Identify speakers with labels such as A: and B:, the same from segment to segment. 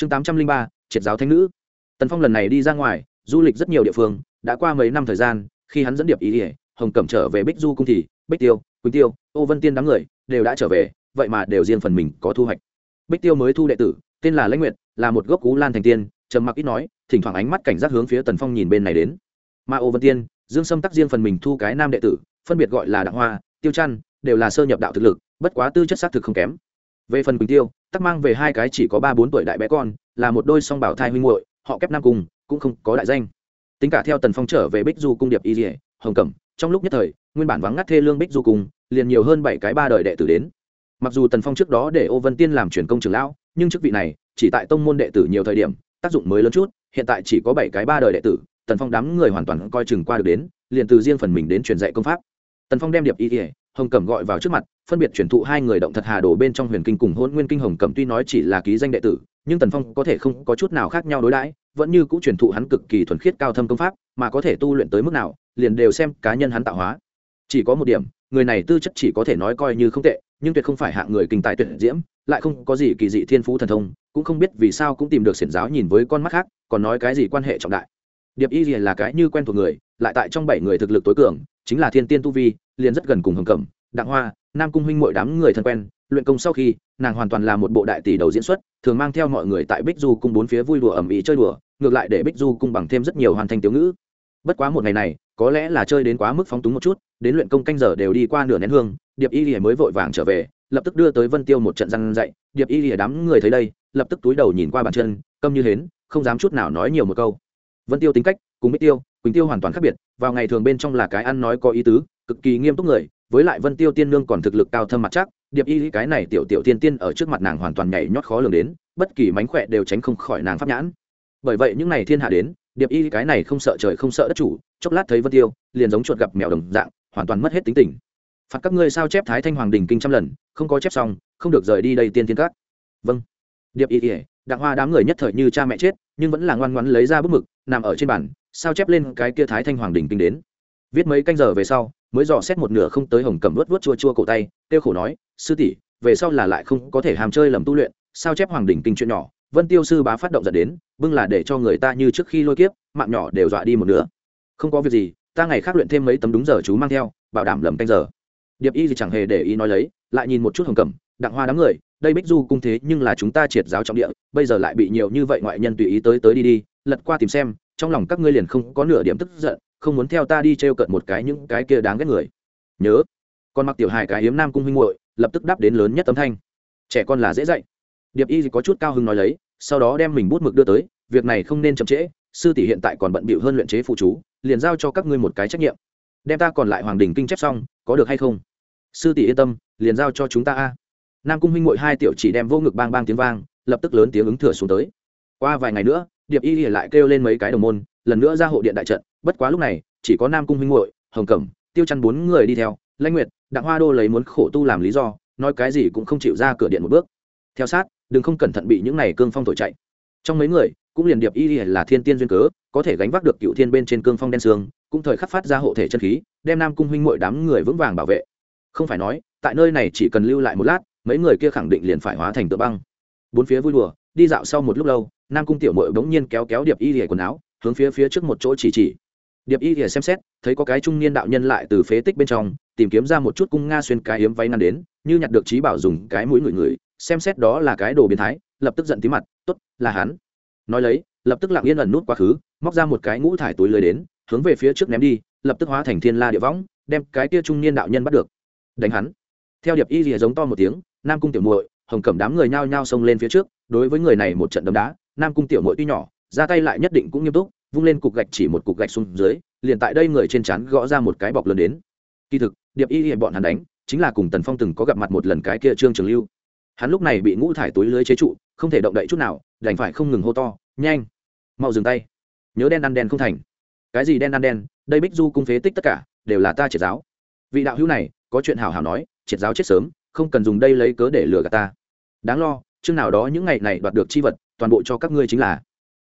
A: chương tám trăm linh ba, triệt giáo thánh nữ. Tần phong lần này đi ra ngoài, du lịch rất nhiều địa phương, đã qua mấy năm thời gian, khi hắn dẫn điệp ý ỉa hồng cẩm trở về bích du cung thì, bích tiêu, quỳnh tiêu, ô vân tiên đám người, đều đã trở về, vậy mà đều riêng phần mình có thu hoạch. Bích tiêu mới thu đệ tử, tên là lãnh nguyệt, là một gốc cú lan thành tiên, trầm mặc ít nói, thỉnh thoảng ánh mắt cảnh giác hướng phía tần phong nhìn bên này đến. Mà ô vân tiên, dương sâm tắc riêng phần mình thu cái nam đệ tử, phân biệt gọi là đặng hoa, tiêu chăn đều là sơ nhập đạo thực lực, bất quá tư chất xác thực không kém về phần quỳnh tiêu, tắc mang về hai cái chỉ có ba bốn tuổi đại bé con, là một đôi song bảo thai huynh muội, họ kép nam cùng, cũng không có đại danh. Tính cả theo tần phong trở về bích du cung điệp y dỉa hồng cẩm, trong lúc nhất thời, nguyên bản vắng ngắt thê lương bích du cung, liền nhiều hơn bảy cái ba đời đệ tử đến. Mặc dù tần phong trước đó để ô vân tiên làm truyền công trường lão, nhưng chức vị này, chỉ tại tông môn đệ tử nhiều thời điểm, tác dụng mới lớn chút, hiện tại chỉ có bảy cái ba đời đệ tử, tần phong đám người hoàn toàn coi chừng qua được đến, liền từ riêng phần mình đến truyền dạy công pháp. Tần phong đem điệp y ỉa hồng cẩm gọi vào trước mặt, phân biệt truyền thụ hai người động thật hà đồ bên trong huyền kinh cùng hôn nguyên kinh. Hồng cẩm tuy nói chỉ là ký danh đệ tử, nhưng tần phong có thể không có chút nào khác nhau đối đãi, vẫn như cũng truyền thụ hắn cực kỳ thuần khiết cao thâm công pháp, mà có thể tu luyện tới mức nào, liền đều xem cá nhân hắn tạo hóa. Chỉ có một điểm, người này tư chất chỉ có thể nói coi như không tệ, nhưng tuyệt không phải hạng người kinh tài tuyệt diễm, lại không có gì kỳ dị thiên phú thần thông, cũng không biết vì sao cũng tìm được xiển giáo nhìn với con mắt khác, còn nói cái gì quan hệ trọng đại. Điệp y là cái như quen thuộc người, lại tại trong bảy người thực lực tối cường chính là thiên tiên tu vi, liền rất gần cùng hồng cẩm, đặng hoa, nam cung huynh mọi đám người thân quen, luyện công sau khi, nàng hoàn toàn là một bộ đại tỷ đầu diễn xuất, thường mang theo mọi người tại bích du cung bốn phía vui đùa ẩm ý chơi đùa, ngược lại để bích du cung bằng thêm rất nhiều hoàn thành tiểu ngữ. Bất quá một ngày này, có lẽ là chơi đến quá mức phóng túng một chút, đến luyện công canh giờ đều đi qua nửa nén hương, điệp y lìa mới vội vàng trở về, lập tức đưa tới vân tiêu một trận răn dạy, điệp y lìa đám người thấy đây, lập tức túi đầu nhìn qua bàn chân, câm như hến, không dám chút nào nói nhiều một câu. Vân tiêu tính cách cùng bích tiêu, quỳnh tiêu hoàn toàn khác biệt, vào ngày thường bên trong là cái ăn nói có ý tứ, cực kỳ nghiêm túc người, với lại vân tiêu tiên nương còn thực lực cao thâm mặt chắc, điệp y cái này tiểu tiểu tiên tiên ở trước mặt nàng hoàn toàn nhảy nhót khó lường đến, bất kỳ mánh khỏe đều tránh không khỏi nàng pháp nhãn. Bởi vậy những n à y thiên hạ đến, điệp y cái này không sợ trời không sợ đất chủ, chốc lát thấy vân tiêu, liền giống chuột gặp mèo đồng dạng, hoàn toàn mất hết tính tình. Phạt các ngươi sao chép thái thanh hoàng đình kinh trăm lần, không có chép xong, không được rời đi đây tiên tiên các. Vâng. Điệp y ỉa đặng hoa đám người nhất thời như cha mẹ chết, nhưng vẫn là ngoan ngoãn lấy ra bức mực nằm ở trên bàn, sao chép lên cái kia thái thanh hoàng đình kinh đến. Viết mấy canh giờ về sau, mới dò xét một nửa không tới hồng cầm vớt vớt chua chua cổ tay tiêu khổ nói, sư tỷ, về sau là lại không có thể hàm chơi lầm tu luyện, sao chép hoàng đỉnh kinh chuyện nhỏ? Vân tiêu sư bá phát động dẫn đến, bưng là để cho người ta như trước khi lôi kiếp, mạng nhỏ đều dọa đi một nửa. Không có việc gì, ta ngày khác luyện thêm mấy tấm đúng giờ chú mang theo, bảo đảm lầm canh giờ. Điệp y thì chẳng hề để ý nói lấy, lại nhìn một chút hồng cẩm, đặng hoa đám người, đây bích du cung thế nhưng là chúng ta triệt giáo trọng địa, bây giờ lại bị nhiều như vậy ngoại nhân tùy ý tới tới đi đi lật qua tìm xem, trong lòng các ngươi liền không có nửa điểm tức giận, không muốn theo ta đi t r e o cận một cái những cái kia đáng ghét người. Nhớ. Còn mặc tiểu hài cái hiếm nam cung huynh muội, lập tức đáp đến lớn nhất tấm thanh. Trẻ con là dễ dạy. Điệp y có chút cao hứng nói lấy, sau đó đem mình bút mực đưa tới, việc này không nên chậm trễ, sư tỷ hiện tại còn bận bịu hơn luyện chế phụ chú, liền giao cho các ngươi một cái trách nhiệm. Đem ta còn lại hoàng đình kinh chép xong, có được hay không? Sư tỷ yên tâm, liền giao cho chúng ta a. Nam cung huynh ngội hai tiểu chỉ đem vô ngực bang bang tiếng vang, lập tức lớn tiếng ứng thừa xuống tới. Qua vài ngày nữa điệp y lại kêu lên mấy cái đồng môn, lần nữa ra hộ điện đại trận, bất quá lúc này, chỉ có nam cung huynh hội hồng cẩm, tiêu chăn bốn người đi theo, lãnh nguyệt, đặng hoa đô lấy muốn khổ tu làm lý do, nói cái gì cũng không chịu ra cửa điện một bước. Theo sát, đừng không cẩn thận bị những này cương phong thổi chạy. Trong mấy người, cũng liền điệp y là thiên tiên duyên cớ, có thể gánh vác được cựu thiên bên trên cương phong đen sương cũng thời khắc phát ra hộ thể chân khí, đem nam cung huynh mội đám người vững vàng bảo vệ. Không phải nói, tại nơi này chỉ cần lưu lại một lát, mấy người kia khẳng định liền phải hóa thành tựa băng. Bốn phía vui đùa đi dạo sau một lúc lâu nam cung tiểu mội bỗng nhiên kéo kéo điệp y rìa quần áo hướng phía phía trước một chỗ chỉ chỉ. Điệp y rìa xem xét thấy có cái trung niên đạo nhân lại từ phế tích bên trong tìm kiếm ra một chút cung nga xuyên cái hiếm váy ngăn đến như nhặt được trí bảo dùng cái mũi ngửi ngửi, xem xét đó là cái đồ biến thái lập tức giận tí mặt t ố t là hắn. Nói lấy lập tức lặng yên ẩn nút quá khứ móc ra một cái ngũ thải túi lưới đến hướng về phía trước ném đi lập tức hóa thành thiên la địa võng đem cái tia trung niên đạo nhân bắt được. Đánh hắn. Theo điệp y rìa giống to một tiếng nam cung tiểu muội hồng cẩm đám người nhao nhao xông lên phía trước đối với người này một trận đấm đá, nam cung tiểu muội tuy nhỏ, ra tay lại nhất định cũng nghiêm túc, vung lên cục gạch chỉ một cục gạch xuống dưới, liền tại đây người trên chắn gõ ra một cái bọc lớn đến. Kỳ thực, điệp y hiện bọn hắn đánh, chính là cùng tần phong từng có gặp mặt một lần cái kia trương trường lưu. Hắn lúc này bị ngũ thải túi lưới chế trụ, không thể động đậy chút nào, đành phải không ngừng hô to, nhanh, mau dừng tay. Nhớ đen ăn đen không thành. Cái gì đen ăn đen? Đây bích du cung phế tích tất cả, đều là ta triệt giáo. Vị đạo hữu này, có chuyện hảo hảo nói, triệt giáo chết sớm, không cần dùng đây lấy cớ để lừa gạt ta. Đáng lo chương nào đó những ngày này đoạt được chi vật, toàn bộ cho các ngươi chính là.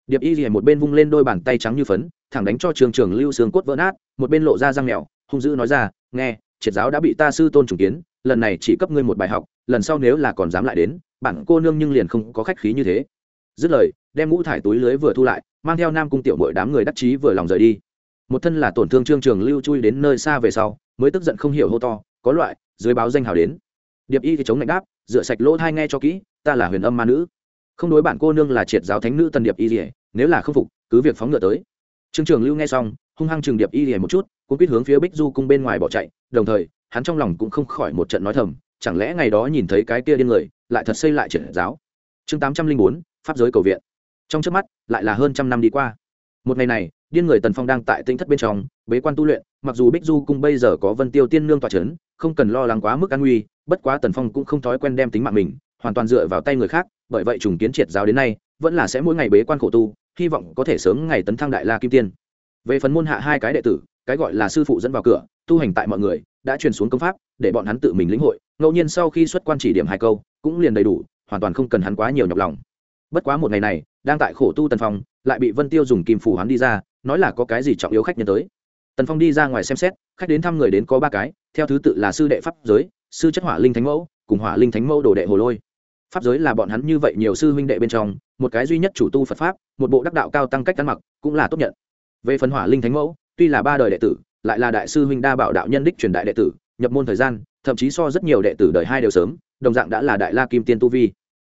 A: Điệp y thì một bên vung lên đôi bàn tay trắng như phấn, thẳng đánh cho trường trường lưu xương cốt vỡ nát, một bên lộ ra răng mèo, hung dữ nói ra, nghe, triệt giáo đã bị ta sư tôn trùng kiến, lần này chỉ cấp ngươi một bài học, lần sau nếu là còn dám lại đến, bản cô nương nhưng liền không có khách khí như thế. Dứt lời, đem ngũ thải túi lưới vừa thu lại, mang theo nam cung tiểu mội đám người đắc chí vừa lòng rời đi. Một thân là tổn thương trương trường lưu chui đến nơi xa về sau, mới tức giận không hiểu hô to, có loại, dưới báo danh hào đến. Điệp y thì chống lạnh đáp, rửa sạch lỗ thai nghe cho kỹ ta là huyền âm ma nữ. Không đối bản cô nương là triệt giáo thánh nữ tần điệp y rỉa nếu là không phục, cứ việc phóng ngựa tới. Trương trường lưu nghe xong, hung hăng trường điệp y rỉa một chút cũng quyết hướng phía bích du cung bên ngoài bỏ chạy, đồng thời, hắn trong lòng cũng không khỏi một trận nói thầm, chẳng lẽ ngày đó nhìn thấy cái kia điên người, lại thật xây lại triệt giáo? Chương tám trăm linh bốn, pháp giới cầu viện. Trong trước mắt, lại là hơn trăm năm đi qua. Một ngày này, điên người tần phong đang tại tinh thất bên trong, bế quan tu luyện, mặc dù bích du cung bây giờ có vân tiêu tiên nương tòa c h ấ n không cần lo lắng quá mức an nguy, bất quá tần phong cũng không thói quen đem tính mạng mình hoàn toàn dựa vào tay người khác, bởi vậy trùng kiến triệt giáo đến nay, vẫn là sẽ mỗi ngày bế quan khổ tu, hy vọng có thể sớm ngày tấn thăng đại la kim tiên. Về phần môn hạ hai cái đệ tử, cái gọi là sư phụ dẫn vào cửa, tu hành tại mọi người, đã truyền xuống công pháp, để bọn hắn tự mình lĩnh hội, ngẫu nhiên sau khi xuất quan chỉ điểm hai câu, cũng liền đầy đủ, hoàn toàn không cần hắn quá nhiều nhọc lòng. Bất quá một ngày này, đang tại khổ tu tần phong, lại bị vân tiêu dùng kim phủ hắn đi ra, nói là có cái gì trọng yếu khách nhân tới. Tần phong đi ra ngoài xem xét, khách đến thăm người đến có ba cái, theo thứ tự là sư đệ pháp giới, sư chất hỏa linh thánh mẫu, cùng hỏa linh thánh mẫu đồ đệ hồ lôi pháp giới là bọn hắn như vậy nhiều sư huynh đệ bên trong, một cái duy nhất chủ tu phật pháp, một bộ đắc đạo cao tăng cách ăn mặc, cũng là tốt nhận. Về phần hỏa linh thánh mẫu, tuy là ba đời đệ tử, lại là đại sư huynh đa bảo đạo nhân đích truyền đại đệ tử, nhập môn thời gian, thậm chí so rất nhiều đệ tử đời hai đều sớm, đồng dạng đã là đại la kim tiên tu vi.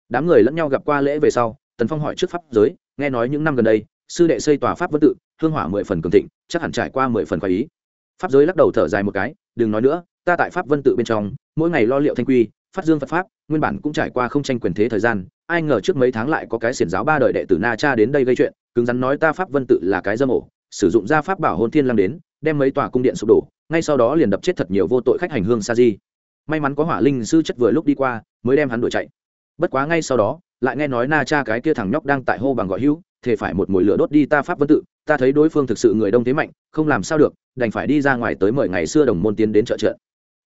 A: Đám người lẫn nhau gặp qua lễ về sau, tần phong hỏi trước pháp giới, nghe nói những năm gần đây, sư đệ xây tòa pháp vân tự, hương hỏa mười phần cường thịnh, chắc hẳn trải qua mười phần khoái ý. Pháp giới lắc đầu thở dài một cái, đừng nói nữa, ta tại pháp vân tự bên trong, mỗi ngày lo liệu thanh quy, phát dương phật pháp nguyên bản cũng trải qua không tranh quyền thế thời gian, ai ngờ trước mấy tháng lại có cái xiển giáo ba đời đệ tử na cha đến đây gây chuyện, cứng rắn nói ta pháp vân tự là cái dâm ổ, sử dụng gia pháp bảo hôn thiên lăng đến, đem mấy tòa cung điện sụp đổ, ngay sau đó liền đập chết thật nhiều vô tội khách hành hương sa di. May mắn có hỏa linh sư chất vừa lúc đi qua, mới đem hắn đuổi chạy. Bất quá ngay sau đó, lại nghe nói na cha cái kia thằng nhóc đang tại hô bằng gọi hữu thể phải một mùi lửa đốt đi ta pháp vân tự, ta thấy đối phương thực sự người đông thế mạnh, không làm sao được, đành phải đi ra ngoài tới mời ngày xưa đồng môn tiến đến trợ trợ.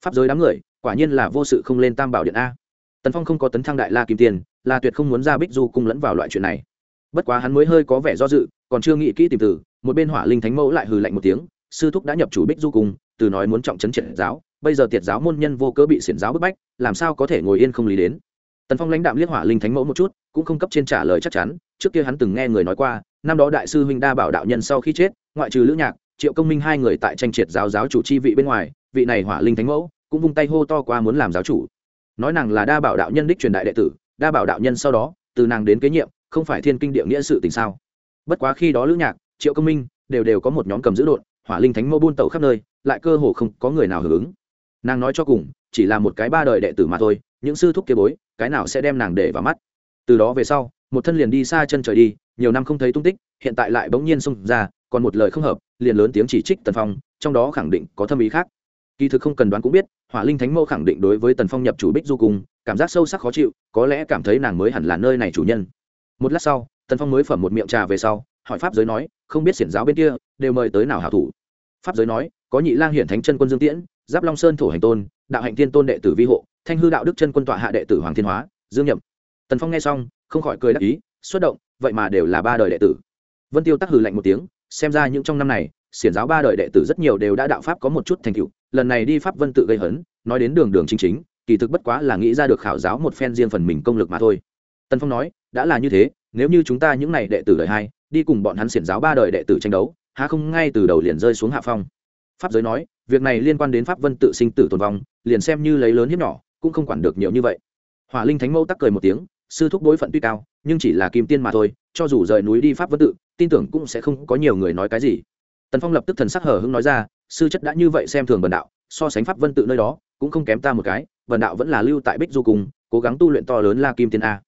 A: Pháp giới đám người, quả nhiên là vô sự không lên tam bảo điện a tần phong không có tấn thăng đại la kim tiền là tuyệt không muốn ra bích du cung lẫn vào loại chuyện này. Bất quá hắn mới hơi có vẻ do dự, còn chưa nghĩ kỹ tìm từ, một bên hỏa linh thánh mẫu lại hừ lạnh một tiếng, sư thúc đã nhập chủ bích du cung, từ nói muốn trọng trấn triển giáo, bây giờ tiệt giáo môn nhân vô cớ bị xiển giáo bức bách, làm sao có thể ngồi yên không lý đến. Tần phong lãnh đạm liếc hỏa linh thánh mẫu một chút, cũng không cấp trên trả lời chắc chắn, trước kia hắn từng nghe người nói qua, năm đó đại sư huynh đa bảo đạo nhân sau khi chết, ngoại trừ lữ nhạc, triệu công minh hai người tại tranh triệt giáo giáo chủ chi vị bên ngoài, vị này hỏa linh thánh mẫu cũng vung tay hô to qua muốn làm giáo chủ nói nàng là đa bảo đạo nhân đích truyền đại đệ tử, đa bảo đạo nhân sau đó, từ nàng đến kế nhiệm, không phải thiên kinh địa nghĩa sự tình sao? Bất quá khi đó lữ nhạc, triệu công minh đều đều có một nhóm cầm giữ đột hỏa linh thánh mẫu buôn tẩu khắp nơi, lại cơ hồ không có người nào hưởng ứng. Nàng nói cho cùng, chỉ là một cái ba đời đệ tử mà thôi, những sư thúc kia bối, cái nào sẽ đem nàng để vào mắt? Từ đó về sau, một thân liền đi xa chân trời đi, nhiều năm không thấy tung tích, hiện tại lại bỗng nhiên xông ra, còn một lời không hợp, liền lớn tiếng chỉ trích tần phong, trong đó khẳng định có thâm ý khác kỳ thực không cần đoán cũng biết, hỏa linh thánh mẫu khẳng định đối với tần phong nhập chủ bích du cùng cảm giác sâu sắc khó chịu, có lẽ cảm thấy nàng mới hẳn là nơi này chủ nhân. Một lát sau, tần phong mới phẩm một miệng trà về sau, hỏi pháp giới nói, không biết xiển giáo bên kia, đều mời tới nào hảo thủ? Pháp giới nói, có nhị lang hiển thánh chân quân dương tiễn, giáp long sơn thổ hành tôn, đạo hạnh tiên tôn đệ tử vi hộ, thanh hư đạo đức chân quân tọa hạ đệ tử hoàng thiên hóa, dương nhậm. Tần phong nghe xong, không khỏi cười đắc ý, xuất động, vậy mà đều là ba đời đệ tử. Vân tiêu tắc hừ lạnh một tiếng, xem ra những trong năm này, xiển giáo ba đời đệ tử rất nhiều đều đã đạo pháp có một chút thành tựu lần này đi pháp vân tự gây hấn, nói đến đường đường chính chính, kỳ thực bất quá là nghĩ ra được khảo giáo một phen riêng phần mình công lực mà thôi. Tần phong nói, đã là như thế, nếu như chúng ta những n à y đệ tử đời hai, đi cùng bọn hắn xiển giáo ba đời đệ tử tranh đấu, há không ngay từ đầu liền rơi xuống hạ phong? Pháp giới nói, việc này liên quan đến pháp vân tự sinh tử tồn vong, liền xem như lấy lớn hiếp nhỏ, cũng không quản được nhiều như vậy. Hỏa linh thánh mẫu tắc cười một tiếng, sư thúc đối phận tuy cao, nhưng chỉ là kim tiên mà thôi, cho dù rời núi đi pháp vân tự, tin tưởng cũng sẽ không có nhiều người nói cái gì. Tần phong lập tức thần sắc hở hưng nói ra sư chất đã như vậy xem thường vần đạo, so sánh pháp vân tự nơi đó, cũng không kém ta một cái vần đạo vẫn là lưu tại bích du cùng cố gắng tu luyện to lớn la kim tiên a.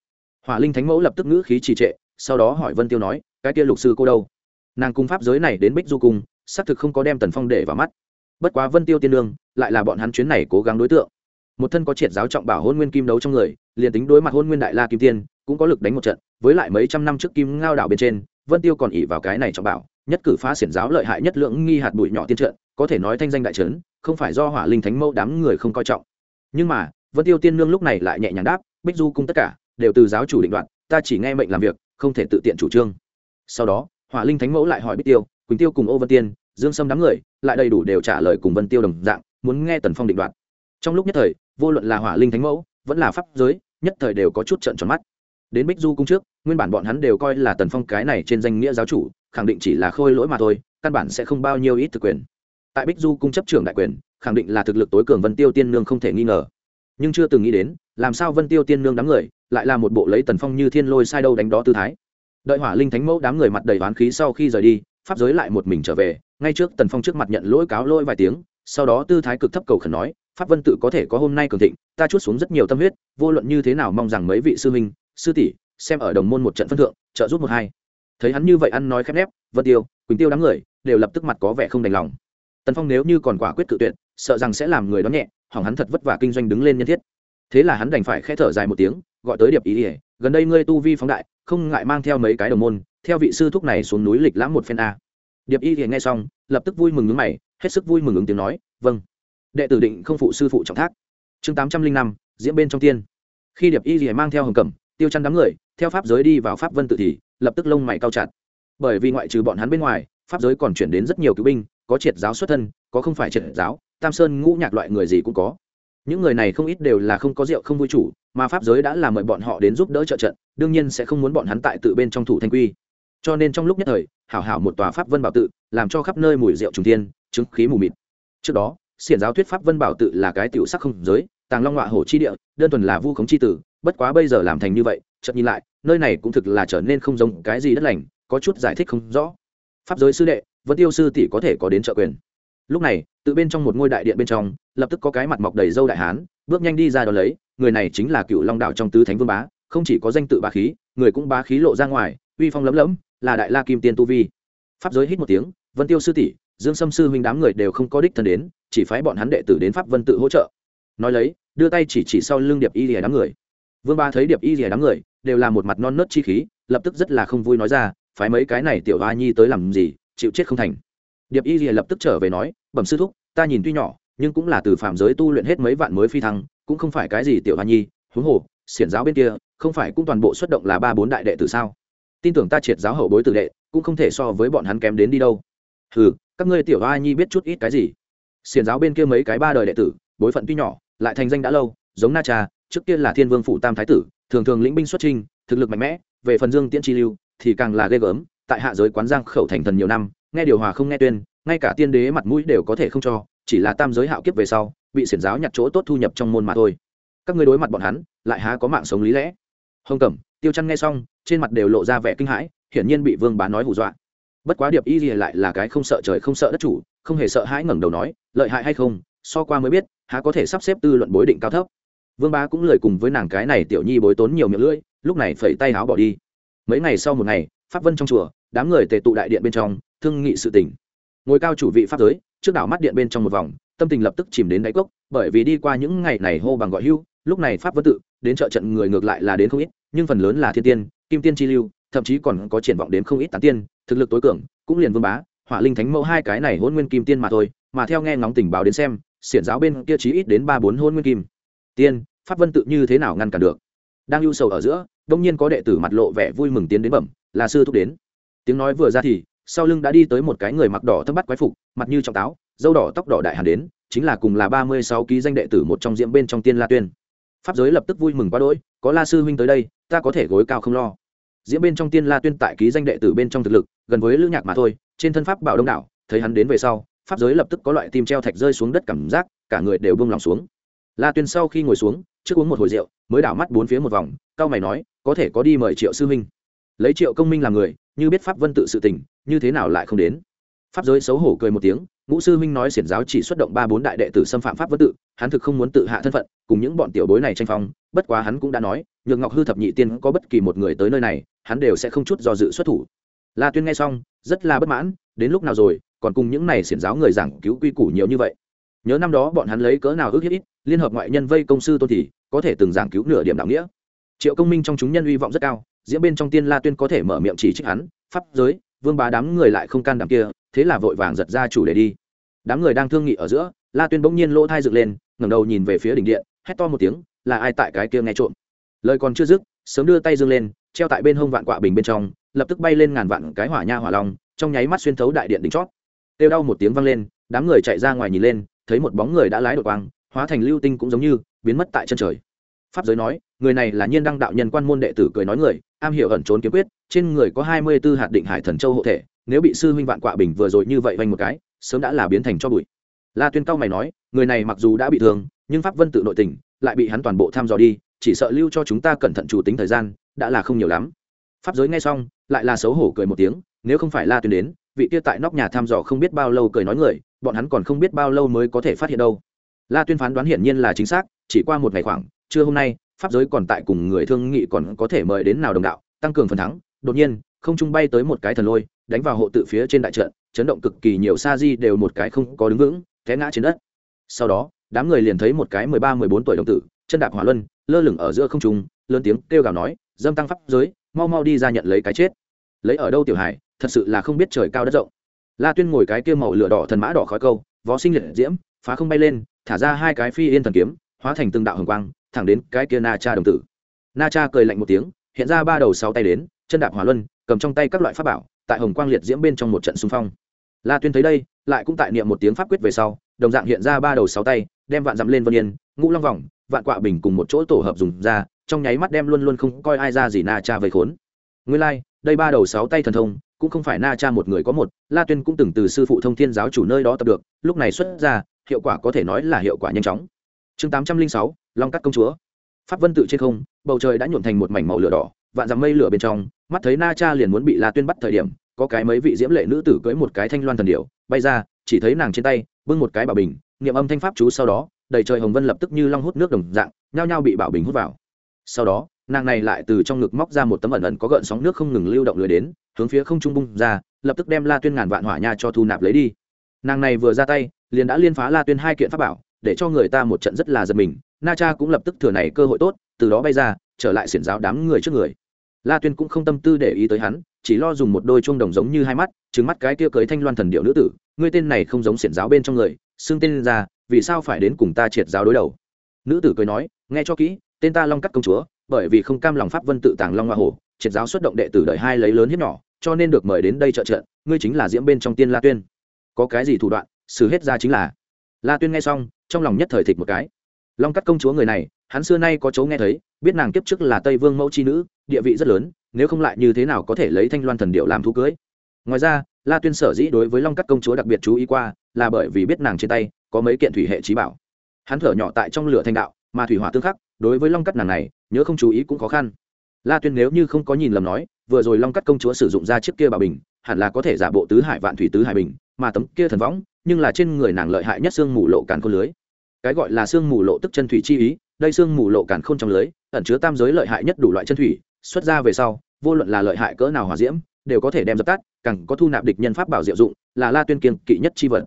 A: Hỏa linh thánh mẫu lập tức ngữ khí trì trệ, sau đó hỏi vân tiêu nói, cái kia lục sư cô đâu? Nàng cung pháp giới này đến bích du cung, xác thực không có đem tần phong để vào mắt. Bất quá vân tiêu tiên đương lại là bọn hắn chuyến này cố gắng đối tượng. Một thân có triệt giáo trọng bảo hôn nguyên kim đấu trong người, liền tính đối mặt hôn nguyên đại la kim tiên, cũng có lực đánh một trận, với lại mấy trăm năm trước kim ngao đảo bên trên, vân tiêu còn ỉ vào cái này trọng bảo nhất cử phá xiển giáo lợi hại nhất lượng nghi hạt bụi nhỏ tiên trận có thể nói thanh danh đại trấn, không phải do hỏa linh thánh mẫu đám người không coi trọng. Nhưng mà, vân tiêu tiên nương lúc này lại nhẹ nhàng đáp, bích du cung tất cả đều từ giáo chủ định đoạn ta chỉ nghe mệnh làm việc, không thể tự tiện chủ trương. Sau đó, hỏa linh thánh mẫu lại hỏi bích tiêu, quỳnh tiêu cùng ô vân tiên, dương sâm đám người, lại đầy đủ đều trả lời cùng vân tiêu đồng dạng, muốn nghe tần phong định đoạt. Trong lúc nhất thời, vô luận là hỏa linh thánh mẫu, vẫn là pháp giới, nhất thời đều có chút trận tròn mắt. Đến bích du cung trước, nguyên bản bọn hắn đều coi là tần phong cái này trên danh nghĩa giáo chủ khẳng định chỉ là khôi lỗi mà thôi, căn bản sẽ không bao nhiêu ít thực quyền. Tại bích du cung chấp trưởng đại quyền, khẳng định là thực lực tối cường vân tiêu tiên nương không thể nghi ngờ. Nhưng chưa từng nghĩ đến, làm sao vân tiêu tiên nương đám người lại là một bộ lấy tần phong như thiên lôi sai đâu đánh đó tư thái. Đợi hỏa linh thánh mẫu đám người mặt đầy oán khí sau khi rời đi, pháp giới lại một mình trở về, ngay trước tần phong trước mặt nhận lỗi cáo lỗi vài tiếng, sau đó tư thái cực thấp cầu khẩn nói, pháp vân tự có thể có hôm nay cường thịnh, ta chút xuống rất nhiều tâm huyết, vô luận như thế nào mong rằng mấy vị sư huynh, sư tỷ, xem ở đồng môn một trận phân thượng, trợ giúp một hai thấy hắn như vậy ăn nói khép nép, vân tiêu, quỳnh tiêu đám người đều lập tức mặt có vẻ không đành lòng. Tần phong nếu như còn quả quyết tự tuyệt, sợ rằng sẽ làm người đón nhẹ, hỏng hắn thật vất vả kinh doanh đứng lên nhân thiết. Thế là hắn đành phải khẽ thở dài một tiếng, gọi tới điệp ý ỉa gần đây ngươi tu vi phóng đại, không ngại mang theo mấy cái đồng môn, theo vị sư thúc này xuống núi lịch lãm một phen a. Điệp y ỉa nghe xong, lập tức vui mừng ứng mày, hết sức vui mừng ứng tiếng nói vâng. Đệ tử định không phụ sư phụ trọng thác. Chương tám trăm linh năm, diễn bên trong tiên. Khi điệp y ỉa mang theo hồng cẩm, tiêu chăn đám người, theo pháp giới đi vào pháp vân tự thì lập tức lông mày cao chặt. Bởi vì ngoại trừ bọn hắn bên ngoài, pháp giới còn chuyển đến rất nhiều cứu binh, có triệt giáo xuất thân, có không phải triệt giáo, tam sơn ngũ nhạc loại người gì cũng có. Những người này không ít đều là không có rượu không vui chủ, mà pháp giới đã làm mời bọn họ đến giúp đỡ trợ trận, đương nhiên sẽ không muốn bọn hắn tại tự bên trong thủ thanh quy. Cho nên trong lúc nhất thời, hảo hảo một tòa pháp vân bảo tự, làm cho khắp nơi mùi rượu trùng thiên, chứng khí mù mịt. Trước đó, xiển giáo thuyết pháp vân bảo tự là cái tiểu sắc không giới, tàng long họa hổ chi địa, đơn thuần là vu khống chi tử, bất quá bây giờ làm thành như vậy, chợt nhìn lại nơi này cũng thực là trở nên không giống cái gì đất lành, có chút giải thích không rõ. Pháp giới sư đệ vẫn tiêu sư tỷ có thể có đến trợ quyền. Lúc này, tự bên trong một ngôi đại điện bên trong, lập tức có cái mặt mọc đầy dâu đại hán, bước nhanh đi ra đó lấy, người này chính là cựu long đạo trong tứ thánh vương bá, không chỉ có danh tự bá khí, người cũng bá khí lộ ra ngoài, uy phong lấm lấm là đại la kim tiên tu vi. Pháp giới hít một tiếng, vân tiêu sư tỷ, dương sâm sư huynh đám người đều không có đích thân đến, chỉ phái bọn hắn đệ tử đến pháp vân tự hỗ trợ. Nói lấy, đưa tay chỉ chỉ sau lưng điệp y rìa đám người. Vương ba thấy điệp y rìa đám người đều là một mặt non nớt chi khí, lập tức rất là không vui nói ra, phái mấy cái này tiểu hoa nhi tới làm gì, chịu chết không thành. Điệp y rìa lập tức trở về nói, bẩm sư thúc, ta nhìn tuy nhỏ, nhưng cũng là từ phạm giới tu luyện hết mấy vạn mới phi thăng, cũng không phải cái gì tiểu hoa nhi, huống hồ, xiển giáo bên kia, không phải cũng toàn bộ xuất động là ba bốn đại đệ tử sao? Tin tưởng ta triệt giáo hậu bối tử đệ, cũng không thể so với bọn hắn kém đến đi đâu. Ừ các ngươi tiểu hoa nhi biết chút ít cái gì? Xiển giáo bên kia mấy cái ba đời đệ tử, bối phận tuy nhỏ, lại thành danh đã lâu, giống na cha, trước kia là thiên vương phụ tam thái tử thường thường lĩnh binh xuất trinh thực lực mạnh mẽ, về phần dương tiễn chi lưu thì càng là ghê gớm, tại hạ giới quán giang khẩu thành thần nhiều năm, nghe điều hòa không nghe tuyên, ngay cả tiên đế mặt mũi đều có thể không cho, chỉ là tam giới hạo kiếp về sau, bị xiển giáo nhặt chỗ tốt thu nhập trong môn mà thôi. Các ngươi đối mặt bọn hắn, lại há có mạng sống lý lẽ? Hồng cẩm, tiêu chăn nghe xong, trên mặt đều lộ ra vẻ kinh hãi, hiển nhiên bị vương bá nói hù dọa. Bất quá điệp y gì lại là cái không sợ trời không sợ đất chủ, không hề sợ hãi ngẩng đầu nói, lợi hại hay không, so qua mới biết, há có thể sắp xếp tư luận bối định cao thấp vương bá cũng lời cùng với nàng cái này tiểu nhi bối tốn nhiều miệng lưỡi, lúc này phẩy tay áo bỏ đi. Mấy ngày sau một ngày, pháp vân trong chùa, đám người tề tụ đại điện bên trong, thương nghị sự tình. Ngồi cao chủ vị pháp giới, trước đảo mắt điện bên trong một vòng, tâm tình lập tức chìm đến đáy cốc, bởi vì đi qua những ngày này hô bằng gọi hưu, lúc này pháp vân tự, đến trợ trận người ngược lại là đến không ít, nhưng phần lớn là thiên tiên, kim tiên chi lưu, thậm chí còn có triển vọng đến không ít tán tiên, thực lực tối cường, cũng liền vương bá, hỏa linh thánh mẫu hai cái này hôn nguyên kim tiên mà thôi, mà theo nghe ngóng tình báo đến xem, xiển giáo bên kia chí ít đến ba bốn hôn nguyên kim tiên, pháp vân tự như thế nào ngăn cản được? Đang lưu sầu ở giữa, đông nhiên có đệ tử mặt lộ vẻ vui mừng tiến đến bẩm, là sư thúc đến. Tiếng nói vừa ra thì, sau lưng đã đi tới một cái người mặc đỏ thâm bắt quái phục, mặt như trọng táo, dâu đỏ tóc đỏ đại hàn đến, chính là cùng là ba mươi sáu ký danh đệ tử một trong diễm bên trong tiên la tuyên. Pháp giới lập tức vui mừng quá đỗi, có la sư huynh tới đây, ta có thể gối cao không lo. Diễm bên trong tiên la tuyên tại ký danh đệ tử bên trong thực lực, gần với lữ nhạc mà thôi, trên thân pháp bảo đông đảo, thấy hắn đến về sau, pháp giới lập tức có loại tim treo thạch rơi xuống đất cảm giác, cả người đều bông lòng xuống la tuyên sau khi ngồi xuống, trước uống một hồi rượu, mới đảo mắt bốn phía một vòng, cao mày nói, có thể có đi mời triệu sư huynh. Lấy triệu công minh làm người, như biết pháp vân tự sự tình, như thế nào lại không đến. Pháp giới xấu hổ cười một tiếng, ngũ sư huynh nói xiển giáo chỉ xuất động ba bốn đại đệ tử xâm phạm pháp vân tự, hắn thực không muốn tự hạ thân phận, cùng những bọn tiểu bối này tranh phong, bất quá hắn cũng đã nói, nhược ngọc hư thập nhị tiên có bất kỳ một người tới nơi này, hắn đều sẽ không chút do dự xuất thủ. La tuyên nghe xong, rất là bất mãn, đến lúc nào rồi, còn cùng những này xiển giáo người giảng cứu quy củ nhiều như vậy? Nhớ năm đó bọn hắn lấy cỡ nào ước hiếp ít, liên hợp ngoại nhân vây công sư tôn thì có thể từng giảng cứu nửa điểm đạo nghĩa. Triệu công minh trong chúng nhân hy vọng rất cao, diễn bên trong tiên la tuyên có thể mở miệng chỉ trích hắn, pháp giới, vương bá đám người lại không can đảm kia, thế là vội vàng giật ra chủ để đi. Đám người đang thương nghị ở giữa, la tuyên bỗng nhiên lỗ thai dựng lên, ngẩng đầu nhìn về phía đỉnh điện, hét to một tiếng, là ai tại cái kia nghe trộm? Lời còn chưa dứt, sớm đưa tay dương lên, treo tại bên hông vạn quạ bình bên trong, lập tức bay lên ngàn vạn cái hỏa nha hỏa long, trong nháy mắt xuyên thấu đại điện đỉnh chót. Kêu đau một tiếng vang lên, đám người chạy ra ngoài nhìn lên thấy một bóng người đã lái đột quang, hóa thành lưu tinh cũng giống như biến mất tại chân trời. Pháp giới nói, người này là nhiên đăng đạo nhân quan môn đệ tử cười nói người, am hiểu ẩn trốn kiếm quyết, trên người có hai mươi b ố hạt định hải thần châu hộ thể, nếu bị sư huynh vạn quạ bình vừa rồi như vậy vanh một cái, sớm đã là biến thành cho bụi. La tuyên cao mày nói, người này mặc dù đã bị thương, nhưng pháp vân tự nội tình, lại bị hắn toàn bộ tham dò đi, chỉ sợ lưu cho chúng ta cẩn thận chủ tính thời gian, đã là không nhiều lắm. Pháp giới nghe xong, lại là xấu hổ cười một tiếng, nếu không phải la tuyên đến vị kia tại nóc nhà thăm dò không biết bao lâu cười nói người, bọn hắn còn không biết bao lâu mới có thể phát hiện đâu. La tuyên phán đoán hiển nhiên là chính xác, chỉ qua một ngày khoảng, trưa hôm nay, pháp giới còn tại cùng người thương nghị còn có thể mời đến nào đồng đạo, tăng cường phần thắng, đột nhiên, không trung bay tới một cái thần lôi, đánh vào hộ tự phía trên đại trận, chấn động cực kỳ nhiều, sa di đều một cái không có đứng vững, té ngã trên đất. Sau đó, đám người liền thấy một cái mười ba, mười bốn tuổi đồng tử, chân đạp hỏa luân, lơ lửng ở giữa không trung, lớn tiếng kêu gào nói, dâm tăng pháp giới, mau mau đi ra nhận lấy cái chết. Lấy ở đâu tiểu hải thật sự là không biết trời cao đất rộng. La tuyên ngồi cái kia màu lửa đỏ thần mã đỏ khói câu võ sinh liệt diễm phá không bay lên thả ra hai cái phi yên thần kiếm hóa thành từng đạo hồng quang thẳng đến cái kia na cha đồng tử. Na cha cười lạnh một tiếng hiện ra ba đầu sáu tay đến chân đạp hỏa luân cầm trong tay các loại pháp bảo tại hồng quang liệt diễm bên trong một trận xung phong. La tuyên thấy đây lại cũng tại niệm một tiếng pháp quyết về sau đồng dạng hiện ra ba đầu sáu tay đem vạn dặm lên vân yên ngũ long vòng vạn quạ bình cùng một chỗ tổ hợp dùng ra trong nháy mắt đem luôn luôn không coi ai ra gì na cha vây khốn. Nguyên lai、like, đây ba đầu sáu tay thần thông cũng không phải na cha một người có một, la tuyên cũng từng từ sư phụ thông thiên giáo chủ nơi đó tập được, lúc này xuất ra, hiệu quả có thể nói là hiệu quả nhanh chóng. Chương tám trăm linh sáu, long cắt công chúa. Pháp vân tự trên không, bầu trời đã nhuộn thành một mảnh màu lửa đỏ, vạn dằm mây lửa bên trong, mắt thấy na cha liền muốn bị la tuyên bắt thời điểm, có cái mấy vị diễm lệ nữ tử cưỡi một cái thanh loan thần điệu bay ra, chỉ thấy nàng trên tay, bưng một cái bảo bình, niệm âm thanh pháp chú sau đó, đầy trời hồng vân lập tức như long hút nước đồng dạng, nhao nhao bị bảo bình hút vào sau đó, nàng này lại từ trong ngực móc ra một tấm ẩn ẩn có gợn sóng nước không ngừng lưu động lưới đến, hướng phía không trung bung ra, lập tức đem la tuyên ngàn vạn hỏa nha cho thu nạp lấy đi. Nàng này vừa ra tay, liền đã liên phá la tuyên hai kiện pháp bảo, để cho người ta một trận rất là giật mình, na cha cũng lập tức thừa này cơ hội tốt, từ đó bay ra, trở lại xiển giáo đám người trước người. La tuyên cũng không tâm tư để ý tới hắn, chỉ lo dùng một đôi chuông đồng giống như hai mắt trứng mắt cái kia cưới thanh loan thần điệu nữ tử, ngươi tên này không giống xiển giáo bên trong người, xưng tên ra, vì sao phải đến cùng ta triệt giáo đối đầu? Nữ tử cười nói, nghe cho kỹ tên ta long cắt công chúa, bởi vì không cam lòng pháp vân tự tàng long hoa hổ, triệt giáo xuất động đệ tử đợi hai lấy lớn hiếp nhỏ, cho nên được mời đến đây trợ trận, ngươi chính là diễm bên trong tiên la tuyên. Có cái gì thủ đoạn, xử hết ra chính là. La tuyên nghe xong, trong lòng nhất thời thịt một cái. Long cắt công chúa người này, hắn xưa nay có chấu nghe thấy, biết nàng kiếp trước là tây vương mẫu c h i nữ, địa vị rất lớn, nếu không lại như thế nào có thể lấy thanh loan thần điệu làm thú cưới. Ngoài ra, la tuyên sở dĩ đối với long cắt công chúa đặc biệt chú ý qua, là bởi vì biết nàng trên tay có mấy kiện thủy hệ trí bảo hắn thở nhỏ tại trong lửa thanh đạo, mà thủy hỏa tương khắc, đối với long cắt nàng này, nhớ không chú ý cũng khó khăn. La tuyên nếu như không có nhìn lầm nói, vừa rồi long cắt công chúa sử dụng ra chiếc kia bảo bình, hẳn là có thể giả bộ tứ hải vạn thủy tứ hải bình, mà tấm kia thần võng, nhưng là trên người nàng lợi hại nhất xương mù lộ càn khôn lưới. Cái gọi là xương mù lộ tức chân thủy chi ý, đây xương mù lộ càn khôn trong lưới, ẩn chứa tam giới lợi hại nhất đủ loại chân thủy, xuất ra về sau, vô luận là lợi hại cỡ nào hòa diễm, đều có thể đem dập tắt, càng có thu nạp địch nhân pháp bảo diệu dụng, là la tuyên kiên kỵ nhất chi vật.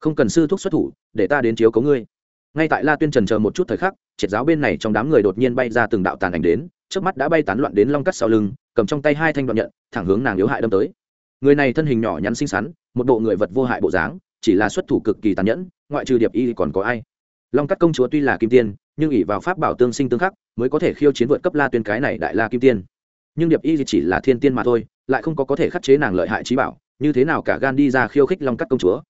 A: Không cần sư thuốc xuất thủ, để ta đến chiếu cấu ngươi ngay tại la tuyên trần chờ một chút thời khắc, triệt giáo bên này trong đám người đột nhiên bay ra từng đạo tàn ảnh đến trước mắt đã bay tán loạn đến long cắt sau lưng, cầm trong tay hai thanh đoạn nhận, thẳng hướng nàng yếu hại đâm tới. Người này thân hình nhỏ nhắn xinh xắn, một bộ người vật vô hại bộ dáng, chỉ là xuất thủ cực kỳ tàn nhẫn, ngoại trừ điệp y còn có ai? Long cắt công chúa tuy là kim tiên, nhưng ỉ vào pháp bảo tương sinh tương khắc, mới có thể khiêu chiến vượt cấp la tuyên cái này đại la kim tiên. Nhưng điệp y chỉ là thiên tiên mà thôi, lại không có có thể khắc chế nàng lợi hại trí bảo, như thế nào cả gan đi ra khiêu khích long cắt công chúa?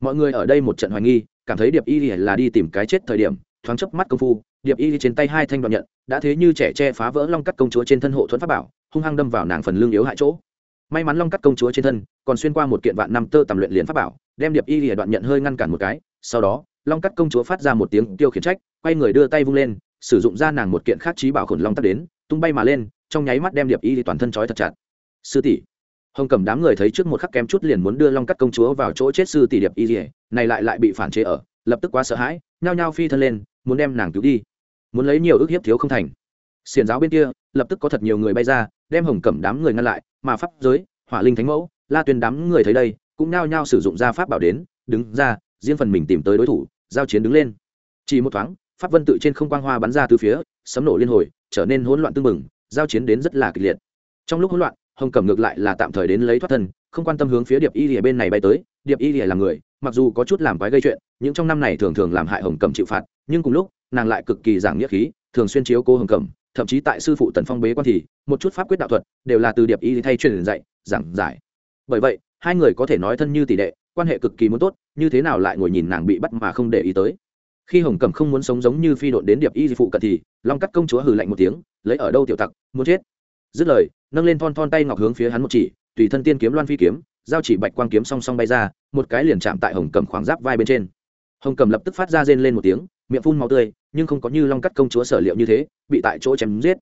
A: Mọi người ở đây một trận hoài nghi cảm thấy điệp y là đi tìm cái chết thời điểm, thoáng chớp mắt công phu, điệp y trên tay hai thanh đoạn nhận, đã thế như trẻ che phá vỡ long cắt công chúa trên thân hộ thuẫn pháp bảo, hung hăng đâm vào nàng phần lương yếu hại chỗ. May mắn long cắt công chúa trên thân, còn xuyên qua một kiện vạn năm tơ tầm luyện liền pháp bảo, đem điệp y lìa đoạn nhận hơi ngăn cản một cái, sau đó, long cắt công chúa phát ra một tiếng tiêu khiển trách, quay người đưa tay vung lên, sử dụng ra nàng một kiện khác trí bảo khổn long tắt đến, tung bay mà lên, trong nháy mắt đem điệp y toàn thân trói thật chặt. Sư tỷ hồng cầm đám người thấy trước một khắc kém chút liền muốn đưa long cắt công chúa vào chỗ chết sư tỷ điệp y dỉa này lại lại bị phản chế ở, lập tức quá sợ hãi, nhao nhao phi thân lên, muốn đem nàng cứu đi. Muốn lấy nhiều ước hiếp thiếu không thành. Xiền giáo bên kia, lập tức có thật nhiều người bay ra, đem hồng cẩm đám người ngăn lại, mà pháp giới, hỏa linh thánh mẫu, la tuyên đám người thấy đây, cũng nao nhao sử dụng gia pháp bảo đến, đứng ra, riêng phần mình tìm tới đối thủ, giao chiến đứng lên. Chỉ một thoáng, pháp vân tự trên không quang hoa bắn ra từ phía, sấm nổ liên hồi, trở nên hỗn loạn tương mừng giao chiến đến rất là kịch liệt. Trong lúc hỗn loạn hồng cẩm ngược lại là tạm thời đến lấy thoát thân, không quan tâm hướng phía điệp y lìa bên này bay tới, điệp y lìa là người, mặc dù có chút làm quái gây chuyện, nhưng trong năm này thường thường làm hại hồng cẩm chịu phạt, nhưng cùng lúc, nàng lại cực kỳ giảng nghĩa khí, thường xuyên chiếu cô hồng cẩm, thậm chí tại sư phụ tần phong bế quan thì, một chút pháp quyết đạo thuật, đều là từ điệp y thay truyền dạy, giảng giải. Bởi vậy, hai người có thể nói thân như tỷ đệ quan hệ cực kỳ muốn tốt, như thế nào lại ngồi nhìn nàng bị bắt mà không để ý tới. Khi hồng cẩm không muốn sống giống như phi đội đến điệp y phụ cận thì, long cắt công chúa hừ lạnh một tiếng, lấy ở đâu tiểu tặc, muốn chết? Dứt lời, nâng lên thon thon tay ngọc hướng phía hắn một chỉ, tùy thân tiên kiếm loan phi kiếm, giao chỉ bạch quang kiếm song song bay ra, một cái liền chạm tại hồng cầm khoảng giáp vai bên trên. Hồng cầm lập tức phát ra rên lên một tiếng, miệng phun máu tươi, nhưng không có như long cắt công chúa sở liệu như thế, bị tại chỗ chém giết.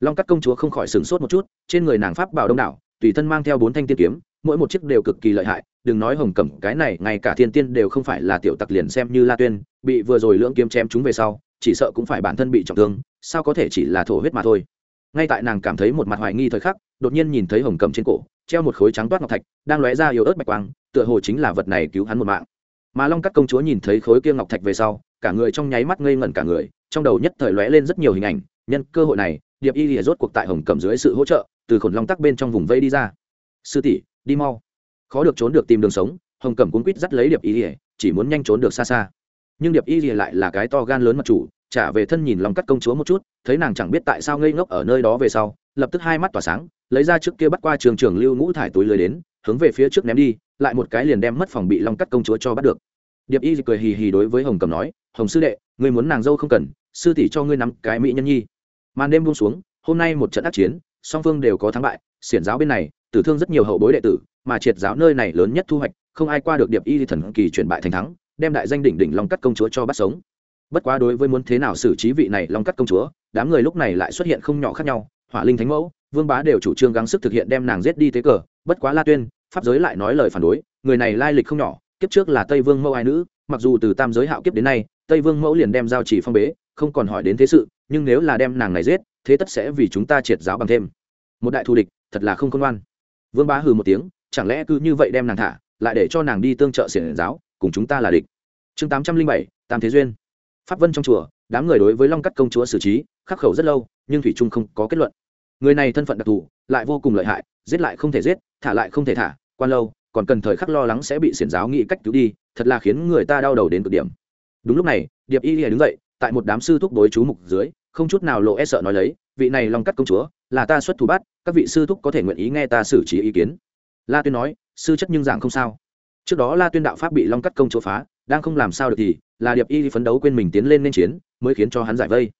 A: Long cắt công chúa không khỏi sửng sốt một chút, trên người nàng pháp bảo đông đảo, tùy thân mang theo bốn thanh tiên kiếm, mỗi một chiếc đều cực kỳ lợi hại, đừng nói hồng cầm, cái này, ngay cả thiên tiên đều không phải là tiểu tặc liền xem như la tuyên, bị vừa rồi lưỡng kiếm chém chúng về sau, chỉ sợ cũng phải bản thân bị trọng thương, sao có thể chỉ là thổ huyết mà thôi ngay tại nàng cảm thấy một mặt hoài nghi thời khắc, đột nhiên nhìn thấy hồng cẩm trên cổ, treo một khối trắng toát ngọc thạch, đang lóe ra yếu ớt bạch quang, tựa hồ chính là vật này cứu hắn một mạng. Mà long cắt công chúa nhìn thấy khối kia ngọc thạch về sau, cả người trong nháy mắt ngây ngẩn cả người, trong đầu nhất thời lóe lên rất nhiều hình ảnh, nhân cơ hội này, điệp y lìa rốt cuộc tại hồng cẩm dưới sự hỗ trợ, từ khổn long tắc bên trong vùng vây đi ra. Sư tỷ, đi mau. Khó được trốn được tìm đường sống, hồng cẩm cuốn quýt dắt lấy điệp y lìa chỉ muốn nhanh trốn được xa xa. Nhưng điệp y lìa lại là cái to gan lớn mặt chủ trả về thân nhìn long cắt công chúa một chút, thấy nàng chẳng biết tại sao ngây ngốc ở nơi đó về sau, lập tức hai mắt tỏa sáng, lấy ra trước kia bắt qua trường trường lưu ngũ thải túi lưới đến, hướng về phía trước ném đi, lại một cái liền đem mất phòng bị long cắt công chúa cho bắt được. Điệp y cười hì hì đối với hồng cầm nói, hồng sư đệ người muốn nàng dâu không cần, sư tỷ cho ngươi nắm cái mỹ nhân nhi. Màn đêm buông xuống, hôm nay một trận ác chiến, song phương đều có thắng bại, xiển giáo bên này, tử thương rất nhiều hậu bối đệ tử, mà triệt giáo nơi này lớn nhất thu hoạch, không ai qua được điệp y thần kỳ chuyển bại thành thắng, đem đại danh đỉnh đỉnh long cắt công chúa cho bắt sống bất quá đối với muốn thế nào xử trí vị này long cắt công chúa, đám người lúc này lại xuất hiện không nhỏ khác nhau, hỏa linh thánh mẫu, vương bá đều chủ trương gắng sức thực hiện đem nàng giết đi tế cờ, bất quá la tuyên, pháp giới lại nói lời phản đối, người này lai lịch không nhỏ, kiếp trước là tây vương mẫu ai nữ, mặc dù từ tam giới hạo kiếp đến nay, tây vương mẫu liền đem giao chỉ phong bế, không còn hỏi đến thế sự, nhưng nếu là đem nàng này giết, thế tất sẽ vì chúng ta triệt giáo bằng thêm. Một đại thù địch, thật là không công ngoan. Vương bá hừ một tiếng, chẳng lẽ cứ như vậy đem nàng thả, lại để cho nàng đi tương trợ xiển giáo, cùng chúng ta là địch. Chương tám trăm linh bảy, tam thế duyên pháp vân trong chùa, đám người đối với long cắt công chúa xử trí, khắc khẩu rất lâu, nhưng thủy trung không có kết luận. Người này thân phận đặc thù, lại vô cùng lợi hại, giết lại không thể giết, thả lại không thể thả quan lâu, còn cần thời khắc lo lắng sẽ bị xiển giáo nghĩ cách cứu đi, thật là khiến người ta đau đầu đến cực điểm. Đúng lúc này, điệp y đứng dậy, tại một đám sư thúc đối chú mục dưới, không chút nào lộ e sợ nói lấy, vị này long cắt công chúa, là ta xuất thủ bắt, các vị sư thúc có thể nguyện ý nghe ta xử trí ý kiến. La tuyên nói, sư chất nhưng giảng không sao trước đó la tuyên đạo pháp bị long cắt công chúa phá, đang không làm sao được thì, là điệp y phấn đấu quên mình tiến lên nên chiến, mới khiến cho hắn giải vây.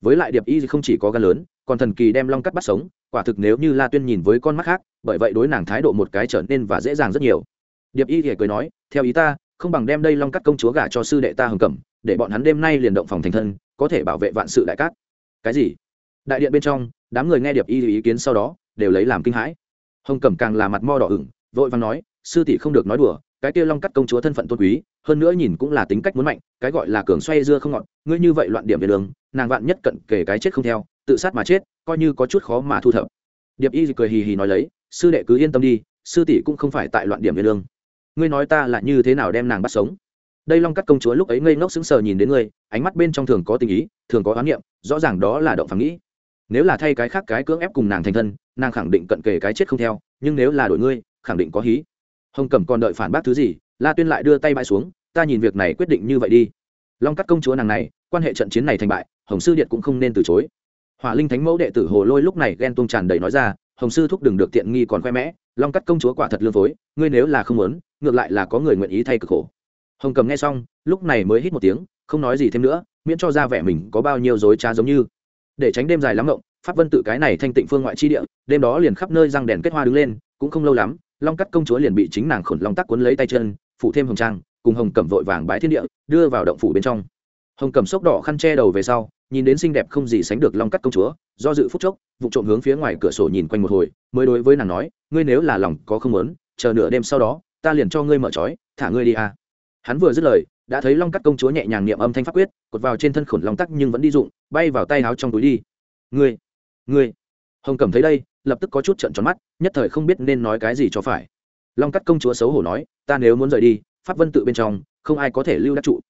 A: Với lại điệp y không chỉ có gan lớn, còn thần kỳ đem long cắt bắt sống, quả thực nếu như la tuyên nhìn với con mắt khác, bởi vậy đối nàng thái độ một cái trở nên và dễ dàng rất nhiều. Điệp y thì cười nói, theo ý ta, không bằng đem đây long cắt công chúa gả cho sư đệ ta hồng cẩm, để bọn hắn đêm nay liền động phòng thành thân, có thể bảo vệ vạn sự đại cát. Cái gì? Đại điện bên trong, đám người nghe điệp y ý kiến sau đó, đều lấy làm kinh hãi. Hồng cẩm càng là mặt mo đỏ ửng, vội vàng nói, sư tỷ không được nói đùa cái kia long cắt công chúa thân phận tôn quý, hơn nữa nhìn cũng là tính cách muốn mạnh, cái gọi là cường xoay dưa không ngọt, ngươi như vậy loạn điểm về đường, nàng vạn nhất cận kể cái chết không theo, tự sát mà chết, coi như có chút khó mà thu thập. Điệp y cười hì hì nói lấy, sư đệ cứ yên tâm đi, sư tỷ cũng không phải tại loạn điểm về đường. Ngươi nói ta là như thế nào đem nàng bắt sống? Đây long cắt công chúa lúc ấy ngây ngốc sững sờ nhìn đến ngươi, ánh mắt bên trong thường có tình ý, thường có oán niệm, rõ ràng đó là động phản nghĩ. Nếu là thay cái khác cái cưỡng ép cùng nàng thành thân, nàng khẳng định cận kề cái chết không theo, nhưng nếu là đổi ngươi, khẳng định có hí hồng cẩm còn đợi phản bác thứ gì? La tuyên lại đưa tay bãi xuống, ta nhìn việc này quyết định như vậy đi. Long cắt công chúa nàng này, quan hệ trận chiến này thành bại, hồng sư điện cũng không nên từ chối. Hỏa linh thánh mẫu đệ tử hồ lôi lúc này ghen tung tràn đầy nói ra, hồng sư thúc đừng được tiện nghi còn khoe mẽ, long cắt công chúa quả thật lương phối, ngươi nếu là không muốn, ngược lại là có người nguyện ý thay cực khổ. Hồng cầm nghe xong, lúc này mới hít một tiếng, không nói gì thêm nữa, miễn cho ra vẻ mình có bao nhiêu dối trá giống như. Để tránh đêm dài lắm ngộng pháp vân tự cái này thanh tịnh phương ngoại chi địa, đêm đó liền khắp nơi răng đèn kết hoa đứng lên, cũng không lâu lắm, long cắt công chúa liền bị chính nàng khổn long tắc cuốn lấy tay chân phụ thêm hồng trang, cùng hồng cẩm vội vàng bái thiên địa, đưa vào động phủ bên trong hồng cẩm sốc đỏ khăn che đầu về sau, nhìn đến xinh đẹp không gì sánh được long cắt công chúa, do dự phút chốc, vụ trộm hướng phía ngoài cửa sổ nhìn quanh một hồi, mới đối với nàng nói, ngươi nếu là lòng có không muốn, chờ nửa đêm sau đó, ta liền cho ngươi mở trói, thả ngươi đi à. hắn vừa dứt lời, đã thấy long cắt công chúa nhẹ nhàng niệm âm thanh pháp quyết, cột vào trên thân khổn long tắc nhưng vẫn đi dụng, bay vào tay áo trong túi đi ngươi ngươi. Hồng cẩm thấy đây, lập tức có chút trận tròn mắt, nhất thời không biết nên nói cái gì cho phải. Long cắt công chúa xấu hổ nói, ta nếu muốn rời đi, pháp vân tự bên trong, không ai có thể lưu đắc trụ.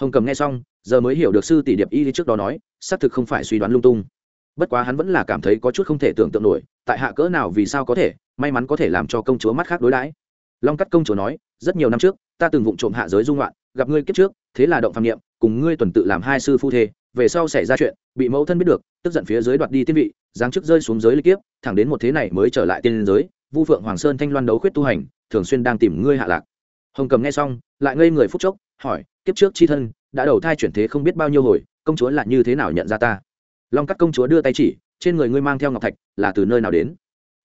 A: Hồng cầm nghe xong, giờ mới hiểu được sư tỷ điệp y trước đó nói, xác thực không phải suy đoán lung tung. Bất quá hắn vẫn là cảm thấy có chút không thể tưởng tượng nổi, tại hạ cỡ nào vì sao có thể, may mắn có thể làm cho công chúa mắt khác đối đãi. Long cắt công chúa nói, rất nhiều năm trước, ta từng vụng trộm hạ giới dung loạn, gặp ngươi kiếp trước, thế là động phạm nghiệm cùng ngươi tuần tự làm hai sư phu thê về sau xảy ra chuyện, bị mẫu thân biết được, tức giận phía dưới đoạt đi tiên vị, giáng chức rơi xuống giới lịch kiếp, thẳng đến một thế này mới trở lại tiên giới, vu phượng hoàng sơn thanh loan đấu khuyết tu hành, thường xuyên đang tìm ngươi hạ lạc. Hồng cầm nghe xong, lại ngây người phúc chốc, hỏi, kiếp trước chi thân, đã đầu thai chuyển thế không biết bao nhiêu hồi, công chúa là như thế nào nhận ra ta? Long cắt công chúa đưa tay chỉ, trên người ngươi mang theo ngọc thạch, là từ nơi nào đến?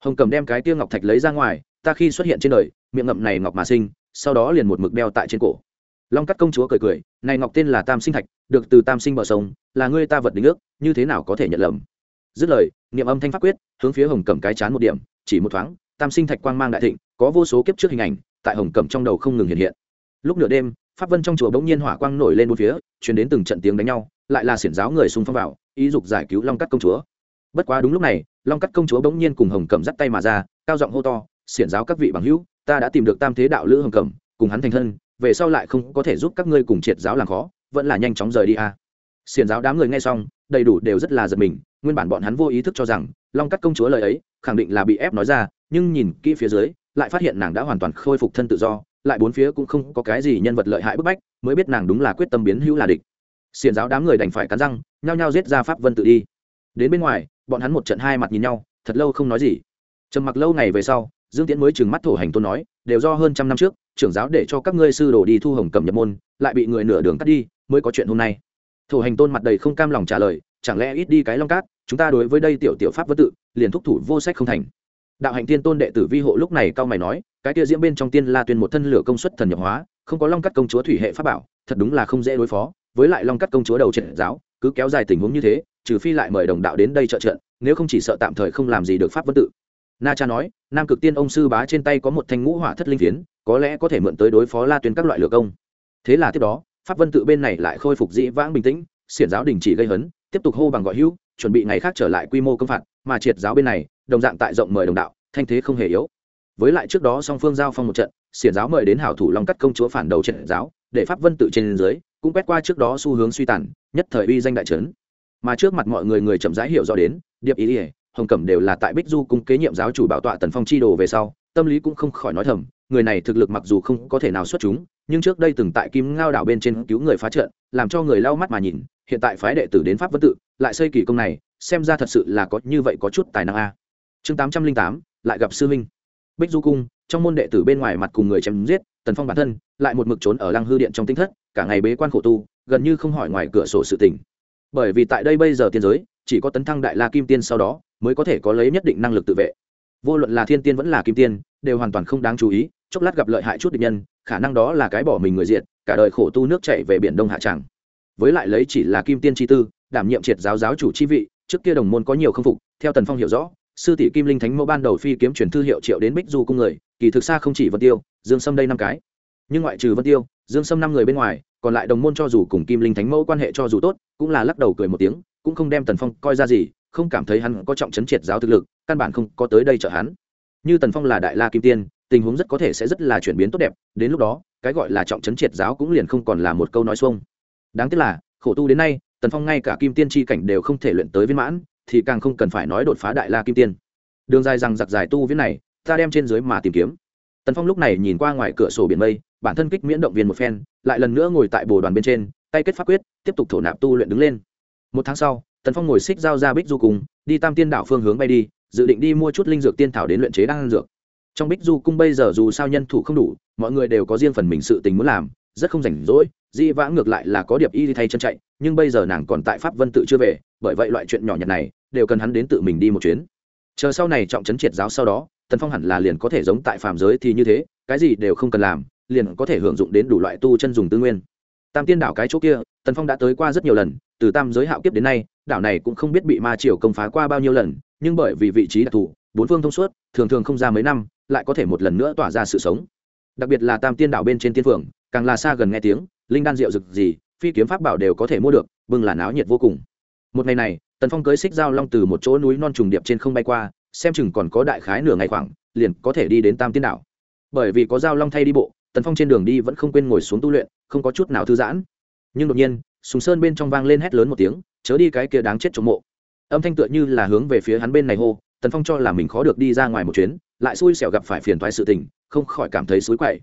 A: Hồng cầm đem cái tia ngọc thạch lấy ra ngoài, ta khi xuất hiện trên đời, miệng ngậm này ngọc mà sinh, sau đó liền một mực đeo tại trên cổ. Long cắt công chúa cười cười này ngọc tên là tam sinh thạch, được từ tam sinh bờ sông, là ngươi ta vật đính ước, như thế nào có thể nhận lầm? Dứt lời, niệm âm thanh pháp quyết, hướng phía hồng cầm cái chán một điểm, chỉ một thoáng, tam sinh thạch quang mang đại thịnh, có vô số kiếp trước hình ảnh, tại hồng cầm trong đầu không ngừng hiện hiện. Lúc nửa đêm, pháp vân trong chùa bỗng nhiên hỏa quang nổi lên bốn phía chuyển đến từng trận tiếng đánh nhau, lại là xiển giáo người xung phong vào, ý dục giải cứu long cắt công chúa. Bất quá đúng lúc này, long cắt công chúa bỗng nhiên cùng hồng cẩm dắt tay mà ra, cao giọng hô to, xiển giáo các vị bằng hữu, ta đã tìm được tam thế đạo lữ hồng cẩm, cùng hắn thành thân về sau lại không có thể giúp các ngươi cùng triệt giáo làm khó, vẫn là nhanh chóng rời đi a. À. xiển giáo đám người nghe xong, đầy đủ đều rất là giật mình, nguyên bản bọn hắn vô ý thức cho rằng, long cắt công chúa lời ấy, khẳng định là bị ép nói ra, nhưng nhìn kỹ phía dưới, lại phát hiện nàng đã hoàn toàn khôi phục thân tự do, lại bốn phía cũng không có cái gì nhân vật lợi hại bức bách, mới biết nàng đúng là quyết tâm biến hữu là địch. Xiền giáo đám người đành phải cắn răng, nhao nhao giết ra pháp vân tự đi. Đến bên ngoài, bọn hắn một trận hai mặt nhìn nhau, thật lâu không nói gì. Trầm mặc lâu ngày về sau, dương tiễn mới trừng mắt thổ hành tôn nói, đều do hơn trăm năm trước trưởng giáo để cho các ngươi sư đồ đi thu hồng cầm nhập môn, lại bị người nửa đường cắt đi, mới có chuyện hôm nay. Thổ hành tôn mặt đầy không cam lòng trả lời, chẳng lẽ ít đi cái long cát, chúng ta đối với đây tiểu tiểu pháp vân tự, liền thúc thủ vô sách không thành. Đạo hành tiên tôn đệ tử vi hộ lúc này cao mày nói, cái kia diễm bên trong tiên la tuyên một thân lửa công suất thần nhập hóa, không có long cắt công chúa thủy hệ pháp bảo, thật đúng là không dễ đối phó, với lại long cắt công chúa đầu trận giáo, cứ kéo dài tình huống như thế, trừ phi lại mời đồng đạo đến đây trợ trận, nếu không chỉ sợ tạm thời không làm gì được pháp vân tự. Na cha nói, nam cực tiên ông sư bá trên tay có một thanh ngũ hỏa thất linh phiến có lẽ có thể mượn tới đối phó la tuyên các loại lửa công. Thế là tiếp đó, pháp vân tự bên này lại khôi phục dĩ vãng bình tĩnh, xiển giáo đình chỉ gây hấn, tiếp tục hô bằng gọi hữu, chuẩn bị ngày khác trở lại quy mô công phạt, mà triệt giáo bên này, đồng dạng tại rộng mời đồng đạo, thanh thế không hề yếu. Với lại trước đó song phương giao phong một trận, xiển giáo mời đến hảo thủ long cắt công chúa phản đầu trận giáo, để pháp vân tự trên dưới, cũng quét qua trước đó xu hướng suy tàn, nhất thời uy danh đại trấn. Mà trước mặt mọi người người chậm rãi hiểu rõ đến, điệp ý ỉa hồng cẩm đều là tại bích du cung kế nhiệm giáo chủ bảo tọa tần phong chi đồ về sau, tâm lý cũng không khỏi nói thầm người này thực lực mặc dù không có thể nào xuất chúng, nhưng trước đây từng tại kim ngao đảo bên trên cứu người phá trận, làm cho người lau mắt mà nhìn, hiện tại phái đệ tử đến pháp vân tự, lại xây kỳ công này, xem ra thật sự là có như vậy có chút tài năng a. Chương tám trăm linh tám, lại gặp sư huynh. Bích du cung, trong môn đệ tử bên ngoài mặt cùng người chém giết, tần phong bản thân, lại một mực trốn ở lăng hư điện trong tinh thất, cả ngày bế quan khổ tu, gần như không hỏi ngoài cửa sổ sự tình. Bởi vì tại đây bây giờ tiên giới, chỉ có tấn thăng đại la kim tiên sau đó, mới có thể có lấy nhất định năng lực tự vệ. Vô luận là thiên tiên vẫn là kim tiên, đều hoàn toàn không đáng chú ý chốc lát gặp lợi hại chút địch nhân, khả năng đó là cái bỏ mình người diện cả đời khổ tu nước chảy về biển đông hạ tràng. Với lại lấy chỉ là kim tiên chi tư, đảm nhiệm triệt giáo giáo chủ chi vị, trước kia đồng môn có nhiều không phục, theo tần phong hiểu rõ, sư tỷ kim linh thánh mẫu ban đầu phi kiếm truyền thư hiệu triệu đến bích du cung người, kỳ thực xa không chỉ vân tiêu, dương sâm đây năm cái. Nhưng ngoại trừ vân tiêu, dương sâm năm người bên ngoài, còn lại đồng môn cho dù cùng kim linh thánh mẫu quan hệ cho dù tốt, cũng là lắc đầu cười một tiếng, cũng không đem tần phong coi ra gì, không cảm thấy hắn có trọng chấn triệt giáo thực lực, căn bản không có tới đây trợ hắn. Như tần phong là đại la kim tiên tình huống rất có thể sẽ rất là chuyển biến tốt đẹp, đến lúc đó, cái gọi là trọng chấn triệt giáo cũng liền không còn là một câu nói xuông. Đáng tiếc là, khổ tu đến nay, tần phong ngay cả kim tiên tri cảnh đều không thể luyện tới viên mãn, thì càng không cần phải nói đột phá đại la kim tiên. Đường dài rằng giặc dài tu viết này, ta đem trên dưới mà tìm kiếm. Tần phong lúc này nhìn qua ngoài cửa sổ biển mây, bản thân kích miễn động viên một phen, lại lần nữa ngồi tại bồ đoàn bên trên, tay kết pháp quyết, tiếp tục thổ nạp tu luyện đứng lên. Một tháng sau, tần phong ngồi xích dao ra bích du cùng, đi tam tiên đảo phương hướng bay đi, dự định đi mua chút linh dược tiên thảo đến luyện chế đan dược trong bích du cung bây giờ dù sao nhân thủ không đủ, mọi người đều có riêng phần mình sự tình muốn làm, rất không rảnh rỗi, di vãng ngược lại là có điệp y đi thay chân chạy, nhưng bây giờ nàng còn tại pháp vân tự chưa về, bởi vậy loại chuyện nhỏ nhặt này, đều cần hắn đến tự mình đi một chuyến. Chờ sau này trọng trấn triệt giáo sau đó, tần phong hẳn là liền có thể giống tại phàm giới thì như thế, cái gì đều không cần làm, liền có thể hưởng dụng đến đủ loại tu chân dùng tư nguyên. Tam tiên đảo cái chỗ kia, tần phong đã tới qua rất nhiều lần, từ tam giới hạo kiếp đến nay, đảo này cũng không biết bị ma triều công phá qua bao nhiêu lần, nhưng bởi vì vị trí đặc thù, bốn phương thông suốt, thường thường không ra mấy năm lại có thể một lần nữa tỏa ra sự sống. Đặc biệt là tam tiên đảo bên trên tiên phượng càng là xa gần nghe tiếng, linh đan rượu rực gì, phi kiếm pháp bảo đều có thể mua được bưng là náo nhiệt vô cùng. Một ngày này, tần phong cưới xích giao long từ một chỗ núi non trùng điệp trên không bay qua, xem chừng còn có đại khái nửa ngày khoảng, liền có thể đi đến tam tiên đảo. Bởi vì có giao long thay đi bộ, tần phong trên đường đi vẫn không quên ngồi xuống tu luyện, không có chút nào thư giãn. Nhưng đột nhiên, sùng sơn bên trong vang lên hét lớn một tiếng, chớ đi cái kia đáng chết trong mộ. Âm thanh tựa như là hướng về phía hắn bên này hô tần phong cho là mình khó được đi ra ngoài một chuyến lại xui xẻo gặp phải phiền thoái sự tình không khỏi cảm thấy xối quậy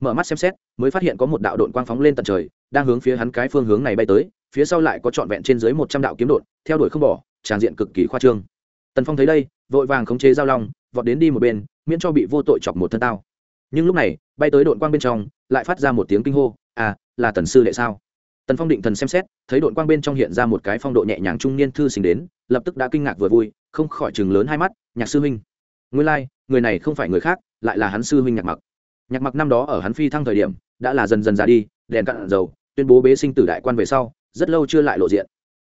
A: mở mắt xem xét mới phát hiện có một đạo đội quang phóng lên tận trời đang hướng phía hắn cái phương hướng này bay tới phía sau lại có trọn vẹn trên dưới một trăm đạo kiếm đột theo đuổi không bỏ tràn diện cực kỳ khoa trương tần phong thấy đây vội vàng khống chế giao long vọt đến đi một bên miễn cho bị vô tội chọc một thân tao nhưng lúc này bay tới đội quang bên trong lại phát ra một tiếng kinh hô à là tần sư đệ sao tần phong định thần xem xét thấy đội quang bên trong hiện ra một cái phong độ nhẹ nhàng trung niên thư sinh đến lập tức đã kinh ngạc vừa vui không khỏi chừng lớn hai mắt nhạc sư huynh. Nguyên lai、like, người này không phải người khác lại là hắn sư huynh nhạc mặc. Nhạc mặc năm đó ở hắn phi thăng thời điểm đã là dần dần già đi đèn cạn dầu tuyên bố bế sinh tử đại quan về sau rất lâu chưa lại lộ diện.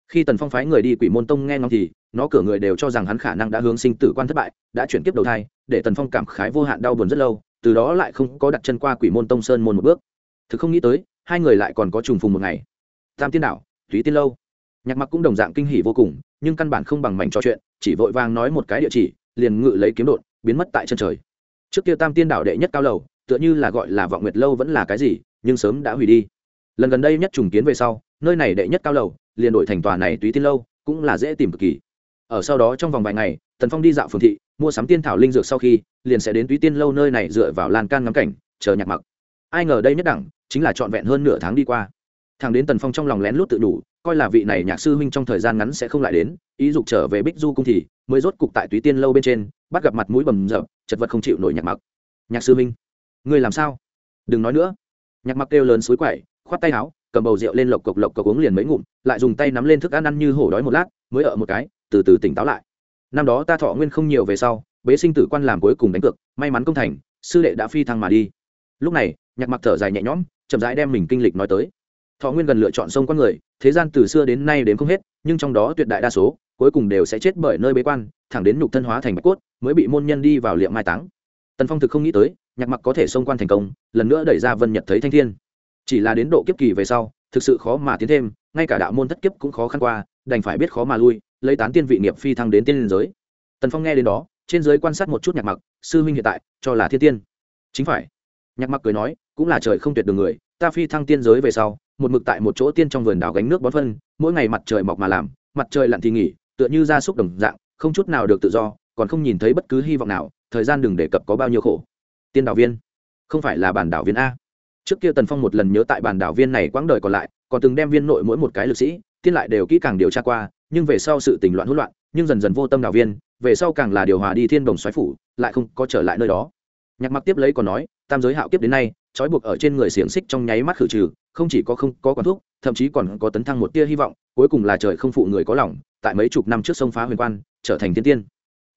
A: Khi tần phong phái người đi quỷ môn tông nghe ngóng thì nó cửa người đều cho rằng hắn khả năng đã hướng sinh tử quan thất bại đã chuyển kiếp đầu thai để tần phong cảm khái vô hạn đau buồn rất lâu từ đó lại không có đặt chân qua quỷ môn tông sơn môn một bước. Thực không nghĩ tới hai người lại còn có trùng phùng một ngày tam tiên đảo túy tiên lâu. Nhạc mặc cũng đồng dạng kinh hỉ vô cùng, nhưng căn bản không bằng mảnh trò chuyện, chỉ vội vàng nói một cái địa chỉ, liền ngự lấy kiếm đột, biến mất tại chân trời. Trước kia tam tiên đảo đệ nhất cao lầu, tựa như là gọi là vọng nguyệt lâu vẫn là cái gì, nhưng sớm đã hủy đi. Lần gần đây nhất trùng kiến về sau, nơi này đệ nhất cao lầu, liền đổi thành tòa này túy tiên lâu, cũng là dễ tìm cực kỳ. Ở sau đó trong vòng vài ngày, tần phong đi dạo phường thị, mua sắm tiên thảo linh dược sau khi, liền sẽ đến túy tiên lâu nơi này dựa vào lan can ngắm cảnh, chờ nhạc mặc. Ai ngờ đây nhất đẳng, chính là trọn vẹn hơn nửa tháng đi qua thằng đến tần phong trong lòng lén lút tự đủ, coi là vị này nhạc sư huynh trong thời gian ngắn sẽ không lại đến, ý dục trở về bích du cung thì mới rốt cục tại túy tiên lâu bên trên, bắt gặp mặt mũi bầm rợp chật vật không chịu nổi nhạc mặc. Nhạc sư huynh người làm sao? Đừng nói nữa. Nhạc mặc kêu lớn suối quậy khoát tay áo, cầm bầu rượu lên lộc cộc lộc cộc uống liền mấy ngụm, lại dùng tay nắm lên thức ăn ăn như hổ đói một lát, mới ở một cái, từ từ tỉnh táo lại. Năm đó ta thọ nguyên không nhiều về sau, bế sinh tử quan làm cuối cùng đánh cược, may mắn công thành, sư đệ đã phi thăng mà đi. Lúc này, nhạc mặc thở dài nhẹ nhõm, chậm rãi đem mình kinh lịch nói tới thọ nguyên gần lựa chọn sông con người, thế gian từ xưa đến nay đến không hết, nhưng trong đó tuyệt đại đa số, cuối cùng đều sẽ chết bởi nơi bế quan, thẳng đến nhục thân hóa thành bạch cốt, mới bị môn nhân đi vào liệm mai táng. Tần phong thực không nghĩ tới, nhạc mặc có thể xông quan thành công, lần nữa đẩy ra vân nhật thấy thanh thiên. Chỉ là đến độ kiếp kỳ về sau, thực sự khó mà tiến thêm, ngay cả đạo môn thất kiếp cũng khó khăn qua, đành phải biết khó mà lui, lấy tán tiên vị nghiệp phi thăng đến tiên liên giới. Tần phong nghe đến đó, trên giới quan sát một chút nhạc mặc, sư huynh hiện tại, cho là thiên tiên. Chính phải. Nhạc mặc cười nói, cũng là trời không tuyệt đường người, ta phi thăng tiên giới về sau một mực tại một chỗ tiên trong vườn đào gánh nước bón phân, mỗi ngày mặt trời mọc mà làm, mặt trời lặn thì nghỉ, tựa như gia súc đồng dạng, không chút nào được tự do, còn không nhìn thấy bất cứ hy vọng nào, thời gian đừng đề cập có bao nhiêu khổ. Tiên đạo viên, không phải là bản đảo viên a. Trước kia tần phong một lần nhớ tại bản đảo viên này quãng đời còn lại, còn từng đem viên nội mỗi một cái lực sĩ tiên lại đều kỹ càng điều tra qua, nhưng về sau sự tình loạn hỗn loạn, nhưng dần dần vô tâm đạo viên, về sau càng là điều hòa đi thiên đồng xoáy phủ, lại không có trở lại nơi đó. Nhạc mặc tiếp lấy còn nói, tam giới hạo kiếp đến nay trói buộc ở trên người xiềng xích trong nháy mắt khử trừ, không chỉ có không có quán thuốc, thậm chí còn có tấn thăng một tia hy vọng, cuối cùng là trời không phụ người có lòng, tại mấy chục năm trước sông phá huyền quan, trở thành tiên tiên.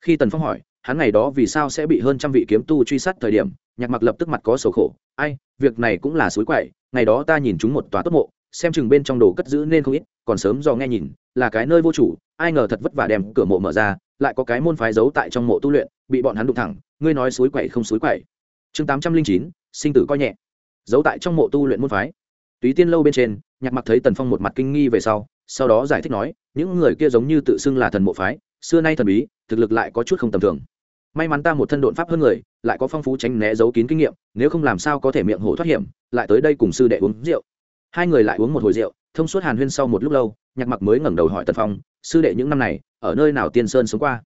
A: Khi tần phong hỏi, hắn ngày đó vì sao sẽ bị hơn trăm vị kiếm tu truy sát thời điểm, nhạc mặc lập tức mặt có sầu khổ, ai, việc này cũng là suối quậy, ngày đó ta nhìn chúng một tòa tốt mộ, xem chừng bên trong đồ cất giữ nên không ít, còn sớm do nghe nhìn, là cái nơi vô chủ, ai ngờ thật vất vả đem cửa mộ mở ra, lại có cái môn phái giấu tại trong mộ tu luyện, bị bọn hắn đụng thẳng, ngươi nói suối quậy không suối quậy. Chương tám trăm linh chín sinh tử coi nhẹ. Giấu tại trong mộ tu luyện môn phái. Túy tiên lâu bên trên, nhạc mặc thấy tần phong một mặt kinh nghi về sau sau đó giải thích nói, những người kia giống như tự xưng là thần mộ phái, xưa nay thần bí, thực lực lại có chút không tầm thường. May mắn ta một thân độn pháp hơn người, lại có phong phú tránh né giấu kín kinh nghiệm, nếu không làm sao có thể miệng hổ thoát hiểm, lại tới đây cùng sư đệ uống rượu. Hai người lại uống một hồi rượu, thông suốt hàn huyên sau một lúc lâu, nhạc mặc mới ngẩng đầu hỏi tần phong, sư đệ những năm này, ở nơi nào tiên sơn sống qua?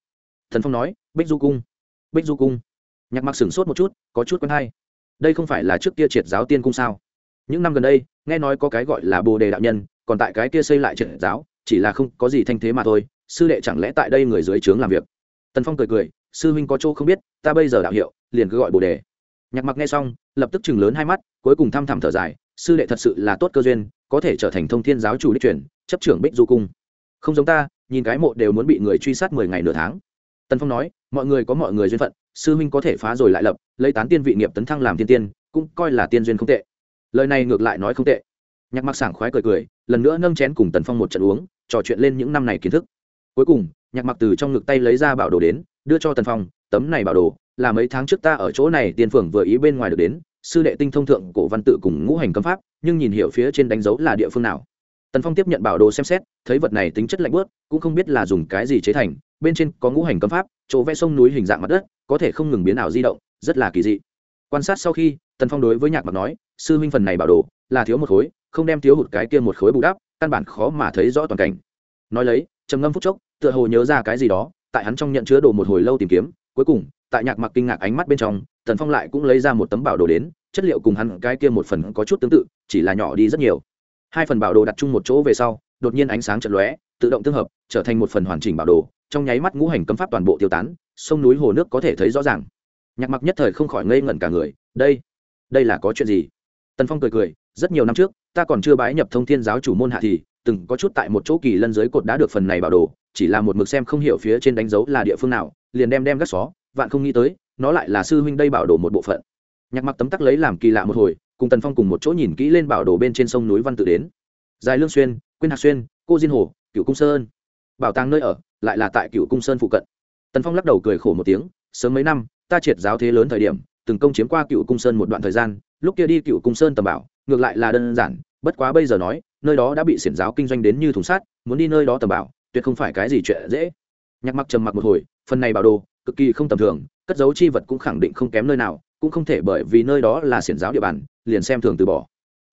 A: Thần phong nói, bích du cung. Bích du cung? Nhạc mặc sửng sốt một chút, có chút quen hay đây không phải là trước kia triệt giáo tiên cung sao? Những năm gần đây, nghe nói có cái gọi là bồ đề đạo nhân, còn tại cái kia xây lại triệt giáo, chỉ là không có gì thanh thế mà thôi, sư đệ chẳng lẽ tại đây người dưới trướng làm việc? Tần phong cười cười, sư huynh có chỗ không biết, ta bây giờ đạo hiệu, liền cứ gọi bồ đề. Nhạc mặc nghe xong, lập tức chừng lớn hai mắt, cuối cùng thăm thẳm thở dài, sư đệ thật sự là tốt cơ duyên, có thể trở thành thông thiên giáo chủ đích truyền, chấp trưởng bích du cung. Không giống ta, nhìn cái mộ đều muốn bị người truy sát mười ngày nửa tháng. Tần phong nói mọi người có mọi người duyên phận, sư huynh có thể phá rồi lại lập, lấy tán tiên vị nghiệp tấn thăng làm tiên tiên, cũng coi là tiên duyên không tệ. Lời này ngược lại nói không tệ. Nhạc mặc sảng khoái cười cười, lần nữa nâng chén cùng tần phong một trận uống, trò chuyện lên những năm này kiến thức. Cuối cùng, nhạc mặc từ trong ngực tay lấy ra bảo đồ đến, đưa cho tần phong, tấm này bảo đồ, là mấy tháng trước ta ở chỗ này tiên phường vừa ý bên ngoài được đến, sư đệ tinh thông thượng cổ văn tự cùng ngũ hành cấm pháp, nhưng nhìn hiểu phía trên đánh dấu là địa phương nào. Tần phong tiếp nhận bảo đồ xem xét, thấy vật này tính chất lạnh bớt cũng không biết là dùng cái gì chế thành bên trên có ngũ hành cấm pháp, chỗ vẽ sông núi hình dạng mặt đất, có thể không ngừng biến ảo di động, rất là kỳ dị. Quan sát sau khi, tần phong đối với nhạc mặc nói, sư huynh phần này bảo đồ là thiếu một khối, không đem thiếu hụt cái kia một khối bù đắp, căn bản khó mà thấy rõ toàn cảnh. Nói lấy, trầm ngâm phút chốc, tựa hồ nhớ ra cái gì đó, tại hắn trong nhận chứa đồ một hồi lâu tìm kiếm, cuối cùng, tại nhạc mặc kinh ngạc ánh mắt bên trong, tần phong lại cũng lấy ra một tấm bảo đồ đến, chất liệu cùng hắn cái kia một phần có chút tương tự, chỉ là nhỏ đi rất nhiều. Hai phần bảo đồ đặt chung một chỗ về sau, đột nhiên ánh sáng chật lóe, tự động tương hợp, trở thành một phần hoàn chỉnh bảo đồ trong nháy mắt ngũ hành cấm pháp toàn bộ tiêu tán, sông núi hồ nước có thể thấy rõ ràng. Nhạc mặc nhất thời không khỏi ngây ngẩn cả người, đây đây là có chuyện gì? Tần phong cười cười, rất nhiều năm trước, ta còn chưa bái nhập thông thiên giáo chủ môn hạ thì, từng có chút tại một chỗ kỳ lân dưới cột đã được phần này bảo đồ, chỉ là một mực xem không hiểu phía trên đánh dấu là địa phương nào, liền đem đem gác xó, vạn không nghĩ tới, nó lại là sư huynh đây bảo đồ một bộ phận. Nhạc mặc tấm tắc lấy làm kỳ lạ một hồi, cùng tần phong cùng một chỗ nhìn kỹ lên bảo đồ bên trên sông núi văn tự đến. Dài lương xuyên, quyên hạc xuyên, cô diên hồ, cựu cung sơn bảo tàng nơi ở, lại là tại cựu cung sơn phụ cận. Tần phong lắc đầu cười khổ một tiếng, sớm mấy năm, ta triệt giáo thế lớn thời điểm, từng công chiếm qua cựu cung sơn một đoạn thời gian, lúc kia đi cựu cung sơn tầm bảo, ngược lại là đơn giản, bất quá bây giờ nói, nơi đó đã bị xiển giáo kinh doanh đến như thùng sát muốn đi nơi đó tầm bảo, tuyệt không phải cái gì chuyện dễ. Nhạc mặc trầm mặc một hồi, phần này bảo đồ, cực kỳ không tầm thường, cất dấu chi vật cũng khẳng định không kém nơi nào, cũng không thể bởi vì nơi đó là xiển giáo địa bàn, liền xem thường từ bỏ.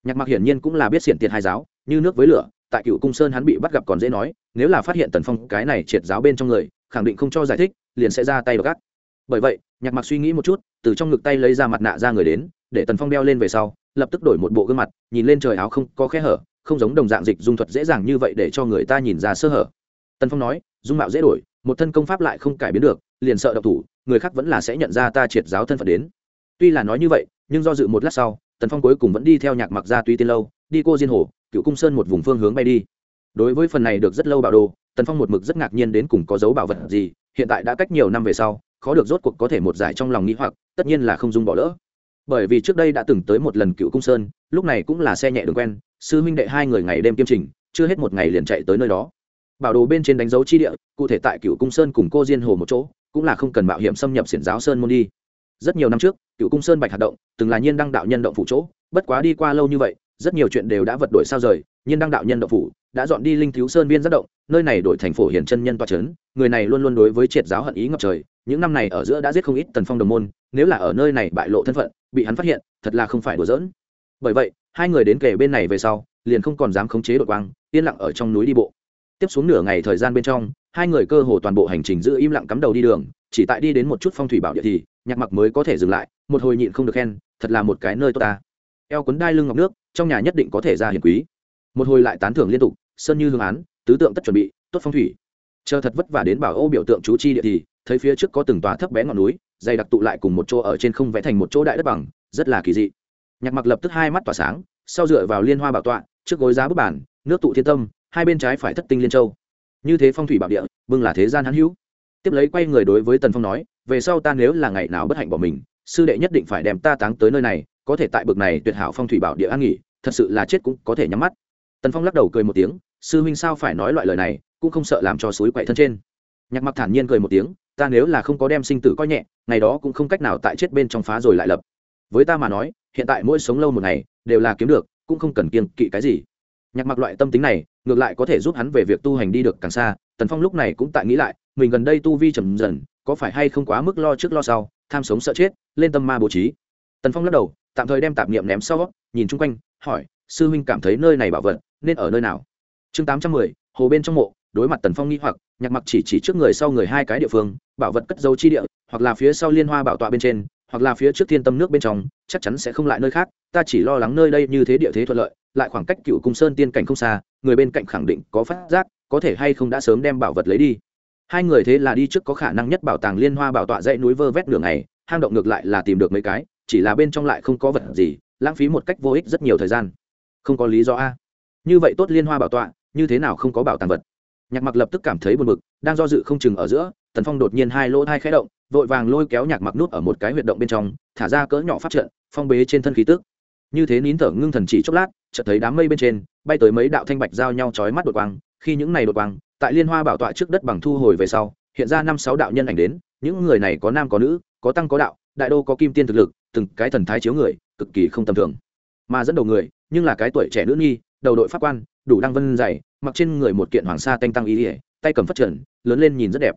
A: Nhạc mặc hiển nhiên cũng là biết xiển tiệt hai giáo, như nước với lửa tại cựu cung sơn hắn bị bắt gặp còn dễ nói, nếu là phát hiện tần phong cái này triệt giáo bên trong người, khẳng định không cho giải thích, liền sẽ ra tay gắt bởi vậy, nhạc mặc suy nghĩ một chút, từ trong ngực tay lấy ra mặt nạ ra người đến, để tần phong đeo lên về sau, lập tức đổi một bộ gương mặt, nhìn lên trời áo không có khe hở, không giống đồng dạng dịch dung thuật dễ dàng như vậy để cho người ta nhìn ra sơ hở. Tần phong nói, dung mạo dễ đổi, một thân công pháp lại không cải biến được, liền sợ độc thủ, người khác vẫn là sẽ nhận ra ta triệt giáo thân phận đến. Tuy là nói như vậy, nhưng do dự một lát sau, tần phong cuối cùng vẫn đi theo nhạc mặc ra tuy tiên lâu, đi cô diên hồ cựu cung sơn một vùng phương hướng bay đi. Đối với phần này được rất lâu bảo đồ, tần phong một mực rất ngạc nhiên đến cùng có dấu bảo vật gì, hiện tại đã cách nhiều năm về sau, khó được rốt cuộc có thể một giải trong lòng nghĩ hoặc, tất nhiên là không dung bỏ lỡ. Bởi vì trước đây đã từng tới một lần cựu cung sơn, lúc này cũng là xe nhẹ đường quen, sư huynh đệ hai người ngày đêm kiêm trình, chưa hết một ngày liền chạy tới nơi đó. Bảo đồ bên trên đánh dấu chi địa, cụ thể tại cựu cung sơn cùng cô diên hồ một chỗ, cũng là không cần mạo hiểm xâm nhập xiển giáo sơn môn đi. Rất nhiều năm trước, cựu cung sơn bạch hạt động, từng là nhiên đăng đạo nhân động phủ chỗ, bất quá đi qua lâu như vậy rất nhiều chuyện đều đã vật đổi sao rời nhiên đăng đạo nhân động phủ đã dọn đi linh thiếu sơn viên giác động, nơi này đổi thành phố hiển chân nhân toa c h ấ n người này luôn luôn đối với triệt giáo hận ý ngập trời, những năm này ở giữa đã giết không ít tần phong đồng môn, nếu là ở nơi này bại lộ thân phận, bị hắn phát hiện, thật là không phải đùa giỡn. Bởi vậy, hai người đến kể bên này về sau, liền không còn dám khống chế đội quang, yên lặng ở trong núi đi bộ. Tiếp xuống nửa ngày thời gian bên trong, hai người cơ hồ toàn bộ hành trình giữ im lặng cắm đầu đi đường, chỉ tại đi đến một chút phong thủy bảo địa thì, nhạc mặc mới có thể dừng lại, một hồi nhịn không được khen, thật là một cái nơi tốt ta eo quấn đai lưng ngọc nước, trong nhà nhất định có thể ra hiền quý. Một hồi lại tán thưởng liên tục, sơn như hương án, tứ tượng tất chuẩn bị, tốt phong thủy. Chờ thật vất vả đến bảo ô biểu tượng chú chi địa thì, thấy phía trước có từng tòa thấp bé ngọn núi, dày đặc tụ lại cùng một chỗ ở trên không vẽ thành một chỗ đại đất bằng, rất là kỳ dị. Nhạc mặc lập tức hai mắt tỏa sáng, sau dựa vào liên hoa bảo tọa, trước gối giá bức bản, nước tụ thiên tâm, hai bên trái phải thất tinh liên châu. Như thế phong thủy bảo địa, bưng là thế gian hắn hữu. Tiếp lấy quay người đối với tần phong nói, về sau ta nếu là ngày nào bất hạnh bỏ mình sư đệ nhất định phải đem ta táng tới nơi này, có thể tại bực này tuyệt hảo phong thủy bảo địa an nghỉ, thật sự là chết cũng có thể nhắm mắt. Tần phong lắc đầu cười một tiếng, sư huynh sao phải nói loại lời này, cũng không sợ làm cho suối quậy thân trên. Nhạc mặc thản nhiên cười một tiếng, ta nếu là không có đem sinh tử coi nhẹ, ngày đó cũng không cách nào tại chết bên trong phá rồi lại lập. Với ta mà nói, hiện tại mỗi sống lâu một ngày, đều là kiếm được, cũng không cần kiên kỵ cái gì. Nhạc mặc loại tâm tính này, ngược lại có thể giúp hắn về việc tu hành đi được càng xa, tần phong lúc này cũng tại nghĩ lại, mình gần đây tu vi trầm dần, có phải hay không quá mức lo trước lo sau tham sống sợ chết, lên tâm ma bố trí. Tần phong lắc đầu, tạm thời đem tạp niệm ném sau, nhìn chung quanh, hỏi, sư huynh cảm thấy nơi này bảo vật nên ở nơi nào? Chương tám trăm mười, hồ bên trong mộ, đối mặt tần phong nghi hoặc, nhạc mặc chỉ chỉ trước người sau người hai cái địa phương, bảo vật cất dấu chi địa, hoặc là phía sau liên hoa bảo tọa bên trên, hoặc là phía trước thiên tâm nước bên trong, chắc chắn sẽ không lại nơi khác, ta chỉ lo lắng nơi đây như thế địa thế thuận lợi, lại khoảng cách cựu cung sơn tiên cảnh không xa, người bên cạnh khẳng định có phát giác, có thể hay không đã sớm đem bảo vật lấy đi hai người thế là đi trước có khả năng nhất bảo tàng liên hoa bảo tọa dãy núi vơ vét đường này, hang động ngược lại là tìm được mấy cái, chỉ là bên trong lại không có vật gì, lãng phí một cách vô ích rất nhiều thời gian. Không có lý do a. Như vậy tốt liên hoa bảo tọa, như thế nào không có bảo tàng vật? Nhạc mặc lập tức cảm thấy buồn bực, đang do dự không chừng ở giữa, tần phong đột nhiên hai lỗ hai khẽ động, vội vàng lôi kéo nhạc mặc nút ở một cái huyệt động bên trong, thả ra cỡ nhỏ phát trận, phong bế trên thân khí tức. Như thế nín thở ngưng thần chỉ chốc lát, chợt thấy đám mây bên trên, bay tới mấy đạo thanh bạch giao nhau chói mắt đột quang, khi những này đột quang tại liên hoa bảo tọa trước đất bằng thu hồi về sau, hiện ra năm sáu đạo nhân ảnh đến, những người này có nam có nữ, có tăng có đạo, đại đô có kim tiên thực lực, từng cái thần thái chiếu người, cực kỳ không tầm thường. Mà dẫn đầu người, nhưng là cái tuổi trẻ nữ nghi đầu đội pháp quan, đủ đăng vân dày, mặc trên người một kiện hoàng sa tanh tăng ý ỉa tay cầm phát triển lớn lên nhìn rất đẹp.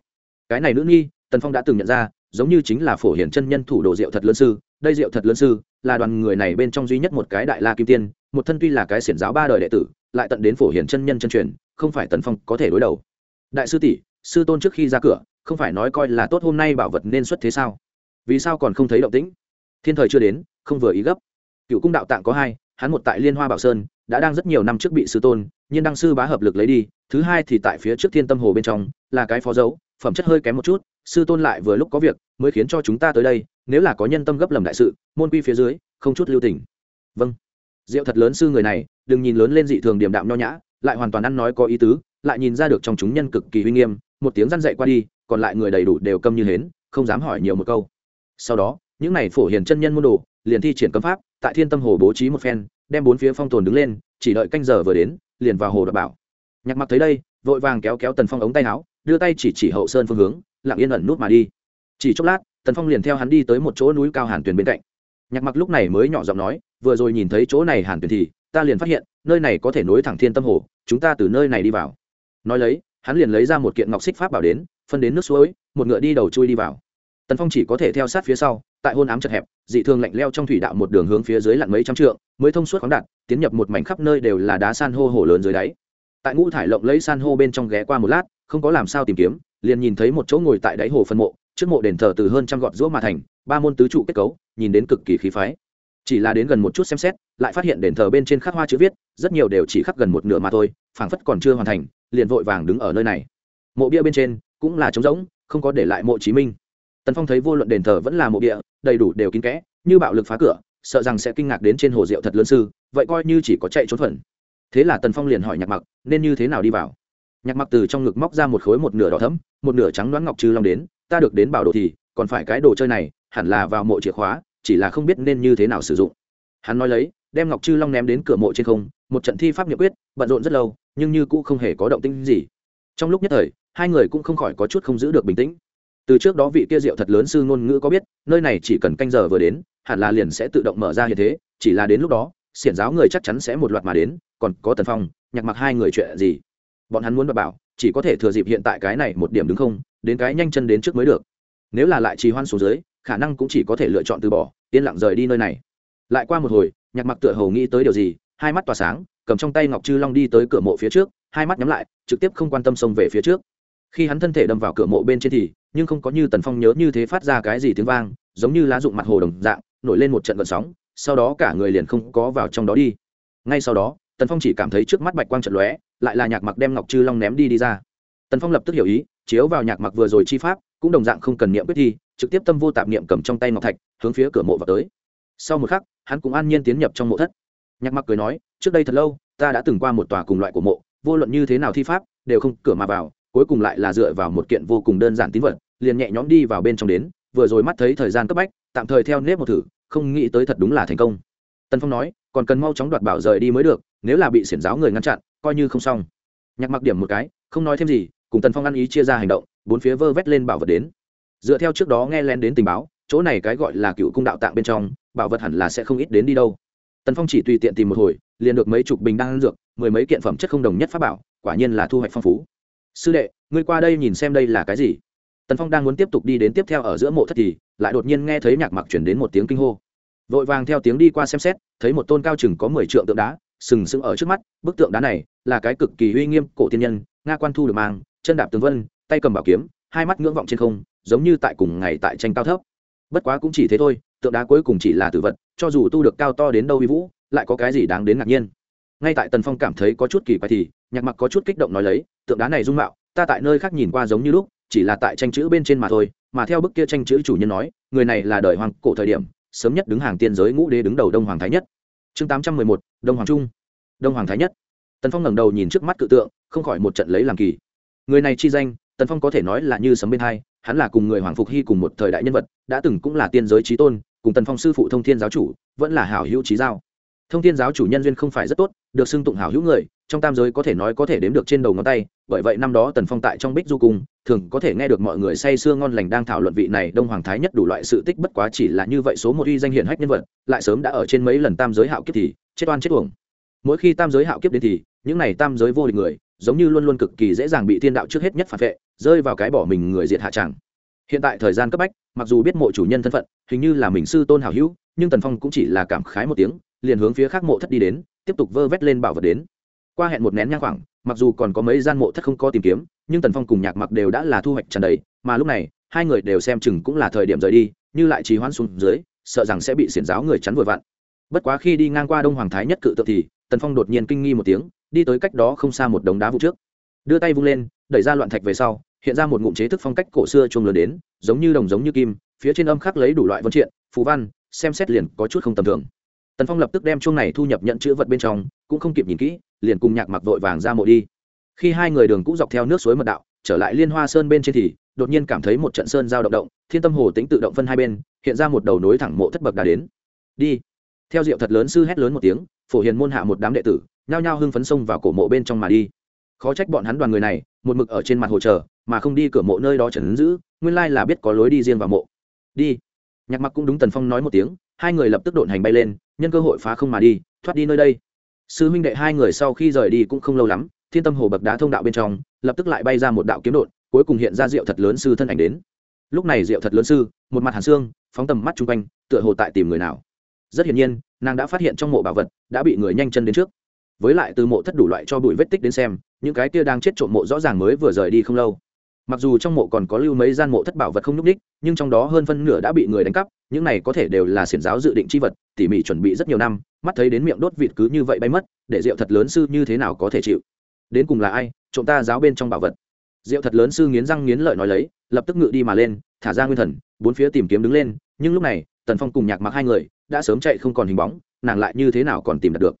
A: Cái này nữ nghi tần phong đã từng nhận ra, giống như chính là phổ hiển chân nhân thủ đồ diệu thật lớn sư, đây diệu thật lớn sư, là đoàn người này bên trong duy nhất một cái đại la kim tiên, một thân tuy là cái xiển giáo ba đời đệ tử, lại tận đến phổ hiển chân nhân chân truyền không phải tần phong có thể đối đầu. Đại sư tỷ, sư tôn trước khi ra cửa, không phải nói coi là tốt hôm nay bảo vật nên xuất thế sao? Vì sao còn không thấy động tĩnh? Thiên thời chưa đến, không vừa ý gấp. Cựu cung đạo tạng có hai, hắn một tại liên hoa bảo sơn, đã đang rất nhiều năm trước bị sư tôn, nhưng đăng sư bá hợp lực lấy đi, thứ hai thì tại phía trước thiên tâm hồ bên trong, là cái phó dấu, phẩm chất hơi kém một chút, sư tôn lại vừa lúc có việc, mới khiến cho chúng ta tới đây, nếu là có nhân tâm gấp lầm đại sự, môn quy phía dưới, không chút lưu tình. Vâng. Rượu thật lớn sư người này, đừng nhìn lớn lên dị thường điểm đạm nho nhã lại hoàn toàn ăn nói có ý tứ, lại nhìn ra được trong chúng nhân cực kỳ uy nghiêm, một tiếng răn dậy qua đi, còn lại người đầy đủ đều câm như hến, không dám hỏi nhiều một câu. Sau đó, những này phổ hiền chân nhân môn đồ, liền thi triển cấm pháp, tại thiên tâm hồ bố trí một phen, đem bốn phía phong tồn đứng lên, chỉ đợi canh giờ vừa đến, liền vào hồ đập bảo. Nhạc mặc thấy đây, vội vàng kéo kéo tần phong ống tay áo, đưa tay chỉ chỉ hậu sơn phương hướng, lặng yên ẩn nút mà đi. Chỉ chốc lát, tần phong liền theo hắn đi tới một chỗ núi cao hàn tuyền bên cạnh. Nhạc mặc lúc này mới nhỏ giọng nói, vừa rồi nhìn thấy chỗ này hàn tuyền thì, ta liền phát hiện nơi này có thể nối thẳng thiên tâm hồ, chúng ta từ nơi này đi vào. Nói lấy, hắn liền lấy ra một kiện ngọc xích pháp bảo đến, phân đến nước suối, một ngựa đi đầu chui đi vào. Tần phong chỉ có thể theo sát phía sau, tại hôn ám chật hẹp, dị thường lạnh leo trong thủy đạo một đường hướng phía dưới lặn mấy trăm trượng, mới thông suốt khoáng đạt, tiến nhập một mảnh khắp nơi đều là đá san hô hổ lớn dưới đáy. Tại ngũ thải lộng lấy san hô bên trong ghé qua một lát, không có làm sao tìm kiếm, liền nhìn thấy một chỗ ngồi tại đáy hồ phân mộ, trước mộ đền thờ từ hơn trăm gọt rũa mà thành, ba môn tứ trụ kết cấu, nhìn đến cực kỳ khí phái chỉ là đến gần một chút xem xét, lại phát hiện đền thờ bên trên khắc hoa chữ viết, rất nhiều đều chỉ khắc gần một nửa mà thôi, phảng phất còn chưa hoàn thành, liền vội vàng đứng ở nơi này. Mộ bia bên trên cũng là trống rỗng, không có để lại mộ chí minh. Tần phong thấy vô luận đền thờ vẫn là mộ bia, đầy đủ đều kín kẽ, như bạo lực phá cửa, sợ rằng sẽ kinh ngạc đến trên hồ rượu thật lớn sư, vậy coi như chỉ có chạy trốn thuận. Thế là tần phong liền hỏi nhạc mặc, nên như thế nào đi vào? Nhạc mặc từ trong ngực móc ra một khối một nửa đỏ thấm một nửa trắng đoán ngọc trư long đến, ta được đến bảo đồ thì, còn phải cái đồ chơi này, hẳn là vào mộ chìa khóa chỉ là không biết nên như thế nào sử dụng. Hắn nói lấy, đem ngọc trư long ném đến cửa mộ trên không, một trận thi pháp nghiệp quyết, bận rộn rất lâu, nhưng như cũ không hề có động tĩnh gì. Trong lúc nhất thời, hai người cũng không khỏi có chút không giữ được bình tĩnh. Từ trước đó vị kia rượu thật lớn sư ngôn ngữ có biết, nơi này chỉ cần canh giờ vừa đến, hẳn là liền sẽ tự động mở ra như thế, chỉ là đến lúc đó, xiển giáo người chắc chắn sẽ một loạt mà đến, còn có tần phong, nhạc mặc hai người chuyện gì? Bọn hắn muốn bảo bảo, chỉ có thể thừa dịp hiện tại cái này một điểm đứng không, đến cái nhanh chân đến trước mới được. Nếu là lại trì hoan xuống dưới khả năng cũng chỉ có thể lựa chọn từ bỏ, yên lặng rời đi nơi này. Lại qua một hồi, nhạc mặc tựa hầu nghĩ tới điều gì, hai mắt tỏa sáng, cầm trong tay ngọc chư long đi tới cửa mộ phía trước, hai mắt nhắm lại, trực tiếp không quan tâm xông về phía trước. Khi hắn thân thể đâm vào cửa mộ bên trên thì, nhưng không có như tần phong nhớ như thế phát ra cái gì tiếng vang, giống như lá dụng mặt hồ đồng dạng, nổi lên một trận vận sóng, sau đó cả người liền không có vào trong đó đi. Ngay sau đó, tần phong chỉ cảm thấy trước mắt bạch quang trận lóe, lại là nhạc mặc đem ngọc chư long ném đi đi ra. Tần phong lập tức hiểu ý, chiếu vào nhạc mặc vừa rồi chi pháp, cũng đồng dạng không cần niệm quyết thi trực tiếp tâm vô tạp niệm cầm trong tay ngọc thạch, hướng phía cửa mộ vào tới. Sau một khắc, hắn cũng an nhiên tiến nhập trong mộ thất. Nhạc mặc cười nói, trước đây thật lâu, ta đã từng qua một tòa cùng loại của mộ, vô luận như thế nào thi pháp, đều không cửa mà vào, cuối cùng lại là dựa vào một kiện vô cùng đơn giản tín vật, liền nhẹ nhõm đi vào bên trong đến, vừa rồi mắt thấy thời gian cấp bách, tạm thời theo nếp một thử, không nghĩ tới thật đúng là thành công. Tần phong nói, còn cần mau chóng đoạt bảo rời đi mới được, nếu là bị xiển giáo người ngăn chặn, coi như không xong. Nhạc mặc điểm một cái, không nói thêm gì, cùng tần phong ăn ý chia ra hành động, bốn phía vơ vét lên bảo vật đến dựa theo trước đó nghe len đến tình báo, chỗ này cái gọi là cựu cung đạo tạng bên trong, bảo vật hẳn là sẽ không ít đến đi đâu. Tần phong chỉ tùy tiện tìm một hồi, liền được mấy chục bình đan dược, mười mấy kiện phẩm chất không đồng nhất pháp bảo, quả nhiên là thu hoạch phong phú. Sư đệ, ngươi qua đây nhìn xem đây là cái gì? Tần phong đang muốn tiếp tục đi đến tiếp theo ở giữa mộ thất thì, lại đột nhiên nghe thấy nhạc mặc chuyển đến một tiếng kinh hô. Vội vàng theo tiếng đi qua xem xét, thấy một tôn cao chừng có mười trượng tượng đá, sừng sững ở trước mắt, bức tượng đá này là cái cực kỳ uy nghiêm cổ tiên nhân, nga quan thu được mang, chân đạp tướng vân, tay cầm bảo kiếm, hai mắt ngưỡng vọng trên không giống như tại cùng ngày tại tranh cao thấp. Bất quá cũng chỉ thế thôi, tượng đá cuối cùng chỉ là tử vật, cho dù tu được cao to đến đâu uy vũ, lại có cái gì đáng đến ngạc nhiên. Ngay tại tần phong cảm thấy có chút kỳ quái thì, nhạc mặc có chút kích động nói lấy, tượng đá này dung mạo, ta tại nơi khác nhìn qua giống như lúc, chỉ là tại tranh chữ bên trên mà thôi, mà theo bức kia tranh chữ chủ nhân nói, người này là đời hoàng cổ thời điểm, sớm nhất đứng hàng tiên giới ngũ đế đứng đầu đông hoàng thái nhất. Chương tám trăm mười một, đông hoàng trung. Đông hoàng thái nhất. Tần phong ngẩng đầu nhìn trước mắt cự tượng, không khỏi một trận lấy làm kỳ. Người này chi danh, tần phong có thể nói là như sấm bên hai hắn là cùng người hoàng phục hy cùng một thời đại nhân vật, đã từng cũng là tiên giới trí tôn, cùng tần phong sư phụ thông thiên giáo chủ, vẫn là hảo hữu trí giao. Thông thiên giáo chủ nhân duyên không phải rất tốt, được xưng tụng hảo hữu người, trong tam giới có thể nói có thể đếm được trên đầu ngón tay, bởi vậy năm đó tần phong tại trong bích du cung, thường có thể nghe được mọi người say sưa ngon lành đang thảo luận vị này đông hoàng thái nhất đủ loại sự tích bất quá chỉ là như vậy số một uy danh hiển hách nhân vật, lại sớm đã ở trên mấy lần tam giới hạo kiếp thì chết oan chết uổng. Mỗi khi tam giới hạo kiếp đến thì, những này tam giới vô địch người giống như luôn luôn cực kỳ dễ dàng bị thiên đạo trước hết nhất phản vệ, rơi vào cái bỏ mình người diệt hạ tràng hiện tại thời gian cấp bách, mặc dù biết mộ chủ nhân thân phận, hình như là mình sư tôn hảo hữu, nhưng tần phong cũng chỉ là cảm khái một tiếng, liền hướng phía khác mộ thất đi đến, tiếp tục vơ vét lên bảo vật đến. Qua hẹn một nén nhang khoảng, mặc dù còn có mấy gian mộ thất không có tìm kiếm, nhưng tần phong cùng nhạc mặc đều đã là thu hoạch tràn đầy, mà lúc này, hai người đều xem chừng cũng là thời điểm rời đi, như lại trì hoãn xuống dưới, sợ rằng sẽ bị xiển giáo người chắn vội vặn. Bất quá khi đi ngang qua đông hoàng thái nhất cự tự thì, tần phong đột nhiên kinh nghi một tiếng đi tới cách đó không xa một đống đá vụ trước. Đưa tay vung lên, đẩy ra loạn thạch về sau, hiện ra một ngụm chế thức phong cách cổ xưa chuông lớn đến, giống như đồng giống như kim, phía trên âm khắc lấy đủ loại vân triện, phù văn, xem xét liền có chút không tầm thường. Tần phong lập tức đem chuông này thu nhập nhận chữ vật bên trong, cũng không kịp nhìn kỹ, liền cùng nhạc mặc vội vàng ra mộ đi. Khi hai người đường cũ dọc theo nước suối mật đạo, trở lại liên hoa sơn bên trên thì, đột nhiên cảm thấy một trận sơn giao động động, thiên tâm hồ tính tự động phân hai bên, hiện ra một đầu nối thẳng mộ thất bậc đã đến. Đi. Theo diệu thật lớn sư hét lớn một tiếng, phổ hiền môn hạ một đám đệ tử nhao nhao hưng phấn sông vào cổ mộ bên trong mà đi. Khó trách bọn hắn đoàn người này, một mực ở trên mặt hồ chờ, mà không đi cửa mộ nơi đó trần giữ, nguyên lai là biết có lối đi riêng vào mộ. Đi. Nhạc mặc cũng đúng tần phong nói một tiếng, hai người lập tức độn hành bay lên, nhân cơ hội phá không mà đi, thoát đi nơi đây. Sư huynh đệ hai người sau khi rời đi cũng không lâu lắm, thiên tâm hồ bậc đá thông đạo bên trong, lập tức lại bay ra một đạo kiếm đột cuối cùng hiện ra rượu thật lớn sư thân ảnh đến. Lúc này rượu thật lớn sư, một mặt hàn xương, phóng tầm mắt chung quanh, tựa hồ tại tìm người nào. Rất hiển nhiên, nàng đã phát hiện trong mộ bảo vật, đã bị người nhanh chân đến trước với lại từ mộ thất đủ loại cho bụi vết tích đến xem, những cái kia đang chết trộm mộ rõ ràng mới vừa rời đi không lâu. Mặc dù trong mộ còn có lưu mấy gian mộ thất bảo vật không nhúc ních nhưng trong đó hơn phân nửa đã bị người đánh cắp, những này có thể đều là xiển giáo dự định c h i vật, tỉ mỉ chuẩn bị rất nhiều năm, mắt thấy đến miệng đốt vịt cứ như vậy bay mất, để rượu thật lớn sư như thế nào có thể chịu? Đến cùng là ai, trộm ta giáo bên trong bảo vật? Rượu thật lớn sư nghiến răng nghiến lợi nói lấy, lập tức ngự đi mà lên, thả ra nguyên thần, bốn phía tìm kiếm đứng lên, nhưng lúc này, tần phong cùng nhạc mặc hai người, đã sớm chạy không còn hình bóng, nàng lại như thế nào còn tìm được?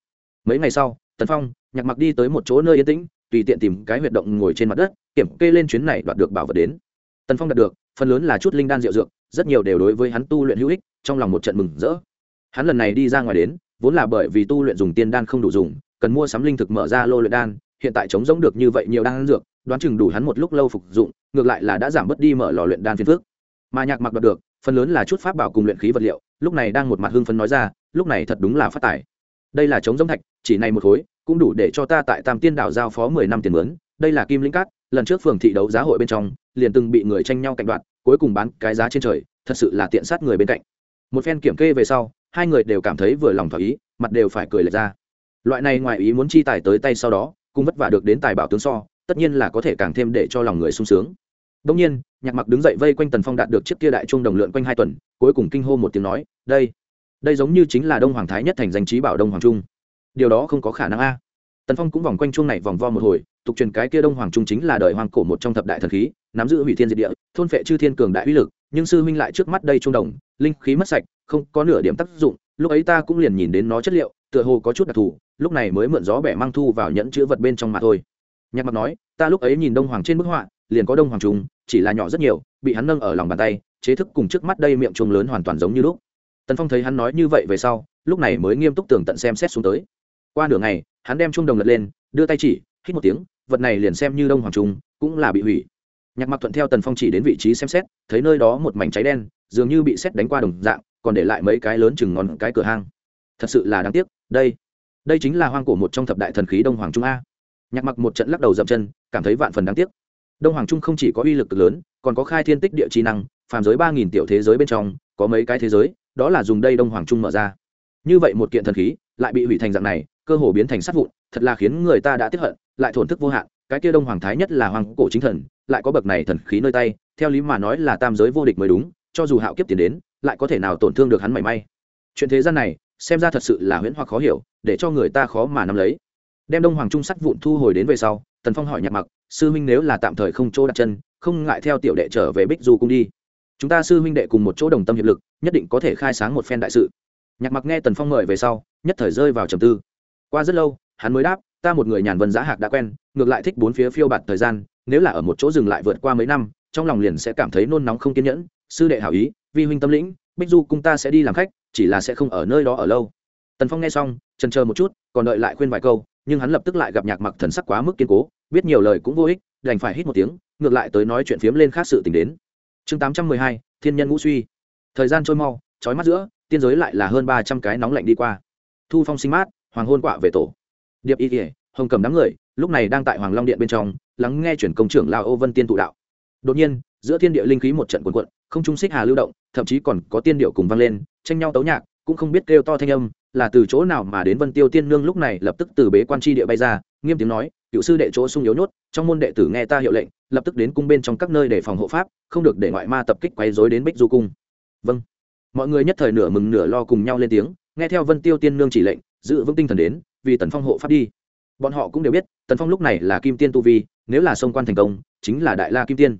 A: Mấy ngày sau tần phong, nhạc mặc đi tới một chỗ nơi yên tĩnh, tùy tiện tìm cái huyệt động ngồi trên mặt đất, kiểm kê lên chuyến này đoạt được bảo vật đến. Tần phong đạt được, phần lớn là chút linh đan rượu dược, rất nhiều đều đối với hắn tu luyện hữu ích, trong lòng một trận mừng rỡ. Hắn lần này đi ra ngoài đến, vốn là bởi vì tu luyện dùng tiên đan không đủ dùng, cần mua sắm linh thực mở ra lô luyện đan, hiện tại chống giống được như vậy nhiều đan dược, đoán chừng đủ hắn một lúc lâu phục dụng, ngược lại là đã giảm bớt đi mở lò luyện đan phiên phước mà nhạc mặc đoạt được, phần lớn là chút pháp bảo cùng luyện khí vật liệu, lúc này đang một mặt hưng phấn nói ra, lúc này thật đúng là phát tài. Đây là chống giống thạch, chỉ này một khối cũng đủ để cho ta tại tam tiên đảo giao phó mười năm tiền mướn, đây là kim linh cát, lần trước phường thị đấu giá hội bên trong, liền từng bị người tranh nhau cạnh đoạn cuối cùng bán cái giá trên trời, thật sự là tiện sát người bên cạnh. Một phen kiểm kê về sau, hai người đều cảm thấy vừa lòng thỏa ý, mặt đều phải cười lệch ra. Loại này ngoài ý muốn chi tài tới tay sau đó, cũng vất vả được đến tài bảo tướng so, tất nhiên là có thể càng thêm để cho lòng người sung sướng. Đông nhiên, nhạc mặc đứng dậy vây quanh tần phong đạt được chiếc kia đại trung đồng lượn quanh hai tuần, cuối cùng kinh hô một tiếng nói, đây đây giống như chính là đông hoàng thái nhất thành danh trí bảo đông hoàng trung điều đó không có khả năng a. Tần phong cũng vòng quanh chuông này vòng vo một hồi, tục truyền cái kia đông hoàng trung chính là đời hoàng cổ một trong thập đại thần khí, nắm giữ hủy thiên diệt địa, thôn phệ chư thiên cường đại uy lực, nhưng sư huynh lại trước mắt đây trung đồng, linh khí mất sạch, không có nửa điểm tác dụng, lúc ấy ta cũng liền nhìn đến nó chất liệu, tựa hồ có chút đặc thù, lúc này mới mượn gió bẻ mang thu vào nhẫn chữ vật bên trong mà thôi. Nhạc mặt nói, ta lúc ấy nhìn đông hoàng trên bức họa, liền có đông hoàng trung, chỉ là nhỏ rất nhiều, bị hắn nâng ở lòng bàn tay, chế thức cùng trước mắt đây miệng chuông lớn hoàn toàn giống như lúc. Tần phong thấy hắn nói như vậy về sau, lúc này mới nghiêm túc tường tận xem xét xuống tới qua nửa ngày, hắn đem trung đồng lật lên, đưa tay chỉ, hít một tiếng, vật này liền xem như đông hoàng trung, cũng là bị hủy. Nhạc mặc thuận theo tần phong chỉ đến vị trí xem xét, thấy nơi đó một mảnh cháy đen, dường như bị xét đánh qua đồng dạng, còn để lại mấy cái lớn chừng ngón cái cửa hang. Thật sự là đáng tiếc, đây đây chính là hoang cổ một trong thập đại thần khí đông hoàng trung a. Nhạc mặc một trận lắc đầu dậm chân, cảm thấy vạn phần đáng tiếc. Đông hoàng trung không chỉ có uy lực cực lớn, còn có khai thiên tích địa trí năng, phàm giới ba nghìn tiểu thế giới bên trong, có mấy cái thế giới, đó là dùng đây đông hoàng trung mở ra. Như vậy một kiện thần khí, lại bị hủy thành dạng này cơ hồ biến thành sát vụn, thật là khiến người ta đã tiếp hận, lại thổn thức vô hạn, cái kia đông hoàng thái nhất là hoàng cổ chính thần, lại có bậc này thần khí nơi tay, theo lý mà nói là tam giới vô địch mới đúng, cho dù hạo kiếp tiền đến, lại có thể nào tổn thương được hắn mảy may. Chuyện thế gian này, xem ra thật sự là huyễn hoặc khó hiểu, để cho người ta khó mà nắm lấy. Đem đông hoàng trung sắt vụn thu hồi đến về sau, tần phong hỏi nhạc mặc, sư huynh nếu là tạm thời không chỗ đặt chân, không ngại theo tiểu đệ trở về bích du cung đi? Chúng ta sư huynh đệ cùng một chỗ đồng tâm hiệp lực, nhất định có thể khai sáng một phen đại sự. Nhạc mặc nghe tần phong mời về sau, nhất thời rơi vào trầm tư qua rất lâu, hắn mới đáp, ta một người nhàn vân giá hạc đã quen, ngược lại thích bốn phía phiêu bạt thời gian, nếu là ở một chỗ dừng lại vượt qua mấy năm, trong lòng liền sẽ cảm thấy nôn nóng không kiên nhẫn. Sư đệ hảo ý, vi huynh tâm lĩnh, bích du cung ta sẽ đi làm khách, chỉ là sẽ không ở nơi đó ở lâu. Tần phong nghe xong trần chờ một chút, còn đợi lại khuyên vài câu, nhưng hắn lập tức lại gặp nhạc mặc thần sắc quá mức kiên cố, biết nhiều lời cũng vô ích, đành phải hít một tiếng, ngược lại tới nói chuyện phiếm lên khác sự tình đến. Chương tám trăm mười hai, thiên nhân ngũ suy. Thời gian trôi mau trói mắt giữa, tiên giới lại là hơn ba trăm cái nóng lạnh đi qua. Thu phong sinh mát hoàng hôn quạ về tổ. Điệp y kỉa hồng cầm đám người, lúc này đang tại hoàng long điện bên trong, lắng nghe chuyển công trưởng lao ô vân tiên tụ đạo. Đột nhiên, giữa thiên địa linh khí một trận cuồn cuộn, không trung xích hà lưu động, thậm chí còn có tiên điệu cùng vang lên, tranh nhau tấu nhạc, cũng không biết kêu to thanh âm, là từ chỗ nào mà đến vân tiêu tiên nương lúc này lập tức từ bế quan tri địa bay ra, nghiêm tiếng nói, cựu sư đệ chỗ sung yếu nhốt, trong môn đệ tử nghe ta hiệu lệnh, lập tức đến cung bên trong các nơi để phòng hộ pháp, không được để ngoại ma tập kích quấy rối đến bích du cung. Vâng. Mọi người nhất thời nửa mừng nửa lo cùng nhau lên tiếng, nghe theo vân tiêu tiên nương chỉ lệnh giữ vững tinh thần đến, vì tần phong hộ pháp đi. Bọn họ cũng đều biết, tần phong lúc này là kim tiên tu vi, nếu là sông quan thành công, chính là đại la kim tiên.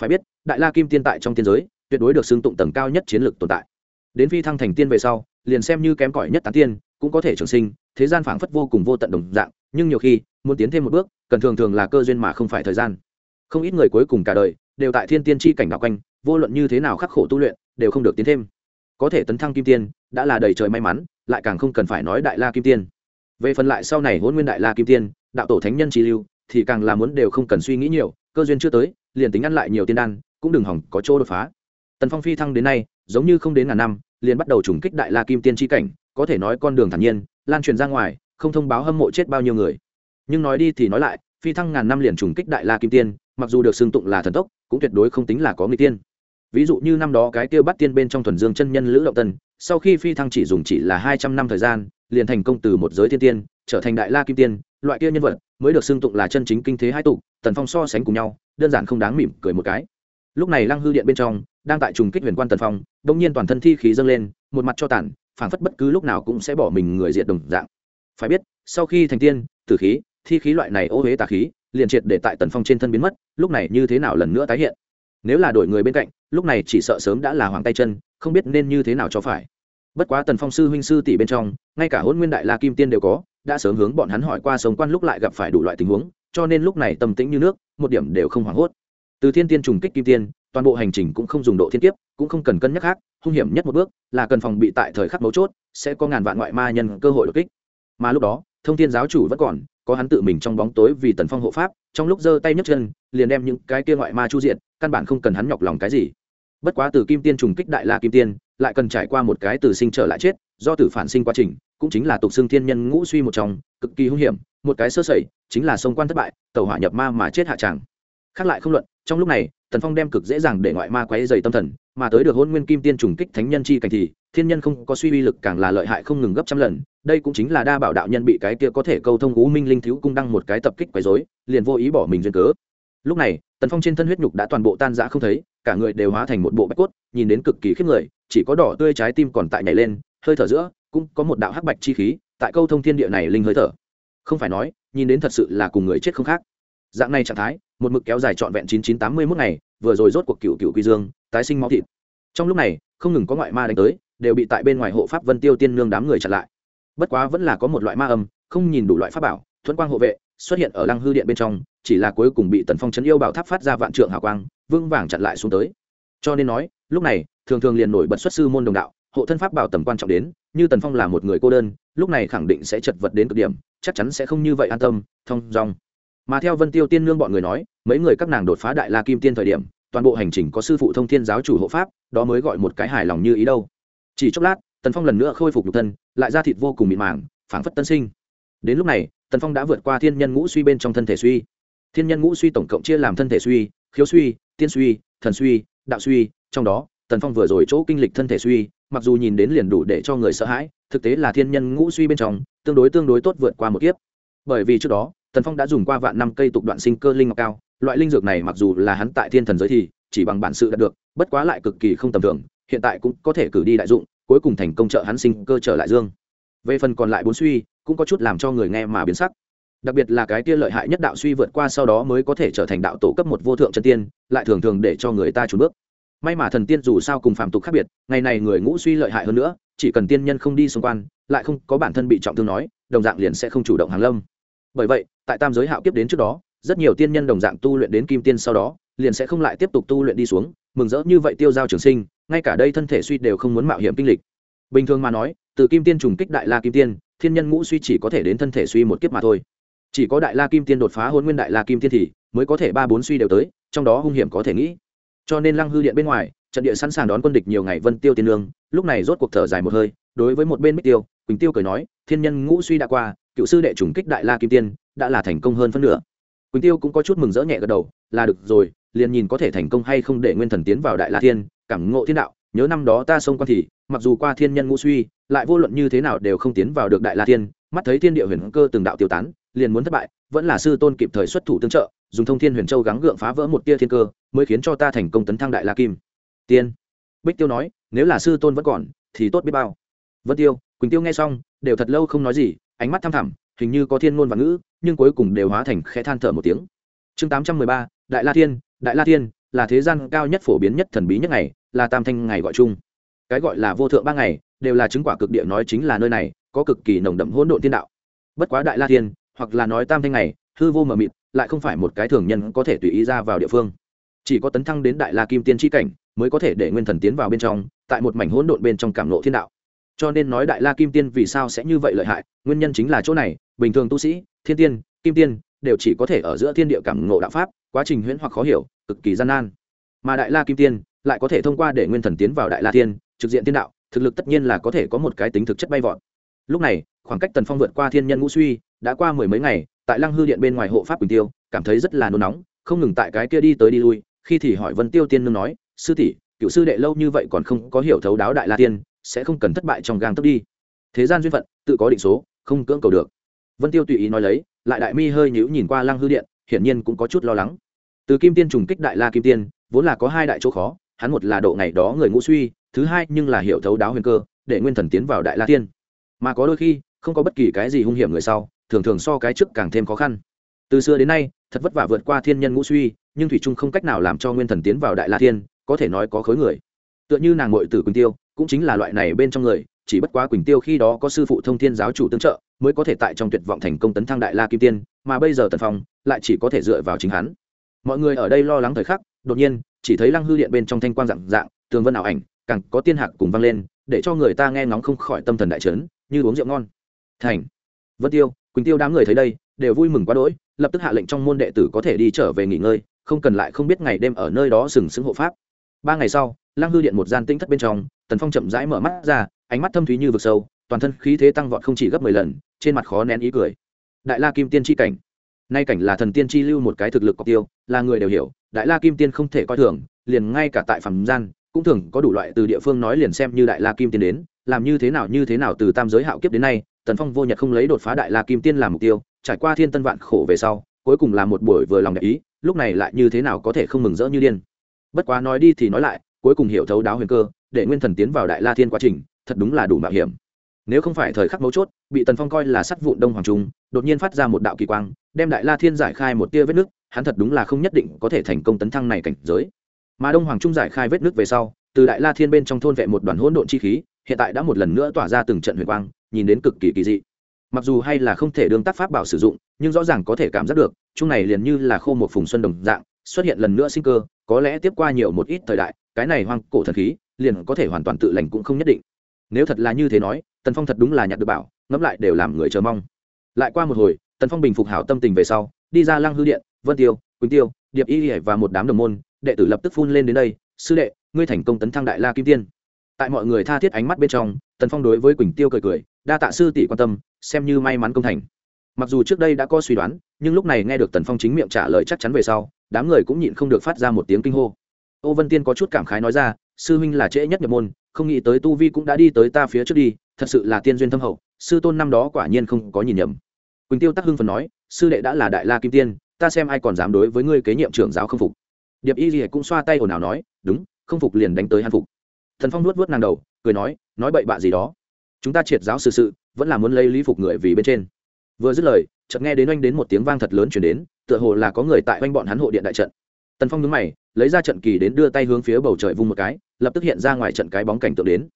A: Phải biết, đại la kim tiên tại trong tiên giới, tuyệt đối được xưng tụng tầng cao nhất chiến lược tồn tại. Đến phi thăng thành tiên về sau, liền xem như kém cỏi nhất tán tiên, cũng có thể trường sinh, thế gian phảng phất vô cùng vô tận đồng dạng, nhưng nhiều khi, muốn tiến thêm một bước, cần thường thường là cơ duyên mà không phải thời gian. Không ít người cuối cùng cả đời, đều tại thiên tiên tri cảnh đạo quanh, vô luận như thế nào khắc khổ tu luyện, đều không được tiến thêm. Có thể tấn thăng kim tiên, đã là đầy trời may mắn lại càng không cần phải nói đại la kim tiên. Về phần lại sau này hôn nguyên đại la kim tiên, đạo tổ thánh nhân trí lưu, thì càng là muốn đều không cần suy nghĩ nhiều, cơ duyên chưa tới, liền tính ăn lại nhiều tiên đan, cũng đừng hỏng có chỗ đột phá. Tần phong phi thăng đến nay, giống như không đến ngàn năm, liền bắt đầu trùng kích đại la kim tiên tri cảnh, có thể nói con đường thản nhiên, lan truyền ra ngoài, không thông báo hâm mộ chết bao nhiêu người. Nhưng nói đi thì nói lại, phi thăng ngàn năm liền trùng kích đại la kim tiên, mặc dù được xưng tụng là thần tốc, cũng tuyệt đối không tính là có người tiên. Ví dụ như năm đó cái tiêu bắt tiên bên trong thuần dương chân nhân lữ động tân sau khi phi thăng chỉ dùng chỉ là hai trăm năm thời gian, liền thành công từ một giới thiên tiên, trở thành đại la kim tiên, loại kia nhân vật mới được xưng tụng là chân chính kinh thế hai tụ, tần phong so sánh cùng nhau, đơn giản không đáng mỉm cười một cái. Lúc này lăng hư điện bên trong, đang tại trùng kích huyền quan tần phong đông nhiên toàn thân thi khí dâng lên, một mặt cho tản phảng phất bất cứ lúc nào cũng sẽ bỏ mình người diệt đồng dạng. Phải biết, sau khi thành tiên, tử khí, thi khí loại này ô huế tà khí, liền triệt để tại tần phong trên thân biến mất, lúc này như thế nào lần nữa tái hiện? Nếu là đổi người bên cạnh lúc này chỉ sợ sớm đã là hoàng tay chân, không biết nên như thế nào cho phải. Bất quá tần phong sư huynh sư tỷ bên trong, ngay cả hôn nguyên đại la kim tiên đều có, đã sớm hướng bọn hắn hỏi qua sống quan lúc lại gặp phải đủ loại tình huống, cho nên lúc này tâm tĩnh như nước, một điểm đều không hoảng hốt. Từ thiên tiên trùng kích kim tiên, toàn bộ hành trình cũng không dùng độ thiên kiếp, cũng không cần cân nhắc khác, hung hiểm nhất một bước là cần phòng bị tại thời khắc mấu chốt, sẽ có ngàn vạn ngoại ma nhân cơ hội đột kích. Mà lúc đó, thông thiên giáo chủ vẫn còn có hắn tự mình trong bóng tối vì tần phong hộ pháp, trong lúc giơ tay nhấc chân, liền đem những cái kia ngoại ma chu diện căn bản không cần hắn nhọc lòng cái gì. Bất quá từ kim tiên trùng kích đại la kim tiên, lại cần trải qua một cái từ sinh trở lại chết, do tử phản sinh quá trình, cũng chính là tục xương thiên nhân ngũ suy một trong, cực kỳ hung hiểm, một cái sơ sẩy, chính là sông quan thất bại, tàu hỏa nhập ma mà chết hạ tràng. Khác lại không luận trong lúc này, tần phong đem cực dễ dàng để ngoại ma quấy dày tâm thần, mà tới được hôn nguyên kim tiên trùng kích thánh nhân chi cảnh thì, thiên nhân không có suy uy lực càng là lợi hại không ngừng gấp trăm lần. Đây cũng chính là đa bảo đạo nhân bị cái kia có thể câu thông ú minh linh thiếu cung đăng một cái tập kích quấy dối liền vô ý bỏ mình duyên cớ. Lúc này, tần phong trên thân huyết nhục đã toàn bộ tan rã không thấy, cả người đều hóa thành một bộ bách cốt, nhìn đến cực kỳ khiếp người, chỉ có đỏ tươi trái tim còn tại nhảy lên, hơi thở giữa, cũng có một đạo hắc bạch chi khí, tại câu thông thiên địa này linh hơi thở. Không phải nói, nhìn đến thật sự là cùng người chết không khác. Dạng này trạng thái một mực kéo dài trọn vẹn chín chín tám mươi mốt ngày, vừa rồi rốt cuộc cựu cựu quy dương, tái sinh máu thịt. Trong lúc này, không ngừng có ngoại ma đánh tới, đều bị tại bên ngoài hộ pháp vân tiêu tiên nương đám người chặn lại. Bất quá vẫn là có một loại ma âm, không nhìn đủ loại pháp bảo, thuẫn quang hộ vệ, xuất hiện ở lăng hư điện bên trong, chỉ là cuối cùng bị tần phong chấn yêu bảo tháp phát ra vạn trượng hào quang, vững vàng chặn lại xuống tới. Cho nên nói, lúc này, thường thường liền nổi bật xuất sư môn đồng đạo, hộ thân pháp bảo tầm quan trọng đến, như tần phong là một người cô đơn, lúc này khẳng định sẽ chật vật đến cực điểm, chắc chắn sẽ không như vậy an tâm, thong dong mà theo vân tiêu tiên nương bọn người nói, mấy người các nàng đột phá đại la kim tiên thời điểm, toàn bộ hành trình có sư phụ thông thiên giáo chủ hộ pháp, đó mới gọi một cái hài lòng như ý đâu. Chỉ chốc lát, tần phong lần nữa khôi phục nhục thân, lại ra thịt vô cùng mịn màng, phảng phất tân sinh. Đến lúc này, tần phong đã vượt qua thiên nhân ngũ suy bên trong thân thể suy. Thiên nhân ngũ suy tổng cộng chia làm thân thể suy, khiếu suy, tiên suy, thần suy, đạo suy. Trong đó, tần phong vừa rồi chỗ kinh lịch thân thể suy, mặc dù nhìn đến liền đủ để cho người sợ hãi, thực tế là thiên nhân ngũ suy bên trong, tương đối tương đối tốt vượt qua một kiếp. Bởi vì trước đó tần phong đã dùng qua vạn năm cây tục đoạn sinh cơ linh ngọc cao, loại linh dược này mặc dù là hắn tại thiên thần giới thì chỉ bằng bản sự đạt được, bất quá lại cực kỳ không tầm thường, hiện tại cũng có thể cử đi đại dụng, cuối cùng thành công trợ hắn sinh cơ trở lại dương. Về phần còn lại bốn suy, cũng có chút làm cho người nghe mà biến sắc. Đặc biệt là cái kia lợi hại nhất đạo suy vượt qua sau đó mới có thể trở thành đạo tổ cấp một vô thượng chân tiên, lại thường thường để cho người ta trùn bước. May mà thần tiên dù sao cùng phàm tục khác biệt, ngày này người ngũ suy lợi hại hơn nữa, chỉ cần tiên nhân không đi xung quanh, lại không có bản thân bị trọng thương nói, đồng dạng liền sẽ không chủ động hàng lâm bởi vậy, tại tam giới hạo kiếp đến trước đó, rất nhiều tiên nhân đồng dạng tu luyện đến kim tiên sau đó, liền sẽ không lại tiếp tục tu luyện đi xuống, mừng rỡ như vậy tiêu giao trường sinh, ngay cả đây thân thể suy đều không muốn mạo hiểm kinh lịch. Bình thường mà nói, từ kim tiên trùng kích đại la kim tiên, thiên nhân ngũ suy chỉ có thể đến thân thể suy một kiếp mà thôi. Chỉ có đại la kim tiên đột phá hôn nguyên đại la kim tiên thì mới có thể ba bốn suy đều tới, trong đó hung hiểm có thể nghĩ. Cho nên lăng hư điện bên ngoài, trận địa sẵn sàng đón quân địch nhiều ngày vân tiêu tiên lương, lúc này rốt cuộc thở dài một hơi, đối với một bên bích tiêu, quỳnh tiêu cười nói, thiên nhân ngũ suy đã qua cựu sư đệ trùng kích đại la kim tiên, đã là thành công hơn phân nửa. Quỳnh tiêu cũng có chút mừng rỡ nhẹ gật đầu, là được rồi, liền nhìn có thể thành công hay không để nguyên thần tiến vào đại la thiên, cảm ngộ thiên đạo, nhớ năm đó ta xông quan thì, mặc dù qua thiên nhân ngũ suy, lại vô luận như thế nào đều không tiến vào được đại la thiên, mắt thấy thiên địa huyền cơ từng đạo tiêu tán, liền muốn thất bại, vẫn là sư tôn kịp thời xuất thủ tương trợ, dùng thông thiên huyền châu gắng gượng phá vỡ một tia thiên cơ, mới khiến cho ta thành công tấn thăng đại la kim. Tiên. Bích tiêu nói, nếu là sư tôn vẫn còn, thì tốt biết bao. Vân tiêu, quỳnh tiêu nghe xong, đều thật lâu không nói gì ánh mắt thăm thẳm, hình như có thiên ngôn và ngữ, nhưng cuối cùng đều hóa thành khẽ than thở một tiếng. Chương tám trăm mười ba, đại la thiên, đại la thiên, là thế gian cao nhất phổ biến nhất thần bí nhất ngày, là tam thanh ngày gọi chung. Cái gọi là vô thượng ba ngày, đều là chứng quả cực địa nói chính là nơi này, có cực kỳ nồng đậm hỗn độn thiên đạo. Bất quá đại la thiên, hoặc là nói tam thanh này hư vô mờ mịt, lại không phải một cái thường nhân có thể tùy ý ra vào địa phương. Chỉ có tấn thăng đến đại la kim tiên tri cảnh, mới có thể để nguyên thần tiến vào bên trong, tại một mảnh hỗn độn bên trong cảm lộ thiên đạo cho nên nói đại la kim tiên vì sao sẽ như vậy lợi hại, nguyên nhân chính là chỗ này, bình thường tu sĩ, thiên tiên, kim tiên, đều chỉ có thể ở giữa thiên địa cảm ngộ đạo pháp, quá trình huyễn hoặc khó hiểu, cực kỳ gian nan. Mà đại la kim tiên lại có thể thông qua để nguyên thần tiến vào đại la tiên, trực diện tiên đạo, thực lực tất nhiên là có thể có một cái tính thực chất bay vọt. Lúc này, khoảng cách tần phong vượt qua thiên nhân ngũ suy, đã qua mười mấy ngày, tại lăng hư điện bên ngoài hộ pháp quỳnh tiêu, cảm thấy rất là nôn nóng, không ngừng tại cái kia đi tới đi lui, khi thì hỏi vân tiêu tiên nương nói, sư tỷ, cựu sư đệ lâu như vậy còn không có hiểu thấu đáo đại la tiên sẽ không cần thất bại trong gang tấp đi. Thế gian duyên phận, tự có định số, không cưỡng cầu được. Vân tiêu tùy ý nói lấy, lại đại mi hơi nhíu nhìn qua lăng hư điện, hiển nhiên cũng có chút lo lắng. Từ kim tiên trùng kích đại la kim tiên, vốn là có hai đại chỗ khó, hắn một là độ ngày đó người ngũ suy thứ hai nhưng là hiểu thấu đáo huyền cơ, để nguyên thần tiến vào đại la tiên. Mà có đôi khi, không có bất kỳ cái gì hung hiểm người sau, thường thường so cái trước càng thêm khó khăn. Từ xưa đến nay, thật vất vả vượt qua thiên nhân ngũ suy nhưng thủy trung không cách nào làm cho nguyên thần tiến vào đại la thiên có thể nói có khối người. Tựa như nàng ngội tử quỳnh tiêu cũng chính là loại này bên trong người, chỉ bất quá quỳnh tiêu khi đó có sư phụ thông thiên giáo chủ tương trợ, mới có thể tại trong tuyệt vọng thành công tấn thăng đại la kim tiên, mà bây giờ tần phong lại chỉ có thể dựa vào chính hắn. Mọi người ở đây lo lắng thời khắc, đột nhiên, chỉ thấy lăng hư điện bên trong thanh quang dạng dạng, tường vân ảo ảnh, càng có tiên hạc cùng vang lên, để cho người ta nghe ngóng không khỏi tâm thần đại trấn như uống rượu ngon. Thành. Vân tiêu, quỳnh tiêu đám người thấy đây, đều vui mừng quá đỗi, lập tức hạ lệnh trong môn đệ tử có thể đi trở về nghỉ ngơi, không cần lại không biết ngày đêm ở nơi đó sừng sững hộ pháp. Ba ngày sau, lăng hư điện một gian tinh thất bên trong tần phong chậm rãi mở mắt ra, ánh mắt thâm thúy như vực sâu, toàn thân khí thế tăng vọt không chỉ gấp mười lần, trên mặt khó nén ý cười. Đại la kim tiên tri cảnh. Nay cảnh là thần tiên chi lưu một cái thực lực cọc tiêu, là người đều hiểu, đại la kim tiên không thể coi thường, liền ngay cả tại phàm gian, cũng thường có đủ loại từ địa phương nói liền xem như đại la kim tiên đến, làm như thế nào như thế nào từ tam giới hạo kiếp đến nay, tần phong vô nhật không lấy đột phá đại la kim tiên làm mục tiêu, trải qua thiên tân vạn khổ về sau, cuối cùng là một buổi vừa lòng đẹp ý, lúc này lại như thế nào có thể không mừng rỡ như điên. Bất quá nói đi thì nói lại, cuối cùng hiểu thấu đáo huyền cơ để nguyên thần tiến vào đại la thiên quá trình, thật đúng là đủ mạo hiểm. Nếu không phải thời khắc mấu chốt, bị tần phong coi là sắt vụn đông hoàng trung, đột nhiên phát ra một đạo kỳ quang, đem đại la thiên giải khai một tia vết nước, hắn thật đúng là không nhất định có thể thành công tấn thăng này cảnh giới. Mà đông hoàng trung giải khai vết nước về sau, từ đại la thiên bên trong thôn vệ một đoàn hỗn độn chi khí, hiện tại đã một lần nữa tỏa ra từng trận huyền quang, nhìn đến cực kỳ kỳ dị. Mặc dù hay là không thể đương tác pháp bảo sử dụng, nhưng rõ ràng có thể cảm giác được, chung này liền như là khô một phùng xuân đồng dạng, xuất hiện lần nữa sinh cơ, có lẽ tiếp qua nhiều một ít thời đại, cái này hoang cổ thần khí liền có thể hoàn toàn tự lành cũng không nhất định. Nếu thật là như thế nói, tần phong thật đúng là nhặt được bảo, ngẫm lại đều làm người chờ mong. Lại qua một hồi, tần phong bình phục hảo tâm tình về sau, đi ra lăng hư điện, vân tiêu, quỳnh tiêu, điệp y và một đám đồng môn, đệ tử lập tức phun lên đến đây, sư đệ, ngươi thành công tấn thăng đại la kim tiên. Tại mọi người tha thiết ánh mắt bên trong, tần phong đối với quỳnh tiêu cười cười, đa tạ sư tỷ quan tâm, xem như may mắn công thành. Mặc dù trước đây đã có suy đoán, nhưng lúc này nghe được tần phong chính miệng trả lời chắc chắn về sau, đám người cũng nhịn không được phát ra một tiếng kinh hô ô vân tiên có chút cảm khái nói ra, sư huynh là trễ nhất nhập môn, không nghĩ tới tu vi cũng đã đi tới ta phía trước đi, thật sự là tiên duyên thâm hậu, sư tôn năm đó quả nhiên không có nhìn nhầm. Quỳnh tiêu tắc hưng phần nói, sư đệ đã là đại la kim tiên, ta xem ai còn dám đối với ngươi kế nhiệm trưởng giáo không phục. Điệp y gì cũng xoa tay ồn ào nói, đúng, không phục liền đánh tới hàn phục. Thần phong nuốt vớt nàng đầu, cười nói nói bậy bạ gì đó. Chúng ta triệt giáo sự sự, vẫn là muốn lấy lý phục người vì bên trên. Vừa dứt lời, chợt nghe đến oanh đến một tiếng vang thật lớn chuyển đến, tựa hồ là có người tại oanh bọn hắn hộ điện đại trận tần phong nhướng mày, lấy ra trận kỳ đến đưa tay hướng phía bầu trời vung một cái, lập tức hiện ra ngoài trận cái bóng cảnh tượng đến.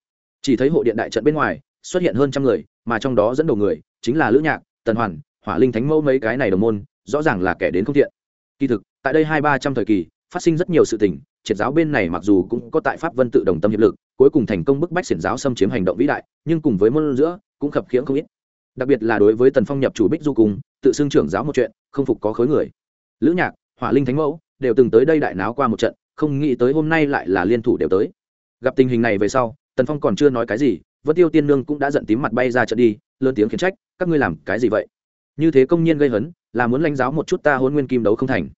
A: Chỉ thấy hộ điện đại trận bên ngoài, xuất hiện hơn trăm người, mà trong đó dẫn đầu người, chính là lữ nhạc, tần hoàn, hỏa linh thánh mẫu mấy cái này đồng môn, rõ ràng là kẻ đến không thiện. Kỳ thực, tại đây hai ba trăm thời kỳ, phát sinh rất nhiều sự tình, triệt giáo bên này mặc dù cũng có tại pháp vân tự đồng tâm hiệp lực, cuối cùng thành công bức bách xiển giáo xâm chiếm hành động vĩ đại, nhưng cùng với môn giữa, cũng khập khiễng không ít. Đặc biệt là đối với tần phong nhập chủ bích du cùng tự xưng trưởng giáo một chuyện, không phục có khối người. Lữ nhạc, hỏa linh thánh mẫu đều từng tới đây đại náo qua một trận, không nghĩ tới hôm nay lại là liên thủ đều tới. Gặp tình hình này về sau, tần phong còn chưa nói cái gì, vân tiêu tiên nương cũng đã giận tím mặt bay ra trận đi, lớn tiếng khiển trách, các ngươi làm cái gì vậy? Như thế công nhiên gây hấn, là muốn lãnh giáo một chút ta hôn nguyên kim đấu không thành.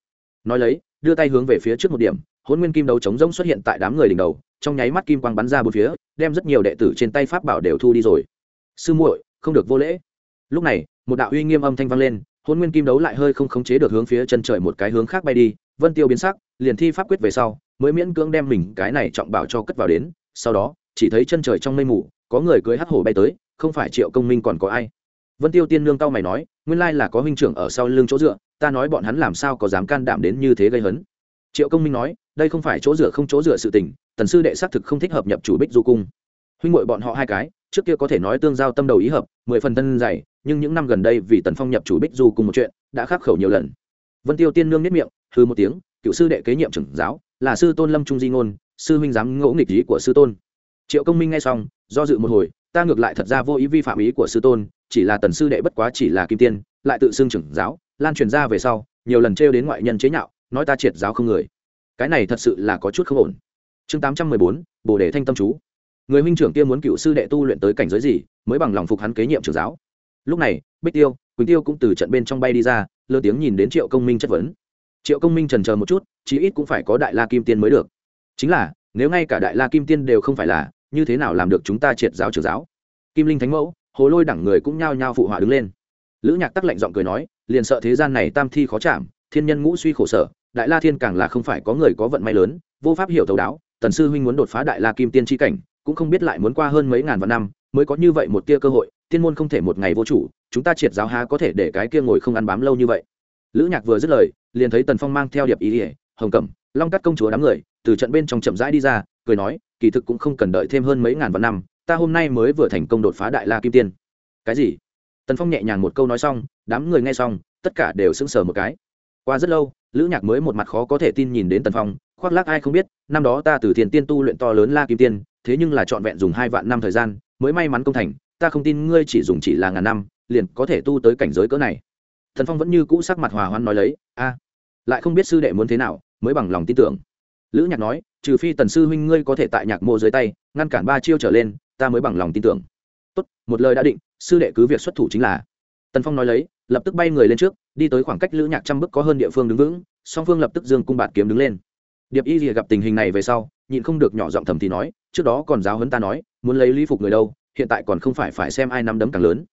A: Nói lấy, đưa tay hướng về phía trước một điểm hôn nguyên kim đấu chống rông xuất hiện tại đám người đỉnh đầu, trong nháy mắt kim quang bắn ra bốn phía, đem rất nhiều đệ tử trên tay pháp bảo đều thu đi rồi. Sư muội, không được vô lễ. Lúc này, một đạo uy nghiêm âm thanh vang lên hôn nguyên kim đấu lại hơi không khống chế được hướng phía chân trời một cái hướng khác bay đi vân tiêu biến sắc, liền thi pháp quyết về sau, mới miễn cưỡng đem mình cái này trọng bảo cho cất vào đến. Sau đó, chỉ thấy chân trời trong mây mù, có người cưới hắt hổ bay tới, không phải triệu công minh còn có ai? Vân tiêu tiên nương cao mày nói, nguyên lai là có huynh trưởng ở sau lưng chỗ dựa, ta nói bọn hắn làm sao có dám can đảm đến như thế gây hấn? Triệu công minh nói, đây không phải chỗ dựa không chỗ dựa sự tình, tần sư đệ xác thực không thích hợp nhập chủ bích du cung. Huynh ngội bọn họ hai cái, trước kia có thể nói tương giao tâm đầu ý hợp, mười phần thân dày, nhưng những năm gần đây vì tần phong nhập chủ bích du cùng một chuyện, đã khắc khẩu nhiều lần vân tiêu tiên nương nhất miệng hư một tiếng, cựu sư đệ kế nhiệm trưởng giáo, là sư tôn lâm trung di ngôn, sư huynh dám ngỗ nghịch ý của sư tôn. Triệu công minh nghe xong, do dự một hồi, ta ngược lại thật ra vô ý vi phạm ý của sư tôn, chỉ là tần sư đệ bất quá chỉ là kim tiên, lại tự xưng trưởng giáo, lan truyền ra về sau, nhiều lần trêu đến ngoại nhân chế nhạo, nói ta triệt giáo không người. Cái này thật sự là có chút không ổn. Chương tám trăm mười bốn, bồ đề thanh tâm chú. Người huynh trưởng kia muốn cựu sư đệ tu luyện tới cảnh giới gì, mới bằng lòng phục hắn kế nhiệm trưởng giáo. Lúc này, bích tiêu, quỳnh tiêu cũng từ trận bên trong bay đi ra lơ tiếng nhìn đến triệu công minh chất vấn. Triệu công minh trần chờ một chút, chí ít cũng phải có đại la kim tiên mới được. Chính là, nếu ngay cả đại la kim tiên đều không phải là, như thế nào làm được chúng ta triệt giáo trường giáo? Kim linh thánh mẫu, hồ lôi đẳng người cũng nhao nhao phụ họa đứng lên. Lữ nhạc tắc lệnh giọng cười nói, liền sợ thế gian này tam thi khó chạm, thiên nhân ngũ suy khổ sở, đại la thiên càng là không phải có người có vận may lớn, vô pháp hiểu thấu đáo, tần sư huynh muốn đột phá đại la kim tiên tri cảnh, cũng không biết lại muốn qua hơn mấy ngàn vạn năm, mới có như vậy một tia cơ hội tiên môn không thể một ngày vô chủ, chúng ta triệt giáo há có thể để cái kia ngồi không ăn bám lâu như vậy. Lữ nhạc vừa dứt lời, liền thấy tần phong mang theo điệp ý ỉa hồng cẩm, long cắt công chúa đám người, từ trận bên trong chậm rãi đi ra, cười nói, kỳ thực cũng không cần đợi thêm hơn mấy ngàn vạn năm, ta hôm nay mới vừa thành công đột phá đại la kim tiên. Cái gì? Tần phong nhẹ nhàng một câu nói xong, đám người nghe xong, tất cả đều sững sờ một cái. Qua rất lâu, lữ nhạc mới một mặt khó có thể tin nhìn đến tần phong, khoác lác ai không biết, năm đó ta từ thiền tiên tu luyện to lớn la kim tiên, thế nhưng là trọn vẹn dùng hai vạn năm thời gian, mới may mắn công thành ta không tin ngươi chỉ dùng chỉ là ngàn năm, liền có thể tu tới cảnh giới cỡ này. Thần phong vẫn như cũ sắc mặt hòa hoan nói lấy, a, lại không biết sư đệ muốn thế nào, mới bằng lòng tin tưởng. Lữ nhạc nói, trừ phi tần sư huynh ngươi có thể tại nhạc mô dưới tay, ngăn cản ba chiêu trở lên, ta mới bằng lòng tin tưởng. Tốt, một lời đã định, sư đệ cứ việc xuất thủ chính là. Tần phong nói lấy, lập tức bay người lên trước, đi tới khoảng cách lữ nhạc trăm bước có hơn địa phương đứng vững, song phương lập tức dương cung bạt kiếm đứng lên. Điệp y rìa gặp tình hình này về sau, nhịn không được nhỏ giọng thầm thì nói, trước đó còn giáo hấn ta nói, muốn lấy lý phục người đâu hiện tại còn không phải phải xem ai nắm đấm càng lớn.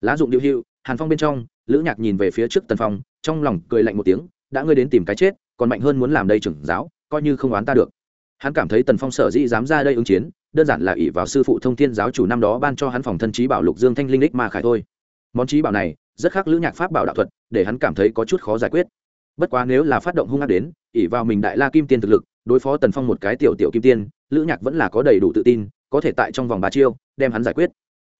A: Lá dụng điệu hữu hàn phong bên trong, lữ nhạc nhìn về phía trước tần phong, trong lòng cười lạnh một tiếng, đã ngươi đến tìm cái chết, còn mạnh hơn muốn làm đây trưởng giáo, coi như không oán ta được. Hắn cảm thấy tần phong sở dĩ dám ra đây ứng chiến, đơn giản là ỷ vào sư phụ thông thiên giáo chủ năm đó ban cho hắn phòng thân trí bảo lục dương thanh linh đích mà khải thôi. Món trí bảo này, rất khác lữ nhạc pháp bảo đạo thuật, để hắn cảm thấy có chút khó giải quyết. Bất quá nếu là phát động hung ác đến, ỷ vào mình đại la kim tiên thực lực, đối phó tần phong một cái tiểu tiểu kim tiên, lữ nhạc vẫn là có đầy đủ tự tin có thể tại trong vòng ba chiêu, đem hắn giải quyết.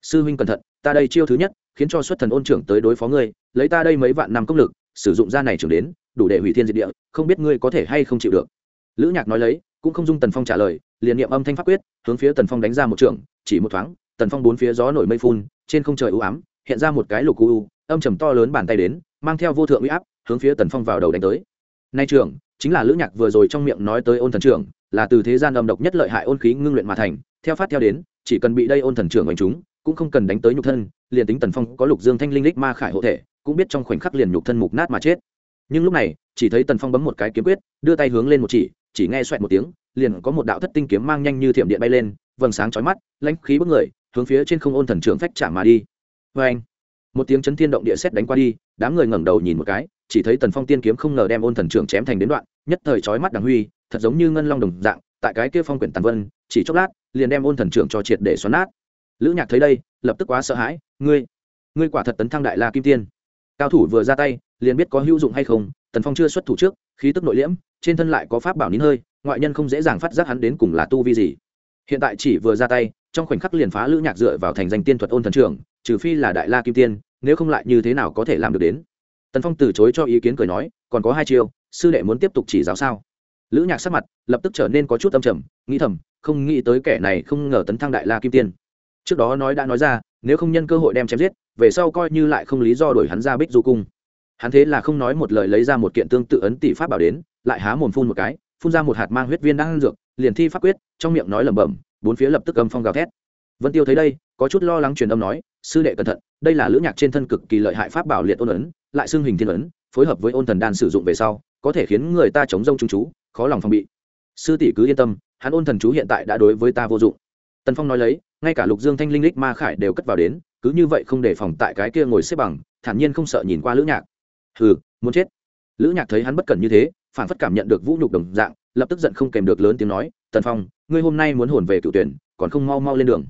A: Sư huynh cẩn thận, ta đây chiêu thứ nhất, khiến cho xuất thần ôn trưởng tới đối phó ngươi, lấy ta đây mấy vạn năm công lực, sử dụng ra này trưởng đến, đủ để hủy thiên diệt địa, không biết ngươi có thể hay không chịu được. Lữ nhạc nói lấy, cũng không dung tần phong trả lời, liền niệm âm thanh pháp quyết, hướng phía tần phong đánh ra một trưởng chỉ một thoáng, tần phong bốn phía gió nổi mây phun, trên không trời ưu ám, hiện ra một cái lục u âm trầm to lớn bàn tay đến, mang theo vô thượng uy áp, hướng phía tần phong vào đầu đánh tới. Nay trưởng chính là lữ nhạc vừa rồi trong miệng nói tới ôn thần trưởng là từ thế gian âm độc nhất lợi hại ôn khí ngưng luyện mà thành theo phát theo đến, chỉ cần bị đây ôn thần trưởng đánh chúng, cũng không cần đánh tới nhục thân, liền tính tần phong có lục dương thanh linh lích ma khải hộ thể, cũng biết trong khoảnh khắc liền nhục thân mục nát mà chết. Nhưng lúc này, chỉ thấy tần phong bấm một cái kiếm quyết, đưa tay hướng lên một chỉ chỉ nghe xoẹt một tiếng, liền có một đạo thất tinh kiếm mang nhanh như thiểm điện bay lên, vầng sáng chói mắt, lãnh khí bức người, hướng phía trên không ôn thần trưởng phách trả mà đi. Vê anh một tiếng chấn thiên động địa xét đánh qua đi, đám người ngẩng đầu nhìn một cái, chỉ thấy tần phong tiên kiếm không ngờ đem ôn thần trưởng chém thành đến đoạn, nhất thời chói mắt đằng huy, thật giống như ngân long đồng dạng, tại cái kia phong quyển tàn vân, chỉ chốc lát liền đem ôn thần trưởng cho triệt để xoắn nát. Lữ nhạc thấy đây, lập tức quá sợ hãi, ngươi ngươi quả thật tấn thăng đại la kim tiên. Cao thủ vừa ra tay, liền biết có hữu dụng hay không, tần phong chưa xuất thủ trước, khí tức nội liễm, trên thân lại có pháp bảo nín hơi, ngoại nhân không dễ dàng phát giác hắn đến cùng là tu vi gì. Hiện tại chỉ vừa ra tay, trong khoảnh khắc liền phá lữ nhạc dựa vào thành danh tiên thuật ôn thần trưởng, trừ phi là đại la kim tiên, nếu không lại như thế nào có thể làm được đến? Tần phong từ chối cho ý kiến cười nói, còn có hai chiêu, sư đệ muốn tiếp tục chỉ giáo sao? Lữ nhạc sắc mặt lập tức trở nên có chút âm trầm, nghĩ thầm, không nghĩ tới kẻ này không ngờ tấn thăng đại la kim tiên. Trước đó nói đã nói ra, nếu không nhân cơ hội đem chém giết, về sau coi như lại không lý do đổi hắn ra bích du cung. Hắn thế là không nói một lời lấy ra một kiện tương tự ấn tỷ pháp bảo đến, lại há mồm phun một cái, phun ra một hạt mang huyết viên đang ăn dược, liền thi pháp quyết, trong miệng nói lẩm bẩm, bốn phía lập tức âm phong gào thét. Vân tiêu thấy đây, có chút lo lắng truyền âm nói, sư đệ cẩn thận, đây là lữ nhạc trên thân cực kỳ lợi hại pháp bảo liệt ôn ấn, lại xưng hình thiên ấn, phối hợp với ôn thần đan sử dụng về sau có thể khiến người ta chống rông trung chú, khó lòng phòng bị. Sư tỷ cứ yên tâm, hắn ôn thần chú hiện tại đã đối với ta vô dụng. Tần phong nói lấy, ngay cả lục dương thanh linh lích ma khải đều cất vào đến, cứ như vậy không để phòng tại cái kia ngồi xếp bằng, thản nhiên không sợ nhìn qua lữ nhạc. Hừ, muốn chết. Lữ nhạc thấy hắn bất cẩn như thế, phản phất cảm nhận được vũ nhục đồng dạng, lập tức giận không kèm được lớn tiếng nói, tần phong, ngươi hôm nay muốn hồn về cựu tuyển, còn không mau mau lên đường.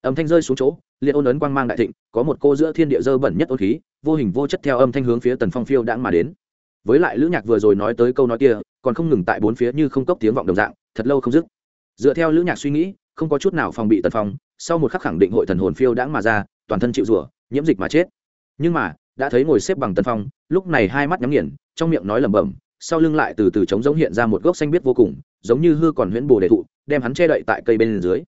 A: Âm thanh rơi xuống chỗ, liệt ôn ấn quang mang đại thịnh, có một cô giữa thiên địa dơ bẩn nhất ôn khí, vô hình vô chất theo âm thanh hướng phía tần phong phiêu đãng mà đến với lại lữ nhạc vừa rồi nói tới câu nói kia, còn không ngừng tại bốn phía như không cốc tiếng vọng đồng dạng, thật lâu không dứt. Dựa theo lữ nhạc suy nghĩ, không có chút nào phòng bị tần phong, sau một khắc khẳng định hội thần hồn phiêu đãng mà ra, toàn thân chịu rủa, nhiễm dịch mà chết. Nhưng mà, đã thấy ngồi xếp bằng tần phong, lúc này hai mắt nhắm nghiền, trong miệng nói lẩm bẩm, sau lưng lại từ từ trống giống hiện ra một gốc xanh biết vô cùng, giống như hư còn huyễn bồ đề thụ, đem hắn che đậy tại cây bên dưới.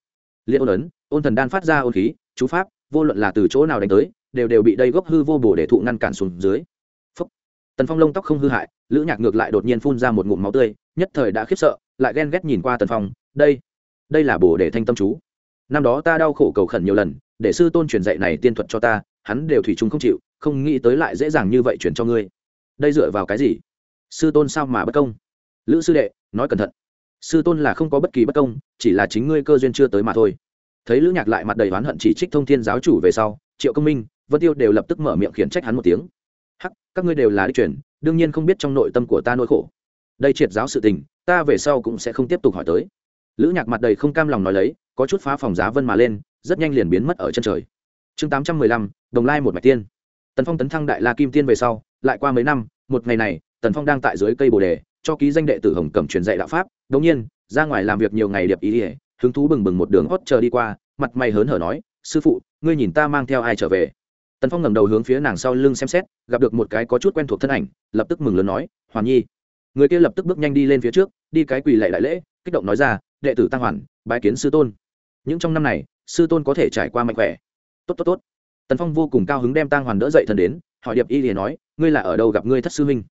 A: Liên ôn ấn, ôn thần đan phát ra ôn khí, chú pháp, vô luận là từ chỗ nào đánh tới, đều đều bị đây gốc hư vô bồ đề thụ ngăn cản xuống dưới tần phong lông tóc không hư hại, lữ nhạc ngược lại đột nhiên phun ra một ngụm máu tươi, nhất thời đã khiếp sợ, lại ghen ghét nhìn qua tần phong, đây đây là bồ đề thanh tâm chú. Năm đó ta đau khổ cầu khẩn nhiều lần, để sư tôn truyền dạy này tiên thuật cho ta, hắn đều thủy chung không chịu, không nghĩ tới lại dễ dàng như vậy chuyển cho ngươi. Đây dựa vào cái gì? Sư tôn sao mà bất công? Lữ sư đệ, nói cẩn thận. Sư tôn là không có bất kỳ bất công, chỉ là chính ngươi cơ duyên chưa tới mà thôi. Thấy lữ nhạc lại mặt đầy oán hận chỉ trích thông thiên giáo chủ về sau, triệu công minh, vân tiêu đều lập tức mở miệng khiển trách hắn một tiếng các ngươi đều là đi chuyển, đương nhiên không biết trong nội tâm của ta nỗi khổ. Đây triệt giáo sự tình, ta về sau cũng sẽ không tiếp tục hỏi tới. Lữ nhạc mặt đầy không cam lòng nói lấy, có chút phá phòng giá vân mà lên, rất nhanh liền biến mất ở chân trời. Chương tám trăm mười lăm, đồng lai một mạch tiên. Tần phong tấn thăng đại la kim tiên về sau, lại qua mấy năm, một ngày này, tần phong đang tại dưới cây bồ đề, cho ký danh đệ tử hồng cẩm truyền dạy đạo pháp. Đ ỗ n g nhiên, ra ngoài làm việc nhiều ngày điệp ý ỉa hứng thú bừng bừng một đường hót chờ đi qua, mặt mày hớn hở nói, sư phụ, ngươi nhìn ta mang theo ai trở về? Tần phong ngẩng đầu hướng phía nàng sau lưng xem xét, gặp được một cái có chút quen thuộc thân ảnh, lập tức mừng lớn nói, hoàn nhi. Người kia lập tức bước nhanh đi lên phía trước, đi cái quỳ lạy đại lễ, kích động nói ra, đệ tử tăng hoàn, bái kiến sư tôn. Những trong năm này, sư tôn có thể trải qua mạnh khỏe. Tốt tốt tốt. Tần phong vô cùng cao hứng đem tăng hoàn đỡ dậy thần đến, hỏi điệp y liền nói, ngươi là ở đâu gặp ngươi thất sư huynh?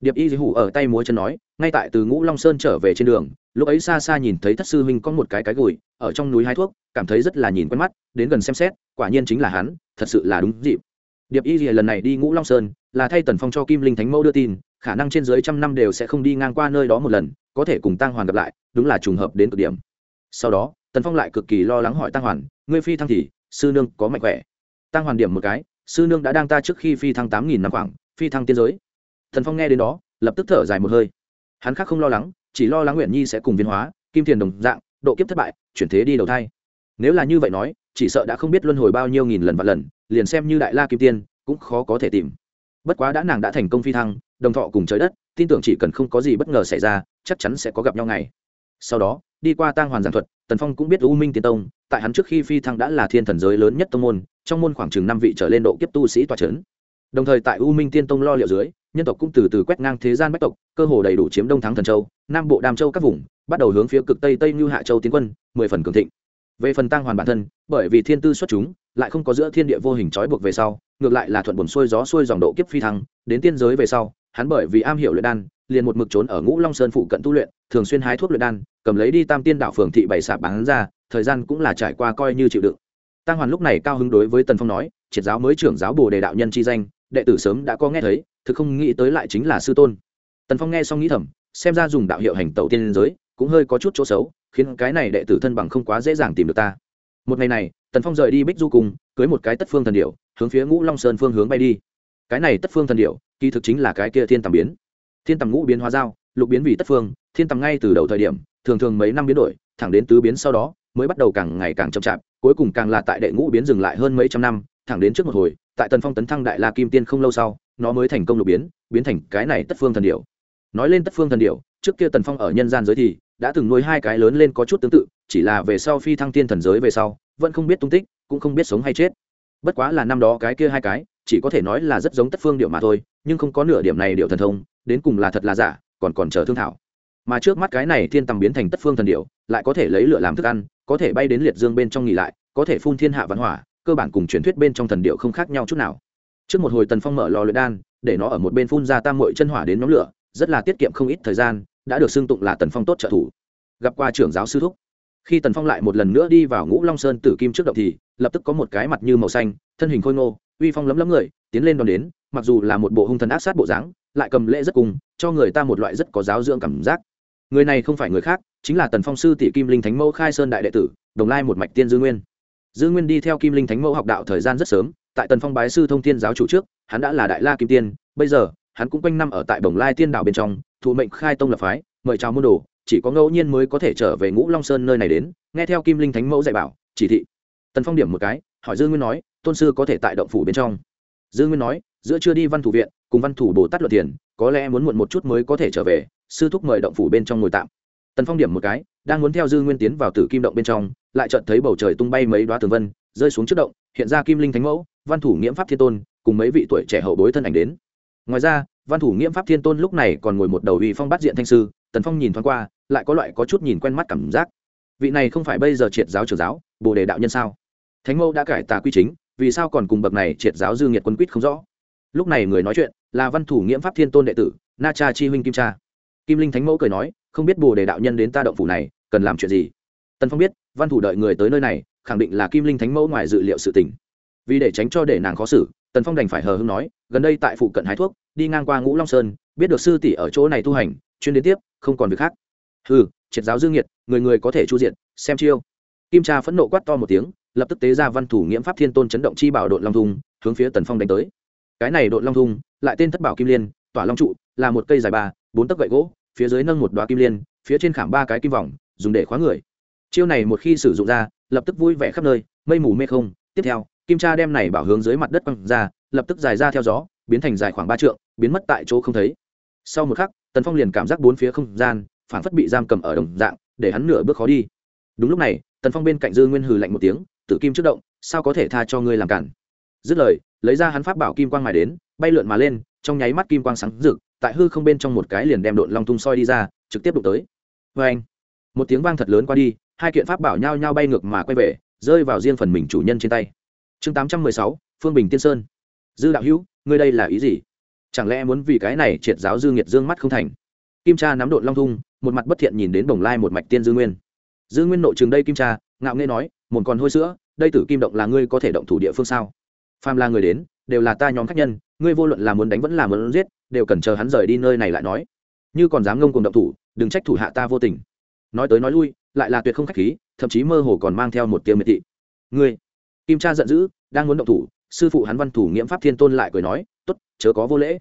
A: Điệp y hủ ở tay múa chân nói, ngay tại từ ngũ long sơn trở về trên đường, lúc ấy xa xa nhìn thấy thất sư huynh có một cái cái gùi, ở trong núi hái thuốc, cảm thấy rất là nhìn quen mắt, đến gần xem xét, quả nhiên chính là hắn, thật sự là đúng dịp. Điệp y lần này đi ngũ long sơn, là thay tần phong cho kim linh thánh mẫu đưa tin, khả năng trên dưới trăm năm đều sẽ không đi ngang qua nơi đó một lần, có thể cùng tăng hoàn gặp lại, đúng là trùng hợp đến cực điểm. Sau đó, tần phong lại cực kỳ lo lắng hỏi tăng hoàn, ngươi phi thăng thì, sư nương có mạnh khỏe? Tăng hoàn điểm một cái, sư nương đã đang ta trước khi phi thăng tám nghìn năm khoảng, phi thăng tiên giới thần phong nghe đến đó, lập tức thở dài một hơi. Hắn khác không lo lắng, chỉ lo lắng nguyện nhi sẽ cùng Viên hóa, kim tiền đồng dạng, độ kiếp thất bại, chuyển thế đi đầu thai. Nếu là như vậy nói, chỉ sợ đã không biết luân hồi bao nhiêu nghìn lần và lần, liền xem như đại la kim tiên, cũng khó có thể tìm. Bất quá đã nàng đã thành công phi thăng, đồng thọ cùng trời đất, tin tưởng chỉ cần không có gì bất ngờ xảy ra, chắc chắn sẽ có gặp nhau ngày. Sau đó, đi qua tang hoàn giảng thuật, tần phong cũng biết u minh tiên tông, tại hắn trước khi phi thăng đã là thiên thần giới lớn nhất tông môn, trong môn khoảng chừng năm vị trở lên độ kiếp tu sĩ tòa c h ấ n đồng thời tại u minh tiên tông lo liệu dưới nhân tộc cũng từ từ quét ngang thế gian bách tộc, cơ hồ đầy đủ chiếm đông thắng thần châu, nam bộ đam châu các vùng, bắt đầu hướng phía cực tây tây như hạ châu tiến quân, mười phần cường thịnh. Về phần tăng hoàn bản thân, bởi vì thiên tư xuất chúng, lại không có giữa thiên địa vô hình trói buộc về sau, ngược lại là thuận buồn xuôi gió xuôi dòng độ kiếp phi thăng, đến tiên giới về sau, hắn bởi vì am hiểu luyện đan, liền một mực trốn ở ngũ long sơn phụ cận tu luyện, thường xuyên hái thuốc luyện đan, cầm lấy đi tam tiên đạo phường thị bảy sạp bán ra, thời gian cũng là trải qua coi như chịu đựng. Tăng hoàn lúc này cao hứng đối với tần phong nói, triệt giáo mới trưởng giáo bồ đề đạo nhân chi danh đệ tử sớm đã có nghe thấy, thực không nghĩ tới lại chính là sư tôn. Tần phong nghe xong nghĩ thầm, xem ra dùng đạo hiệu hành tẩu tiên giới cũng hơi có chút chỗ xấu, khiến cái này đệ tử thân bằng không quá dễ dàng tìm được ta. Một ngày này, tần phong rời đi bích du cùng cưới một cái tất phương thần điệu hướng phía ngũ long sơn phương hướng bay đi. Cái này tất phương thần điệu kỳ thực chính là cái kia thiên tầm biến. Thiên tầm ngũ biến hóa giao, lục biến vì tất phương, thiên tầm ngay từ đầu thời điểm, thường thường mấy năm biến đổi, thẳng đến tứ biến sau đó, mới bắt đầu càng ngày càng chậm chạp, cuối cùng càng là tại đệ ngũ biến dừng lại hơn mấy trăm năm, thẳng đến trước một hồi tại tần phong tấn thăng đại la kim tiên không lâu sau, nó mới thành công lục biến biến thành cái này tất phương thần điệu nói lên tất phương thần điệu trước kia tần phong ở nhân gian giới thì đã từng nuôi hai cái lớn lên có chút tương tự, chỉ là về sau phi thăng tiên thần giới về sau, vẫn không biết tung tích, cũng không biết sống hay chết. Bất quá là năm đó cái kia hai cái, chỉ có thể nói là rất giống tất phương điệu mà thôi, nhưng không có nửa điểm này điệu thần thông, đến cùng là thật là giả, còn còn chờ thương thảo. Mà trước mắt cái này thiên tầm biến thành tất phương thần điệu lại có thể lấy lửa làm thức ăn, có thể bay đến liệt dương bên trong nghỉ lại, có thể phun thiên hạ văn hỏa cơ bản cùng truyền thuyết bên trong thần điệu không khác nhau chút nào. Trước một hồi tần phong mở lò luyện đan, để nó ở một bên phun ra tam mội chân hỏa đến nhóm lửa, rất là tiết kiệm không ít thời gian, đã được xưng tụng là tần phong tốt trợ thủ. Gặp qua trưởng giáo sư thúc. Khi tần phong lại một lần nữa đi vào ngũ long sơn tử kim trước động thì, lập tức có một cái mặt như màu xanh, thân hình khôi ngô, uy phong lấm lấm người, tiến lên đón đến, mặc dù là một bộ hung thần ác sát bộ dáng, lại cầm lễ rất cùng, cho người ta một loại rất có giáo dưỡng cảm giác. Người này không phải người khác, chính là tần phong sư tỷ kim linh thánh mẫu khai sơn đại đệ tử, đồng lai một mạch tiên dư nguyên dư nguyên đi theo kim linh thánh mẫu học đạo thời gian rất sớm, tại tần phong bái sư thông thiên giáo chủ trước, hắn đã là đại la kim tiên, bây giờ, hắn cũng quanh năm ở tại bồng lai tiên đảo bên trong, thụ mệnh khai tông lập phái, mời chào môn đồ, chỉ có ngẫu nhiên mới có thể trở về ngũ long sơn nơi này đến, nghe theo kim linh thánh mẫu dạy bảo, chỉ thị. Tần phong điểm một cái, hỏi dư nguyên nói, tôn sư có thể tại động phủ bên trong? Dư nguyên nói, giữa chưa đi văn thủ viện, cùng văn thủ bồ tát luật tiền có lẽ muốn muộn một chút mới có thể trở về, sư thúc mời động phủ bên trong ngồi tạm. Tần phong điểm một cái, đang muốn theo dư nguyên tiến vào tử kim động bên trong lại chợt thấy bầu trời tung bay mấy đoá tường vân, rơi xuống trước động, hiện ra kim linh thánh mẫu, văn thủ nghiễm pháp thiên tôn, cùng mấy vị tuổi trẻ hậu bối thân ảnh đến. Ngoài ra, văn thủ nghiễm pháp thiên tôn lúc này còn ngồi một đầu uy phong bắt diện thanh sư, tần phong nhìn thoáng qua, lại có loại có chút nhìn quen mắt cảm giác. Vị này không phải bây giờ triệt giáo trưởng giáo, bồ đề đạo nhân sao? Thánh mẫu đã cải tà quy chính, vì sao còn cùng bậc này triệt giáo dư nghiệt quân quýt không rõ? Lúc này người nói chuyện là văn thủ nghiễm pháp thiên tôn đệ tử, na cha chi huynh kim cha. Kim linh thánh mẫu cười nói, không biết bồ đề đạo nhân đến ta động phủ này, cần làm chuyện gì? Tần phong biết văn thủ đợi người tới nơi này khẳng định là kim linh thánh mẫu ngoài dự liệu sự tình. Vì để tránh cho để nàng khó xử tần phong đành phải hờ hưng nói gần đây tại phụ cận hái thuốc đi ngang qua ngũ long sơn biết được sư tỷ ở chỗ này tu hành chuyên đến tiếp không còn việc khác. Hừ, triệt giáo dương nhiệt người người có thể chu diện xem chiêu. Kim cha phẫn nộ quát to một tiếng lập tức tế ra văn thủ nghiễm pháp thiên tôn chấn động chi bảo đội long thung hướng phía tần phong đánh tới. Cái này đội long thung lại tên thất bảo kim liên tỏa long trụ là một cây dài ba bốn tấc gậy gỗ phía dưới nâng một đoá kim liên phía trên khảm ba cái kim vòng dùng để khóa người chiêu này một khi sử dụng ra, lập tức vui vẻ khắp nơi, mây mù mê không. Tiếp theo, kim cha đem này bảo hướng dưới mặt đất quăng ra, lập tức dài ra theo gió, biến thành dài khoảng ba trượng, biến mất tại chỗ không thấy. Sau một khắc, tần phong liền cảm giác bốn phía không gian phản phất bị giam cầm ở đồng dạng, để hắn nửa bước khó đi. Đúng lúc này, tần phong bên cạnh dư nguyên hừ lạnh một tiếng tự kim trước động, sao có thể tha cho ngươi làm cản? Dứt lời, lấy ra hắn pháp bảo kim quang mài đến, bay lượn mà lên, trong nháy mắt kim quang sáng rực, tại hư không bên trong một cái liền đem độn long tung soi đi ra, trực tiếp đụng tới. Vê anh một tiếng vang thật lớn qua đi, hai kiện pháp bảo nhao nhao bay ngược mà quay về, rơi vào riêng phần mình chủ nhân trên tay. Chương tám trăm mười sáu, phương bình tiên sơn. Dư đạo hữu, ngươi đây là ý gì? Chẳng lẽ muốn vì cái này triệt giáo dư nghiệt dương mắt không thành? Kim cha nắm đội long thung, một mặt bất thiện nhìn đến bồng lai một mạch tiên dư nguyên. Dư nguyên nội trường đây kim cha, ngạo nghê nói một còn hôi sữa, đây tử kim động là ngươi có thể động thủ địa phương sao? Phàm là người đến, đều là ta nhóm khách nhân, ngươi vô luận là muốn đánh vẫn là muốn giết, đều cần chờ hắn rời đi nơi này lại nói. Như còn dám ngông cùng động thủ, đừng trách thủ hạ ta vô tình nói tới nói lui, lại là tuyệt không khách khí, thậm chí mơ hồ còn mang theo một tiêu miệt thị. Ngươi? Kim cha giận dữ, đang muốn động thủ, sư phụ hắn văn thủ nghiễm pháp thiên tôn lại cười nói t ố t chớ có vô lễ.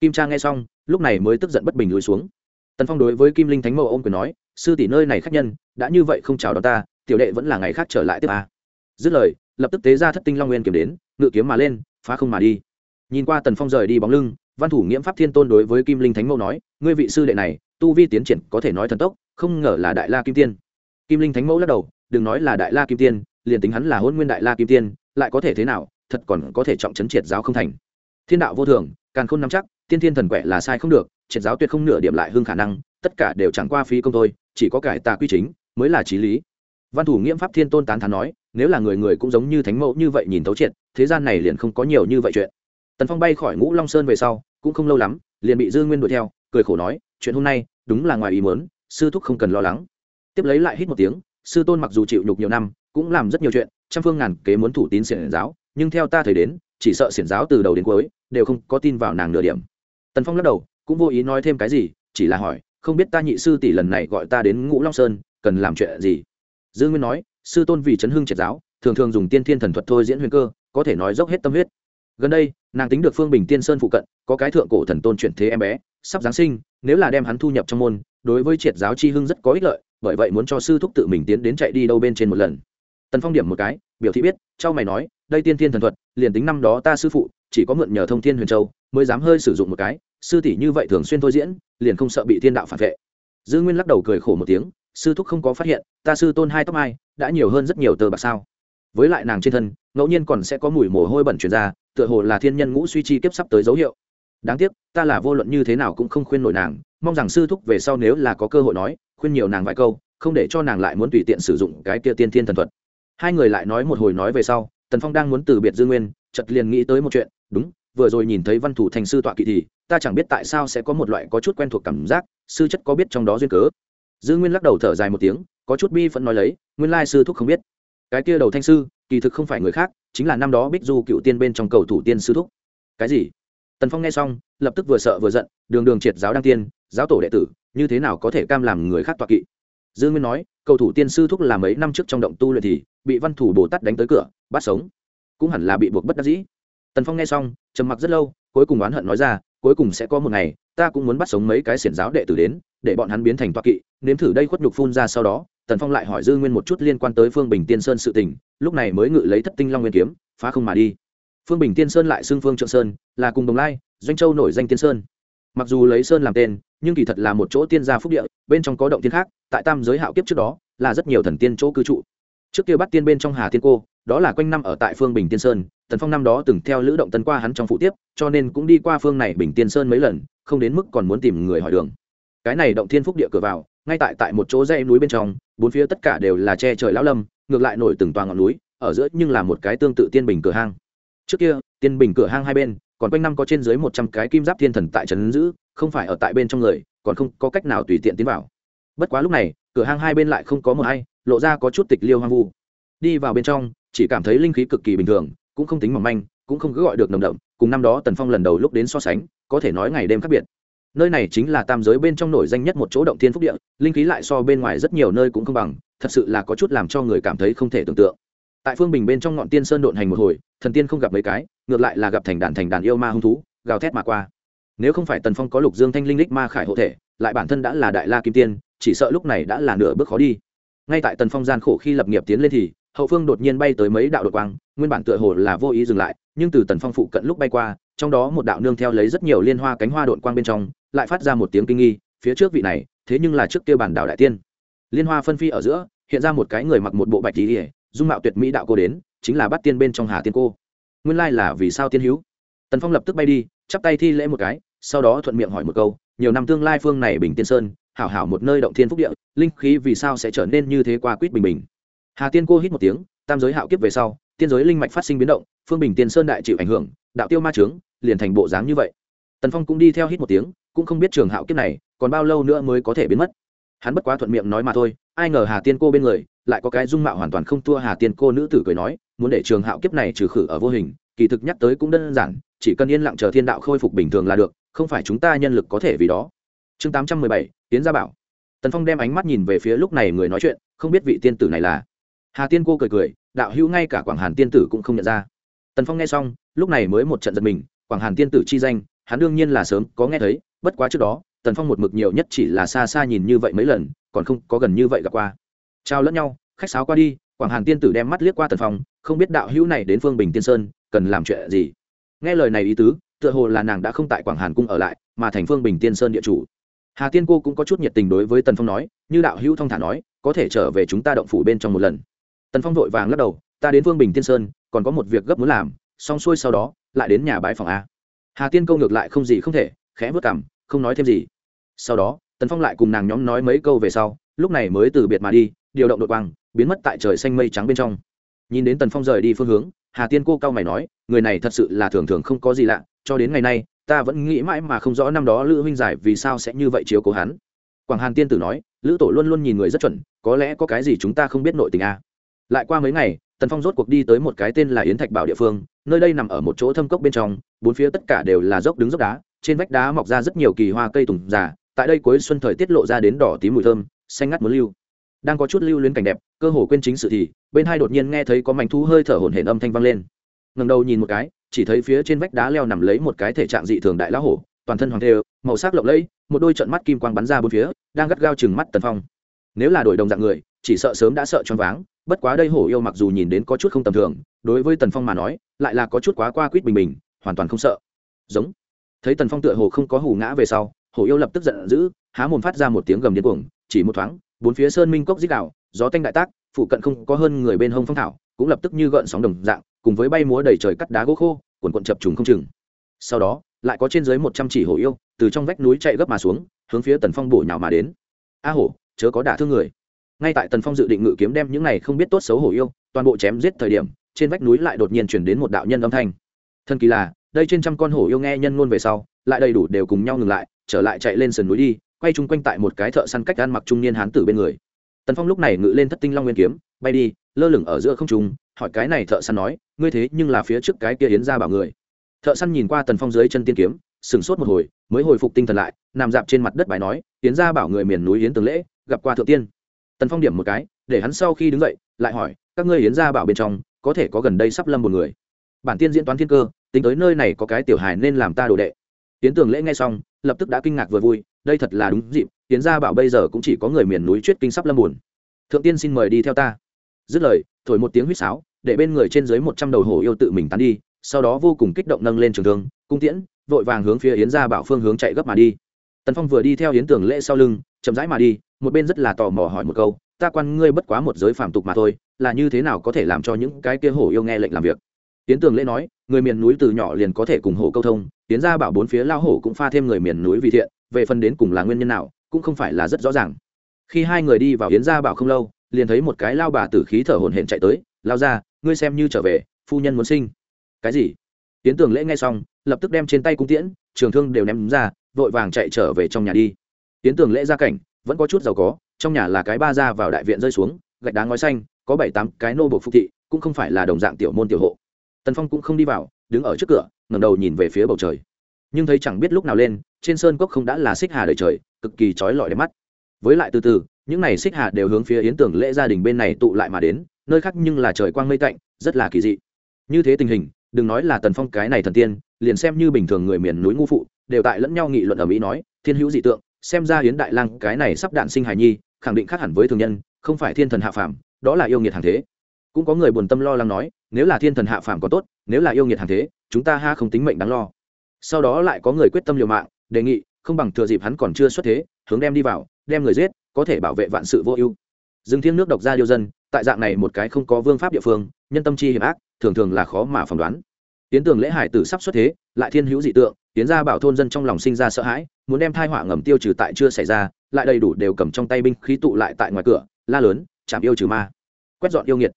A: Kim cha nghe xong, lúc này mới tức giận bất bình lùi xuống. Tần phong đối với kim linh thánh mẫu ô m cười nói, sư tỷ nơi này khách nhân, đã như vậy không chào đón ta, tiểu đệ vẫn là ngày khác trở lại tiếp à. dứt lời, lập tức tế ra thất tinh long nguyên kiếm đến, ngự kiếm mà lên, phá không mà đi. Nhìn qua tần phong rời đi bóng lưng, văn thủ nghiễm pháp thiên tôn đối với kim linh thánh mẫu nói, ngươi vị sư đệ này, tu vi tiến triển có thể nói thần tốc không ngờ là đại la kim tiên. Kim linh thánh mẫu lắc đầu, đừng nói là đại la kim tiên, liền tính hắn là hôn nguyên đại la kim tiên, lại có thể thế nào, thật còn có thể trọng chấn triệt giáo không thành. Thiên đạo vô thường càng không nắm chắc, tiên thiên thần quẻ là sai không được, triệt giáo tuyệt không nửa điểm lại hương khả năng, tất cả đều chẳng qua phí công thôi, chỉ có cải tà quy chính mới là trí lý. Văn thủ nghiễm pháp thiên tôn tán thán nói, nếu là người người cũng giống như thánh mẫu như vậy nhìn thấu triệt, thế gian này liền không có nhiều như vậy chuyện. Tần phong bay khỏi ngũ long sơn về sau, cũng không lâu lắm, liền bị dư nguyên đuổi theo, cười khổ nói, chuyện hôm nay, đúng là ngoài ý muốn sư thúc không cần lo lắng. Tiếp lấy lại hít một tiếng, sư tôn mặc dù chịu nhục nhiều năm, cũng làm rất nhiều chuyện, trăm phương ngàn kế muốn thủ tín xiển giáo, nhưng theo ta thấy đến, chỉ sợ xiển giáo từ đầu đến cuối, đều không có tin vào nàng nửa điểm. Tần phong lắc đầu, cũng vô ý nói thêm cái gì, chỉ là hỏi, không biết ta nhị sư tỷ lần này gọi ta đến ngũ long sơn, cần làm chuyện gì? Dư nguyên nói, sư tôn vì chấn hưng triệt giáo, thường thường dùng tiên thiên thần thuật thôi diễn huyền cơ, có thể nói dốc hết tâm huyết. Gần đây, nàng tính được phương bình tiên sơn phụ cận, có cái thượng cổ thần tôn chuyển thế em bé, sắp giáng sinh, nếu là đem hắn thu nhập trong môn đối với triệt giáo chi hưng rất có ích lợi, bởi vậy muốn cho sư thúc tự mình tiến đến chạy đi đâu bên trên một lần. Tần phong điểm một cái, biểu thị biết châu mày nói, đây tiên thiên thần thuật, liền tính năm đó ta sư phụ, chỉ có mượn nhờ thông thiên huyền châu, mới dám hơi sử dụng một cái, sư tỷ như vậy thường xuyên thôi diễn, liền không sợ bị thiên đạo phản vệ. Dư nguyên lắc đầu cười khổ một tiếng, sư thúc không có phát hiện, ta sư tôn hai tóc mai, đã nhiều hơn rất nhiều tờ bạc sao. Với lại nàng trên thân, ngẫu nhiên còn sẽ có mùi mồ hôi bẩn truyền ra, tựa hồ là thiên nhân ngũ suy chi kiếp sắp tới dấu hiệu đáng tiếc, ta là vô luận như thế nào cũng không khuyên nổi nàng, mong rằng sư thúc về sau nếu là có cơ hội nói, khuyên nhiều nàng vài câu, không để cho nàng lại muốn tùy tiện sử dụng cái kia tiên thiên thần thuật. Hai người lại nói một hồi nói về sau, tần phong đang muốn từ biệt dư nguyên chật liền nghĩ tới một chuyện, đúng, vừa rồi nhìn thấy văn thủ thành sư tọa kỵ thì, ta chẳng biết tại sao sẽ có một loại có chút quen thuộc cảm giác, sư chất có biết trong đó duyên cớ. Dư nguyên lắc đầu thở dài một tiếng, có chút bi phẫn nói lấy, nguyên lai sư thúc không biết. Cái kia đầu thanh sư, kỳ thực không phải người khác, chính là năm đó bích du cựu tiên bên trong cầu thủ tiên sư thúc. Cái gì? Tần phong nghe xong, lập tức vừa sợ vừa giận, đường đường triệt giáo đăng tiên, giáo tổ đệ tử, như thế nào có thể cam làm người khác toạc kỵ? Dương nguyên nói, cầu thủ tiên sư thúc làm mấy năm trước trong động tu luyện thì, bị văn thủ bồ tát đánh tới cửa, bắt sống. Cũng hẳn là bị buộc bất đắc dĩ. Tần phong nghe xong, trầm mặc rất lâu, cuối cùng oán hận nói ra, cuối cùng sẽ có một ngày, ta cũng muốn bắt sống mấy cái xiển giáo đệ tử đến, để bọn hắn biến thành toạc kỵ. Nếm thử đây khuất nhục phun ra sau đó, tần phong lại hỏi dư nguyên một chút liên quan tới phương bình tiên sơn sự tình, lúc này mới ngự lấy thất tinh long nguyên kiếm, phá không mà đi phương bình tiên sơn lại xưng phương trượng sơn, là cùng đồng lai, doanh châu nổi danh tiên sơn. Mặc dù lấy sơn làm tên, nhưng kỳ thật là một chỗ tiên gia phúc địa, bên trong có động tiên khác, tại tam giới hạo kiếp trước đó, là rất nhiều thần tiên chỗ cư trụ. Trước kia bắt tiên bên trong hà tiên cô, đó là quanh năm ở tại phương bình tiên sơn, tần phong năm đó từng theo lữ động tân qua hắn trong phụ tiếp, cho nên cũng đi qua phương này bình tiên sơn mấy lần, không đến mức còn muốn tìm người hỏi đường. Cái này động thiên phúc địa cửa vào, ngay tại tại một chỗ dãy núi bên trong, bốn phía tất cả đều là che trời lão lâm, ngược lại nổi từng toàn ngọn núi, ở giữa nhưng là một cái tương tự tiên bình cửa hang trước kia, tiên bình cửa hang hai bên, còn quanh năm có trên dưới một trăm cái kim giáp thiên thần tại trấn giữ, không phải ở tại bên trong người, còn không có cách nào tùy tiện tiến vào. Bất quá lúc này, cửa hang hai bên lại không có mờ hay lộ ra có chút tịch liêu hoang vu. Đi vào bên trong, chỉ cảm thấy linh khí cực kỳ bình thường, cũng không tính mỏng manh, cũng không cứ gọi được nồng đậm, cùng năm đó tần phong lần đầu lúc đến so sánh, có thể nói ngày đêm khác biệt. Nơi này chính là tam giới bên trong nổi danh nhất một chỗ động thiên phúc địa, linh khí lại so bên ngoài rất nhiều nơi cũng không bằng, thật sự là có chút làm cho người cảm thấy không thể tưởng tượng tại phương bình bên trong ngọn tiên sơn độn hành một hồi, thần tiên không gặp mấy cái, ngược lại là gặp thành đàn thành đàn yêu ma hung thú, gào thét mà qua. Nếu không phải tần phong có lục dương thanh linh lích ma khải hộ thể, lại bản thân đã là đại la kim tiên, chỉ sợ lúc này đã là nửa bước khó đi. Ngay tại tần phong gian khổ khi lập nghiệp tiến lên thì, hậu phương đột nhiên bay tới mấy đạo đột quang, nguyên bản tựa hồ là vô ý dừng lại, nhưng từ tần phong phụ cận lúc bay qua, trong đó một đạo nương theo lấy rất nhiều liên hoa cánh hoa đột quang bên trong, lại phát ra một tiếng kinh nghi, phía trước vị này, thế nhưng là trước kia bản đạo đại tiên. Liên hoa phân phi ở giữa, hiện ra một cái người mặc một bộ bạch tỉ dung mạo tuyệt mỹ đạo cô đến, chính là bắt tiên bên trong hà tiên cô. Nguyên lai là vì sao tiên hữu? Tần phong lập tức bay đi, chắp tay thi lễ một cái, sau đó thuận miệng hỏi một câu, nhiều năm tương lai phương này bình tiên sơn, hảo hảo một nơi động thiên phúc địa, linh khí vì sao sẽ trở nên như thế qua quýt bình bình? Hà tiên cô hít một tiếng, tam giới hạo kiếp về sau, tiên giới linh mạch phát sinh biến động, phương bình tiên sơn đại chịu ảnh hưởng, đạo tiêu ma trướng liền thành bộ dáng như vậy. Tần phong cũng đi theo hít một tiếng, cũng không biết trường hạo kiếp này còn bao lâu nữa mới có thể biến mất. Hắn bất quá thuận miệng nói mà thôi ai ngờ hà tiên cô bên người, lại có cái dung mạo hoàn toàn không thua hà tiên cô nữ tử cười nói, muốn để trường hạo kiếp này trừ khử ở vô hình, kỳ thực nhắc tới cũng đơn giản, chỉ cần yên lặng chờ thiên đạo khôi phục bình thường là được, không phải chúng ta nhân lực có thể vì đó. Chương tám trăm mười bảy, tiến gia bảo. Tần phong đem ánh mắt nhìn về phía lúc này người nói chuyện, không biết vị tiên tử này là. Hà tiên cô cười cười, đạo hữu ngay cả quảng hàn tiên tử cũng không nhận ra. Tần phong nghe xong, lúc này mới một trận giật mình, quảng hàn tiên tử chi danh, hắn đương nhiên là sớm có nghe thấy, bất quá trước đó tần phong một mực nhiều nhất chỉ là xa xa nhìn như vậy mấy lần, còn không có gần như vậy gặp qua. Trao lẫn nhau, khách sáo qua đi, quảng hàn tiên tử đem mắt liếc qua tần phong, không biết đạo hữu này đến phương bình tiên sơn, cần làm chuyện gì? Nghe lời này ý tứ, tựa hồ là nàng đã không tại quảng hàn cung ở lại, mà thành phương bình tiên sơn địa chủ. Hà tiên cô cũng có chút nhiệt tình đối với tần phong nói, như đạo hữu thông thả nói, có thể trở về chúng ta động phủ bên trong một lần. Tần phong vội vàng lắc đầu, ta đến phương bình tiên sơn, còn có một việc gấp muốn làm, xong xuôi sau đó, lại đến nhà bãi phòng a. Hà tiên câu ngược lại không gì không thể, khẽ vất cảm không nói thêm gì. Sau đó, tần phong lại cùng nàng nhóm nói mấy câu về sau, lúc này mới từ biệt mà đi, điều động đội quang, biến mất tại trời xanh mây trắng bên trong. Nhìn đến tần phong rời đi phương hướng, hà tiên cô cao mày nói, người này thật sự là thường thường không có gì lạ, cho đến ngày nay, ta vẫn nghĩ mãi mà không rõ năm đó lữ huynh giải vì sao sẽ như vậy chiếu cố hắn. Quảng hàn tiên tử nói, lữ tổ luôn luôn nhìn người rất chuẩn, có lẽ có cái gì chúng ta không biết nội tình a à. lại qua mấy ngày, tần phong rốt cuộc đi tới một cái tên là yến thạch bảo địa phương, nơi đây nằm ở một chỗ thâm cốc bên trong, bốn phía tất cả đều là dốc đứng dốc đá trên vách đá mọc ra rất nhiều kỳ hoa cây tùng già, tại đây cuối xuân thời tiết lộ ra đến đỏ tím mùi thơm, xanh ngắt muốn lưu. Đang có chút lưu luyến cảnh đẹp, cơ hồ quên chính sự thì, bên hai đột nhiên nghe thấy có mảnh thú hơi thở hổn hển âm thanh vang lên. Ngẩng đầu nhìn một cái, chỉ thấy phía trên vách đá leo nằm lấy một cái thể trạng dị thường đại lão hổ, toàn thân hoàng thê, màu sắc lộng lẫy, một đôi trận mắt kim quang bắn ra bốn phía, đang gắt gao chừng mắt tần phong. Nếu là đổi đồng dạng người, chỉ sợ sớm đã sợ choáng váng, bất quá đây hổ yêu mặc dù nhìn đến có chút không tầm thường, đối với tần phong mà nói, lại là có chút quá qua quýt bình bình, hoàn toàn không sợ. Giống thấy tần phong tựa hồ không có hù ngã về sau, hổ yêu lập tức giận dữ, há mồm phát ra một tiếng gầm điên cuồng, chỉ một thoáng, bốn phía sơn minh cốc dích đạo gió tanh đại tác, phụ cận không có hơn người bên hông phong thảo, cũng lập tức như gợn sóng đồng dạng, cùng với bay múa đầy trời cắt đá gỗ khô quần quận chập trùng không chừng. Sau đó, lại có trên dưới một trăm chỉ hổ yêu, từ trong vách núi chạy gấp mà xuống, hướng phía tần phong bổ nhào mà đến. A hổ, chớ có đả thương người. Ngay tại tần phong dự định ngự kiếm đem những này không biết tốt xấu hổ yêu, toàn bộ chém giết thời điểm, trên vách núi lại đột nhiên chuyển đến một đạo nhân âm thanh. Thân kỳ là đây trên trăm con hổ yêu nghe nhân ngôn về sau, lại đầy đủ đều cùng nhau ngừng lại, trở lại chạy lên sườn núi đi, quay chung quanh tại một cái thợ săn cách ăn mặc trung niên hán tử bên người. Tần phong lúc này ngự lên thất tinh long nguyên kiếm, bay đi, lơ lửng ở giữa không trung, hỏi cái này thợ săn nói, ngươi thế nhưng là phía trước cái kia yến ra bảo người. Thợ săn nhìn qua tần phong dưới chân tiên kiếm, sửng sốt một hồi, mới hồi phục tinh thần lại, nằm dạp trên mặt đất bài nói, yến ra bảo người miền núi yến tường lễ, gặp qua thượng tiên. Tần phong điểm một cái, để hắn sau khi đứng dậy, lại hỏi, các ngươi yến ra bảo bên trong, có thể có gần đây sắp lâm một người? Bản tiên diễn toán thiên cơ tính tới nơi này có cái tiểu hài nên làm ta đồ đệ. Tiến tường lễ nghe xong, lập tức đã kinh ngạc vừa vui, đây thật là đúng dịp tiến gia bảo bây giờ cũng chỉ có người miền núi chuyết kinh sắp lâm buồn. Thượng tiên xin mời đi theo ta. Dứt lời, thổi một tiếng huýt sáo, để bên người trên dưới một trăm đầu hổ yêu tự mình tán đi, sau đó vô cùng kích động nâng lên trường thương, cung tiễn, vội vàng hướng phía yến gia bảo phương hướng chạy gấp mà đi. Tần phong vừa đi theo yến tường lễ sau lưng, chậm rãi mà đi, một bên rất là tò mò hỏi một câu, ta quan ngươi bất quá một giới phàm tục mà thôi, là như thế nào có thể làm cho những cái kia hổ yêu nghe lệnh làm việc? Yến tường lễ nói người miền núi từ nhỏ liền có thể cùng hổ câu thông, tiến ra bảo bốn phía lao hổ cũng pha thêm người miền núi vì thiện, về phần đến cùng là nguyên nhân nào, cũng không phải là rất rõ ràng. Khi hai người đi vào yến gia bảo không lâu, liền thấy một cái lao bà tử khí thở hổn hển chạy tới, lao ra ngươi xem như trở về, phu nhân muốn sinh. Cái gì? Tiến tường lễ nghe xong, lập tức đem trên tay cung tiễn, trường thương đều ném ra, vội vàng chạy trở về trong nhà đi. Tiến tường lễ ra cảnh, vẫn có chút giàu có, trong nhà là cái ba ra vào đại viện rơi xuống, gạch đá ngói xanh, có bảy tám cái nô buộc phục thị, cũng không phải là đồng dạng tiểu môn tiểu hộ tần phong cũng không đi vào, đứng ở trước cửa, ngẩng đầu nhìn về phía bầu trời. Nhưng thấy chẳng biết lúc nào lên, trên sơn cốc không đã là xích hà đời trời, cực kỳ trói lọi đẹp mắt. Với lại từ từ, những này xích hà đều hướng phía yến tưởng lễ gia đình bên này tụ lại mà đến, nơi khác nhưng là trời quang mây tạnh, rất là kỳ dị. Như thế tình hình, đừng nói là tần phong cái này thần tiên, liền xem như bình thường người miền núi ngu phụ, đều tại lẫn nhau nghị luận ở mỹ nói, thiên hữu dị tượng, xem ra hiến đại lang cái này sắp đạn sinh hài nhi, khẳng định khác hẳn với thường nhân, không phải thiên thần hạ phàm, đó là yêu nghiệt hàng thế cũng có người buồn tâm lo lắng nói, nếu là thiên thần hạ phàm có tốt, nếu là yêu nghiệt hàng thế, chúng ta ha không tính mệnh đáng lo. Sau đó lại có người quyết tâm liều mạng, đề nghị, không bằng thừa dịp hắn còn chưa xuất thế, hướng đem đi vào, đem người giết, có thể bảo vệ vạn sự vô ưu. Dương thiên nước độc ra điêu dân, tại dạng này một cái không có vương pháp địa phương, nhân tâm chi hiểm ác, thường thường là khó mà phỏng đoán. Tiến tường lễ hải tử sắp xuất thế, lại thiên hữu dị tượng, tiến ra bảo thôn dân trong lòng sinh ra sợ hãi, muốn đem thai họa ngầm tiêu trừ tại chưa xảy ra, lại đầy đủ đều cầm trong tay binh khí tụ lại tại ngoài cửa, la lớn chạm yêu trừ ma. Quét dọn yêu nghiệt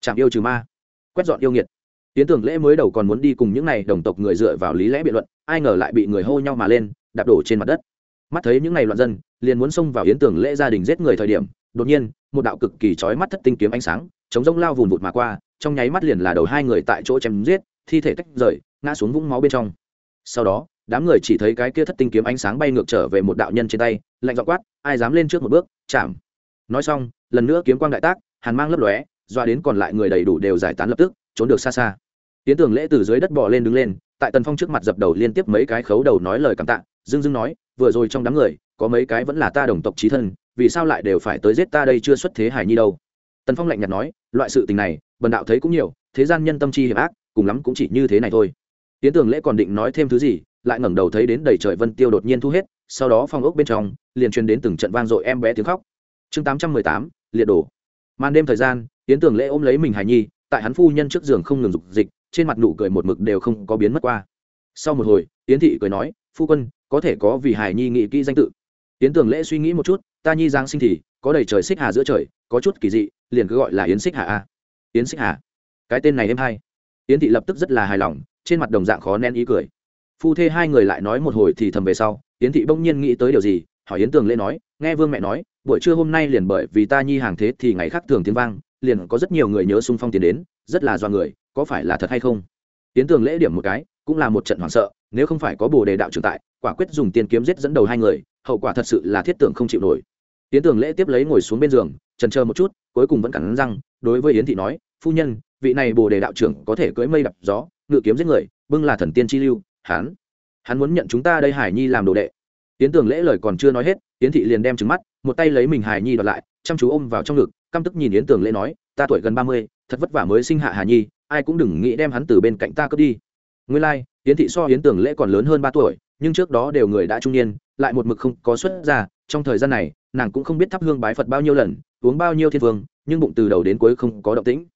A: chạm yêu trừ ma. Quét dọn yêu nghiệt. Tiến tường lễ mới đầu còn muốn đi cùng những n à y đồng tộc người dựa vào lý lẽ biện luận, ai ngờ lại bị người hô nhau mà lên, đạp đổ trên mặt đất. Mắt thấy những n à y loạn dân, liền muốn xông vào yến tường lễ gia đình giết người thời điểm, đột nhiên, một đạo cực kỳ trói mắt thất tinh kiếm ánh sáng, chống rông lao vùn vụt mà qua, trong nháy mắt liền là đầu hai người tại chỗ chém giết, thi thể tách rời, ngã xuống vũng máu bên trong. Sau đó, đám người chỉ thấy cái kia thất tinh kiếm ánh sáng bay ngược trở về một đạo nhân trên tay, lạnh dọ quát, ai dám lên trước một bước chạm nói xong, lần nữa kiếm quang đại tác, hàn mang lấp lóe doa đến còn lại người đầy đủ đều giải tán lập tức, trốn được xa xa. Tiến tường lễ từ dưới đất bò lên đứng lên, tại tần phong trước mặt dập đầu liên tiếp mấy cái khấu đầu nói lời cảm tạ dưng dưng nói, vừa rồi trong đám người, có mấy cái vẫn là ta đồng tộc trí thân, vì sao lại đều phải tới giết ta đây chưa xuất thế hải nhi đâu? Tần phong lạnh nhạt nói, loại sự tình này, bần đạo thấy cũng nhiều, thế gian nhân tâm chi hiểm ác, cùng lắm cũng chỉ như thế này thôi. Tiến tường lễ còn định nói thêm thứ gì, lại ngẩng đầu thấy đến đầy trời vân tiêu đột nhiên thu hết, sau đó phong ốc bên trong, liền truyền đến từng trận vang dội em bé tiếng khóc. Chương tám trăm mười tám, liệt đổ. Màn đêm thời gian yến tường lễ ôm lấy mình hài nhi, tại hắn phu nhân trước giường không ngừng dục dịch, trên mặt nụ cười một mực đều không có biến mất qua. Sau một hồi, yến thị cười nói, phu quân, có thể có vì hài nhi nghị kỹ danh tự. Yến tường lễ suy nghĩ một chút, ta nhi giang sinh thì, có đầy trời xích hà giữa trời, có chút kỳ dị, liền cứ gọi là yến xích hà a. Yến xích hà? Cái tên này em hay. Yến thị lập tức rất là hài lòng, trên mặt đồng dạng khó nén ý cười. Phu thê hai người lại nói một hồi thì thầm về sau, yến thị bỗng nhiên nghĩ tới điều gì, hỏi yến tường lễ nói, nghe vương mẹ nói, buổi trưa hôm nay liền bởi vì ta nhi hàng thế thì ngày khác thường tiếng vang liền có rất nhiều người nhớ xung phong tiền đến, rất là do người, có phải là thật hay không? Tiến tường lễ điểm một cái, cũng là một trận hoảng sợ, nếu không phải có bồ đề đạo trưởng tại, quả quyết dùng tiền kiếm giết dẫn đầu hai người, hậu quả thật sự là thiết tưởng không chịu nổi. Tiến tường lễ tiếp lấy ngồi xuống bên giường, trần chờ một chút, cuối cùng vẫn cắn răng, đối với yến thị nói, phu nhân, vị này bồ đề đạo trưởng có thể cưỡi mây đập gió, ngự kiếm giết người, bưng là thần tiên chi lưu, hắn hắn muốn nhận chúng ta đây hải nhi làm đồ đệ. Tiến tường lễ lời còn chưa nói hết tiến thị liền đem trứng mắt, một tay lấy mình hải nhi đoạt lại chăm chú ôm vào trong ngực căm tức nhìn yến tường lễ nói ta tuổi gần ba mươi thật vất vả mới sinh hạ hà nhi ai cũng đừng nghĩ đem hắn từ bên cạnh ta cướp đi. Nguyên lai、like, yến thị so yến tường lễ còn lớn hơn ba tuổi nhưng trước đó đều người đã trung niên lại một mực không có xuất ra trong thời gian này nàng cũng không biết thắp hương bái phật bao nhiêu lần uống bao nhiêu thiên vương nhưng bụng từ đầu đến cuối không có động tĩnh.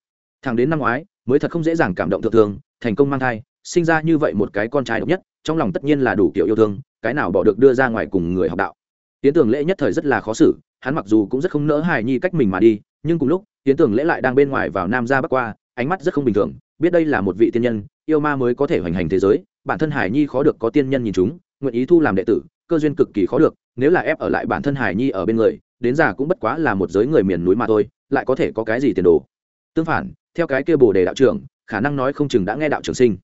A: Thằng đến năm ngoái mới thật không dễ dàng cảm động thượng thường thành công mang thai sinh ra như vậy một cái con trai độc nhất trong lòng tất nhiên là đủ kiểu yêu thương cái nào bỏ được đưa ra ngoài cùng người học đạo. Tiến tường lễ nhất thời rất là khó xử hắn mặc dù cũng rất không nỡ hài nhi cách mình mà đi, nhưng cùng lúc tiến Tưởng lễ lại đang bên ngoài vào nam ra bắc qua, ánh mắt rất không bình thường, biết đây là một vị tiên nhân, yêu ma mới có thể hoành hành thế giới, bản thân hải nhi khó được có tiên nhân nhìn chúng, nguyện ý thu làm đệ tử, cơ duyên cực kỳ khó được, nếu là ép ở lại bản thân hải nhi ở bên người, đến già cũng bất quá là một giới người miền núi mà thôi, lại có thể có cái gì tiền đồ. Tương phản, theo cái kia bồ đề đạo trưởng, khả năng nói không chừng đã nghe đạo trưởng sinh.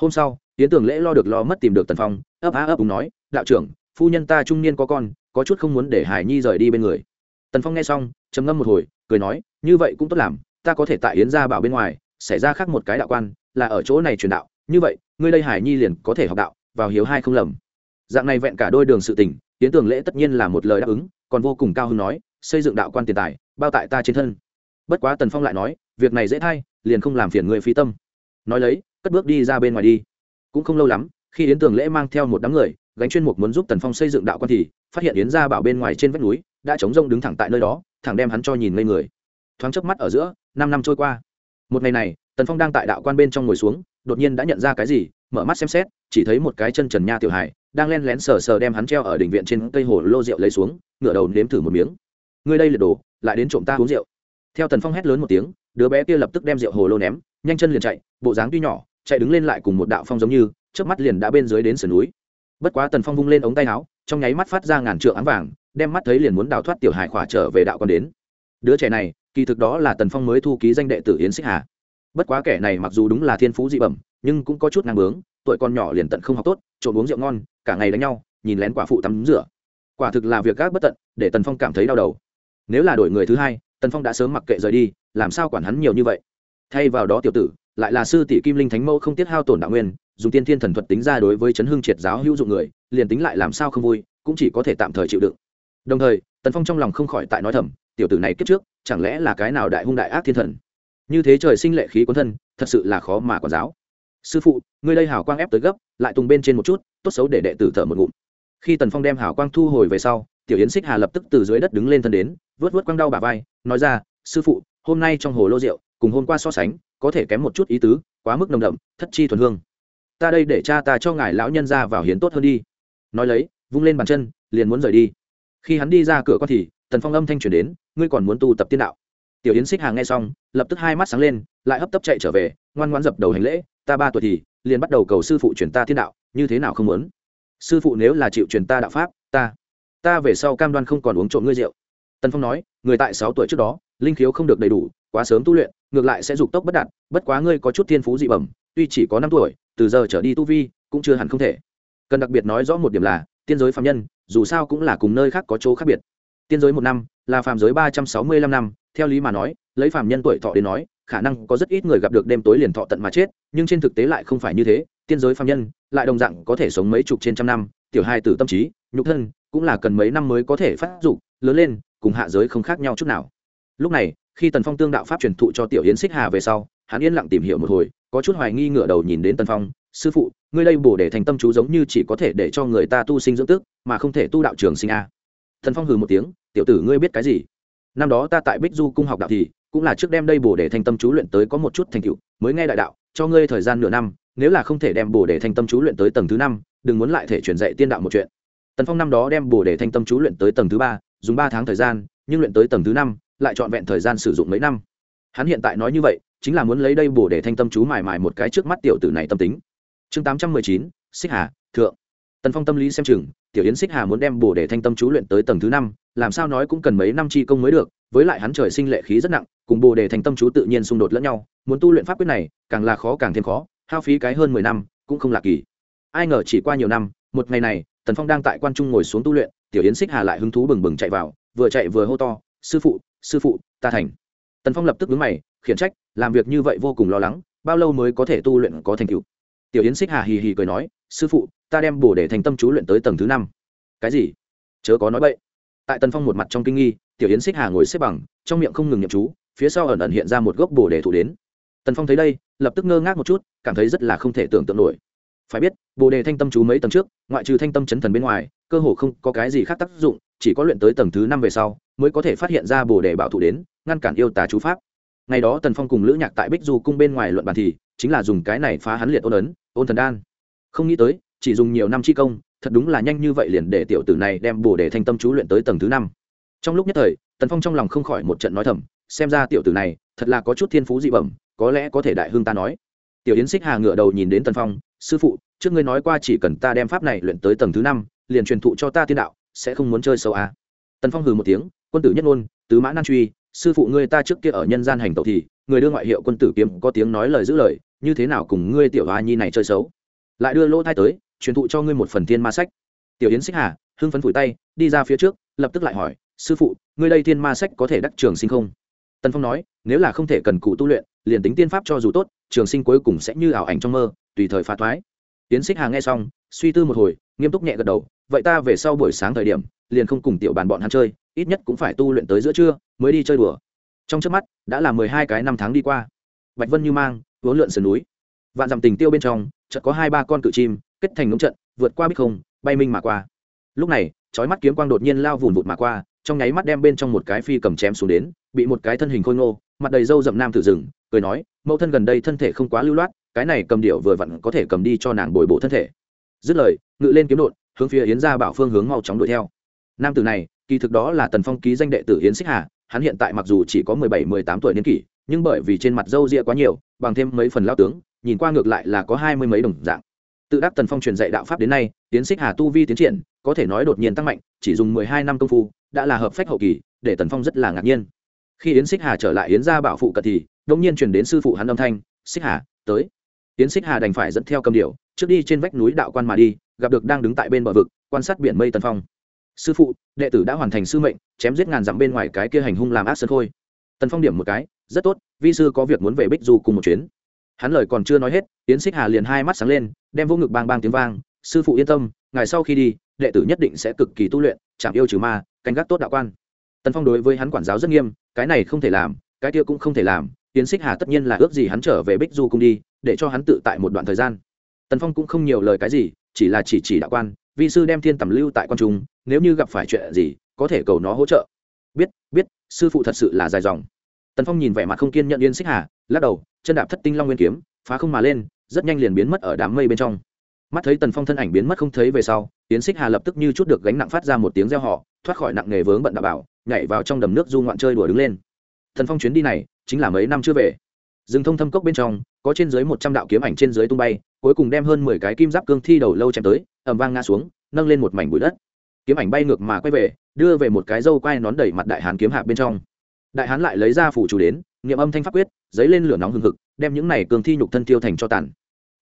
A: Hôm sau tiến Tưởng lễ lo được lo mất tìm được tần phong, ấp á ấp úng nói, đạo trưởng, phu nhân ta trung niên có con có chút không muốn để hải nhi rời đi bên người. Tần phong nghe xong, trầm ngâm một hồi, cười nói, như vậy cũng tốt làm, ta có thể tại yến gia bảo bên ngoài, xảy ra khác một cái đạo quan, là ở chỗ này truyền đạo, như vậy, ngươi đây hải nhi liền có thể học đạo, vào hiếu hai không lầm. Dạng này vẹn cả đôi đường sự tình tiến tường lễ tất nhiên là một lời đáp ứng, còn vô cùng cao hứng nói, xây dựng đạo quan tiền tài, bao tại ta trên thân. Bất quá tần phong lại nói, việc này dễ thay, liền không làm phiền người phi tâm. Nói lấy, cất bước đi ra bên ngoài đi. Cũng không lâu lắm, khi yến tường lễ mang theo một đám người gánh chuyên mục muốn giúp tần phong xây dựng đạo quan thì, phát hiện yến gia bảo bên ngoài trên vách núi, đã chống rông đứng thẳng tại nơi đó, thẳng đem hắn cho nhìn ngây người. Thoáng chớp mắt ở giữa, năm năm trôi qua. Một ngày này, tần phong đang tại đạo quan bên trong ngồi xuống, đột nhiên đã nhận ra cái gì, mở mắt xem xét, chỉ thấy một cái chân trần nha tiểu hải đang len lén sờ sờ đem hắn treo ở đỉnh viện trên cây hồ lô rượu lấy xuống, ngửa đầu nếm thử một miếng. Ngươi đây liệt đồ, lại đến trộm ta uống rượu. Theo tần phong hét lớn một tiếng, đứa bé kia lập tức đem rượu hồ lô ném, nhanh chân liền chạy, bộ dáng tuy nhỏ, chạy đứng lên lại cùng một đạo phong giống như trước mắt liền đã bên dưới đến sườn núi bất quá tần phong vung lên ống tay áo, trong nháy mắt phát ra ngàn trượng ám vàng, đem mắt thấy liền muốn đào thoát tiểu hải khỏa trở về đạo còn đến. Đứa trẻ này, kỳ thực đó là tần phong mới thu ký danh đệ tử yến xích hà. Bất quá kẻ này mặc dù đúng là thiên phú dị bẩm, nhưng cũng có chút ngang bướng, tuổi con nhỏ liền tận không học tốt, trộn uống rượu ngon, cả ngày đánh nhau, nhìn lén quả phụ tắm rửa. Quả thực là việc gác bất tận, để tần phong cảm thấy đau đầu. Nếu là đổi người thứ hai, tần phong đã sớm mặc kệ rời đi, làm sao quản hắn nhiều như vậy? Thay vào đó tiểu tử lại là sư tỷ kim linh thánh mẫu không tiết hao tổn đạo nguyên, dùng tiên thiên thần thuật tính ra đối với chấn hương triệt giáo hữu dụng người, liền tính lại làm sao không vui, cũng chỉ có thể tạm thời chịu đựng. Đồng thời, tần phong trong lòng không khỏi tại nói thầm, tiểu tử này kiếp trước, chẳng lẽ là cái nào đại hung đại ác thiên thần? Như thế trời sinh lệ khí quân thân, thật sự là khó mà quản giáo. Sư phụ, ngươi đây hào quang ép tới gấp, lại tung bên trên một chút, tốt xấu để đệ tử thở một ngụm. Khi tần phong đem hào quang thu hồi về sau, tiểu yến xích hà lập tức từ dưới đất đứng lên thân đến, vớt vớt quăng đau bà vai, nói ra, sư phụ, hôm nay trong hồ lô rượu, cùng hôm qua so sánh có thể kém một chút ý tứ, quá mức nồng đậm, thất chi thuần hương. Ta đây để cha ta cho ngài lão nhân ra vào hiến tốt hơn đi. Nói lấy, vung lên bàn chân, liền muốn rời đi. Khi hắn đi ra cửa con thì, tần phong âm thanh truyền đến, ngươi còn muốn tu tập tiên đạo. Tiểu yến xích hàng nghe xong, lập tức hai mắt sáng lên, lại hấp tấp chạy trở về, ngoan ngoan dập đầu hành lễ, ta ba tuổi thì, liền bắt đầu cầu sư phụ truyền ta tiên đạo, như thế nào không muốn? Sư phụ nếu là chịu truyền ta đạo pháp, ta ta về sau cam đoan không còn uống trộm ngươi rượu. Tần phong nói, người tại sáu tuổi trước đó, linh khiếu không được đầy đủ quá sớm tu luyện, ngược lại sẽ dục tốc bất đạt, bất quá ngươi có chút thiên phú dị bẩm, tuy chỉ có năm tuổi, từ giờ trở đi tu vi cũng chưa hẳn không thể. Cần đặc biệt nói rõ một điểm là, tiên giới phạm nhân, dù sao cũng là cùng nơi khác có chỗ khác biệt. Tiên giới một năm, là phạm giới ba trăm sáu mươi lăm năm, theo lý mà nói, lấy phạm nhân tuổi thọ đến nói, khả năng có rất ít người gặp được đêm tối liền thọ tận mà chết, nhưng trên thực tế lại không phải như thế, tiên giới phạm nhân, lại đồng dạng có thể sống mấy chục trên trăm năm, tiểu hai tử tâm trí, nhục thân, cũng là cần mấy năm mới có thể phát dục, lớn lên, cùng hạ giới không khác nhau chút nào. Lúc này khi tần phong tương đạo pháp truyền thụ cho tiểu yến xích hà về sau, hắn yên lặng tìm hiểu một hồi, có chút hoài nghi ngửa đầu nhìn đến tần phong, sư phụ, ngươi đây bổ để thành tâm chú giống như chỉ có thể để cho người ta tu sinh dưỡng tức, mà không thể tu đạo trường sinh a. Thần phong hừ một tiếng, tiểu tử ngươi biết cái gì? Năm đó ta tại bích du cung học đạo thì, cũng là trước đem đây bổ để thành tâm chú luyện tới có một chút thành tựu, mới nghe đại đạo, cho ngươi thời gian nửa năm, nếu là không thể đem bổ để thành tâm chú luyện tới tầng thứ năm, đừng muốn lại thể truyền dạy tiên đạo một chuyện. Tần phong năm đó đem bổ để thành tâm chú luyện tới tầng thứ ba, dùng ba tháng thời gian, nhưng luyện tới tầng thứ năm lại trọn vẹn thời gian sử dụng mấy năm. Hắn hiện tại nói như vậy, chính là muốn lấy đây bổ để thanh tâm chú mài mài một cái trước mắt tiểu tử này tâm tính. Chương tám trăm mười chín, xích hà, thượng. Tần phong tâm lý xem chừng, tiểu yến xích hà muốn đem bổ để thanh tâm chú luyện tới tầng thứ năm, làm sao nói cũng cần mấy năm chi công mới được, với lại hắn trời sinh lệ khí rất nặng, cùng bồ đề thanh tâm chú tự nhiên xung đột lẫn nhau, muốn tu luyện pháp quyết này, càng là khó càng thêm khó, hao phí cái hơn mười năm, cũng không là kỳ. Ai ngờ chỉ qua nhiều năm, một ngày này, tần phong đang tại quan trung ngồi xuống tu luyện, tiểu yến xích hà lại hứng thú bừng bừng chạy vào, vừa chạy vừa hô to, sư phụ sư phụ, ta thành. Tần phong lập tức vướng mày, khiển trách, làm việc như vậy vô cùng lo lắng, bao lâu mới có thể tu luyện có thành tựu? Tiểu yến xích hà hì hì cười nói, sư phụ, ta đem bổ để thành tâm chú luyện tới tầng thứ năm. Cái gì? Chớ có nói bậy. tại tần phong một mặt trong kinh nghi, tiểu yến xích hà ngồi xếp bằng, trong miệng không ngừng nhậm chú, phía sau ẩn ẩn hiện ra một gốc bồ đề thủ đến. Tần phong thấy đây, lập tức ngơ ngác một chút, cảm thấy rất là không thể tưởng tượng nổi. Phải biết bồ đề thanh tâm chú mấy tầng trước, ngoại trừ thanh tâm chấn thần bên ngoài, cơ hồ không có cái gì khác tác dụng, chỉ có luyện tới tầng thứ năm về sau mới có thể phát hiện ra bồ đề bảo thủ đến, ngăn cản yêu tà chú pháp. Ngày đó tần phong cùng lữ nhạc tại bích du cung bên ngoài luận bàn thì, chính là dùng cái này phá hắn liệt ôn ấn, ôn thần đan. Không nghĩ tới, chỉ dùng nhiều năm chi công, thật đúng là nhanh như vậy liền để tiểu tử này đem bồ đề thanh tâm chú luyện tới tầng thứ năm. Trong lúc nhất thời, tần phong trong lòng không khỏi một trận nói thầm, xem ra tiểu tử này, thật là có chút thiên phú dị bẩm, có lẽ có thể đại hương ta nói. Tiểu yến xích hà ngựa đầu nhìn đến tần phong, sư phụ, trước ngươi nói qua chỉ cần ta đem pháp này luyện tới tầng thứ năm, liền truyền thụ cho ta tiên đạo, sẽ không muốn chơi sâu à. tần phong hừ một tiếng quân tử nhất ngôn, tứ mã nan truy, sư phụ ngươi ta trước kia ở nhân gian hành tẩu thì, người đưa ngoại hiệu quân tử kiếm có tiếng nói lời giữ lời, như thế nào cùng ngươi tiểu hoa nhi này chơi xấu? Lại đưa lỗ thai tới, truyền thụ cho ngươi một phần thiên ma sách. Tiểu yến xích hà, hưng phấn phủi tay, đi ra phía trước, lập tức lại hỏi, sư phụ, ngươi đây thiên ma sách có thể đắc trường sinh không? Tần phong nói, nếu là không thể cần cụ tu luyện, liền tính tiên pháp cho dù tốt, trường sinh cuối cùng sẽ như ảo ảnh trong mơ, tùy thời phá thoái. Tiến xích hà nghe xong, suy tư một hồi, nghiêm túc nhẹ gật đầu, vậy ta về sau buổi sáng thời điểm liền không cùng tiểu bàn bọn hắn chơi, ít nhất cũng phải tu luyện tới giữa trưa mới đi chơi đùa. Trong trước mắt, đã là mười hai cái năm tháng đi qua. Bạch vân như mang vốn lượn sườn núi. Vạn dặm tình tiêu bên trong, chợt có hai ba con cự chim, kết thành ngống trận, vượt qua bích không, bay minh mà qua. Lúc này trói mắt kiếm quang đột nhiên lao vùn vụt mà qua, trong nháy mắt đem bên trong một cái phi cầm chém xuống đến, bị một cái thân hình khôi ngô, mặt đầy râu rậm nam tử rừng cười nói, mẫu thân gần đây thân thể không quá lưu loát, cái này cầm điệu vừa vặn có thể cầm đi cho nàng bồi bổ thân thể. Dứt lời, ngự lên kiếm đột, hướng phía yến gia bảo phương hướng mau chóng đuổi theo nam tử này, kỳ thực đó là tần phong ký danh đệ tử yến xích hà, hắn hiện tại mặc dù chỉ có mười bảy, mười tám tuổi niên kỷ, nhưng bởi vì trên mặt râu ria quá nhiều, bằng thêm mấy phần lao tướng, nhìn qua ngược lại là có hai mươi mấy đồng dạng. Tự đắc tần phong truyền dạy đạo pháp đến nay tiến xích hà tu vi tiến triển, có thể nói đột nhiên tăng mạnh, chỉ dùng mười hai năm công phu, đã là hợp phách hậu kỳ, để tần phong rất là ngạc nhiên. Khi yến xích hà trở lại yến gia bảo phụ cận thì đông nhiên truyền đến sư phụ hắn âm thanh, xích hà, tới. Yến xích hà đành phải dẫn theo cầm điệu trước đi trên vách núi đạo quan mà đi, gặp được đang đứng tại bên bờ vực, quan sát biển mây tần phong sư phụ, đệ tử đã hoàn thành sư mệnh, chém giết ngàn dặm bên ngoài cái kia hành hung làm ác sơn khôi. Tần phong điểm một cái, rất tốt, vi sư có việc muốn về bích du cùng một chuyến. Hắn lời còn chưa nói hết tiến xích hà liền hai mắt sáng lên, đem vô ngực bang bang tiếng vang, sư phụ yên tâm ngày sau khi đi, đệ tử nhất định sẽ cực kỳ tu luyện, chẳng yêu trừ ma, canh gác tốt đạo quan. Tần phong đối với hắn quản giáo rất nghiêm, cái này không thể làm, cái kia cũng không thể làm tiến xích hà tất nhiên là ước gì hắn trở về bích du cùng đi, để cho hắn tự tại một đoạn thời gian. Tần phong cũng không nhiều lời cái gì, chỉ là chỉ chỉ đạo quan vi sư đem thiên tầm lưu tại quan trung, nếu như gặp phải chuyện gì, có thể cầu nó hỗ trợ. Biết biết, sư phụ thật sự là dài dòng. Tần phong nhìn vẻ mặt không kiên nhận yên xích hà, lắc đầu, chân đạp thất tinh long nguyên kiếm, phá không mà lên, rất nhanh liền biến mất ở đám mây bên trong. Mắt thấy tần phong thân ảnh biến mất không thấy về sau tiến xích hà lập tức như chút được gánh nặng phát ra một tiếng reo họ thoát khỏi nặng nghề vướng bận đạo bảo, nhảy vào trong đầm nước du ngoạn chơi đùa đứng lên. Tần phong chuyến đi này, chính là mấy năm chưa về. Rừng thông thâm cốc bên trong, có trên dưới một trăm đạo kiếm ảnh trên dưới tung bay, cuối cùng đem hơn mười cái kim giáp cương thi đầu lâu chém tới ầm vang ngã xuống, nâng lên một mảnh bụi đất. Kiếm ảnh bay ngược mà quay về, đưa về một cái dâu quai nón đẩy mặt đại hán kiếm hạ bên trong. Đại hán lại lấy ra phủ chủ đến, niệm âm thanh pháp quyết dấy lên lửa nóng hừng hực, đem những này cường thi nhục thân tiêu thành cho tàn.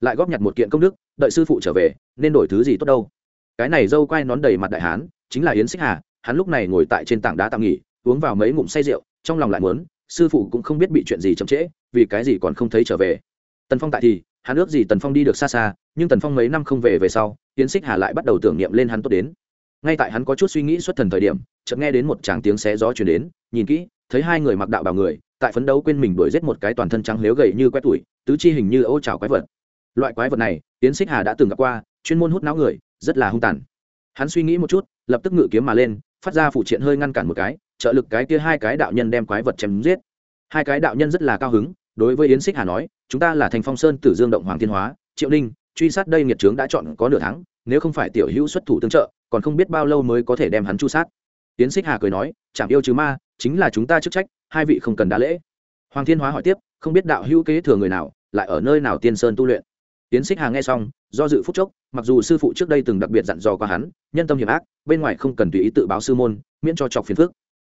A: Lại góp nhặt một kiện công đức, đợi sư phụ trở về, nên đổi thứ gì tốt đâu. Cái này dâu quai nón đầy mặt đại hán, chính là yến xích hà, hắn lúc này ngồi tại trên tảng đá tạm nghỉ, uống vào mấy ngụm say rượu, trong lòng lại muốn, sư phụ cũng không biết bị chuyện gì chậm trễ, vì cái gì còn không thấy trở về. Tần phong tại thì, hắn ước gì tần phong đi được xa xa, nhưng tần phong mấy năm không về về sau yến xích hà lại bắt đầu tưởng niệm lên hắn tốt đến. Ngay tại hắn có chút suy nghĩ xuất thần thời điểm, chợt nghe đến một tràng tiếng xé gió chuyển đến, nhìn kỹ, thấy hai người mặc đạo bào người, tại phấn đấu quên mình đuổi giết một cái toàn thân trắng lếu gầy như quét tuổi tứ chi hình như ô trào quái vật. Loại quái vật này tiến xích hà đã từng gặp qua, chuyên môn hút não người, rất là hung tàn. Hắn suy nghĩ một chút, lập tức ngự kiếm mà lên, phát ra phụ triện hơi ngăn cản một cái, trợ lực cái kia hai cái đạo nhân đem quái vật chém giết. Hai cái đạo nhân rất là cao hứng, đối với yến xích hà nói, chúng ta là thành phong sơn tử dương động hoàng thiên hóa, triệu ninh truy sát đây nghiệt trướng đã chọn có nửa tháng, nếu không phải tiểu hữu xuất thủ tương trợ, còn không biết bao lâu mới có thể đem hắn chu sát. Tiến xích hà cười nói chẳng yêu chứ ma, chính là chúng ta chức trách, hai vị không cần đa lễ. Hoàng thiên hóa hỏi tiếp, không biết đạo hữu kế thừa người nào, lại ở nơi nào tiên sơn tu luyện? Tiến xích hà nghe xong, do dự phúc chốc, mặc dù sư phụ trước đây từng đặc biệt dặn dò qua hắn, nhân tâm hiểm ác, bên ngoài không cần tùy ý tự báo sư môn, miễn cho chọc phiền phức.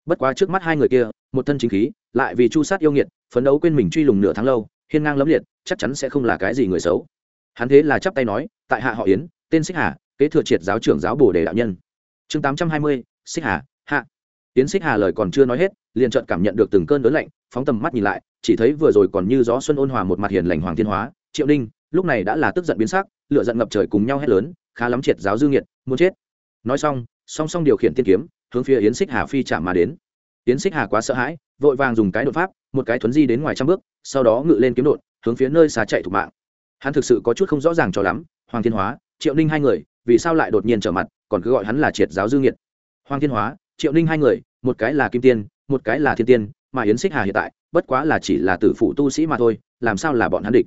A: Bất quá trước mắt hai người kia, một thân chính khí, lại vì chu sát yêu nghiệt, phấn đấu quên mình truy lùng nửa tháng lâu, hiên ngang lẫm liệt, chắc chắn sẽ không là cái gì người xấu hắn thế là chắp tay nói, tại hạ họ yến, tên xích hà, kế thừa triệt giáo trưởng giáo bồ đề đạo nhân. Chương tám trăm hai mươi, xích hà, hạ. Tiến xích hà lời còn chưa nói hết, liền trợn cảm nhận được từng cơn đớn lạnh, phóng tầm mắt nhìn lại, chỉ thấy vừa rồi còn như gió xuân ôn hòa một mặt hiền lành hoàng thiên hóa, triệu ninh, lúc này đã là tức giận biến sắc lựa giận ngập trời cùng nhau hét lớn, khá lắm triệt giáo dư nghiệt, muốn chết. Nói xong, song song điều khiển tiên kiếm, hướng phía yến xích hà phi chạm mà đến. Yến xích hà quá sợ hãi, vội vàng dùng cái đột pháp, một cái thuấn di đến ngoài trăm bước, sau đó ngự lên kiếm đột, hướng phía nơi xá chạy thủ mạng hắn thực sự có chút không rõ ràng cho lắm, hoàng thiên hóa, triệu ninh hai người, vì sao lại đột nhiên trở mặt, còn cứ gọi hắn là triệt giáo dư nghiệt. Hoàng thiên hóa, triệu ninh hai người, một cái là kim tiên, một cái là thiên tiên, mà yến xích hà hiện tại, bất quá là chỉ là tử phụ tu sĩ mà thôi, làm sao là bọn hắn địch?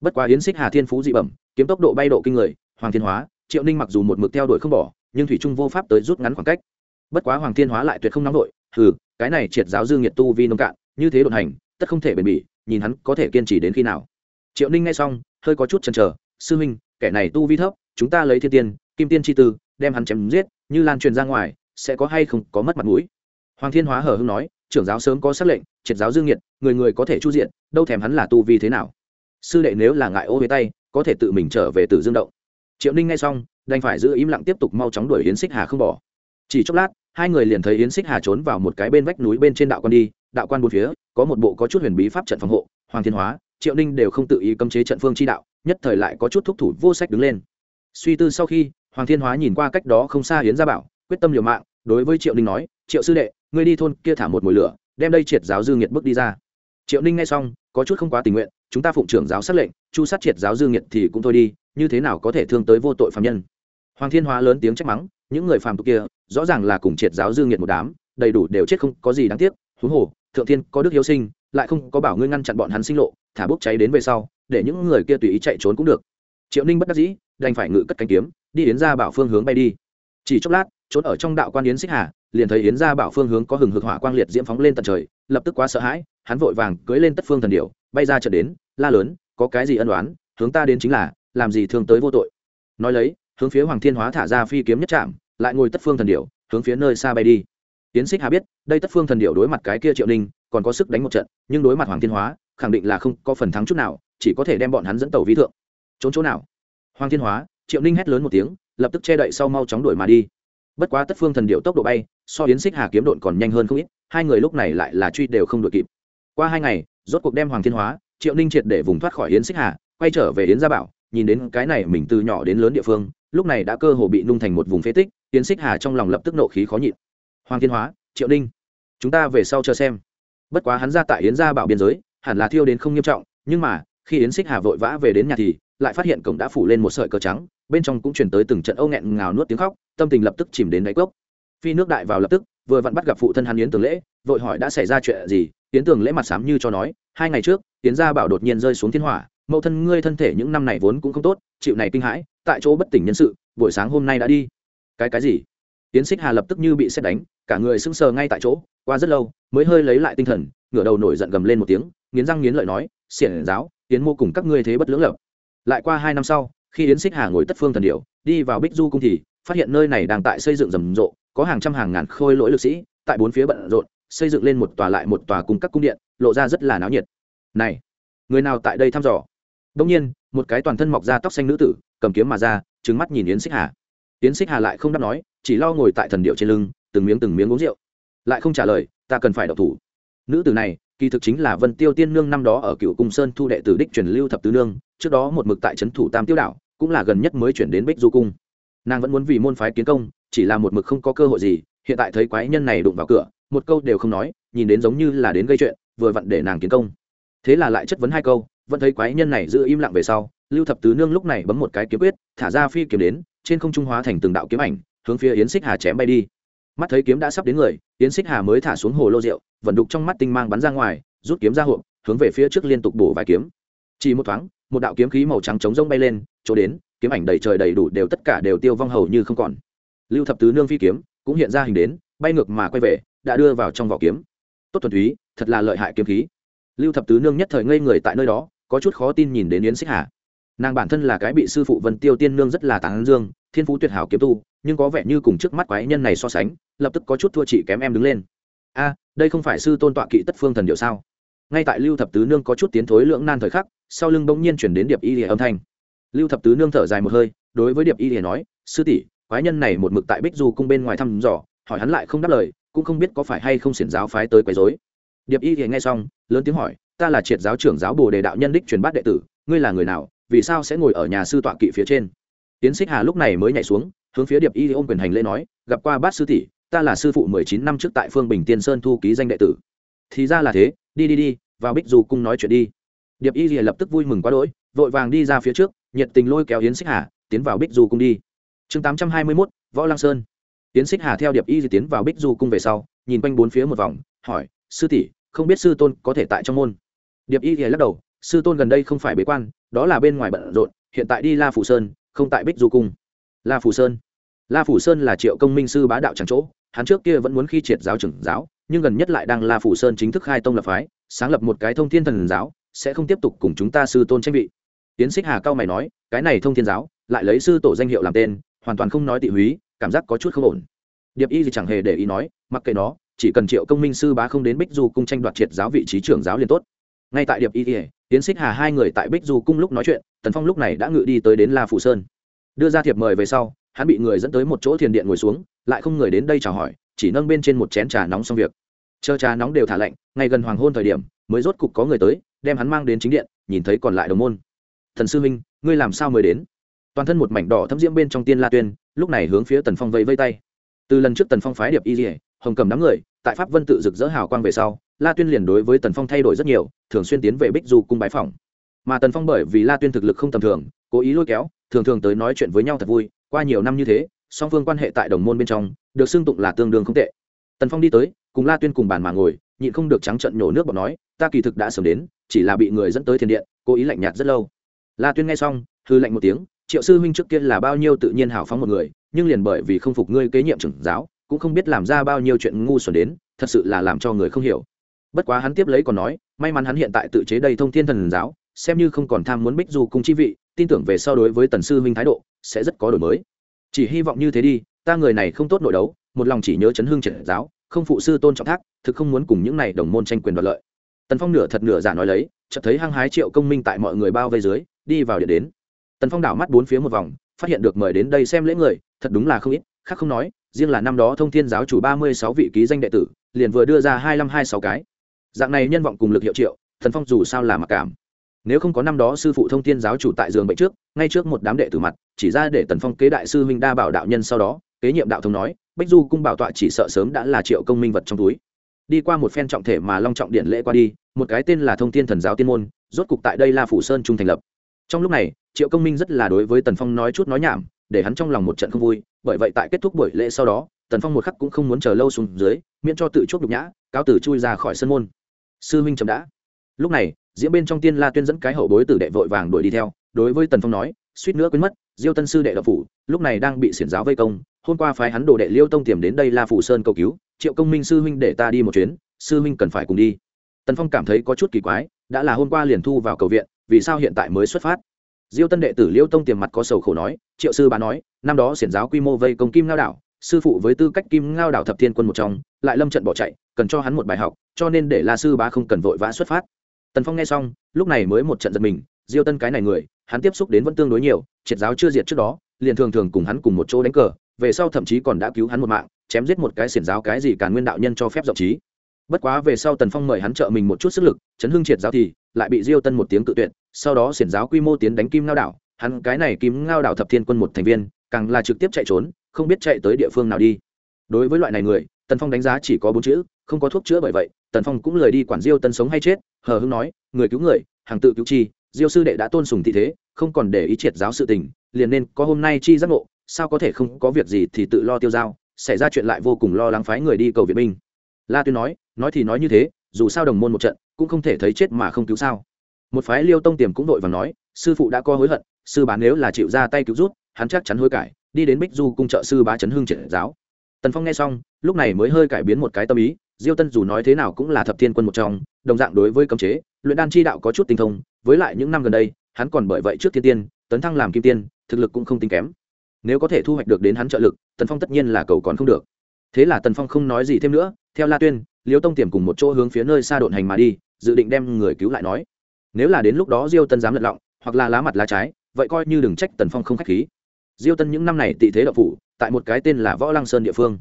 A: Bất quá yến xích hà thiên phú dị bẩm, kiếm tốc độ bay độ kinh người, hoàng thiên hóa, triệu ninh mặc dù một mực theo đuổi không bỏ, nhưng thủy trung vô pháp tới rút ngắn khoảng cách. Bất quá hoàng thiên hóa lại tuyệt không nóng đội hừ, cái này triệt giáo dư nghiệt tu vi nông cạn, như thế đột hành, tất không thể bền bỉ, nhìn hắn có thể kiên trì đến khi nào. Triệu ninh nghe xong hơi có chút chần chờ, sư huynh, kẻ này tu vi thấp, chúng ta lấy thiên tiên, kim tiên chi tư, đem hắn chém giết, như lan truyền ra ngoài, sẽ có hay không có mất mặt mũi? Hoàng thiên hóa hở hưng nói, trưởng giáo sớm có xác lệnh, triệt giáo dương nhiệt, người người có thể chu diện, đâu thèm hắn là tu vi thế nào. Sư đệ nếu là ngại ô với tay, có thể tự mình trở về từ dương động. Triệu ninh nghe xong, đành phải giữ im lặng tiếp tục mau chóng đuổi yến xích hà không bỏ. Chỉ chốc lát, hai người liền thấy yến xích hà trốn vào một cái bên vách núi bên trên đạo quan đi, đạo quan bốn phía, có một bộ có chút huyền bí pháp trận phòng hộ, hoàng thiên hóa triệu ninh đều không tự ý cấm chế trận phương chi đạo, nhất thời lại có chút thúc thủ vô sách đứng lên. Suy tư sau khi, hoàng thiên hóa nhìn qua cách đó không xa yến gia bảo, quyết tâm liều mạng, đối với triệu ninh nói, triệu sư đệ, ngươi đi thôn kia thả một mồi lửa, đem đây triệt giáo dư nghiệt bước đi ra. Triệu ninh nghe xong, có chút không quá tình nguyện, chúng ta phụng trưởng giáo xác lệnh, chu sát triệt giáo dư nghiệt thì cũng thôi đi, như thế nào có thể thương tới vô tội phạm nhân? Hoàng thiên hóa lớn tiếng trách mắng, những người phàm tục kia, rõ ràng là cùng triệt giáo dư nghiệt một đám, đầy đủ đều chết không có gì đáng tiếc, huống hồ thượng thiên có đức hiếu sinh, lại không có bảo ngươi ngăn chặn bọn hắn sinh lộ, thả bốc cháy đến về sau, để những người kia tùy ý chạy trốn cũng được. Triệu ninh bất đắc dĩ, đành phải ngự cất cánh kiếm, đi yến ra bảo phương hướng bay đi. Chỉ chốc lát, trốn ở trong đạo quan yến xích hà, liền thấy yến ra bảo phương hướng có hừng hực hỏa quang liệt diễm phóng lên tận trời, lập tức quá sợ hãi, hắn vội vàng cưỡi lên tất phương thần điệu bay ra trận đến, la lớn, có cái gì ân đoán hướng ta đến chính là, làm gì thương tới vô tội? Nói lấy, hướng phía hoàng thiên hóa thả ra phi kiếm nhất chạm lại ngồi tất phương thần điệu hướng phía nơi xa bay đi tiến xích hà biết, đây tất phương thần điệu đối mặt cái kia triệu ninh, còn có sức đánh một trận, nhưng đối mặt hoàng thiên hóa, khẳng định là không có phần thắng chút nào, chỉ có thể đem bọn hắn dẫn tàu vi thượng. Trốn chỗ nào? Hoàng thiên hóa, triệu ninh hét lớn một tiếng, lập tức che đậy sau mau chóng đuổi mà đi. Bất quá tất phương thần điệu tốc độ bay, so yến xích hà kiếm độn còn nhanh hơn không ít, hai người lúc này lại là truy đều không đuổi kịp. Qua hai ngày, rốt cuộc đem hoàng thiên hóa, triệu ninh triệt để vùng thoát khỏi yến xích hà, quay trở về yến gia bảo, nhìn đến cái này mình từ nhỏ đến lớn địa phương, lúc này đã cơ hồ bị nung thành một vùng phế tích, yến xích hà trong lòng lập tức nộ khí khó nhịn hoàng thiên hóa, triệu ninh. Chúng ta về sau chờ xem. Bất quá hắn ra tại yến gia bảo biên giới, hẳn là thiêu đến không nghiêm trọng, nhưng mà, khi yến xích hà vội vã về đến nhà thì, lại phát hiện cổng đã phủ lên một sợi cờ trắng, bên trong cũng chuyển tới từng trận âu nghẹn ngào nuốt tiếng khóc, tâm tình lập tức chìm đến đáy cốc. Phi nước đại vào lập tức, vừa vặn bắt gặp phụ thân hắn yến tường lễ, vội hỏi đã xảy ra chuyện gì, yến tường lễ mặt sám như cho nói, hai ngày trước, yến gia bảo đột nhiên rơi xuống thiên hỏa, mẫu thân ngươi thân thể những năm này vốn cũng không tốt, chịu này kinh hãi, tại chỗ bất tỉnh nhân sự, buổi sáng hôm nay đã đi. Cái cái gì? Yến xích hà lập tức như bị xét đánh, cả người sững sờ ngay tại chỗ, qua rất lâu mới hơi lấy lại tinh thần, ngửa đầu nổi giận gầm lên một tiếng, nghiến răng nghiến lợi nói, xiển giáo yến mô cùng các ngươi thế bất lưỡng lập. Lại qua hai năm sau, khi yến xích hà ngồi tất phương thần điệu đi vào bích du cung thì phát hiện nơi này đang tại xây dựng rầm rộ, có hàng trăm hàng ngàn khôi lỗi lực sĩ, tại bốn phía bận rộn, xây dựng lên một tòa lại một tòa cùng các cung điện, lộ ra rất là náo nhiệt. Này, người nào tại đây thăm dò? Đông nhiên, một cái toàn thân mọc ra tóc xanh nữ tử, cầm kiếm mà ra trứng mắt nhìn yến xích hà yến xích hà lại không đáp nói, chỉ lo ngồi tại thần điệu trên lưng, từng miếng từng miếng uống rượu. Lại không trả lời, ta cần phải độc thủ. Nữ tử này, kỳ thực chính là vân tiêu tiên nương năm đó ở cựu cung sơn thu đệ tử đích truyền lưu thập tứ nương, trước đó một mực tại trấn thủ tam tiêu đảo, cũng là gần nhất mới chuyển đến bích du cung. Nàng vẫn muốn vì môn phái kiến công, chỉ là một mực không có cơ hội gì, hiện tại thấy quái nhân này đụng vào cửa, một câu đều không nói, nhìn đến giống như là đến gây chuyện, vừa vặn để nàng kiến công. Thế là lại chất vấn hai câu, vẫn thấy quái nhân này giữ im lặng về sau, lưu thập tứ nương lúc này bấm một cái kiếm quyết, thả ra phi kiếm đến trên không trung hóa thành từng đạo kiếm ảnh, hướng phía yến xích hà chém bay đi. Mắt thấy kiếm đã sắp đến người, yến xích hà mới thả xuống hồ lô rượu, vận đục trong mắt tinh mang bắn ra ngoài, rút kiếm ra hộp, hướng về phía trước liên tục bổ vài kiếm. Chỉ một thoáng, một đạo kiếm khí màu trắng trống rông bay lên, chỗ đến, kiếm ảnh đầy trời đầy đủ đều tất cả đều tiêu vong hầu như không còn. Lưu thập tứ nương phi kiếm cũng hiện ra hình đến, bay ngược mà quay về, đã đưa vào trong vỏ kiếm. Tốt thuần túy, thật là lợi hại kiếm khí. Lưu thập tứ nương nhất thời ngây người tại nơi đó, có chút khó tin nhìn đến yến xích hà nàng bản thân là cái bị sư phụ vân tiêu tiên nương rất là tán dương, thiên phú tuyệt hảo kiếm tu, nhưng có vẻ như cùng trước mắt quái nhân này so sánh, lập tức có chút thua chị kém em đứng lên. A, đây không phải sư tôn tọa kỵ tất phương thần điệu sao? Ngay tại lưu thập tứ nương có chút tiến thối lưỡng nan thời khắc, sau lưng bỗng nhiên chuyển đến điệp y lìa âm thanh. Lưu thập tứ nương thở dài một hơi, đối với điệp y lìa nói, sư tỷ, quái nhân này một mực tại bích du cung bên ngoài thăm dò, hỏi hắn lại không đáp lời, cũng không biết có phải hay không xiển giáo phái tới quấy dối điệp y lìa nghe xong, lớn tiếng hỏi, ta là triệt giáo trưởng giáo bồ đề đạo nhân đích truyền bát đệ tử, ngươi là người nào? Vì sao sẽ ngồi ở nhà sư tọa kỵ phía trên? Tiến xích hà lúc này mới nhảy xuống, hướng phía điệp y ôm quyền hành lễ nói, gặp qua bát sư tỷ, ta là sư phụ mười chín năm trước tại phương bình tiên sơn thu ký danh đệ tử. Thì ra là thế, đi đi đi, vào bích du cung nói chuyện đi. Điệp y lập tức vui mừng quá đỗi, vội vàng đi ra phía trước, nhiệt tình lôi kéo yến xích hà, tiến vào bích du cung đi. Chương tám trăm hai mươi mốt, võ lăng sơn. Yến xích hà theo điệp y tiến vào bích du cung về sau, nhìn quanh bốn phía một vòng, hỏi, sư tỷ, không biết sư tôn có thể tại trong môn? Điệp y lắc đầu sư tôn gần đây không phải bế quan, đó là bên ngoài bận rộn, hiện tại đi la phủ sơn, không tại bích du cung. La phủ sơn? La phủ sơn là triệu công minh sư bá đạo chẳng chỗ, hắn trước kia vẫn muốn khi triệt giáo trưởng giáo, nhưng gần nhất lại đang la phủ sơn chính thức khai tông lập phái, sáng lập một cái thông thiên thần giáo, sẽ không tiếp tục cùng chúng ta sư tôn tranh vị. Tiến xích hà cao mày nói, cái này thông thiên giáo, lại lấy sư tổ danh hiệu làm tên, hoàn toàn không nói tị húy, cảm giác có chút không ổn. Điệp y thì chẳng hề để ý nói, mặc kệ nó, chỉ cần triệu công minh sư bá không đến bích du cung tranh đoạt triệt giáo vị trí trưởng giáo liền tốt ngay tại điệp y ỉa tiến xích hà hai người tại bích du cung lúc nói chuyện, tần phong lúc này đã ngự đi tới đến la phủ sơn. Đưa ra thiệp mời về sau, hắn bị người dẫn tới một chỗ thiền điện ngồi xuống, lại không người đến đây chào hỏi, chỉ nâng bên trên một chén trà nóng xong việc. Chờ trà nóng đều thả lạnh, ngay gần hoàng hôn thời điểm, mới rốt cục có người tới, đem hắn mang đến chính điện, nhìn thấy còn lại đồng môn. Thần sư minh ngươi làm sao mới đến? Toàn thân một mảnh đỏ thâm diễm bên trong tiên la tuyên, lúc này hướng phía tần phong vây vây tay. Từ lần trước tần phong phái điệp y dỉa hồng cầm đám người, tại pháp vân tự rực rỡ hào quang về sau la tuyên liền đối với tần phong thay đổi rất nhiều, thường xuyên tiến về bích du cung bái phòng. Mà tần phong bởi vì la tuyên thực lực không tầm thường, cố ý lôi kéo, thường thường tới nói chuyện với nhau thật vui, qua nhiều năm như thế, song phương quan hệ tại đồng môn bên trong, được xưng tụng là tương đương không tệ. Tần phong đi tới, cùng la tuyên cùng bàn mà ngồi, nhịn không được trắng trận nhổ nước bọt nói, ta kỳ thực đã sớm đến, chỉ là bị người dẫn tới thiền điện, cố ý lạnh nhạt rất lâu. La tuyên nghe xong hư lạnh một tiếng, triệu sư huynh trước kia là bao nhiêu tự nhiên hào phóng một người, nhưng liền bởi vì không phục ngươi kế nhiệm trưởng giáo, cũng không biết làm ra bao nhiêu chuyện ngu xuẩn đến, thật sự là làm cho người không hiểu bất quá hắn tiếp lấy còn nói, may mắn hắn hiện tại tự chế đầy thông thiên thần giáo, xem như không còn tham muốn bích du cung chi vị, tin tưởng về so đối với tần sư huynh thái độ, sẽ rất có đổi mới. Chỉ hy vọng như thế đi, ta người này không tốt nội đấu, một lòng chỉ nhớ chấn hương triển giáo, không phụ sư tôn trọng thác, thực không muốn cùng những này đồng môn tranh quyền đoạt lợi. Tần phong nửa thật nửa giả nói lấy, chợt thấy hăng hái triệu công minh tại mọi người bao vây dưới, đi vào điện đến. Tần phong đảo mắt bốn phía một vòng, phát hiện được mời đến đây xem lễ người, thật đúng là không ít, khác không nói, riêng là năm đó thông thiên giáo chủ ba mươi sáu vị ký danh đệ tử, liền vừa đưa ra hai mươi hai sáu cái dạng này nhân vọng cùng lực hiệu triệu, thần phong dù sao là mặc cảm. Nếu không có năm đó sư phụ thông thiên giáo chủ tại giường bệnh trước, ngay trước một đám đệ tử mặt, chỉ ra để tần phong kế đại sư huynh đa bảo đạo nhân sau đó, kế nhiệm đạo thông nói, bách du cung bảo tọa chỉ sợ sớm đã là triệu công minh vật trong túi. Đi qua một phen trọng thể mà long trọng điện lễ qua đi, một cái tên là thông thiên thần giáo tiên môn, rốt cục tại đây là phủ sơn trung thành lập. Trong lúc này, triệu công minh rất là đối với tần phong nói chút nói nhảm, để hắn trong lòng một trận không vui, bởi vậy tại kết thúc buổi lễ sau đó, tần phong một khắc cũng không muốn chờ lâu xuống dưới, miễn cho tự chuốc nhục nhã, cáo tử chui ra khỏi sân môn sư huynh chấm đã. Lúc này, diễm bên trong tiên la tuyên dẫn cái hậu bối tử đệ vội vàng đuổi đi theo, đối với tần phong nói, suýt nữa quên mất, diêu tân sư đệ độc phủ, lúc này đang bị xiển giáo vây công, hôm qua phái hắn đồ đệ liêu tông tiềm đến đây la phủ sơn cầu cứu, triệu công minh sư huynh để ta đi một chuyến, sư huynh cần phải cùng đi. Tần phong cảm thấy có chút kỳ quái, đã là hôm qua liền thu vào cầu viện, vì sao hiện tại mới xuất phát? Diêu tân đệ tử liêu tông tiềm mặt có sầu khổ nói, triệu sư bá nói, năm đó xiển giáo quy mô vây công kim ngao đảo, sư phụ với tư cách kim ngao đảo thập thiên quân một trong lại lâm trận bỏ chạy, cần cho hắn một bài học, cho nên để la sư bá không cần vội vã xuất phát. Tần phong nghe xong, lúc này mới một trận giật mình, diêu tân cái này người, hắn tiếp xúc đến vẫn tương đối nhiều, triệt giáo chưa diệt trước đó, liền thường thường cùng hắn cùng một chỗ đánh cờ, về sau thậm chí còn đã cứu hắn một mạng, chém giết một cái xiển giáo cái gì cả nguyên đạo nhân cho phép rộng trí. Bất quá về sau tần phong mời hắn trợ mình một chút sức lực, chấn hưng triệt giáo thì lại bị diêu tân một tiếng tự tuyệt, sau đó xiển giáo quy mô tiến đánh kim ngao đảo, hắn cái này kim ngao đảo thập thiên quân một thành viên, càng là trực tiếp chạy trốn, không biết chạy tới địa phương nào đi. Đối với loại này người tần phong đánh giá chỉ có bốn chữ, không có thuốc chữa bởi vậy, tần phong cũng lời đi quản diêu tân sống hay chết, hờ hưng nói, người cứu người, hàng tự cứu chi, diêu sư đệ đã tôn sùng thị thế, không còn để ý triệt giáo sự tình, liền nên có hôm nay chi giác ngộ, sao có thể không có việc gì thì tự lo tiêu dao xảy ra chuyện lại vô cùng lo lắng phái người đi cầu viện binh. La tuyên nói nói thì nói như thế, dù sao đồng môn một trận, cũng không thể thấy chết mà không cứu sao. Một phái liêu tông tiềm cũng đội và nói, sư phụ đã có hối hận, sư bán nếu là chịu ra tay cứu rút hắn chắc chắn hối cải, đi đến bích du cung trợ sư bá trấn hương triệt giáo tần phong nghe xong, lúc này mới hơi cải biến một cái tâm ý, diêu tân dù nói thế nào cũng là thập thiên quân một trong, đồng dạng đối với cấm chế, luyện đan chi đạo có chút tinh thông, với lại những năm gần đây, hắn còn bởi vậy trước thiên tiên, tấn thăng làm kim tiên, thực lực cũng không tính kém. Nếu có thể thu hoạch được đến hắn trợ lực, tần phong tất nhiên là cầu còn không được. Thế là tần phong không nói gì thêm nữa, theo la tuyên, liêu tông tiềm cùng một chỗ hướng phía nơi xa độn hành mà đi, dự định đem người cứu lại nói. Nếu là đến lúc đó diêu tân dám lật lọng, hoặc là lá mặt lá trái, vậy coi như đừng trách tần phong không k h á c h khí. Diêu tân những năm này tị thế đậu phủ tại một cái tên là võ lăng sơn địa phương.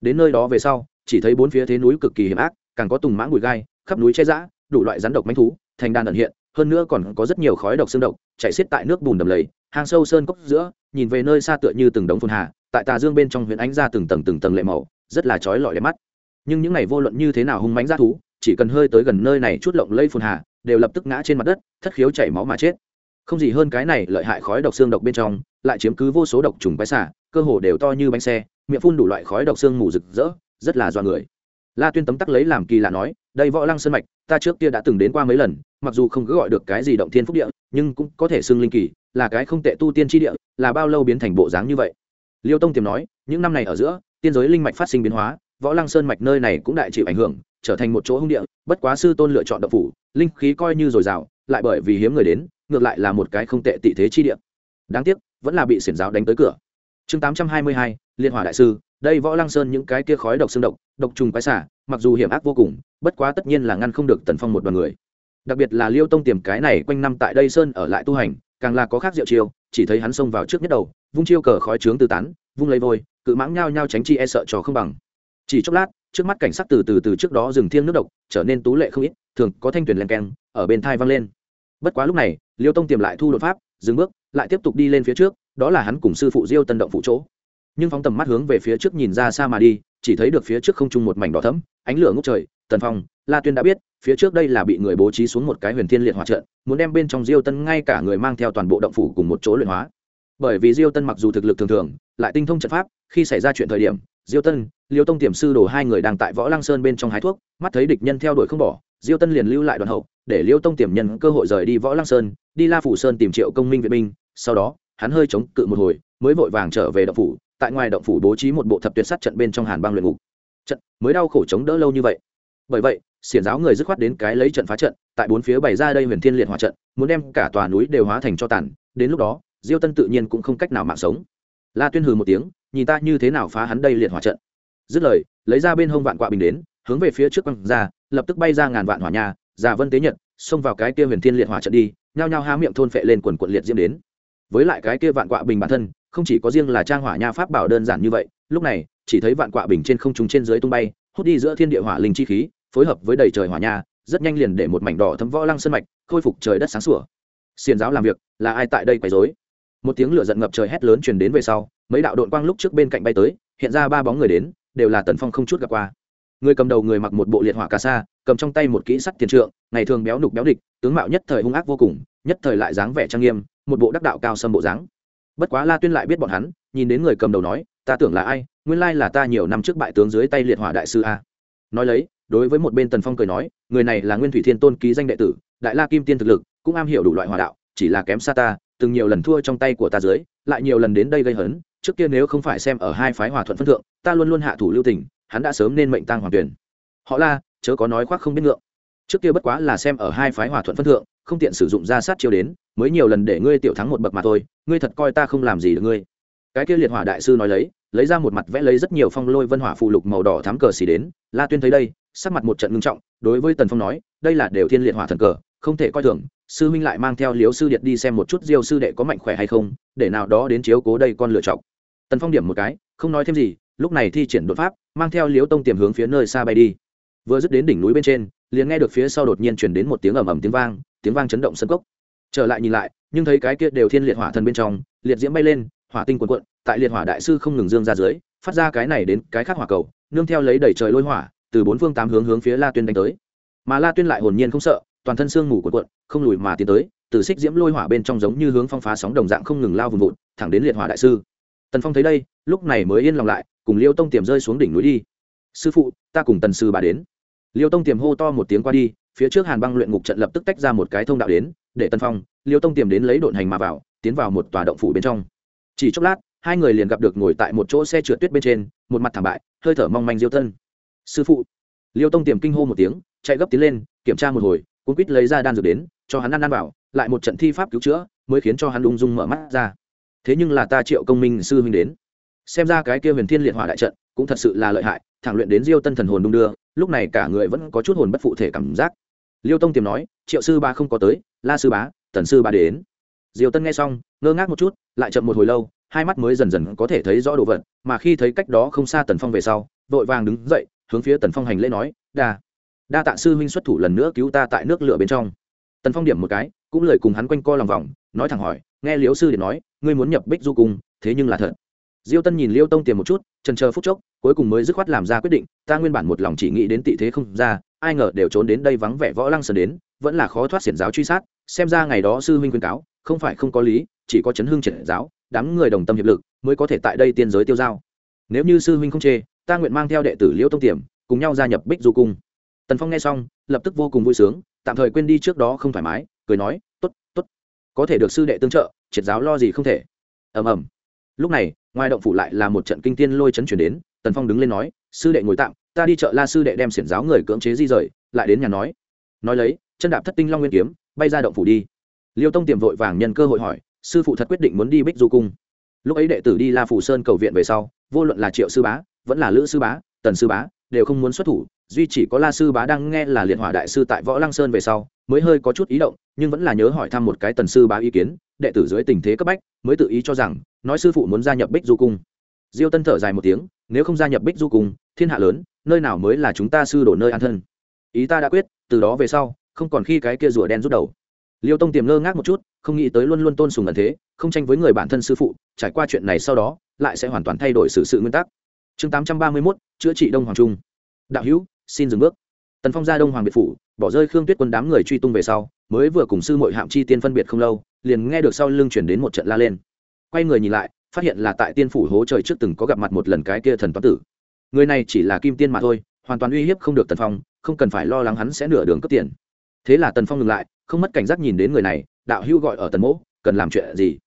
A: Đến nơi đó về sau, chỉ thấy bốn phía thế núi cực kỳ hiểm ác, càng có tùng mãng bụi gai, khắp núi che giã, đủ loại rắn độc manh thú, thành đàn ẩn hiện, hơn nữa còn có rất nhiều khói độc xương độc chạy xiết tại nước bùn đầm lầy, hang sâu sơn cốc giữa, nhìn về nơi xa tựa như từng đống phun hà, tại tà dương bên trong huyện ánh ra từng tầng từng tầng lệ màu, rất là trói lọi đẹp mắt. Nhưng những này vô luận như thế nào hung mánh ra thú, chỉ cần hơi tới gần nơi này chút lộng lây phun hà, đều lập tức ngã trên mặt đất, thất khiếu chảy máu mà chết. Không gì hơn cái này lợi hại khói độc xương độc bên trong, lại chiếm cứ vô số độc trùng quái xả cơ hồ đều to như bánh xe, miệng phun đủ loại khói độc xương mù rực rỡ, rất là do người. La tuyên tấm tắc lấy làm kỳ lạ nói, đây võ lăng sơn mạch, ta trước kia đã từng đến qua mấy lần, mặc dù không cứ gọi được cái gì động thiên phúc địa, nhưng cũng có thể xưng linh kỳ, là cái không tệ tu tiên tri địa, là bao lâu biến thành bộ dáng như vậy? Liêu tông tiềm nói, những năm này ở giữa, tiên giới linh mạch phát sinh biến hóa, võ lăng sơn mạch nơi này cũng đại chịu ảnh hưởng, trở thành một chỗ hung địa, bất quá sư tôn lựa chọn đậu phủ, linh khí coi như dồi dào, lại bởi vì hiếm người đến, ngược lại là một cái không tệ tị thế chi địa. Đáng tiếc, vẫn là bị xiển giáo đánh tới cửa chương tám trăm hai mươi hai liên hòa đại sư, đây võ lăng sơn những cái kia khói độc xương độc độc trùng quái xả, mặc dù hiểm ác vô cùng, bất quá tất nhiên là ngăn không được tần phong một đoàn người. Đặc biệt là liêu tông tiềm cái này quanh năm tại đây sơn ở lại tu hành, càng là có khác diệu chiêu, chỉ thấy hắn xông vào trước nhất đầu, vung chiêu cờ khói trướng từ tán, vung lấy vôi, cự mãng nhao nhao tránh chi e sợ trò không bằng. Chỉ chốc lát, trước mắt cảnh sắc từ từ từ trước đó rừng thiêng nước độc, trở nên tú lệ không ít, thường có thanh tuyển len keng, ở bên thai vang lên. Bất quá lúc này, liêu tông tiềm lại thu đột pháp, dừng bước, lại tiếp tục đi lên phía trước đó là hắn cùng sư phụ diêu tân động phụ chỗ. Nhưng phóng tầm mắt hướng về phía trước nhìn ra xa mà đi, chỉ thấy được phía trước không trung một mảnh đỏ thẫm, ánh lửa ngốc trời, tần phong, la tuyên đã biết, phía trước đây là bị người bố trí xuống một cái huyền thiên liệt hỏa trận, muốn đem bên trong diêu tân ngay cả người mang theo toàn bộ động phủ cùng một chỗ luyện hóa. Bởi vì diêu tân mặc dù thực lực thường thường, lại tinh thông trận pháp, khi xảy ra chuyện thời điểm, diêu tân, liêu tông tiềm sư đổ hai người đang tại võ lăng sơn bên trong hái thuốc, mắt thấy địch nhân theo đuổi không bỏ, diêu tân liền lưu lại đoàn hậu, để liêu tông tiềm nhân cơ hội rời đi võ lăng sơn, đi la phủ sơn tìm triệu công minh vệ binh, sau đó hắn hơi chống cự một hồi, mới vội vàng trở về động phủ, tại ngoài động phủ bố trí một bộ thập tuyệt sát trận bên trong hàn băng luyện ngục. Trận mới đau khổ chống đỡ lâu như vậy. Bởi vậy, xiển giáo người dứt khoát đến cái lấy trận phá trận, tại bốn phía bày ra đây huyền thiên liệt hỏa trận, muốn đem cả tòa núi đều hóa thành cho tàn, đến lúc đó, diêu tân tự nhiên cũng không cách nào mạng sống. La tuyên hừ một tiếng, nhìn ta như thế nào phá hắn đây liệt hỏa trận? Dứt lời, lấy ra bên hông vạn quạ bình đến, hướng về phía trước quăng ra, lập tức bay ra ngàn vạn hỏa nhà già vân tế nhật, xông vào cái kia huyền thiên liệt hỏa trận đi, nhao nhao há miệng thôn phệ lên quần quận liệt diễm đến với lại cái kia vạn quạ bình bản thân, không chỉ có riêng là trang hỏa nha pháp bảo đơn giản như vậy, lúc này, chỉ thấy vạn quạ bình trên không trung trên dưới tung bay, hút đi giữa thiên địa hỏa linh chi khí, phối hợp với đầy trời hỏa nha, rất nhanh liền để một mảnh đỏ thấm võ lăng sân mạch khôi phục trời đất sáng sủa. Xiền giáo làm việc, là ai tại đây quấy rối? Một tiếng lửa giận ngập trời hét lớn truyền đến về sau, mấy đạo đội quang lúc trước bên cạnh bay tới, hiện ra ba bóng người đến, đều là tần phong không chút gặp qua. Người cầm đầu người mặc một bộ liệt hỏa cà sa, cầm trong tay một kỹ sắt tiền trượng, ngày thường béo nục béo địch, tướng mạo nhất thời hung ác vô cùng, nhất thời lại dáng vẻ trang nghiêm một bộ đắc đạo cao sâm bộ dáng. Bất quá la tuyên lại biết bọn hắn, nhìn đến người cầm đầu nói, ta tưởng là ai, nguyên lai là ta nhiều năm trước bại tướng dưới tay liệt hỏa đại sư a. Nói lấy, đối với một bên tần phong cười nói, người này là nguyên thủy thiên tôn ký danh đệ tử, đại la kim tiên thực lực, cũng am hiểu đủ loại hòa đạo, chỉ là kém xa ta, từng nhiều lần thua trong tay của ta dưới, lại nhiều lần đến đây gây hấn, trước kia nếu không phải xem ở hai phái hòa thuận phân thượng, ta luôn luôn hạ thủ lưu tình, hắn đã sớm nên mệnh tăng hoàng tuyển. Họ la, chớ có nói khoác không biết ngượng. Trước kia bất quá là xem ở hai phái hòa thuận phân thượng không tiện sử dụng ra sát chiêu đến, mới nhiều lần để ngươi tiểu thắng một bậc mà thôi, ngươi thật coi ta không làm gì được ngươi. Cái kia liệt hỏa đại sư nói lấy lấy ra một mặt vẽ lấy rất nhiều phong lôi vân hỏa phụ lục màu đỏ thám cờ xì đến, la tuyên thấy đây, sắc mặt một trận ngưng trọng, đối với tần phong nói, đây là đều thiên liệt hỏa thần cờ, không thể coi thường, sư huynh lại mang theo liếu sư điện đi xem một chút diêu sư đệ có mạnh khỏe hay không, để nào đó đến chiếu cố đây con lựa chọc tần phong điểm một cái, không nói thêm gì, lúc này thi triển đột pháp, mang theo liếu tông tiềm hướng phía nơi xa bay đi. Vừa dứt đến đỉnh núi bên trên, liền nghe được phía sau đột nhiên chuyển đến một tiếng ầm ầm tiếng vang tiếng vang chấn động sân cốc. Trở lại nhìn lại, nhưng thấy cái kia đều thiên liệt hỏa thần bên trong, liệt diễm bay lên, hỏa tinh quần quận tại liệt hỏa đại sư không ngừng dương ra dưới, phát ra cái này đến cái khác hỏa cầu, nương theo lấy đẩy trời lôi hỏa, từ bốn phương tám hướng hướng phía la tuyên đánh tới. Mà la tuyên lại hồn nhiên không sợ, toàn thân xương ngủ cuộn quận không lùi mà tiến tới, từ xích diễm lôi hỏa bên trong giống như hướng phong phá sóng đồng dạng không ngừng lao vùng vụt, thẳng đến liệt hỏa đại sư. Tần phong thấy đây, lúc này mới yên lòng lại, cùng liêu tông tiềm rơi xuống đỉnh núi đi. Sư phụ, ta cùng tần sư bà đến. Liêu tông tiềm hô to một tiếng qua đi phía trước hàn băng luyện ngục trận lập tức tách ra một cái thông đạo đến, để tân phong, liêu tông tiềm đến lấy độn hành mà vào, tiến vào một tòa động phủ bên trong. Chỉ chốc lát, hai người liền gặp được ngồi tại một chỗ xe trượt tuyết bên trên, một mặt thảm bại, hơi thở mong manh diêu thân. Sư phụ. Liêu tông tiềm kinh hô một tiếng, chạy gấp tiến lên, kiểm tra một hồi, cuốn quýt lấy ra đan dược đến, cho hắn ăn ăn vào, lại một trận thi pháp cứu chữa, mới khiến cho hắn ung dung mở mắt ra. Thế nhưng là ta triệu công minh sư huynh đến. Xem ra cái kia huyền thiên liệt hỏa đại trận, cũng thật sự là lợi hại, thẳng luyện đến diêu tân thần hồn đung đưa, lúc này cả người vẫn có chút hồn bất phụ thể cảm giác liêu tông tiềm nói, triệu sư ba không có tới, la sư bá tần sư ba đến. Diêu tân nghe xong, ngơ ngác một chút, lại chậm một hồi lâu, hai mắt mới dần dần có thể thấy rõ đồ vật, mà khi thấy cách đó không xa tần phong về sau, vội vàng đứng dậy, hướng phía tần phong hành lễ nói, đa đa tạ sư huynh xuất thủ lần nữa cứu ta tại nước lửa bên trong. Tần phong điểm một cái, cũng lời cùng hắn quanh co lòng vòng, nói thẳng hỏi, nghe liễu sư để nói, ngươi muốn nhập bích du cung, thế nhưng là thật. Diêu tân nhìn liêu tông tiền một chút trần chờ phút chốc, cuối cùng mới dứt khoát làm ra quyết định, ta nguyên bản một lòng chỉ nghĩ đến tị thế không ra ai ngờ đều trốn đến đây vắng vẻ võ lăng sơn đến, vẫn là khó thoát xiển giáo truy sát, xem ra ngày đó sư huynh khuyên cáo, không phải không có lý, chỉ có chấn hương triển giáo, đám người đồng tâm hiệp lực, mới có thể tại đây tiên giới tiêu giao. Nếu như sư huynh không chê, ta nguyện mang theo đệ tử liễu tông tiềm, cùng nhau gia nhập bích du cung. Tần phong nghe xong, lập tức vô cùng vui sướng, tạm thời quên đi trước đó không thoải mái, cười nói t ố t t ố t có thể được sư đệ tương trợ, triệt giáo lo gì không thể. Ầm ầm. Lúc này, ngoài động phủ lại là một trận kinh tiên lôi chấn chuyển đến, tần phong đứng lên nói, sư đệ ngồi tạm ta đi chợ la sư đệ đem xiển giáo người cưỡng chế di rời, lại đến nhà nói. Nói lấy, chân đạp thất tinh long nguyên kiếm, bay ra động phủ đi. Liêu tông tiềm vội vàng nhân cơ hội hỏi, sư phụ thật quyết định muốn đi bích du cung. Lúc ấy đệ tử đi la phủ sơn cầu viện về sau, vô luận là triệu sư bá, vẫn là lữ sư bá, tần sư bá, đều không muốn xuất thủ, duy chỉ có la sư bá đang nghe là liệt hỏa đại sư tại võ lăng sơn về sau, mới hơi có chút ý động, nhưng vẫn là nhớ hỏi thăm một cái tần sư bá ý kiến, đệ tử dưới tình thế cấp bách, mới tự ý cho rằng, nói sư phụ muốn gia nhập bích du cung. Diêu tân thở dài một tiếng, nếu không gia nhập bích du cung, thiên hạ lớn nơi nào mới là chúng ta sư đổ nơi an thân? Ý ta đã quyết, từ đó về sau, không còn khi cái kia rùa đen rút đầu. Liêu tông tiềm ngơ ngác một chút, không nghĩ tới luôn luôn tôn sùng ẩn thế, không tranh với người bản thân sư phụ, trải qua chuyện này sau đó, lại sẽ hoàn toàn thay đổi sự sự nguyên tắc. Chương tám trăm ba mươi mốt, chữa trị đông hoàng trung. Đạo hữu, xin dừng bước. Tần phong ra đông hoàng biệt phủ, bỏ rơi khương tuyết quân đám người truy tung về sau, mới vừa cùng sư mội hạm chi tiên phân biệt không lâu, liền nghe được sau lưng chuyển đến một trận la lên. Quay người nhìn lại, phát hiện là tại tiên phủ hố trời trước từng có gặp mặt một lần cái kia thần toán tử người này chỉ là kim tiên mà thôi, hoàn toàn uy hiếp không được tần phong, không cần phải lo lắng hắn sẽ nửa đường cấp tiền. Thế là tần phong ngừng lại, không mất cảnh giác nhìn đến người này, đạo hữu gọi ở tần mỗ, cần làm chuyện gì?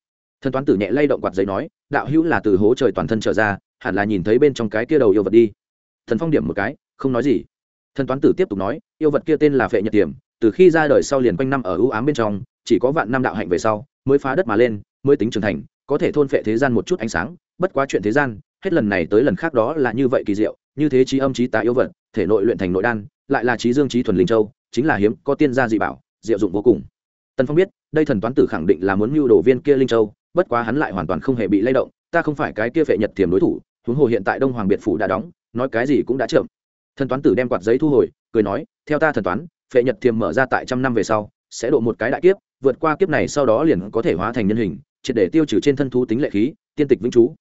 A: Thần toán tử nhẹ lay động quạt giấy nói, đạo hữu là từ hố trời toàn thân trở ra, hẳn là nhìn thấy bên trong cái kia đầu yêu vật đi. Thần phong điểm một cái, không nói gì. Thần toán tử tiếp tục nói, yêu vật kia tên là phệ nhật tiềm, từ khi ra đời sau liền quanh năm ở ưu ám bên trong, chỉ có vạn năm đạo hạnh về sau, mới phá đất mà lên, mới tính trưởng thành, có thể thôn phệ thế gian một chút ánh sáng, bất quá chuyện thế gian hết lần này tới lần khác đó là như vậy kỳ diệu, như thế trí âm trí tá yêu vật, thể nội luyện thành nội đan, lại là trí dương trí thuần linh châu, chính là hiếm, có tiên gia dị bảo, diệu dụng vô cùng. Tần phong biết, đây thần toán tử khẳng định là muốn mưu đồ viên kia linh châu, bất quá hắn lại hoàn toàn không hề bị lay động, ta không phải cái kia phệ nhật thiềm đối thủ, huống hồ hiện tại đông hoàng biệt phủ đã đóng, nói cái gì cũng đã chậm. Thần toán tử đem quạt giấy thu hồi, cười nói, theo ta thần toán, phệ nhật thiềm mở ra tại trăm năm về sau, sẽ độ một cái đại kiếp, vượt qua kiếp này sau đó liền có thể hóa thành nhân hình, triệt để tiêu trừ trên thân thú tính lệ khí, tiên tịch vĩnh trú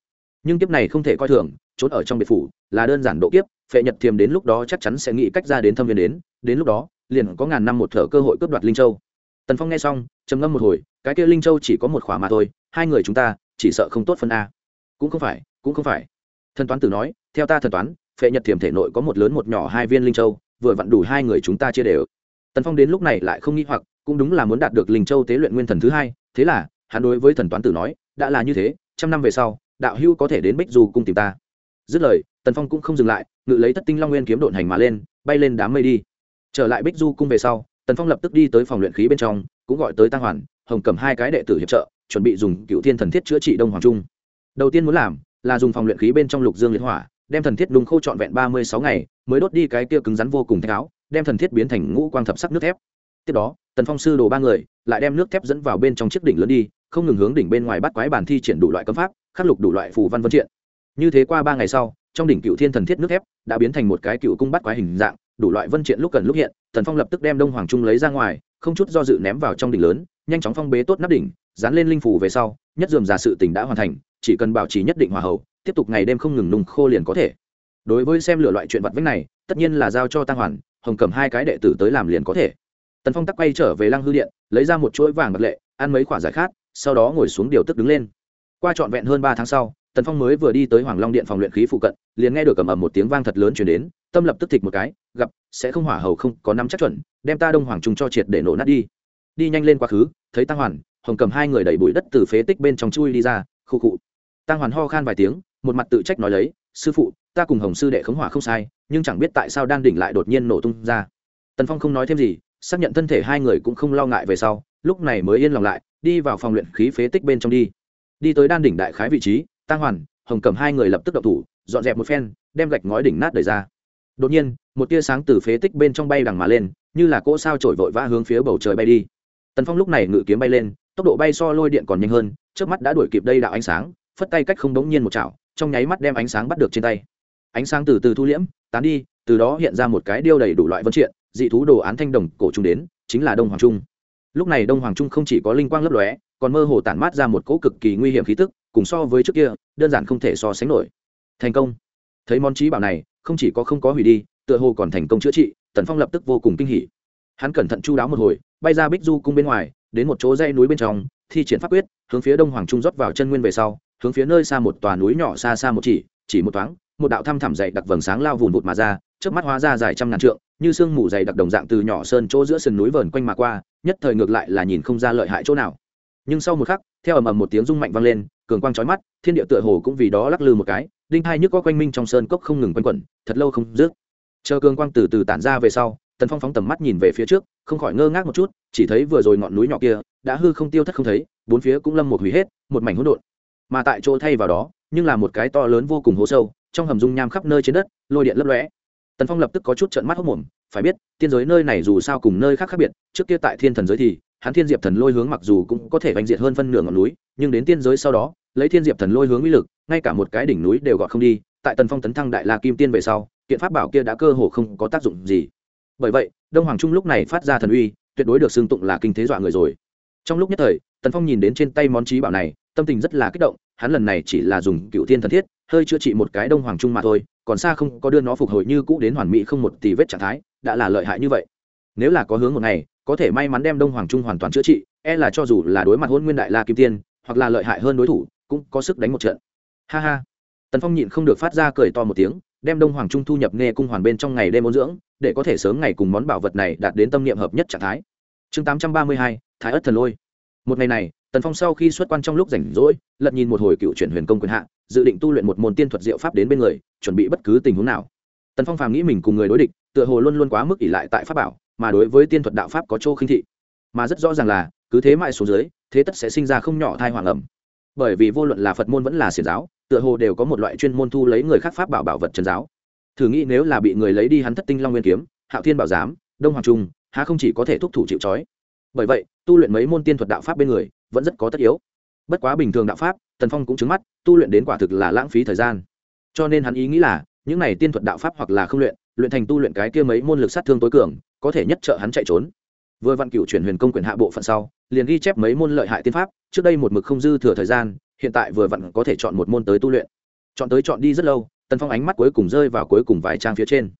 A: nhưng kiếp này không thể coi thường, trốn ở trong biệt phủ là đơn giản độ kiếp, phệ nhật thiềm đến lúc đó chắc chắn sẽ nghĩ cách ra đến thâm viên đến đến lúc đó, liền có ngàn năm một thở cơ hội cướp đoạt linh châu. Tần phong nghe xong, trầm ngâm một hồi, cái kia linh châu chỉ có một khỏa mà thôi, hai người chúng ta chỉ sợ không tốt phân a. Cũng không phải, cũng không phải. Thần toán tử nói, theo ta thần toán, phệ nhật thiềm thể nội có một lớn một nhỏ hai viên linh châu, vừa vặn đủ hai người chúng ta chia đều. Tần phong đến lúc này lại không nghĩ hoặc, cũng đúng là muốn đạt được linh châu tế luyện nguyên thần thứ hai, thế là, hắn đối với thần toán tử nói, đã là như thế, trăm năm về sau đạo hữu có thể đến bích du cung tìm ta dứt lời tần phong cũng không dừng lại ngự lấy thất tinh long nguyên kiếm độn hành mà lên bay lên đám mây đi trở lại bích du cung về sau tần phong lập tức đi tới phòng luyện khí bên trong cũng gọi tới tăng hoàn hồng cầm hai cái đệ tử hiệp trợ chuẩn bị dùng cựu thiên thần thiết chữa trị đông hoàng trung đầu tiên muốn làm là dùng phòng luyện khí bên trong lục dương liệt hỏa đem thần thiết đùng khô trọn vẹn ba mươi sáu ngày mới đốt đi cái kia cứng rắn vô cùng thách áo đem thần thiết biến thành ngũ quang thập sắc nước thép tiếp đó tần phong sư đồ ba người lại đem nước thép dẫn vào bên trong chiếc đỉnh lớn đi không ngừng hướng đỉnh bên ngoài bắt quái bản thi triển đủ loại cấm pháp khắc lục đủ loại phù văn vân triện. Như thế qua ba ngày sau, trong đỉnh cựu thiên thần thiết nước thép đã biến thành một cái cựu cung bắt quái hình dạng, đủ loại vân triện lúc cần lúc hiện tần phong lập tức đem đông hoàng trung lấy ra ngoài, không chút do dự ném vào trong đỉnh lớn, nhanh chóng phong bế tốt nắp đỉnh, dán lên linh phủ về sau, nhất dườm giả sự tỉnh đã hoàn thành, chỉ cần bảo trì nhất định hòa hậu, tiếp tục ngày đêm không ngừng nung khô liền có thể. Đối với xem lựa loại chuyện vặt vách này, tất nhiên là giao cho tăng hoàn, hồng cầm hai cái đệ tử tới làm liền có thể. Tần phong tắc quay trở về lăng hư điện, lấy ra một chuỗi vàng bật lệ, ăn mấy quả giải khát, sau đó ngồi xuống điều tức đứng lên qua trọn vẹn hơn ba tháng sau, tần phong mới vừa đi tới hoàng long điện phòng luyện khí phụ cận, liền nghe được cầm ầm một tiếng vang thật lớn chuyển đến, tâm lập tức thịt một cái, gặp, sẽ không hỏa hầu không, có năm chắc chuẩn, đem ta đông hoàng trung cho triệt để nổ nát đi. Đi nhanh lên quá khứ, thấy tăng hoàn, hồng cầm hai người đẩy bụi đất từ phế tích bên trong chui đi ra, khu cụ tăng hoàn ho khan vài tiếng, một mặt tự trách nói lấy, sư phụ, ta cùng hồng sư đệ khống hỏa không sai, nhưng chẳng biết tại sao đan đỉnh lại đột nhiên nổ tung ra. Tần phong không nói thêm gì, xác nhận thân thể hai người cũng không lo ngại về sau, lúc này mới yên lòng lại, đi vào phòng luyện khí phế tích bên trong đi đi tới đan đỉnh đại khái vị trí tăng hoàn, hồng cầm hai người lập tức đậu thủ, dọn dẹp một phen, đem gạch ngói đỉnh nát đẩy ra. Đột nhiên, một tia sáng từ phế tích bên trong bay đằng mà lên, như là cỗ sao trổi vội vã hướng phía bầu trời bay đi. Tần phong lúc này ngự kiếm bay lên, tốc độ bay so lôi điện còn nhanh hơn trước mắt đã đuổi kịp đây đạo ánh sáng, phất tay cách không đống nhiên một chảo, trong nháy mắt đem ánh sáng bắt được trên tay. Ánh sáng từ từ thu liễm, tán đi, từ đó hiện ra một cái điêu đầy đủ loại vân triện, dị thú đồ án thanh đồng cổ trung đến, chính là đông hoàng trung. Lúc này đông hoàng trung không chỉ có linh quang lấp lóe còn mơ hồ tản mát ra một cỗ cực kỳ nguy hiểm khí tức, cùng so với trước kia, đơn giản không thể so sánh nổi. Thành công. Thấy món trí bảo này, không chỉ có không có hủy đi, tựa hồ còn thành công chữa trị, tần phong lập tức vô cùng kinh hỉ. Hắn cẩn thận chu đáo một hồi, bay ra bích du cung bên ngoài, đến một chỗ dây núi bên trong, thi triển pháp quyết, hướng phía đông hoàng trung rót vào chân nguyên về sau, hướng phía nơi xa một tòa núi nhỏ xa xa một chỉ chỉ một thoáng, một đạo thăm thẳm dày đặc vầng sáng lao vùn vụt mà ra trước mắt hóa ra dài trăm ngàn trượng, như sương mù dày đặc đồng dạng từ nhỏ sơn chỗ giữa sườn núi vờn quanh mà qua, nhất thời ngược lại là nhìn không ra lợi hại chỗ nào nhưng sau một khắc, theo ầm ầm một tiếng rung mạnh vang lên, cường quang chói mắt, thiên địa tựa hồ cũng vì đó lắc lư một cái, đinh hai nhức có quanh minh trong sơn cốc không ngừng quanh quẩn, thật lâu không dứt. Chờ cường quang từ từ tản ra về sau, tần phong phóng tầm mắt nhìn về phía trước, không khỏi ngơ ngác một chút, chỉ thấy vừa rồi ngọn núi nhỏ kia, đã hư không tiêu thất không thấy, bốn phía cũng lâm một hủy hết, một mảnh hỗn độn. Mà tại chỗ thay vào đó, nhưng là một cái to lớn vô cùng hố sâu, trong hầm dung nham khắp nơi trên đất, lôi điện lấp lóe. Tần phong lập tức có chút trợn mắt hốc mồm phải biết, tiên giới nơi này dù sao cùng nơi khác khác biệt, trước kia tại thiên thần giới thì hắn thiên diệp thần lôi hướng mặc dù cũng có thể đánh diệt hơn phân nửa ngọn núi, nhưng đến tiên giới sau đó, lấy thiên diệp thần lôi hướng uy lực, ngay cả một cái đỉnh núi đều gọt không đi, tại tần phong tấn thăng đại la kim tiên về sau, kiện pháp bảo kia đã cơ hồ không có tác dụng gì. Bởi vậy, đông hoàng trung lúc này phát ra thần uy, tuyệt đối được xưng tụng là kinh thế dọa người rồi. Trong lúc nhất thời, tần phong nhìn đến trên tay món trí bảo này, tâm tình rất là kích động, hắn lần này chỉ là dùng cựu thiên thần thiết, hơi chữa trị một cái đông hoàng trung mà thôi, còn xa không có đưa nó phục hồi như cũ đến hoàn mỹ không một tỷ vết trạng thái, đã là lợi hại như vậy nếu là có hướng một ngày, có thể may mắn đem đông hoàng trung hoàn toàn chữa trị e là cho dù là đối mặt hôn nguyên đại la kim tiên, hoặc là lợi hại hơn đối thủ, cũng có sức đánh một trận. Ha ha. Tần phong nhịn không được phát ra cười to một tiếng, đem đông hoàng trung thu nhập nghe cung hoàn bên trong ngày đêm ôn dưỡng, để có thể sớm ngày cùng món bảo vật này đạt đến tâm niệm hợp nhất trạng thái. Chương tám trăm ba mươi hai, thái ất thần lôi. Một ngày này, tần phong sau khi xuất quan trong lúc rảnh rỗi, lật nhìn một hồi cựu chuyển huyền công quyền hạ, dự định tu luyện một môn tiên thuật diệu pháp đến bên người, chuẩn bị bất cứ tình huống nào. Tần phong phàm nghĩ mình cùng người đối địch, tựa hồ luôn luôn quá mức ỉ lại tại pháp bảo mà đối với tiên thuật đạo pháp có chỗ khinh thị. Mà rất rõ ràng là, cứ thế mãi xuống dưới, thế tất sẽ sinh ra không nhỏ thai hoàng ẩm. Bởi vì vô luận là phật môn vẫn là xiển giáo, tựa hồ đều có một loại chuyên môn thu lấy người khác pháp bảo bảo vật trần giáo. Thử nghĩ nếu là bị người lấy đi hắn thất tinh long nguyên kiếm, hạo thiên bảo giám, đông hoàng trung, há không chỉ có thể thúc thủ chịu trói. Bởi vậy, tu luyện mấy môn tiên thuật đạo pháp bên người, vẫn rất có tất yếu. Bất quá bình thường đạo pháp, tần phong cũng chứng mắt, tu luyện đến quả thực là lãng phí thời gian. Cho nên hắn ý nghĩ là, những này tiên thuật đạo pháp hoặc là không luyện luyện thành tu luyện cái kia mấy môn lực sát thương tối cường có thể nhất trợ hắn chạy trốn. Vừa văn cựu chuyển huyền công quyền hạ bộ phận sau, liền ghi chép mấy môn lợi hại tiên pháp, trước đây một mực không dư thừa thời gian, hiện tại vừa vặn có thể chọn một môn tới tu luyện. Chọn tới chọn đi rất lâu, tần phong ánh mắt cuối cùng rơi vào cuối cùng vài trang phía trên.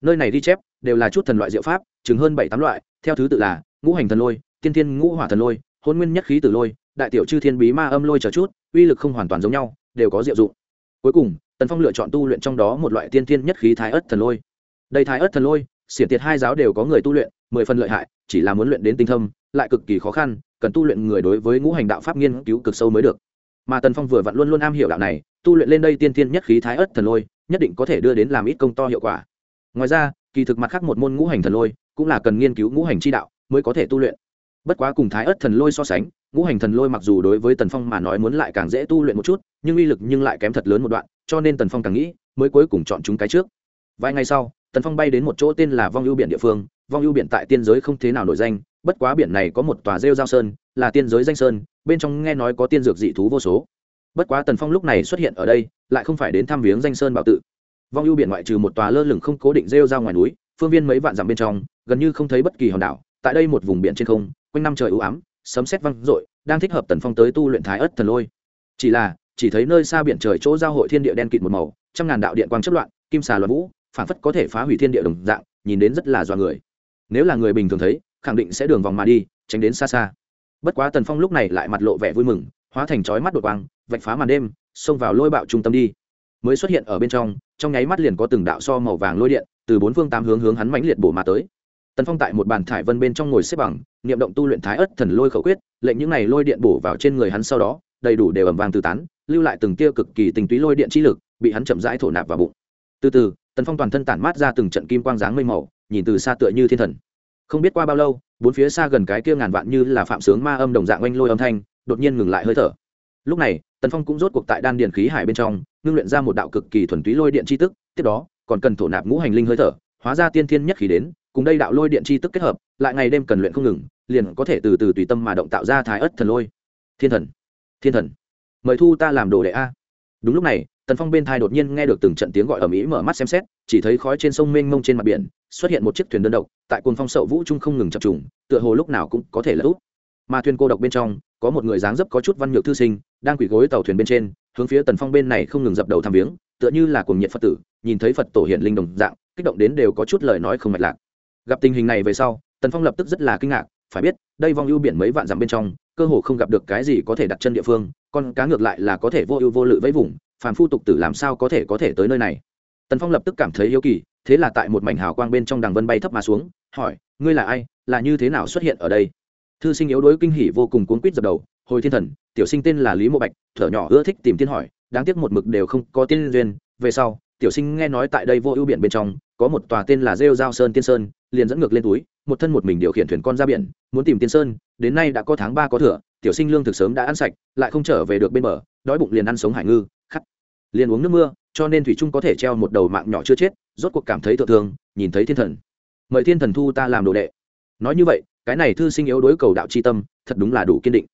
A: Nơi này ghi chép đều là chút thần loại diệu pháp, chừng hơn bảy tám loại, theo thứ tự là ngũ hành thần lôi, tiên thiên ngũ hỏa thần lôi, hôn nguyên nhất khí tử lôi, đại tiểu chư thiên bí ma âm lôi chờ chút, uy lực không hoàn toàn giống nhau, đều có diệu dụng. Cuối cùng, tần phong lựa chọn tu luyện trong đó một loại tiên thiên nhất khí thái ất thần lôi. Đây thái ất thần lôi xiển tiệt hai giáo đều có người tu luyện, mười phần lợi hại, chỉ là muốn luyện đến tinh thâm, lại cực kỳ khó khăn, cần tu luyện người đối với ngũ hành đạo pháp nghiên cứu cực sâu mới được. Mà tần phong vừa vặn luôn luôn am hiểu đạo này, tu luyện lên đây tiên thiên nhất khí thái ất thần lôi, nhất định có thể đưa đến làm ít công to hiệu quả. Ngoài ra, kỳ thực mặt khác một môn ngũ hành thần lôi, cũng là cần nghiên cứu ngũ hành chi đạo mới có thể tu luyện. Bất quá cùng thái ất thần lôi so sánh, ngũ hành thần lôi mặc dù đối với tần phong mà nói muốn lại càng dễ tu luyện một chút, nhưng uy lực nhưng lại kém thật lớn một đoạn, cho nên tần phong càng nghĩ, mới cuối cùng chọn chúng cái trước. Vài ngày sau tần phong bay đến một chỗ tên là vong ưu biển địa phương. Vong ưu biển tại tiên giới không thế nào nổi danh, bất quá biển này có một tòa rêu giao sơn, là tiên giới danh sơn, bên trong nghe nói có tiên dược dị thú vô số. Bất quá tần phong lúc này xuất hiện ở đây, lại không phải đến thăm viếng danh sơn bảo tự. Vong ưu biển ngoại trừ một tòa lơ lửng không cố định rêu ra ngoài núi, phương viên mấy vạn dặm bên trong, gần như không thấy bất kỳ hòn đảo. Tại đây một vùng biển trên không, quanh năm trời ưu ám, sấm sét văng rội đang thích hợp tần phong tới tu luyện thái ất thần lôi. Chỉ là, chỉ thấy nơi xa biển trời chỗ giao hội thiên địa đen kịt một màu, trăm ngàn đạo điện quang chất loạn, kim xà loạn vũ phản phất có thể phá hủy thiên địa đồng dạng, nhìn đến rất là do người. Nếu là người bình thường thấy, khẳng định sẽ đường vòng mà đi, tránh đến xa xa. Bất quá tần phong lúc này lại mặt lộ vẻ vui mừng, hóa thành chói mắt đột quang, vạch phá màn đêm, xông vào lôi bạo trung tâm đi. Mới xuất hiện ở bên trong trong nháy mắt liền có từng đạo so màu vàng lôi điện, từ bốn phương tám hướng hướng hắn mãnh liệt bổ mà tới. Tần phong tại một bàn thải vân bên trong ngồi xếp bằng, niệm động tu luyện thái ất thần lôi khẩu quyết, lệnh những này lôi điện bổ vào trên người hắn sau đó, đầy đủ đều ẩm vàng từ tán, lưu lại từng tia cực kỳ tình túy lôi điện chi lực, bị hắn chậm rãi thổ nạp vào bụng. Từ từ tần phong toàn thân tản mát ra từng trận kim quang dáng mây màu, nhìn từ xa tựa như thiên thần. Không biết qua bao lâu, bốn phía xa gần cái kia ngàn vạn như là phạm sướng ma âm đồng dạng oanh lôi âm thanh, đột nhiên ngừng lại hơi thở. Lúc này, tần phong cũng rốt cuộc tại đan điện khí hải bên trong, ngưng luyện ra một đạo cực kỳ thuần túy lôi điện chi tức, tiếp đó, còn cần thổ nạp ngũ hành linh hơi thở, hóa ra tiên thiên nhất khí đến, cùng đây đạo lôi điện chi tức kết hợp, lại ngày đêm cần luyện không ngừng, liền có thể từ từ tùy tâm mà động tạo ra thái ất thần lôi. Thiên thần thiên thần, mời thu ta làm đồ đệ a. Đúng lúc này tần phong bên thai đột nhiên nghe được từng trận tiếng gọi ở mỹ mở mắt xem xét, chỉ thấy khói trên sông mênh mông trên mặt biển, xuất hiện một chiếc thuyền đơn độc, tại cồn phong sậu vũ trung không ngừng chập trùng, tựa hồ lúc nào cũng có thể lỡ úp. Mà thuyền cô độc bên trong, có một người dáng dấp có chút văn nhược thư sinh, đang quỳ gối tàu thuyền bên trên, hướng phía tần phong bên này không ngừng dập đầu tham viếng, tựa như là cuồng nhiệt phật tử, nhìn thấy phật tổ hiện linh đồng dạng, kích động đến đều có chút lời nói không mạch lạc. Gặp tình hình này về sau, tần phong lập tức rất là kinh ngạc, phải biết, đây vong ưu biển mấy vạn dặm bên trong, cơ hồ không gặp được cái gì có thể đặt chân địa phương, con cá ngược lại là có thể vô ưu vô lự với vùng phàm phu tục tử làm sao có thể có thể tới nơi này? Tần phong lập tức cảm thấy hiếu kỳ, thế là tại một mảnh hào quang bên trong đằng vân bay thấp mà xuống, hỏi, ngươi là ai? Là như thế nào xuất hiện ở đây? Thư sinh yếu đuối kinh hỉ vô cùng cuốn quýt dập đầu, hồi thiên thần, tiểu sinh tên là lý mộ bạch, thở nhỏ ưa thích tìm tiên hỏi, đáng tiếc một mực đều không có tiên duyên, về sau, tiểu sinh nghe nói tại đây vô ưu biển bên trong, có một tòa tên là rêu giao sơn tiên sơn, liền dẫn ngược lên túi, một thân một mình điều khiển thuyền con ra biển, muốn tìm tiên sơn, đến nay đã có tháng ba có thừa tiểu sinh lương thực sớm đã ăn sạch, lại không trở về được bên bờ, đói bụng liền ăn sống hải ngư liền uống nước mưa, cho nên thủy trung có thể treo một đầu mạng nhỏ chưa chết, rốt cuộc cảm thấy thượng thương nhìn thấy thiên thần. Mời thiên thần thu ta làm đồ đệ. Nói như vậy, cái này thư sinh yếu đối cầu đạo c h i tâm, thật đúng là đủ kiên định.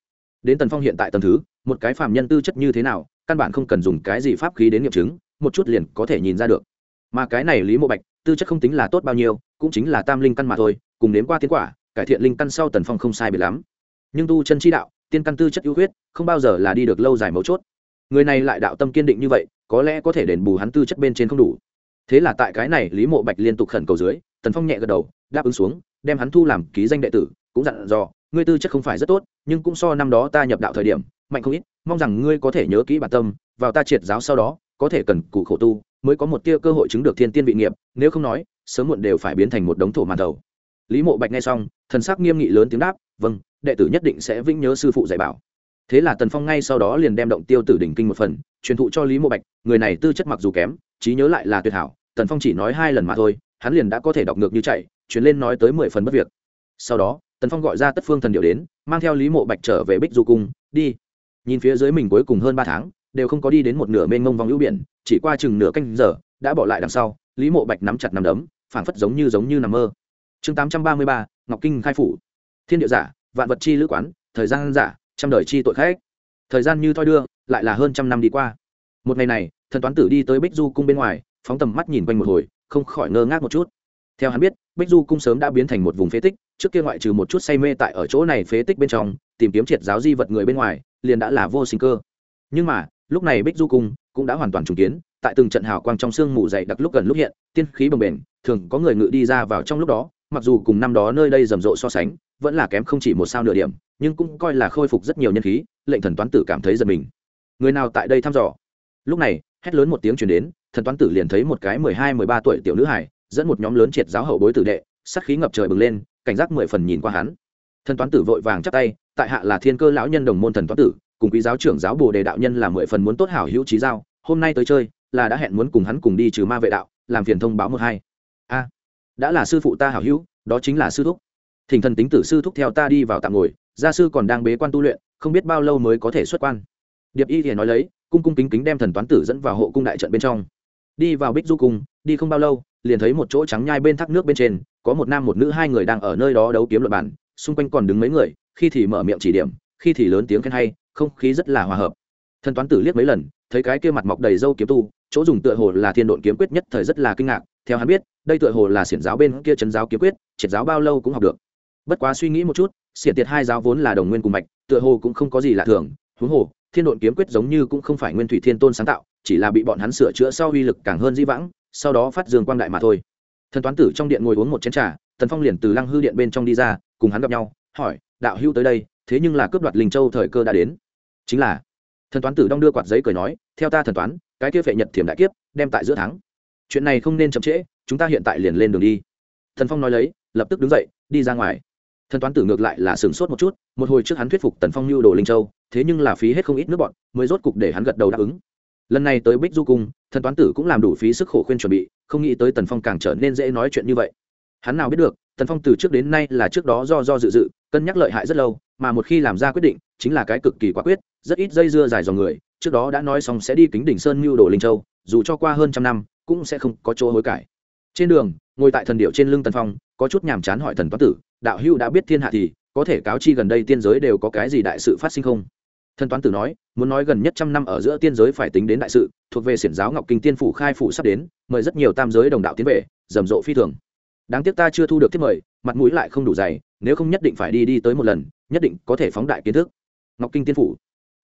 A: Đến tần phong hiện tại tầm thứ, một cái phàm nhân tư chất như thế nào, căn bản không cần dùng cái gì pháp khí đến nghiệm chứng, một chút liền có thể nhìn ra được. Mà cái này lý mộ bạch, tư chất không tính là tốt bao nhiêu, cũng chính là tam linh căn mà thôi, cùng nếm qua tiến quả, cải thiện linh căn sau tần phong không sai biệt lắm. Nhưng tu chân chi đạo, tiên căn tư chất ưu huyết không bao giờ là đi được lâu dài mấu chốt người này lại đạo tâm kiên định như vậy, có lẽ có thể đền bù hắn tư chất bên trên không đủ. Thế là tại cái này lý mộ bạch liên tục khẩn cầu dưới, tần phong nhẹ gật đầu, đáp ứng xuống, đem hắn thu làm ký danh đệ tử, cũng dặn dò, ngươi tư chất không phải rất tốt, nhưng cũng so năm đó ta nhập đạo thời điểm, mạnh không ít, mong rằng ngươi có thể nhớ kỹ bản tâm, vào ta triệt giáo sau đó, có thể cần cụ khổ tu, mới có một tia cơ hội chứng được thiên tiên vị nghiệp, nếu không nói, sớm muộn đều phải biến thành một đống thổ màn đầu. Lý mộ bạch nghe xong, thần sắc nghiêm nghị lớn tiếng đáp vâng đệ tử nhất định sẽ vĩnh nhớ sư phụ dạy bảo thế là tần phong ngay sau đó liền đem động tiêu tử đỉnh kinh một phần, truyền thụ cho lý mộ bạch, người này tư chất mặc dù kém, trí nhớ lại là tuyệt hảo, tần phong chỉ nói hai lần mà thôi, hắn liền đã có thể đọc ngược như chạy chuyển lên nói tới mười phần bất việc. Sau đó, tần phong gọi ra tất phương thần điệu đến, mang theo lý mộ bạch trở về bích du cung, đi. Nhìn phía dưới mình cuối cùng hơn ba tháng, đều không có đi đến một nửa mênh mông vòng hữu biển, chỉ qua chừng nửa canh giờ, đã bỏ lại đằng sau, lý mộ bạch nắm chặt nằm đấm, phảng phất giống như giống như nằm mơ. Chương tám trăm ba mươi ba, ngọc kinh khai phủ. Thiên địa giả, vạn vật chi lữ quán, thời gian giả trăm đời chi tội khách thời gian như thoi đưa, lại là hơn trăm năm đi qua. Một ngày này, thần toán tử đi tới bích du cung bên ngoài, phóng tầm mắt nhìn quanh một hồi, không khỏi ngơ ngác một chút. Theo hắn biết, bích du cung sớm đã biến thành một vùng phế tích, trước kia ngoại trừ một chút say mê tại ở chỗ này phế tích bên trong, tìm kiếm triệt giáo di vật người bên ngoài, liền đã là vô sinh cơ. Nhưng mà, lúc này bích du cung cũng đã hoàn toàn trùng kiến, tại từng trận hào quang trong sương mù dày đặc lúc gần lúc hiện, tiên khí bồng bềnh, thường có người ngự đi ra vào trong lúc đó, mặc dù cùng năm đó nơi đây rầm rộ so sánh vẫn là kém không chỉ một sao nửa điểm, nhưng cũng coi là khôi phục rất nhiều nhân khí, lệnh thần toán tử cảm thấy giật mình. Người nào tại đây thăm dò? Lúc này, hét lớn một tiếng chuyển đến, thần toán tử liền thấy một cái mười hai, mười ba tuổi tiểu nữ hải dẫn một nhóm lớn triệt giáo hậu bối tử đệ, sắc khí ngập trời bừng lên, cảnh giác mười phần nhìn qua hắn. Thần toán tử vội vàng chắp tay, tại hạ là thiên cơ lão nhân đồng môn thần toán tử, cùng quý giáo trưởng giáo bồ đề đạo nhân là mười phần muốn tốt hảo hữu trí giao, hôm nay tới chơi, là đã hẹn muốn cùng hắn cùng đi trừ ma vệ đạo, làm phiền thông báo một hai. A, đã là sư phụ ta hảo hữu, đó chính là sư thúc thỉnh thần tính tử sư thúc theo ta đi vào tạm ngồi, gia sư còn đang bế quan tu luyện, không biết bao lâu mới có thể xuất quan. Điệp y thì nói lấy, cung cung kính kính đem thần toán tử dẫn vào hộ cung đại trận bên trong. Đi vào bích du cung, đi không bao lâu, liền thấy một chỗ trắng nhai bên thác nước bên trên, có một nam một nữ hai người đang ở nơi đó đấu kiếm luật bản xung quanh còn đứng mấy người, khi thì mở miệng chỉ điểm, khi thì lớn tiếng khen hay, không khí rất là hòa hợp. Thần toán tử liếc mấy lần, thấy cái kia mặt mọc đầy râu kiếm tu, chỗ dùng tựa hồ là thiên độn kiếm quyết nhất thời rất là kinh ngạc, theo hắn biết, đây tựa hồ là xiển giáo bên kia trấn giáo kiếm quyết, triệt giáo bao lâu cũng học được bất quá suy nghĩ một chút, xiển tiệt hai giáo vốn là đồng nguyên cùng mạch, tựa hồ cũng không có gì lạ thường. Huống hồ, thiên độn kiếm quyết giống như cũng không phải nguyên thủy thiên tôn sáng tạo, chỉ là bị bọn hắn sửa chữa sau uy lực càng hơn di vãng, sau đó phát dương quang đại mà thôi. Thần toán tử trong điện ngồi uống một chén trà, tần phong liền từ lăng hư điện bên trong đi ra, cùng hắn gặp nhau, hỏi, đạo hưu tới đây, thế nhưng là cướp đoạt linh châu thời cơ đã đến. Chính là. Thần toán tử đong đưa quạt giấy cười nói, theo ta thần toán, cái kia phệ nhật thiểm đại kiếp, đem tại giữa tháng. Chuyện này không nên chậm trễ, chúng ta hiện tại liền lên đường đi. Thần phong nói lấy, lập tức đứng dậy, đi ra ngoài thần toán tử ngược lại là sửng sốt một chút, một hồi trước hắn thuyết phục tần phong lưu đồ linh châu, thế nhưng là phí hết không ít nước bọn, mới rốt cục để hắn gật đầu đáp ứng. Lần này tới bích du cung, thần toán tử cũng làm đủ phí sức khổ khuyên chuẩn bị, không nghĩ tới tần phong càng trở nên dễ nói chuyện như vậy. Hắn nào biết được, tần phong từ trước đến nay là trước đó do do dự dự, cân nhắc lợi hại rất lâu, mà một khi làm ra quyết định, chính là cái cực kỳ quả quyết, rất ít dây dưa dài dòng người, trước đó đã nói xong sẽ đi kính đỉnh sơn mưu đồ linh châu, dù cho qua hơn trăm năm, cũng sẽ không có chỗ hối cải. Trên đường, ngồi tại thần điệu trên lưng tần phong, có chút nhàm chán hỏi thần toán tử đạo hưu đã biết thiên hạ thì, có thể cáo chi gần đây tiên giới đều có cái gì đại sự phát sinh không? Thần toán tử nói, muốn nói gần nhất trăm năm ở giữa tiên giới phải tính đến đại sự, thuộc về xiển giáo ngọc kinh tiên phủ khai phủ sắp đến, mời rất nhiều tam giới đồng đạo tiến về, rầm rộ phi thường. Đáng tiếc ta chưa thu được thiết mời, mặt mũi lại không đủ dày, nếu không nhất định phải đi đi tới một lần, nhất định có thể phóng đại kiến thức. Ngọc kinh tiên phủ.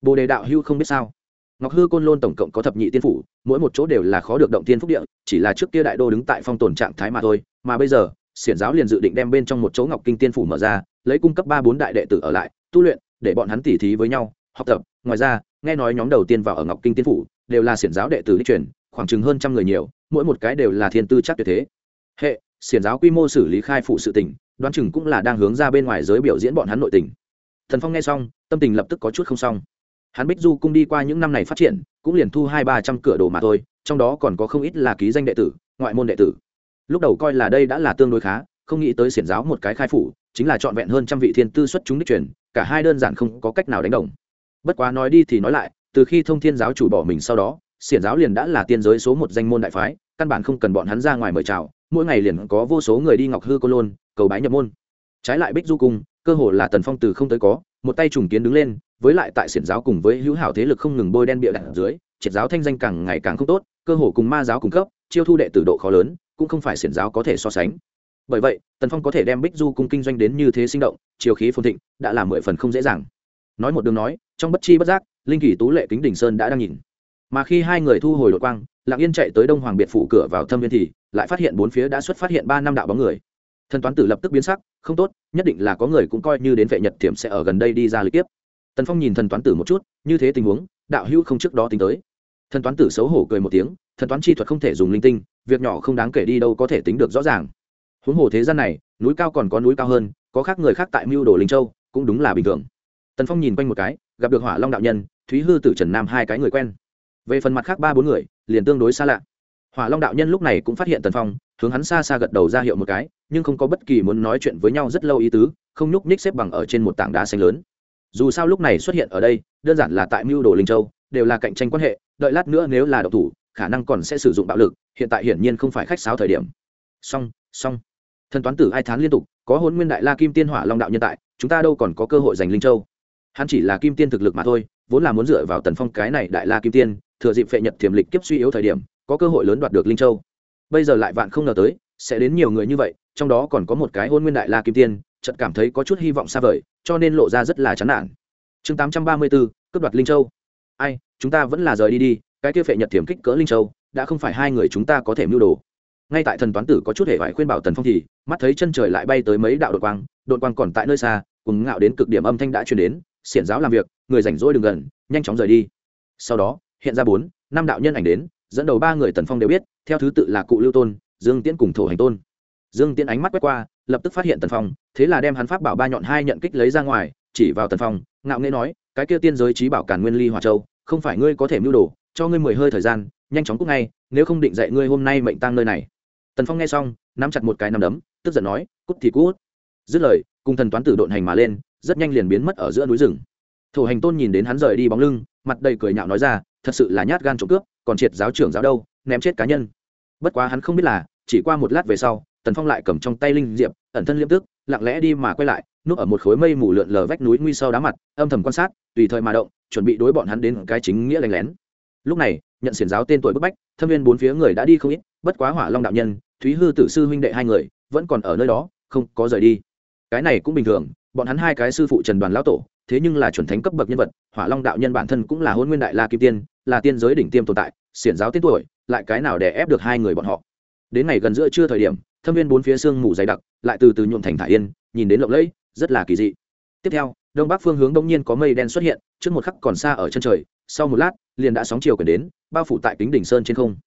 A: Bồ đề đạo hưu không biết sao? Ngọc hư côn lôn tổng cộng có thập nhị tiên phủ, mỗi một chỗ đều là khó được động tiên phúc địa, chỉ là trước kia đại đô đứng tại phong tồn trạng thái mà thôi, mà bây giờ xiển giáo liền dự định đem bên trong một chỗ ngọc kinh tiên phủ mở ra, lấy cung cấp ba bốn đại đệ tử ở lại, tu luyện, để bọn hắn tỉ thí với nhau, học tập. Ngoài ra, nghe nói nhóm đầu tiên vào ở ngọc kinh tiên phủ đều là xiển giáo đệ tử đi truyền, khoảng chừng hơn trăm người nhiều, mỗi một cái đều là thiên tư chắc tuyệt thế. Hệ, xiển giáo quy mô xử lý khai phụ sự tình, đoán chừng cũng là đang hướng ra bên ngoài giới biểu diễn bọn hắn nội tình. Thần phong nghe xong, tâm tình lập tức có chút không xong. Hắn bích du cung đi qua những năm này phát triển, cũng liền thu hai ba trăm cửa đồ mà thôi, trong đó còn có không ít là ký danh đệ tử, ngoại môn đệ tử lúc đầu coi là đây đã là tương đối khá, không nghĩ tới xiển giáo một cái khai phủ, chính là trọn vẹn hơn trăm vị thiên tư xuất chúng đích truyền, cả hai đơn giản không có cách nào đánh đồng. Bất quá nói đi thì nói lại, từ khi thông thiên giáo chủ bỏ mình sau đó, xiển giáo liền đã là tiên giới số một danh môn đại phái, căn bản không cần bọn hắn ra ngoài mời chào, mỗi ngày liền có vô số người đi ngọc hư cô lôn, cầu bái nhập môn. Trái lại bích du cung, cơ hồ là tần phong từ không tới có, một tay trùng kiến đứng lên, với lại tại xiển giáo cùng với hữu hảo thế lực không ngừng bôi đen bịa đặt dưới, triệt giáo thanh danh càng ngày càng không tốt, cơ hồ cùng ma giáo cung cấp, chiêu thu đệ tử độ khó lớn cũng không phải xiển giáo có thể so sánh. Bởi vậy, tần phong có thể đem bích du cung kinh doanh đến như thế sinh động, chiều khí phồn thịnh, đã là mười phần không dễ dàng. Nói một đường nói, trong bất chi bất giác, linh kỳ tú lệ kính đình sơn đã đang nhìn. Mà khi hai người thu hồi đội quang lặng yên chạy tới đông hoàng biệt phủ cửa vào thâm viên thì, lại phát hiện bốn phía đã xuất phát hiện ba năm đạo bóng người. Thần toán tử lập tức biến sắc, không tốt, nhất định là có người cũng coi như đến vệ nhật thiểm sẽ ở gần đây đi ra lịch tiếp. Tần phong nhìn thần toán tử một chút, như thế tình huống, đạo hữu không trước đó tính tới. Thần toán tử xấu hổ cười một tiếng thần toán chi thuật không thể dùng linh tinh, việc nhỏ không đáng kể đi đâu có thể tính được rõ ràng. Huống hồ thế gian này, núi cao còn có núi cao hơn, có khác người khác tại mưu đồ linh châu, cũng đúng là bình thường. Tần phong nhìn quanh một cái, gặp được hỏa long đạo nhân, thúy hư tử trần nam hai cái người quen. Về phần mặt khác ba bốn người, liền tương đối xa lạ. Hỏa long đạo nhân lúc này cũng phát hiện tần phong, hướng hắn xa xa gật đầu ra hiệu một cái, nhưng không có bất kỳ muốn nói chuyện với nhau rất lâu ý tứ, không nhúc ních xếp bằng ở trên một tảng đá xanh lớn. Dù sao lúc này xuất hiện ở đây, đơn giản là tại mưu đồ linh châu, đều là cạnh tranh quan hệ, đợi lát nữa nếu là độc thủ khả năng còn sẽ sử dụng bạo lực, hiện tại hiển nhiên không phải khách sáo thời điểm. Song song thần toán tử ai thán liên tục, có hôn nguyên đại la kim tiên hỏa long đạo nhân tại, chúng ta đâu còn có cơ hội giành linh châu. Hắn chỉ là kim tiên thực lực mà thôi, vốn là muốn dựa vào tần phong cái này đại la kim tiên, thừa dịp phệ nhật thiểm lịch kiếp suy yếu thời điểm, có cơ hội lớn đoạt được linh châu. Bây giờ lại vạn không ngờ tới, sẽ đến nhiều người như vậy, trong đó còn có một cái hôn nguyên đại la kim tiên, chợt cảm thấy có chút hy vọng xa vời, cho nên lộ ra rất là chán nản. Chương tám trăm ba mươi bốn cướp đoạt linh châu ai, chúng ta vẫn là rời đi đi, cái kia phệ nhật thiểm kích cỡ linh châu, đã không phải hai người chúng ta có thể mưu đồ. Ngay tại thần toán tử có chút hệ vải khuyên bảo tần phong thì, mắt thấy chân trời lại bay tới mấy đạo đội quang đội quang còn tại nơi xa cùng ngạo đến cực điểm âm thanh đã truyền đến, xiển giáo làm việc, người rảnh rỗi đừng gần, nhanh chóng rời đi. Sau đó, hiện ra bốn, năm đạo nhân ảnh đến, dẫn đầu ba người tần phong đều biết, theo thứ tự là cụ lưu tôn, dương tiễn cùng thổ hành tôn. Dương tiễn ánh mắt quét qua, lập tức phát hiện tần phong, thế là đem hắn pháp bảo ba nhọn hai nhận kích lấy ra ngoài, chỉ vào tần phong, ngạo nghễ nói cái kia tiên giới trí bảo cản nguyên ly hòa châu, không phải ngươi có thể mưu đồ, cho ngươi mười hơi thời gian, nhanh chóng cúc ngay, nếu không định dạy ngươi hôm nay mệnh tăng nơi này. Tần phong nghe xong, nắm chặt một cái nắm đấm, tức giận nói, cút thì cút. Dứt lời, cùng thần toán tử độn hành mà lên, rất nhanh liền biến mất ở giữa núi rừng. Thổ hành tôn nhìn đến hắn rời đi bóng lưng, mặt đầy cười nhạo nói ra, thật sự là nhát gan trộm cướp, còn triệt giáo trưởng giáo đâu, ném chết cá nhân. Bất quá hắn không biết là, chỉ qua một lát về sau, tần phong lại cầm trong tay linh diệp, ẩn thân liêm tức lặng lẽ đi mà quay lại, núp ở một khối mây mù lượn lờ vách núi nguy sâu đá mặt, âm thầm quan sát, tùy thời mà động, chuẩn bị đối bọn hắn đến cái chính nghĩa lạnh lén. Lúc này, nhận xiển giáo tên tuổi bức bách, thâm viên bốn phía người đã đi không ít, bất quá hỏa long đạo nhân, thúy hư tử sư huynh đệ hai người, vẫn còn ở nơi đó, không có rời đi. Cái này cũng bình thường, bọn hắn hai cái sư phụ trần đoàn lão tổ, thế nhưng là chuẩn thánh cấp bậc nhân vật, hỏa long đạo nhân bản thân cũng là hôn nguyên đại la kim tiên, là tiên giới đỉnh tiêm tồn tại, xiển giáo tên tuổi, lại cái nào để ép được hai người bọn họ? Đến ngày gần giữa trưa thời điểm thâm viên bốn phía sương mù dày đặc, lại từ từ nhuộm thành thả yên, nhìn đến lộng lẫy, rất là kỳ dị. Tiếp theo, đông bắc phương hướng đông nhiên có mây đen xuất hiện, trước một khắc còn xa ở chân trời, sau một lát, liền đã sóng chiều quyển đến, bao phủ tại kính đỉnh sơn trên không.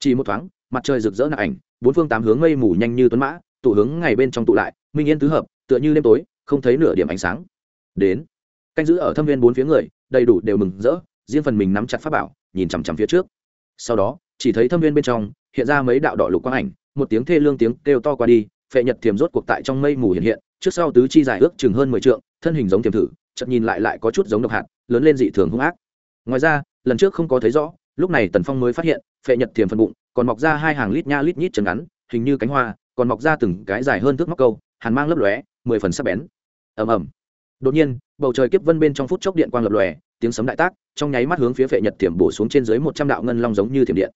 A: Chỉ một thoáng, mặt trời rực rỡ nạc ảnh, bốn phương tám hướng mây mù nhanh như tuấn mã, tụ hướng ngày bên trong tụ lại, minh yên tứ hợp, tựa như đêm tối, không thấy nửa điểm ánh sáng. Đến, canh giữ ở thâm viên bốn phía người, đầy đủ đều mừng rỡ, riêng phần mình nắm chặt pháp bảo, nhìn chằm chằm phía trước. Sau đó, chỉ thấy thâm viên bên trong, hiện ra mấy đạo đỏ lục quang ảnh một tiếng thê lương tiếng kêu to qua đi, phệ nhật thiềm rốt cuộc tại trong mây mù hiện hiện, trước sau tứ chi dài ước chừng hơn mười trượng, thân hình giống thiềm thử chậm nhìn lại lại có chút giống độc hạt, lớn lên dị thường hung ác. Ngoài ra, lần trước không có thấy rõ, lúc này tần phong mới phát hiện, phệ nhật thiềm phần bụng, còn mọc ra hai hàng lít nha lít nhít chân ngắn, hình như cánh hoa, còn mọc ra từng cái dài hơn thước móc câu, hàn mang lấp lóe, mười phần sắc bén. Ầm ầm. Đột nhiên, bầu trời kiếp vân bên trong phút chốc điện quang lập lòe, tiếng sấm đại tác, trong nháy mắt hướng phía phệ nhật thiểm bổ xuống trên dưới một trăm đạo ngân long giống như thiểm điện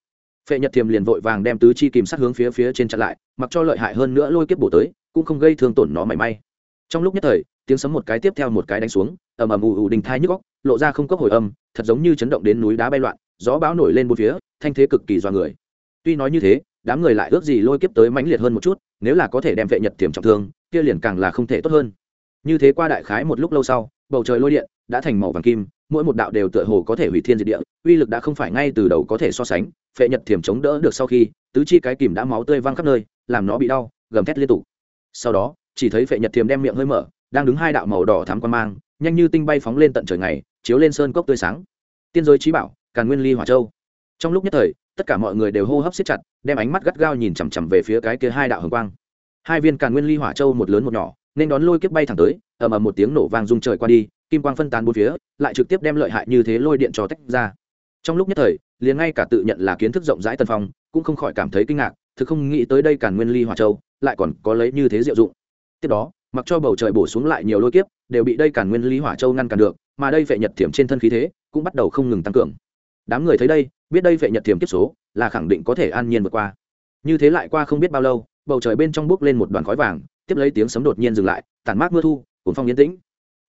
A: phệ nhật thiềm liền vội vàng đem tứ chi kìm sát hướng phía phía trên chặn lại, mặc cho lợi hại hơn nữa lôi kiếp bổ tới, cũng không gây thương tổn nó mảy may. Trong lúc nhất thời, tiếng sấm một cái tiếp theo một cái đánh xuống, ầm ầm ù ù đình thai nhức góc lộ ra không cốc hồi âm, thật giống như chấn động đến núi đá bay loạn, gió bão nổi lên bốn phía, thanh thế cực kỳ do người. Tuy nói như thế, đám người lại ước gì lôi kiếp tới mãnh liệt hơn một chút, nếu là có thể đem vệ nhật thiềm trọng thương, kia liền càng là không thể tốt hơn. Như thế qua đại khái một lúc lâu sau, bầu trời lôi điện đã thành màu vàng kim mỗi một đạo đều tựa hồ có thể hủy thiên diệt địa, uy lực đã không phải ngay từ đầu có thể so sánh, phệ nhật thiểm chống đỡ được sau khi, tứ chi cái kìm đã máu tươi văng khắp nơi, làm nó bị đau, gầm thét liên tục. Sau đó, chỉ thấy phệ nhật thiểm đem miệng hơi mở, đang đứng hai đạo màu đỏ thắm quan mang, nhanh như tinh bay phóng lên tận trời ngày, chiếu lên sơn cốc tươi sáng. Tiên giới trí bảo, càn nguyên ly hỏa châu. Trong lúc nhất thời, tất cả mọi người đều hô hấp siết chặt, đem ánh mắt gắt gao nhìn chằm chằm về phía cái kia hai đạo hồng quang. Hai viên càn nguyên ly hỏa châu một lớn một nhỏ, nên đón lôi kiếp bay thẳng tới, ầm ầm một tiếng nổ vang rung trời qua đi kim quang phân tán bốn phía, lại trực tiếp đem lợi hại như thế lôi điện cho tách ra. Trong lúc nhất thời, liền ngay cả tự nhận là kiến thức rộng rãi tân phong cũng không khỏi cảm thấy kinh ngạc, thực không nghĩ tới đây càn nguyên ly hỏa châu lại còn có lấy như thế diệu dụng. Tiếp đó, mặc cho bầu trời bổ xuống lại nhiều lôi kiếp, đều bị đây càn nguyên ly hỏa châu ngăn cản được, mà đây vệ nhật thiểm trên thân khí thế cũng bắt đầu không ngừng tăng cường. Đám người thấy đây, biết đây vệ nhật thiểm kiếp số là khẳng định có thể an nhiên vượt qua. Như thế lại qua không biết bao lâu, bầu trời bên trong bước lên một đoàn khói vàng, tiếp lấy tiếng sấm đột nhiên dừng lại, tản mát mưa thu, cuốn phong yên tĩnh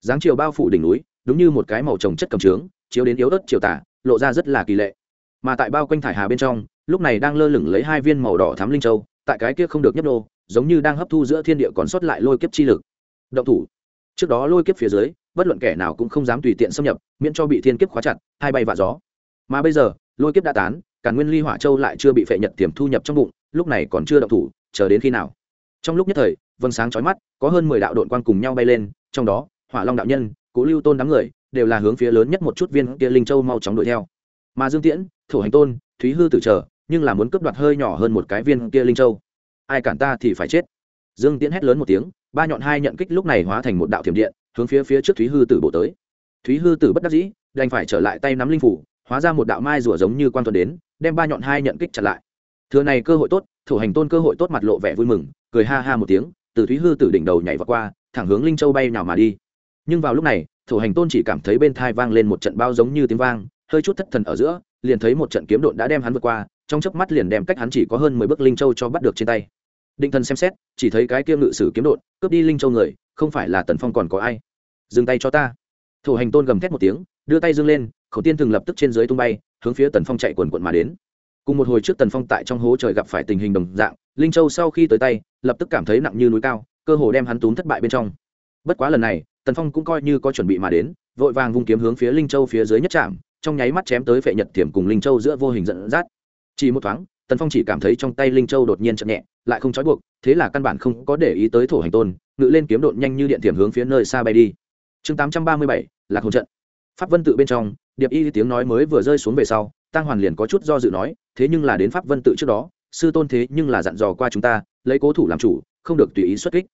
A: dáng chiều bao phủ đỉnh núi, đúng như một cái màu trồng chất cầm trướng, chiếu đến yếu ớt chiều tả lộ ra rất là kỳ lệ. Mà tại bao quanh thải hà bên trong, lúc này đang lơ lửng lấy hai viên màu đỏ thắm linh châu, tại cái kia không được nhấp nô, giống như đang hấp thu giữa thiên địa còn sót lại lôi kiếp chi lực. Động thủ. Trước đó lôi kiếp phía dưới, bất luận kẻ nào cũng không dám tùy tiện xâm nhập, miễn cho bị thiên kiếp khóa chặt, hai bay vạ gió. Mà bây giờ, lôi kiếp đã tán, cả nguyên ly hỏa châu lại chưa bị phệ nhật tiềm thu nhập trong bụng, lúc này còn chưa động thủ, chờ đến khi nào? Trong lúc nhất thời vâng sáng chói mắt, có hơn mười đạo đội quang cùng nhau bay lên, trong đó hỏa long đạo nhân, cố lưu tôn đám người, đều là hướng phía lớn nhất một chút viên kia linh châu mau chóng đuổi theo. Mà dương tiễn thủ hành tôn, thúy hư tử trở nhưng là muốn cướp đoạt hơi nhỏ hơn một cái viên kia linh châu. Ai cản ta thì phải chết. Dương tiễn hét lớn một tiếng, ba nhọn hai nhận kích lúc này hóa thành một đạo thiểm điện, hướng phía phía trước thúy hư tử bộ tới. Thúy hư tử bất đắc dĩ, đành phải trở lại tay nắm linh phủ, hóa ra một đạo mai rùa giống như quan tuần đến, đem ba nhọn hai nhận kích chặt lại. Thừa này cơ hội tốt thủ hành tôn cơ hội tốt mặt lộ vẻ vui mừng, cười ha ha một tiếng, từ thúy hư tử đỉnh đầu nhảy vào qua, thẳng hướng linh châu bay nào mà đi nhưng vào lúc này thủ hành tôn chỉ cảm thấy bên thai vang lên một trận bao giống như tiếng vang, hơi chút thất thần ở giữa, liền thấy một trận kiếm độn đã đem hắn vượt qua, trong chớp mắt liền đem cách hắn chỉ có hơn mười bước linh châu cho bắt được trên tay. Định thần xem xét, chỉ thấy cái kia ngự sử kiếm độn, cướp đi linh châu người, không phải là tần phong còn có ai? Dừng tay cho ta. Thủ hành tôn gầm thét một tiếng, đưa tay dâng lên, khẩu tiên thường lập tức trên dưới tung bay, hướng phía tần phong chạy quần quận mà đến. Cùng một hồi trước tần phong tại trong hố trời gặp phải tình hình đồng dạng, linh châu sau khi tới tay, lập tức cảm thấy nặng như núi cao, cơ hồ đem hắn túm thất bại bên trong. Bất quá lần này tần phong cũng coi như có chuẩn bị mà đến, vội vàng vung kiếm hướng phía linh châu phía dưới nhất trạm, trong nháy mắt chém tới phệ nhật thiểm cùng linh châu giữa vô hình dẫn dắt. Chỉ một thoáng, tần phong chỉ cảm thấy trong tay linh châu đột nhiên chậm nhẹ, lại không trói buộc, thế là căn bản không có để ý tới thổ hành tôn, ngự lên kiếm đột nhanh như điện thiểm hướng phía nơi xa bay đi. Chương tám trăm ba mươi bảy là hồn trận. Pháp vân tự bên trong, điệp y tiếng nói mới vừa rơi xuống về sau tăng hoàn liền có chút do dự nói, thế nhưng là đến pháp vân tự trước đó, sư tôn thế nhưng là dặn dò qua chúng ta, lấy cố thủ làm chủ, không được tùy ý xuất kích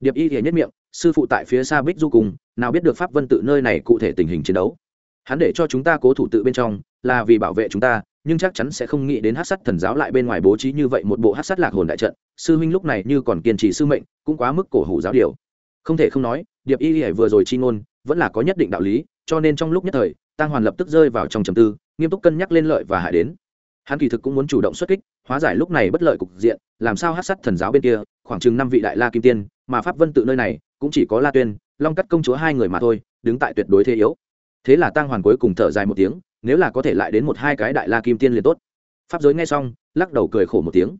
A: điệp y thì nhất miệng, sư phụ tại phía xa bích du cùng, nào biết được pháp vân tự nơi này cụ thể tình hình chiến đấu. Hắn để cho chúng ta cố thủ tự bên trong, là vì bảo vệ chúng ta, nhưng chắc chắn sẽ không nghĩ đến hát sắt thần giáo lại bên ngoài bố trí như vậy một bộ hát sắt lạc hồn đại trận, sư huynh lúc này như còn kiên trì sư mệnh, cũng quá mức cổ hủ giáo điều. Không thể không nói, điệp y hề vừa rồi chi ngôn, vẫn là có nhất định đạo lý, cho nên trong lúc nhất thời tăng hoàn lập tức rơi vào trong trầm tư, nghiêm túc cân nhắc lên lợi và hại đến hắn kỳ thực cũng muốn chủ động xuất kích, hóa giải lúc này bất lợi cục diện, làm sao hát sát thần giáo bên kia, khoảng chừng năm vị đại la kim tiên, mà pháp vân tự nơi này, cũng chỉ có la tuyên, long cắt công chúa hai người mà thôi, đứng tại tuyệt đối thế yếu. Thế là tăng hoàn cuối cùng thở dài một tiếng, nếu là có thể lại đến một hai cái đại la kim tiên liền tốt. Pháp giới nghe xong, lắc đầu cười khổ một tiếng.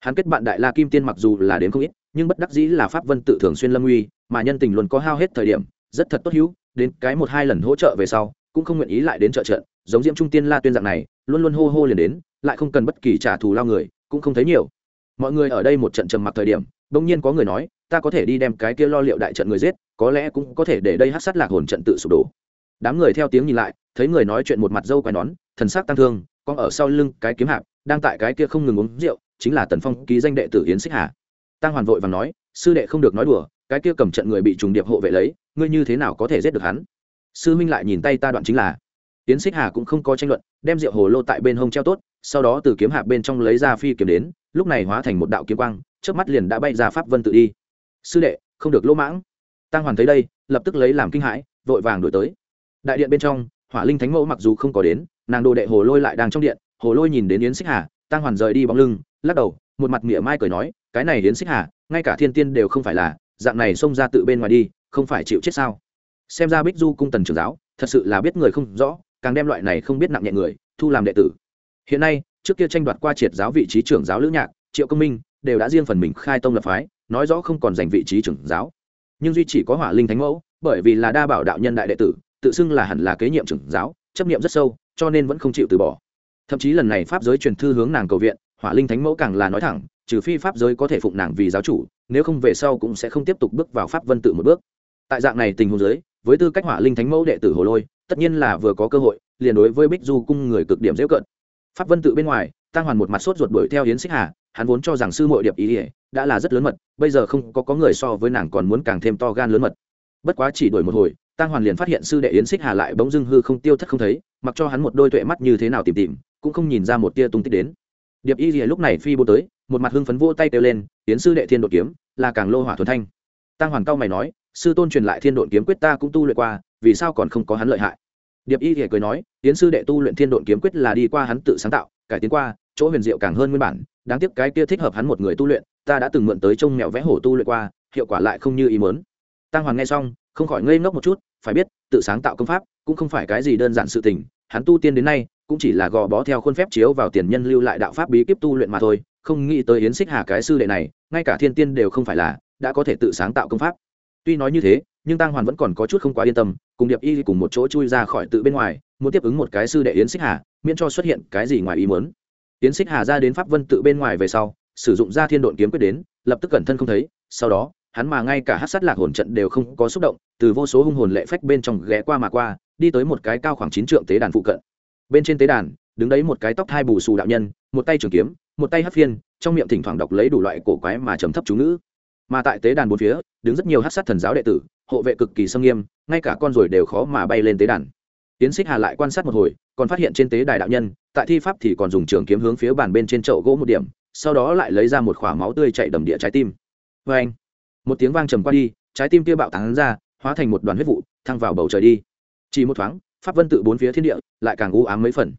A: Hắn kết bạn đại la kim tiên mặc dù là đến không ít, nhưng bất đắc dĩ là pháp vân tự thường xuyên lâm uy mà nhân tình luôn có hao hết thời điểm, rất thật tốt hữu, đến cái một hai lần hỗ trợ về sau, cũng không nguyện ý lại đến trợ trận, giống diễm trung tiên la tuyên dạng này, luôn luôn hô hô liền đến lại không cần bất kỳ trả thù lao người, cũng không thấy nhiều. Mọi người ở đây một trận trầm mặc thời điểm, bỗng nhiên có người nói, ta có thể đi đem cái kia lo liệu đại trận người giết, có lẽ cũng có thể để đây hát sát lạc hồn trận tự sụp đổ. Đám người theo tiếng nhìn lại, thấy người nói chuyện một mặt dâu quai nón, thần sắc tăng thương con ở sau lưng cái kiếm hạp, đang tại cái kia không ngừng uống rượu, chính là tần phong ký danh đệ tử yến xích hà. Tăng hoàn vội và nói, sư đệ không được nói đùa, cái kia cầm trận người bị trùng điệp hộ vệ lấy, ngươi như thế nào có thể giết được hắn? Sư minh lại nhìn tay ta đoạn chính là, yến xích hà cũng không có tranh luận, đem rượu hồ lô tại bên hông treo tốt sau đó từ kiếm hạp bên trong lấy ra phi kiếm đến, lúc này hóa thành một đạo kiếm quang trước mắt liền đã bay ra pháp vân tự đi. Sư đệ, không được lỗ mãng. Tăng hoàn thấy đây, lập tức lấy làm kinh hãi, vội vàng đổi tới. Đại điện bên trong, hỏa linh thánh mẫu mặc dù không có đến, nàng đồ đệ hồ lôi lại đang trong điện, hồ lôi nhìn đến yến xích hà, tăng hoàn rời đi bóng lưng, lắc đầu, một mặt mỉa mai cười nói, cái này yến xích hà, ngay cả thiên tiên đều không phải là, dạng này xông ra tự bên ngoài đi, không phải chịu chết sao? Xem ra bích du cung tần trưởng giáo, thật sự là biết người không rõ, càng đem loại này không biết nặng nhẹ người, thu làm đệ tử hiện nay, trước kia tranh đoạt qua triệt giáo vị trí trưởng giáo lữ nhạc, triệu công minh, đều đã riêng phần mình khai tông lập phái, nói rõ không còn giành vị trí trưởng giáo. Nhưng duy chỉ có hỏa linh thánh mẫu, bởi vì là đa bảo đạo nhân đại đệ tử, tự xưng là hẳn là kế nhiệm trưởng giáo, chấp niệm rất sâu, cho nên vẫn không chịu từ bỏ. Thậm chí lần này pháp giới truyền thư hướng nàng cầu viện, hỏa linh thánh mẫu càng là nói thẳng, trừ phi pháp giới có thể phụng nàng vì giáo chủ, nếu không về sau cũng sẽ không tiếp tục bước vào pháp vân tự một bước. Tại dạng này tình huống giới với tư cách hỏa linh thánh mẫu đệ tử hồ lôi, tất nhiên là vừa có cơ hội, liền đối với bích du cung người cực điểm dễ cận pháp vân tự bên ngoài tăng hoàn một mặt sốt ruột đuổi theo Yến xích hà, hắn vốn cho rằng sư mội điệp ý ỉa đã là rất lớn mật, bây giờ không có có người so với nàng còn muốn càng thêm to gan lớn mật. Bất quá chỉ đuổi một hồi tăng hoàn liền phát hiện sư đệ yến xích hà lại bỗng dưng hư không tiêu thất không thấy, mặc cho hắn một đôi tuệ mắt như thế nào tìm tìm, cũng không nhìn ra một tia tung tích đến. Điệp y rìa lúc này phi bô tới, một mặt hưng phấn vô tay kêu lên, yến sư đệ thiên đột kiếm, là càng lô hỏa thuần thanh. Tăng hoàn cao mày nói, sư tôn truyền lại thiên đột kiếm quyết ta cũng tu luyện qua, vì sao còn không có hắn lợi hại? Điệp y rìa cười nói, tiến sư đệ tu luyện thiên độn kiếm quyết là đi qua hắn tự sáng tạo, cải tiến qua, chỗ huyền diệu càng hơn nguyên bản, đáng tiếc cái kia thích hợp hắn một người tu luyện, ta đã từng mượn tới trông mẹo vẽ hổ tu luyện qua, hiệu quả lại không như ý muốn. tăng Hoàng nghe xong, không khỏi ngây ngốc một chút, phải biết, tự sáng tạo công pháp cũng không phải cái gì đơn giản sự tình, hắn tu tiên đến nay cũng chỉ là gò bó theo khuôn phép chiếu vào tiền nhân lưu lại đạo pháp bí kíp tu luyện mà thôi, không nghĩ tới yến xích hà cái sư đệ này, ngay cả thiên tiên đều không phải là, đã có thể tự sáng tạo công pháp tuy nói như thế nhưng tăng hoàn vẫn còn có chút không quá yên tâm, cùng điệp y cùng một chỗ chui ra khỏi tự bên ngoài, muốn tiếp ứng một cái sư đệ yến xích hà, miễn cho xuất hiện cái gì ngoài ý muốn. Yến xích hà ra đến pháp vân tự bên ngoài về sau, sử dụng ra thiên độn kiếm quyết đến, lập tức cẩn thân không thấy, sau đó, hắn mà ngay cả hát sát lạc hồn trận đều không có xúc động, từ vô số hung hồn lệ phách bên trong ghé qua mà qua, đi tới một cái cao khoảng chín trượng tế đàn phụ cận. Bên trên tế đàn, đứng đấy một cái tóc hai bù xù đạo nhân, một tay trường kiếm, một tay hát phiên, trong miệng thỉnh thoảng đọc lấy đủ loại cổ quái mà trầm thấp chú ngữ mà tại tế đàn bốn phía, đứng rất nhiều hát sát thần giáo đệ tử, hộ vệ cực kỳ sâm nghiêm, ngay cả con ruồi đều khó mà bay lên tế đàn. Tiến xích hà lại quan sát một hồi, còn phát hiện trên tế đài đạo nhân, tại thi pháp thì còn dùng trường kiếm hướng phía bàn bên trên chậu gỗ một điểm, sau đó lại lấy ra một k máu tươi chạy đầm địa trái tim. Vê anh, một tiếng vang trầm qua đi, trái tim kia bạo tán ra, hóa thành một đoàn huyết vụ, thăng vào bầu trời đi. Chỉ một thoáng, pháp vân tự bốn phía thiên địa lại càng u ám mấy phần.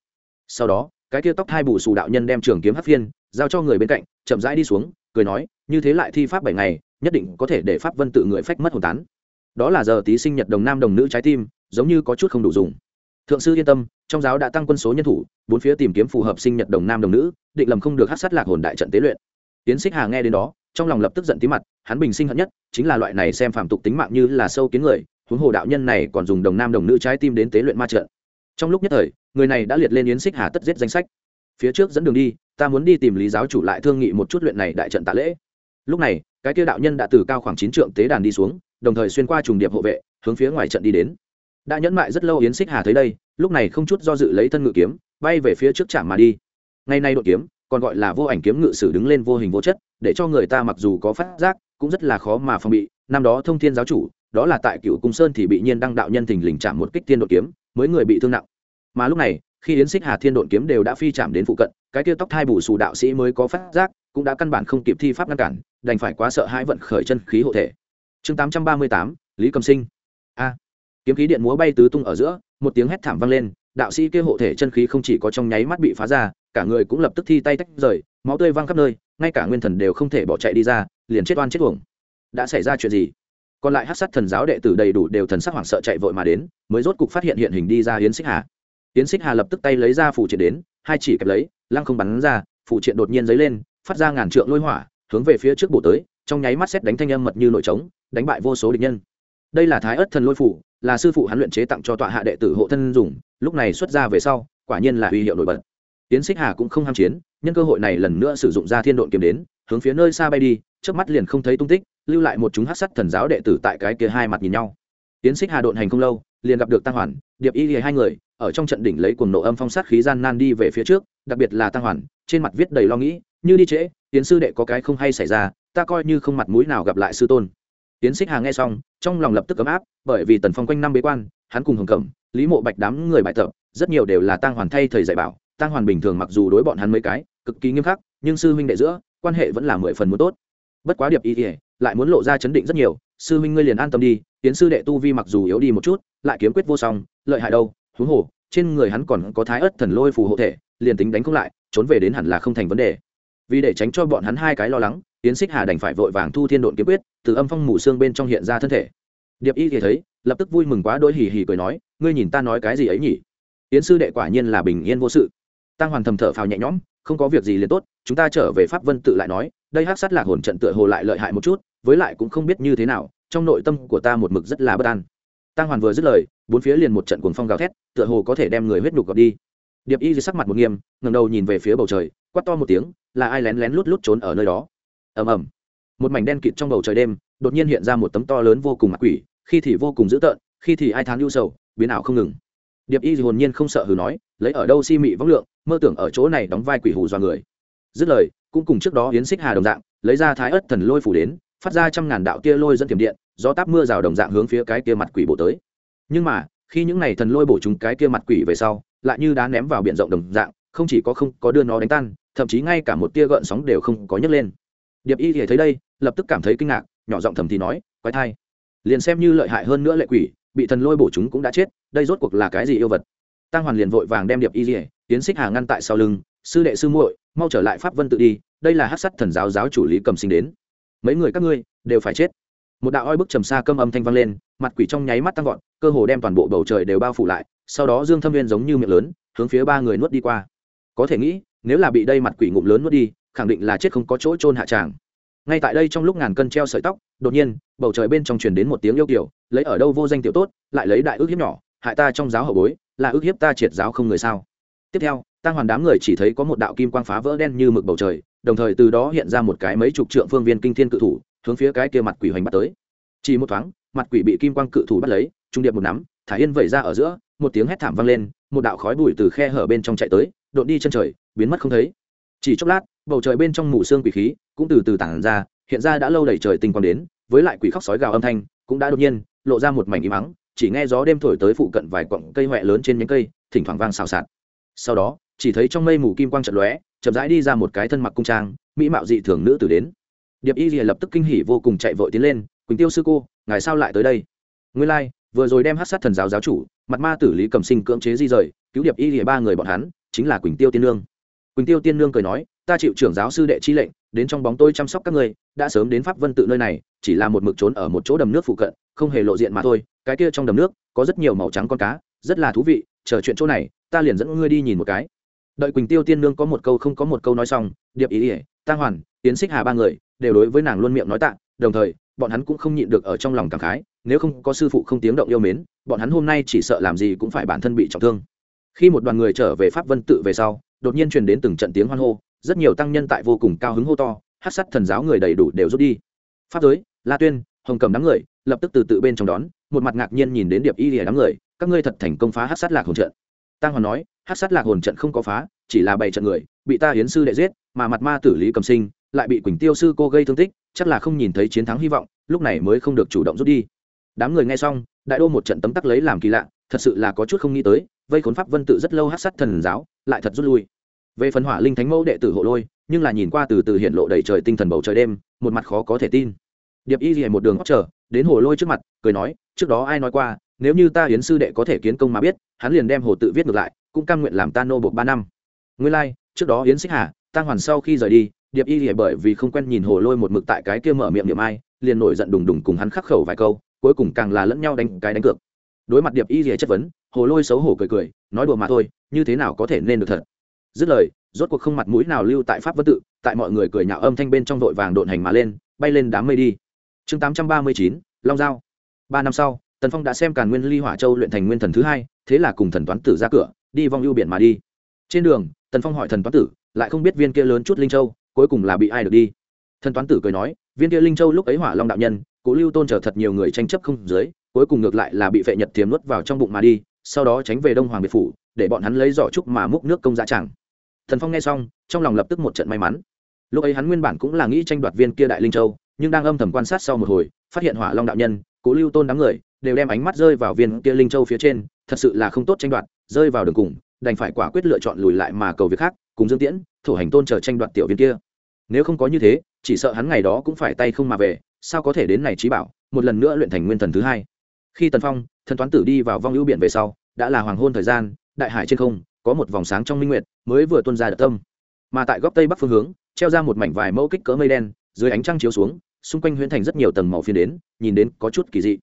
A: Sau đó, cái kia tóc hai bù xù đạo nhân đem trường kiếm hát phiên giao cho người bên cạnh, chậm rãi đi xuống, cười nói như thế lại thi pháp bảy ngày, nhất định có thể để pháp vân tự người phách mất hồn tán. Đó là giờ tí sinh nhật đồng nam đồng nữ trái tim, giống như có chút không đủ dùng. Thượng sư yên tâm, trong giáo đã tăng quân số nhân thủ, bốn phía tìm kiếm phù hợp sinh nhật đồng nam đồng nữ, định lầm không được hát sát lạc hồn đại trận tế luyện. Tiến xích hà nghe đến đó, trong lòng lập tức giận tí mặt, hắn bình sinh hận nhất, chính là loại này xem phàm tục tính mạng như là sâu kiến người, huống hồ đạo nhân này còn dùng đồng nam đồng nữ trái tim đến tế luyện ma trận. Trong lúc nhất thời, người này đã liệt lên yến xích hà tất giết danh sách. Phía trước dẫn đường đi, ta muốn đi tìm lý giáo chủ lại thương nghị một chút luyện này đại trận tạ lễ lúc này, cái kia đạo nhân đã từ cao khoảng chín trượng tế đàn đi xuống, đồng thời xuyên qua trùng điệp hộ vệ, hướng phía ngoài trận đi đến. Đã nhẫn mại rất lâu yến xích hà thấy đây, lúc này không chút do dự lấy thân ngự kiếm, bay về phía trước trạm mà đi. Ngày nay đội kiếm, còn gọi là vô ảnh kiếm ngự sử đứng lên vô hình vô chất, để cho người ta mặc dù có phát giác, cũng rất là khó mà phòng bị. Năm đó thông thiên giáo chủ, đó là tại cựu cung sơn thì bị nhiên đăng đạo nhân thình lình chạm một kích tiên đội kiếm, mới người bị thương nặng. Mà lúc này, khi yến xích hà thiên đội kiếm đều đã phi chạm đến phụ cận, cái kia tóc thai bù xù đạo sĩ mới có phát giác cũng đã căn bản không kịp thi pháp ngăn cản, đành phải quá sợ hãi vận khởi chân khí hộ thể. Chương tám trăm ba mươi tám, lý cầm sinh. A. Kiếm khí điện múa bay tứ tung ở giữa, một tiếng hét thảm vang lên, đạo sĩ kia hộ thể chân khí không chỉ có trong nháy mắt bị phá ra, cả người cũng lập tức thi tay tách rời, máu tươi văng khắp nơi, ngay cả nguyên thần đều không thể bỏ chạy đi ra, liền chết oan chết uổng. Đã xảy ra chuyện gì? Còn lại hát sát thần giáo đệ tử đầy đủ đều thần sắc hoảng sợ chạy vội mà đến, mới rốt cục phát hiện hiện hình đi ra yến xích hà. Yến xích hà lập tức tay lấy ra phù triện đến, hai chỉ kẹp lấy, lăng không bắn ra, phù triện đột nhiên dấy lên phát ra ngàn trượng lôi hỏa, hướng về phía trước bổ tới, trong nháy mắt xét đánh thanh âm mật như nội trống, đánh bại vô số địch nhân. Đây là thái ất thần lôi phủ, là sư phụ hắn luyện chế tặng cho tọa hạ đệ tử hộ thân dùng, lúc này xuất ra về sau, quả nhiên là uy hiệu nổi bật. Tiến xích hà cũng không ham chiến, nhân cơ hội này lần nữa sử dụng ra thiên độn kiếm đến, hướng phía nơi xa bay đi trước mắt liền không thấy tung tích, lưu lại một chúng hát sắt thần giáo đệ tử tại cái kia hai mặt nhìn nhau. Tiến xích hà độn hành không lâu, liền gặp được tăng hoàn, điệp y hai người, ở trong trận đỉnh lấy cuồng nộ âm phong sát khí gian nan đi về phía trước, đặc biệt là tăng hoàn, trên mặt viết đầy lo nghĩ như đi trễ tiến sư đệ có cái không hay xảy ra, ta coi như không mặt mũi nào gặp lại sư tôn. Tiến xích hà nghe xong, trong lòng lập tức ấm áp, bởi vì tần phong quanh năm bế quan, hắn cùng hồng cẩm, lý mộ bạch đám người bài tập, rất nhiều đều là tăng hoàn thay thầy dạy bảo. Tăng hoàn bình thường mặc dù đối bọn hắn mấy cái, cực kỳ nghiêm khắc, nhưng sư huynh đệ giữa, quan hệ vẫn là mười phần muốn tốt. Bất quá điệp y ỉa lại muốn lộ ra chấn định rất nhiều. Sư huynh ngươi liền an tâm đi tiến sư đệ tu vi mặc dù yếu đi một chút, lại kiếm quyết vô song, lợi hại đâu, huống hồ, trên người hắn còn có thái ớt thần lôi phù hộ thể, liền tính đánh không lại, trốn về đến hẳn là không thành vấn đề vì để tránh cho bọn hắn hai cái lo lắng tiến xích hà đành phải vội vàng thu thiên độn kiếm quyết, từ âm phong mù xương bên trong hiện ra thân thể. Điệp y thì thấy, lập tức vui mừng quá đôi hì hì cười nói, ngươi nhìn ta nói cái gì ấy nhỉ? Yến sư đệ quả nhiên là bình yên vô sự. Tăng hoàn thầm thở phào nhẹ nhõm, không có việc gì liền tốt, chúng ta trở về pháp vân tự lại nói, đây hắc sát lạc hồn trận tựa hồ lại lợi hại một chút, với lại cũng không biết như thế nào, trong nội tâm của ta một mực rất là bất an. Tăng hoàn vừa dứt lời, bốn phía liền một trận cuồng phong gào thét, tựa hồ có thể đem người huyết nhục gọt đi điệp y dưới sắc mặt một nghiêm ngầm đầu nhìn về phía bầu trời, quát to một tiếng, là ai lén lén lút lút trốn ở nơi đó? Ầm ầm. Một mảnh đen kịt trong bầu trời đêm, đột nhiên hiện ra một tấm to lớn vô cùng mặt quỷ, khi thì vô cùng dữ tợn, khi thì ai thán ưu sầu, biến ảo không ngừng. Điệp y hồn nhiên không sợ hừ nói, lấy ở đâu si mị võng lượng, mơ tưởng ở chỗ này đóng vai quỷ hù dọa người. Dứt lời, cũng cùng trước đó hiến xích hà đồng dạng, lấy ra thái ớt thần lôi phủ đến, phát ra trăm ngàn đạo tia lôi dẫn tiềm điện do táp mưa rào đồng dạng hướng phía cái kia mặt quỷ bổ tới. Nhưng mà, khi những này thần lôi bổ chúng cái kia mặt quỷ về sau lại như đá ném vào biển rộng đồng dạng, không chỉ có không có đưa nó đánh tan, thậm chí ngay cả một tia gợn sóng đều không có nhấc lên. Điệp y thì thấy đây, lập tức cảm thấy kinh ngạc, nhỏ giọng thầm thì nói, quái thai, liền xem như lợi hại hơn nữa lệ quỷ, bị thần lôi bổ chúng cũng đã chết, đây rốt cuộc là cái gì yêu vật? Tăng hoàn liền vội vàng đem điệp y dỉa tiến xích hà ngăn tại sau lưng, sư đệ sư muội, mau trở lại pháp vân tự đi, đây là hát sắt thần giáo giáo chủ lý cầm sinh đến. Mấy người các ngươi đều phải chết một đạo oi bức trầm xa câm âm thanh vang lên, mặt quỷ trong nháy mắt tăng vọt, cơ hồ đem toàn bộ bầu trời đều bao phủ lại, sau đó dương thâm viên giống như miệng lớn, hướng phía ba người nuốt đi qua. Có thể nghĩ, nếu là bị đây mặt quỷ ngụm lớn nuốt đi, khẳng định là chết không có chỗ trôn hạ tràng. Ngay tại đây trong lúc ngàn cân treo sợi tóc, đột nhiên, bầu trời bên trong truyền đến một tiếng yêu kiểu lấy ở đâu vô danh tiểu tốt, lại lấy đại ước hiếp nhỏ, hại ta trong giáo hậu bối, là ước hiếp ta triệt giáo không người sao? Tiếp theo tăng hoàn đám người chỉ thấy có một đạo kim quang phá vỡ đen như mực bầu trời, đồng thời từ đó hiện ra một cái mấy chục trượng phương viên kinh thiên cự thủ hướng phía cái kia mặt quỷ hoành bắt tới. Chỉ một thoáng, mặt quỷ bị kim quang cự thủ bắt lấy, trung điệp một nắm, thả yên vẩy ra ở giữa, một tiếng hét thảm vang lên, một đạo khói bụi từ khe hở bên trong chạy tới, đột đi chân trời, biến mất không thấy. Chỉ chốc lát, bầu trời bên trong mù xương quỷ khí cũng từ từ tản ra, hiện ra đã lâu đẩy trời tinh quang đến, với lại quỷ khóc sói gào âm thanh cũng đã đột nhiên lộ ra một mảnh im mắng chỉ nghe gió đêm thổi tới phụ cận vài quặng cây huệ lớn trên nhánh cây, thỉnh thoảng vang xào xạc. Sau đó, chỉ thấy trong mây mù kim quang trận lóe, chậm rãi đi ra một cái thân mặc cung trang, mỹ mạo dị thường nữ tử đến điệp y lìa lập tức kinh hỉ vô cùng chạy vội tiến lên quỳnh tiêu sư cô ngài sao lại tới đây? Ngươi lai、like, vừa rồi đem hát sát thần giáo giáo chủ mặt ma tử lý cầm sinh cưỡng chế di rời cứu điệp y lìa ba người bọn hắn chính là quỳnh tiêu tiên nương. Quỳnh tiêu tiên nương cười nói ta chịu trưởng giáo sư đệ chi lệnh đến trong bóng tôi chăm sóc các ngươi đã sớm đến pháp vân tự nơi này chỉ là một mực trốn ở một chỗ đầm nước phụ cận không hề lộ diện mà thôi cái kia trong đầm nước có rất nhiều màu trắng con cá rất là thú vị chờ chuyện chỗ này ta liền dẫn ngươi đi nhìn một cái. Đợi quỳnh tiêu tiên nương có một câu không có một câu nói xong điệp ý ỉa tăng hoàn tiến xích hà ba người đều đối với nàng luôn miệng nói tạ, đồng thời, bọn hắn cũng không nhịn được ở trong lòng cảm khái, nếu không có sư phụ không tiếng động yêu mến, bọn hắn hôm nay chỉ sợ làm gì cũng phải bản thân bị trọng thương. Khi một đoàn người trở về pháp vân tự về sau, đột nhiên truyền đến từng trận tiếng hoan hô, rất nhiều tăng nhân tại vô cùng cao hứng hô to, hát sắt thần giáo người đầy đủ đều rút đi. Pháp giới, la tuyên, hồng cầm đám người, lập tức từ tự bên trong đón, một mặt ngạc nhiên nhìn đến điệp y lìa đám người, các ngươi thật thành công phá hát sát lạc hồn trận. Tăng hoàn nói, hát sát lạc hồn trận không có phá, chỉ là bảy trận người, bị ta hiến sư đệ giết, mà mặt ma tử lý cầm sinh lại bị quỳnh tiêu sư cô gây thương tích chắc là không nhìn thấy chiến thắng hy vọng lúc này mới không được chủ động rút đi. Đám người nghe xong đại đô một trận tấm tắc lấy làm kỳ lạ thật sự là có chút không nghĩ tới vây khốn pháp vân tự rất lâu hát sát thần giáo lại thật rút lui. Về phần hỏa linh thánh mẫu đệ tử hộ lôi nhưng là nhìn qua từ từ hiện lộ đầy trời tinh thần bầu trời đêm một mặt khó có thể tin. Điệp y gì một đường hót chờ đến hồ lôi trước mặt cười nói trước đó ai nói qua nếu như ta hiến sư đệ có thể kiến công mà biết hắn liền đem hồ tự viết ngược lại cũng cam nguyện làm ta nô buộc ba năm. Nguyên lai、like, trước đó hiến xích hà tăng hoàn sau khi rời đi điệp y lìa bởi vì không quen nhìn hồ lôi một mực tại cái kia mở miệng niệm ai, liền nổi giận đùng đùng cùng hắn khắc khẩu vài câu, cuối cùng càng là lẫn nhau đánh cái đánh cược. Đối mặt điệp y lìa chất vấn, hồ lôi xấu hổ cười cười, nói đùa mà thôi, như thế nào có thể nên được thật? Dứt lời, rốt cuộc không mặt mũi nào lưu tại pháp vân tự, tại mọi người cười nhạo âm thanh bên trong vội vàng độn hành mà lên, bay lên đám mây đi. Chương tám trăm ba mươi chín, long giao. Ba năm sau, tần phong đã xem càn nguyên ly hỏa châu luyện thành nguyên thần thứ hai, thế là cùng thần toán tử ra cửa, đi vong ưu biển mà đi. Trên đường, tần phong hỏi thần toán tử, lại không biết viên kia lớn chút linh châu cuối cùng là bị ai được đi. Thần toán tử cười nói, viên kia linh châu lúc ấy hỏa long đạo nhân, cố lưu tôn chờ thật nhiều người tranh chấp không dưới, cuối cùng ngược lại là bị vệ nhật thiềm nuốt vào trong bụng mà đi, sau đó tránh về đông hoàng biệt phủ, để bọn hắn lấy giỏ trúc mà múc nước công dạ chẳng thần phong nghe xong, trong lòng lập tức một trận may mắn. Lúc ấy hắn nguyên bản cũng là nghĩ tranh đoạt viên kia đại linh châu, nhưng đang âm thầm quan sát sau một hồi, phát hiện hỏa long đạo nhân, cố lưu tôn đám người, đều đem ánh mắt rơi vào viên kia linh châu phía trên, thật sự là không tốt tranh đoạt, rơi vào đường cùng đành phải quả quyết lựa chọn lùi lại mà cầu việc khác, cùng dương tiễn thủ hành tôn chờ tranh đoạt tiểu viên kia. Nếu không có như thế, chỉ sợ hắn ngày đó cũng phải tay không mà về, sao có thể đến này trí bảo, một lần nữa luyện thành nguyên thần thứ hai. Khi tần phong, thần toán tử đi vào vong ưu biển về sau, đã là hoàng hôn thời gian, đại hải trên không, có một vòng sáng trong minh nguyệt, mới vừa tuôn ra đợt tâm. Mà tại góc tây bắc phương hướng, treo ra một mảnh vài mẫu kích cỡ mây đen, dưới ánh trăng chiếu xuống, xung quanh huyễn thành rất nhiều tầng màu phiến đến, nhìn đến có chút kỳ dị.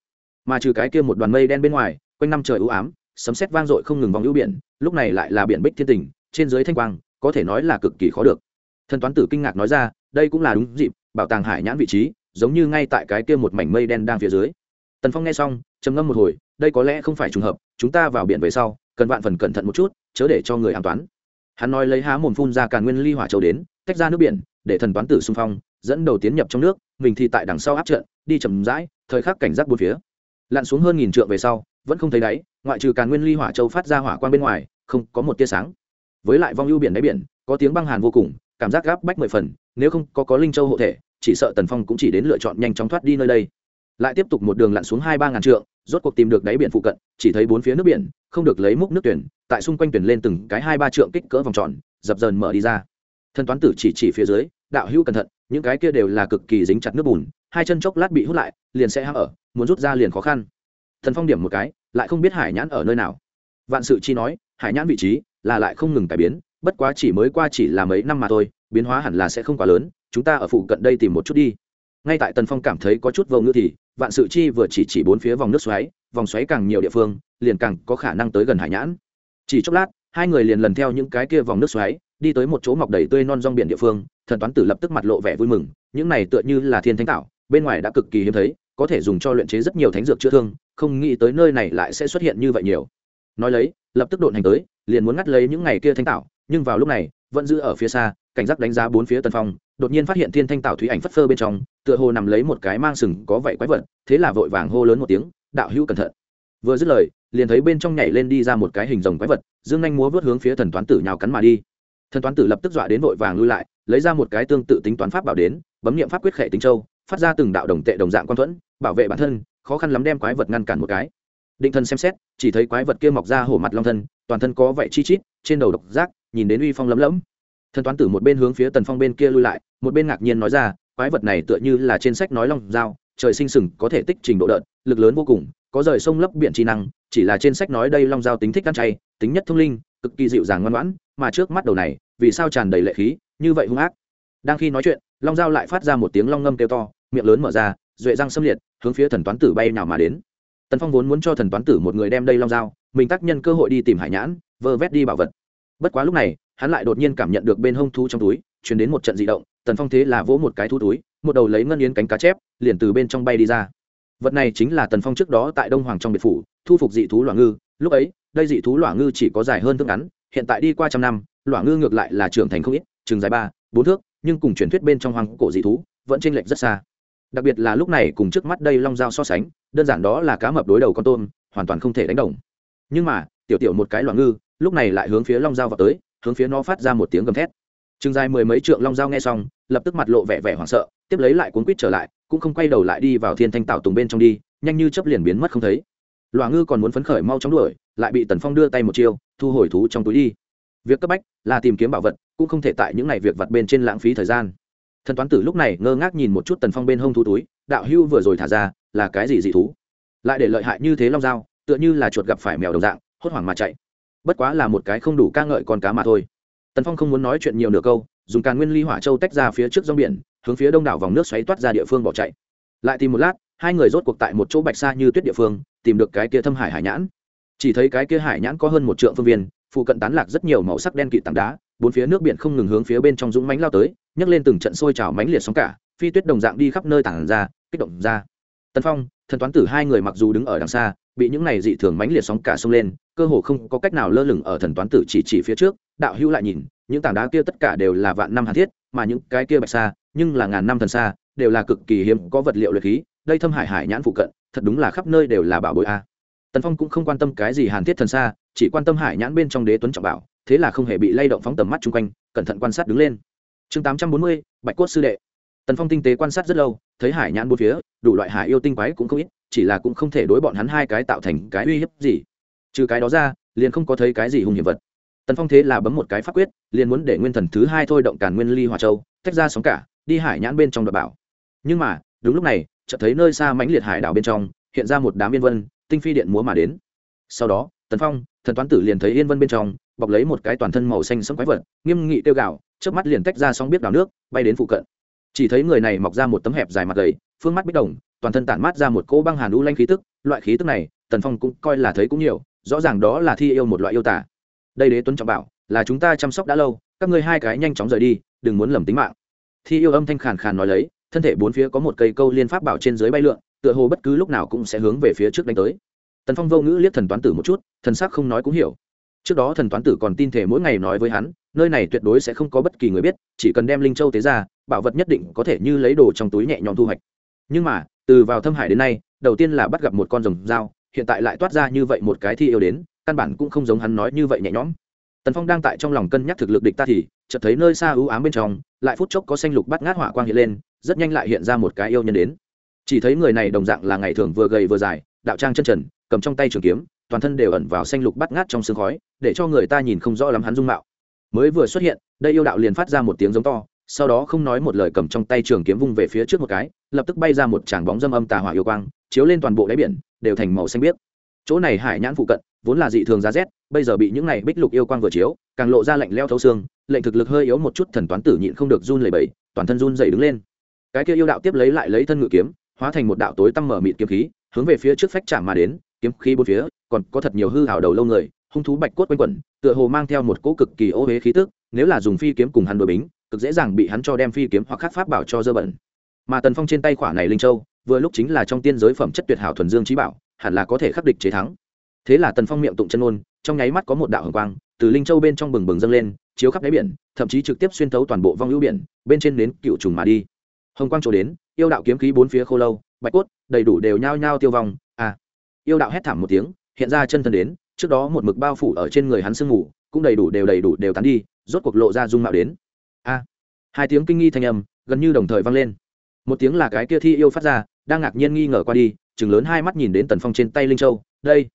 A: Mà trừ cái kia một đoàn mây đen bên ngoài, quanh năm trời ưu ám sấm sét vang dội không ngừng vòng ưu biển, lúc này lại là biển bích thiên tình, trên dưới thanh quang, có thể nói là cực kỳ khó được. Thần toán tử kinh ngạc nói ra, đây cũng là đúng dịp, bảo tàng hải nhãn vị trí, giống như ngay tại cái kia một mảnh mây đen đang phía dưới. Tần phong nghe xong, trầm ngâm một hồi, đây có lẽ không phải trùng hợp, chúng ta vào biển về sau, cần vạn phần cẩn thận một chút, chớ để cho người an toán. Hắn nói lấy há mồm phun ra càn nguyên ly hỏa châu đến, tách ra nước biển, để thần toán tử xung phong, dẫn đầu tiến nhập trong nước, mình thì tại đằng sau áp trận, đi chậm rãi, thời khắc cảnh giác bốn phía. Lặn xuống hơn nghìn trượng về sau vẫn không thấy đáy, ngoại trừ càn nguyên ly hỏa châu phát ra hỏa quan bên ngoài, không có một tia sáng. Với lại vong ưu biển đáy biển, có tiếng băng hàn vô cùng, cảm giác gáp bách mười phần, nếu không có có linh châu hộ thể, chỉ sợ tần phong cũng chỉ đến lựa chọn nhanh chóng thoát đi nơi đây. Lại tiếp tục một đường lặn xuống hai ba ngàn trượng, rốt cuộc tìm được đáy biển phụ cận, chỉ thấy bốn phía nước biển, không được lấy múc nước tuyển, tại xung quanh tuyển lên từng cái hai ba trượng kích cỡ vòng tròn, dập dờn mở đi ra. Thân toán tử chỉ chỉ phía dưới, đạo hữu cẩn thận, những cái kia đều là cực kỳ dính chặt nước bùn, hai chân chốc lát bị hút lại, liền sẽ hăng ở, muốn rút ra liền khó khăn. Thần phong điểm một cái lại không biết hải nhãn ở nơi nào. Vạn sự chi nói, hải nhãn vị trí là lại không ngừng cải biến, bất quá chỉ mới qua chỉ là mấy năm mà thôi, biến hóa hẳn là sẽ không quá lớn, chúng ta ở phụ cận đây tìm một chút đi. Ngay tại tần phong cảm thấy có chút vô ngữ thì, vạn sự chi vừa chỉ chỉ bốn phía vòng nước xoáy, vòng xoáy càng nhiều địa phương, liền càng có khả năng tới gần hải nhãn. Chỉ chốc lát, hai người liền lần theo những cái kia vòng nước xoáy, đi tới một chỗ mọc đầy tươi non rong biển địa phương, thần toán tử lập tức mặt lộ vẻ vui mừng, những này tựa như là thiên thánh tạo, bên ngoài đã cực kỳ hiếm thấy, có thể dùng cho luyện chế rất nhiều thánh dược chữa thương không nghĩ tới nơi này lại sẽ xuất hiện như vậy nhiều. Nói lấy, lập tức độn hành tới, liền muốn ngắt lấy những ngày kia thanh tạo nhưng vào lúc này, vẫn giữ ở phía xa, cảnh giác đánh giá bốn phía tần phong, đột nhiên phát hiện thiên thanh tạo thủy ảnh phất phơ bên trong, tựa hồ nằm lấy một cái mang sừng có vảy quái vật, thế là vội vàng hô lớn một tiếng, đạo hữu cẩn thận. Vừa dứt lời, liền thấy bên trong nhảy lên đi ra một cái hình rồng quái vật, dương anh múa vớt hướng phía thần toán tử nhào cắn mà đi. Thần toán tử lập tức dọa đến vội vàng lui lại, lấy ra một cái tương tự tính toán pháp bảo đến, bấm nghiệm pháp quyết khệ tính châu, phát ra từng đạo đồng tệ đồng dạng quan thuẫn, bảo vệ bản thân khó khăn lắm đem quái vật ngăn cản một cái. Định thần xem xét, chỉ thấy quái vật kia mọc ra hổ mặt long thân, toàn thân có vậy chi chít, trên đầu độc giác, nhìn đến uy phong lấm lẫm thần toán tử một bên hướng phía tần phong bên kia lui lại, một bên ngạc nhiên nói ra, quái vật này tựa như là trên sách nói long dao, trời sinh sừng có thể tích trình độ đợt, lực lớn vô cùng, có rời sông lấp biển trí năng, chỉ là trên sách nói đây long dao tính thích ăn chay, tính nhất thông linh, cực kỳ dịu dàng ngoan ngoãn, mà trước mắt đầu này, vì sao tràn đầy lệ khí, như vậy hung ác. Đang khi nói chuyện, long dao lại phát ra một tiếng long ngâm kêu to, miệng lớn mở ra duệ răng xâm liệt, hướng phía thần toán tử bay nào mà đến. Tần phong vốn muốn cho thần toán tử một người đem đây long dao, mình tác nhân cơ hội đi tìm hải nhãn, vơ vét đi bảo vật. Bất quá lúc này, hắn lại đột nhiên cảm nhận được bên hông thú trong túi chuyển đến một trận d ị động, tần phong thế là vỗ một cái thú túi, một đầu lấy ngân yến cánh cá chép, liền từ bên trong bay đi ra. Vật này chính là tần phong trước đó tại đông hoàng trong biệt phủ, thu phục dị thú loạn ngư. Lúc ấy, đây dị thú loạn ngư chỉ có dài hơn thước ngắn, hiện tại đi qua trăm năm, loạn ngư ngược lại là trưởng thành không ít, chừng dài ba, bốn thước, nhưng cùng truyền thuyết bên trong hoàng cổ dị thú vẫn chênh lệch rất xa đặc biệt là lúc này cùng trước mắt đây long dao so sánh, đơn giản đó là cá mập đối đầu con tôm, hoàn toàn không thể đánh đồng. Nhưng mà, tiểu tiểu một cái loạn ngư, lúc này lại hướng phía long dao vào tới, hướng phía nó phát ra một tiếng gầm thét. Chừng dài mười mấy trượng long dao nghe xong, lập tức mặt lộ vẻ vẻ hoảng sợ, tiếp lấy lại cuốn quýt trở lại, cũng không quay đầu lại đi vào thiên thanh tạo tùng bên trong đi, nhanh như chấp liền biến mất không thấy. Loà ngư còn muốn phấn khởi mau chóng đuổi, lại bị tần phong đưa tay một chiêu, thu hồi thú trong túi đi. Việc cấp bách là tìm kiếm bảo vật, cũng không thể tại những ngày việc vặt bên trên lãng phí thời gian thần toán tử lúc này ngơ ngác nhìn một chút tần phong bên hông thú túi, đạo hưu vừa rồi thả ra, là cái gì dị thú? Lại để lợi hại như thế long dao, tựa như là chuột gặp phải mèo đồng dạng, hốt hoảng mà chạy. Bất quá là một cái không đủ ca ngợi con cá mà thôi. Tần phong không muốn nói chuyện nhiều nửa câu, dùng càn nguyên ly hỏa châu tách ra phía trước rong biển, hướng phía đông đảo vòng nước xoáy toát ra địa phương bỏ chạy. Lại tìm một lát, hai người rốt cuộc tại một chỗ bạch xa như tuyết địa phương, tìm được cái kia thâm hải hải nhãn. Chỉ thấy cái kia hải nhãn có hơn một trượng phương viên, phụ cận tán lạc rất nhiều màu sắc đen kịt tảng đá, bốn phía nước biển không ngừng hướng phía bên trong dũng mánh lao tới nhấc lên từng trận sôi trào mãnh liệt sóng cả, phi tuyết đồng dạng đi khắp nơi tản ra, kích động ra. Tần phong, thần toán tử hai người mặc dù đứng ở đằng xa, bị những này dị thường mãnh liệt sóng cả sông lên, cơ hồ không có cách nào lơ lửng ở thần toán tử chỉ chỉ phía trước, đạo hữu lại nhìn, những tảng đá kia tất cả đều là vạn năm hàn thiết, mà những cái kia bạch xa nhưng là ngàn năm thần xa đều là cực kỳ hiếm có vật liệu luyện khí, đây thâm hải hải nhãn phụ cận, thật đúng là khắp nơi đều là bảo bối a. Tần phong cũng không quan tâm cái gì hàn thiết thần xa chỉ quan tâm hải nhãn bên trong đế tuấn trọng bảo, thế là không hề bị lay động phóng tầm mắt chung quanh, cẩn thận quan sát đứng lên chương tám trăm bốn mươi, bạch cốt sư đệ. Tần phong tinh tế quan sát rất lâu, thấy hải nhãn bốn phía, đủ loại hải yêu tinh quái cũng không ít, chỉ là cũng không thể đối bọn hắn hai cái tạo thành cái uy hiếp gì. Trừ cái đó ra, liền không có thấy cái gì hung hiểm vật. Tần phong thế là bấm một cái pháp quyết, liền muốn để nguyên thần thứ hai thôi động càn nguyên ly hòa châu, tách ra sóng cả, đi hải nhãn bên trong đập bảo. Nhưng mà, đúng lúc này, chợt thấy nơi xa mãnh liệt hải đảo bên trong, hiện ra một đám yên vân, tinh phi điện múa mà đến. Sau đó, tần phong, thần toán tử liền thấy yên vân bên trong, bọc lấy một cái toàn thân màu xanh sẫm quái vật, nghiêm nghị tiêu gạo chớp mắt liền tách ra sóng biết đào nước, bay đến phụ cận. Chỉ thấy người này mọc ra một tấm hẹp dài mặt gầy, phương mắt bích đồng, toàn thân tản mát ra một cỗ băng hàn u lanh khí tức, loại khí tức này, tần phong cũng coi là thấy cũng nhiều, rõ ràng đó là thi yêu một loại yêu tả. Đây đế tuấn trọng bảo, là chúng ta chăm sóc đã lâu, các ngươi hai cái nhanh chóng rời đi, đừng muốn lầm tính mạng. Thi yêu âm thanh khàn khàn nói lấy, thân thể bốn phía có một cây câu liên pháp bảo trên dưới bay lượn, tựa hồ bất cứ lúc nào cũng sẽ hướng về phía trước đánh tới. Tần phong vô ngữ liếc thần toán tử một chút, thần sắc không nói cũng hiểu. Trước đó thần toán tử còn tin thể mỗi ngày nói với hắn nơi này tuyệt đối sẽ không có bất kỳ người biết, chỉ cần đem linh châu tế ra, bảo vật nhất định có thể như lấy đồ trong túi nhẹ nhõm thu hoạch. Nhưng mà, từ vào thâm hải đến nay, đầu tiên là bắt gặp một con rồng dao, hiện tại lại toát ra như vậy một cái thi yêu đến, căn bản cũng không giống hắn nói như vậy nhẹ nhõm. Tần phong đang tại trong lòng cân nhắc thực lực địch ta thì, chợt thấy nơi xa ưu ám bên trong, lại phút chốc có xanh lục bắt ngát hỏa quang hiện lên, rất nhanh lại hiện ra một cái yêu nhân đến. Chỉ thấy người này đồng dạng là ngày thường vừa gầy vừa dài, đạo trang chân trần, cầm trong tay trường kiếm, toàn thân đều ẩn vào xanh lục bắt ngát trong sương khói, để cho người ta nhìn không rõ lắm hắn dung mạo mới vừa xuất hiện, đây yêu đạo liền phát ra một tiếng giống to, sau đó không nói một lời cầm trong tay trường kiếm vung về phía trước một cái, lập tức bay ra một tràng bóng dâm âm tà hỏa yêu quang, chiếu lên toàn bộ đáy biển, đều thành màu xanh biếc. Chỗ này hải nhãn phụ cận, vốn là dị thường giá rét, bây giờ bị những này bích lục yêu quang vừa chiếu, càng lộ ra lạnh leo thấu xương, lệnh thực lực hơi yếu một chút thần toán tử nhịn không được run lẩy bẩy, toàn thân run dày đứng lên. Cái kia yêu đạo tiếp lấy lại lấy thân ngự kiếm, hóa thành một đạo tối tăm mở mịt kiếm khí, hướng về phía trước phách chạm mà đến, kiếm khí bốn phía, còn có thật nhiều hư hảo đầu lâu người, hung thú bạch cốt quanh quẩn tựa hồ mang theo một cỗ cực kỳ ô huế khí tức, nếu là dùng phi kiếm cùng hắn đội bính, cực dễ dàng bị hắn cho đem phi kiếm hoặc khắc pháp bảo cho dơ bẩn. Mà tần phong trên tay khỏa này linh châu, vừa lúc chính là trong tiên giới phẩm chất tuyệt hảo thuần dương trí bảo, hẳn là có thể khắc địch chế thắng. Thế là tần phong miệng tụng chân ôn trong nháy mắt có một đạo hồng quang, từ linh châu bên trong bừng bừng dâng lên, chiếu khắp đáy biển, thậm chí trực tiếp xuyên thấu toàn bộ vong hữu biển, bên trên nến cựu trùng mà đi. Hồng quang trổ đến, yêu đạo kiếm khí bốn phía khô lâu, bạch cốt, đầy đủ đều nhao nhao tiêu vong. À yêu đạo hét thảm một tiếng, hiện ra chân thân đến trước đó một mực bao phủ ở trên người hắn sương ngủ cũng đầy đủ đều đầy đủ đều tán đi rốt cuộc lộ ra dung mạo đến. A! Hai tiếng kinh nghi thanh âm gần như đồng thời vang lên. Một tiếng là cái kia thi yêu phát ra đang ngạc nhiên nghi ngờ qua đi chừng lớn hai mắt nhìn đến tần phong trên tay linh châu. Đây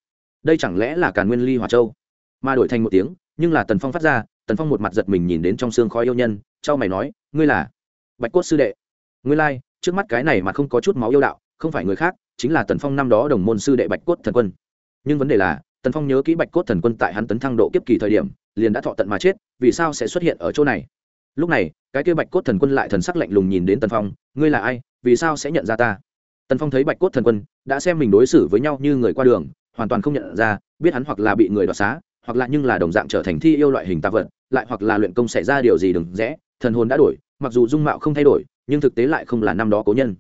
A: đây chẳng lẽ là càn nguyên ly hòa châu? Mà đổi thành một tiếng nhưng là tần phong phát ra tần phong một mặt giật mình nhìn đến trong xương khói yêu nhân trao mày nói ngươi là bạch cốt sư đệ. Ngươi lai、like, trước mắt cái này mà không có chút máu yêu đạo không phải người khác chính là tần phong năm đó đồng môn sư đệ bạch cốt thần quân. Nhưng vấn đề là tần phong nhớ kỹ bạch cốt thần quân tại hắn tấn thăng độ kiếp kỳ thời điểm, liền đã thọ tận mà chết, vì sao sẽ xuất hiện ở chỗ này? Lúc này, cái kia bạch cốt thần quân lại thần sắc lạnh lùng nhìn đến tần phong, ngươi là ai? Vì sao sẽ nhận ra ta? Tần phong thấy bạch cốt thần quân đã xem mình đối xử với nhau như người qua đường, hoàn toàn không nhận ra, biết hắn hoặc là bị người đoạt xá, hoặc là nhưng là đồng dạng trở thành thi yêu loại hình tạ vật, lại hoặc là luyện công xảy ra điều gì đừng rẽ, thần hồn đã đổi, mặc dù dung mạo không thay đổi, nhưng thực tế lại không là năm đó cố nhân.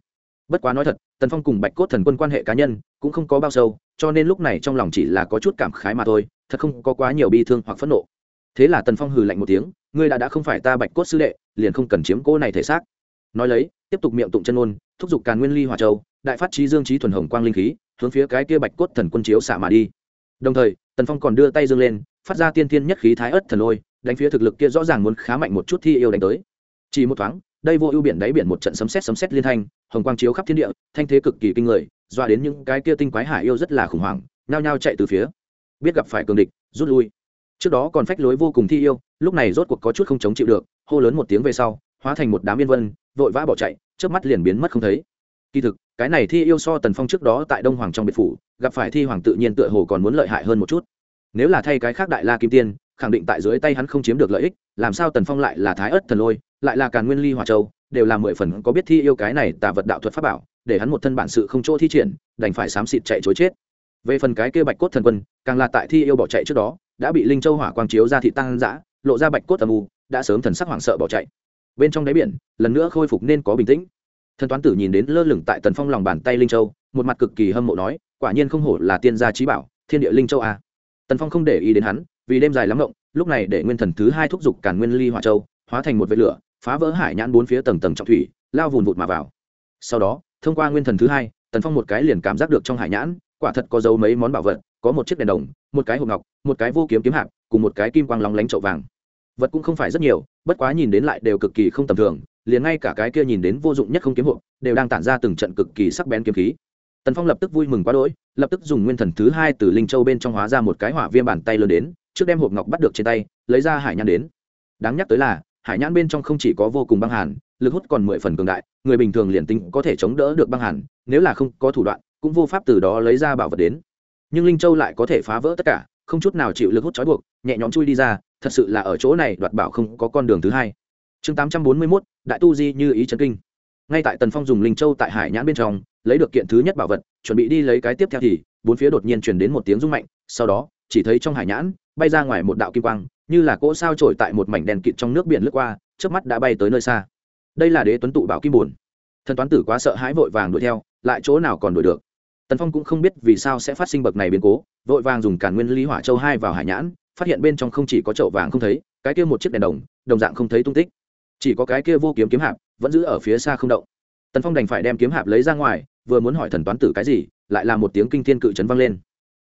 A: Bất quá nói thật tần phong cùng bạch cốt thần quân quan hệ cá nhân cũng không có bao sâu, cho nên lúc này trong lòng chỉ là có chút cảm khái mà thôi, thật không có quá nhiều bi thương hoặc phẫn nộ. Thế là tần phong hừ lạnh một tiếng, ngươi đã đã không phải ta bạch cốt sư đệ, liền không cần chiếm cô này thể xác. Nói lấy, tiếp tục miệng tụng chân ôn thúc giục càn nguyên ly hòa châu, đại phát trí dương trí thuần hồng quang linh khí, hướng phía cái kia bạch cốt thần quân chiếu xạ mà đi. Đồng thời, tần phong còn đưa tay dương lên, phát ra tiên tiên nhất khí thái ớt thần lôi, đánh phía thực lực kia rõ ràng muốn khá mạnh một chút thi yêu đánh tới. Chỉ một thoáng đây vô ưu biển đáy biển một trận sấm sét sấm sét liên thanh, hồng quang chiếu khắp thiên địa, thanh thế cực kỳ kinh người, doa đến những cái kia tinh quái hải yêu rất là khủng hoảng, nhao nhao chạy từ phía. Biết gặp phải cường địch, rút lui. Trước đó còn phách lối vô cùng thi yêu, lúc này rốt cuộc có chút không chống chịu được, hô lớn một tiếng về sau, hóa thành một đám yên vân, vội vã bỏ chạy trước mắt liền biến mất không thấy. Kỳ thực, cái này thi yêu so tần phong trước đó tại đông hoàng trong biệt phủ, gặp phải thi hoàng tự nhiên tựa hồ còn muốn lợi hại hơn một chút. Nếu là thay cái khác đại la kim tiên khẳng định tại dưới tay hắn không chiếm được lợi ích, làm sao tần phong lại là thái ớt thần lôi, lại là càn nguyên ly hòa châu, đều là mười phần có biết thi yêu cái này tà vật đạo thuật pháp bảo, để hắn một thân bản sự không chỗ thi triển, đành phải xám xịt chạy chối chết. Về phần cái kia bạch cốt thần quân, càng là tại thi yêu bỏ chạy trước đó, đã bị linh châu hỏa quang chiếu ra thị tăng giã lộ ra bạch cốt âm u, đã sớm thần sắc hoảng sợ bỏ chạy. Bên trong đáy biển, lần nữa khôi phục nên có bình tĩnh. Thần toán tử nhìn đến lơ lửng tại tần phong lòng bàn tay linh châu, một mặt cực kỳ hâm mộ nói, quả nhiên không hổ là tiên gia trí bảo, thiên địa linh châu a tần phong không để ý đến hắn vì đêm dài lắm rộng lúc này để nguyên thần thứ hai thúc giục càn nguyên ly hỏa châu, hóa thành một vệt lửa, phá vỡ hải nhãn bốn phía tầng tầng trọng thủy, lao vùn vụt mà vào. Sau đó, thông qua nguyên thần thứ hai, tần phong một cái liền cảm giác được trong hải nhãn, quả thật có dấu mấy món bảo vật, có một chiếc đèn đồng, một cái hộp ngọc, một cái vô kiếm kiếm hạp cùng một cái kim quang lóng lánh trậu vàng. Vật cũng không phải rất nhiều, bất quá nhìn đến lại đều cực kỳ không tầm thường, liền ngay cả cái kia nhìn đến vô dụng nhất không kiếm hộp, đều đang tản ra từng trận cực kỳ sắc bén kiếm khí. Tần phong lập tức vui mừng quá đỗi, lập tức dùng nguyên thần thứ hai từ linh châu bên trong hóa ra một cái hỏa viêm bàn tay lớn đến trước đem hộp ngọc bắt được trên tay, lấy ra hải nhãn đến. Đáng nhắc tới là, hải nhãn bên trong không chỉ có vô cùng băng hàn, lực hút còn mười phần cường đại, người bình thường liền tính có thể chống đỡ được băng hàn, nếu là không có thủ đoạn, cũng vô pháp từ đó lấy ra bảo vật đến. Nhưng linh châu lại có thể phá vỡ tất cả, không chút nào chịu lực hút trói buộc, nhẹ nhõm chui đi ra, thật sự là ở chỗ này đoạt bảo không có con đường thứ hai. Chương tám trăm bốn mươi mốt, đại tu di như ý trấn kinh. Ngay tại tần phong dùng linh châu tại hải nhãn bên trong, lấy được kiện thứ nhất bảo vật, chuẩn bị đi lấy cái tiếp theo thì, bốn phía đột nhiên chuyển đến một tiếng rung mạnh, sau đó, chỉ thấy trong hải nhãn bay ra ngoài một đạo kim quang như là cỗ sao trổi tại một mảnh đèn kịt trong nước biển lướt qua trước mắt đã bay tới nơi xa. Đây là đế tuấn tụ bảo kim buồn, thần toán tử quá sợ hãi vội vàng đuổi theo lại chỗ nào còn đuổi được? Tần phong cũng không biết vì sao sẽ phát sinh bậc này biến cố vội vàng dùng cản nguyên lý hỏa châu hai vào hải nhãn phát hiện bên trong không chỉ có chậu vàng không thấy cái kia một chiếc đèn đồng đồng dạng không thấy tung tích. Chỉ có cái kia vô kiếm kiếm hạp vẫn giữ ở phía xa không động. Tần phong đành phải đem kiếm hạp lấy ra ngoài vừa muốn hỏi thần toán tử cái gì lại là một tiếng kinh thiên cự chấn vang lên.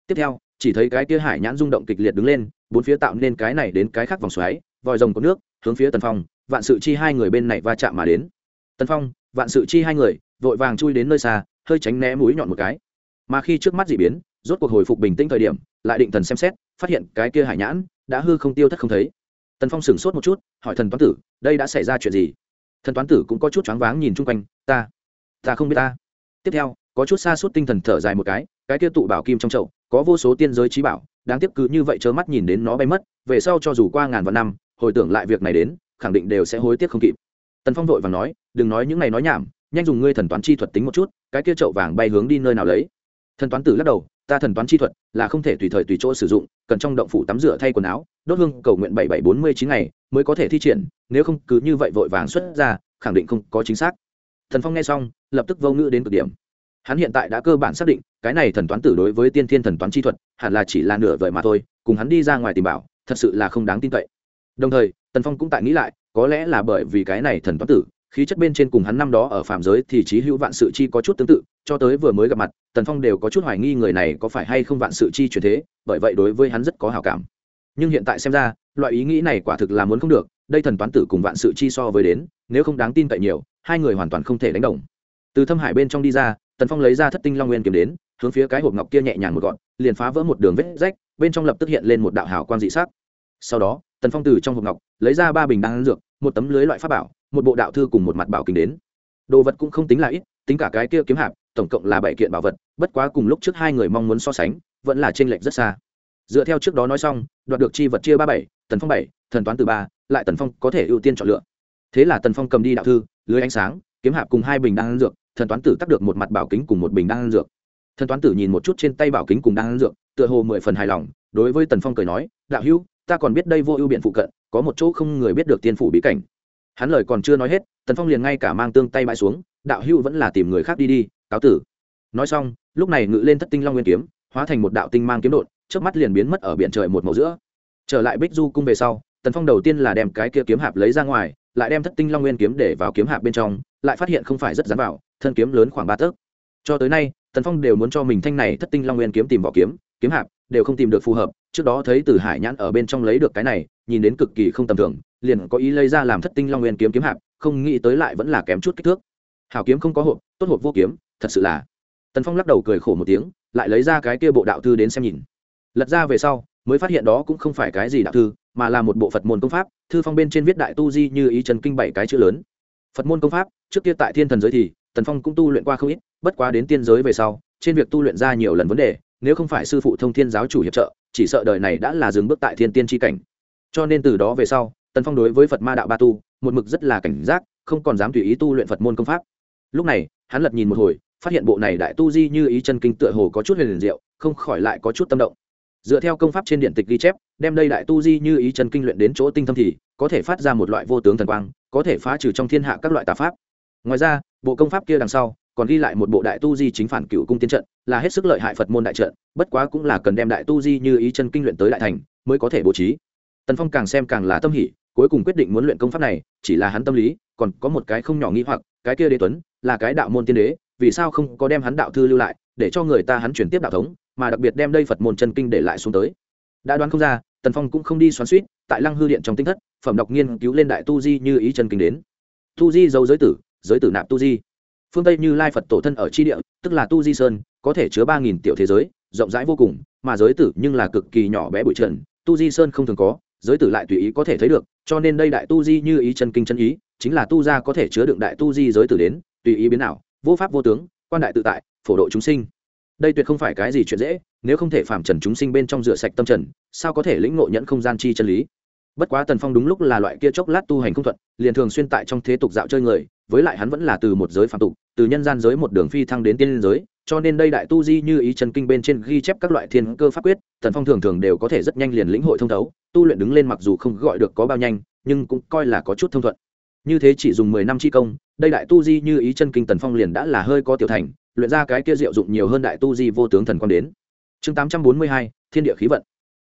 A: Tiếp theo chỉ thấy cái kia hải nhãn rung động kịch liệt đứng lên, bốn phía tạo nên cái này đến cái khác vòng xoáy, vòi rồng có nước, hướng phía tần phong, vạn sự chi hai người bên này va chạm mà đến. Tần phong, vạn sự chi hai người, vội vàng chui đến nơi xa, hơi tránh né mũi nhọn một cái. Mà khi trước mắt dị biến, rốt cuộc hồi phục bình tĩnh thời điểm, lại định thần xem xét, phát hiện cái kia hải nhãn đã hư không tiêu thất không thấy. Tần phong sửng sốt một chút, hỏi thần toán tử, đây đã xảy ra chuyện gì? Thần toán tử cũng có chút choáng váng nhìn chung quanh, ta ta không biết ta. Tiếp theo, có chút xa suốt tinh thần thở dài một cái cái kia tụ bảo kim trong chậu có vô số tiên giới trí bảo, đáng tiếc cứ như vậy trơ mắt nhìn đến nó bay mất, về sau cho dù qua ngàn vạn năm, hồi tưởng lại việc này đến, khẳng định đều sẽ hối tiếc không kịp. Tần phong vội và nói, đừng nói những này nói nhảm, nhanh dùng ngươi thần toán chi thuật tính một chút, cái kia chậu vàng bay hướng đi nơi nào lấy? Thần toán tử lắc đầu, ta thần toán chi thuật là không thể tùy thời tùy chỗ sử dụng, cần trong động phủ tắm rửa thay quần áo, đốt hương cầu nguyện bảy bảy bốn mươi chín ngày mới có thể thi triển, nếu không cứ như vậy vội vàng xuất ra, khẳng định không có chính xác. Thần phong nghe xong, lập tức vô ngữ đến cực điểm hắn hiện tại đã cơ bản xác định, cái này thần toán tử đối với tiên thiên thần toán chi thuật, hẳn là chỉ là nửa vời mà thôi, cùng hắn đi ra ngoài tìm bảo, thật sự là không đáng tin cậy. Đồng thời, tần phong cũng tại nghĩ lại, có lẽ là bởi vì cái này thần toán tử, khí chất bên trên cùng hắn năm đó ở phạm giới thì trí hữu vạn sự chi có chút tương tự, cho tới vừa mới gặp mặt, tần phong đều có chút hoài nghi người này có phải hay không vạn sự chi truyền thế, bởi vậy đối với hắn rất có hào cảm. Nhưng hiện tại xem ra, loại ý nghĩ này quả thực là muốn không được, đây thần toán tử cùng vạn sự chi so với đến, nếu không đáng tin cậy nhiều, hai người hoàn toàn không thể đánh đồng. Từ thâm hải bên trong đi ra tần phong lấy ra thất tinh long nguyên kiếm đến, hướng phía cái hộp ngọc kia nhẹ nhàng một gọn, liền phá vỡ một đường vết rách, bên trong lập tức hiện lên một đạo hào quang dị sắc. Sau đó, tần phong từ trong hộp ngọc, lấy ra ba bình đan dược, một tấm lưới loại pháp bảo, một bộ đạo thư cùng một mặt bảo kính đến. Đồ vật cũng không tính là ít, tính cả cái kia kiếm hạp, tổng cộng là bảy kiện bảo vật, bất quá cùng lúc trước hai người mong muốn so sánh, vẫn là t r ê n lệch rất xa. Dựa theo trước đó nói xong, đoạt được chi vật chia ba bảy, tần phong bảy, thần toán từ ba, lại tần phong có thể ưu tiên chọn lựa. Thế là tần phong cầm đi đạo thư, lưới ánh sáng, kiếm hạp cùng hai bình đan dược thần toán tử tắt được một mặt bảo kính cùng một bình đan dược. Thần toán tử nhìn một chút trên tay bảo kính cùng đan dược, tựa hồ mười phần hài lòng, đối với tần phong cười nói, đạo hữu, ta còn biết đây vô ưu biện phụ cận, có một chỗ không người biết được tiên phủ bí cảnh. Hắn lời còn chưa nói hết, tần phong liền ngay cả mang tương tay bãi xuống, đạo hữu vẫn là tìm người khác đi đi, cáo tử. Nói xong, lúc này ngự lên thất tinh long nguyên kiếm, hóa thành một đạo tinh mang kiếm đột trước mắt liền biến mất ở biển trời một màu giữa. Trở lại bích du cung về sau, tần phong đầu tiên là đem cái kia kiếm hạp lấy ra ngoài lại đem thất tinh long nguyên kiếm để vào kiếm hạp bên trong, lại phát hiện không phải rất dán vào, thân kiếm lớn khoảng ba tấc. Cho tới nay, tần phong đều muốn cho mình thanh này thất tinh long nguyên kiếm tìm vỏ kiếm kiếm hạp, đều không tìm được phù hợp. Trước đó thấy từ hải nhãn ở bên trong lấy được cái này, nhìn đến cực kỳ không tầm thường, liền có ý lấy ra làm thất tinh long nguyên kiếm kiếm hạp, không nghĩ tới lại vẫn là kém chút kích thước. Hảo kiếm không có hộp, tốt hộp vô kiếm, thật sự là. Tần phong lắc đầu cười khổ một tiếng, lại lấy ra cái kia bộ đạo thư đến xem nhìn. Lật ra về sau, mới phát hiện đó cũng không phải cái gì đạo thư mà là một bộ phật môn công pháp, thư phong bên trên viết đại tu di như ý trần kinh bảy cái chữ lớn. Phật môn công pháp, trước kia tại thiên thần giới thì, tần phong cũng tu luyện qua không ít, bất quá đến tiên giới về sau, trên việc tu luyện ra nhiều lần vấn đề, nếu không phải sư phụ thông thiên giáo chủ hiệp trợ, chỉ sợ đời này đã là dừng bước tại thiên tiên tri cảnh. Cho nên từ đó về sau, tần phong đối với phật ma đạo ba tu, một mực rất là cảnh giác, không còn dám tùy ý tu luyện phật môn công pháp. Lúc này, hắn lật nhìn một hồi, phát hiện bộ này đại tu di như ý chân kinh tựa hồ có chút huyền liền diệu, không khỏi lại có chút tâm động dựa theo công pháp trên điện tịch ghi chép, đem đây đại tu di như ý chân kinh luyện đến chỗ tinh thâm thì có thể phát ra một loại vô tướng thần quang, có thể phá trừ trong thiên hạ các loại tà pháp. Ngoài ra, bộ công pháp kia đằng sau còn ghi lại một bộ đại tu di chính phản cựu cung tiến trận, là hết sức lợi hại phật môn đại trận, bất quá cũng là cần đem đại tu di như ý chân kinh luyện tới đại thành mới có thể bố trí. Tần phong càng xem càng là tâm hỉ, cuối cùng quyết định muốn luyện công pháp này, chỉ là hắn tâm lý, còn có một cái không nhỏ nghĩ hoặc, cái kia đế tuấn là cái đạo môn tiên đế, vì sao không có đem hắn đạo thư lưu lại, để cho người ta hắn chuyển tiếp đạo thống mà đặc biệt đem đây phật môn chân kinh để lại xuống tới. Đã đoán không ra, tần phong cũng không đi xoắn suýt tại lăng hư điện trong tinh thất, phẩm đọc nghiên cứu lên đại tu di như ý chân kinh đến. Tu di dấu giới tử giới tử nạp tu di. Phương tây như lai phật tổ thân ở tri địa, tức là tu di sơn, có thể chứa ba nghìn tiểu thế giới, rộng rãi vô cùng, mà giới tử nhưng là cực kỳ nhỏ bé bụi trần, tu di sơn không thường có, giới tử lại tùy ý có thể thấy được, cho nên đây đại tu di như ý chân kinh chân ý, chính là tu gia có thể chứa đựng đại tu di giới tử đến, tùy ý biến nào vô pháp vô tướng, quan đại tự tại, phổ độ chúng sinh đây tuyệt không phải cái gì chuyện dễ, nếu không thể phạm trần chúng sinh bên trong rửa sạch tâm trần, sao có thể lĩnh ngộ nhẫn không gian chi chân lý? Bất quá tần phong đúng lúc là loại kia chốc lát tu hành không thuận, liền thường xuyên tại trong thế tục dạo chơi người, với lại hắn vẫn là từ một giới phạm tục, từ nhân gian giới một đường phi thăng đến tiên giới, cho nên đây đại tu di như ý chân kinh bên trên ghi chép các loại thiên cơ pháp quyết, tần phong thường thường đều có thể rất nhanh liền lĩnh hội thông thấu, tu luyện đứng lên mặc dù không gọi được có bao nhanh, nhưng cũng coi là có chút thông thuận như thế chỉ dùng mười năm chi công, đây đại tu di như ý chân kinh tần phong liền đã là hơi có tiểu thành, luyện ra cái kia diệu dụng nhiều hơn đại tu di vô tướng thần quang đến. Chương tám trăm bốn mươi hai, thiên địa khí vận.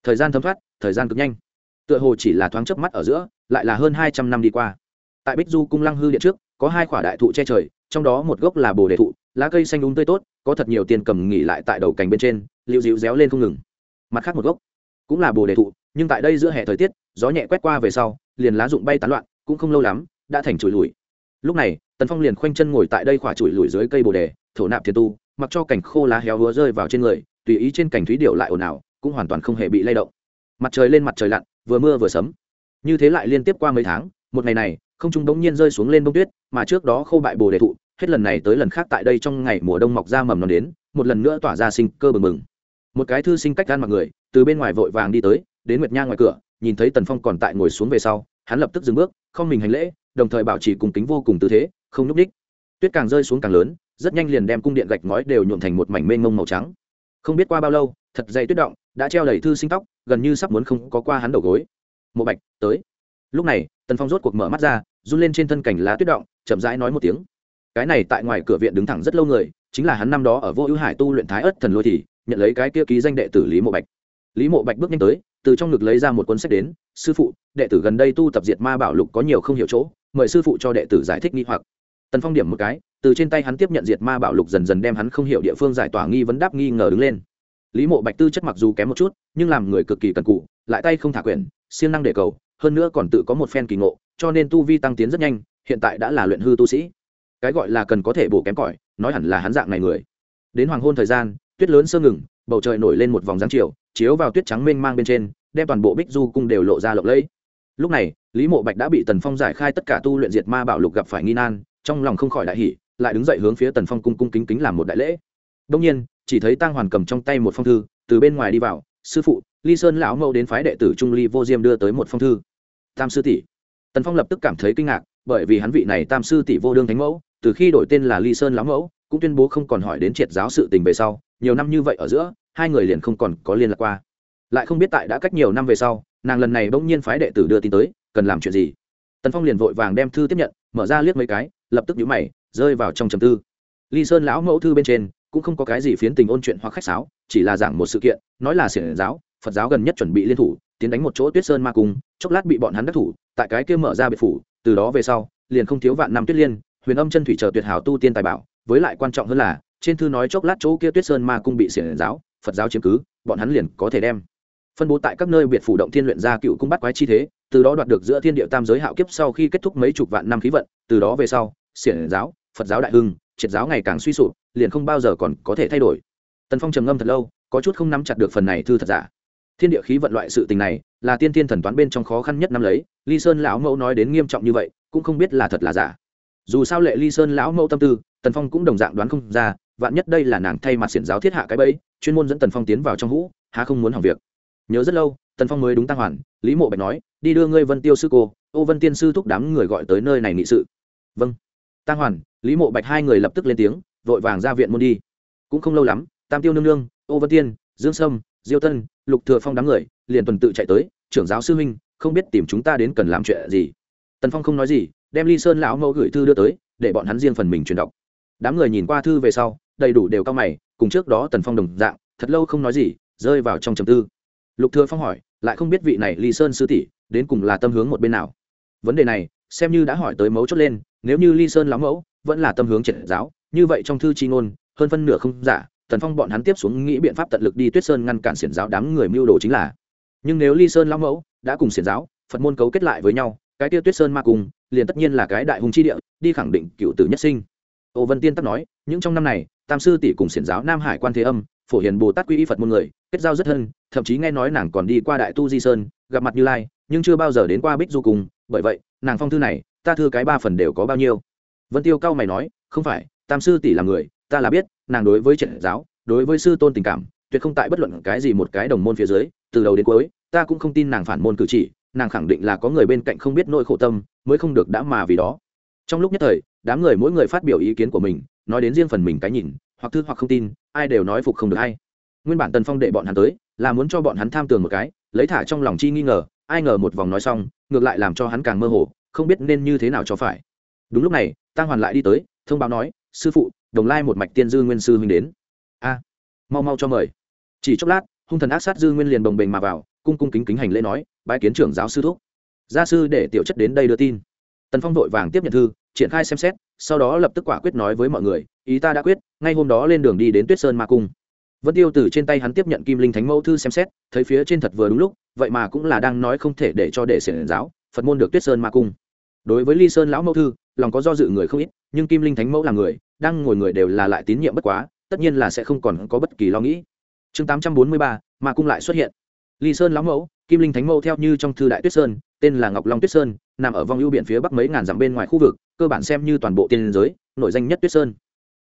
A: Thời gian thấm thoát, thời gian cực nhanh. Tựa hồ chỉ là thoáng chớp mắt ở giữa, lại là hơn hai trăm năm đi qua. Tại bích du cung lăng hư điện trước, có hai quả đại thụ che trời, trong đó một gốc là bồ đề thụ, lá cây xanh đúng tươi tốt, có thật nhiều tiền cầm nghỉ lại tại đầu cành bên trên, liễu dịu réo lên không ngừng. Mặt khác một gốc cũng là bồ đề thụ, nhưng tại đây giữa hè thời tiết, gió nhẹ quét qua về sau, liền lá rụng bay tán loạn, cũng không lâu lắm đã thành chùi lùi. Lúc này, tần phong liền khoanh chân ngồi tại đây khỏa chùi lùi dưới cây bồ đề, thổ nạp thiền tu, mặc cho cảnh khô lá héo húa rơi vào trên người, tùy ý trên cảnh thúy điệu lại ồn ào, cũng hoàn toàn không hề bị lay động. Mặt trời lên mặt trời lặn, vừa mưa vừa sấm. Như thế lại liên tiếp qua mấy tháng, một ngày này, không trung bỗng nhiên rơi xuống lên bông tuyết, mà trước đó khô bại bồ đề thụ, hết lần này tới lần khác tại đây trong ngày mùa đông mọc ra mầm non đến, một lần nữa tỏa ra sinh cơ bừng bừng. Một cái thư sinh cách gan mặc người, từ bên ngoài vội vàng đi tới, đến nguyệt nha ngoài cửa, nhìn thấy tần phong còn tại ngồi xuống về sau, hắn lập tức dừng bước, không mình hành lễ đồng thời bảo trì cùng kính vô cùng tư thế, không núp đích tuyết càng rơi xuống càng lớn, rất nhanh liền đem cung điện gạch ngói đều nhuộm thành một mảnh mênh mông màu trắng. Không biết qua bao lâu, thật dày tuyết động đã treo đầy thư sinh tóc, gần như sắp muốn không có qua hắn đầu gối. Một bạch, tới. Lúc này, tần phong rốt cuộc mở mắt ra, run lên trên thân cảnh lá tuyết động, chậm rãi nói một tiếng. Cái này tại ngoài cửa viện đứng thẳng rất lâu người, chính là hắn năm đó ở vô ưu hải tu luyện thái ất thần lôi thì, nhận lấy cái kia ký danh đệ tử lý mộ bạch. Lý mộ bạch bước nhanh tới, từ trong ngực lấy ra một cuốn sách đến, sư phụ, đệ tử gần đây tu tập diệt ma bảo lục có nhiều không hiểu chỗ mời sư phụ cho đệ tử giải thích nghi hoặc. Tần phong điểm một cái, từ trên tay hắn tiếp nhận diệt ma bảo lục dần dần đem hắn không hiểu địa phương giải tỏa nghi vấn đáp nghi ngờ đứng lên. Lý mộ bạch tư chất mặc dù kém một chút, nhưng làm người cực kỳ cần cụ lại tay không thả quyển, siêng năng để cầu, hơn nữa còn tự có một phen kỳ ngộ, cho nên tu vi tăng tiến rất nhanh, hiện tại đã là luyện hư tu sĩ. Cái gọi là cần có thể bổ kém cỏi, nói hẳn là hắn dạng này người. Đến hoàng hôn thời gian, tuyết lớn sơ ngừng, bầu trời nổi lên một vòng dáng chiều, chiếu vào tuyết trắng mênh mang bên trên, đem toàn bộ bích du cung đều lộ ra lộng lẫy lúc này, lý mộ bạch đã bị tần phong giải khai tất cả tu luyện diệt ma bảo lục gặp phải nghi nan, trong lòng không khỏi đại hỷ lại đứng dậy hướng phía tần phong cung cung kính kính làm một đại lễ. Đông nhiên, chỉ thấy tăng hoàn cầm trong tay một phong thư, từ bên ngoài đi vào, sư phụ, ly sơn lão mẫu đến phái đệ tử trung ly vô diêm đưa tới một phong thư. Tam sư tỷ. Tần phong lập tức cảm thấy kinh ngạc, bởi vì hắn vị này tam sư tỷ vô đương thánh mẫu, từ khi đổi tên là ly sơn lão mẫu, cũng tuyên bố không còn hỏi đến triệt giáo sự tình về sau, nhiều năm như vậy ở giữa, hai người liền không còn có liên lạc qua. Lại không biết tại đã cách nhiều năm về sau nàng lần này bỗng nhiên phái đệ tử đưa tin tới, cần làm chuyện gì? Tần phong liền vội vàng đem thư tiếp nhận, mở ra liếc mấy cái, lập tức nhũ mày, rơi vào trong trầm tư. Ly sơn lão mẫu thư bên trên cũng không có cái gì phiến tình ôn chuyện hoặc khách sáo, chỉ là giảng một sự kiện, nói là xiển giáo, phật giáo gần nhất chuẩn bị liên thủ, tiến đánh một chỗ tuyết sơn ma cung, chốc lát bị bọn hắn đắc thủ, tại cái kia mở ra biệt phủ, từ đó về sau, liền không thiếu vạn năm tuyết liên, huyền âm chân thủy chờ tuyệt hảo tu tiên tài bảo, với lại quan trọng hơn là, trên thư nói chốc lát chỗ kia tuyết sơn ma cung bị xiển giáo, phật giáo chiếm cứ, bọn hắn liền có thể đem phân bố tại các nơi biệt phủ động thiên luyện ra cựu cung bắt quái chi thế, từ đó đoạt được giữa thiên địa tam giới hạo kiếp sau khi kết thúc mấy chục vạn năm khí vận, từ đó về sau, xiển giáo, phật giáo đại hưng, triệt giáo ngày càng suy sụp, liền không bao giờ còn có thể thay đổi. Tần phong trầm ngâm thật lâu, có chút không nắm chặt được phần này thư thật giả. Thiên địa khí vận loại sự tình này, là tiên thiên thần toán bên trong khó khăn nhất năm lấy, ly sơn lão mẫu nói đến nghiêm trọng như vậy, cũng không biết là thật là giả. Dù sao lệ ly sơn lão mẫu tâm tư, tần phong cũng đồng dạng đoán không ra, vạn nhất đây là nàng thay mặt xiển giáo thiết hạ cái bẫy, chuyên môn dẫn tần phong tiến vào trong hũ, há không muốn hỏng việc nhớ rất lâu, tần phong mới đúng tăng hoàn, lý mộ bạch nói, đi đưa ngươi vân tiêu sư cô. Ô vân tiên sư thúc đám người gọi tới nơi này nghị sự. Vâng. Tăng hoàn, lý mộ bạch hai người lập tức lên tiếng, vội vàng ra viện môn đi. Cũng không lâu lắm, tam tiêu nương nương, ô vân tiên, dương sâm, diêu tân, lục thừa phong đám người, liền tuần tự chạy tới, trưởng giáo sư huynh, không biết tìm chúng ta đến cần làm chuyện gì? Tần phong không nói gì, đem ly sơn lão mẫu gửi thư đưa tới, để bọn hắn riêng phần mình truyền đọc. Đám người nhìn qua thư về sau, đầy đủ đều cao mày, cùng trước đó tần phong đồng dạng, thật lâu không nói gì, rơi vào trong trầm tư lục thừa phong hỏi, lại không biết vị này ly sơn sư tỷ đến cùng là tâm hướng một bên nào. Vấn đề này, xem như đã hỏi tới mấu chốt lên, nếu như ly sơn lắm mẫu, vẫn là tâm hướng triệt giáo, như vậy trong thư chi ngôn, hơn phân nửa không giả, tần phong bọn hắn tiếp xuống nghĩ biện pháp tận lực đi tuyết sơn ngăn cản xiển giáo đám người mưu đồ chính là. Nhưng nếu ly sơn lão mẫu, đã cùng xiển giáo, phật môn cấu kết lại với nhau, cái tiêu tuyết sơn ma cùng, liền tất nhiên là cái đại hùng chi địa, đi khẳng định cựu tử nhất sinh. Ô vân tiên tắc nói, những trong năm này, tam sư tỷ cùng xiển giáo nam hải quan thế âm, phổ hiền bồ tát quy y phật môn người kết giao rất thân, thậm chí nghe nói nàng còn đi qua đại tu di sơn, gặp mặt như lai, nhưng chưa bao giờ đến qua bích du cùng bởi vậy, nàng phong thư này, ta thư cái ba phần đều có bao nhiêu? Vân tiêu cao mày nói, không phải, tam sư tỷ là người, ta là biết, nàng đối với trận giáo, đối với sư tôn tình cảm, tuyệt không tại bất luận cái gì một cái đồng môn phía dưới, từ đầu đến cuối, ta cũng không tin nàng phản môn cử chỉ, nàng khẳng định là có người bên cạnh không biết nỗi khổ tâm, mới không được đã mà vì đó. Trong lúc nhất thời, đám người mỗi người phát biểu ý kiến của mình, nói đến riêng phần mình cái nhìn, hoặc thư hoặc không tin, ai đều nói phục không được hay nguyên bản tần phong đệ bọn hắn tới, là muốn cho bọn hắn tham tường một cái, lấy thả trong lòng chi nghi ngờ, ai ngờ một vòng nói xong, ngược lại làm cho hắn càng mơ hồ, không biết nên như thế nào cho phải. Đúng lúc này tăng hoàn lại đi tới, thông báo nói, sư phụ, đồng lai một mạch tiên dư nguyên sư huynh đến. A, mau mau cho mời. Chỉ chốc lát, hung thần ác sát dư nguyên liền bồng bềnh mà vào, cung cung kính kính hành lễ nói, bái kiến trưởng giáo sư thúc. Gia sư để tiểu chất đến đây đưa tin. Tần phong vội vàng tiếp nhận thư, triển khai xem xét, sau đó lập tức quả quyết nói với mọi người, ý ta đã quyết, ngay hôm đó lên đường đi đến tuyết sơn ma cung vân tiêu từ trên tay hắn tiếp nhận kim linh thánh mẫu thư xem xét, thấy phía trên thật vừa đúng lúc, vậy mà cũng là đang nói không thể để cho để xiển giáo, phật môn được tuyết sơn ma cung. Đối với ly sơn lão mẫu thư, lòng có do dự người không ít, nhưng kim linh thánh mẫu là người, đang ngồi người đều là lại tín nhiệm bất quá, tất nhiên là sẽ không còn có bất kỳ lo nghĩ. Chương tám trăm bốn mươi ba, ma cung lại xuất hiện. Ly sơn lão mẫu, kim linh thánh mẫu theo như trong thư đại tuyết sơn, tên là ngọc long tuyết sơn, nằm ở vòng ưu biển phía bắc mấy ngàn dặm bên ngoài khu vực, cơ bản xem như toàn bộ tiên giới, nổi danh nhất tuyết sơn.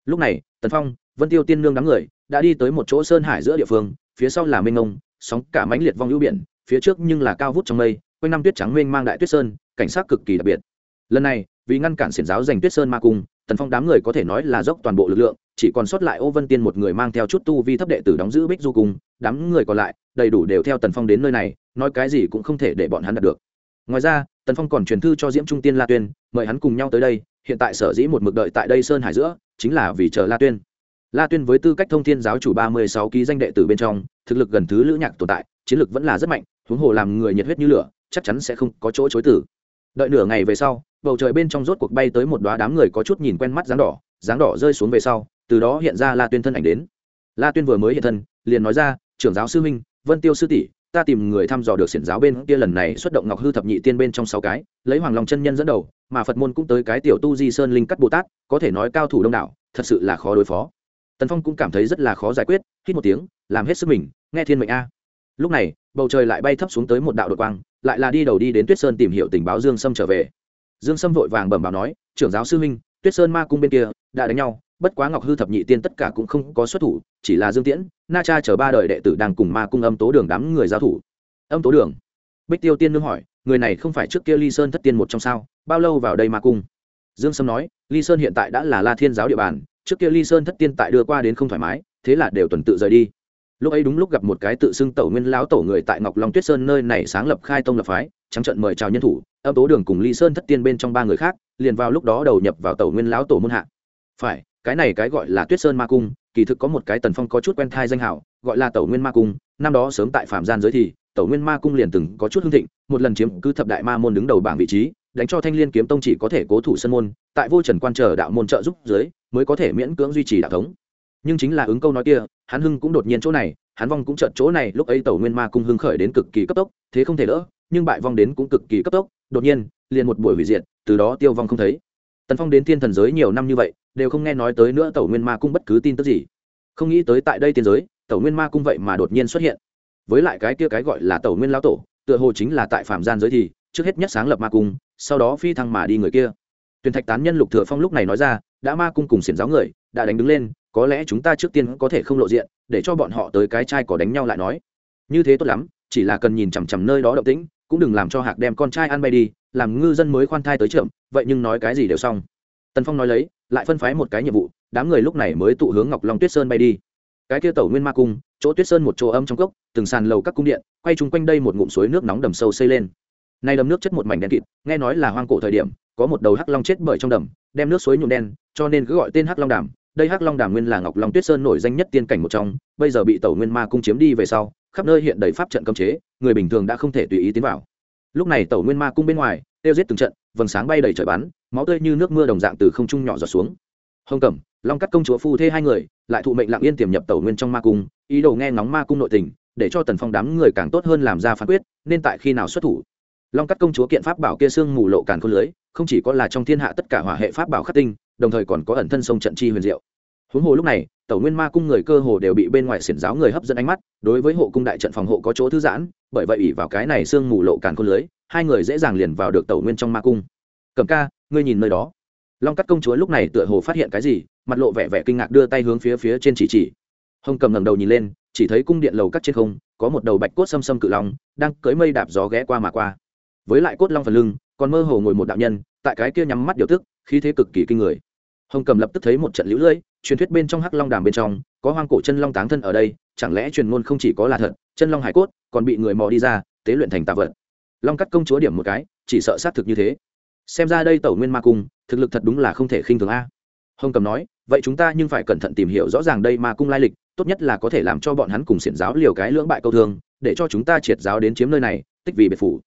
A: Lúc này, tần phong, vân tiêu tiên nương đám người đã đi tới một chỗ sơn hải giữa địa phương, phía sau là mênh ngông sóng cả mãnh liệt vong ưu biển, phía trước nhưng là cao vút trong mây, quanh năm tuyết trắng mênh mang đại tuyết sơn, cảnh sát cực kỳ đặc biệt. Lần này, vì ngăn cản xiển giáo giành tuyết sơn ma cung, tần phong đám người có thể nói là dốc toàn bộ lực lượng, chỉ còn sót lại ô vân tiên một người mang theo chút tu vi thấp đệ tử đóng giữ bích du cung, đám người còn lại đầy đủ đều theo tần phong đến nơi này, nói cái gì cũng không thể để bọn hắn đạt được. Ngoài ra, tần phong còn truyền thư cho diễm trung tiên la tuyên, mời hắn cùng nhau tới đây, hiện tại sở dĩ một mực đợi tại đây sơn hải giữa, chính là vì chờ la tuyên la tuyên với tư cách thông thiên giáo chủ ba mươi sáu ký danh đệ tử bên trong, thực lực gần thứ lữ nhạc tồn tại, chiến lược vẫn là rất mạnh, huống hồ làm người nhiệt huyết như lửa, chắc chắn sẽ không có chỗ chối tử đợi nửa ngày về sau, bầu trời bên trong rốt cuộc bay tới một đoá đám người có chút nhìn quen mắt dáng đỏ dáng đỏ rơi xuống về sau, từ đó hiện ra la tuyên thân ảnh đến. La tuyên vừa mới hiện thân, liền nói ra, trưởng giáo sư minh vân tiêu sư tỷ, ta tìm người thăm dò được xiển giáo bên kia lần này xuất động ngọc hư thập nhị tiên bên trong sáu cái, lấy hoàng long chân nhân dẫn đầu, mà phật môn cũng tới cái tiểu tu di sơn linh cắt bồ tát, có thể nói cao thủ đông đảo, thật sự là khó đối phó tần phong cũng cảm thấy rất là khó giải quyết, hít một tiếng, làm hết sức mình, nghe thiên mệnh a. Lúc này, bầu trời lại bay thấp xuống tới một đạo đội quang, lại là đi đầu đi đến tuyết sơn tìm hiểu tình báo dương sâm trở về. Dương sâm vội vàng bẩm báo nói, trưởng giáo sư huynh, tuyết sơn ma cung bên kia đã đánh nhau, bất quá ngọc hư thập nhị tiên tất cả cũng không có xuất thủ, chỉ là dương tiễn, na cha chở ba đời đệ tử đang cùng ma cung âm tố đường đám người giao thủ. Âm tố đường? Bích tiêu tiên nương hỏi, người này không phải trước kia ly sơn thất tiên một trong sao, bao lâu vào đây ma cung? Dương sâm nói, ly sơn hiện tại đã là la thiên giáo địa bàn trước kia ly sơn thất tiên tại đưa qua đến không thoải mái, thế là đều tuần tự rời đi. Lúc ấy đúng lúc gặp một cái tự xưng tẩu nguyên lão tổ người tại ngọc long tuyết sơn nơi này sáng lập khai tông lập phái, trắng trận mời chào nhân thủ, âm tố đường cùng ly sơn thất tiên bên trong ba người khác, liền vào lúc đó đầu nhập vào tẩu nguyên lão tổ môn hạ. Phải, cái này cái gọi là tuyết sơn ma cung, kỳ thực có một cái tần phong có chút quen thai danh hảo gọi là tẩu nguyên ma cung, năm đó sớm tại phạm gian giới thì, tẩu nguyên ma cung liền từng có chút hưng thịnh, một lần chiếm cứ thập đại ma môn đứng đầu bảng vị trí đánh cho thanh liên kiếm tông chỉ có thể cố thủ sân môn, tại vô trần quan chờ đạo môn trợ giúp dưới, mới có thể miễn cưỡng duy trì đạo thống. Nhưng chính là ứng câu nói kia, hắn hưng cũng đột nhiên chỗ này, hắn vong cũng chợt chỗ này, lúc ấy tẩu nguyên ma cung hưng khởi đến cực kỳ cấp tốc, thế không thể đỡ, nhưng bại vong đến cũng cực kỳ cấp tốc, đột nhiên, liền một buổi hủy diệt, từ đó tiêu vong không thấy. Tần phong đến thiên thần giới nhiều năm như vậy, đều không nghe nói tới nữa tẩu nguyên ma cung bất cứ tin tức gì. Không nghĩ tới tại đây tiên giới tẩu nguyên ma cung vậy mà đột nhiên xuất hiện. Với lại cái kia cái gọi là tẩu nguyên lão tổ, tựa hồ chính là tại phạm gian giới thì trước hết nhất sáng lập ma cung sau đó phi thăng mà đi người kia. Tuyển thạch tán nhân lục thừa phong lúc này nói ra đã ma cung cùng xiển giáo người đã đánh đứng lên có lẽ chúng ta trước tiên có thể không lộ diện để cho bọn họ tới cái trai có đánh nhau lại nói. Như thế tốt lắm chỉ là cần nhìn chằm chằm nơi đó động tĩnh cũng đừng làm cho hạc đem con trai ăn bay đi làm ngư dân mới khoan thai tới chậm, vậy nhưng nói cái gì đều xong. Tần phong nói lấy lại phân phái một cái nhiệm vụ đám người lúc này mới tụ hướng ngọc long tuyết sơn bay đi. Cái kia tẩu nguyên ma cung chỗ tuyết sơn một chỗ âm trong cốc từng sàn lầu các cung điện quay chung quanh đây một ngụm suối nước nóng đầm sâu xây lên nay đầm nước chất một mảnh đen kịt, nghe nói là hoang cổ thời điểm, có một đầu hắc long chết bởi trong đầm, đem nước suối nhuộm đen, cho nên cứ gọi tên hắc long đàm. Đây hắc long đàm nguyên là ngọc long tuyết sơn nổi danh nhất tiên cảnh một trong, bây giờ bị tẩu nguyên ma cung chiếm đi về sau, khắp nơi hiện đầy pháp trận cấm chế, người bình thường đã không thể tùy ý tiến vào. Lúc này tẩu nguyên ma cung bên ngoài, tiêu giết từng trận, vầng sáng bay đầy trời bắn, máu tươi như nước mưa đồng dạng từ không trung nhỏ giọt xuống. Hồng cẩm, long cắt công chúa phu thê hai người, lại thụ mệnh lặng yên tiềm nhập tẩu nguyên trong ma cung, ý đồ nghe ngóng ma cung nội tình, để cho tần phong đám người càng tốt hơn làm ra phán quyết, nên tại khi nào xuất thủ? Long cắt công chúa kiện pháp bảo kia xương mù lộ càn khôn lưới, không chỉ có là trong thiên hạ tất cả hỏa hệ pháp bảo khắc tinh, đồng thời còn có ẩn thân sông trận chi huyền diệu. Huống hồ lúc này, tẩu nguyên ma cung người cơ hồ đều bị bên ngoài xiển giáo người hấp dẫn ánh mắt, đối với hộ cung đại trận phòng hộ có chỗ thư giãn, bởi vậy ỉ vào cái này xương mù lộ càn khôn lưới, hai người dễ dàng liền vào được tẩu nguyên trong ma cung. Cầm ca, ngươi nhìn nơi đó. Long cắt công chúa lúc này tựa hồ phát hiện cái gì, mặt lộ vẻ vẻ kinh ngạc đưa tay hướng phía phía trên chỉ chỉ. Hồng cầm ngẩng đầu nhìn lên, chỉ thấy cung điện lầu cắt trên không, có một đầu bạch cốt xâm xâm cự long, đang cưỡi mây đạp gió ghé qua mà qua với lại cốt long phần lưng, còn mơ hồ ngồi một đạo nhân, tại cái kia nhắm mắt điều tức, khí thế cực kỳ kinh người. Hồng cầm lập tức thấy một trận lũ lưỡi truyền thuyết bên trong hắc long đàm bên trong, có hoang cổ chân long táng thân ở đây, chẳng lẽ truyền ngôn không chỉ có là thật, chân long hải cốt, còn bị người mò đi ra, tế luyện thành tạ vật. Long cắt công chúa điểm một cái, chỉ sợ xác thực như thế. Xem ra đây tẩu nguyên ma cung, thực lực thật đúng là không thể khinh thường a. Hồng cầm nói, vậy chúng ta nhưng phải cẩn thận tìm hiểu rõ ràng đây ma cung lai lịch, tốt nhất là có thể làm cho bọn hắn cùng xiển giáo liều cái lưỡng bại câu thương, để cho chúng ta triệt giáo đến chiếm nơi này, tích vì biệt phủ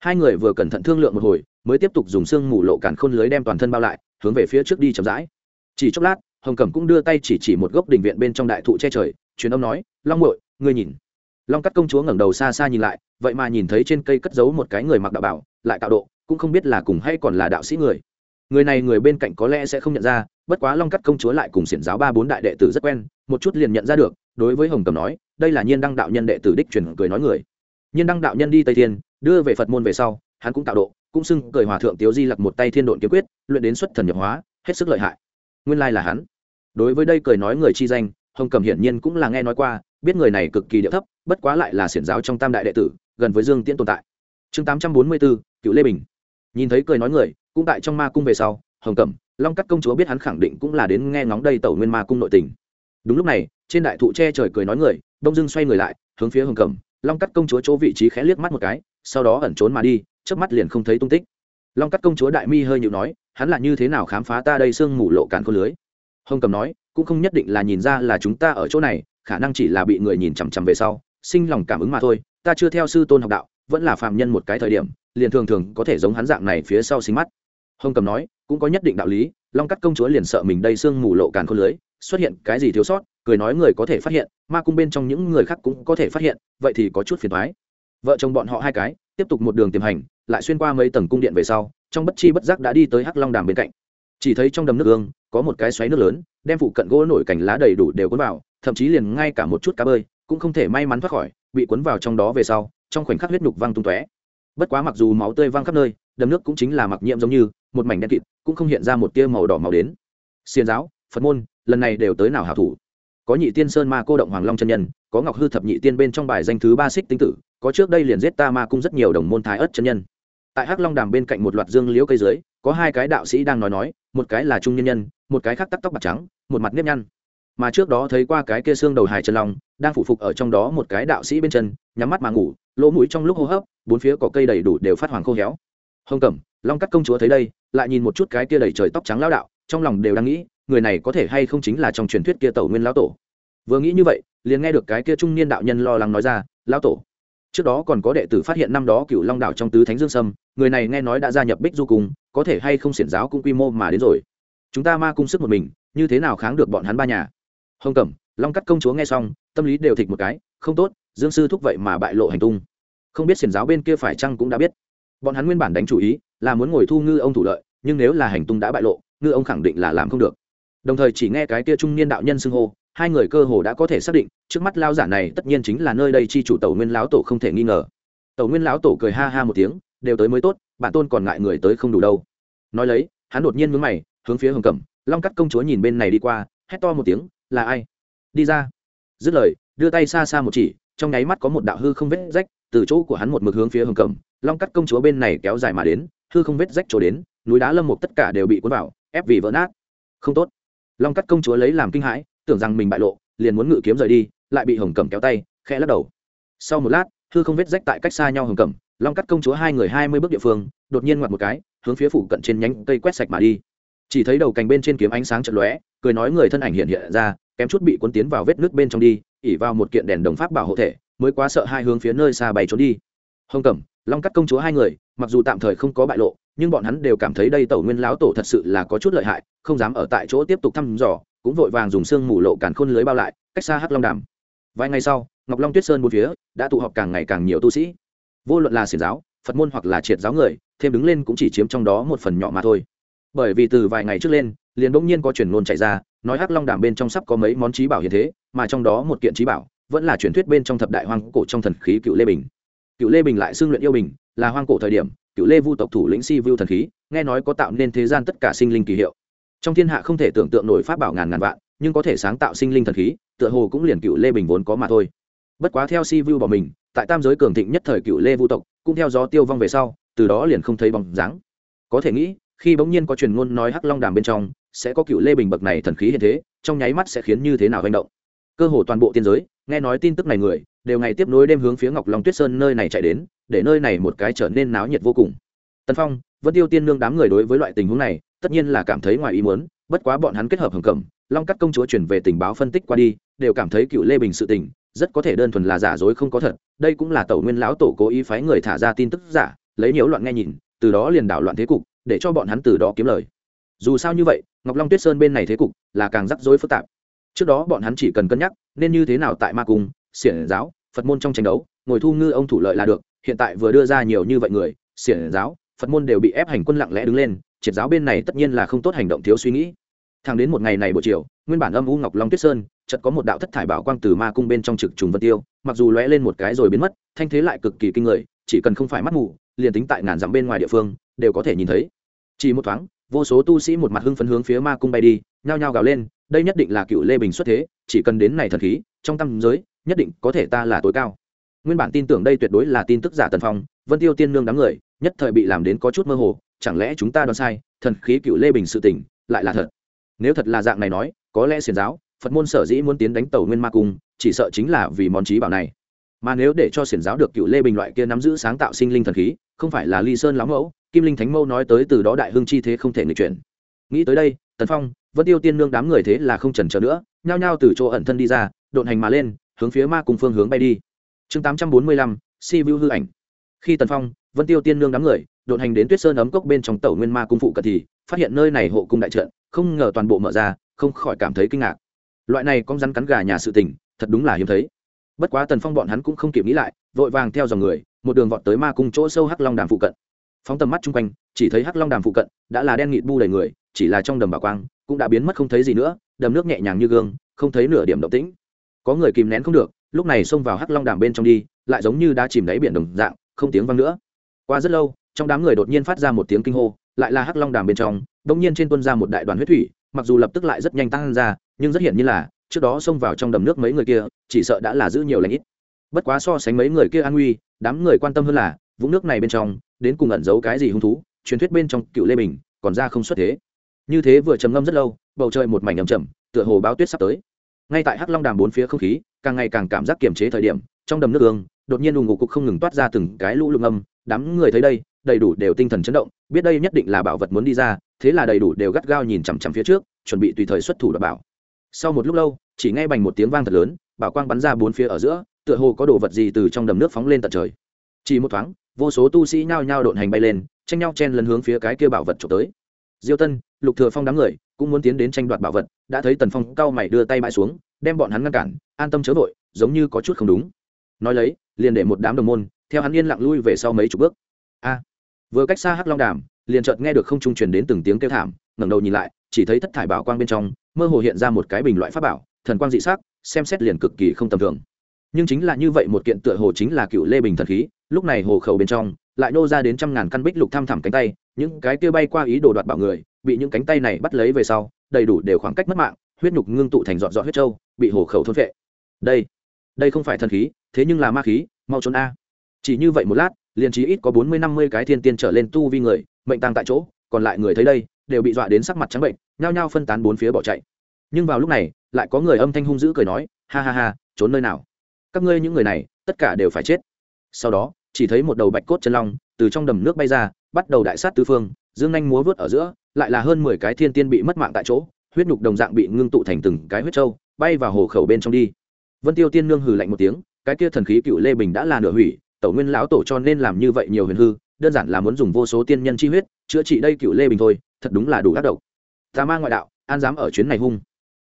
A: hai người vừa cẩn thận thương lượng một hồi, mới tiếp tục dùng xương mù lộ cản khôn lưới đem toàn thân bao lại, hướng về phía trước đi chậm rãi. Chỉ chốc lát, hồng cẩm cũng đưa tay chỉ chỉ một gốc đình viện bên trong đại thụ che trời, truyền âm nói, long muội, ngươi nhìn. Long cắt công chúa ngẩng đầu xa xa nhìn lại, vậy mà nhìn thấy trên cây cất giấu một cái người mặc đạo bảo, lại tạo độ, cũng không biết là cùng hay còn là đạo sĩ người. Người này người bên cạnh có lẽ sẽ không nhận ra, bất quá long cắt công chúa lại cùng xiển giáo ba bốn đại đệ tử rất quen, một chút liền nhận ra được, đối với hồng cầm nói, đây là nhiên đăng đạo nhân đệ tử đích truyền cười nói người. Nhiên đăng đạo nhân đi tây thiên đưa về phật môn về sau, hắn cũng tạo độ, cũng xưng cười hòa thượng tiếu di lặc một tay thiên độn kiếm quyết, luyện đến xuất thần nhập hóa, hết sức lợi hại. Nguyên lai là hắn. Đối với đây cười nói người chi danh, hồng cầm hiển nhiên cũng là nghe nói qua, biết người này cực kỳ địa thấp, bất quá lại là xiển giáo trong tam đại đệ tử, gần với dương tiễn tồn tại. Chương tám trăm bốn mươi bốn, cựu lê bình. Nhìn thấy cười nói người, cũng tại trong ma cung về sau, hồng cẩm, long cắt công chúa biết hắn khẳng định cũng là đến nghe ngóng đây tẩu nguyên ma cung nội tình. Đúng lúc này, trên đại thụ che trời cười nói người, đông dưng xoay người lại, hướng phía hồng cẩm, long cắt công chúa chỗ vị trí khẽ liếc mắt một cái sau đó ẩn trốn mà đi trước mắt liền không thấy tung tích. Long cắt công chúa đại mi hơi nhịu nói, hắn là như thế nào khám phá ta đây sương mù lộ càn khôn lưới? Hồng cầm nói, cũng không nhất định là nhìn ra là chúng ta ở chỗ này, khả năng chỉ là bị người nhìn chằm chằm về sau, sinh lòng cảm ứng mà thôi, ta chưa theo sư tôn học đạo, vẫn là phạm nhân một cái thời điểm, liền thường thường có thể giống hắn dạng này phía sau xính mắt. Hồng cầm nói, cũng có nhất định đạo lý, long cắt công chúa liền sợ mình đây sương mù lộ càn khôn lưới, xuất hiện cái gì thiếu sót, cười nói người có thể phát hiện, ma cung bên trong những người khác cũng có thể phát hiện, vậy thì có chút phiền thoái vợ chồng bọn họ hai cái, tiếp tục một đường tiềm hành, lại xuyên qua mấy tầng cung điện về sau, trong bất chi bất giác đã đi tới hắc long đàm bên cạnh. Chỉ thấy trong đầm nước ương có một cái xoáy nước lớn, đem phụ cận gỗ nổi cành lá đầy đủ đều cuốn vào, thậm chí liền ngay cả một chút cá bơi, cũng không thể may mắn thoát khỏi, bị cuốn vào trong đó về sau, trong khoảnh khắc huyết nhục văng tung tóe. Bất quá mặc dù máu tươi văng khắp nơi, đầm nước cũng chính là mặc nhiễm giống như, một mảnh đen kịt, cũng không hiện ra một tia màu đỏ màu đến. Xiên giáo, phật môn, lần này đều tới nào hảo thủ. Có nhị tiên sơn ma cô động hoàng long chân nhân, có ngọc hư thập nhị tiên bên trong bài danh thứ ba xích tinh tử có trước đây liền giết ta ma cung rất nhiều đồng môn thái ớt chân nhân. Tại hắc long đàm bên cạnh một loạt dương liễu cây dưới, có hai cái đạo sĩ đang nói nói, một cái là trung nhân nhân, một cái khác tắt tóc bạc trắng, một mặt nếp nhăn. Mà trước đó thấy qua cái kia xương đầu hài chân long, đang phủ phục ở trong đó một cái đạo sĩ bên chân, nhắm mắt mà ngủ, lỗ mũi trong lúc hô hấp, bốn phía cỏ cây đầy đủ đều phát hoàng khô héo. Hồng cẩm, long cắt công chúa thấy đây, lại nhìn một chút cái kia đầy trời tóc trắng lao đạo, trong lòng đều đang nghĩ, người này có thể hay không chính là trong truyền thuyết kia tẩu nguyên lão tổ. Vừa nghĩ như vậy, liền nghe được cái kia trung niên đạo nhân lo lắng nói ra, lão tổ trước đó còn có đệ tử phát hiện năm đó cựu long đạo trong tứ thánh dương sâm, người này nghe nói đã gia nhập bích du cung, có thể hay không xiển giáo cũng quy mô mà đến rồi. Chúng ta ma cung sức một mình, như thế nào kháng được bọn hắn ba nhà? Hồng cẩm, long cắt công chúa nghe xong, tâm lý đều thịt một cái, không tốt, dương sư thúc vậy mà bại lộ hành tung. Không biết xiển giáo bên kia phải chăng cũng đã biết. Bọn hắn nguyên bản đánh chủ ý là muốn ngồi thu ngư ông thủ lợi, nhưng nếu là hành tung đã bại lộ, ngư ông khẳng định là làm không được. Đồng thời chỉ nghe cái kia trung niên đạo nhân xưng hô hai người cơ hồ đã có thể xác định, trước mắt lao giả này tất nhiên chính là nơi đây chi chủ tàu nguyên lão tổ không thể nghi ngờ. Tàu nguyên lão tổ cười ha ha một tiếng, đều tới mới tốt bản tôn còn ngại người tới không đủ đâu. Nói lấy, hắn đột nhiên mướn mày, hướng phía hồng cẩm, long cắt công chúa nhìn bên này đi qua, hét to một tiếng, là ai? Đi ra. Dứt lời, đưa tay xa xa một chỉ, trong nháy mắt có một đạo hư không vết rách, từ chỗ của hắn một mực hướng phía hồng cẩm, long cắt công chúa bên này kéo dài mà đến, hư không vết rách chỗ đến, núi đá lâm mục tất cả đều bị cuốn vào, ép vì vỡ nát. Không tốt. Long cắt công chúa lấy làm kinh hãi tưởng rằng mình bại lộ, liền muốn ngự kiếm rời đi, lại bị hồng cẩm kéo tay, khẽ lắc đầu. Sau một lát, hư không vết rách tại cách xa nhau hồng cẩm, long cắt công chúa hai người hai mươi bước địa phương, đột nhiên ngoặt một cái, hướng phía phủ cận trên nhánh cây quét sạch mà đi. Chỉ thấy đầu cành bên trên kiếm ánh sáng trận lóe, cười nói người thân ảnh hiện hiện ra, kém chút bị cuốn tiến vào vết nước bên trong đi, ỉ vào một kiện đèn đồng pháp bảo hộ thể, mới quá sợ hai hướng phía nơi xa bày trốn đi. Hồng cẩm, long cắt công chúa hai người, mặc dù tạm thời không có bại lộ, nhưng bọn hắn đều cảm thấy đây tẩu nguyên lão tổ thật sự là có chút lợi hại, không dám ở tại chỗ tiếp tục thăm dò cũng vội vàng dùng xương mù lộ càn khôn lưới bao lại, cách xa hắc long đàm. Vài ngày sau, ngọc long tuyết sơn bốn phía đã tụ họp càng ngày càng nhiều tu sĩ. Vô luận là xiển giáo, phật môn hoặc là triệt giáo người, thêm đứng lên cũng chỉ chiếm trong đó một phần nhỏ mà thôi. Bởi vì từ vài ngày trước lên, liền bỗng nhiên có truyền ngôn chạy ra, nói hắc long đàm bên trong sắp có mấy món trí bảo hiện thế, mà trong đó một kiện trí bảo vẫn là truyền thuyết bên trong thập đại hoang cổ trong thần khí cựu lê bình. Cựu lê bình lại xưng luyện yêu bình, là hoang cổ thời điểm, cựu lê vu tộc thủ lĩnh si vu thần khí, nghe nói có tạo nên thế gian tất cả sinh linh kỳ hiệu trong thiên hạ không thể tưởng tượng nổi pháp bảo ngàn ngàn vạn, nhưng có thể sáng tạo sinh linh thần khí, tựa hồ cũng liền cựu lê bình vốn có mà thôi. Bất quá theo si vu bỏ mình, tại tam giới cường thịnh nhất thời cựu lê vu tộc, cũng theo gió tiêu vong về sau, từ đó liền không thấy bóng dáng. Có thể nghĩ, khi bỗng nhiên có truyền ngôn nói hắc long đàm bên trong, sẽ có cựu lê bình bậc này thần khí hiện thế, trong nháy mắt sẽ khiến như thế nào hành động? Cơ hồ toàn bộ tiên giới, nghe nói tin tức này người, đều ngày tiếp nối đêm hướng phía ngọc long tuyết sơn nơi này chạy đến, để nơi này một cái trở nên náo nhiệt vô cùng. Tân phong vẫn tiêu tiên nương đám người đối với loại tình huống này tất nhiên là cảm thấy ngoài ý muốn, bất quá bọn hắn kết hợp hồng cẩm long cắt công chúa chuyển về tình báo phân tích qua đi, đều cảm thấy cựu lê bình sự tình, rất có thể đơn thuần là giả dối không có thật, đây cũng là tẩu nguyên lão tổ cố ý phái người thả ra tin tức giả, lấy nhiễu loạn nghe nhìn, từ đó liền đảo loạn thế cục, để cho bọn hắn từ đó kiếm lời. Dù sao như vậy, ngọc long tuyết sơn bên này thế cục là càng rắc rối phức tạp. Trước đó bọn hắn chỉ cần cân nhắc, nên như thế nào tại ma cung, xiển giáo, phật môn trong tranh đấu, ngồi thu ngư ông thủ lợi là được, hiện tại vừa đưa ra nhiều như vậy người, xiển giáo, phật môn đều bị ép hành quân lặng lẽ đứng lên triệt giáo bên này tất nhiên là không tốt hành động thiếu suy nghĩ. Thẳng đến một ngày này buổi chiều, nguyên bản âm u ngọc long tuyết sơn, chợt có một đạo thất thải bảo quang từ ma cung bên trong trực trùng vân tiêu, mặc dù lóe lên một cái rồi biến mất, thanh thế lại cực kỳ kinh người, chỉ cần không phải mắt mù, liền tính tại ngàn dặm bên ngoài địa phương, đều có thể nhìn thấy. Chỉ một thoáng, vô số tu sĩ một mặt hưng phấn hướng phía ma cung bay đi, nhao nhao gào lên, đây nhất định là cựu lê bình xuất thế, chỉ cần đến này thần khí, trong tâm giới, nhất định có thể ta là tối cao. Nguyên bản tin tưởng đây tuyệt đối là tin tức giả tần phong, vân tiêu tiên nương đám người, nhất thời bị làm đến có chút mơ hồ chẳng lẽ chúng ta đoán sai, thần khí cựu lê bình sự tỉnh lại là thật? Nếu thật là dạng này nói, có lẽ xiền giáo, phật môn sở dĩ muốn tiến đánh tàu nguyên ma cung, chỉ sợ chính là vì món trí bảo này. Mà nếu để cho xiển giáo được cựu lê bình loại kia nắm giữ sáng tạo sinh linh thần khí, không phải là ly sơn lão mẫu, kim linh thánh mâu nói tới từ đó đại hưng chi thế không thể nghịch chuyển. Nghĩ tới đây, tần phong vẫn tiêu tiên nương đám người thế là không trần trở nữa, nhao nhao từ chỗ ẩn thân đi ra, độn hành mà lên, hướng phía ma cùng phương hướng bay đi. Chương tám trăm bốn mươi lăm, si vu hư ảnh. Khi tần phong vân tiêu tiên nương đám người, đột hành đến tuyết sơn ấm cốc bên trong tàu nguyên ma cung phụ cận thì, phát hiện nơi này hộ cung đại trận, không ngờ toàn bộ mở ra, không khỏi cảm thấy kinh ngạc. Loại này con rắn cắn gà nhà sự tình, thật đúng là hiếm thấy. Bất quá tần phong bọn hắn cũng không kịp nghĩ lại, vội vàng theo dòng người, một đường vọt tới ma cung chỗ sâu hắc long đàm phụ cận. Phóng tầm mắt chung quanh, chỉ thấy hắc long đàm phụ cận đã là đen nghịt bu đầy người, chỉ là trong đầm bảo quang, cũng đã biến mất không thấy gì nữa, đầm nước nhẹ nhàng như gương, không thấy nửa điểm động tĩnh. Có người kìm nén không được, lúc này xông vào hắc long đàm bên trong đi, lại giống như đã chìm đáy biển đồng dạng, không tiếng vang nữa qua rất lâu, trong đám người đột nhiên phát ra một tiếng kinh hô, lại là hắc long đàm bên trong đông nhiên trên tuân ra một đại đoàn huyết thủy, mặc dù lập tức lại rất nhanh tăng ra, nhưng rất hiển nhiên là, trước đó xông vào trong đầm nước mấy người kia, chỉ sợ đã là giữ nhiều lãnh ít. Bất quá so sánh mấy người kia an nguy, đám người quan tâm hơn là, vũng nước này bên trong, đến cùng ẩn giấu cái gì hung thú, truyền thuyết bên trong cựu lê bình, còn ra không xuất thế. Như thế vừa trầm ngâm rất lâu, bầu trời một mảnh ầm chầm tựa hồ báo tuyết sắp tới. Ngay tại hắc long đàm bốn phía không khí, càng ngày càng cảm giác kiềm chế thời điểm, trong đầm nước ương đột nhiên ù ngục cục không ngừng toát ra từng cái lũ lụm âm đám người thấy đây, đầy đủ đều tinh thần chấn động, biết đây nhất định là bảo vật muốn đi ra, thế là đầy đủ đều gắt gao nhìn chằm chằm phía trước, chuẩn bị tùy thời xuất thủ đảm bảo. Sau một lúc lâu, chỉ nghe bành một tiếng vang thật lớn, bảo quang bắn ra bốn phía ở giữa, tựa hồ có đồ vật gì từ trong đầm nước phóng lên tận trời. Chỉ một thoáng, vô số tu sĩ nhao nhao độn hành bay lên, tranh nhau chen lấn hướng phía cái kia bảo vật trộm tới. Diêu tân, lục thừa phong đám người cũng muốn tiến đến tranh đoạt bảo vật, đã thấy tần phong cao mày đưa tay bãi xuống, đem bọn hắn ngăn cản, an tâm chớ vội, giống như có chút không đúng nói lấy, liền để một đám đồng môn, theo hắn yên lặng lui về sau mấy chục bước. A, vừa cách xa hắc long đàm, liền chợt nghe được không trung truyền đến từng tiếng kêu thảm, ngẩng đầu nhìn lại, chỉ thấy thất thải bảo quang bên trong, mơ hồ hiện ra một cái bình loại pháp bảo, thần quang dị sắc, xem xét liền cực kỳ không tầm thường. Nhưng chính là như vậy một kiện tựa hồ chính là cựu lê bình thần khí, lúc này hồ khẩu bên trong, lại nô ra đến trăm ngàn căn bích lục tham thẳm cánh tay, những cái kia bay qua ý đồ đoạt bảo người, bị những cánh tay này bắt lấy về sau, đầy đủ đều khoảng cách mất mạng, huyết nhục ngưng tụ thành dọn dọn huyết trâu bị hồ khẩu thôn vệ đây đây không phải thần khí, thế nhưng là ma khí, mau trốn a. Chỉ như vậy một lát, liền trí ít có bốn mươi năm mươi cái thiên tiên trở lên tu vi người, mệnh tăng tại chỗ, còn lại người thấy đây, đều bị dọa đến sắc mặt trắng bệnh, nhao nhao phân tán bốn phía bỏ chạy. Nhưng vào lúc này, lại có người âm thanh hung dữ cười nói, ha ha ha, trốn nơi nào? Các ngươi những người này, tất cả đều phải chết. Sau đó, chỉ thấy một đầu bạch cốt chân long, từ trong đầm nước bay ra, bắt đầu đại sát tứ phương, dương nhanh múa vớt ở giữa, lại là hơn mười cái thiên tiên bị mất mạng tại chỗ, huyết nhục đồng dạng bị ngưng tụ thành từng cái huyết trâu bay vào hồ khẩu bên trong đi vân tiêu tiên nương hừ lạnh một tiếng, cái kia thần khí cựu lê bình đã là nửa hủy, tẩu nguyên lão tổ cho nên làm như vậy nhiều huyền hư, đơn giản là muốn dùng vô số tiên nhân chi huyết, chữa trị đây cựu lê bình thôi, thật đúng là đủ ác độc. Tà ma ngoại đạo, an dám ở chuyến này hung.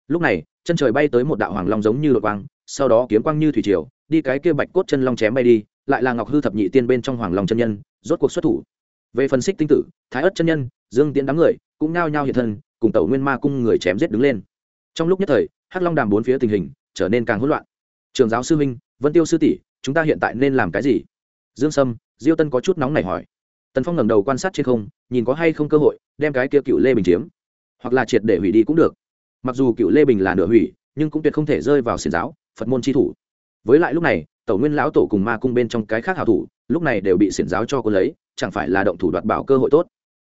A: Lúc này, chân trời bay tới một đạo hoàng long giống như đội quang, sau đó kiếm quang như thủy triều, đi cái kia bạch cốt chân long chém bay đi, lại là ngọc hư thập nhị tiên bên trong hoàng long chân nhân, rốt cuộc xuất thủ. Về phần xích tinh tử, thái ất chân nhân, dương tiến đám người, cũng nao nhao hiện thân, cùng tẩu nguyên ma cung người chém giết đứng lên. Trong lúc nhất thời, hắc long đàm bốn phía tình hình trở nên càng hỗn loạn. Trường giáo sư minh vân tiêu sư tỷ, chúng ta hiện tại nên làm cái gì? Dương sâm, diêu tân có chút nóng này hỏi. Tần phong ngẩng đầu quan sát trên không, nhìn có hay không cơ hội đem cái kia cựu lê bình chiếm. Hoặc là triệt để hủy đi cũng được. Mặc dù cựu lê bình là nửa hủy, nhưng cũng tuyệt không thể rơi vào xiển giáo, phật môn tri thủ. Với lại lúc này, tẩu nguyên lão tổ cùng ma cung bên trong cái khác hảo thủ, lúc này đều bị xiển giáo cho cô lấy, chẳng phải là động thủ đoạt bảo cơ hội tốt.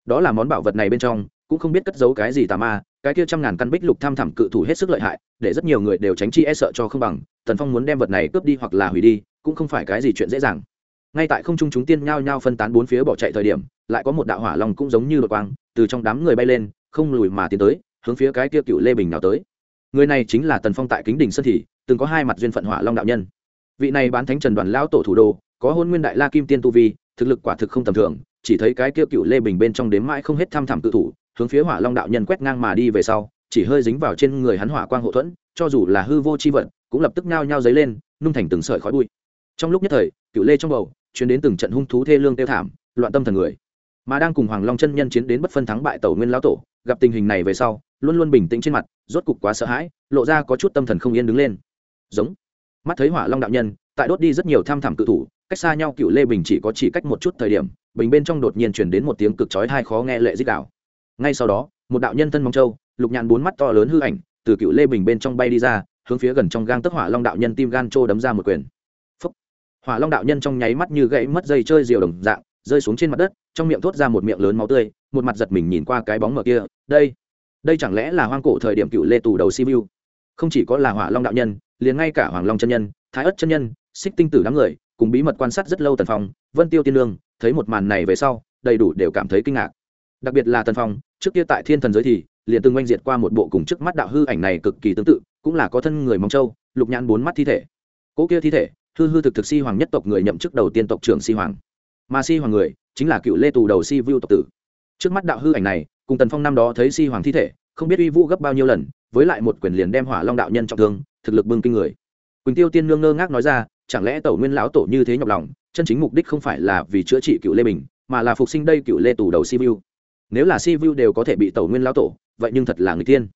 A: Đó là món bảo vật này bên trong, cũng không biết cất giấu cái gì tà ma cái kia trăm ngàn căn bích lục tham thẳm cự thủ hết sức lợi hại, để rất nhiều người đều tránh chi e sợ cho không bằng, tần phong muốn đem vật này cướp đi hoặc là hủy đi, cũng không phải cái gì chuyện dễ dàng. Ngay tại không trung chúng tiên nhao nhao phân tán bốn phía bỏ chạy thời điểm, lại có một đạo hỏa long cũng giống như đột quang, từ trong đám người bay lên, không lùi mà tiến tới, hướng phía cái kia cựu lê bình nào tới. Người này chính là tần phong tại kính đình sơn thị từng có hai mặt duyên phận hỏa long đạo nhân. Vị này bán thánh trần đoàn lão tổ thủ đô, có hôn nguyên đại la kim tiên tu vi, thực lực quả thực không tầm thường, chỉ thấy cái kia cựu lê bình bên trong đếm mãi không hết tham thẳm tự thủ hướng phía hỏa long đạo nhân quét ngang mà đi về sau, chỉ hơi dính vào trên người hắn hỏa quang hậu thuẫn, cho dù là hư vô c h i vận, cũng lập tức nhao nhao dấy lên, nung thành từng sợi khói bụi. Trong lúc nhất thời, cựu lê trong bầu chuyến đến từng trận hung thú thê lương tiêu thảm, loạn tâm thần người. Mà đang cùng hoàng long chân nhân chiến đến bất phân thắng bại tàu nguyên lão tổ, gặp tình hình này về sau, luôn luôn bình tĩnh trên mặt, rốt cục quá sợ hãi, lộ ra có chút tâm thần không yên đứng lên. Giống. Mắt thấy hỏa long đạo nhân, tại đốt đi rất nhiều tham thảm cự thủ, cách xa nhau cựu lê bình chỉ có chỉ cách một chút thời điểm, bình bên trong đột nhiên chuyển đến một tiếng cực chói hai khó nghe lệ dích đạo ngay sau đó, một đạo nhân thân mong châu lục nhàn bốn mắt to lớn hư ảnh, từ cựu lê bình bên trong bay đi ra, hướng phía gần trong gang tức hỏa long đạo nhân tim gan trô đấm ra một quyền. Phúc. hỏa long đạo nhân trong nháy mắt như gãy mất dây chơi diều đồng dạng, rơi xuống trên mặt đất, trong miệng thốt ra một miệng lớn máu tươi, một mặt giật mình nhìn qua cái bóng mở kia, đây đây chẳng lẽ là hoang cổ thời điểm cựu lê tù đầu siêu không chỉ có là hỏa long đạo nhân, liền ngay cả hoàng long chân nhân, thái ất chân nhân, xích tinh tử đám người, cùng bí mật quan sát rất lâu tần phong, vân tiêu tiên lương, thấy một màn này về sau, đầy đủ đều cảm thấy kinh ngạc đặc biệt là tần phong, trước kia tại thiên thần giới thì liền từng oanh diệt qua một bộ cùng trước mắt đạo hư ảnh này cực kỳ tương tự, cũng là có thân người mong châu, lục nhãn bốn mắt thi thể. Cỗ kia thi thể, hư hư thực thực si hoàng nhất tộc người nhậm chức đầu tiên tộc trưởng si hoàng. Mà si hoàng người chính là cựu lê tù đầu si vu tộc tử. Trước mắt đạo hư ảnh này, cùng tần phong năm đó thấy si hoàng thi thể, không biết uy vũ gấp bao nhiêu lần, với lại một quyền liền đem hỏa long đạo nhân trọng thương, thực lực bưng kinh người. Quỳnh tiêu tiên nương ngơ ngác nói ra, chẳng lẽ tẩu nguyên lão tổ như thế nhọc lòng, chân chính mục đích không phải là vì chữa trị cựu lê bình, mà là phục sinh đây cựu lê tù đầu si vu nếu là si vu đều có thể bị tẩu nguyên lão tổ, vậy nhưng thật là người tiên.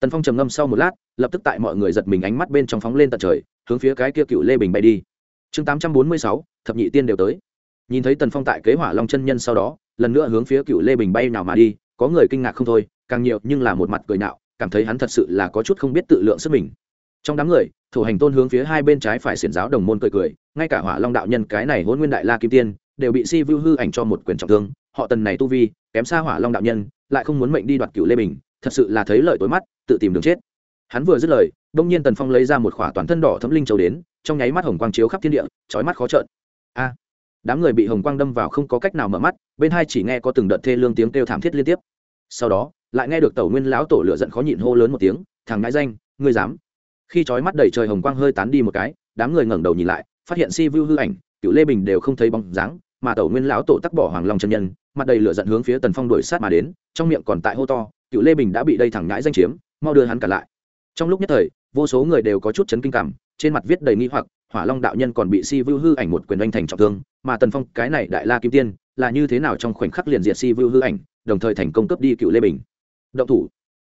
A: Tần phong trầm ngâm sau một lát, lập tức tại mọi người giật mình ánh mắt bên trong phóng lên tận trời, hướng phía cái kia cựu lê bình bay đi. Chương tám trăm bốn mươi sáu, thập nhị tiên đều tới. Nhìn thấy tần phong tại kế hỏa long chân nhân sau đó, lần nữa hướng phía cựu lê bình bay nào mà đi, có người kinh ngạc không thôi, càng nhiều nhưng là một mặt cười nạo, cảm thấy hắn thật sự là có chút không biết tự lượng sức mình. Trong đám người thủ hành tôn hướng phía hai bên trái phải xiển giáo đồng môn cười cười, ngay cả hỏa long đạo nhân cái này hôn nguyên đại la kim tiên, đều bị si vu hư ảnh cho một quyền trọng thương họ tần này tu vi, kém xa hỏa long đạo nhân, lại không muốn mệnh đi đoạt cựu lê bình, thật sự là thấy lợi tối mắt, tự tìm đường chết. Hắn vừa dứt lời, đông nhiên tần phong lấy ra một khỏa toàn thân đỏ thấm linh châu đến, trong nháy mắt hồng quang chiếu khắp thiên địa trói mắt khó trợn. A! Đám người bị hồng quang đâm vào không có cách nào mở mắt, bên hai chỉ nghe có từng đợt thê lương tiếng kêu thảm thiết liên tiếp. Sau đó, lại nghe được tẩu nguyên lão tổ lửa giận khó nhịn hô lớn một tiếng, thằng ngãi danh, ngươi dám? Khi trói mắt đầy trời hồng quang hơi tán đi một cái, đám người ngẩng đầu nhìn lại, phát hiện si vu hư ảnh cựu lê bình đều không thấy bóng dáng, mà tẩu nguyên lão tổ tắc bỏ hoàng long chân nhân mặt đầy lửa giận hướng phía tần phong đuổi sát mà đến, trong miệng còn tại hô to, cựu lê bình đã bị đây thẳng ngãi danh chiếm, mau đưa hắn cả lại. Trong lúc nhất thời, vô số người đều có chút chấn kinh cảm, trên mặt viết đầy nghi hoặc, hỏa long đạo nhân còn bị si Vưu hư ảnh một quyền oanh thành trọng thương, mà tần phong, cái này đại la kim tiên, là như thế nào trong khoảnh khắc liền diệt si Vưu hư ảnh, đồng thời thành công cấp đi cựu lê bình. Động thủ.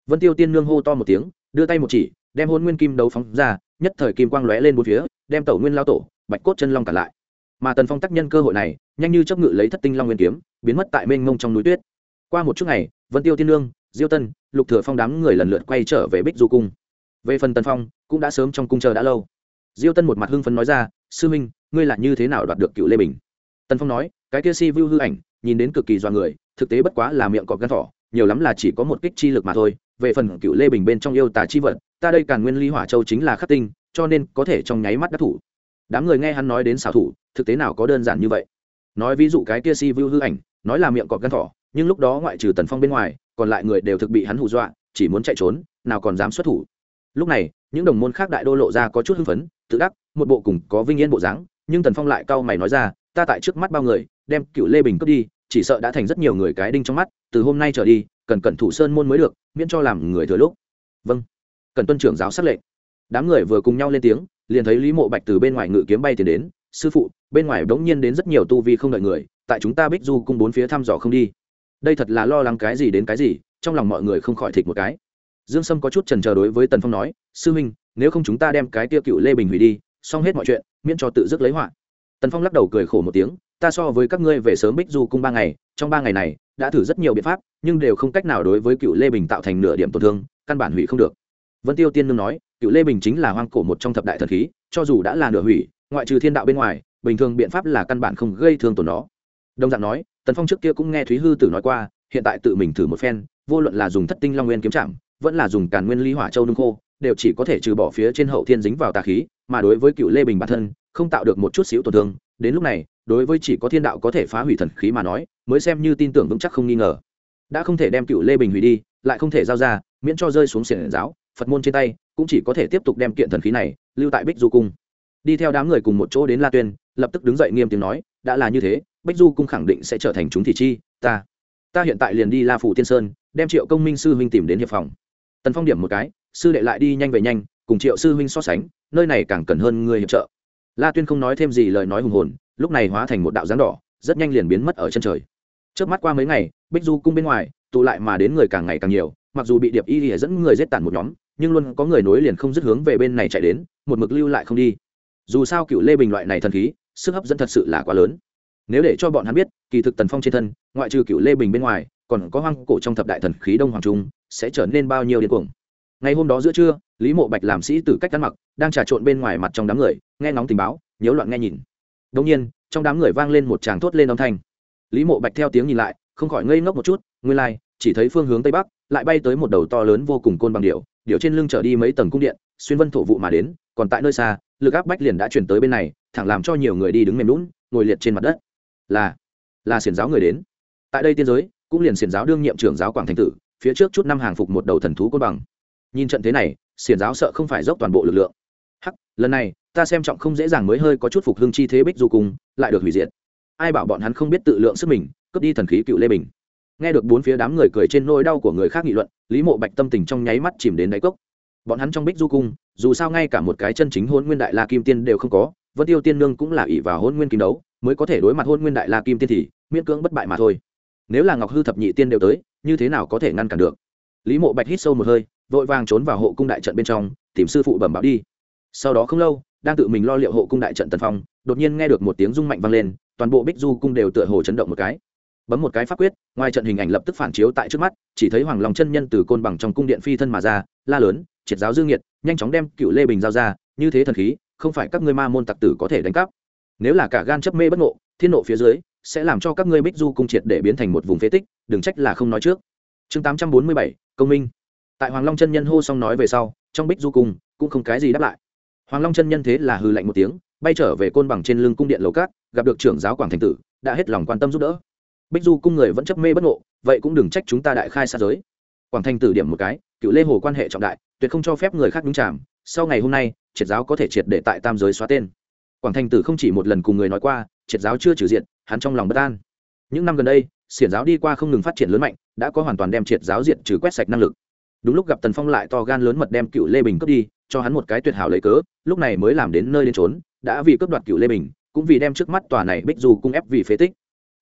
A: Vân tiêu tiên nương hô to một tiếng, đưa tay một chỉ, đem hôn nguyên kim đấu phóng ra, nhất thời kim quang lóe lên bốn phía, đem tẩu nguyên lao tổ, bạch cốt chân long cả lại mà tần phong tác nhân cơ hội này nhanh như chấp ngự lấy thất tinh long nguyên kiếm biến mất tại mênh mông trong núi tuyết. Qua một chút ngày vân tiêu tiên Lương, diêu tân lục thừa phong đám người lần lượt quay trở về bích du cung. Về phần tần phong cũng đã sớm trong cung chờ đã lâu. Diêu tân một mặt hưng phấn nói ra sư minh ngươi là như thế nào đoạt được cựu lê bình? Tần phong nói cái kia si vu hư ảnh nhìn đến cực kỳ do người thực tế bất quá là miệng cọp gan thỏ nhiều lắm là chỉ có một kích chi lực mà thôi. Về phần cựu lê bình bên trong yêu tà chi vật ta đây càn nguyên ly hỏa châu chính là khắc tinh cho nên có thể trong nháy mắt đắc thủ. Đám người nghe hắn nói đến xảo thủ thực tế nào có đơn giản như vậy? Nói ví dụ cái kia si vu hư ảnh, nói là miệng cọp gan thỏ, nhưng lúc đó ngoại trừ tần phong bên ngoài, còn lại người đều thực bị hắn hù dọa, chỉ muốn chạy trốn, nào còn dám xuất thủ. Lúc này, những đồng môn khác đại đô lộ ra có chút hưng phấn, tự đắc, một bộ cùng có vinh yên bộ dáng, nhưng tần phong lại cau mày nói ra, ta tại trước mắt bao người, đem cựu lê bình cướp đi, chỉ sợ đã thành rất nhiều người cái đinh trong mắt, từ hôm nay trở đi, cần cẩn thủ sơn môn mới được, miễn cho làm người thừa lúc. Vâng. Cần tuân trưởng giáo sát lệnh. Đám người vừa cùng nhau lên tiếng, liền thấy lý mộ bạch từ bên ngoài ngự kiếm bay tiến đến sư phụ, bên ngoài đống nhiên đến rất nhiều tu vi không đợi người, tại chúng ta bích du cung bốn phía thăm dò không đi. Đây thật là lo lắng cái gì đến cái gì, trong lòng mọi người không khỏi thịt một cái. Dương sâm có chút trần chờ đối với tần phong nói, sư huynh, nếu không chúng ta đem cái tiêu cựu lê bình hủy đi, xong hết mọi chuyện, miễn cho tự dứt lấy họa. Tần phong lắc đầu cười khổ một tiếng, ta so với các ngươi về sớm bích du cung ba ngày, trong ba ngày này đã thử rất nhiều biện pháp, nhưng đều không cách nào đối với cựu lê bình tạo thành nửa điểm tổn thương, căn bản hủy không được. Vân tiêu tiên nương nói, cựu lê bình chính là hoang cổ một trong thập đại thần khí, cho dù đã là nửa hủy ngoại trừ thiên đạo bên ngoài, bình thường biện pháp là căn bản không gây thương tổn nó. Đồng dạng nói, tần phong trước kia cũng nghe thúy hư tử nói qua, hiện tại tự mình thử một phen, vô luận là dùng thất tinh long nguyên kiếm chạm, vẫn là dùng càn nguyên ly hỏa châu nung khô, đều chỉ có thể trừ bỏ phía trên hậu thiên dính vào tà khí, mà đối với cựu lê bình bản thân, không tạo được một chút xíu tổn thương. Đến lúc này, đối với chỉ có thiên đạo có thể phá hủy thần khí mà nói, mới xem như tin tưởng vững chắc không nghi ngờ. Đã không thể đem cựu lê bình hủy đi, lại không thể giao ra, miễn cho rơi xuống xiển giáo, phật môn trên tay, cũng chỉ có thể tiếp tục đem kiện thần khí này, lưu tại bích du cung đi theo đám người cùng một chỗ đến la tuyên, lập tức đứng dậy nghiêm tiếng nói, đã là như thế bích du cung khẳng định sẽ trở thành chúng thị chi, ta ta hiện tại liền đi la phủ tiên sơn, đem triệu công minh sư huynh tìm đến hiệp phòng. Tần phong điểm một cái, sư đệ lại đi nhanh về nhanh, cùng triệu sư huynh so sánh, nơi này càng cần hơn người hiệp trợ. La tuyên không nói thêm gì lời nói hùng hồn, lúc này hóa thành một đạo dáng đỏ, rất nhanh liền biến mất ở chân trời. Trước mắt qua mấy ngày, bích du cung bên ngoài, tụ lại mà đến người càng ngày càng nhiều, mặc dù bị điệp y lìa dẫn người dết tàn một nhóm, nhưng luôn có người nối liền không dứt hướng về bên này chạy đến, một mực lưu lại không đi dù sao cựu lê bình loại này thần khí sức hấp dẫn thật sự là quá lớn. Nếu để cho bọn hắn biết kỳ thực tần phong trên thân ngoại trừ cựu lê bình bên ngoài còn có hoang cổ trong thập đại thần khí đông hoàng trung sẽ trở nên bao nhiêu điên cuồng. Ngày hôm đó giữa trưa lý mộ bạch làm sĩ tử cách ăn mặc đang trà trộn bên ngoài mặt trong đám người nghe ngóng tình báo nhiễu loạn nghe nhìn. Đông nhiên trong đám người vang lên một tràng thốt lên âm thanh. Lý mộ bạch theo tiếng nhìn lại không khỏi ngây ngốc một chút nguyên lai、like, chỉ thấy phương hướng tây bắc lại bay tới một đầu to lớn vô cùng côn bằng điệu điệu trên lưng trở đi mấy tầng cung điện xuyên vân thổ vụ mà đến, còn tại nơi xa, lực áp bách liền đã chuyển tới bên này, thẳng làm cho nhiều người đi đứng mềm lún ngồi liệt trên mặt đất. Là là xiển giáo người đến. Tại đây tiên giới, cũng liền xiển giáo đương nhiệm trưởng giáo quảng thành tử, phía trước chút năm hàng phục một đầu thần thú côn bằng. Nhìn trận thế này, xiển giáo sợ không phải dốc toàn bộ lực lượng. Hắc, lần này, ta xem trọng không dễ dàng mới hơi có chút phục hưng chi thế bích du cùng lại được hủy diệt. Ai bảo bọn hắn không biết tự lượng sức mình, cướp đi thần khí cựu lê bình. Nghe được bốn phía đám người cười trên nỗi đau của người khác nghị luận, lý mộ bạch tâm tình trong nháy mắt chìm đến đáy cốc bọn hắn trong bích du cung, dù sao ngay cả một cái chân chính hôn nguyên đại la kim tiên đều không có, vân tiêu tiên nương cũng là ỷ vào hôn nguyên kim đấu, mới có thể đối mặt hôn nguyên đại la kim tiên thì, miễn cưỡng bất bại mà thôi. Nếu là ngọc hư thập nhị tiên đều tới, như thế nào có thể ngăn cản được? Lý mộ bạch hít sâu một hơi, vội vàng trốn vào hộ cung đại trận bên trong, tìm sư phụ bẩm báo đi. Sau đó không lâu, đang tự mình lo liệu hộ cung đại trận tần phong, đột nhiên nghe được một tiếng rung mạnh vang lên, toàn bộ bích du cung đều tựa hồ chấn động một cái bấm một cái pháp quyết, ngoài trận hình ảnh lập tức phản chiếu tại trước mắt, chỉ thấy hoàng long chân nhân từ côn bằng trong cung điện phi thân mà ra, la lớn, triệt giáo dương nhiệt nhanh chóng đem cựu lê bình giao ra, như thế thần khí, không phải các ngươi ma môn tặc tử có thể đánh cắp. Nếu là cả gan chấp mê bất ngộ, thiên nộ phía dưới, sẽ làm cho các ngươi bích du cung triệt để biến thành một vùng phế tích, đừng trách là không nói trước. Chương tám trăm bốn mươi bảy, công minh. Tại hoàng long chân nhân hô xong nói về sau, trong bích du cung, cũng không cái gì đáp lại. Hoàng long chân nhân thế là hư lạnh một tiếng, bay trở về côn bằng trên lưng cung điện lầu cát, gặp được trưởng giáo quảng thành tử, đã hết lòng quan tâm giúp đỡ bích du cung người vẫn chấp mê bất ngộ, vậy cũng đừng trách chúng ta đại khai xa giới. Quảng thành tử điểm một cái, cựu lê hồ quan hệ trọng đại, tuyệt không cho phép người khác đúng chạm sau ngày hôm nay, triệt giáo có thể triệt để tại tam giới xóa tên. Quảng thành tử không chỉ một lần cùng người nói qua, triệt giáo chưa trừ diện hắn trong lòng bất an. Những năm gần đây, xiển giáo đi qua không ngừng phát triển lớn mạnh, đã có hoàn toàn đem triệt giáo diện trừ quét sạch năng lực. Đúng lúc gặp tần phong lại to gan lớn mật đem cựu lê bình cướp đi, cho hắn một cái tuyệt hảo lấy cớ, lúc này mới làm đến nơi đến trốn đã vì cướp đoạt cựu lê bình, cũng vì đem trước mắt tòa này bích du cung ép vì phế tích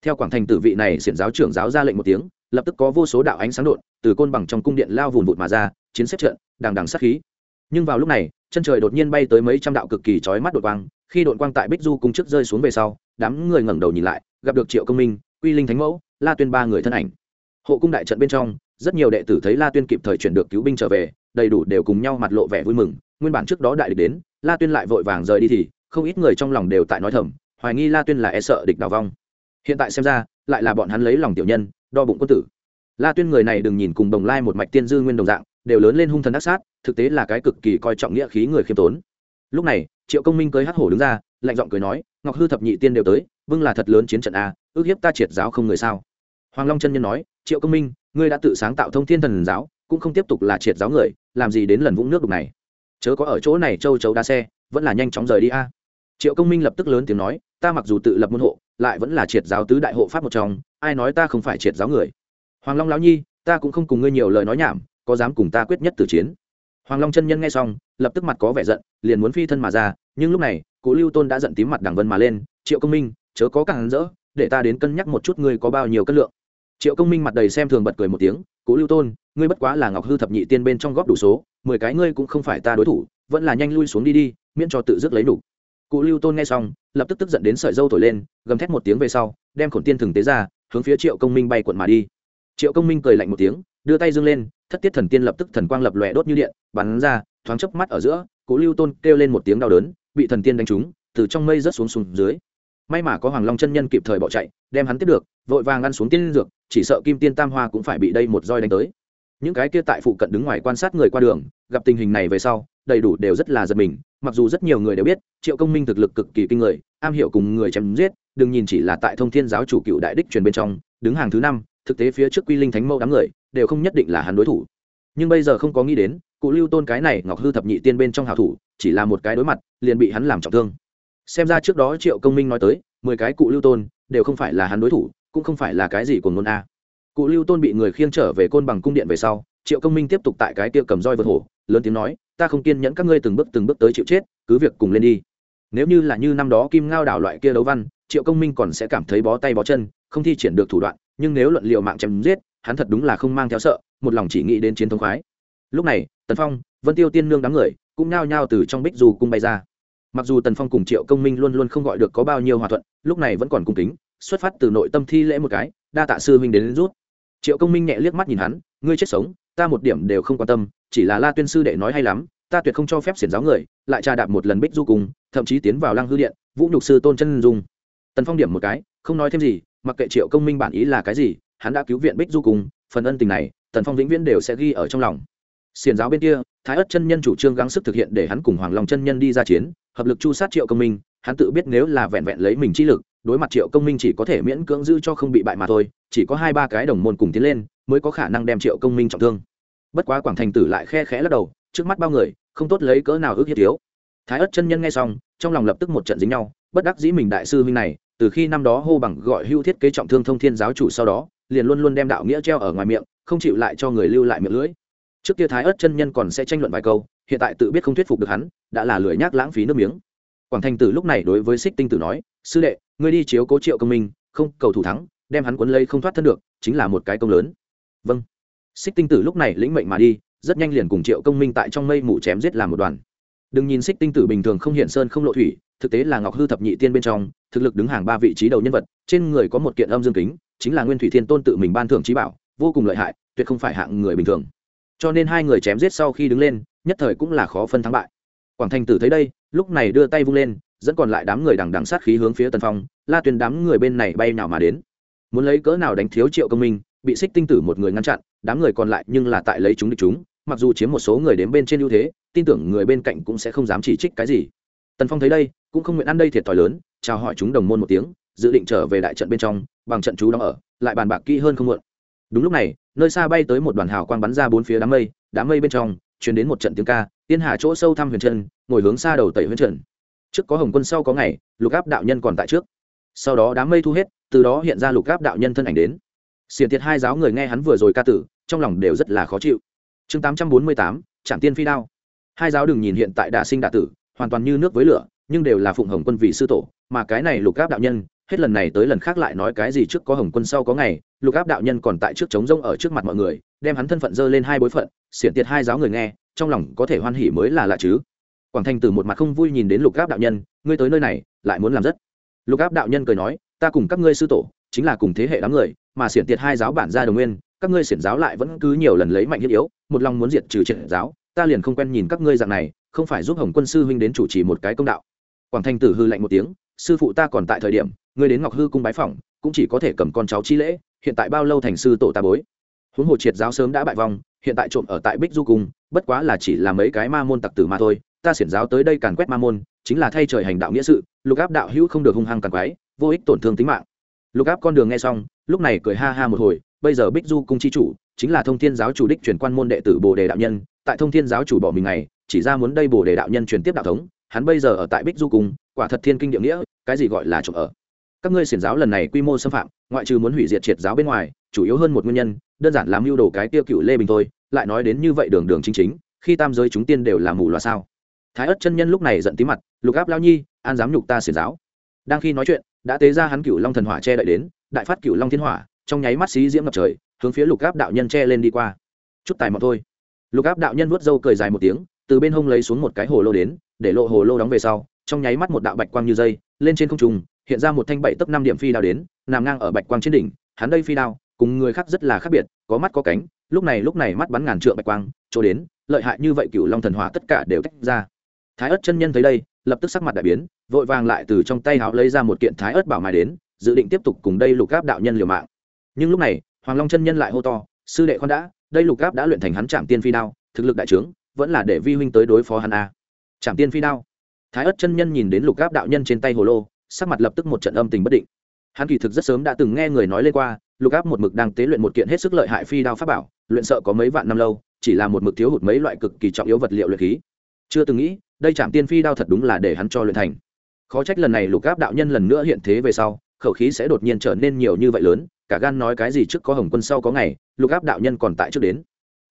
A: theo quảng thành tử vị này xiển giáo trưởng giáo ra lệnh một tiếng, lập tức có vô số đạo ánh sáng đột từ côn bằng trong cung điện lao vùn vụt mà ra, chiến xếp trận, đằng đằng sát khí. Nhưng vào lúc này, chân trời đột nhiên bay tới mấy trăm đạo cực kỳ chói mắt đột quang, khi đột quang tại bích du cung trước rơi xuống về sau, đám người ngẩng đầu nhìn lại, gặp được triệu công minh, quy linh thánh mẫu, la tuyên ba người thân ảnh. Hộ cung đại trận bên trong, rất nhiều đệ tử thấy la tuyên kịp thời chuyển được cứu binh trở về, đầy đủ đều cùng nhau mặt lộ vẻ vui mừng, nguyên bản trước đó đại địch đến, la tuyên lại vội vàng rời đi thì, không ít người trong lòng đều tại nói thầm, hoài nghi la tuyên là e sợ địch đào vong hiện tại xem ra, lại là bọn hắn lấy lòng tiểu nhân, đo bụng quân tử. La tuyên người này đừng nhìn cùng đồng lai một mạch tiên dư nguyên đồng dạng, đều lớn lên hung thần ác sát, thực tế là cái cực kỳ coi trọng nghĩa khí người khiêm tốn. Lúc này, triệu công minh cưới hắc hổ đứng ra, lạnh giọng cười nói, ngọc hư thập nhị tiên đều tới vâng là thật lớn chiến trận a, ước hiếp ta triệt giáo không người sao? Hoàng long chân nhân nói, triệu công minh, ngươi đã tự sáng tạo thông thiên thần giáo, cũng không tiếp tục là triệt giáo người, làm gì đến lần vũng nước đục này? Chớ có ở chỗ này châu chấu đa xe, vẫn là nhanh chóng rời đi a. Triệu công minh lập tức lớn tiếng nói ta mặc dù tự lập môn hộ, lại vẫn là triệt giáo tứ đại hộ pháp một trong, ai nói ta không phải triệt giáo người? Hoàng long lão nhi, ta cũng không cùng ngươi nhiều lời nói nhảm, có dám cùng ta quyết nhất tử chiến? Hoàng long chân nhân nghe xong, lập tức mặt có vẻ giận, liền muốn phi thân mà ra, nhưng lúc này cụ lưu tôn đã giận tím mặt đằng vân mà lên, triệu công minh, chớ có càng rỡ, để ta đến cân nhắc một chút ngươi có bao nhiêu cân lượng. Triệu công minh mặt đầy xem thường bật cười một tiếng cụ lưu tôn, ngươi bất quá là ngọc hư thập nhị tiên bên trong góp đủ số, mười cái ngươi cũng không phải ta đối thủ, vẫn là nhanh lui xuống đi đi, miễn cho tự dứt lấy đủ cụ lưu tôn nghe xong, lập tức tức giận đến sợi dâu thổi lên, gầm thét một tiếng về sau, đem khổn tiên thường tế ra, hướng phía triệu công minh bay quận mà đi. Triệu công minh cười lạnh một tiếng, đưa tay dâng lên, thất tiết thần tiên lập tức thần quang lập lòe đốt như điện, bắn ra, thoáng chớp mắt ở giữa, cụ lưu tôn kêu lên một tiếng đau đớn, bị thần tiên đánh trúng, từ trong mây rớt xuống xuống dưới. May mà có hoàng long chân nhân kịp thời bỏ chạy, đem hắn tiếp được, vội vàng ăn xuống tiên dược, chỉ sợ kim tiên tam hoa cũng phải bị đây một roi đánh tới. Những cái kia tại phụ cận đứng ngoài quan sát người qua đường, gặp tình hình này về sau đầy đủ đều rất là giật mình, mặc dù rất nhiều người đều biết, triệu công minh thực lực cực kỳ kinh người, am hiểu cùng người chém giết, đừng nhìn chỉ là tại thông thiên giáo chủ cựu đại đích truyền bên trong, đứng hàng thứ năm, thực tế phía trước quy linh thánh mẫu đám người, đều không nhất định là hắn đối thủ. Nhưng bây giờ không có nghĩ đến, cụ lưu tôn cái này ngọc hư thập nhị tiên bên trong hảo thủ, chỉ là một cái đối mặt, liền bị hắn làm trọng thương. Xem ra trước đó triệu công minh nói tới, mười cái cụ lưu tôn, đều không phải là hắn đối thủ, cũng không phải là cái gì của ngôn a. Cụ lưu tôn bị người khiêng trở về côn bằng cung điện về sau, triệu công minh tiếp tục tại cái kia cầm roi vượt hổ lớn tiếng nói ta không kiên nhẫn các ngươi từng bước từng bước tới chịu chết cứ việc cùng lên đi. Nếu như là như năm đó kim ngao đảo loại kia đấu văn triệu công minh còn sẽ cảm thấy bó tay bó chân không thi triển được thủ đoạn nhưng nếu luận liệu mạng chém giết hắn thật đúng là không mang theo sợ một lòng chỉ nghĩ đến chiến thống khoái. Lúc này tần phong vân tiêu tiên nương đám người cũng nao nhao từ trong bích dù cung bay ra. Mặc dù tần phong cùng triệu công minh luôn luôn không gọi được có bao nhiêu hòa thuận lúc này vẫn còn cung kính xuất phát từ nội tâm thi lễ một cái đa tạ sư huynh đến, đến rút. Triệu công minh nhẹ liếc mắt nhìn hắn ngươi chết sống ta một điểm đều không quan tâm, chỉ là la tuyên sư đệ nói hay lắm, ta tuyệt không cho phép xiển giáo người, lại trà đạp một lần bích du cùng thậm chí tiến vào lăng hư điện, vũ nhục sư tôn chân dung. Tần phong điểm một cái, không nói thêm gì, mặc kệ triệu công minh bản ý là cái gì, hắn đã cứu viện bích du cùng phần ân tình này, tần phong vĩnh viễn đều sẽ ghi ở trong lòng. Xiển giáo bên kia, thái ất chân nhân chủ trương gắng sức thực hiện để hắn cùng hoàng long chân nhân đi ra chiến, hợp lực chu sát triệu công minh, hắn tự biết nếu là vẹn vẹn lấy mình chi lực, đối mặt triệu công minh chỉ có thể miễn cưỡng giữ cho không bị bại mà thôi, chỉ có hai ba cái đồng môn cùng tiến lên mới có khả năng đem triệu công minh trọng thương. Bất quá quảng thành tử lại khe khẽ lắc đầu, trước mắt bao người, không tốt lấy cỡ nào ước hiếp thiếu. Thái ất chân nhân nghe xong, trong lòng lập tức một trận dính nhau, bất đắc dĩ mình đại sư huynh này, từ khi năm đó hô bằng gọi hưu thiết kế trọng thương thông thiên giáo chủ sau đó, liền luôn luôn đem đạo nghĩa treo ở ngoài miệng, không chịu lại cho người lưu lại miệng lưỡi. Trước kia thái ớt chân nhân còn sẽ tranh luận vài câu, hiện tại tự biết không thuyết phục được hắn, đã là lười nhác lãng phí nước miếng. Quảng thành tử lúc này đối với xích tinh tử nói, sư đệ, ngươi đi chiếu cố triệu công minh, không cầu thủ thắng, đem hắn quấn lấy không thoát thân được, chính là một cái công lớn vâng. Xích tinh tử lúc này lĩnh mệnh mà đi, rất nhanh liền cùng triệu công minh tại trong mây mù chém giết làm một đoàn. Đừng nhìn xích tinh tử bình thường không hiện sơn không lộ thủy, thực tế là ngọc hư thập nhị tiên bên trong, thực lực đứng hàng ba vị trí đầu nhân vật, trên người có một kiện âm dương kính, chính là nguyên thủy thiên tôn tự mình ban thưởng trí bảo, vô cùng lợi hại, tuyệt không phải hạng người bình thường. Cho nên hai người chém giết sau khi đứng lên, nhất thời cũng là khó phân thắng bại. Quảng thành tử thấy đây, lúc này đưa tay vung lên, dẫn còn lại đám người đằng đằng sát khí hướng phía tần phong, la tuyền đám người bên này bay nào mà đến. Muốn lấy cỡ nào đánh thiếu triệu công minh bị xích tinh tử một người ngăn chặn, đám người còn lại nhưng là tại lấy chúng địch chúng, mặc dù chiếm một số người đến bên trên ưu thế, tin tưởng người bên cạnh cũng sẽ không dám chỉ trích cái gì. Tần phong thấy đây, cũng không nguyện ăn đây thiệt thòi lớn, chào hỏi chúng đồng môn một tiếng, dự định trở về đại trận bên trong, bằng trận chú đóng ở, lại bàn bạc kỹ hơn không muộn. Đúng lúc này, nơi xa bay tới một đoàn hào quang bắn ra bốn phía đám mây đám mây bên trong chuyển đến một trận tiếng ca, tiên hà chỗ sâu thăm huyền trần ngồi hướng xa đầu tẩy huyền trần. Trước có hồng quân, sau có ngày, lục áp đạo nhân còn tại trước. Sau đó đám mây thu hết, từ đó hiện ra lục áp đạo nhân thân ảnh đến xiển thiệt hai giáo người nghe hắn vừa rồi ca tử, trong lòng đều rất là khó chịu. Chương tám trăm bốn mươi tám trạm tiên phi đao. Hai giáo đừng nhìn hiện tại đà sinh đà tử, hoàn toàn như nước với lửa, nhưng đều là phụng hồng quân vị sư tổ, mà cái này lục áp đạo nhân, hết lần này tới lần khác lại nói cái gì trước có hồng quân sau có ngày, lục áp đạo nhân còn tại trước trống rông ở trước mặt mọi người, đem hắn thân phận dơ lên hai bối phận, xiển tiệt hai giáo người nghe, trong lòng có thể hoan hỉ mới là lạ chứ. Quảng thành từ một mặt không vui nhìn đến lục áp đạo nhân, ngươi tới nơi này, lại muốn làm rất? Lục áp đạo nhân cười nói, ta cùng các ngươi sư tổ, chính là cùng thế hệ đám người mà xiển tiệt hai giáo bản gia đồng nguyên, các ngươi xiển giáo lại vẫn cứ nhiều lần lấy mạnh thiết yếu, một lòng muốn diệt trừ triệt giáo, ta liền không quen nhìn các ngươi dạng này, không phải giúp hồng quân sư huynh đến chủ trì một cái công đạo. Quảng thanh tử hư lạnh một tiếng, sư phụ ta còn tại thời điểm, ngươi đến ngọc hư cung bái phỏng, cũng chỉ có thể cầm con cháu chi lễ, hiện tại bao lâu thành sư tổ ta bối? Huống hồ triệt giáo sớm đã bại vong, hiện tại trộm ở tại bích du cung, bất quá là chỉ là mấy cái ma môn tặc tử mà thôi, ta xiển giáo tới đây càn quét ma môn, chính là thay trời hành đạo nghĩa sự, lục áp đạo hữu không được hung hăng càn quái vô ích tổn thương tính mạng lục áp con đường nghe xong, lúc này cười ha ha một hồi, bây giờ bích du cung chi chủ, chính là thông thiên giáo chủ đích truyền quan môn đệ tử bồ đề đạo nhân, tại thông thiên giáo chủ bỏ mình này chỉ ra muốn đây bồ đề đạo nhân truyền tiếp đạo thống, hắn bây giờ ở tại bích du cung, quả thật thiên kinh địa nghĩa, cái gì gọi là trộm ở. Các ngươi xiển giáo lần này quy mô xâm phạm, ngoại trừ muốn hủy diệt triệt giáo bên ngoài, chủ yếu hơn một nguyên nhân, đơn giản làm mưu đồ cái tiêu cựu lê bình thôi, lại nói đến như vậy đường đường chính chính, khi tam giới chúng tiên đều là mù loà sao. Thái ất chân nhân lúc này giận tí mặt, lục áp lao nhi, an dám nhục ta xiển giáo. Đang khi nói chuyện đã tế ra hắn cựu long thần hỏa che đậy đến, đại phát cựu long thiên hỏa, trong nháy mắt xí diễm ngập trời, hướng phía lục áp đạo nhân che lên đi qua. Chút tài mọc thôi. Lục áp đạo nhân vuốt râu cười dài một tiếng, từ bên hông lấy xuống một cái hồ lô đến, để lộ hồ lô đóng về sau, trong nháy mắt một đạo bạch quang như dây, lên trên không trung, hiện ra một thanh bảy tấp năm điểm phi đao đến, nằm ngang ở bạch quang trên đỉnh, hắn đây phi đao, cùng người khác rất là khác biệt, có mắt có cánh, lúc này lúc này mắt bắn ngàn trượng bạch quang, chỗ đến, lợi hại như vậy cựu long thần hỏa tất cả đều tách ra thái ớt chân nhân thấy đây, lập tức sắc mặt đại biến, vội vàng lại từ trong tay háo lấy ra một kiện thái ớt bảo mài đến, dự định tiếp tục cùng đây lục áp đạo nhân liều mạng. Nhưng lúc này, hoàng long chân nhân lại hô to, sư đệ con đã, đây lục áp đã luyện thành hắn trạm tiên phi đao, thực lực đại trướng, vẫn là để vi huynh tới đối phó hắn a. Trạm tiên phi đao? Thái ớt chân nhân nhìn đến lục áp đạo nhân trên tay hồ lô, sắc mặt lập tức một trận âm tình bất định. Hắn kỳ thực rất sớm đã từng nghe người nói lên qua, lục áp một mực đang tế luyện một kiện hết sức lợi hại phi đao pháp bảo, luyện sợ có mấy vạn năm lâu, chỉ là một mực thiếu hụt mấy loại cực kỳ trọng yếu vật liệu luyện khí. Chưa từng nghĩ đây trạm tiên phi đao thật đúng là để hắn cho luyện thành. Khó trách lần này lục áp đạo nhân lần nữa hiện thế về sau, khẩu khí sẽ đột nhiên trở nên nhiều như vậy lớn, cả gan nói cái gì trước có hồng quân sau có ngày, lục áp đạo nhân còn tại trước đến.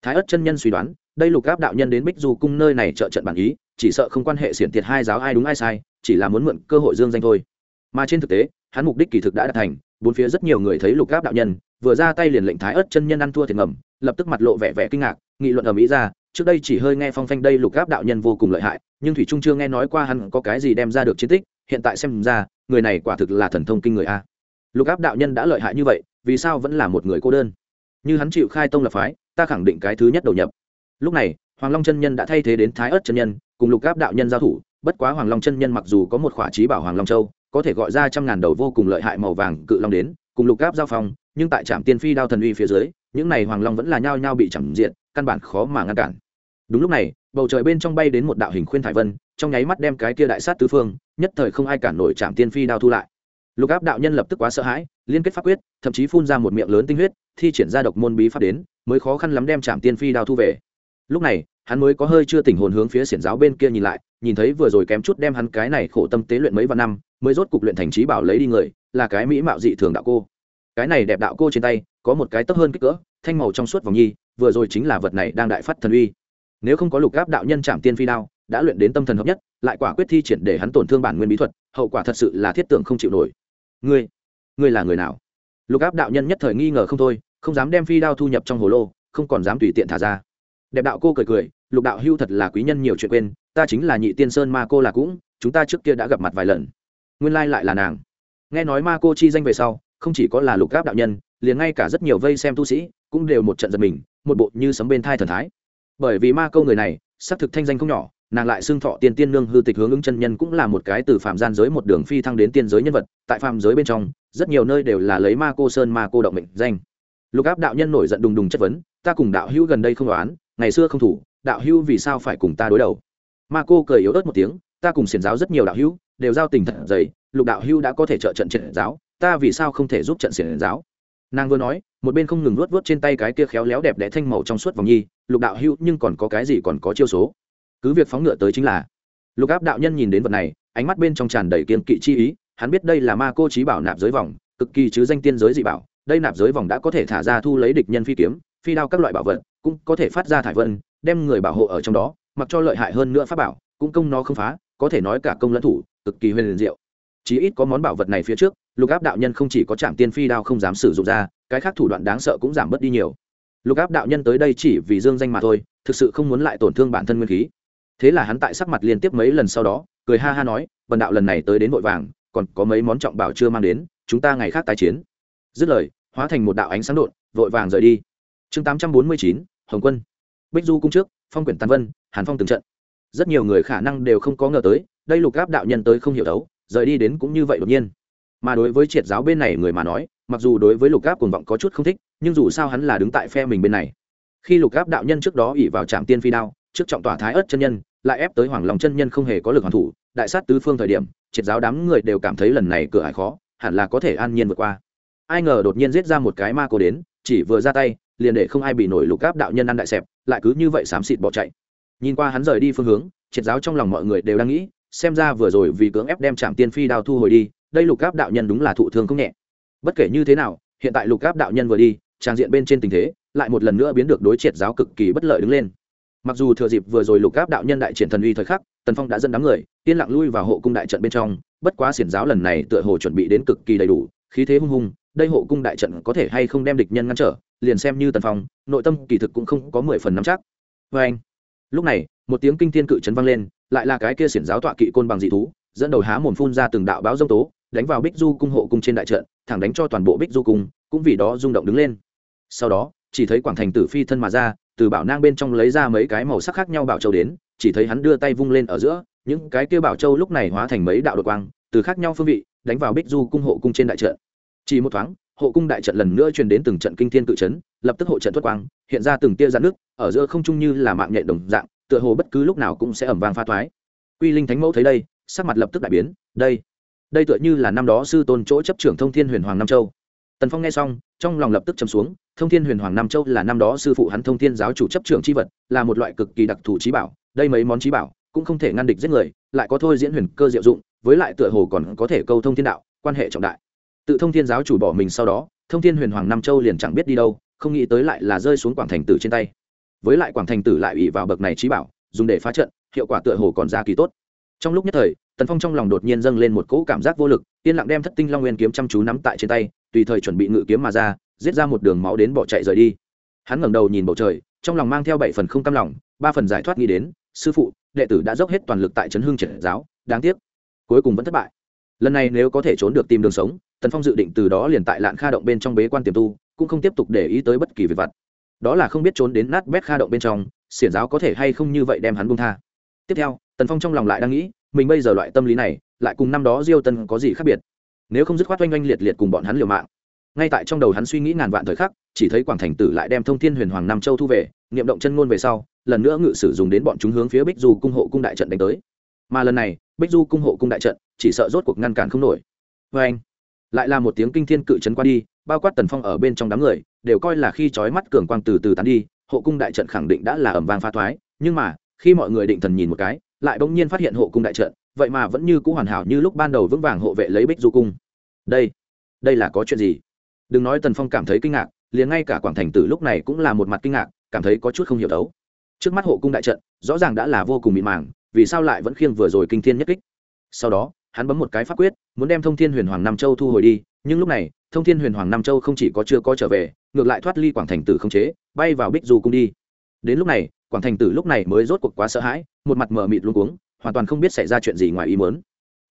A: Thái ất chân nhân suy đoán, đây lục áp đạo nhân đến bích du cung nơi này trợ trận bản ý, chỉ sợ không quan hệ xiển thiệt hai giáo ai đúng ai sai, chỉ là muốn mượn cơ hội dương danh thôi. Mà trên thực tế, hắn mục đích kỳ thực đã đạt thành, bốn phía rất nhiều người thấy lục áp đạo nhân, vừa ra tay liền lệnh thái ất chân nhân ăn thua thiệt ngầm, lập tức mặt lộ vẻ vẻ kinh ngạc, nghị luận ở mỹ ra, trước đây chỉ hơi nghe phong phanh đây lục áp đạo nhân vô cùng lợi hại nhưng thủy trung chưa nghe nói qua hắn có cái gì đem ra được chiến tích, hiện tại xem ra, người này quả thực là thần thông kinh người a. Lục áp đạo nhân đã lợi hại như vậy, vì sao vẫn là một người cô đơn? Như hắn chịu khai tông lập phái, ta khẳng định cái thứ nhất đầu nhập. Lúc này, hoàng long chân nhân đã thay thế đến thái ớt chân nhân, cùng lục áp đạo nhân giao thủ, bất quá hoàng long chân nhân mặc dù có một khỏa trí bảo hoàng long châu, có thể gọi ra trăm ngàn đầu vô cùng lợi hại màu vàng cự long đến, cùng lục áp giao phong, nhưng tại trạm tiên phi đao thần uy phía dưới, những này hoàng long vẫn là nhao nhao bị chẳng diện, căn bản khó mà ngăn cản. Đúng lúc này bầu trời bên trong bay đến một đạo hình khuyên thải vân, trong nháy mắt đem cái kia đại sát tứ phương, nhất thời không ai cản nổi trạm tiên phi đao thu lại. Lục áp đạo nhân lập tức quá sợ hãi, liên kết pháp quyết, thậm chí phun ra một miệng lớn tinh huyết, thi triển ra độc môn bí pháp đến, mới khó khăn lắm đem trạm tiên phi đao thu về. Lúc này, hắn mới có hơi chưa tỉnh hồn hướng phía xiển giáo bên kia nhìn lại, nhìn thấy vừa rồi kém chút đem hắn cái này khổ tâm tế luyện mấy vạn năm, mới rốt cục luyện thành trí bảo lấy đi người, là cái mỹ mạo dị thường đạo cô. Cái này đẹp đạo cô trên tay, có một cái tấp hơn kích cỡ, thanh màu trong suốt vòng nhi, vừa rồi chính là vật này đang đại phát thần uy nếu không có lục gáp đạo nhân chạm tiên phi đao, đã luyện đến tâm thần hợp nhất, lại quả quyết thi triển để hắn tổn thương bản nguyên bí thuật, hậu quả thật sự là thiết tưởng không chịu nổi. Ngươi ngươi là người nào? Lục áp đạo nhân nhất thời nghi ngờ không thôi, không dám đem phi đao thu nhập trong hồ lô, không còn dám tùy tiện thả ra. Đẹp đạo cô cười cười, lục đạo hưu thật là quý nhân nhiều chuyện quên, ta chính là nhị tiên sơn ma cô là cũng, chúng ta trước kia đã gặp mặt vài lần. Nguyên lai lại là nàng. Nghe nói ma cô chi danh về sau, không chỉ có là lục áp đạo nhân, liền ngay cả rất nhiều vây xem tu sĩ, cũng đều một trận giật mình, một bộ như sấm bên thai thần thái bởi vì ma câu người này, xác thực thanh danh không nhỏ, nàng lại xưng thọ tiên tiên nương hư tịch hướng ứng chân nhân cũng là một cái từ phạm gian giới một đường phi thăng đến tiên giới nhân vật, tại phạm giới bên trong, rất nhiều nơi đều là lấy ma cô sơn ma cô động mệnh danh. Lục áp đạo nhân nổi giận đùng đùng chất vấn, ta cùng đạo hữu gần đây không đoán, ngày xưa không thủ, đạo hữu vì sao phải cùng ta đối đầu? Ma cô cười yếu ớt một tiếng, ta cùng xiển giáo rất nhiều đạo hữu, đều giao tình thật dày, lục đạo hữu đã có thể trợ trận triển giáo, ta vì sao không thể giúp trận xiển giáo? Nàng vừa nói, một bên không ngừng luốt vớt trên tay cái kia khéo léo đẹp đẽ thanh màu trong suốt vòng nhi lục đạo hữu nhưng còn có cái gì còn có chiêu số? Cứ việc phóng ngựa tới chính là. Lục áp đạo nhân nhìn đến vật này, ánh mắt bên trong tràn đầy kiên kỵ chi ý, hắn biết đây là ma cô trí bảo nạp giới vòng, cực kỳ chứ danh tiên giới dị bảo, đây nạp giới vòng đã có thể thả ra thu lấy địch nhân phi kiếm, phi đao các loại bảo vật, cũng có thể phát ra thải vân, đem người bảo hộ ở trong đó, mặc cho lợi hại hơn nữa pháp bảo, cũng công nó không phá, có thể nói cả công lẫn thủ, cực kỳ huyền diệu. Chí ít có món bảo vật này phía trước, lục áp đạo nhân không chỉ có trạm tiên phi đao không dám sử dụng ra, cái khác thủ đoạn đáng sợ cũng giảm bớt đi nhiều lục áp đạo nhân tới đây chỉ vì dương danh mà thôi, thực sự không muốn lại tổn thương bản thân nguyên khí. Thế là hắn tại sắc mặt liên tiếp mấy lần sau đó, cười ha ha nói, bần đạo lần này tới đến vội vàng, còn có mấy món trọng bảo chưa mang đến, chúng ta ngày khác tái chiến. Dứt lời, hóa thành một đạo ánh sáng đột, vội vàng rời đi. Chương tám trăm bốn mươi chín, hồng quân. Bích du cung trước, phong quyển tàn vân, hàn phong từng trận. Rất nhiều người khả năng đều không có ngờ tới, đây lục áp đạo nhân tới không hiểu đấu, rời đi đến cũng như vậy đột nhiên. Mà đối với triệt giáo bên này người mà nói mặc dù đối với lục áp cuồng vọng có chút không thích, nhưng dù sao hắn là đứng tại phe mình bên này. Khi lục áp đạo nhân trước đó ỉ vào trạm tiên phi đao, trước trọng tòa thái ớt chân nhân, lại ép tới hoàng lòng chân nhân không hề có lực hoàn thủ, đại sát tứ phương thời điểm, triệt giáo đám người đều cảm thấy lần này cửa hải khó, hẳn là có thể an nhiên vượt qua. Ai ngờ đột nhiên giết ra một cái ma cô đến, chỉ vừa ra tay, liền để không ai bị nổi lục áp đạo nhân ăn đại xẹp, lại cứ như vậy xám xịt bỏ chạy. Nhìn qua hắn rời đi phương hướng, triệt giáo trong lòng mọi người đều đang nghĩ, xem ra vừa rồi vì cưỡng ép đem trạm tiên phi đao thu hồi đi, đây lục áp đạo nhân đúng là thụ thương không nhẹ bất kể như thế nào, hiện tại lục áp đạo nhân vừa đi, trang diện bên trên tình thế lại một lần nữa biến được đối triệt giáo cực kỳ bất lợi đứng lên. Mặc dù thừa dịp vừa rồi lục áp đạo nhân đại triển thần uy thời khắc, tần phong đã dẫn đám người, yên lặng lui vào hộ cung đại trận bên trong, bất quá xiển giáo lần này tựa hồ chuẩn bị đến cực kỳ đầy đủ, khí thế hung hung, đây hộ cung đại trận có thể hay không đem địch nhân ngăn trở, liền xem như tần phong, nội tâm kỳ thực cũng không có mười phần nắm chắc. Vê anh, lúc này, một tiếng kinh thiên cự chấn vang lên, lại là cái kia xiển giáo tọa kỵ côn bằng dị thú, dẫn đầu há mồm phun ra từng đạo báo dông tố đánh vào bích du cung hộ cung trên đại trận, thẳng đánh cho toàn bộ bích du cung, cũng vì đó rung động đứng lên. Sau đó, chỉ thấy quảng thành tử phi thân mà ra, từ bảo nang bên trong lấy ra mấy cái màu sắc khác nhau bảo châu đến, chỉ thấy hắn đưa tay vung lên ở giữa, những cái kia bảo châu lúc này hóa thành mấy đạo đột quang, từ khác nhau phương vị, đánh vào bích du cung hộ cung trên đại trận. Chỉ một thoáng, hộ cung đại trận lần nữa truyền đến từng trận kinh thiên cự chấn, lập tức hộ trận thoát quang, hiện ra từng tia giãn nước ở giữa không trung như là mạng nhện đồng dạng, tựa hồ bất cứ lúc nào cũng sẽ ẩm vang pha thoái. Quy linh thánh mẫu thấy đây, sắc mặt lập tức đại biến, đây đây tựa như là năm đó sư tôn chỗ chấp trưởng thông thiên huyền hoàng nam châu. Tần phong nghe xong, trong lòng lập tức chấm xuống, thông thiên huyền hoàng nam châu là năm đó sư phụ hắn thông thiên giáo chủ chấp trưởng c h i vật, là một loại cực kỳ đặc thù trí bảo, đây mấy món trí bảo cũng không thể ngăn địch giết người, lại có thôi diễn huyền cơ diệu dụng, với lại tựa hồ còn có thể câu thông thiên đạo, quan hệ trọng đại. Tự thông thiên giáo chủ bỏ mình sau đó, thông thiên huyền hoàng nam châu liền chẳng biết đi đâu, không nghĩ tới lại là rơi xuống quảng thành tử trên tay. Với lại quảng thành tử lại ủy vào bậc này trí bảo, dùng để phá trận, hiệu quả tựa hồ còn ra kỳ tốt. Trong lúc nhất thời tần phong trong lòng đột nhiên dâng lên một cỗ cảm giác vô lực, yên lặng đem thất tinh long nguyên kiếm chăm chú nắm tại trên tay, tùy thời chuẩn bị ngự kiếm mà ra, giết ra một đường máu đến bỏ chạy rời đi. Hắn ngẩng đầu nhìn bầu trời, trong lòng mang theo bảy phần không cam lòng, ba phần giải thoát nghĩ đến, sư phụ, đệ tử đã dốc hết toàn lực tại trấn hương triển giáo, đáng tiếc, cuối cùng vẫn thất bại. Lần này nếu có thể trốn được tìm đường sống, tần phong dự định từ đó liền tại lạn kha động bên trong bế quan tiềm tu, cũng không tiếp tục để ý tới bất kỳ việc vặt. Đó là không biết trốn đến nát bét kha động bên trong xiển giáo có thể hay không như vậy đem hắn buông tha. Tiếp theo, tần phong trong lòng lại đang nghĩ mình bây giờ loại tâm lý này, lại cùng năm đó diêu tân có gì khác biệt? Nếu không dứt khoát oanh oanh liệt liệt cùng bọn hắn liều mạng. Ngay tại trong đầu hắn suy nghĩ ngàn vạn thời khắc, chỉ thấy quảng thành tử lại đem thông thiên huyền hoàng nam châu thu về niệm động chân ngôn về sau, lần nữa ngự sử dùng đến bọn chúng hướng phía bích du cung hộ cung đại trận đánh tới. Mà lần này, bích du cung hộ cung đại trận, chỉ sợ rốt cuộc ngăn cản không nổi. Vê anh, lại là một tiếng kinh thiên cự trấn qua đi, bao quát tần phong ở bên trong đám người, đều coi là khi chói mắt cường quang từ từ tán đi, hộ cung đại trận khẳng định đã là ẩm vang pha thoái, nhưng mà, khi mọi người định thần nhìn một cái lại bỗng nhiên phát hiện hộ cung đại trận, vậy mà vẫn như c ũ hoàn hảo như lúc ban đầu vững vàng hộ vệ lấy bích du cung. Đây đây là có chuyện gì? Đừng nói tần phong cảm thấy kinh ngạc, liền ngay cả quảng thành tử lúc này cũng là một mặt kinh ngạc, cảm thấy có chút không hiểu đấu. Trước mắt hộ cung đại trận, rõ ràng đã là vô cùng mịn màng, vì sao lại vẫn khiêng vừa rồi kinh thiên nhất kích? Sau đó, hắn bấm một cái pháp quyết, muốn đem thông thiên huyền hoàng nam châu thu hồi đi, nhưng lúc này, thông thiên huyền hoàng nam châu không chỉ có chưa có trở về, ngược lại thoát ly quảng thành tử không chế, bay vào bích du cung đi đến lúc này, quảng thành tử lúc này mới rốt cuộc quá sợ hãi, một mặt mờ mịt luôn cuống, hoàn toàn không biết xảy ra chuyện gì ngoài ý mớn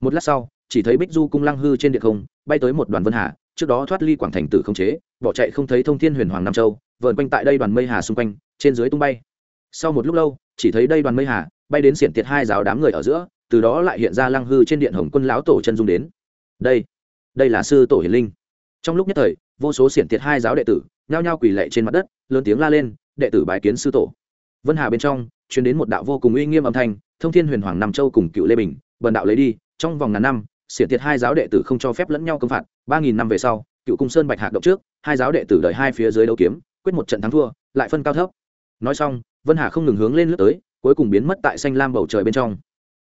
A: một lát sau, chỉ thấy bích du cung lăng hư trên địa không, bay tới một đoàn vân hà, trước đó thoát ly quảng thành tử không chế, bỏ chạy không thấy thông thiên huyền hoàng nam châu, vờn quanh tại đây đoàn mây hà xung quanh, trên dưới tung bay. Sau một lúc lâu, chỉ thấy đây đoàn mây hà, bay đến xiển tiệt hai giáo đám người ở giữa, từ đó lại hiện ra lăng hư trên điện hồng quân lão tổ chân dung đến. Đây đây là sư tổ hiền linh. Trong lúc nhất thời, vô số xiển tiệt hai giáo đệ tử, nhao nhao quỳ lệ trên mặt đất, lớn tiếng la lên đệ tử bái kiến sư tổ. Vân hà bên trong chuyển đến một đạo vô cùng uy nghiêm âm thanh, thông thiên huyền hoàng nam châu cùng cựu lê bình, bần đạo lấy đi, trong vòng ngàn năm, xiển thiệt hai giáo đệ tử không cho phép lẫn nhau công phạt, ba nghìn năm về sau, cựu cung sơn bạch hạc động trước, hai giáo đệ tử đợi hai phía dưới đấu kiếm, quyết một trận thắng thua, lại phân cao thấp. Nói xong, vân hà không ngừng hướng lên lướt tới, cuối cùng biến mất tại xanh lam bầu trời bên trong.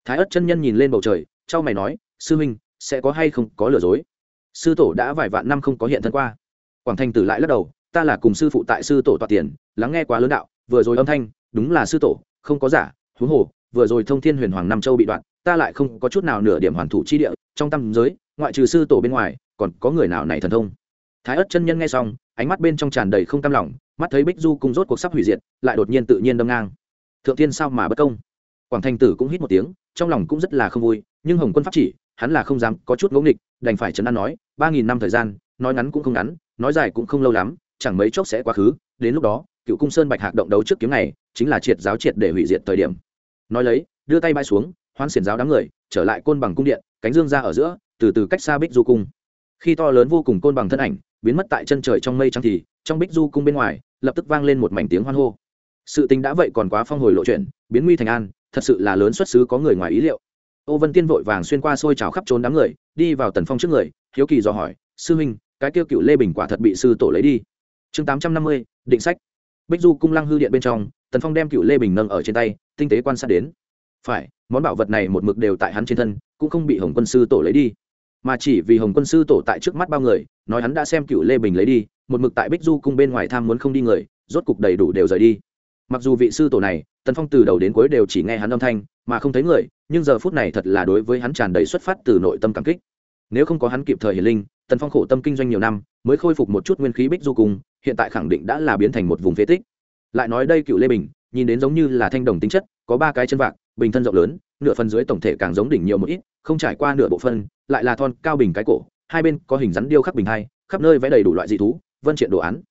A: Thái ất chân nhân nhìn lên bầu trời, trao mày nói, sư huynh, sẽ có hay không có lừa dối? Sư tổ đã vài vạn năm không có hiện thân qua. Quảng thanh tử lại lắc đầu ta là cùng sư phụ tại sư tổ tọa tiền, lắng nghe quá lớn đạo, vừa rồi âm thanh, đúng là sư tổ, không có giả, huống hồ, vừa rồi thông thiên huyền hoàng nam châu bị đoạn, ta lại không có chút nào nửa điểm hoàn thủ chi địa, trong tâm giới, ngoại trừ sư tổ bên ngoài, còn có người nào này thần thông? Thái ất chân nhân nghe xong, ánh mắt bên trong tràn đầy không cam lòng, mắt thấy bích du cùng rốt cuộc sắp hủy diệt, lại đột nhiên tự nhiên đâm ngang. Thượng thiên sao mà bất công? Quảng thanh tử cũng hít một tiếng, trong lòng cũng rất là không vui, nhưng hồng quân pháp chỉ, hắn là không dám có chút ngẫu nghịch, đành phải chấn an nói, ba nghìn năm thời gian, nói ngắn cũng không ngắn, nói dài cũng không lâu lắm chẳng mấy chốc sẽ quá khứ, đến lúc đó, cựu cung sơn bạch hạc động đấu trước kiếm này, chính là triệt giáo triệt để hủy diệt thời điểm. Nói lấy, đưa tay bay xuống, hoan xiển giáo đám người, trở lại côn bằng cung điện, cánh dương ra ở giữa, từ từ cách xa bích du cung. Khi to lớn vô cùng côn bằng thân ảnh, biến mất tại chân trời trong mây trăng thì, trong bích du cung bên ngoài, lập tức vang lên một mảnh tiếng hoan hô. Sự tình đã vậy còn quá phong hồi lộ chuyện, biến nguy thành an, thật sự là lớn xuất xứ có người ngoài ý liệu. Ô vân tiên vội vàng xuyên qua xôi trào khắp trốn đám người, đi vào tần phong trước người, hiếu kỳ dò hỏi, sư huynh, cái tiêu cựu lê bình quả thật bị sư tổ lấy đi? Chương tám trăm năm mươi, định sách. Bích du cung lăng hư điện bên trong, tần phong đem cựu lê bình nâng ở trên tay, tinh tế quan sát đến. Phải, món bảo vật này một mực đều tại hắn trên thân, cũng không bị hồng quân sư tổ lấy đi. Mà chỉ vì hồng quân sư tổ tại trước mắt bao người, nói hắn đã xem cựu lê bình lấy đi, một mực tại bích du cung bên ngoài tham muốn không đi người, rốt cục đầy đủ đều rời đi. Mặc dù vị sư tổ này, tần phong từ đầu đến cuối đều chỉ nghe hắn âm thanh, mà không thấy người, nhưng giờ phút này thật là đối với hắn tràn đầy xuất phát từ nội tâm cảm kích. Nếu không có hắn kịp thời hiển linh tần phong khổ tâm kinh doanh nhiều năm, mới khôi phục một chút nguyên khí bích du cùng, hiện tại khẳng định đã là biến thành một vùng phế tích. Lại nói đây cựu lê bình, nhìn đến giống như là thanh đồng tính chất, có ba cái chân vạc, bình thân rộng lớn, nửa phần dưới tổng thể càng giống đỉnh nhiều một ít, không trải qua nửa bộ phân, lại là thon cao bình cái cổ, hai bên có hình rắn điêu khắc bình hai, khắp nơi vẽ đầy đủ loại dị thú, vân triện đồ án.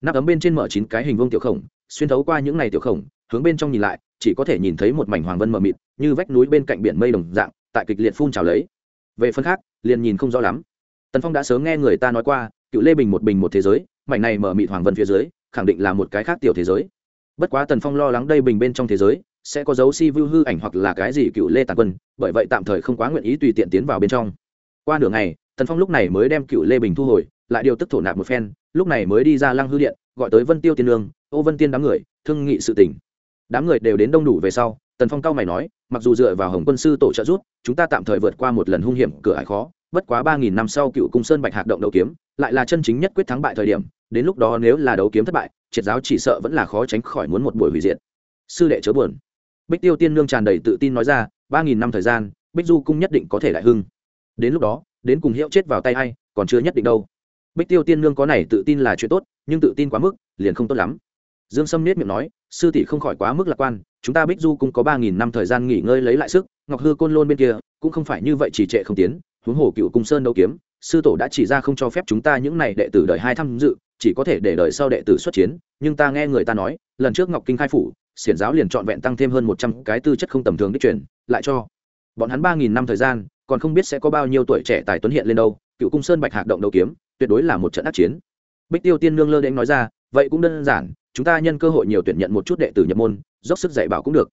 A: Nắp ấm bên trên mở chín cái hình vông tiểu khổng, xuyên thấu qua những này tiểu khổng, hướng bên trong nhìn lại, chỉ có thể nhìn thấy một mảnh hoàng vân mờ mịt, như vách núi bên cạnh biển mây đồng dạng, tại kịch liệt phun trào lấy. Về phần khác, liền nhìn không rõ lắm tần phong đã sớm nghe người ta nói qua, cựu lê bình một bình một thế giới, mảnh này mở mịt hoàng vân phía dưới, khẳng định là một cái khác tiểu thế giới. Bất quá tần phong lo lắng đây bình bên trong thế giới, sẽ có dấu si vu hư ảnh hoặc là cái gì cựu lê tàn quân, bởi vậy tạm thời không quá nguyện ý tùy tiện tiến vào bên trong. Qua nửa ngày, tần phong lúc này mới đem cựu lê bình thu hồi, lại điều tức thổ nạp một phen, lúc này mới đi ra lăng hư điện, gọi tới vân tiêu tiên lương, ô vân tiên đám người, thương nghị sự tỉnh đám người đều đến đông đủ về sau, tần phong cao mày nói, mặc dù dựa vào hồng quân sư tổ trợ giúp, chúng ta tạm thời vượt qua một lần hung hiểm cửa ải khó bất quá ba nghìn năm sau cựu cung sơn bạch hạc động đấu kiếm, lại là chân chính nhất quyết thắng bại thời điểm, đến lúc đó nếu là đấu kiếm thất bại, triệt giáo chỉ sợ vẫn là khó tránh khỏi muốn một buổi hủy diệt. Sư đệ chớ buồn. Bích tiêu tiên nương tràn đầy tự tin nói ra, ba nghìn năm thời gian, bích du cung nhất định có thể đại hưng. Đến lúc đó, đến cùng hiệu chết vào tay hay còn chưa nhất định đâu. Bích tiêu tiên nương có này tự tin là chuyện tốt, nhưng tự tin quá mức, liền không tốt lắm. Dương sâm nết miệng nói, sư tỷ không khỏi quá mức lạc quan, chúng ta bích du cũng có ba nghìn năm thời gian nghỉ ngơi lấy lại sức, ngọc hư côn lôn bên kia, cũng không phải như vậy chỉ trệ không tiến huống hồ cựu cung sơn đấu kiếm, sư tổ đã chỉ ra không cho phép chúng ta những này đệ tử đời hai tham dự, chỉ có thể để đời sau đệ tử xuất chiến. Nhưng ta nghe người ta nói, lần trước ngọc kinh khai phủ, xiển giáo liền trọn vẹn tăng thêm hơn một trăm cái tư chất không tầm thường đích truyền, lại cho bọn hắn ba nghìn năm thời gian, còn không biết sẽ có bao nhiêu tuổi trẻ tài tuấn hiện lên đâu. Cựu cung sơn bạch hạc động đấu kiếm, tuyệt đối là một trận ác chiến. Bích tiêu tiên nương lơ đễnh nói ra, vậy cũng đơn giản, chúng ta nhân cơ hội nhiều tuyển nhận một chút đệ tử nhập môn, dốc sức dạy bảo cũng được.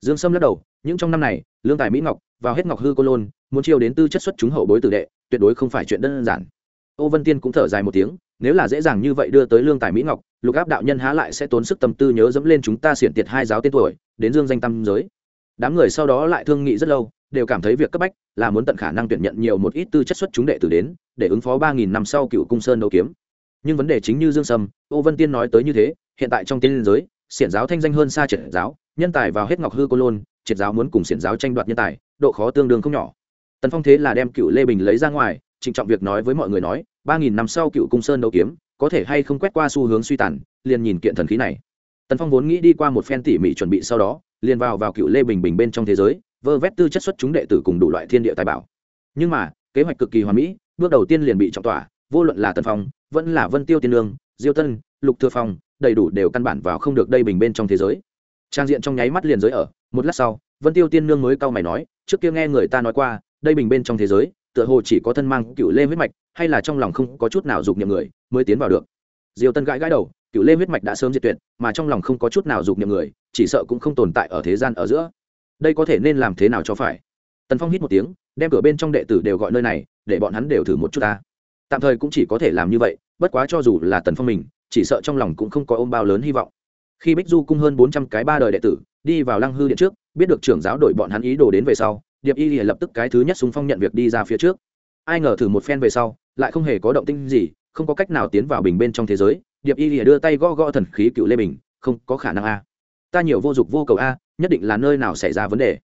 A: Dương sâm lắc đầu, những trong năm này, lương tài mỹ ngọc vào hết ngọc hư cô lôn, muốn chiêu đến tư chất xuất chúng hậu bối tử đệ, tuyệt đối không phải chuyện đơn giản. Ô vân tiên cũng thở dài một tiếng, nếu là dễ dàng như vậy đưa tới lương tài mỹ ngọc, lục áp đạo nhân há lại sẽ tốn sức tâm tư nhớ dẫm lên chúng ta xiển tiệt hai giáo tên tuổi, đến dương danh tam giới. Đám người sau đó lại thương nghị rất lâu, đều cảm thấy việc cấp bách là muốn tận khả năng tuyển nhận nhiều một ít tư chất xuất chúng đệ tử đến, để ứng phó ba nghìn năm sau cựu cung sơn đấu kiếm. Nhưng vấn đề chính như dương sâm, ô vân tiên nói tới như thế, hiện tại trong tiên liên giới, xiển giáo thanh danh hơn xa triệt giáo, nhân tài vào hết ngọc hư cô lôn, triệt giáo muốn cùng xiển giáo tranh đoạt nhân tài độ khó tương đương không nhỏ. Tần phong thế là đem cựu lê bình lấy ra ngoài, trịnh trọng việc nói với mọi người nói, ba nghìn năm sau cựu cung sơn đấu kiếm, có thể hay không quét qua xu hướng suy tàn, liền nhìn kiện thần khí này. Tần phong vốn nghĩ đi qua một phen tỉ mỉ chuẩn bị sau đó, liền vào vào cựu lê bình bình bên trong thế giới, vơ vét tư chất xuất chúng đệ tử cùng đủ loại thiên địa tài bảo. Nhưng mà, kế hoạch cực kỳ hoàn mỹ, bước đầu tiên liền bị trọng tỏa, vô luận là tần phong, vẫn là vân tiêu tiên lương diêu tân, lục thừa phong, đầy đủ đều căn bản vào không được đây bình bên trong thế giới. Trang diện trong nháy mắt liền giới ở, một lát sau vân tiêu tiên nương mới cau mày nói, trước kia nghe người ta nói qua, đây bình bên trong thế giới, tựa hồ chỉ có thân mang cựu lê huyết mạch, hay là trong lòng không có chút nào dục niệm người, mới tiến vào được. Diêu tân gãi gãi đầu, cựu lê huyết mạch đã sớm diệt tuyệt, mà trong lòng không có chút nào dục niệm người, chỉ sợ cũng không tồn tại ở thế gian ở giữa. Đây có thể nên làm thế nào cho phải? Tần phong hít một tiếng, đem cửa bên trong đệ tử đều gọi nơi này, để bọn hắn đều thử một chút ta. Tạm thời cũng chỉ có thể làm như vậy, bất quá cho dù là tần phong mình, chỉ sợ trong lòng cũng không có ôm bao lớn hy vọng. Khi bích du cung hơn bốn trăm cái ba đời đệ tử, đi vào lăng hư điện trước biết được trưởng giáo đội bọn hắn ý đồ đến về sau, điệp y thì lập tức cái thứ nhất súng phong nhận việc đi ra phía trước. Ai ngờ thử một phen về sau, lại không hề có động tinh gì, không có cách nào tiến vào bình bên trong thế giới, điệp y thì đưa tay gõ gõ thần khí cựu lê bình, không có khả năng a. Ta nhiều vô dụng vô cầu a, nhất định là nơi nào xảy ra vấn đề.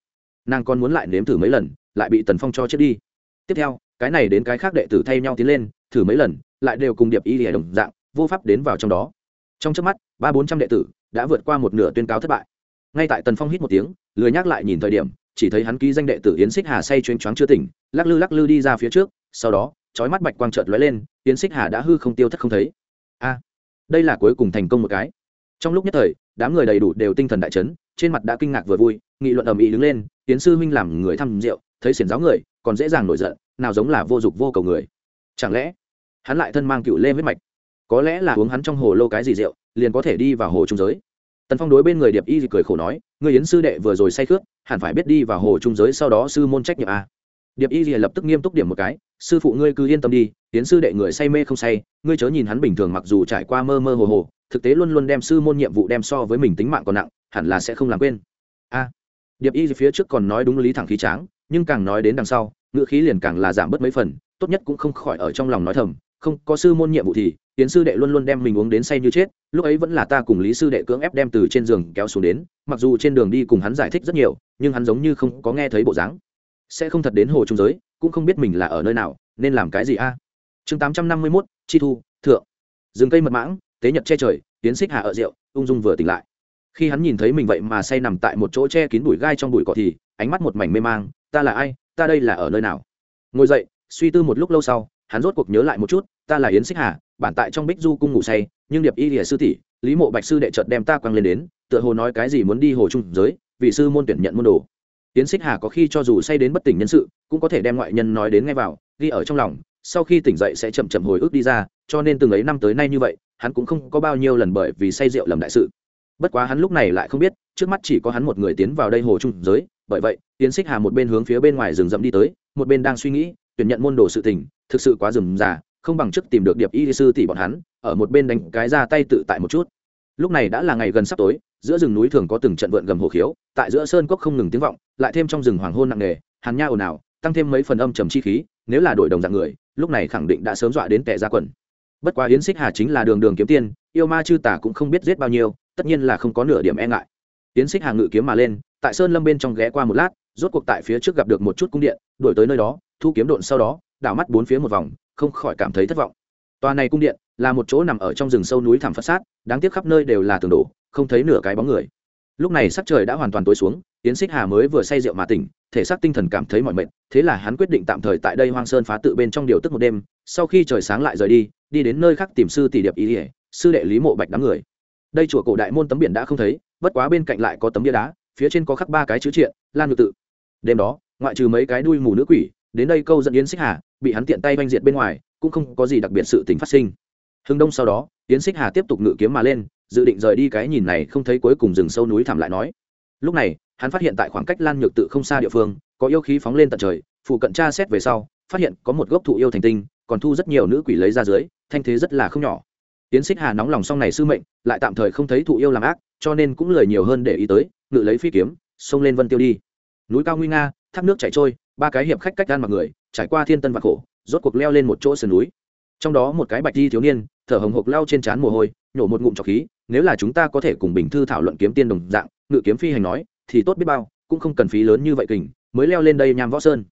A: Nàng còn muốn lại nếm thử mấy lần, lại bị tần phong cho chết đi. Tiếp theo, cái này đến cái khác đệ tử thay nhau tiến lên, thử mấy lần, lại đều cùng điệp y thì đồng dạng, vô pháp đến vào trong đó. Trong trước mắt, ba bốn trăm đệ tử đã vượt qua một nửa tuyên cáo thất bại ngay tại tần phong hít một tiếng, lười nhắc lại nhìn thời điểm, chỉ thấy hắn ký danh đệ tử yến xích hà say chuyên choáng chưa tỉnh, lắc lư lắc lư đi ra phía trước, sau đó trói mắt bạch quang trợt lóe lên, yến xích hà đã hư không tiêu thất không thấy. A, đây là cuối cùng thành công một cái. Trong lúc nhất thời, đám người đầy đủ đều tinh thần đại chấn, trên mặt đã kinh ngạc vừa vui, nghị luận ầm ĩ đứng lên tiến sư huynh làm người thăm rượu, thấy xiển giáo người, còn dễ dàng nổi giận, nào giống là vô dụng vô cầu người. Chẳng lẽ, hắn lại thân mang cựu lê huyết mạch? Có lẽ là uống hắn trong hồ lô cái gì rượu, liền có thể đi vào hồ trung giới tần phong đối bên người điệp y thì cười khổ nói người yến sư đệ vừa rồi say khước, hẳn phải biết đi vào hồ trung giới sau đó sư môn trách nhiệm a điệp y thì lập tức nghiêm túc điểm một cái, sư phụ ngươi cứ yên tâm đi, yến sư đệ người say mê không say, ngươi chớ nhìn hắn bình thường mặc dù trải qua mơ mơ hồ hồ, thực tế luôn luôn đem sư môn nhiệm vụ đem so với mình tính mạng còn nặng, hẳn là sẽ không làm quên. A. Điệp y phía trước còn nói đúng lý thẳng khí tráng, nhưng càng nói đến đằng sau, ngữ khí liền càng là giảm bớt mấy phần, tốt nhất cũng không khỏi ở trong lòng nói thầm không có sư môn nhiệm vụ thì tiến sư đệ luôn luôn đem mình uống đến say như chết, lúc ấy vẫn là ta cùng lý sư đệ cưỡng ép đem từ trên giường kéo xuống đến, mặc dù trên đường đi cùng hắn giải thích rất nhiều, nhưng hắn giống như không có nghe thấy bộ dáng. Sẽ không thật đến hồ trung giới, cũng không biết mình là ở nơi nào, nên làm cái gì a? Chương tám trăm năm mươi mốt, chi thu, thượng. Rừng cây mật mãng, tế nhật che trời, tiến xích hạ ở rượu, ung dung vừa tỉnh lại. Khi hắn nhìn thấy mình vậy mà say nằm tại một chỗ che kín bụi gai trong bụi cỏ thì ánh mắt một mảnh mê mang, ta là ai? Ta đây là ở nơi nào? Ngồi dậy, suy tư một lúc lâu sau hắn rốt cuộc nhớ lại một chút, ta là yến xích hà, bản tại trong bích du cung ngủ say, nhưng điệp y lìa sư tỷ, lý mộ bạch sư đệ trợt đem ta quăng lên đến, tựa hồ nói cái gì muốn đi hồ trung giới, vị sư môn tuyển nhận môn đồ. Yến xích hà có khi cho dù say đến bất tỉnh nhân sự, cũng có thể đem ngoại nhân nói đến ngay vào, ghi ở trong lòng, sau khi tỉnh dậy sẽ chậm chậm hồi ức đi ra, cho nên từng ấy năm tới nay như vậy, hắn cũng không có bao nhiêu lần bởi vì say rượu lầm đại sự. Bất quá hắn lúc này lại không biết, trước mắt chỉ có hắn một người tiến vào đây hồ trung giới, bởi vậy tiến xích hà một bên hướng phía bên ngoài rừng rậm đi tới, một bên đang suy nghĩ tuyển nhận môn đồ sự tình, thực sự quá rườm rà, không bằng chức tìm được điệp y sư tỷ bọn hắn, ở một bên đánh cái ra tay tự tại một chút. Lúc này đã là ngày gần sắp tối, giữa rừng núi thường có từng trận vượn gầm hồ khiếu, tại giữa sơn cốc không ngừng tiếng vọng, lại thêm trong rừng hoàng hôn nặng nề, hàn nha ồn ào, tăng thêm mấy phần âm trầm chi khí, nếu là đổi đồng dạng người, lúc này khẳng định đã sớm dọa đến tẻ ra quần. Bất quá yến xích hà chính là đường đường kiếm tiên, yêu ma chư tả cũng không biết giết bao nhiêu, tất nhiên là không có nửa điểm e ngại. Yến xích hà ngự kiếm mà lên, tại sơn lâm bên trong ghé qua một lát, rốt cuộc tại phía trước gặp được một chút cung điện, đuổi tới nơi đó thu kiếm độn sau đó, đảo mắt bốn phía một vòng, không khỏi cảm thấy thất vọng. Tòa này cung điện là một chỗ nằm ở trong rừng sâu núi thảm phật sát, đáng tiếc khắp nơi đều là tường đổ, không thấy nửa cái bóng người. Lúc này sắc trời đã hoàn toàn tối xuống, yến xích hà mới vừa say rượu mà tỉnh, thể xác tinh thần cảm thấy mỏi mệt, thế là hắn quyết định tạm thời tại đây hoang sơn phá tự bên trong điều tức một đêm, sau khi trời sáng lại rời đi đi đến nơi khác tìm sư tỷ điệp ý ỉa sư đệ lý mộ bạch đám người. Đây chùa cổ đại môn tấm biển đã không thấy, bất quá bên cạnh lại có tấm bia đá, phía trên có khắc ba cái chữ triện, lan ngự tự. Đêm đó, ngoại trừ mấy cái đuôi mù nữ quỷ đến đây câu dẫn yến xích hà, bị hắn tiện tay oanh diệt bên ngoài, cũng không có gì đặc biệt sự tình phát sinh. Hưng đông sau đó, yến xích hà tiếp tục ngự kiếm mà lên, dự định rời đi cái nhìn này không thấy cuối cùng rừng sâu núi thảm lại nói. Lúc này, hắn phát hiện tại khoảng cách lan nhược tự không xa địa phương, có yêu khí phóng lên tận trời, phụ cận tra xét về sau, phát hiện có một gốc thụ yêu thành tinh, còn thu rất nhiều nữ quỷ lấy ra dưới, thanh thế rất là không nhỏ. Tiến xích hà nóng lòng sau này sư mệnh, lại tạm thời không thấy thụ yêu làm ác, cho nên cũng lời nhiều hơn để ý tới, ngự lấy phi kiếm, xông lên vân tiêu đi. Núi cao nguy nga, thác nước chảy trôi ba cái hiệp khách cách gan mặc người, trải qua thiên tân vạc khổ, rốt cuộc leo lên một chỗ sườn núi. Trong đó một cái bạch di thiếu niên, thở hồng hộc lao trên trán mồ hôi, nhổ một ngụm trọc khí, nếu là chúng ta có thể cùng bình thư thảo luận kiếm tiên đồng dạng, ngự kiếm phi hành nói, thì tốt biết bao, cũng không cần phí lớn như vậy kình, mới leo lên đây nham võ sơn.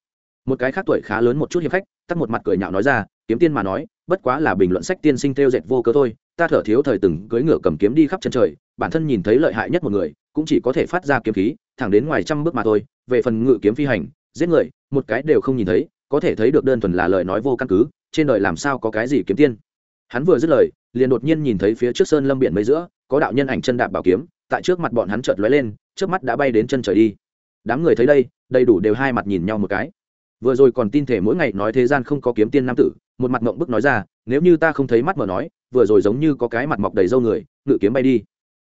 A: Một cái khác tuổi khá lớn một chút hiệp khách, tắt một mặt cười nhạo nói ra, kiếm tiên mà nói, bất quá là bình luận sách tiên sinh theo dệt vô cớ thôi, ta thở thiếu thời từng cưỡi ngựa cầm kiếm đi khắp chân trời, bản thân nhìn thấy lợi hại nhất một người, cũng chỉ có thể phát ra kiếm khí, thẳng đến ngoài trăm bước mà thôi, về phần ngự kiếm phi hành giết người, một cái đều không nhìn thấy, có thể thấy được đơn thuần là lời nói vô căn cứ, trên đời làm sao có cái gì kiếm tiên. Hắn vừa dứt lời, liền đột nhiên nhìn thấy phía trước sơn lâm biển mấy giữa, có đạo nhân ảnh chân đạp bảo kiếm, tại trước mặt bọn hắn chợt lóe lên, trước mắt đã bay đến chân trời đi. Đám người thấy đây, đầy đủ đều hai mặt nhìn nhau một cái. Vừa rồi còn tin thể mỗi ngày nói thế gian không có kiếm tiên nam tử, một mặt mộng bức nói ra, nếu như ta không thấy mắt mở nói, vừa rồi giống như có cái mặt mọc đầy râu người, ngự kiếm bay đi.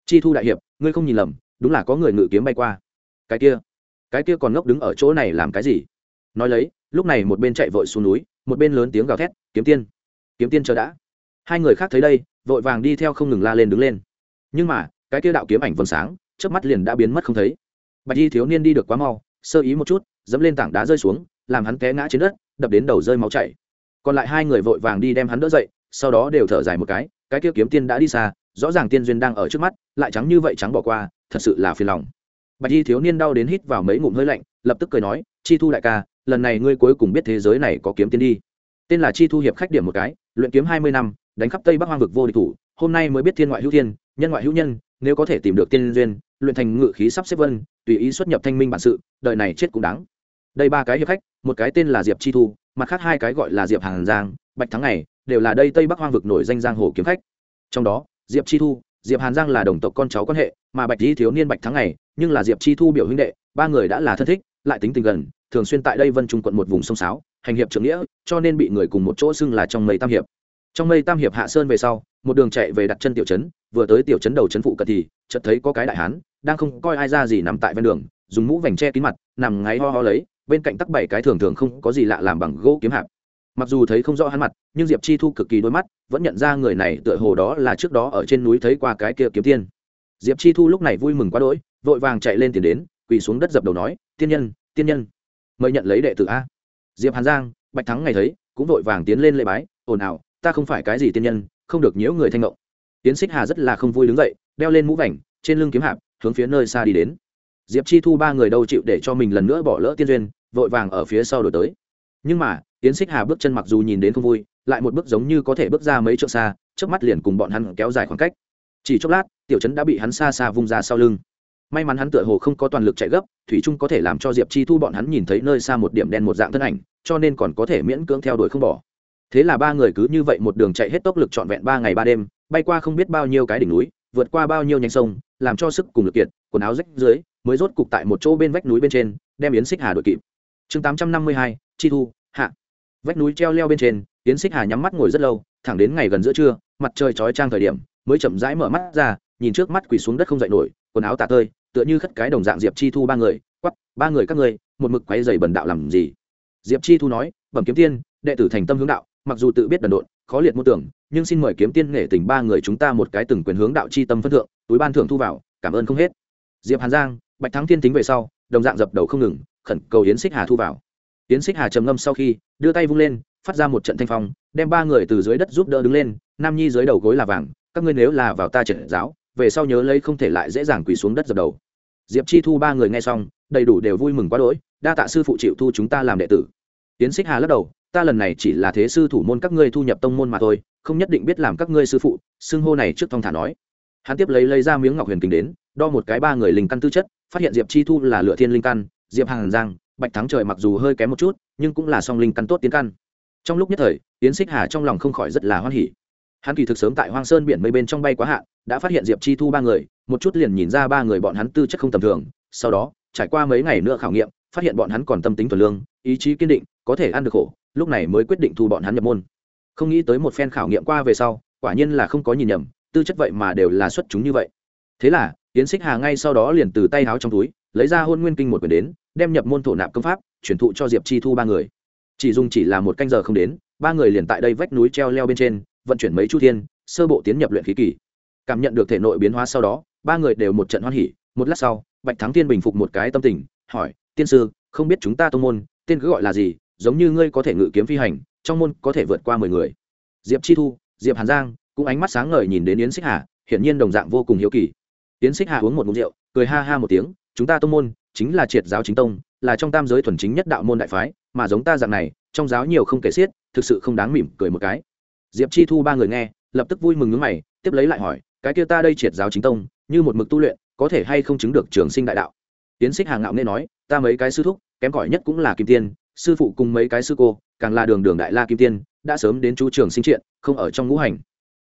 A: Chi thu đại hiệp, ngươi không nhìn lầm, đúng là có người ngự kiếm bay qua. Cái kia cái kia còn ngốc đứng ở chỗ này làm cái gì? Nói lấy, lúc này một bên chạy vội xuống núi, một bên lớn tiếng gào thét, kiếm tiên kiếm tiên chờ đã. Hai người khác thấy đây, vội vàng đi theo không ngừng la lên đứng lên. Nhưng mà, cái kia đạo kiếm ảnh vầng sáng trước mắt liền đã biến mất không thấy. Bạch y thiếu niên đi được quá mau, sơ ý một chút, dẫm lên tảng đá rơi xuống, làm hắn té ngã trên đất, đập đến đầu rơi máu chảy. Còn lại hai người vội vàng đi đem hắn đỡ dậy, sau đó đều thở dài một cái cái kia kiếm tiên đã đi xa, rõ ràng tiên duyên đang ở trước mắt, lại trắng như vậy trắng bỏ qua, thật sự là phiền lòng bạch y thiếu niên đau đến hít vào mấy ngụm hơi lạnh, lập tức cười nói, chi thu đại ca, lần này ngươi cuối cùng biết thế giới này có kiếm tiên đi. Tên là chi thu hiệp khách điểm một cái, luyện kiếm hai mươi năm, đánh khắp tây bắc hoang vực vô địch thủ, hôm nay mới biết thiên ngoại hữu thiên, nhân ngoại hữu nhân, nếu có thể tìm được tiên duyên, luyện thành ngự khí sắp xếp vân, tùy ý xuất nhập thanh minh bản sự, đời này chết cũng đáng. Đây ba cái hiệp khách, một cái tên là diệp chi thu, mặt khác hai cái gọi là diệp hàn giang, bạch thắng này đều là đây tây bắc hoang vực nổi danh giang hồ kiếm khách. Trong đó, diệp chi thu diệp hàn giang là đồng tộc con cháu quan hệ, mà bạch di thiếu niên bạch thắng này nhưng là diệp chi thu biểu huynh đệ, ba người đã là thân thích, lại tính tình gần, thường xuyên tại đây vân trung quận một vùng sông sáo, hành hiệp trưởng nghĩa, cho nên bị người cùng một chỗ xưng là trong mây tam hiệp. Trong mây tam hiệp hạ sơn về sau, một đường chạy về đặt chân tiểu trấn, vừa tới tiểu trấn đầu trấn phụ cận thì, chợt thấy có cái đại hán, đang không coi ai ra gì nằm tại ven đường, dùng mũ vành che kín mặt, nằm ngáy ho ho lấy, bên cạnh tắc bảy cái thường thường không có gì lạ làm bằng gỗ kiếm hạp mặc dù thấy không rõ hắn mặt, nhưng diệp chi thu cực kỳ đôi mắt, vẫn nhận ra người này tựa hồ đó là trước đó ở trên núi thấy qua cái kia kiếm tiên. Diệp chi thu lúc này vui mừng quá đỗi, vội vàng chạy lên tiền đến, quỳ xuống đất dập đầu nói, tiên nhân tiên nhân, mời nhận lấy đệ tử a. Diệp hàn giang, bạch thắng ngày thấy, cũng vội vàng tiến lên lễ bái, ồn ào, ta không phải cái gì tiên nhân, không được nhiễu người thanh ngộng tiến xích hà rất là không vui đứng dậy, đeo lên mũ vảnh, trên lưng kiếm hạp, hướng phía nơi xa đi đến. Diệp chi thu ba người đâu chịu để cho mình lần nữa bỏ lỡ tiên duyên, vội vàng ở phía sau đổi tới. Nhưng mà tiến xích hà bước chân mặc dù nhìn đến không vui, lại một bước giống như có thể bước ra mấy trượng xa trước mắt liền cùng bọn hắn kéo dài khoảng cách. Chỉ chốc lát, tiểu trấn đã bị hắn xa xa vung ra sau lưng. May mắn hắn tựa hồ không có toàn lực chạy gấp, thủy trung có thể làm cho diệp chi thu bọn hắn nhìn thấy nơi xa một điểm đen một dạng thân ảnh, cho nên còn có thể miễn cưỡng theo đuổi không bỏ. Thế là ba người cứ như vậy một đường chạy hết tốc lực trọn vẹn ba ngày ba đêm, bay qua không biết bao nhiêu cái đỉnh núi, vượt qua bao nhiêu nhánh sông, làm cho sức cùng lực kiệt, quần áo rách dưới, mới rốt cục tại một chỗ bên vách núi bên trên, đem yến xích hà đội kịp. Chương tám trăm năm mươi hai, chi thu, hạ vách núi treo leo bên trên, yến xích hà nhắm mắt ngồi rất lâu, thẳng đến ngày gần giữa trưa, mặt trời chói trang thời điểm, mới chậm rãi mở mắt ra, nhìn trước mắt quỳ xuống đất không dậy nổi, quần áo tả tơi, tựa như khất cái đồng dạng diệp chi thu ba người, quắp, ba người các ngươi, một mực quấy dày bần đạo làm gì? Diệp chi thu nói, bẩm kiếm tiên, đệ tử thành tâm hướng đạo, mặc dù tự biết đần độn, khó liệt mô tưởng, nhưng xin mời kiếm tiên nghệ tình ba người chúng ta một cái từng quyền hướng đạo chi tâm phân thượng, túi ban thưởng thu vào, cảm ơn không hết. Diệp hàn giang, bạch thắng thiên tính về sau, đồng dạng dập đầu không ngừng, khẩn cầu yến xích hà thu vào yến xích hà trầm ngâm sau khi, đưa tay vung lên, phát ra một trận thanh phong, đem ba người từ dưới đất giúp đỡ đứng lên, nam nhi dưới đầu gối là vàng, các ngươi nếu là vào ta trận giáo, về sau nhớ lấy không thể lại dễ dàng quỳ xuống đất dập đầu. Diệp chi thu ba người nghe xong, đầy đủ đều vui mừng quá đỗi, đa tạ sư phụ chịu thu chúng ta làm đệ tử. Tiến xích hà lắc đầu, ta lần này chỉ là thế sư thủ môn các ngươi thu nhập tông môn mà thôi, không nhất định biết làm các ngươi sư phụ, xưng hô này trước thong thả nói. Hắn tiếp lấy lấy ra miếng ngọc huyền kính đến, đo một cái ba người linh căn tư chất, phát hiện diệp chi thu là lựa thiên linh căn, diệp hàng giang bạch thắng trời mặc dù hơi kém một chút, nhưng cũng là song linh căn tốt tiến căn. Trong lúc nhất thời tiến xích hà trong lòng không khỏi rất là hoan hỉ. Hắn kỳ thực sớm tại hoang sơn biển mây bên trong bay quá hạn, đã phát hiện diệp chi thu ba người, một chút liền nhìn ra ba người bọn hắn tư chất không tầm thường, sau đó, trải qua mấy ngày nữa khảo nghiệm, phát hiện bọn hắn còn tâm tính thuần lương, ý chí kiên định, có thể ăn được khổ, lúc này mới quyết định thu bọn hắn nhập môn. Không nghĩ tới một phen khảo nghiệm qua về sau, quả nhiên là không có nhìn nhầm, tư chất vậy mà đều là xuất chúng như vậy. Thế là tiến xích hà ngay sau đó liền từ tay háo trong túi, lấy ra hôn nguyên kinh một quyển đến đem nhập môn thổ nạp công pháp chuyển thụ cho diệp chi thu ba người. Chỉ dùng chỉ là một canh giờ không đến, ba người liền tại đây vách núi treo leo bên trên, vận chuyển mấy chu thiên, sơ bộ tiến nhập luyện khí kỳ. Cảm nhận được thể nội biến hóa sau đó, ba người đều một trận hoan hỉ, một lát sau, bạch thắng thiên bình phục một cái tâm tình, hỏi, tiên sư, không biết chúng ta tô môn, tên cứ gọi là gì, giống như ngươi có thể ngự kiếm phi hành, trong môn có thể vượt qua mười người. Diệp chi thu, diệp hàn giang cũng ánh mắt sáng ngời nhìn đến yến xích hà, hiển nhiên đồng dạng vô cùng hiếu kỳ. Yến xích hà uống một mụn rượu, cười ha ha một tiếng, chúng ta tô môn chính là triệt giáo chính tông, là trong tam giới thuần chính nhất đạo môn đại phái, mà giống ta dạng này, trong giáo nhiều không kể xiết, thực sự không đáng mỉm cười một cái. Diệp chi thu ba người nghe, lập tức vui mừng nước mày, tiếp lấy lại hỏi, cái kia ta đây triệt giáo chính tông, như một mực tu luyện, có thể hay không chứng được trường sinh đại đạo? Tiến xích hàng ngạo nghe nói, ta mấy cái sư thúc, kém cỏi nhất cũng là kim tiên, sư phụ cùng mấy cái sư cô, càng là đường đường đại la kim tiên, đã sớm đến chú trường sinh triện, không ở trong ngũ hành.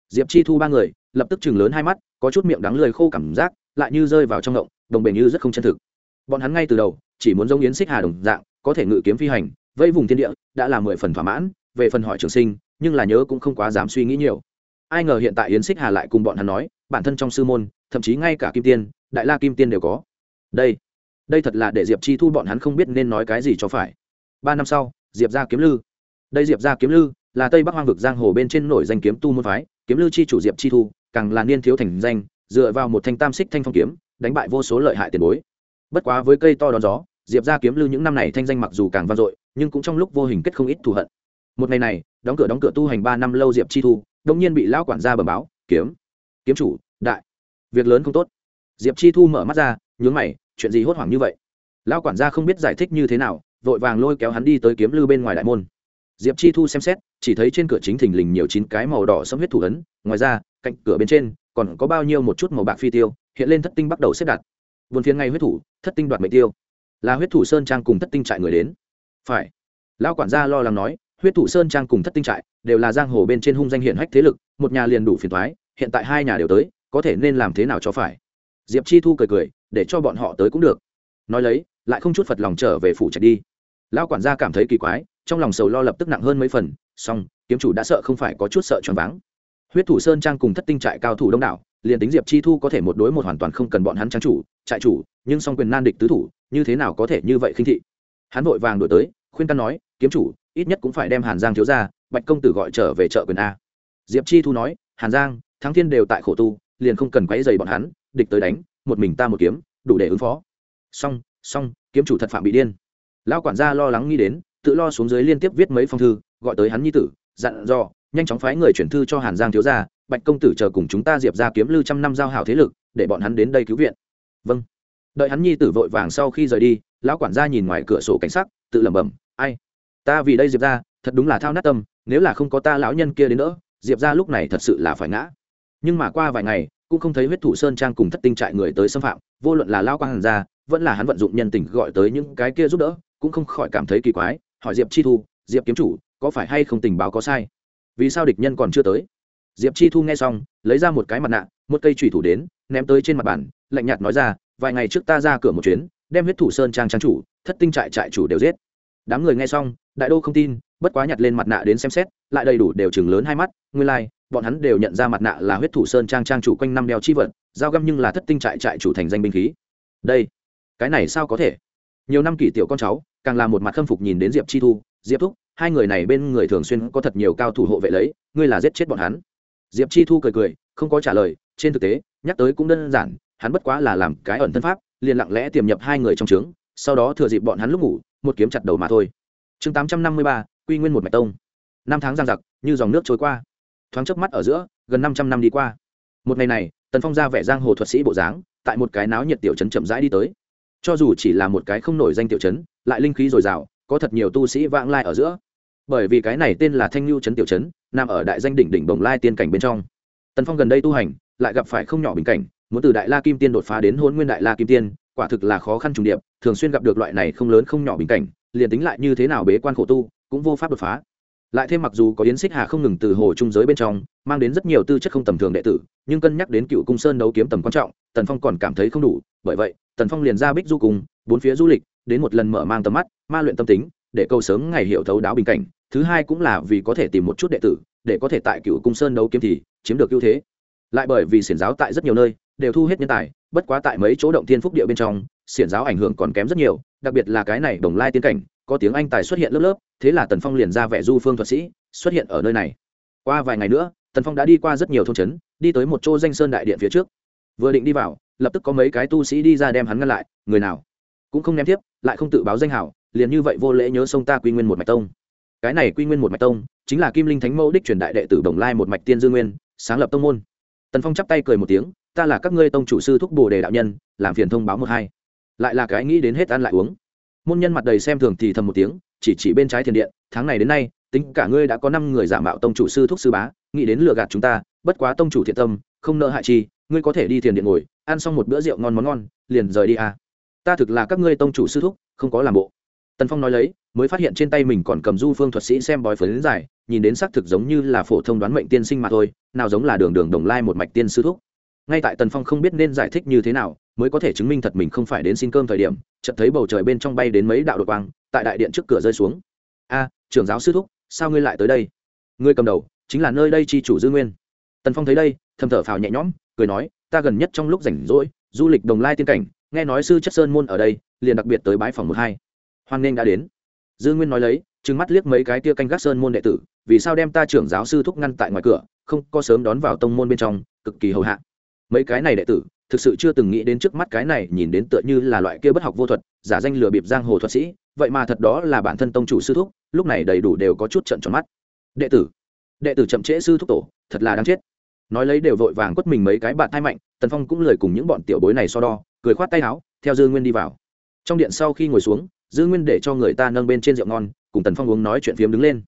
A: Diệp chi thu ba người, lập tức chừng lớn hai mắt, có chút miệng đắng lười khô cảm giác, lại như rơi vào trong động đồng bể như rất không chân thực bọn hắn ngay từ đầu, chỉ muốn giống yến xích hà đồng dạng, có thể ngự kiếm phi hành, vây vùng thiên địa, đã là mười phần thỏa mãn, về phần hỏi trường sinh, nhưng là nhớ cũng không quá dám suy nghĩ nhiều. Ai ngờ hiện tại yến xích hà lại cùng bọn hắn nói, bản thân trong sư môn, thậm chí ngay cả kim tiên, đại la kim tiên đều có. Đây đây thật là để diệp chi thu bọn hắn không biết nên nói cái gì cho phải. Ba năm sau, diệp ra kiếm lư. Đây diệp ra kiếm lư là tây bắc hoang vực giang hồ bên trên nổi danh kiếm tu môn phái, kiếm lư chi chủ diệp chi thu, càng là niên thiếu thành danh, dựa vào một thanh tam xích thanh phong kiếm, đánh bại vô số lợi hại tiền bối bất quá với cây to đón gió, diệp ra kiếm lưu những năm này thanh danh mặc dù càng vang dội, nhưng cũng trong lúc vô hình kết không ít thù hận. Một ngày này, đóng cửa đóng cửa tu hành ba năm lâu diệp chi thu đông nhiên bị lão quản gia bẩm báo, kiếm kiếm chủ, đại, việc lớn không tốt. Diệp chi thu mở mắt ra, nhướng mày, chuyện gì hốt hoảng như vậy? Lão quản gia không biết giải thích như thế nào, vội vàng lôi kéo hắn đi tới kiếm lưu bên ngoài đại môn. Diệp chi thu xem xét, chỉ thấy trên cửa chính thình lình nhiều chín cái màu đỏ sẫm huyết thủ ấn, ngoài ra, cạnh cửa bên trên còn có bao nhiêu một chút màu bạc phi tiêu, hiện lên thất tinh bắt đầu xếp đặt buồn phiền ngay huyết thủ, thất tinh đoạt mệnh tiêu. Là huyết thủ sơn trang cùng thất tinh trại người đến. Phải. Lão quản gia lo lắng nói, huyết thủ sơn trang cùng thất tinh trại đều là giang hồ bên trên hung danh hiển hách thế lực, một nhà liền đủ phiền thoái hiện tại hai nhà đều tới, có thể nên làm thế nào cho phải? Diệp chi thu cười cười, để cho bọn họ tới cũng được. Nói lấy, lại không chút phật lòng trở về phủ trạch đi. Lão quản gia cảm thấy kỳ quái, trong lòng sầu lo lập tức nặng hơn mấy phần, song, kiếm chủ đã sợ không phải có chút sợ choáng váng. Huyết thủ sơn trang cùng thất tinh trại cao thủ đông đảo, liền tính diệp chi thu có thể một đối một hoàn toàn không cần bọn hắn trang chủ trại chủ, nhưng song quyền nan địch tứ thủ, như thế nào có thể như vậy khinh thị? Hắn vội vàng đổi tới, khuyên căn nói, kiếm chủ, ít nhất cũng phải đem hàn giang thiếu ra, bạch công tử gọi trở về chợ quyền a. Diệp chi thu nói, hàn giang, thắng thiên đều tại khổ tu, liền không cần quấy dày bọn hắn, địch tới đánh, một mình ta một kiếm, đủ để ứng phó. Song song kiếm chủ thật phạm bị điên. Lão quản gia lo lắng nghĩ đến, tự lo xuống dưới liên tiếp viết mấy phong thư, gọi tới hắn nhi tử, dặn dò, nhanh chóng phái người chuyển thư cho hàn giang thiếu gia, bạch công tử chờ cùng chúng ta diệp ra kiếm lưu trăm năm giao hảo thế lực, để bọn hắn đến đây cứu viện vâng. Đợi hắn nhi tử vội vàng sau khi rời đi, lão quản gia nhìn ngoài cửa sổ cảnh sắc, tự lẩm bẩm, ai? Ta vì đây diệp ra thật đúng là thao nát tâm, nếu là không có ta lão nhân kia đến nữa diệp ra lúc này thật sự là phải ngã. Nhưng mà qua vài ngày, cũng không thấy huyết thủ sơn trang cùng thất tinh trại người tới xâm phạm, vô luận là lao quang hàn gia, vẫn là hắn vận dụng nhân tình gọi tới những cái kia giúp đỡ, cũng không khỏi cảm thấy kỳ quái, hỏi diệp chi thu, diệp kiếm chủ, có phải hay không tình báo có sai? Vì sao địch nhân còn chưa tới? Diệp chi thu nghe xong, lấy ra một cái mặt nạ, một cây thủy thủ đến, ném tới trên mặt bàn lạnh nhạt nói ra vài ngày trước ta ra cửa một chuyến đem huyết thủ sơn trang trang chủ thất tinh trại trại chủ đều giết. Đám người nghe xong đại đô không tin bất quá nhặt lên mặt nạ đến xem xét lại đầy đủ đều chừng lớn hai mắt nguyên lai、like, bọn hắn đều nhận ra mặt nạ là huyết thủ sơn trang trang chủ quanh năm đeo chi vật giao găm nhưng là thất tinh trại trại chủ thành danh binh khí. Đây cái này sao có thể? Nhiều năm kỷ tiểu con cháu càng là một mặt khâm phục nhìn đến diệp chi thu diệp thúc hai người này bên người thường xuyên có thật nhiều cao thủ hộ vệ lấy ngươi là giết chết bọn hắn. Diệp chi thu cười cười không có trả lời trên thực tế nhắc tới cũng đơn giản hắn bất quá là làm cái ẩn thân pháp, liền lặng lẽ tiềm nhập hai người trong trướng, sau đó thừa dịp bọn hắn lúc ngủ, một kiếm chặt đầu mà thôi. Chương tám trăm năm mươi ba, quy nguyên một mạch tông. Năm tháng giang giặc, như dòng nước trôi qua. Thoáng chớp mắt ở giữa, gần năm trăm năm đi qua. Một ngày này, tần phong ra vẻ giang hồ thuật sĩ bộ dáng, tại một cái náo nhiệt tiểu trấn chậm rãi đi tới. Cho dù chỉ là một cái không nổi danh tiểu trấn, lại linh khí dồi dào, có thật nhiều tu sĩ vãng lai ở giữa. Bởi vì cái này tên là thanh lưu trấn tiểu trấn, nằm ở đại danh đỉnh đỉnh bồng lai tiên cảnh bên trong. Tần phong gần đây tu hành, lại gặp phải không nhỏ bình cảnh muốn từ đại la kim tiên đột phá đến hôn nguyên đại la kim tiên, quả thực là khó khăn trùng điệp, thường xuyên gặp được loại này không lớn không nhỏ bình cảnh, liền tính lại như thế nào bế quan khổ tu, cũng vô pháp đột phá. Lại thêm mặc dù có yến xích hà không ngừng từ hồ trung giới bên trong, mang đến rất nhiều tư chất không tầm thường đệ tử, nhưng cân nhắc đến cựu cung sơn đấu kiếm tầm quan trọng, tần phong còn cảm thấy không đủ, bởi vậy, tần phong liền ra bích du cùng bốn phía du lịch, đến một lần mở mang tầm mắt, ma luyện tâm tính, để câu sớm ngày hiểu thấu đáo bình cảnh. Thứ hai cũng là vì có thể tìm một chút đệ tử, để có thể tại cựu cung sơn đấu kiếm thì chiếm được ưu thế. Lại bởi vì xiển giáo tại rất nhiều nơi đều thu hết nhân tài, bất quá tại mấy chỗ động thiên phúc địa bên trong, xiển giáo ảnh hưởng còn kém rất nhiều, đặc biệt là cái này đồng lai tiên cảnh, có tiếng anh tài xuất hiện lớp lớp, thế là tần phong liền ra vẻ du phương thuật sĩ, xuất hiện ở nơi này. Qua vài ngày nữa, tần phong đã đi qua rất nhiều thôn trấn, đi tới một chỗ danh sơn đại điện phía trước. Vừa định đi vào, lập tức có mấy cái tu sĩ đi ra đem hắn ngăn lại, người nào cũng không ném tiếp, lại không tự báo danh hảo, liền như vậy vô lễ nhớ sông ta quy nguyên một mạch tông. Cái này quy nguyên một mạch tông, chính là kim linh thánh mẫu đích truyền đại đệ tử đồng lai một mạch tiên dương nguyên, sáng lập tông môn. Tần phong chắp tay cười một tiếng ta là các ngươi tông chủ sư thúc bồ đề đạo nhân làm phiền thông báo một hai. Lại là cái nghĩ đến hết ăn lại uống. Môn nhân mặt đầy xem thường thì thầm một tiếng chỉ chỉ bên trái thiền điện tháng này đến nay tính cả ngươi đã có năm người giả mạo tông chủ sư thúc sư bá nghĩ đến lừa gạt chúng ta bất quá tông chủ thiện tâm không nợ hại chi ngươi có thể đi thiền điện ngồi ăn xong một bữa rượu ngon món ngon liền rời đi à. ta thực là các ngươi tông chủ sư thúc không có làm bộ. Tần phong nói lấy mới phát hiện trên tay mình còn cầm du phương thuật sĩ xem bói phấn giải, nhìn đến xác thực giống như là phổ thông đoán mệnh tiên sinh mà thôi nào giống là đường đường đồng lai một mạch tiên sư thúc ngay tại tần phong không biết nên giải thích như thế nào, mới có thể chứng minh thật mình không phải đến xin cơm thời điểm, chợt thấy bầu trời bên trong bay đến mấy đạo đột quang, tại đại điện trước cửa rơi xuống. A, trưởng giáo sư thúc, sao ngươi lại tới đây? Ngươi cầm đầu, chính là nơi đây chi chủ dư nguyên. Tần phong thấy đây, thầm thở phào nhẹ nhõm, cười nói, ta gần nhất trong lúc rảnh rỗi, du lịch đồng lai tiên cảnh, nghe nói sư chất sơn môn ở đây, liền đặc biệt tới bái phòng một hai. Hoan nghênh đã đến. Dư nguyên nói lấy, trừng mắt liếc mấy cái tia canh gác sơn môn đệ tử, vì sao đem ta trưởng giáo sư thúc ngăn tại ngoài cửa, không có sớm đón vào tông môn bên trong, cực kỳ hầu hạ mấy cái này đệ tử, thực sự chưa từng nghĩ đến trước mắt cái này nhìn đến tựa như là loại kia bất học vô thuật, giả danh lừa bịp giang hồ thuật sĩ, vậy mà thật đó là bản thân tông chủ sư thúc, lúc này đầy đủ đều có chút trận tròn mắt. Đệ tử đệ tử chậm trễ sư thúc tổ, thật là đáng chết. Nói lấy đều vội vàng quất mình mấy cái bạn thai mạnh, tần phong cũng lời cùng những bọn tiểu bối này so đo, cười khoát tay áo, theo dư nguyên đi vào. Trong điện sau khi ngồi xuống, dư nguyên để cho người ta nâng bên trên rượu ngon, cùng tần phong uống nói chuyện phiếm đứng lên.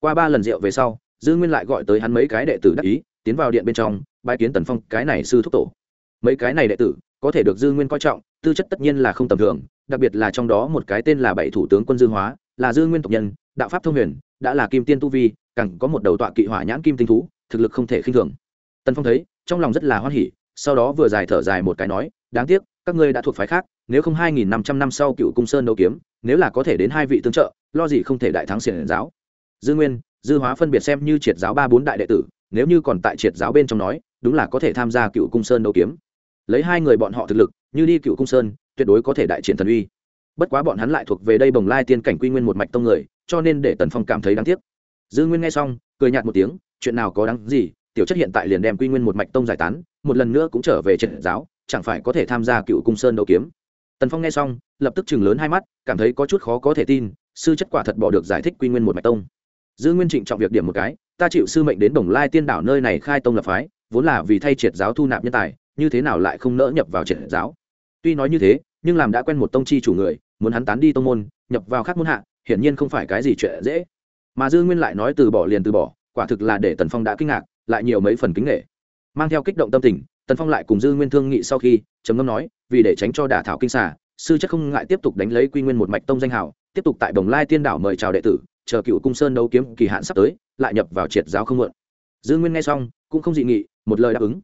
A: Qua ba lần rượu về sau, dư nguyên lại gọi tới hắn mấy cái đệ tử đắc ý tiến vào điện bên trong bãi kiến tần phong, cái này sư thúc tổ. Mấy cái này đệ tử, có thể được dư nguyên coi trọng, tư chất tất nhiên là không tầm thường, đặc biệt là trong đó một cái tên là bảy thủ tướng quân dư hóa, là dư nguyên tộc nhân, đạo pháp thông huyền, đã là kim tiên tu vi, càng có một đầu tọa kỵ hỏa nhãn kim tinh thú, thực lực không thể khinh thường. Tần phong thấy, trong lòng rất là hoan hỉ, sau đó vừa dài thở dài một cái nói, đáng tiếc, các ngươi đã thuộc phái khác, nếu không hai nghìn năm trăm năm sau cựu cung sơn đấu kiếm, nếu là có thể đến hai vị tương trợ, lo gì không thể đại thắng xiển giáo. Dư nguyên, dư hóa phân biệt xem như triệt giáo ba bốn đại đệ tử nếu như còn tại triệt giáo bên trong nói, đúng là có thể tham gia cựu cung sơn đấu kiếm. Lấy hai người bọn họ thực lực, như đi cựu cung sơn, tuyệt đối có thể đại triển thần uy. Bất quá bọn hắn lại thuộc về đây bồng lai tiên cảnh quy nguyên một mạch tông người, cho nên để tần phong cảm thấy đáng tiếc. Dư nguyên nghe xong, cười nhạt một tiếng, chuyện nào có đáng gì, tiểu chất hiện tại liền đem quy nguyên một mạch tông giải tán, một lần nữa cũng trở về trận giáo, chẳng phải có thể tham gia cựu cung sơn đấu kiếm. Tần phong nghe xong, lập tức chừng lớn hai mắt, cảm thấy có chút khó có thể tin, sư chất quả thật bỏ được giải thích quy nguyên một mạch tông dư nguyên trịnh trọng việc điểm một cái, ta chịu sư mệnh đến đồng lai tiên đảo nơi này khai tông lập phái, vốn là vì thay triệt giáo thu nạp nhân tài, như thế nào lại không nỡ nhập vào triệt giáo? Tuy nói như thế, nhưng làm đã quen một tông chi chủ người, muốn hắn tán đi tông môn, nhập vào khác môn hạ, hiển nhiên không phải cái gì chuyện dễ. Mà dư nguyên lại nói từ bỏ liền từ bỏ, quả thực là để tần phong đã kinh ngạc, lại nhiều mấy phần kính nghệ mang theo kích động tâm tình, tần phong lại cùng dư nguyên thương nghị sau khi, trầm ngâm nói, vì để tránh cho đả thảo kinh xả sư chất không ngại tiếp tục đánh lấy quy nguyên một mạch tông danh hào, tiếp tục tại đồng lai tiên đảo mời chào đệ tử chờ cựu cung sơn đấu kiếm kỳ hạn sắp tới, lại nhập vào triệt giáo không mượn dư nguyên nghe xong, cũng không dị nghị, một lời đáp ứng.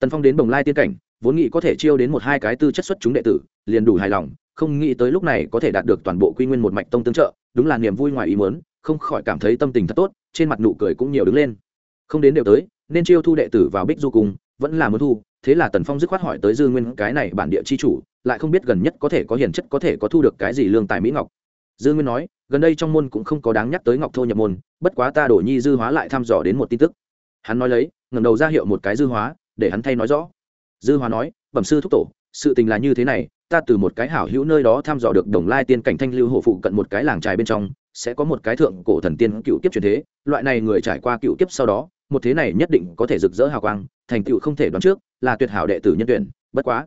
A: Tần phong đến bồng lai tiên cảnh, vốn nghĩ có thể chiêu đến một hai cái tư chất xuất chúng đệ tử, liền đủ hài lòng, không nghĩ tới lúc này có thể đạt được toàn bộ quy nguyên một mạch tông tương trợ, đúng là niềm vui ngoài ý muốn, không khỏi cảm thấy tâm tình thật tốt, trên mặt nụ cười cũng nhiều đứng lên. Không đến đều tới, nên chiêu thu đệ tử vào bích du cùng vẫn là muốn thu, thế là tần phong dứt khoát hỏi tới dư nguyên cái này bản địa chi chủ, lại không biết gần nhất có thể có hiền chất có thể có thu được cái gì lương tài mỹ ngọc dư nguyên nói, gần đây trong môn cũng không có đáng nhắc tới ngọc thô nhập môn, bất quá ta đổ nhi dư hóa lại thăm dò đến một tin tức. Hắn nói lấy ngầm đầu ra hiệu một cái dư hóa, để hắn thay nói rõ. Dư hóa nói, bẩm sư thúc tổ, sự tình là như thế này, ta từ một cái hảo hữu nơi đó thăm dò được đồng lai tiên cảnh thanh lưu hộ phụ cận một cái làng trài bên trong, sẽ có một cái thượng cổ thần tiên cựu kiếp truyền thế, loại này người trải qua cựu kiếp sau đó, một thế này nhất định có thể rực rỡ hào quang, thành tựu không thể đoán trước, là tuyệt hảo đệ tử nhân tuyển, bất quá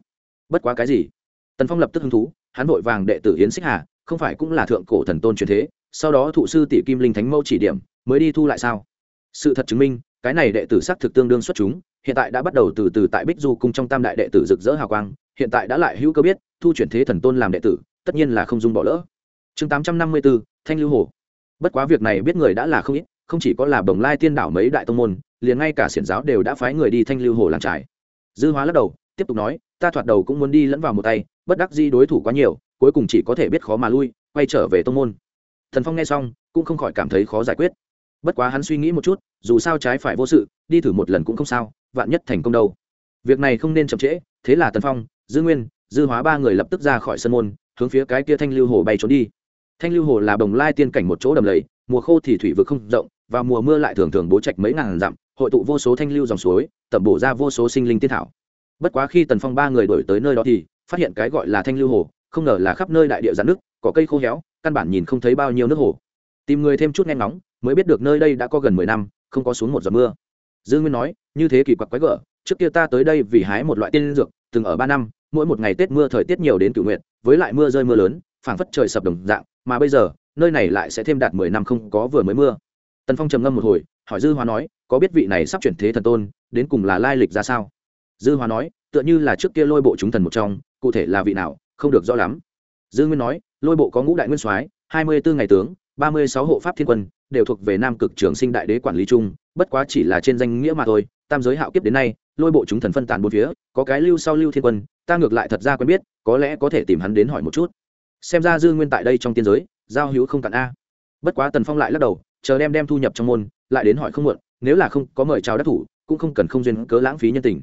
A: bất quá cái gì? Tần phong lập tức hứng thú, hắn vội vàng đệ tử hiến xích hà không phải cũng là thượng cổ thần tôn truyền thế, sau đó thụ sư tỷ kim linh thánh mẫu chỉ điểm, mới đi thu lại sao? Sự thật chứng minh, cái này đệ tử sắc thực tương đương xuất chúng, hiện tại đã bắt đầu từ từ tại bích du cung trong tam đại đệ tử rực rỡ hào quang, hiện tại đã lại hữu cơ biết, thu chuyển thế thần tôn làm đệ tử, tất nhiên là không dung bỏ lỡ. Chương tám trăm năm mươi bốn, thanh lưu hồ. Bất quá việc này biết người đã là không ít, không chỉ có là bồng lai tiên đảo mấy đại tông môn, liền ngay cả xiển giáo đều đã phái người đi thanh lưu hồ làm trải dư hóa lắc đầu, tiếp tục nói, ta thoạt đầu cũng muốn đi lẫn vào một tay, bất đắc di đối thủ quá nhiều cuối cùng chỉ có thể biết khó mà lui, quay trở về tông môn. Thần phong nghe xong, cũng không khỏi cảm thấy khó giải quyết. Bất quá hắn suy nghĩ một chút, dù sao trái phải vô sự, đi thử một lần cũng không sao, vạn nhất thành công đâu. Việc này không nên chậm trễ, thế là tần phong, dư nguyên, dư hóa ba người lập tức ra khỏi sân môn, hướng phía cái kia thanh lưu hồ bay trốn đi. Thanh lưu hồ là bồng lai tiên cảnh một chỗ đầm lầy, mùa khô thì thủy vực không rộng, và mùa mưa lại thường thường bố trạch mấy ngàn dặm, hội tụ vô số thanh lưu dòng suối, tẩm bổ ra vô số sinh linh tiên thảo. Bất quá khi tần phong ba người đổi tới nơi đó thì, phát hiện cái gọi là thanh lưu hồ không ngờ là khắp nơi đại địa giãn nước, có cây khô héo, căn bản nhìn không thấy bao nhiêu nước hồ. Tìm người thêm chút nghe ngóng, mới biết được nơi đây đã có gần mười năm, không có xuống một giọt mưa. Dư nguyên nói, như thế kỳ quặc quái gở, trước kia ta tới đây vì hái một loại tiên dược, từng ở ba năm, mỗi một ngày tết mưa thời tiết nhiều đến cửu nguyện với lại mưa rơi mưa lớn, phảng phất trời sập đồng dạng, mà bây giờ, nơi này lại sẽ thêm đạt mười năm không có vừa mới mưa. Tần phong trầm ngâm một hồi, hỏi dư Hoa nói, có biết vị này sắp chuyển thế thần tôn, đến cùng là lai lịch ra sao? Dư Hoa nói, tựa như là trước kia lôi bộ chúng thần một trong, cụ thể là vị nào? Không được rõ lắm. Dư nguyên nói, lôi bộ có ngũ đại nguyên soái, hai mươi bốn ngày tướng, ba mươi sáu hộ pháp thiên quân, đều thuộc về nam cực trường sinh đại đế quản lý chung, bất quá chỉ là trên danh nghĩa mà thôi, tam giới hạo kiếp đến nay, lôi bộ chúng thần phân tán bốn phía, có cái lưu sau lưu thiên quân, ta ngược lại thật ra quen biết, có lẽ có thể tìm hắn đến hỏi một chút. Xem ra dư nguyên tại đây trong tiên giới, giao hữu không cạn a. Bất quá tần phong lại lắc đầu, chờ đem đem thu nhập trong môn, lại đến hỏi không muộn, nếu là không có mời chào đắc thủ, cũng không cần không duyên cớ lãng phí nhân tình.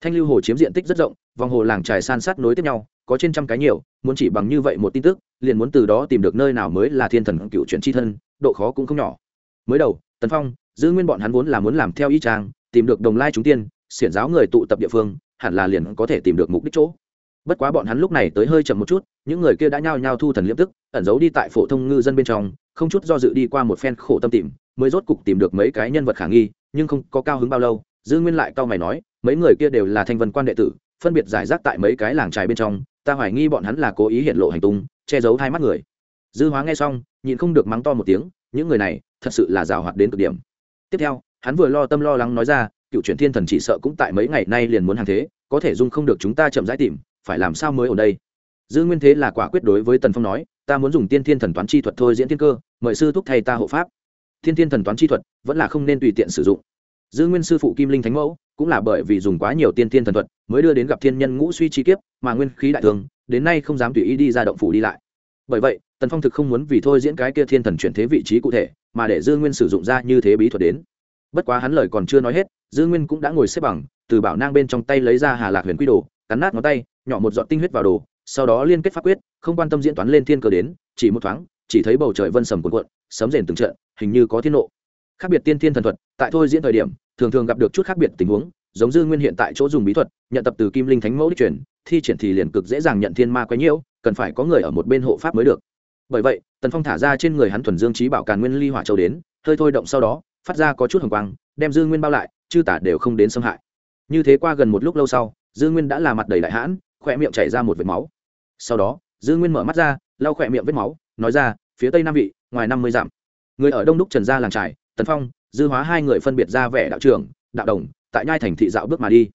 A: Thanh lưu hồ chiếm diện tích rất rộng vòng hồ làng trài san sát nối tiếp nhau, có trên trăm cái nhiều, muốn chỉ bằng như vậy một tin tức, liền muốn từ đó tìm được nơi nào mới là thiên thần cựu chuyển c h i thân, độ khó cũng không nhỏ. Mới đầu tấn phong, giữ nguyên bọn hắn vốn là muốn làm theo y trang tìm được đồng lai chúng tiên, xiển giáo người tụ tập địa phương, hẳn là liền có thể tìm được mục đích chỗ. Bất quá bọn hắn lúc này tới hơi chậm một chút, những người kia đã nhao nhao thu thần liêm tức, ẩn giấu đi tại phổ thông ngư dân bên trong, không chút do dự đi qua một phen khổ tâm tìm, mới rốt cục tìm được mấy cái nhân vật khả nghi, nhưng không có cao hứng bao lâu dư nguyên lại cao mày nói, mấy người kia đều là thanh vân quan đệ tử phân biệt giải rác tại mấy cái làng trài bên trong, ta hoài nghi bọn hắn là cố ý hiện lộ hành tung, che giấu hai mắt người. Dư hóa nghe xong, nhịn không được mắng to một tiếng, những người này thật sự là rào hoạt đến cực điểm. Tiếp theo, hắn vừa lo tâm lo lắng nói ra, cựu chuyển thiên thần chỉ sợ cũng tại mấy ngày nay liền muốn hàng thế, có thể dung không được chúng ta chậm rãi tìm, phải làm sao mới ở đây? Dư nguyên thế là quả quyết đối với tần phong nói, ta muốn dùng tiên thiên thần toán chi thuật thôi diễn thiên cơ, mời sư thúc thầy ta hộ pháp. Thiên thiên thần toán chi thuật vẫn là không nên tùy tiện sử dụng. Dư nguyên sư phụ kim linh thánh mẫu cũng là bởi vì dùng quá nhiều tiên thiên thần thuật mới đưa đến gặp thiên nhân ngũ suy chi kiếp, mà nguyên khí đại thương đến nay không dám tùy ý đi ra động phủ đi lại. Bởi vậy, tần phong thực không muốn vì thôi diễn cái kia thiên thần chuyển thế vị trí cụ thể, mà để dư nguyên sử dụng ra như thế bí thuật đến. Bất quá hắn lời còn chưa nói hết, dư nguyên cũng đã ngồi xếp bằng, từ bảo nang bên trong tay lấy ra hà lạc huyền quy đồ, cắn nát ngón tay, nhỏ một giọt tinh huyết vào đồ, sau đó liên kết pháp quyết, không quan tâm diễn toán lên thiên cờ đến, chỉ một thoáng, chỉ thấy bầu trời vân sầm cuộn cuộn, sấm rền từng trận, hình như có thiên nộ khác biệt tiên thiên thần thuật, tại thôi diễn thời điểm, thường thường gặp được chút khác biệt tình huống, giống dư nguyên hiện tại chỗ dùng bí thuật, nhận tập từ kim linh thánh mẫu đích truyền, thi triển thì liền cực dễ dàng nhận thiên ma quấy nhiễu, cần phải có người ở một bên hộ pháp mới được. Bởi vậy, tần phong thả ra trên người hắn thuần dương trí bảo càn nguyên ly hỏa châu đến, hơi thôi động sau đó, phát ra có chút hồng quang, đem dư nguyên bao lại, chư tả đều không đến xâm hại. Như thế qua gần một lúc lâu sau, dư nguyên đã là mặt đầy đại hãn, khỏe miệng chảy ra một vệt máu. Sau đó, dư nguyên mở mắt ra, lau khỏe miệng vết máu, nói ra, phía tây nam vị, ngoài năm mươi dặm. Người ở đông đúc trần gia làng trải tần phong, dư hóa hai người phân biệt ra vẻ đạo trưởng, đạo đồng, tại nhai thành thị dạo bước mà đi.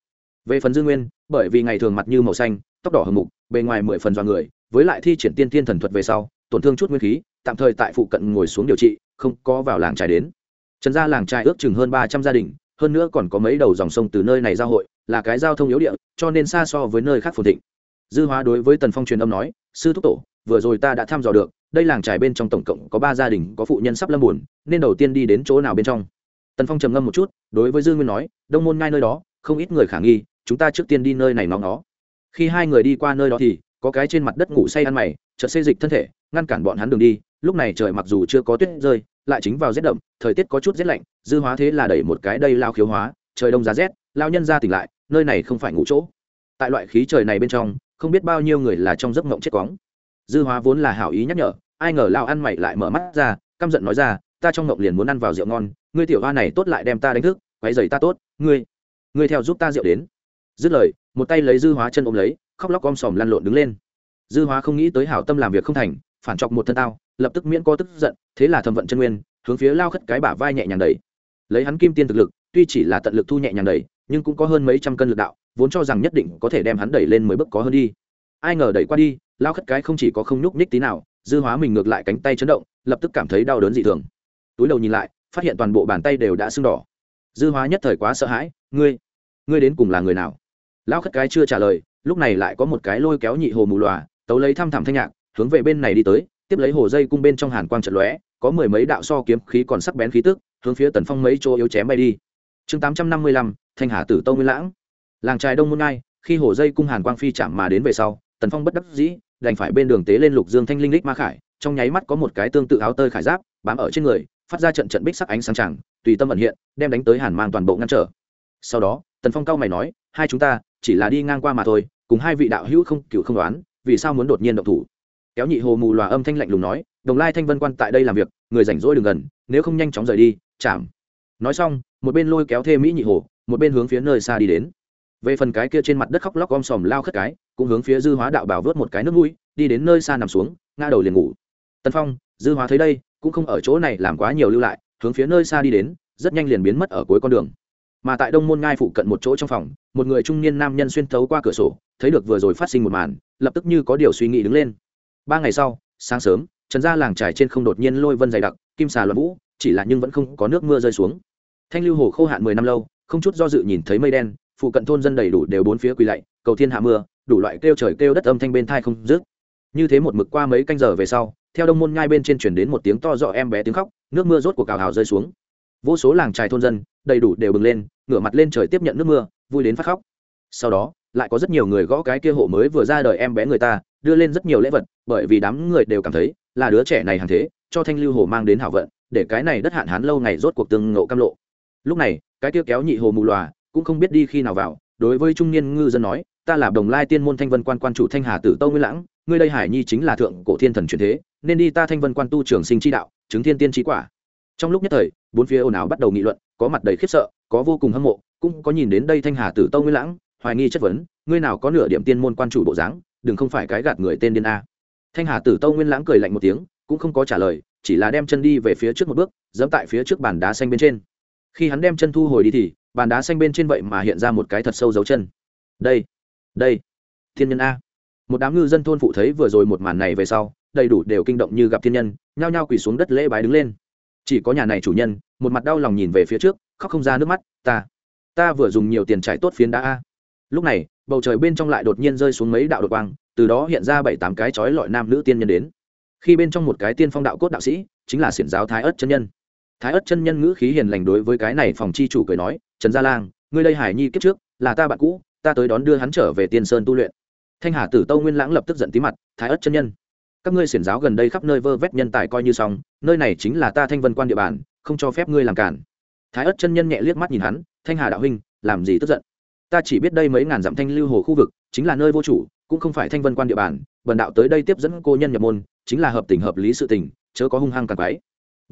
A: Về phần dư nguyên, bởi vì ngày thường mặt như màu xanh, tóc đỏ hầm mục, bề ngoài mười phần do người, với lại thi triển tiên tiên thần thuật về sau, tổn thương chút nguyên khí, tạm thời tại phụ cận ngồi xuống điều trị, không có vào làng trài đến. Trần gia làng trài ước chừng hơn ba trăm gia đình, hơn nữa còn có mấy đầu dòng sông từ nơi này giao hội, là cái giao thông yếu địa, cho nên xa so với nơi khác phồn thịnh. Dư hóa đối với tần phong truyền âm nói, sư thúc tổ, vừa rồi ta đã thăm dò được đây làng trài bên trong tổng cộng có ba gia đình có phụ nhân sắp lâm buồn, nên đầu tiên đi đến chỗ nào bên trong? Tần phong trầm ngâm một chút, đối với dư nguyên nói, đông môn ngay nơi đó, không ít người khả nghi, chúng ta trước tiên đi nơi này nóng nó khi hai người đi qua nơi đó thì, có cái trên mặt đất ngủ say ăn mày, chợt xê dịch thân thể, ngăn cản bọn hắn đường đi. Lúc này trời mặc dù chưa có tuyết rơi, lại chính vào rét đậm, thời tiết có chút rét lạnh, dư hóa thế là đẩy một cái đây lao khiếu hóa, trời đông giá rét, lao nhân ra tỉnh lại, nơi này không phải ngủ chỗ. Tại loại khí trời này bên trong, không biết bao nhiêu người là trong giấc mộng chết quóng dư hóa vốn là hảo ý nhắc nhở, ai ngờ lao ăn mày lại mở mắt ra, căm giận nói ra, ta trong ngộng liền muốn ăn vào rượu ngon, ngươi tiểu hoa này tốt lại đem ta đánh thức, quấy giày ta tốt, ngươi ngươi theo giúp ta rượu đến. Dứt lời, một tay lấy dư hóa chân ôm lấy, khóc lóc om sòm lăn lộn đứng lên. Dư hóa không nghĩ tới hảo tâm làm việc không thành, phản chọc một thân tao, lập tức miễn co tức giận, thế là thầm vận chân nguyên, hướng phía lao khất cái bả vai nhẹ nhàng đẩy. Lấy hắn kim tiên thực lực, tuy chỉ là tận lực thu nhẹ nhàng đẩy, nhưng cũng có hơn mấy trăm cân lực đạo, vốn cho rằng nhất định có thể đem hắn đẩy lên mười bước có hơn đi. Ai ngờ đẩy qua đi lao khất cái không chỉ có không nhúc nhích tí nào, dư hóa mình ngược lại cánh tay chấn động, lập tức cảm thấy đau đớn dị thường. Túi đầu nhìn lại, phát hiện toàn bộ bàn tay đều đã sưng đỏ. Dư hóa nhất thời quá sợ hãi, ngươi ngươi đến cùng là người nào? Lão khất cái chưa trả lời, lúc này lại có một cái lôi kéo nhị hồ mù lòa, tấu lấy thăm thẳm thanh nhạc, hướng về bên này đi tới, tiếp lấy hồ dây cung bên trong hàn quang trận lóe, có mười mấy đạo so kiếm khí còn sắc bén khí tức, hướng phía tần phong mấy chỗ yếu chém bay đi. Chương tám trăm năm mươi lăm, thanh hà tử tâu nguyên lãng. Làng trài đông môn ngai, khi hồ dây cung hàn quang phi chạm mà đến về sau, tần phong bất đắc dĩ đành phải bên đường tế lên lục dương thanh linh lích ma khải, trong nháy mắt có một cái tương tự áo tơi khải giáp, bám ở trên người, phát ra trận trận bích sắc ánh sáng tràng, tùy tâm ẩn hiện, đem đánh tới hàn mang toàn bộ ngăn trở. Sau đó, tần phong cao mày nói, hai chúng ta, chỉ là đi ngang qua mà thôi, cùng hai vị đạo hữu không cựu không đoán, vì sao muốn đột nhiên động thủ? Kéo nhị hồ mù lòa âm thanh lạnh lùng nói, đồng lai thanh vân quan tại đây làm việc, người rảnh rỗi đừng gần, nếu không nhanh chóng rời đi, chạm. Nói xong, một bên lôi kéo thê mỹ nhị hồ, một bên hướng phía nơi xa đi đến về phần cái kia trên mặt đất khóc lóc om sòm lao khất cái, cũng hướng phía dư hóa đạo bảo vớt một cái nước mũi, đi đến nơi xa nằm xuống, ngã đầu liền ngủ. Tân phong, dư hóa thấy đây, cũng không ở chỗ này làm quá nhiều lưu lại, hướng phía nơi xa đi đến, rất nhanh liền biến mất ở cuối con đường. Mà tại đông môn ngai phụ cận một chỗ trong phòng, một người trung niên nam nhân xuyên thấu qua cửa sổ, thấy được vừa rồi phát sinh một màn, lập tức như có điều suy nghĩ đứng lên. Ba ngày sau, sáng sớm, trần gia làng trải trên không đột nhiên lôi vân dày đặc, kim xà loạn vũ, chỉ là nhưng vẫn không có nước mưa rơi xuống. Thanh lưu hồ khô hạn mười năm lâu, không chút do dự nhìn thấy mây đen phụ cận thôn dân đầy đủ đều bốn phía quỳ lạy, cầu thiên hạ mưa, đủ loại kêu trời kêu đất âm thanh bên thai không dứt. Như thế một mực qua mấy canh giờ về sau, theo đông môn ngai bên trên chuyển đến một tiếng to rõ em bé tiếng khóc, nước mưa rốt của cào hào rơi xuống. Vô số làng trài thôn dân, đầy đủ đều bừng lên, ngửa mặt lên trời tiếp nhận nước mưa, vui đến phát khóc. Sau đó, lại có rất nhiều người gõ cái kia hộ mới vừa ra đời em bé người ta, đưa lên rất nhiều lễ vật, bởi vì đám người đều cảm thấy là đứa trẻ này hàng thế, cho thanh lưu hồ mang đến hảo vận, để cái này đất hạn hán lâu ngày rốt cuộc tương ngộ cam lộ. Lúc này, cái kia kéo nhị hồ mù lòa cũng không biết đi khi nào vào, đối với trung niên ngư dân nói, ta là đồng lai tiên môn thanh vân quan quan chủ thanh hà tử tâu nguyên lãng, ngươi đây hải nhi chính là thượng cổ thiên thần truyền thế, nên đi ta thanh vân quan tu trường sinh chi đạo, chứng thiên tiên trí quả. Trong lúc nhất thời, bốn phía ồn ào bắt đầu nghị luận, có mặt đầy khiếp sợ, có vô cùng hâm mộ, cũng có nhìn đến đây thanh hà tử tâu nguyên lãng, hoài nghi chất vấn, ngươi nào có nửa điểm tiên môn quan chủ bộ dáng, đừng không phải cái gạt người tên điên a. Thanh hà tử tâu nguyên lãng cười lạnh một tiếng, cũng không có trả lời, chỉ là đem chân đi về phía trước một bước, dẫm tại phía trước bàn đá xanh bên trên. Khi hắn đem chân thu hồi đi thì bàn đá xanh bên trên vậy mà hiện ra một cái thật sâu dấu chân. Đây đây, thiên nhân a. Một đám ngư dân thôn phụ thấy vừa rồi một màn này về sau, đầy đủ đều kinh động như gặp thiên nhân, nhao nhao quỳ xuống đất lễ bái đứng lên. Chỉ có nhà này chủ nhân, một mặt đau lòng nhìn về phía trước, khóc không ra nước mắt, ta ta vừa dùng nhiều tiền trải tốt phiến đá a. Lúc này, bầu trời bên trong lại đột nhiên rơi xuống mấy đạo đột quang, từ đó hiện ra bảy tám cái chói lọi nam nữ tiên nhân đến. Khi bên trong một cái tiên phong đạo cốt đạo sĩ, chính là xiển giáo thái ất chân nhân. Thái ất chân nhân ngữ khí hiền lành đối với cái này phòng chi chủ cười nói trần gia lang, ngươi đây hải nhi kiếp trước, là ta bạn cũ, ta tới đón đưa hắn trở về tiên sơn tu luyện. Thanh hà tử tâu nguyên lãng lập tức giận tí mặt, thái ất chân nhân. Các ngươi xiển giáo gần đây khắp nơi vơ vét nhân tài coi như xong, nơi này chính là ta thanh vân quan địa bàn, không cho phép ngươi làm cản. Thái ất chân nhân nhẹ liếc mắt nhìn hắn, thanh hà đạo huynh, làm gì tức giận? Ta chỉ biết đây mấy ngàn dặm thanh lưu hồ khu vực, chính là nơi vô chủ, cũng không phải thanh vân quan địa bàn, bần đạo tới đây tiếp dẫn cô nhân nhập môn, chính là hợp tình hợp lý sự tình, chớ có hung hăng càng quái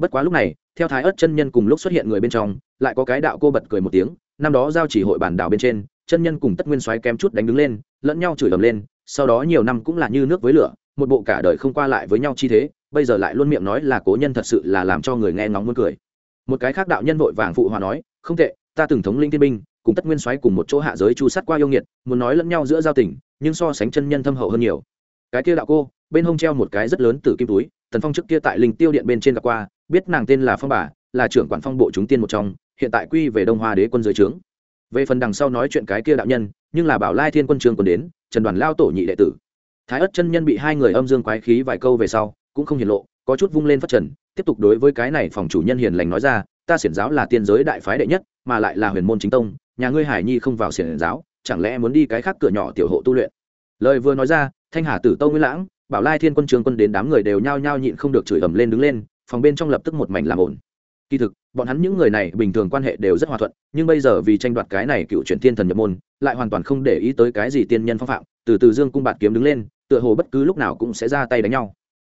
A: bất quá lúc này, theo thái ớt chân nhân cùng lúc xuất hiện người bên trong, lại có cái đạo cô bật cười một tiếng, năm đó giao chỉ hội bản đảo bên trên, chân nhân cùng tất nguyên soái kém chút đánh đứng lên, lẫn nhau chửi ầm lên, sau đó nhiều năm cũng là như nước với lửa, một bộ cả đời không qua lại với nhau chi thế, bây giờ lại luôn miệng nói là cố nhân thật sự là làm cho người nghe ngóng muốn cười. Một cái khác đạo nhân vội vàng phụ hòa nói, không tệ, ta từng thống linh thiên binh, cùng tất nguyên soái cùng một chỗ hạ giới chu sát qua yêu nghiệt, muốn nói lẫn nhau giữa giao tình, nhưng so sánh chân nhân thâm hậu hơn nhiều. Cái kia đạo cô, bên hông treo một cái rất lớn từ kim túi, tần phong trước kia tại linh tiêu điện bên trên gặp qua biết nàng tên là phong bà, là trưởng quản phong bộ chúng tiên một trong, hiện tại quy về đông hoa đế quân dưới trướng. Về phần đằng sau nói chuyện cái kia đạo nhân, nhưng là bảo lai thiên quân trường còn đến, trần đoàn lao tổ nhị đệ tử. Thái ất chân nhân bị hai người âm dương quái khí vài câu về sau, cũng không hiển lộ, có chút vung lên phát trần, tiếp tục đối với cái này phòng chủ nhân hiền lành nói ra, ta xiển giáo là tiên giới đại phái đệ nhất, mà lại là huyền môn chính tông, nhà ngươi hải nhi không vào xiển giáo, chẳng lẽ muốn đi cái khác cửa nhỏ tiểu hộ tu luyện? Lời vừa nói ra, thanh hà tử tâu nguyên lãng, bảo lai thiên quân trường quân đến đám người đều nhao nhao nhịn không được chửi ầm lên đứng lên phòng bên trong lập tức một mảnh làm ổn kỳ thực, bọn hắn những người này bình thường quan hệ đều rất hòa thuận, nhưng bây giờ vì tranh đoạt cái này cựu chuyển thiên thần nhập môn, lại hoàn toàn không để ý tới cái gì tiên nhân phong phạm, từ từ dương cung bạt kiếm đứng lên, tựa hồ bất cứ lúc nào cũng sẽ ra tay đánh nhau.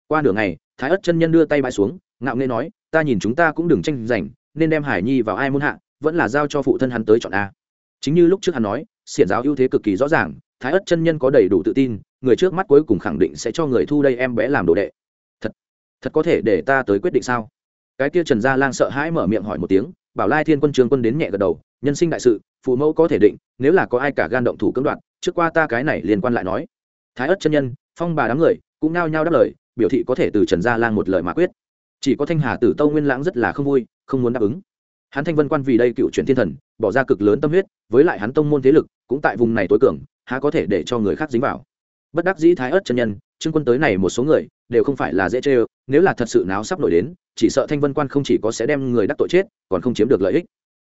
A: Qua nửa ngày, thái ất chân nhân đưa tay bãi xuống, ngạo nghê nói, ta nhìn chúng ta cũng đừng tranh giành, nên đem hải nhi vào ai muốn hạ, vẫn là giao cho phụ thân hắn tới chọn a. Chính như lúc trước hắn nói, xiển giáo ưu thế cực kỳ rõ ràng, thái ất chân nhân có đầy đủ tự tin, người trước mắt cuối cùng khẳng định sẽ cho người thu đây em bé làm đồ đệ thật có thể để ta tới quyết định sao? Cái kia trần gia lang sợ hãi mở miệng hỏi một tiếng, bảo lai thiên quân trường quân đến nhẹ gật đầu, nhân sinh đại sự, phụ mẫu có thể định, nếu là có ai cả gan động thủ cưỡng đoạt, trước qua ta cái này liên quan lại nói. Thái ất chân nhân, phong bà đám người, cũng nao nhao đáp lời, biểu thị có thể từ trần gia lang một lời mà quyết. Chỉ có thanh hà tử tâu nguyên lãng rất là không vui, không muốn đáp ứng. Hắn thanh vân quan vì đây cựu chuyển thiên thần, bỏ ra cực lớn tâm huyết, với lại hắn tông môn thế lực, cũng tại vùng này tối cường, há có thể để cho người khác dính vào. Bất đắc dĩ thái ớt chân nhân, trương quân tới này một số người, đều không phải là dễ chê ơ nếu là thật sự náo sắp nổi đến, chỉ sợ thanh vân quan không chỉ có sẽ đem người đắc tội chết, còn không chiếm được lợi ích.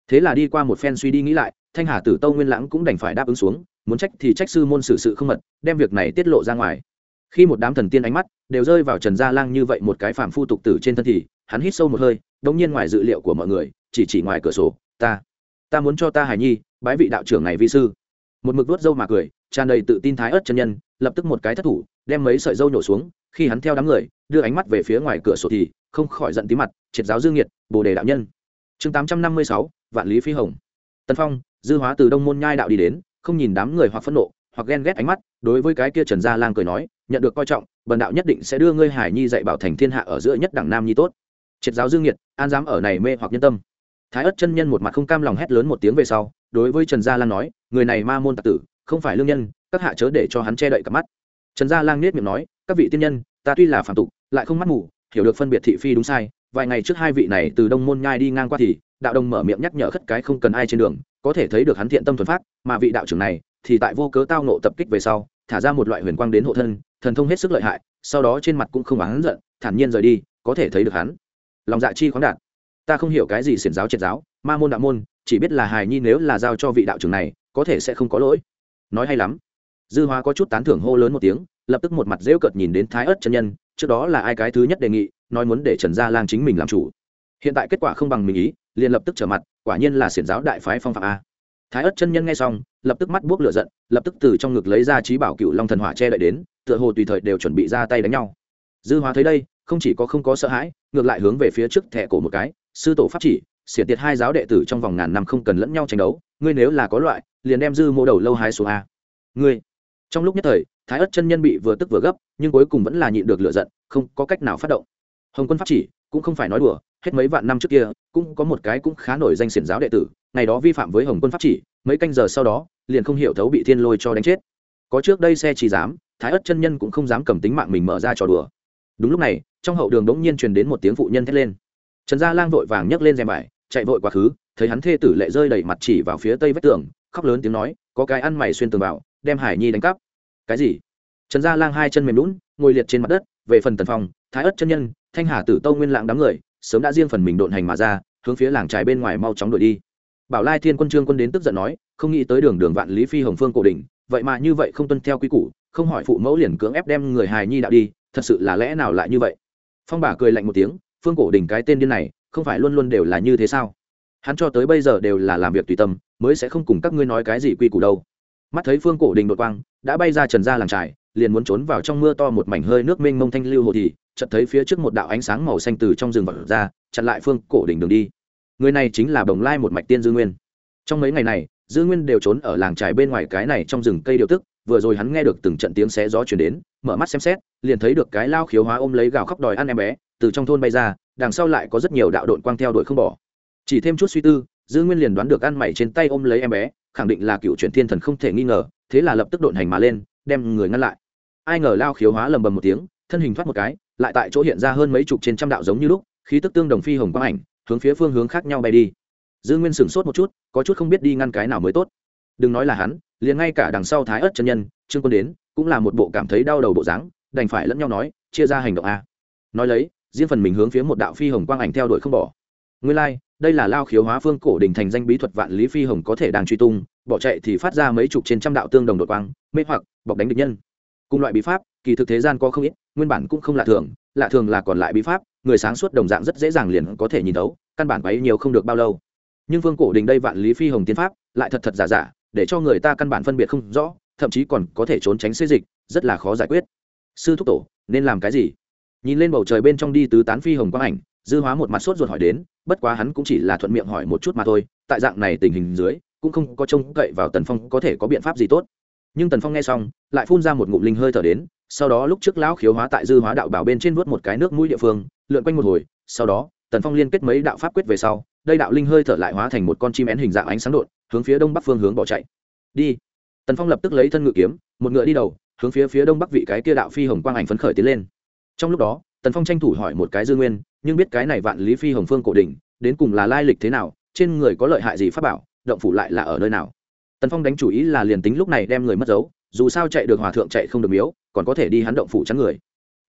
A: Thế là đi qua một phen suy đi nghĩ lại, thanh hà tử tâu nguyên lãng cũng đành phải đáp ứng xuống, muốn trách thì trách sư môn xử sự không mật, đem việc này tiết lộ ra ngoài. Khi một đám thần tiên ánh mắt đều rơi vào trần gia lang như vậy một cái phàm phu tục tử trên thân thì, hắn hít sâu một hơi, đống nhiên ngoài dự liệu của mọi người, chỉ chỉ ngoài cửa sổ, ta ta muốn cho ta hài nhi, bái vị đạo trưởng này vi sư. Một mực vuốt râu mà cười, tràn đầy tự tin thái ớt chân nhân, lập tức một cái thất thủ đem mấy sợi râu nhổ xuống, khi hắn theo đám người, đưa ánh mắt về phía ngoài cửa sổ thì không khỏi giận tí mặt, triệt giáo dương nhiệt bồ đề đạo nhân. Chương tám trăm năm mươi sáu, vạn lý phi hồng. Tân phong, dư hóa từ đông môn nhai đạo đi đến, không nhìn đám người hoặc phẫn nộ, hoặc ghen ghét ánh mắt, đối với cái kia trần gia lang cười nói, nhận được coi trọng, bần đạo nhất định sẽ đưa ngươi hải nhi dạy bảo thành thiên hạ ở giữa nhất đẳng nam nhi tốt. Triệt giáo dương nhiệt an dám ở này mê hoặc nhân tâm. Thái ất chân nhân một mặt không cam lòng hét lớn một tiếng về sau, đối với trần gia lang nói, người này ma môn tặc tử, không phải lương nhân, các hạ chớ để cho hắn che đậy cả mắt trần gia lang nết miệng nói, các vị tiên nhân, ta tuy là phản tục, lại không mắt mù, hiểu được phân biệt thị phi đúng sai, vài ngày trước hai vị này từ đông môn nhai đi ngang qua thì, đạo đồng mở miệng nhắc nhở khất cái không cần ai trên đường, có thể thấy được hắn thiện tâm thuần phát mà vị đạo trưởng này, thì tại vô cớ tao nộ tập kích về sau, thả ra một loại huyền quang đến hộ thân, thần thông hết sức lợi hại, sau đó trên mặt cũng không oán giận, thản nhiên rời đi, có thể thấy được hắn. Lòng dạ chi khoáng đạt. Ta không hiểu cái gì xiển giáo triệt giáo, ma môn đạo môn, chỉ biết là hài nhi nếu là giao cho vị đạo trưởng này, có thể sẽ không có lỗi. Nói hay lắm dư hóa có chút tán thưởng hô lớn một tiếng, lập tức một mặt rêu cợt nhìn đến thái ớt chân nhân, trước đó là ai cái thứ nhất đề nghị, nói muốn để trần gia lang chính mình làm chủ. Hiện tại kết quả không bằng mình ý, liền lập tức trở mặt, quả nhiên là xiển giáo đại phái phong phạm a. Thái ớt chân nhân nghe xong, lập tức mắt buốc lửa giận, lập tức từ trong ngực lấy ra trí bảo cựu long thần hỏa che đậy đến, tựa hồ tùy thời đều chuẩn bị ra tay đánh nhau. Dư hóa thấy đây, không chỉ có không có sợ hãi, ngược lại hướng về phía trước thẻ cổ một cái, sư tổ pháp chỉ, xiển tiệt hai giáo đệ tử trong vòng ngàn năm không cần lẫn nhau tranh đấu, ngươi nếu là có loại, liền đem dư mô đầu lâu hai xuống a. Ngươi trong lúc nhất thời thái ất chân nhân bị vừa tức vừa gấp nhưng cuối cùng vẫn là nhịn được lựa giận không có cách nào phát động. Hồng quân pháp chỉ cũng không phải nói đùa hết mấy vạn năm trước kia cũng có một cái cũng khá nổi danh xiển giáo đệ tử ngày đó vi phạm với hồng quân pháp chỉ mấy canh giờ sau đó liền không hiểu thấu bị thiên lôi cho đánh chết. Có trước đây xe chỉ dám thái ất chân nhân cũng không dám cầm tính mạng mình mở ra trò đùa. Đúng lúc này trong hậu đường đống nhiên truyền đến một tiếng phụ nhân thét lên. Trần gia lang vội vàng nhấc lên rèm bài, chạy vội quá khứ thấy hắn thê tử lệ rơi đầy mặt chỉ vào phía tây vách tường khóc lớn tiếng nói có cái ăn mày xuyên tường vào đem hải nhi đánh cắp. Cái gì? Trần gia lang hai chân mềm lún ngồi liệt trên mặt đất, về phần tần phong, thái ất chân nhân, thanh hà tử tâu nguyên Lạng đám người, sớm đã riêng phần mình độn hành mà ra, hướng phía làng trài bên ngoài mau chóng đuổi đi. Bảo lai thiên quân trương quân đến tức giận nói, không nghĩ tới đường đường vạn lý phi hồng phương cổ đình vậy mà như vậy không tuân theo quy củ, không hỏi phụ mẫu liền cưỡng ép đem người hài nhi đạo đi, thật sự là lẽ nào lại như vậy? Phong bà cười lạnh một tiếng, phương cổ đình cái tên điên này, không phải luôn luôn đều là như thế sao? Hắn cho tới bây giờ đều là làm việc tùy tâm, mới sẽ không cùng các ngươi nói cái gì quy củ đâu mắt thấy phương cổ đình đột quang, đã bay ra trần ra làng trải liền muốn trốn vào trong mưa to một mảnh hơi nước mênh mông thanh lưu hồ thì, chợt thấy phía trước một đạo ánh sáng màu xanh từ trong rừng vật ra, chặn lại phương cổ đình đường đi. Người này chính là bồng lai một mạch tiên dư nguyên. Trong mấy ngày này, dư nguyên đều trốn ở làng trải bên ngoài cái này trong rừng cây điều tức, vừa rồi hắn nghe được từng trận tiếng xé gió chuyển đến, mở mắt xem xét, liền thấy được cái lao khiếu hóa ôm lấy gào khóc đòi ăn em bé, từ trong thôn bay ra, đằng sau lại có rất nhiều đạo đội quang theo đuổi không bỏ. Chỉ thêm chút suy tư, dư nguyên liền đoán được ăn mày trên tay ôm lấy em bé khẳng định là cựu chuyển thiên thần không thể nghi ngờ thế là lập tức độn hành mà lên đem người ngăn lại. Ai ngờ lao khiếu hóa lầm bầm một tiếng thân hình thoát một cái lại tại chỗ hiện ra hơn mấy chục trên trăm đạo giống như lúc khí tức tương đồng phi hồng quang ảnh hướng phía phương hướng khác nhau bay đi. Dư nguyên sửng sốt một chút có chút không biết đi ngăn cái nào mới tốt. Đừng nói là hắn liền ngay cả đằng sau thái ớt chân nhân trương quân đến cũng là một bộ cảm thấy đau đầu bộ dáng đành phải lẫn nhau nói chia ra hành động a. Nói lấy riêng phần mình hướng phía một đạo phi hồng quang ảnh theo đuổi không bỏ. Nguyên lai、like, đây là lao khiếu hóa phương cổ đình thành danh bí thuật vạn lý phi hồng có thể đang truy tung, bỏ chạy thì phát ra mấy chục trên trăm đạo tương đồng đột quang, mê hoặc, bọc đánh địch nhân. Cùng loại bí pháp, kỳ thực thế gian có không ít, nguyên bản cũng không lạ thường lạ thường là còn lại bí pháp, người sáng suốt đồng dạng rất dễ dàng liền có thể nhìn thấu, căn bản bấy nhiều không được bao lâu. Nhưng phương cổ đình đây vạn lý phi hồng tiến pháp, lại thật thật giả giả, để cho người ta căn bản phân biệt không rõ, thậm chí còn có thể trốn tránh xê dịch, rất là khó giải quyết. Sư thúc tổ, nên làm cái gì? Nhìn lên bầu trời bên trong đi tứ tán phi hồng quang ảnh dư hóa một mặt sốt ruột hỏi đến, bất quá hắn cũng chỉ là thuận miệng hỏi một chút mà thôi, tại dạng này tình hình dưới, cũng không có trông cậy vào tần phong có thể có biện pháp gì tốt. Nhưng tần phong nghe xong, lại phun ra một ngụm linh hơi thở đến, sau đó lúc trước lão khiếu hóa tại dư hóa đạo bảo bên trên vớt một cái nước mũi địa phương, lượn quanh một hồi, sau đó, tần phong liên kết mấy đạo pháp quyết về sau, đây đạo linh hơi thở lại hóa thành một con chim én hình dạng ánh sáng đột, hướng phía đông bắc phương hướng bỏ chạy. Đi. Tần phong lập tức lấy thân ngự kiếm, một ngựa đi đầu, hướng phía phía đông bắc vị cái kia đạo phi hồng quang ảnh phấn khởi tiến lên. Trong lúc đó tần phong tranh thủ hỏi một cái dư nguyên, nhưng biết cái này vạn lý phi hồng phương cổ đỉnh, đến cùng là lai lịch thế nào, trên người có lợi hại gì pháp bảo, động phủ lại là ở nơi nào? Tần phong đánh chủ ý là liền tính lúc này đem người mất dấu, dù sao chạy được hòa thượng chạy không được miếu, còn có thể đi hắn động phủ chắn người.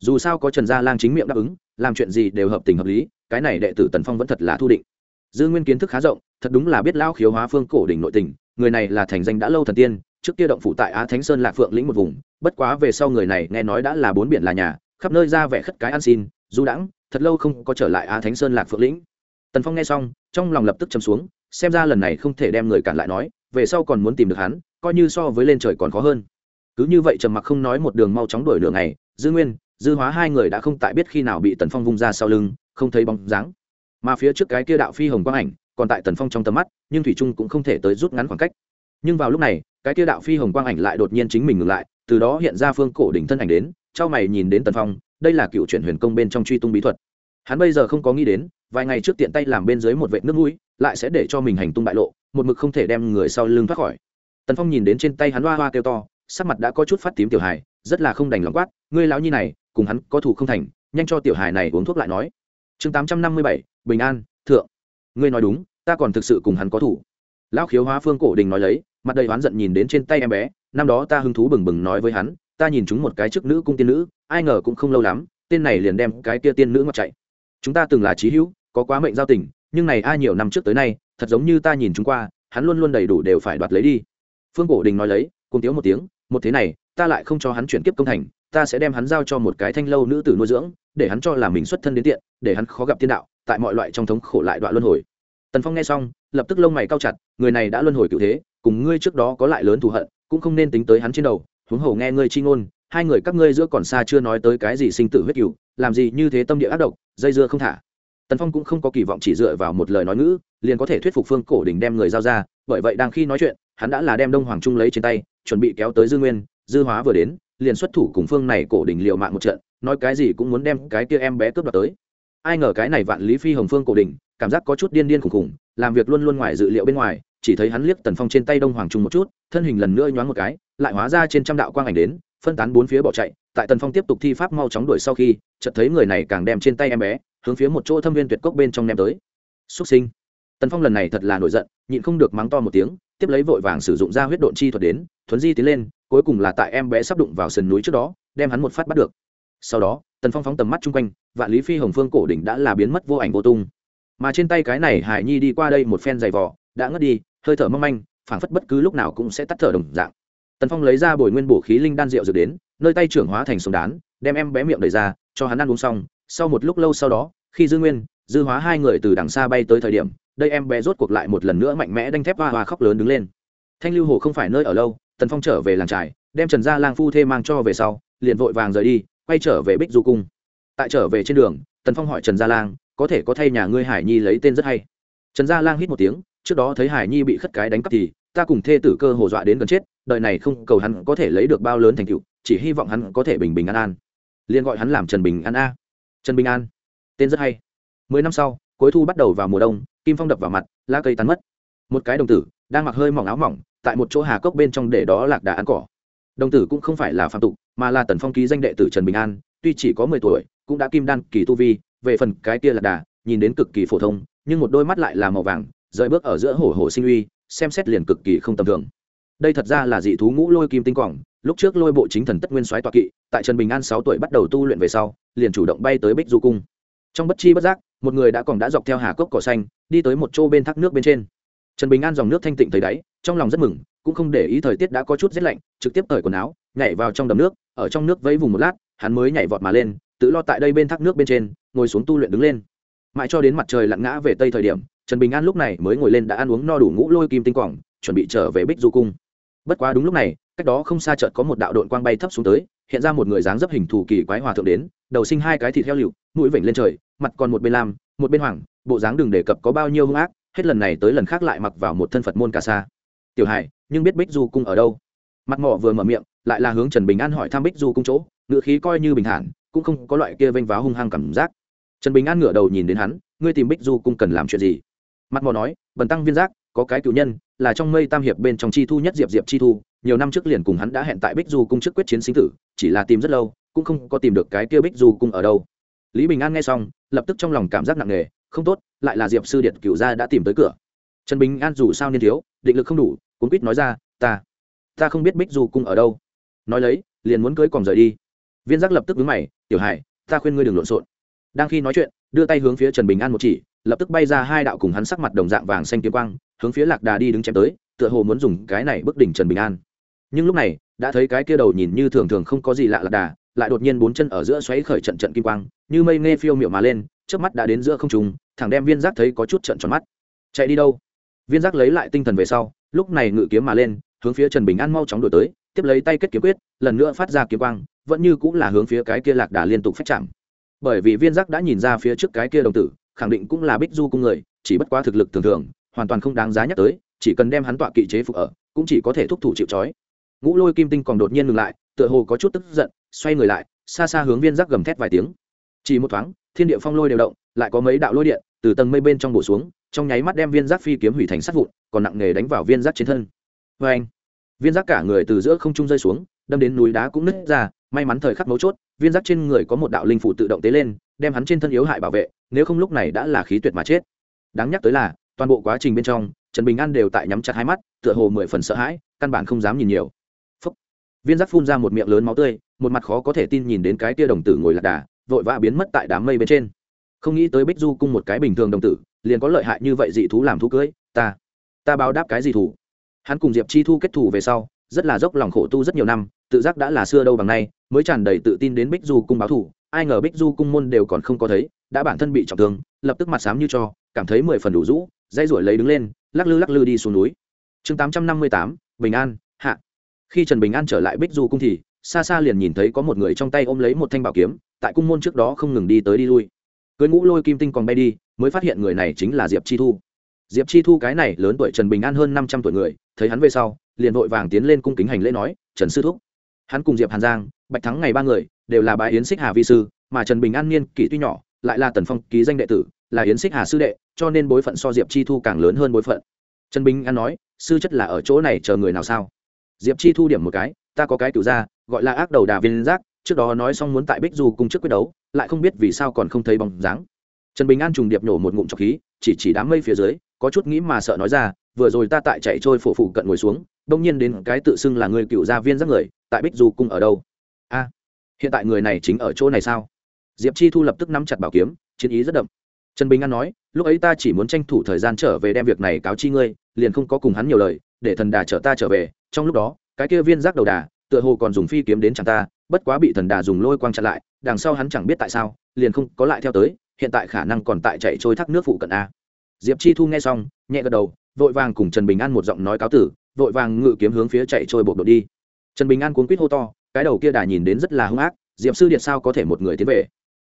A: Dù sao có trần gia lang chính miệng đáp ứng, làm chuyện gì đều hợp tình hợp lý, cái này đệ tử tần phong vẫn thật là thu định. Dư nguyên kiến thức khá rộng, thật đúng là biết lao khiếu hóa phương cổ đỉnh nội tình, người này là thành danh đã lâu thần tiên, trước kia động phủ tại á thánh sơn lạc phượng lĩnh một vùng, bất quá về sau người này nghe nói đã là bốn biển là nhà khắp nơi ra vẻ khất cái ăn xin, du đãng, thật lâu không có trở lại a thánh sơn lạc phượng lĩnh. Tần phong nghe xong, trong lòng lập tức chấm xuống, xem ra lần này không thể đem người cản lại nói, về sau còn muốn tìm được hắn, coi như so với lên trời còn khó hơn. Cứ như vậy trầm mặc không nói một đường mau chóng đuổi đường này dư nguyên, dư hóa hai người đã không tại biết khi nào bị tần phong vung ra sau lưng, không thấy bóng dáng. Mà phía trước cái kia đạo phi hồng quang ảnh, còn tại tần phong trong tầm mắt, nhưng thủy trung cũng không thể tới rút ngắn khoảng cách. Nhưng vào lúc này, cái kia đạo phi hồng quang ảnh lại đột nhiên chính mình ngừng lại, từ đó hiện ra phương cổ đỉnh thân ảnh đến trao mày nhìn đến tần phong, đây là cựu chuyển huyền công bên trong truy tung bí thuật. Hắn bây giờ không có nghĩ đến, vài ngày trước tiện tay làm bên dưới một vệt nước mũi, lại sẽ để cho mình hành tung bại lộ, một mực không thể đem người sau lưng thoát khỏi. Tần phong nhìn đến trên tay hắn hoa hoa kêu to, sắc mặt đã có chút phát tím tiểu hài, rất là không đành lòng quát, ngươi lão nhi này, cùng hắn có thủ không thành, nhanh cho tiểu hài này uống thuốc lại nói. Chương tám trăm năm mươi bảy, bình an, thượng. Ngươi nói đúng, ta còn thực sự cùng hắn có thủ lão khiếu hóa phương cổ đình nói lấy, mặt đầy oán giận nhìn đến trên tay em bé, năm đó ta hứng thú bừng bừng nói với hắn ta nhìn chúng một cái chức nữ cung tiên nữ, ai ngờ cũng không lâu lắm, tên này liền đem cái kia tiên nữ ngọt chạy. Chúng ta từng là trí hữu, có quá mệnh giao tình, nhưng này ai nhiều năm trước tới nay, thật giống như ta nhìn chúng qua, hắn luôn luôn đầy đủ đều phải đoạt lấy đi. Phương cổ đình nói lấy, cùng tiếu một tiếng, một thế này, ta lại không cho hắn chuyển kiếp công thành, ta sẽ đem hắn giao cho một cái thanh lâu nữ tử nuôi dưỡng, để hắn cho là mình xuất thân đến tiện, để hắn khó gặp tiên đạo, tại mọi loại trong thống khổ lại đoạn luân hồi. Tần phong nghe xong, lập tức lông mày cao chặt, người này đã luân hồi cựu thế, cùng ngươi trước đó có lại lớn thù hận, cũng không nên tính tới hắn trên đầu huống hồ nghe ngươi chi ngôn, hai người các ngươi giữa còn xa chưa nói tới cái gì sinh tử huyết cửu làm gì như thế tâm địa ác độc, dây dưa không thả. Tần phong cũng không có kỳ vọng chỉ dựa vào một lời nói ngữ, liền có thể thuyết phục phương cổ đình đem người giao ra, bởi vậy đang khi nói chuyện, hắn đã là đem đông hoàng trung lấy trên tay, chuẩn bị kéo tới dư nguyên, dư hóa vừa đến, liền xuất thủ cùng phương này cổ đình liều mạng một trận, nói cái gì cũng muốn đem cái kia em bé cướp đoạt tới. Ai ngờ cái này vạn lý phi hồng phương cổ đình cảm giác có chút điên điên khủng khủng, làm việc luôn luôn ngoài dự liệu bên ngoài, chỉ thấy hắn liếc tần phong trên tay đông hoàng trung một chút, thân hình lần nữa nhoáng một cái, lại hóa ra trên trăm đạo quang ảnh đến, phân tán bốn phía bỏ chạy, tại tần phong tiếp tục thi pháp mau chóng đuổi sau khi, chợt thấy người này càng đem trên tay em bé, hướng phía một chỗ thâm viên tuyệt cốc bên trong ném tới. Xuất sinh. Tần phong lần này thật là nổi giận, nhịn không được mắng to một tiếng, tiếp lấy vội vàng sử dụng ra huyết độn chi thuật đến, thuấn di tiến lên, cuối cùng là tại em bé sắp đụng vào sườn núi trước đó, đem hắn một phát bắt được. Sau đó, tần phong phóng tầm mắt chung quanh, vạn lý phi hồng phương cổ đỉnh đã là biến mất vô ảnh vô tung mà trên tay cái này hải nhi đi qua đây một phen dày vỏ đã ngất đi, hơi thở mong manh, phảng phất bất cứ lúc nào cũng sẽ tắt thở đồng dạng. Tần phong lấy ra bồi nguyên bổ khí linh đan rượu dược đến, nơi tay trưởng hóa thành sông đán, đem em bé miệng đầy ra, cho hắn ăn uống xong. Sau một lúc lâu sau đó, khi dư nguyên, dư hóa hai người từ đằng xa bay tới thời điểm, đây em bé rốt cuộc lại một lần nữa mạnh mẽ đanh thép hoa hoa khóc lớn đứng lên. Thanh lưu hồ không phải nơi ở lâu, tần phong trở về làng trải đem trần gia lang phu thê mang cho về sau, liền vội vàng rời đi, quay trở về bích du cung. Tại trở về trên đường, tần phong hỏi trần gia lang có thể có thay nhà ngươi hải nhi lấy tên rất hay. Trần gia lang hít một tiếng, trước đó thấy hải nhi bị khất cái đánh cắp thì, ta cùng thê tử cơ hồ dọa đến gần chết, đời này không cầu hắn có thể lấy được bao lớn thành tựu, chỉ hy vọng hắn có thể bình bình an an. Liền gọi hắn làm trần bình an a. Trần bình an, tên rất hay. Mười năm sau, cuối thu bắt đầu vào mùa đông, kim phong đập vào mặt, lá cây tắn mất. Một cái đồng tử, đang mặc hơi mỏng áo mỏng, tại một chỗ hà cốc bên trong để đó lạc đà ăn cỏ. Đồng tử cũng không phải là phạm tục, mà là tần phong ký danh đệ tử trần bình an, tuy chỉ có mười tuổi, cũng đã kim đan kỳ tu vi về phần cái kia lạc đà, nhìn đến cực kỳ phổ thông, nhưng một đôi mắt lại là màu vàng, rời bước ở giữa hổ hổ sinh uy, xem xét liền cực kỳ không tầm thường. Đây thật ra là dị thú ngũ lôi kim tinh quảng, lúc trước lôi bộ chính thần tất nguyên soái tọa kỵ, tại trần bình an sáu tuổi bắt đầu tu luyện về sau, liền chủ động bay tới bích du cung. Trong bất chi bất giác, một người đã còn đã dọc theo hà cốc cỏ xanh, đi tới một chỗ bên thác nước bên trên. Trần bình an dòng nước thanh tịnh thấy đáy, trong lòng rất mừng, cũng không để ý thời tiết đã có chút rét lạnh, trực tiếp cởi quần áo, nhảy vào trong đầm nước, ở trong nước vẫy vùng một lát, hắn mới nhảy vọt mà lên, tự lo tại đây bên thác nước bên trên ngồi xuống tu luyện đứng lên. Mãi cho đến mặt trời lặn ngã về tây thời điểm, trần bình an lúc này mới ngồi lên đã ăn uống no đủ ngũ lôi kim tinh quảng, chuẩn bị trở về bích du cung. Bất quá đúng lúc này, cách đó không xa chợt có một đạo đội quang bay thấp xuống tới, hiện ra một người dáng dấp hình thù kỳ quái hòa thượng đến, đầu sinh hai cái thịt heo lựu, mũi vểnh lên trời, mặt còn một bên lam, một bên hoàng, bộ dáng đừng đề cập có bao nhiêu hung ác, hết lần này tới lần khác lại mặc vào một thân phật môn cả xa. Tiểu hải, nhưng biết bích du cung ở đâu? Mặt mỏ vừa mở miệng, lại là hướng trần bình an hỏi thăm bích du cung chỗ ngựa khí coi như bình thản, cũng không có loại kia vênh váo hung hăng cảm giác trần bình an ngửa đầu nhìn đến hắn, ngươi tìm bích du cung cần làm chuyện gì? Mặt mò nói, bần tăng viên giác, có cái cựu nhân, là trong mây tam hiệp bên trong chi thu nhất diệp diệp chi thu, nhiều năm trước liền cùng hắn đã hẹn tại bích du cung trước quyết chiến sinh tử, chỉ là tìm rất lâu, cũng không có tìm được cái kia bích du cung ở đâu. Lý bình an nghe xong, lập tức trong lòng cảm giác nặng nề, không tốt, lại là diệp sư điện cựu gia đã tìm tới cửa. Trần bình an dù sao niên thiếu, định lực không đủ, cuốn quýt nói ra, ta ta không biết bích du cung ở đâu. Nói lấy, liền muốn cưới còn rời đi. Viên giác lập tức vướng mày, tiểu hải, ta khuyên ngươi đừng lộn xộn đang khi nói chuyện, đưa tay hướng phía trần bình an một chỉ, lập tức bay ra hai đạo cùng hắn sắc mặt đồng dạng vàng xanh kiếm quang, hướng phía lạc đà đi đứng chém tới, tựa hồ muốn dùng cái này bức đỉnh trần bình an. Nhưng lúc này, đã thấy cái kia đầu nhìn như thường thường không có gì lạ lạc đà, lại đột nhiên bốn chân ở giữa xoáy khởi trận trận kim quang, như mây nghe phiêu miệu mà lên trước mắt đã đến giữa không trùng thẳng đem viên giác thấy có chút trận tròn mắt. Chạy đi đâu? Viên giác lấy lại tinh thần về sau, lúc này ngự kiếm mà lên, hướng phía trần bình an mau chóng đổi tới, tiếp lấy tay kết kiếm quyết, lần nữa phát ra kiếm quang, vẫn như cũng là hướng phía cái kia lạc đà liên tục phách chạm bởi vì viên giác đã nhìn ra phía trước cái kia đồng tử, khẳng định cũng là bích du cung người, chỉ bất quá thực lực thường thường, hoàn toàn không đáng giá nhắc tới, chỉ cần đem hắn tọa kỵ chế phục ở, cũng chỉ có thể thúc thủ chịu trói. Ngũ lôi kim tinh còn đột nhiên ngừng lại, tựa hồ có chút tức giận, xoay người lại, xa xa hướng viên giác gầm thét vài tiếng. Chỉ một thoáng, thiên địa phong lôi đều động, lại có mấy đạo lôi điện từ tầng mây bên trong bổ xuống, trong nháy mắt đem viên giác phi kiếm hủy thành sắt vụn, còn nặng nề đánh vào viên giác trên thân. Vê anh viên giác cả người từ giữa không trung rơi xuống, đâm đến núi đá cũng nứt ra, may mắn thời khắc mấu chốt viên giác trên người có một đạo linh phủ tự động tế lên, đem hắn trên thân yếu hại bảo vệ, nếu không lúc này đã là khí tuyệt mà chết. Đáng nhắc tới là, toàn bộ quá trình bên trong, trần bình an đều tại nhắm chặt hai mắt, tựa hồ mười phần sợ hãi, căn bản không dám nhìn nhiều. Phúc. viên giác phun ra một miệng lớn máu tươi, một mặt khó có thể tin nhìn đến cái tia đồng tử ngồi lạc đà, vội vã biến mất tại đám mây bên trên. Không nghĩ tới bích du cung một cái bình thường đồng tử, liền có lợi hại như vậy dị thú làm thú cưới, ta ta báo đáp cái gì thủ. Hắn cùng diệp chi thu kết thù về sau, rất là dốc lòng khổ tu rất nhiều năm tự giác đã là xưa đâu bằng nay, mới tràn đầy tự tin đến bích du cung báo thủ, ai ngờ bích du cung môn đều còn không có thấy, đã bản thân bị trọng thương, lập tức mặt sám như cho, cảm thấy mười phần đủ rũ, dây ruổi lấy đứng lên, lắc lư lắc lư đi xuống núi. Chương tám trăm năm mươi tám, bình an, hạ. Khi trần bình an trở lại bích du cung thì, xa xa liền nhìn thấy có một người trong tay ôm lấy một thanh bảo kiếm, tại cung môn trước đó không ngừng đi tới đi lui. Cưới ngũ lôi kim tinh còn bay đi, mới phát hiện người này chính là diệp chi thu. Diệp chi thu cái này lớn tuổi trần bình an hơn năm trăm tuổi người, thấy hắn về sau, liền vội vàng tiến lên cung kính hành lễ nói, trần sư thúc hắn cùng diệp hàn giang, bạch thắng ngày ba người, đều là bà yến xích hà vi sư, mà trần bình an niên kỷ tuy nhỏ, lại là tần phong ký danh đệ tử, là yến xích hà sư đệ, cho nên bối phận so diệp chi thu càng lớn hơn bối phận. trần bình an nói, sư chất là ở chỗ này chờ người nào sao? diệp chi thu điểm một cái, ta có cái cựu ra, gọi là ác đầu đà viên giác, trước đó nói xong muốn tại bích du cùng trước quyết đấu, lại không biết vì sao còn không thấy bóng dáng. trần bình an trùng điệp nổ một ngụm trọc khí, chỉ chỉ đám mây phía dưới, có chút nghĩ mà sợ nói ra, vừa rồi ta tại chạy trôi phổ phụ cận ngồi xuống đông nhiên đến cái tự xưng là người cựu gia viên giác người, tại bích du cung ở đâu? A, hiện tại người này chính ở chỗ này sao? Diệp chi thu lập tức nắm chặt bảo kiếm, chiến ý rất đậm. Trần bình an nói, lúc ấy ta chỉ muốn tranh thủ thời gian trở về đem việc này cáo chi ngươi, liền không có cùng hắn nhiều lời, để thần đà chở ta trở về. Trong lúc đó, cái kia viên giác đầu đà, tựa hồ còn dùng phi kiếm đến chẳng ta, bất quá bị thần đà dùng lôi quang chặn lại, đằng sau hắn chẳng biết tại sao, liền không có lại theo tới, hiện tại khả năng còn tại chạy trôi thác nước phụ cận a. Diệp chi thu nghe xong, nhẹ gật đầu, vội vàng cùng trần bình an một giọng nói cáo tử vội vàng ngự kiếm hướng phía chạy trôi bộ đội đi. Trần bình an cuốn quýt hô to, cái đầu kia đà nhìn đến rất là hung ác, diệp sư điện sao có thể một người tiến về?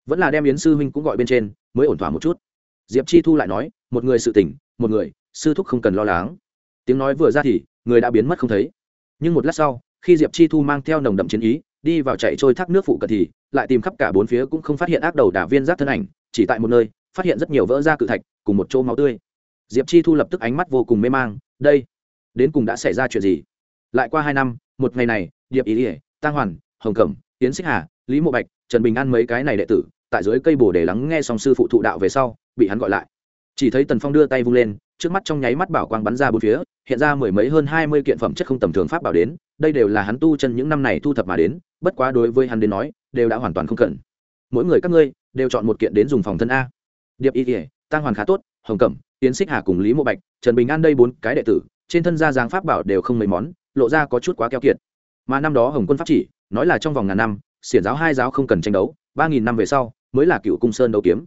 A: Vẫn là đem yến sư huynh cũng gọi bên trên, mới ổn thỏa một chút. Diệp chi thu lại nói, một người sự tỉnh một người, sư thúc không cần lo lắng. Tiếng nói vừa ra thì, người đã biến mất không thấy. Nhưng một lát sau, khi diệp chi thu mang theo nồng đậm chiến ý, đi vào chạy trôi thác nước phụ cận thì, lại tìm khắp cả bốn phía cũng không phát hiện ác đầu đả viên giáp thân ảnh, chỉ tại một nơi, phát hiện rất nhiều vỡ da cự thạch, cùng một chỗ máu tươi. Diệp chi thu lập tức ánh mắt vô cùng mê mang, đây đến cùng đã xảy ra chuyện gì? Lại qua hai năm, một ngày này, điệp ý ỉa tăng hoàn, hồng cẩm tiến xích hà, lý mộ bạch, trần bình an mấy cái này đệ tử, tại dưới cây bồ để lắng nghe song sư phụ thụ đạo về sau, bị hắn gọi lại. Chỉ thấy tần phong đưa tay vung lên, trước mắt trong nháy mắt bảo quang bắn ra bốn phía, hiện ra mười mấy hơn hai mươi kiện phẩm chất không tầm thường pháp bảo đến, đây đều là hắn tu chân những năm này thu thập mà đến, bất quá đối với hắn đến nói, đều đã hoàn toàn không cần. Mỗi người các ngươi, đều chọn một kiện đến dùng phòng thân a. Điệp y kỉa tăng hoàn khá tốt, hồng cẩm tiến xích hà cùng lý mộ bạch, trần bình an đây bốn cái đệ tử trên thân gia dáng pháp bảo đều không mấy món, lộ ra có chút quá keo kiệt. Mà năm đó hồng quân pháp chỉ, nói là trong vòng ngàn năm, xiển giáo hai giáo không cần tranh đấu, ba nghìn năm về sau mới là cựu cung sơn đấu kiếm.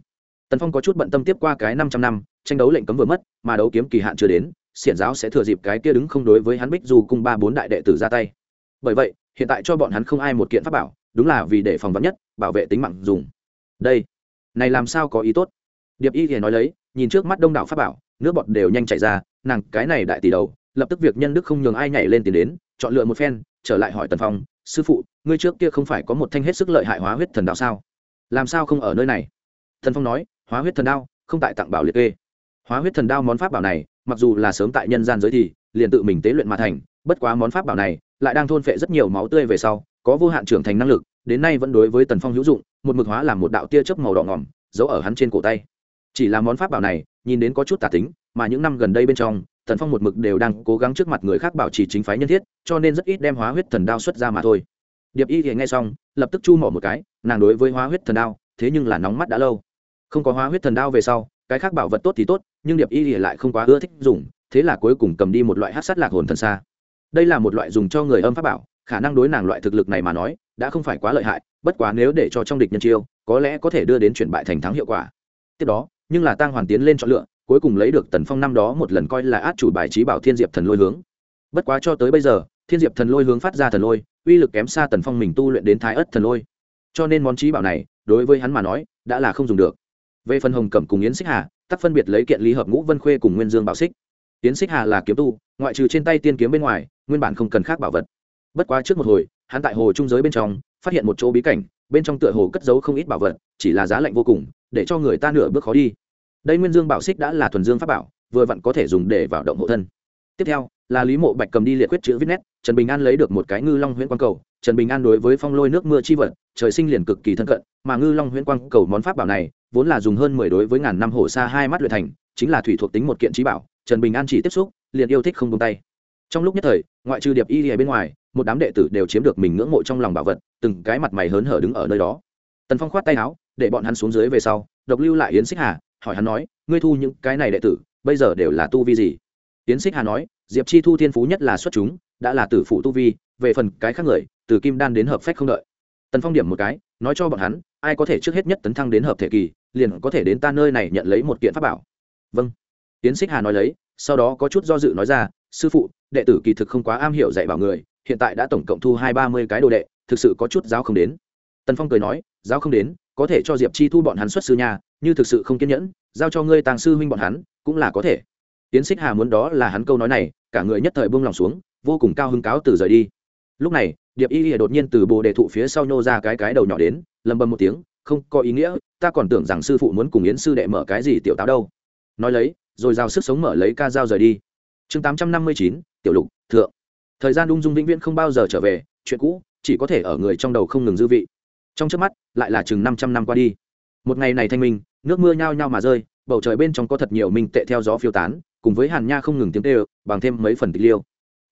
A: Tần phong có chút bận tâm tiếp qua cái năm trăm năm, tranh đấu lệnh cấm vừa mất, mà đấu kiếm kỳ hạn chưa đến, xiển giáo sẽ thừa dịp cái kia đứng không đối với hắn bích dù cung ba bốn đại đệ tử ra tay. Bởi vậy, hiện tại cho bọn hắn không ai một kiện pháp bảo, đúng là vì để phòng vắn nhất, bảo vệ tính mạng dùng. Đây, này làm sao có ý tốt? Điệp y thì nói lấy, nhìn trước mắt đông đảo pháp bảo nước bọt đều nhanh chảy ra, nàng cái này đại tỷ đầu, lập tức việc nhân đức không nhường ai nhảy lên tiền đến, chọn lựa một phen, trở lại hỏi tần phong, sư phụ, ngươi trước kia không phải có một thanh hết sức lợi hại hóa huyết thần đạo sao? Làm sao không ở nơi này? Thần phong nói, hóa huyết thần đao, không tại tặng bảo liệt kê. Hóa huyết thần đao món pháp bảo này, mặc dù là sớm tại nhân gian giới thì, liền tự mình tế luyện mà thành, bất quá món pháp bảo này, lại đang thôn phệ rất nhiều máu tươi về sau, có vô hạn trưởng thành năng lực, đến nay vẫn đối với tần phong hữu dụng, một mực hóa làm một đạo tia chớp màu đỏ ngỏm, giấu ở hắn trên cổ tay chỉ là món pháp bảo này, nhìn đến có chút tả tính, mà những năm gần đây bên trong tần phong một mực đều đang cố gắng trước mặt người khác bảo trì chính phái nhân thiết, cho nên rất ít đem hóa huyết thần đao xuất ra mà thôi. Điệp y thì nghe xong, lập tức chu mỏ một cái, nàng đối với hóa huyết thần đao, thế nhưng là nóng mắt đã lâu. Không có hóa huyết thần đao về sau, cái khác bảo vật tốt thì tốt, nhưng điệp y thì lại không quá ưa thích dùng, thế là cuối cùng cầm đi một loại hát sát lạc hồn thần xa. Đây là một loại dùng cho người âm pháp bảo, khả năng đối nàng loại thực lực này mà nói, đã không phải quá lợi hại, bất quá nếu để cho trong địch nhân chiêu, có lẽ có thể đưa đến chuyển bại thành thắng hiệu quả. Tiếp đó nhưng là tăng hoàn tiến lên chọn lựa, cuối cùng lấy được tần phong năm đó một lần coi là át chủ bài trí bảo thiên diệp thần lôi hướng. Bất quá cho tới bây giờ, thiên diệp thần lôi hướng phát ra thần lôi, uy lực kém xa tần phong mình tu luyện đến thái ất thần lôi. Cho nên món trí bảo này, đối với hắn mà nói, đã là không dùng được. Về phần hồng cẩm cùng yến xích hà, tắc phân biệt lấy kiện lý hợp ngũ vân khuê cùng nguyên dương bảo xích. Yến xích hà là kiếm tu, ngoại trừ trên tay tiên kiếm bên ngoài, nguyên bản không cần khác bảo vật. Bất quá trước một hồi, hắn tại hồ trung giới bên trong, phát hiện một chỗ bí cảnh bên trong tựa hồ cất giấu không ít bảo vật, chỉ là giá lạnh vô cùng, để cho người ta nửa bước khó đi. Đây nguyên dương bảo xích đã là thuần dương pháp bảo, vừa vặn có thể dùng để vào động hộ thân. Tiếp theo, là lý mộ bạch cầm đi liệt quyết chữ viết nét, trần bình an lấy được một cái ngư long huyễn quang cầu. Trần bình an đối với phong lôi nước mưa chi vật, trời sinh liền cực kỳ thân cận, mà ngư long huyễn quang cầu món pháp bảo này, vốn là dùng hơn mười đối với ngàn năm hổ xa hai mắt luyện thành, chính là thủy thuộc tính một kiện trí bảo, trần bình an chỉ tiếp xúc, liền yêu thích không tung tay. Trong lúc nhất thời, ngoại trừ điệp y lìa bên ngoài một đám đệ tử đều chiếm được mình ngưỡng mộ trong lòng bảo vật, từng cái mặt mày hớn hở đứng ở nơi đó. Tần phong khoát tay áo, để bọn hắn xuống dưới về sau, độc lưu lại yến xích hà, hỏi hắn nói, ngươi thu những cái này đệ tử, bây giờ đều là tu vi gì? Yến xích hà nói, diệp chi thu thiên phú nhất là xuất chúng, đã là tử phụ tu vi, về phần cái khác người, từ kim đan đến hợp phách không đợi. Tần phong điểm một cái, nói cho bọn hắn, ai có thể trước hết nhất tấn thăng đến hợp thể kỳ, liền có thể đến ta nơi này nhận lấy một kiện pháp bảo. Vâng. Tiến xích hà nói lấy, sau đó có chút do dự nói ra, sư phụ, đệ tử kỳ thực không quá am hiểu dạy bảo người hiện tại đã tổng cộng thu hai ba mươi cái đồ đệ, thực sự có chút giáo không đến. Tần phong cười nói, giáo không đến, có thể cho diệp chi thu bọn hắn xuất sư nhà như thực sự không kiên nhẫn, giao cho ngươi tàng sư huynh bọn hắn, cũng là có thể. Tiến xích hà muốn đó là hắn câu nói này, cả người nhất thời buông lòng xuống, vô cùng cao hứng cáo từ rời đi. Lúc này, điệp y đột nhiên từ bồ đề thụ phía sau nhô ra cái cái đầu nhỏ đến, lầm bầm một tiếng, không có ý nghĩa, ta còn tưởng rằng sư phụ muốn cùng yến sư đệ mở cái gì tiểu táo đâu. Nói lấy, rồi giao sức sống mở lấy ca dao rời đi. Chương tám trăm năm mươi chín, tiểu lục, thượng thời gian ung dung vĩnh viễn không bao giờ trở về, chuyện cũ, chỉ có thể ở người trong đầu không ngừng dư vị. Trong trước mắt, lại là chừng năm trăm năm qua đi. Một ngày này thanh minh, nước mưa nhao nhao mà rơi, bầu trời bên trong có thật nhiều minh tệ theo gió phiêu tán, cùng với hàn nha không ngừng tiếng tê bằng thêm mấy phần tịch liêu.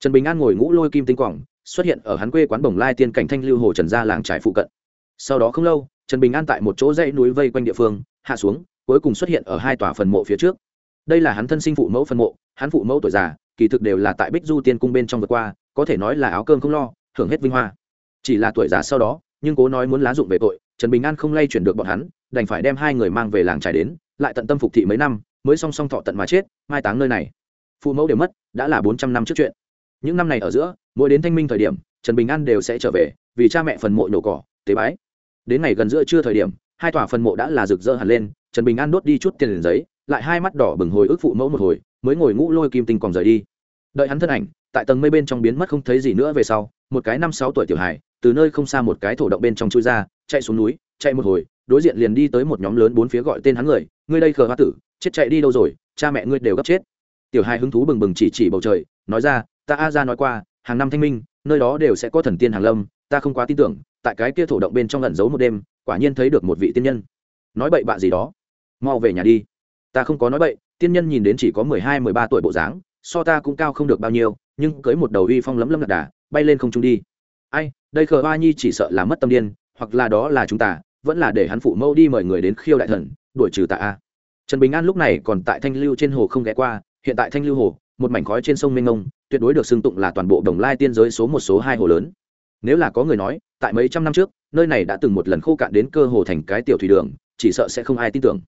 A: Trần bình an ngồi ngũ lôi kim tinh quảng, xuất hiện ở hắn quê quán bồng lai tiên cảnh thanh lưu hồ trần gia làng trải phụ cận. Sau đó không lâu, trần bình an tại một chỗ dãy núi vây quanh địa phương, hạ xuống, cuối cùng xuất hiện ở hai tòa phần mộ phía trước. Đây là hắn thân sinh phụ mẫu phần mộ, hắn phụ mẫu tuổi già kỳ thực đều là tại bích du tiên cung bên trong vượt qua, có thể nói là áo cơm không lo, hưởng hết vinh hoa. Chỉ là tuổi già sau đó, nhưng cố nói muốn lá dụng về tội, trần bình an không lay chuyển được bọn hắn, đành phải đem hai người mang về làng trải đến, lại tận tâm phục thị mấy năm, mới song song thọ tận mà chết, mai táng nơi này. Phụ mẫu đều mất, đã là bốn trăm năm trước chuyện. Những năm này ở giữa, mỗi đến thanh minh thời điểm, trần bình an đều sẽ trở về, vì cha mẹ phần mộ nhổ cỏ, tế bái. Đến ngày gần giữa trưa thời điểm, hai tòa phần mộ đã là rực rỡ hẳn lên, trần bình an đốt đi chút tiền giấy, lại hai mắt đỏ bừng hồi ức phụ mẫu một hồi mới ngồi ngũ lôi kim tinh còn rời đi. Đợi hắn thân ảnh, tại tầng mây bên trong biến mất không thấy gì nữa về sau, một cái năm sáu tuổi tiểu hải từ nơi không xa một cái thổ động bên trong chui ra, chạy xuống núi, chạy một hồi, đối diện liền đi tới một nhóm lớn bốn phía gọi tên hắn người, ngươi đây khờ hoa tử, chết chạy đi đâu rồi, cha mẹ ngươi đều gấp chết. Tiểu hai hứng thú bừng bừng chỉ chỉ bầu trời, nói ra, ta a ra nói qua, hàng năm thanh minh, nơi đó đều sẽ có thần tiên hàng lâm, ta không quá tin tưởng, tại cái kia thổ động bên trong lẩn giấu một đêm, quả nhiên thấy được một vị tiên nhân. Nói bậy bạ gì đó? Mau về nhà đi. Ta không có nói bậy tiên nhân nhìn đến chỉ có mười hai, mười ba tuổi bộ dáng, so ta cũng cao không được bao nhiêu, nhưng cưới một đầu uy phong lấm lấm lạc đà, bay lên không trung đi. Ai, đây khờ ba nhi chỉ sợ là mất tâm điên, hoặc là đó là chúng ta, vẫn là để hắn phụ mẫu đi mời người đến khiêu đại thần, đuổi trừ tạ a. Trần bình an lúc này còn tại thanh lưu trên hồ không ghé qua, hiện tại thanh lưu hồ, một mảnh khói trên sông mênh ngông tuyệt đối được xưng tụng là toàn bộ đồng lai tiên giới số một, số hai hồ lớn. Nếu là có người nói, tại mấy trăm năm trước, nơi này đã từng một lần khô cạn đến cơ hồ thành cái tiểu thủy đường, chỉ sợ sẽ không ai tin tưởng.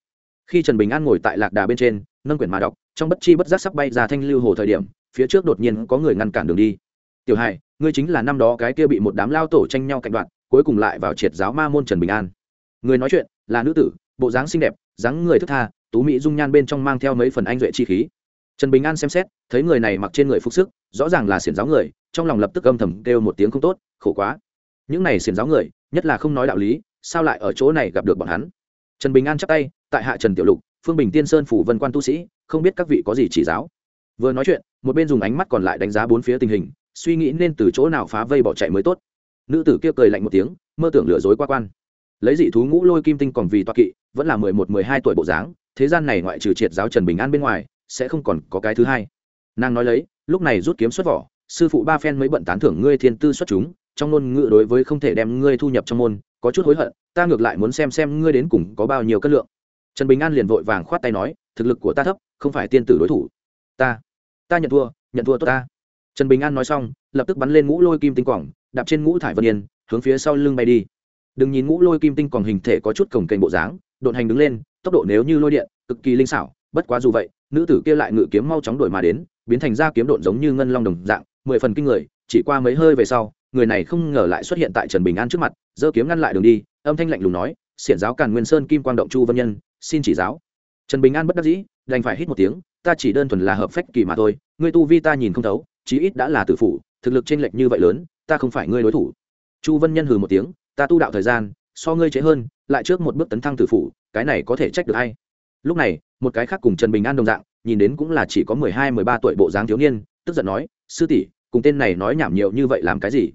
A: Khi trần bình an ngồi tại lạc đà bên trên nâng quyển mà đọc, trong bất chi bất giác sắp bay ra thanh lưu hồ thời điểm, phía trước đột nhiên có người ngăn cản đường đi. Tiểu hai ngươi chính là năm đó cái kia bị một đám lao tổ tranh nhau cạnh đoạn cuối cùng lại vào triệt giáo ma môn trần bình an. Người nói chuyện, là nữ tử, bộ dáng xinh đẹp, dáng người thức tha, tú mỹ dung nhan bên trong mang theo mấy phần anh duệ chi khí. Trần bình an xem xét, thấy người này mặc trên người phục sức, rõ ràng là xiển giáo người, trong lòng lập tức âm thầm kêu một tiếng không tốt, khổ quá. Những này xiển giáo người, nhất là không nói đạo lý, sao lại ở chỗ này gặp được bọn hắn? Trần bình an chắp tay, tại hạ trần tiểu lục phương bình tiên sơn phủ vân quan tu sĩ, không biết các vị có gì chỉ giáo. Vừa nói chuyện, một bên dùng ánh mắt còn lại đánh giá bốn phía tình hình, suy nghĩ nên từ chỗ nào phá vây bỏ chạy mới tốt. Nữ tử kia cười lạnh một tiếng, mơ tưởng lừa dối qua quan. Lấy dị thú ngũ lôi kim tinh còn vì toa kỵ, vẫn là mười một, mười hai tuổi bộ dáng, thế gian này ngoại trừ triệt giáo trần bình an bên ngoài, sẽ không còn có cái thứ hai. Nàng nói lấy, lúc này rút kiếm xuất vỏ, sư phụ ba phen mới bận tán thưởng ngươi thiên tư xuất chúng, trong ngôn ngữ đối với không thể đem ngươi thu nhập trong môn, có chút hối hận, ta ngược lại muốn xem xem ngươi đến cùng có bao nhiêu cân lượng trần bình an liền vội vàng khoát tay nói, thực lực của ta thấp, không phải tiên tử đối thủ. Ta ta nhận thua nhận thua tốt ta. Trần bình an nói xong, lập tức bắn lên ngũ lôi kim tinh quảng, đạp trên ngũ thải vân yên, hướng phía sau lưng bay đi. Đừng nhìn ngũ lôi kim tinh quảng hình thể có chút cổng kênh bộ dáng, độn hành đứng lên, tốc độ nếu như lôi điện, cực kỳ linh xảo, bất quá dù vậy, nữ tử kia lại ngự kiếm mau chóng đổi mà đến, biến thành ra kiếm độn giống như ngân long đồng dạng, mười phần kinh người, chỉ qua mấy hơi về sau, người này không ngờ lại xuất hiện tại trần bình an trước mặt, giơ kiếm ngăn lại đường đi, âm thanh lạnh lùng nói, xiển giáo càn nguyên sơn kim quang động chu vân nhân xin chỉ giáo. Trần bình an bất đắc dĩ, đành phải hít một tiếng, ta chỉ đơn thuần là hợp phách kỳ mà thôi, ngươi tu vi ta nhìn không thấu, chí ít đã là tử phủ, thực lực chênh lệch như vậy lớn, ta không phải ngươi đối thủ. Chu vân nhân hừ một tiếng, ta tu đạo thời gian, so ngươi chế hơn, lại trước một bước tấn thăng tử phủ, cái này có thể trách được hay lúc này, một cái khác cùng trần bình an đồng dạng, nhìn đến cũng là chỉ có mười hai, mười ba tuổi bộ dáng thiếu niên, tức giận nói, sư tỷ, cùng tên này nói nhảm nhiều như vậy làm cái gì?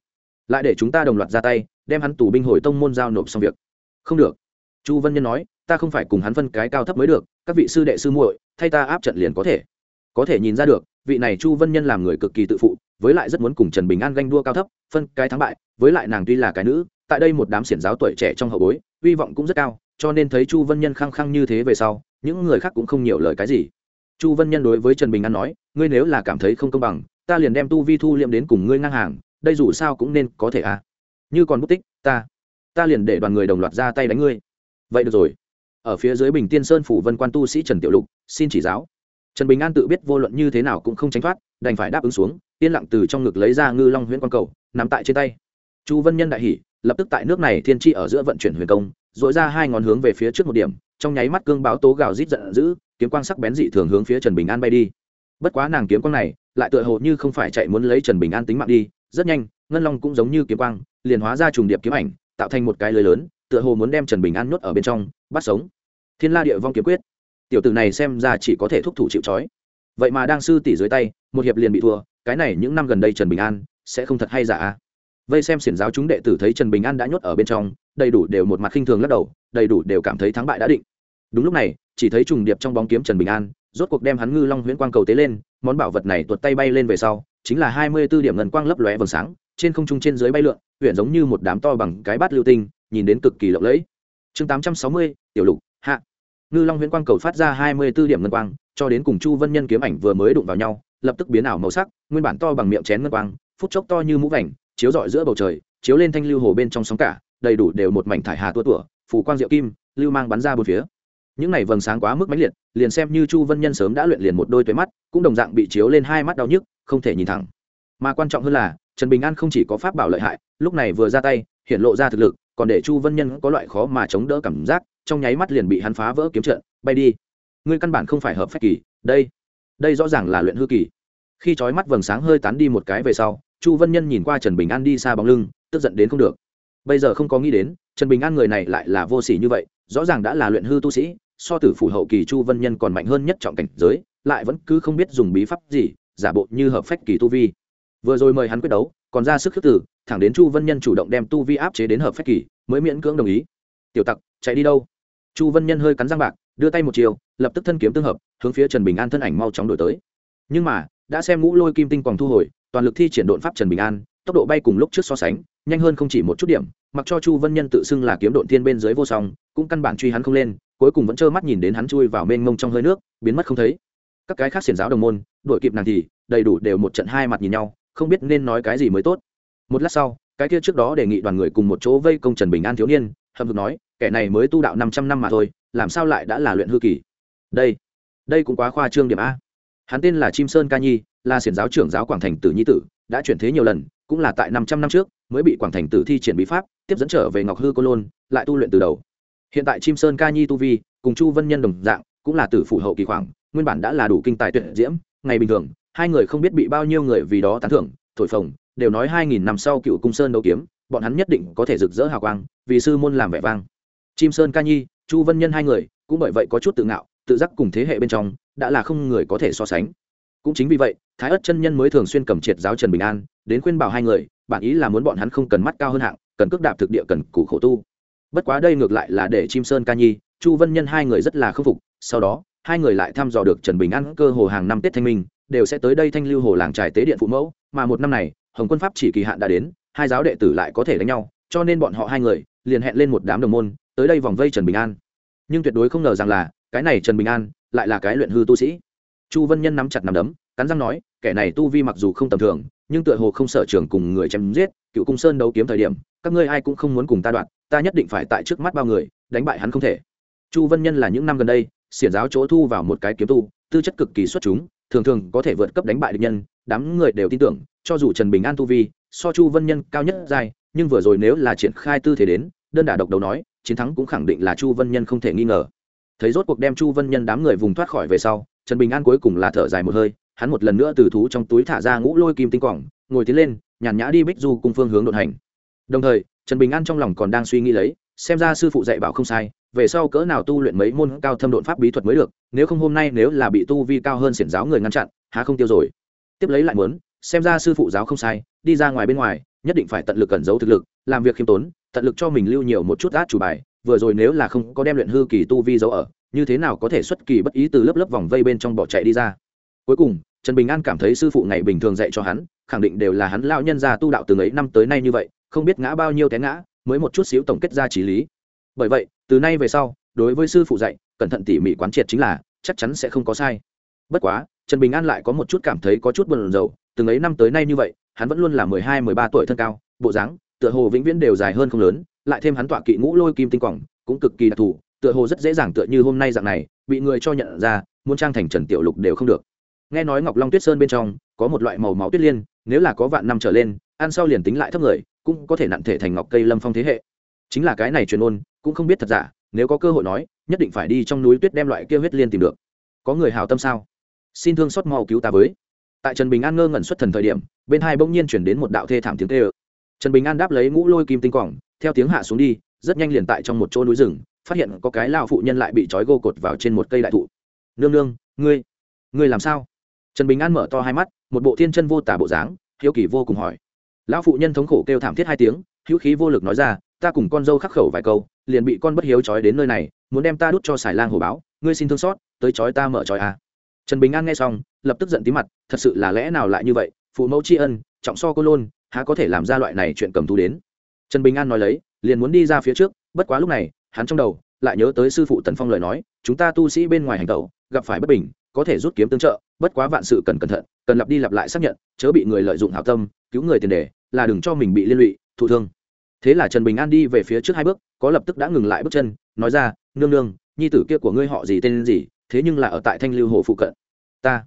A: Lại để chúng ta đồng loạt ra tay, đem hắn tù binh hồi tông môn giao nộp xong việc. Không được. Chu vân nhân nói ta không phải cùng hắn phân cái cao thấp mới được, các vị sư đệ sư muội, thay ta áp trận liền có thể. Có thể nhìn ra được, vị này chu vân nhân làm người cực kỳ tự phụ, với lại rất muốn cùng trần bình an ganh đua cao thấp, phân cái thắng bại, với lại nàng tuy là cái nữ, tại đây một đám xiển giáo tuổi trẻ trong hậu bối, hy vọng cũng rất cao, cho nên thấy chu vân nhân khăng khăng như thế về sau, những người khác cũng không nhiều lời cái gì. Chu vân nhân đối với trần bình an nói, ngươi nếu là cảm thấy không công bằng, ta liền đem tu vi thu liệm đến cùng ngươi ngang hàng, đây dù sao cũng nên có thể à. Như còn bút tích, ta ta liền để đoàn người đồng loạt ra tay đánh ngươi. Vậy được rồi ở phía dưới bình tiên sơn phủ vân quan tu sĩ trần tiểu lục, xin chỉ giáo. Trần bình an tự biết vô luận như thế nào cũng không tránh thoát, đành phải đáp ứng xuống, yên lặng từ trong ngực lấy ra ngư long huyễn quang cầu nằm tại trên tay. Chu vân nhân đại hỉ, lập tức tại nước này thiên tri ở giữa vận chuyển huyền công dội ra hai ngón hướng về phía trước một điểm, trong nháy mắt cương báo tố gào rít giận dữ, kiếm quang sắc bén dị thường hướng phía trần bình an bay đi. Bất quá nàng kiếm quang này, lại tựa hồ như không phải chạy muốn lấy trần bình an tính mạng đi, rất nhanh, ngân long cũng giống như kiếm quang, liền hóa ra trùng điệp kiếm ảnh, tạo thành một cái lưới lớn, tựa hồ muốn đem trần bình an nhốt ở bên trong, bắt sống thiên la địa vong kiếm quyết. Tiểu tử này xem ra chỉ có thể thúc thủ chịu trói. Vậy mà đang sư tỷ dưới tay, một hiệp liền bị thua, cái này những năm gần đây trần bình an sẽ không thật hay giả à? vây xem xiển giáo chúng đệ tử thấy trần bình an đã nhốt ở bên trong, đầy đủ đều một mặt khinh thường lắc đầu, đầy đủ đều cảm thấy thắng bại đã định. Đúng lúc này, chỉ thấy trùng điệp trong bóng kiếm trần bình an, rốt cuộc đem hắn ngư long huyễn quang cầu tế lên, món bảo vật này tuột tay bay lên về sau, chính là hai mươi b ố điểm ngân quang lấp lóe vầng sáng, trên không trung trên dưới bay lượn huyện giống như một đám to bằng cái bát lưu tinh, nhìn đến cực kỳ lộng lẫy. Chương tám trăm sáu mươi, tiểu lục hạ. Ngư long huyễn quang cầu phát ra hai mươi b ố điểm ngân quang, cho đến cùng chu vân nhân kiếm ảnh vừa mới đụng vào nhau, lập tức biến ảo màu sắc, nguyên bản to bằng miệng chén ngân quang, phút chốc to như mũ vành, chiếu rọi giữa bầu trời, chiếu lên thanh lưu hồ bên trong sóng cả, đầy đủ đều một mảnh thải hà tua tủa phủ quang diệu kim, lưu mang bắn ra bốn phía. Những này vầng sáng quá mức mãnh liệt, liền xem như chu vân nhân sớm đã luyện liền một đôi tuế mắt, cũng đồng dạng bị chiếu lên hai mắt đau nhức, không thể nhìn thẳng. Mà quan trọng hơn là, trần bình an không chỉ có pháp bảo lợi hại, lúc này vừa ra tay, hiện lộ ra thực lực còn để chu vân nhân có loại khó mà chống đỡ cảm giác, trong nháy mắt liền bị hắn phá vỡ kiếm trận, bay đi. Ngươi căn bản không phải hợp phách kỳ, đây đây rõ ràng là luyện hư kỳ. Khi trói mắt vầng sáng hơi tán đi một cái về sau, chu vân nhân nhìn qua trần bình an đi xa bóng lưng, tức giận đến không được. Bây giờ không có nghĩ đến, trần bình an người này lại là vô s ỉ như vậy, rõ ràng đã là luyện hư tu sĩ, so tử phủ hậu kỳ chu vân nhân còn mạnh hơn nhất trọng cảnh giới, lại vẫn cứ không biết dùng bí pháp gì, giả bộ như hợp phách kỳ tu vi. Vừa rồi mời hắn quyết đấu, còn ra sức khước tử thẳng đến chu vân nhân chủ động đem tu vi áp chế đến hợp phách kỳ, mới miễn cưỡng đồng ý. Tiểu tặc, chạy đi đâu? Chu vân nhân hơi cắn răng bạc, đưa tay một chiều, lập tức thân kiếm tương hợp, hướng phía trần bình an thân ảnh mau chóng đổi tới. Nhưng mà, đã xem ngũ lôi kim tinh còn thu hồi, toàn lực thi triển độn pháp trần bình an, tốc độ bay cùng lúc trước so sánh, nhanh hơn không chỉ một chút điểm, mặc cho chu vân nhân tự xưng là kiếm độn thiên bên dưới vô song, cũng căn bản truy hắn không lên, cuối cùng vẫn trơ mắt nhìn đến hắn chui vào mênh mông trong hơi nước, biến mất không thấy. Các cái khác xiển giáo đồng môn, đuổi kịp nàng thì, đầy đủ đều một trận hai mặt nhìn nhau, không biết nên nói cái gì mới tốt một lát sau, cái kia trước đó đề nghị đoàn người cùng một chỗ vây công trần bình an thiếu niên hầm hực nói, kẻ này mới tu đạo năm trăm năm mà thôi, làm sao lại đã là luyện hư kỳ? Đây đây cũng quá khoa trương điểm a. Hắn tên là chim sơn ca nhi, là xiển giáo trưởng giáo quảng thành tử nhi tử, đã chuyển thế nhiều lần, cũng là tại năm trăm năm trước mới bị quảng thành tử thi triển bí pháp, tiếp dẫn trở về ngọc hư cô lôn, lại tu luyện từ đầu. Hiện tại chim sơn ca nhi tu vi, cùng chu vân nhân đồng dạng, cũng là tử phủ hậu kỳ khoảng, nguyên bản đã là đủ kinh tài tuyệt diễm, ngày bình thường, hai người không biết bị bao nhiêu người vì đó tán thưởng, thổi phồng đều nói hai nghìn năm sau cựu cung sơn đấu kiếm, bọn hắn nhất định có thể rực rỡ hào quang, vì sư môn làm vẻ vang. Chim sơn ca nhi, chu vân nhân hai người, cũng bởi vậy có chút tự ngạo, tự giác cùng thế hệ bên trong, đã là không người có thể so sánh. Cũng chính vì vậy, thái ất chân nhân mới thường xuyên cầm triệt giáo trần bình an, đến khuyên bảo hai người bản ý là muốn bọn hắn không cần mắt cao hơn hạng, cần cước đạp thực địa cần củ khổ tu. Bất quá đây ngược lại là để chim sơn ca nhi, chu vân nhân hai người rất là khâm phục, sau đó, hai người lại thăm dò được trần bình an cơ hồ hàng năm tết thanh minh, đều sẽ tới đây thanh lưu hồ làng trải tế điện phụ mẫu, mà một năm này hồng quân pháp chỉ kỳ hạn đã đến, hai giáo đệ tử lại có thể đánh nhau, cho nên bọn họ hai người liền hẹn lên một đám đồng môn, tới đây vòng vây trần bình an. Nhưng tuyệt đối không ngờ rằng là, cái này trần bình an lại là cái luyện hư tu sĩ. Chu vân nhân nắm chặt nắm đấm, cắn răng nói, kẻ này tu vi mặc dù không tầm thường, nhưng tựa hồ không sở trường cùng người chém giết, cựu cung sơn đấu kiếm thời điểm, các ngươi ai cũng không muốn cùng ta đoạn, ta nhất định phải tại trước mắt bao người, đánh bại hắn không thể. Chu vân nhân là những năm gần đây, xiển giáo chỗ thu vào một cái kiếm tu, tư chất cực kỳ xuất chúng, thường thường có thể vượt cấp đánh bại địch nhân, đám người đều tin tưởng cho dù trần bình an tu vi so chu vân nhân cao nhất dài, nhưng vừa rồi nếu là triển khai tư thế đến đơn đả độc đầu nói chiến thắng cũng khẳng định là chu vân nhân không thể nghi ngờ. Thấy rốt cuộc đem chu vân nhân đám người vùng thoát khỏi về sau trần bình an cuối cùng là thở dài một hơi hắn một lần nữa từ thú trong túi thả ra ngũ lôi kim tinh quỏng ngồi tiến lên nhàn nhã đi bích du cùng phương hướng đột hành. Đồng thời trần bình an trong lòng còn đang suy nghĩ lấy xem ra sư phụ dạy bảo không sai về sau cỡ nào tu luyện mấy môn cao thâm độn pháp bí thuật mới được nếu không hôm nay nếu là bị tu vi cao hơn xiển giáo người ngăn chặn há không tiêu rồi. Tiếp lấy lại muốn xem ra sư phụ giáo không sai, đi ra ngoài bên ngoài, nhất định phải tận lực cẩn giấu thực lực, làm việc khiêm tốn, tận lực cho mình lưu nhiều một chút át chủ bài, vừa rồi nếu là không có đem luyện hư kỳ tu vi giấu ở, như thế nào có thể xuất kỳ bất ý từ lớp lớp vòng vây bên trong bỏ chạy đi ra. Cuối cùng, trần bình an cảm thấy sư phụ ngày bình thường dạy cho hắn, khẳng định đều là hắn lao nhân ra tu đạo từ ấy năm tới nay như vậy, không biết ngã bao nhiêu té ngã, mới một chút xíu tổng kết ra trí lý. Bởi vậy, từ nay về sau, đối với sư phụ dạy, cẩn thận tỉ mỉ quán triệt chính là, chắc chắn sẽ không có sai. Bất quá, trần bình an lại có một chút cảm thấy có chút buồn rầu từng ấy năm tới nay như vậy, hắn vẫn luôn là mười hai, mười ba tuổi thân cao, bộ dáng, tựa hồ vĩnh viễn đều dài hơn không lớn, lại thêm hắn tọa kỵ ngũ lôi kim tinh quỏng cũng cực kỳ đặc thù, tựa hồ rất dễ dàng tựa như hôm nay dạng này, bị người cho nhận ra, muốn trang thành trần tiểu lục đều không được. Nghe nói ngọc long tuyết sơn bên trong, có một loại màu máu tuyết liên, nếu là có vạn năm trở lên, ăn sau liền tính lại thấp người, cũng có thể nặn thể thành ngọc cây lâm phong thế hệ. Chính là cái này truyền ôn, cũng không biết thật giả, nếu có cơ hội nói, nhất định phải đi trong núi tuyết đem loại kia huyết liên tìm được. Có người hào tâm sao? Xin thương xót mau cứu ta với tại trần bình an ngơ ngẩn xuất thần thời điểm, bên hai bỗng nhiên chuyển đến một đạo thê thảm tiếng tê ơ trần bình an đáp lấy ngũ lôi kim tinh quảng, theo tiếng hạ xuống đi, rất nhanh liền tại trong một chỗ núi rừng, phát hiện có cái lao phụ nhân lại bị trói gô cột vào trên một cây đại thụ. Nương nương, ngươi ngươi làm sao? Trần bình an mở to hai mắt, một bộ thiên chân vô tả bộ dáng, hiếu kỳ vô cùng hỏi. Lão phụ nhân thống khổ kêu thảm thiết hai tiếng, hữu khí vô lực nói ra, ta cùng con dâu khắc khẩu vài câu, liền bị con bất hiếu trói đến nơi này, muốn đem ta đút cho xài lang hồ báo, ngươi xin thương xót, tới trói ta mở trói à trần bình an nghe xong, lập tức giận tí mặt, thật sự là lẽ nào lại như vậy? Phụ mẫu tri ân, trọng so cô lôn, há có thể làm ra loại này chuyện cầm thú đến? Trần bình an nói lấy, liền muốn đi ra phía trước, bất quá lúc này, hắn trong đầu lại nhớ tới sư phụ tần phong lời nói, chúng ta tu sĩ bên ngoài hành tẩu, gặp phải bất bình, có thể rút kiếm tương trợ, bất quá vạn sự cần cẩn thận, cần lặp đi lặp lại xác nhận, chớ bị người lợi dụng hảo tâm, cứu người tiền đề, là đừng cho mình bị liên lụy, thụ thương. Thế là trần bình an đi về phía trước hai bước, có lập tức đã ngừng lại bước chân, nói ra, nương nương, nhi tử kia của ngươi họ gì tên gì thế nhưng là ở tại thanh lưu hồ phụ cận. Ta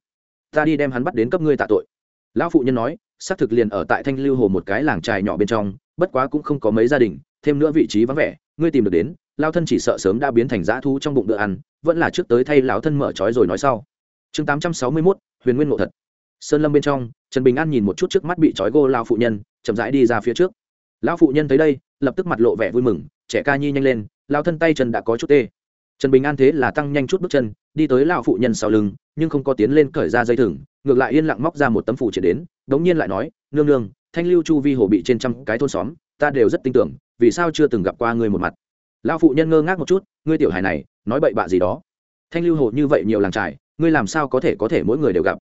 A: ta đi đem hắn bắt đến cấp ngươi tạ tội. Lão phụ nhân nói, xác thực liền ở tại thanh lưu hồ một cái làng trài nhỏ bên trong, bất quá cũng không có mấy gia đình, thêm nữa vị trí vắng vẻ, ngươi tìm được đến lao thân chỉ sợ sớm đã biến thành dã thu trong bụng bữa ăn, vẫn là trước tới thay lão thân mở trói rồi nói sau. Chương tám trăm sáu mươi mốt, huyền nguyên ngộ thật. Sơn lâm bên trong, trần bình an nhìn một chút trước mắt bị trói gô lao phụ nhân, chậm rãi đi ra phía trước. Lão phụ nhân thấy đây, lập tức mặt lộ vẻ vui mừng, trẻ ca nhi nhanh lên lao thân tay chân đã có chút tê trần bình an thế là tăng nhanh chút bước chân, đi tới lão phụ nhân sau lưng, nhưng không có tiến lên cởi ra dây thừng, ngược lại yên lặng móc ra một tấm phủ triển đến, đống nhiên lại nói, nương nương, thanh lưu chu vi hồ bị trên trăm cái thôn xóm, ta đều rất tin tưởng, vì sao chưa từng gặp qua ngươi một mặt? Lão phụ nhân ngơ ngác một chút, ngươi tiểu hài này, nói bậy bạ gì đó? Thanh lưu hồ như vậy nhiều làng trải ngươi làm sao có thể có thể mỗi người đều gặp?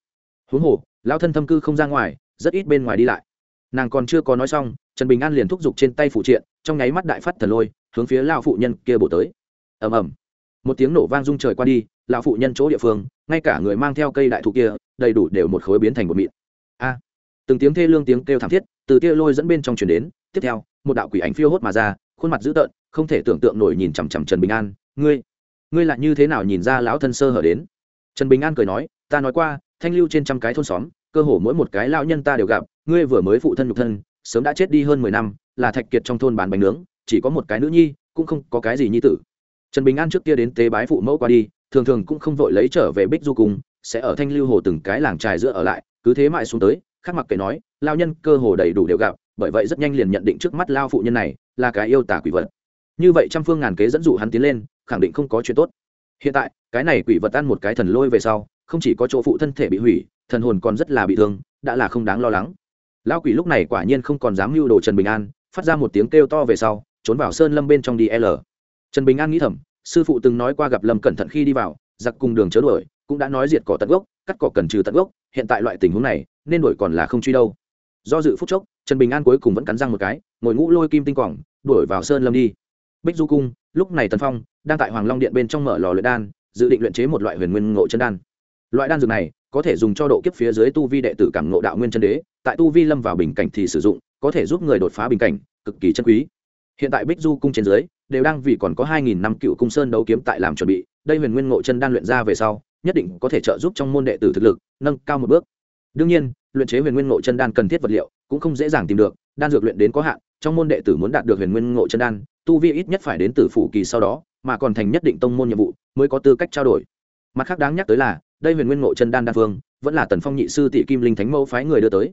A: Huống hồ, lão thân thâm cư không ra ngoài, rất ít bên ngoài đi lại. Nàng còn chưa có nói xong, trần bình an liền thúc giục trên tay phụ triện, trong nháy mắt đại phát thần lôi, hướng phía lão phụ nhân kia bổ tới. Ầm ầm một tiếng nổ vang rung trời qua đi, lão phụ nhân chỗ địa phương, ngay cả người mang theo cây đại thụ kia, đầy đủ đều một khối biến thành một mịn. A! Từng tiếng thê lương tiếng kêu thảm thiết từ tia lôi dẫn bên trong truyền đến, tiếp theo, một đạo quỷ ảnh phiêu hốt mà ra, khuôn mặt dữ tợn, không thể tưởng tượng nổi nhìn chằm chằm trần bình an. Ngươi ngươi lại như thế nào nhìn ra lão thân sơ hở đến? Trần bình an cười nói, ta nói qua, thanh lưu trên trăm cái thôn xóm, cơ hồ mỗi một cái lão nhân ta đều gặp, ngươi vừa mới phụ thân nhục thân, sớm đã chết đi hơn mười năm, là thạch kiệt trong thôn bán bánh nướng, chỉ có một cái nữ nhi, cũng không có cái gì nhi tử trần bình an trước kia đến tế bái phụ mẫu qua đi, thường thường cũng không vội lấy trở về bích du cùng sẽ ở thanh lưu hồ từng cái làng trài giữa ở lại, cứ thế mãi xuống tới, khác mặc kệ nói, lao nhân cơ hồ đầy đủ đều gặp, bởi vậy rất nhanh liền nhận định trước mắt lao phụ nhân này là cái yêu tả quỷ vật. Như vậy trăm phương ngàn kế dẫn dụ hắn tiến lên, khẳng định không có chuyện tốt. Hiện tại, cái này quỷ vật ăn một cái thần lôi về sau, không chỉ có chỗ phụ thân thể bị hủy, thần hồn còn rất là bị thương, đã là không đáng lo lắng. Lao quỷ lúc này quả nhiên không còn dám mưu đồ trần bình an, phát ra một tiếng kêu to về sau, trốn vào sơn lâm bên trong đi l trần bình an nghĩ thầm, sư phụ từng nói qua gặp lâm cẩn thận khi đi vào, giặc cùng đường chớ đuổi, cũng đã nói diệt cỏ tận gốc, cắt cỏ cần trừ tận gốc, hiện tại loại tình huống này, nên đuổi còn là không truy đâu. Do dự phút chốc, trần bình an cuối cùng vẫn cắn răng một cái, ngồi ngũ lôi kim tinh quỏng đuổi vào sơn lâm đi. Bích du cung, lúc này tần phong, đang tại hoàng long điện bên trong mở lò luyện đan, dự định luyện chế một loại huyền nguyên ngộ chân đan. Loại đan dược này, có thể dùng cho độ kiếp phía dưới tu vi đệ tử cảm ngộ đạo nguyên chân đế, tại tu vi lâm vào bình cảnh thì sử dụng, có thể giúp người đột phá bình cảnh, cực kỳ chân quý. Hiện tại bích du cung trên dưới đều đang vì còn có hai nghìn năm cựu cung sơn đấu kiếm tại làm chuẩn bị, đây huyền nguyên ngộ chân đan luyện ra về sau, nhất định có thể trợ giúp trong môn đệ tử thực lực, nâng cao một bước. Đương nhiên, luyện chế huyền nguyên ngộ chân đan cần thiết vật liệu, cũng không dễ dàng tìm được, đan dược luyện đến có hạn, trong môn đệ tử muốn đạt được huyền nguyên ngộ chân đan, tu vi ít nhất phải đến tử phủ kỳ sau đó, mà còn thành nhất định tông môn nhiệm vụ, mới có tư cách trao đổi. Mặt khác đáng nhắc tới là, đây huyền nguyên ngộ chân đan đan phương vẫn là tần phong nhị sư tỷ kim linh thánh mẫu phái người đưa tới.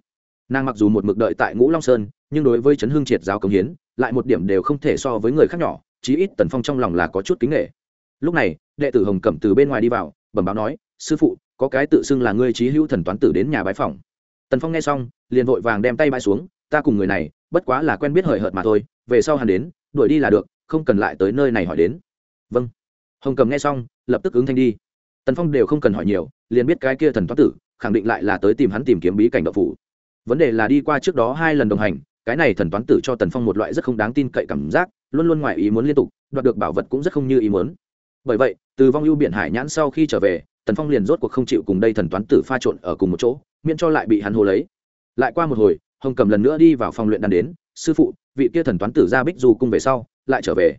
A: Nàng mặc dù một mực đợi tại ngũ long sơn, nhưng đối với chấn hương triệt giáo công hiến lại một điểm đều không thể so với người khác nhỏ, chí ít tần phong trong lòng là có chút kính nghệ lúc này, đệ tử hồng cẩm từ bên ngoài đi vào, bẩm báo nói, sư phụ, có cái tự xưng là ngươi trí hữu thần toán tử đến nhà bái phòng tần phong nghe xong, liền vội vàng đem tay bãi xuống, ta cùng người này, bất quá là quen biết hời hợt mà thôi, về sau hắn đến, đuổi đi là được, không cần lại tới nơi này hỏi đến. Vâng. Hồng cầm nghe xong, lập tức ứng thanh đi. Tần phong đều không cần hỏi nhiều, liền biết cái kia thần toán tử, khẳng định lại là tới tìm hắn tìm kiếm bí cảnh đậu phủ. Vấn đề là đi qua trước đó hai lần đồng hành cái này thần toán tử cho tần phong một loại rất không đáng tin cậy cảm giác, luôn luôn ngoài ý muốn liên tục, đoạt được bảo vật cũng rất không như ý muốn. Bởi vậy, từ vong ưu biển hải nhãn sau khi trở về, tần phong liền rốt cuộc không chịu cùng đây thần toán tử pha trộn ở cùng một chỗ, miễn cho lại bị hắn hồ lấy. Lại qua một hồi, hồng cầm lần nữa đi vào phòng luyện đàn đến, sư phụ, vị kia thần toán tử ra bích du cung về sau, lại trở về.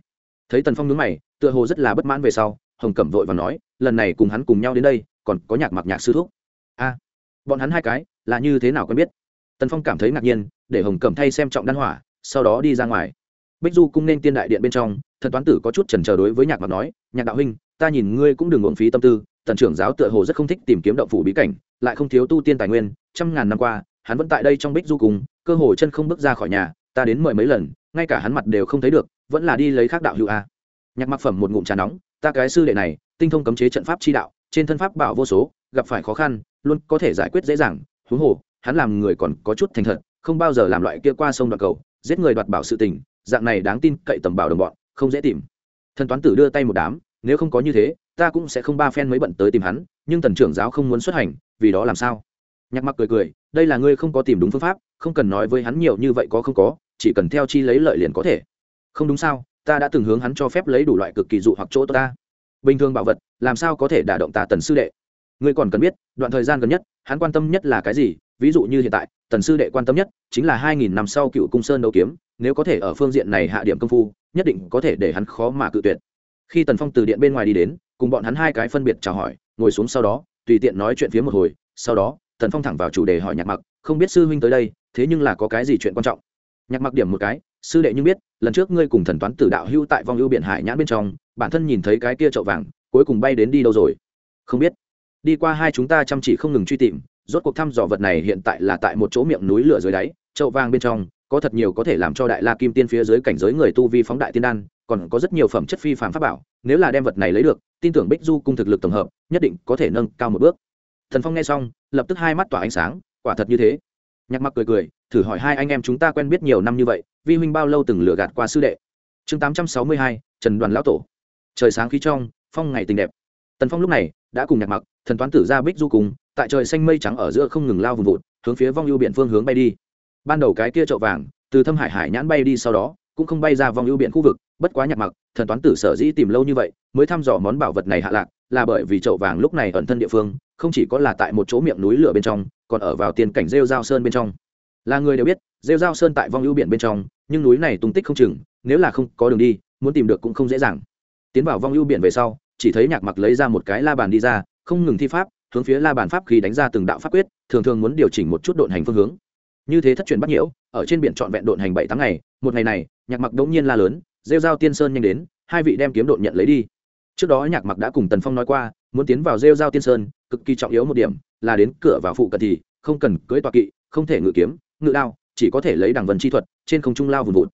A: Thấy tần phong nhướng mày, tựa hồ rất là bất mãn về sau, hồng cẩm vội và nói, lần này cùng hắn cùng nhau đến đây, còn có nhạc mặc nhạc sư thúc. A, bọn hắn hai cái, là như thế nào quen biết? Tần phong cảm thấy ngạc nhiên, để hồng cẩm thay xem trọng đan hỏa, sau đó đi ra ngoài. Bích du cung nên tiên đại điện bên trong, thần toán tử có chút trần trờ đối với nhạc mặc nói, nhạc đạo huynh, ta nhìn ngươi cũng đừng uổng phí tâm tư, tần trưởng giáo tựa hồ rất không thích tìm kiếm động phủ bí cảnh, lại không thiếu tu tiên tài nguyên, trăm ngàn năm qua, hắn vẫn tại đây trong bích du cung, cơ hồ chân không bước ra khỏi nhà, ta đến mời mấy lần, ngay cả hắn mặt đều không thấy được, vẫn là đi lấy khác đạo hữu a. Nhạc mặc phẩm một ngụm trà nóng, ta cái sư đệ này, tinh thông cấm chế trận pháp chi đạo, trên thân pháp bảo vô số, gặp phải khó khăn, luôn có thể giải quyết dễ dàng, huống hồ hắn làm người còn có chút thành thật, không bao giờ làm loại kia qua sông đoạn cầu, giết người đoạt bảo sự tình, dạng này đáng tin cậy tầm bảo đồng bọn, không dễ tìm. Thần toán tử đưa tay một đám, nếu không có như thế, ta cũng sẽ không ba phen mới bận tới tìm hắn, nhưng tần trưởng giáo không muốn xuất hành, vì đó làm sao? Nhạc mặc cười cười, đây là ngươi không có tìm đúng phương pháp, không cần nói với hắn nhiều như vậy có không có, chỉ cần theo chi lấy lợi liền có thể. Không đúng sao, ta đã từng hướng hắn cho phép lấy đủ loại cực kỳ dụ hoặc chỗ ta. Bình thường bảo vật, làm sao có thể đả động ta tần sư đệ? Ngươi còn cần biết, đoạn thời gian gần nhất, hắn quan tâm nhất là cái gì ví dụ như hiện tại, tần sư đệ quan tâm nhất chính là hai nghìn năm sau cựu cung sơn đấu kiếm, nếu có thể ở phương diện này hạ điểm công phu, nhất định có thể để hắn khó mà cự tuyệt. Khi tần phong từ điện bên ngoài đi đến, cùng bọn hắn hai cái phân biệt chào hỏi, ngồi xuống sau đó, tùy tiện nói chuyện phía một hồi, sau đó, tần phong thẳng vào chủ đề hỏi nhạc mặc, không biết sư huynh tới đây, thế nhưng là có cái gì chuyện quan trọng? Nhạc mặc điểm một cái, sư đệ nhưng biết, lần trước ngươi cùng thần toán tử đạo hưu tại vong ưu biển hải nhãn bên trong, bản thân nhìn thấy cái kia chậu vàng, cuối cùng bay đến đi đâu rồi? Không biết. Đi qua hai chúng ta chăm chỉ không ngừng truy tìm rốt cuộc thăm dò vật này hiện tại là tại một chỗ miệng núi lửa dưới đáy, chậu vàng bên trong, có thật nhiều có thể làm cho đại la kim tiên phía dưới cảnh giới người tu vi phóng đại tiên đan, còn có rất nhiều phẩm chất phi phàm pháp bảo, nếu là đem vật này lấy được, tin tưởng bích du cung thực lực tổng hợp, nhất định có thể nâng cao một bước. Thần phong nghe xong, lập tức hai mắt tỏa ánh sáng, quả thật như thế. Nhạc mặc cười cười, thử hỏi hai anh em chúng ta quen biết nhiều năm như vậy, vi huynh bao lâu từng lừa gạt qua sư đệ? Chương tám trăm sáu mươi hai, trần đoàn lão tổ. Trời sáng khí trong, phong ngày tình đẹp. Tần phong lúc này đã cùng nhạc mặc, thần toán tử ra bích du cùng tại trời xanh mây trắng ở giữa không ngừng lao vùng vụt, hướng phía vong ưu biển phương hướng bay đi. Ban đầu cái kia chậu vàng, từ thâm hải hải nhãn bay đi sau đó, cũng không bay ra vong ưu biển khu vực, bất quá nhạc mặc, thần toán tử sở dĩ tìm lâu như vậy, mới thăm dò món bảo vật này hạ lạc, là bởi vì chậu vàng lúc này ẩn thân địa phương, không chỉ có là tại một chỗ miệng núi lửa bên trong, còn ở vào tiền cảnh rêu giao sơn bên trong. Là người đều biết, rêu giao sơn tại vong ưu biển bên trong, nhưng núi này tung tích không chừng, nếu là không có đường đi, muốn tìm được cũng không dễ dàng. Tiến vào vong ưu biển về sau, chỉ thấy nhạc mặc lấy ra một cái la bàn đi ra, không ngừng thi pháp hướng phía la bàn pháp khi đánh ra từng đạo pháp quyết, thường thường muốn điều chỉnh một chút độn hành phương hướng. Như thế thất truyền bắt nhiễu, ở trên biển trọn vẹn độn hành bảy tháng ngày, một ngày này, nhạc mặc đống nhiên la lớn, rêu giao tiên sơn nhanh đến, hai vị đem kiếm độn nhận lấy đi. Trước đó nhạc mặc đã cùng tần phong nói qua, muốn tiến vào rêu giao tiên sơn, cực kỳ trọng yếu một điểm, là đến cửa vào phụ cận thì, không cần cưỡi tọa kỵ, không thể ngự kiếm, ngự đao, chỉ có thể lấy đằng vân chi thuật, trên không trung lao vùn vụt.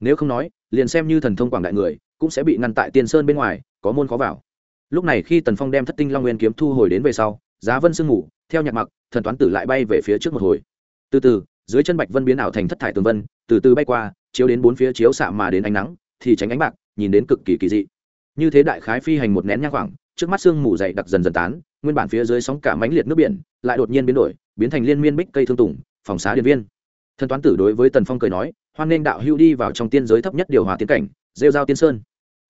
A: Nếu không nói, liền xem như thần thông quảng đại người, cũng sẽ bị ngăn tại tiên sơn bên ngoài, có môn khó vào lúc này khi tần phong đem thất tinh long nguyên kiếm thu hồi đến về sau, giá vân sương ngủ, theo nhạc mặc, thần toán tử lại bay về phía trước một hồi. Từ từ, dưới chân bạch vân biến ảo thành thất thải tường vân, từ từ bay qua, chiếu đến bốn phía chiếu xạ mà đến ánh nắng, thì tránh ánh bạc, nhìn đến cực kỳ kỳ dị. Như thế đại khái phi hành một nén nhang khoảng, trước mắt sương mù dày đặc dần dần tán, nguyên bản phía dưới sóng cả mánh liệt nước biển, lại đột nhiên biến đổi, biến thành liên miên bích cây thương tùng, phòng xá điện viên. Thần toán tử đối với tần phong cười nói, hoan nghênh đạo hưu đi vào trong tiên giới thấp nhất điều hòa tiến cảnh, rêu giao tiên sơn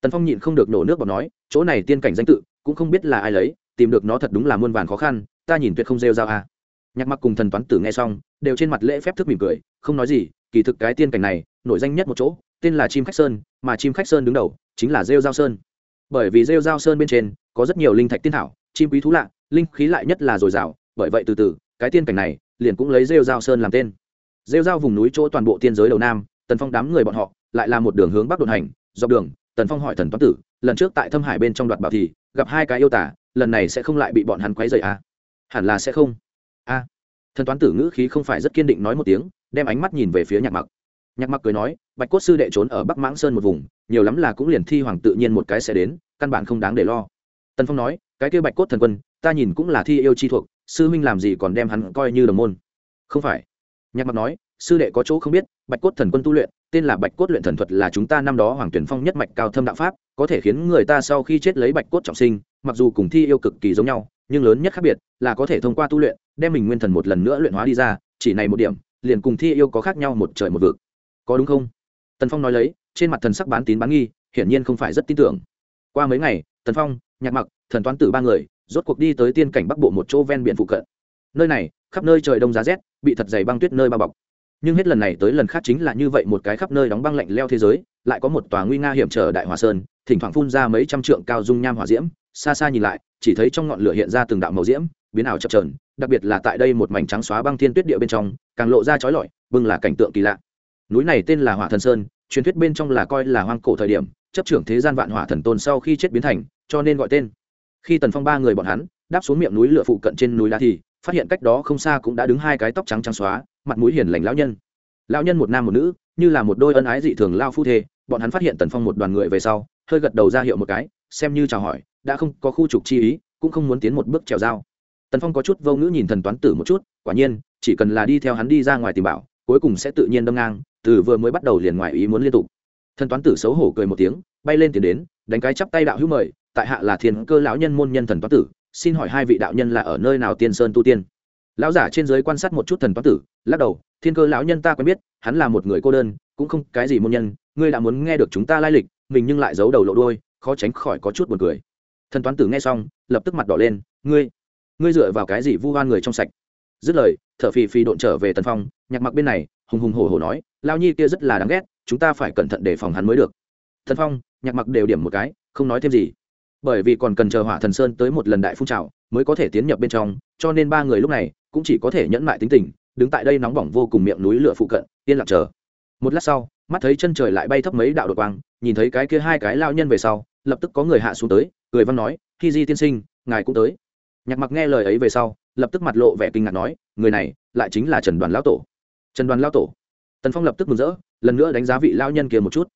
A: tần phong nhịn không được nổ nước bọt nói, chỗ này tiên cảnh danh tự, cũng không biết là ai lấy, tìm được nó thật đúng là muôn vàn khó khăn, ta nhìn tuyệt không rêu giao à. nhạc mặc cùng thần toán tử nghe xong, đều trên mặt lễ phép thức mỉm cười, không nói gì, kỳ thực cái tiên cảnh này, nổi danh nhất một chỗ, tên là chim khách sơn, mà chim khách sơn đứng đầu, chính là rêu giao sơn bởi vì rêu giao sơn bên trên, có rất nhiều linh thạch tiên thảo, chim quý thú lạ, linh khí lại nhất là dồi dào, bởi vậy từ từ, cái tiên cảnh này, liền cũng lấy rêu giao sơn làm tên rêu giao vùng núi chỗ toàn bộ tiên giới đầu nam, tần phong đám người bọn họ, lại là một đường hướng bắc đột hành, dọc đường tần phong hỏi thần toán tử, lần trước tại thâm hải bên trong đoạt bảo thì, gặp hai cái yêu tả lần này sẽ không lại bị bọn hắn quấy rầy à? hẳn là sẽ không a à. thần toán tử ngữ khí không phải rất kiên định nói một tiếng, đem ánh mắt nhìn về phía nhạc mặc nhạc mặc cười nói, bạch cốt sư đệ trốn ở bắc mãng sơn một vùng, nhiều lắm là cũng liền thi hoàng tự nhiên một cái sẽ đến, căn bản không đáng để lo tần phong nói, cái kia bạch cốt thần quân, ta nhìn cũng là thi yêu chi thuộc, sư huynh làm gì còn đem hắn coi như đồng môn không phải nhạc mặc nói, sư đệ có chỗ không biết, bạch cốt thần quân tu luyện tên là bạch cốt luyện thần thuật là chúng ta năm đó hoàng tuyển phong nhất mạch cao thâm đạo pháp, có thể khiến người ta sau khi chết lấy bạch cốt trọng sinh, mặc dù cùng thi yêu cực kỳ giống nhau, nhưng lớn nhất khác biệt là có thể thông qua tu luyện, đem mình nguyên thần một lần nữa luyện hóa đi ra, chỉ này một điểm, liền cùng thi yêu có khác nhau một trời một vực. Có đúng không? Tần phong nói lấy, trên mặt thần sắc bán tín bán nghi, hiển nhiên không phải rất tin tưởng. Qua mấy ngày, tần phong, nhạc mặc, thần toán tử ba người, rốt cuộc đi tới tiên cảnh bắc bộ một chỗ ven biển phụ cận. Nơi này, khắp nơi trời đông giá rét, bị thật dày băng tuyết nơi bao bọc nhưng hết lần này tới lần khác chính là như vậy một cái khắp nơi đóng băng lạnh leo thế giới, lại có một tòa nguy nga hiểm trở đại hòa sơn, thỉnh thoảng phun ra mấy trăm trượng cao dung nham hỏa diễm, xa xa nhìn lại, chỉ thấy trong ngọn lửa hiện ra từng đạo màu diễm, biến ảo chập trờn đặc biệt là tại đây một mảnh trắng xóa băng thiên tuyết địa bên trong, càng lộ ra trói lọi bưng là cảnh tượng kỳ lạ. Núi này tên là hỏa thần sơn, truyền thuyết bên trong là coi là hoang cổ thời điểm, chấp trưởng thế gian vạn hỏa thần tôn sau khi chết biến thành, cho nên gọi tên. Khi tần phong ba người bọn hắn, đáp xuống miệng núi lửa phụ cận trên núi đá thì, phát hiện cách đó không xa cũng đã đứng hai cái tóc trắng trắng xóa mặt mũi hiền lành lão nhân. Lão nhân một nam một nữ, như là một đôi ân ái dị thường lao phu thê, bọn hắn phát hiện tần phong một đoàn người về sau, hơi gật đầu ra hiệu một cái, xem như chào hỏi, đã không có khu trục chi ý, cũng không muốn tiến một bước trèo dao. Tần phong có chút vô ngữ nhìn thần toán tử một chút, quả nhiên, chỉ cần là đi theo hắn đi ra ngoài tìm bảo, cuối cùng sẽ tự nhiên đâm ngang, từ vừa mới bắt đầu liền ngoài ý muốn liên tục. Thần toán tử xấu hổ cười một tiếng, bay lên tiến đến, đánh cái chắp tay đạo hữu mời, tại hạ là thiên cơ lão nhân môn nhân thần toán tử, xin hỏi hai vị đạo nhân là ở nơi nào tiên sơn tu tiên? Lão giả trên giới quan sát một chút thần toán tử, lắc đầu, thiên cơ lão nhân ta quen biết, hắn là một người cô đơn, cũng không cái gì môn nhân, ngươi đã muốn nghe được chúng ta lai lịch, mình nhưng lại giấu đầu lộ đôi khó tránh khỏi có chút buồn cười. Thần toán tử nghe xong, lập tức mặt đỏ lên, ngươi ngươi dựa vào cái gì vu oan người trong sạch? Dứt lời, thở phì phì độn trở về tần phong, nhạc mặc bên này, hùng hùng hổ hổ nói lao nhi kia rất là đáng ghét, chúng ta phải cẩn thận đề phòng hắn mới được. Thần phong, nhạc mặc đều điểm một cái, không nói thêm gì. Bởi vì còn cần chờ hỏa thần sơn tới một lần đại phun trào, mới có thể tiến nhập bên trong, cho nên ba người lúc này cũng chỉ có thể nhẫn mại tính tình, đứng tại đây nóng bỏng vô cùng miệng núi lửa phụ cận, yên lặng chờ. Một lát sau, mắt thấy chân trời lại bay thấp mấy đạo đột quang, nhìn thấy cái kia hai cái lao nhân về sau, lập tức có người hạ xuống tới người văn nói khi di tiên sinh, ngài cũng tới. Nhạc mặc nghe lời ấy về sau, lập tức mặt lộ vẻ kinh ngạc nói, người này lại chính là trần đoàn lão tổ. Trần đoàn lão tổ. Tần phong lập tức mừng rỡ, lần nữa đánh giá vị lao nhân kia một chút.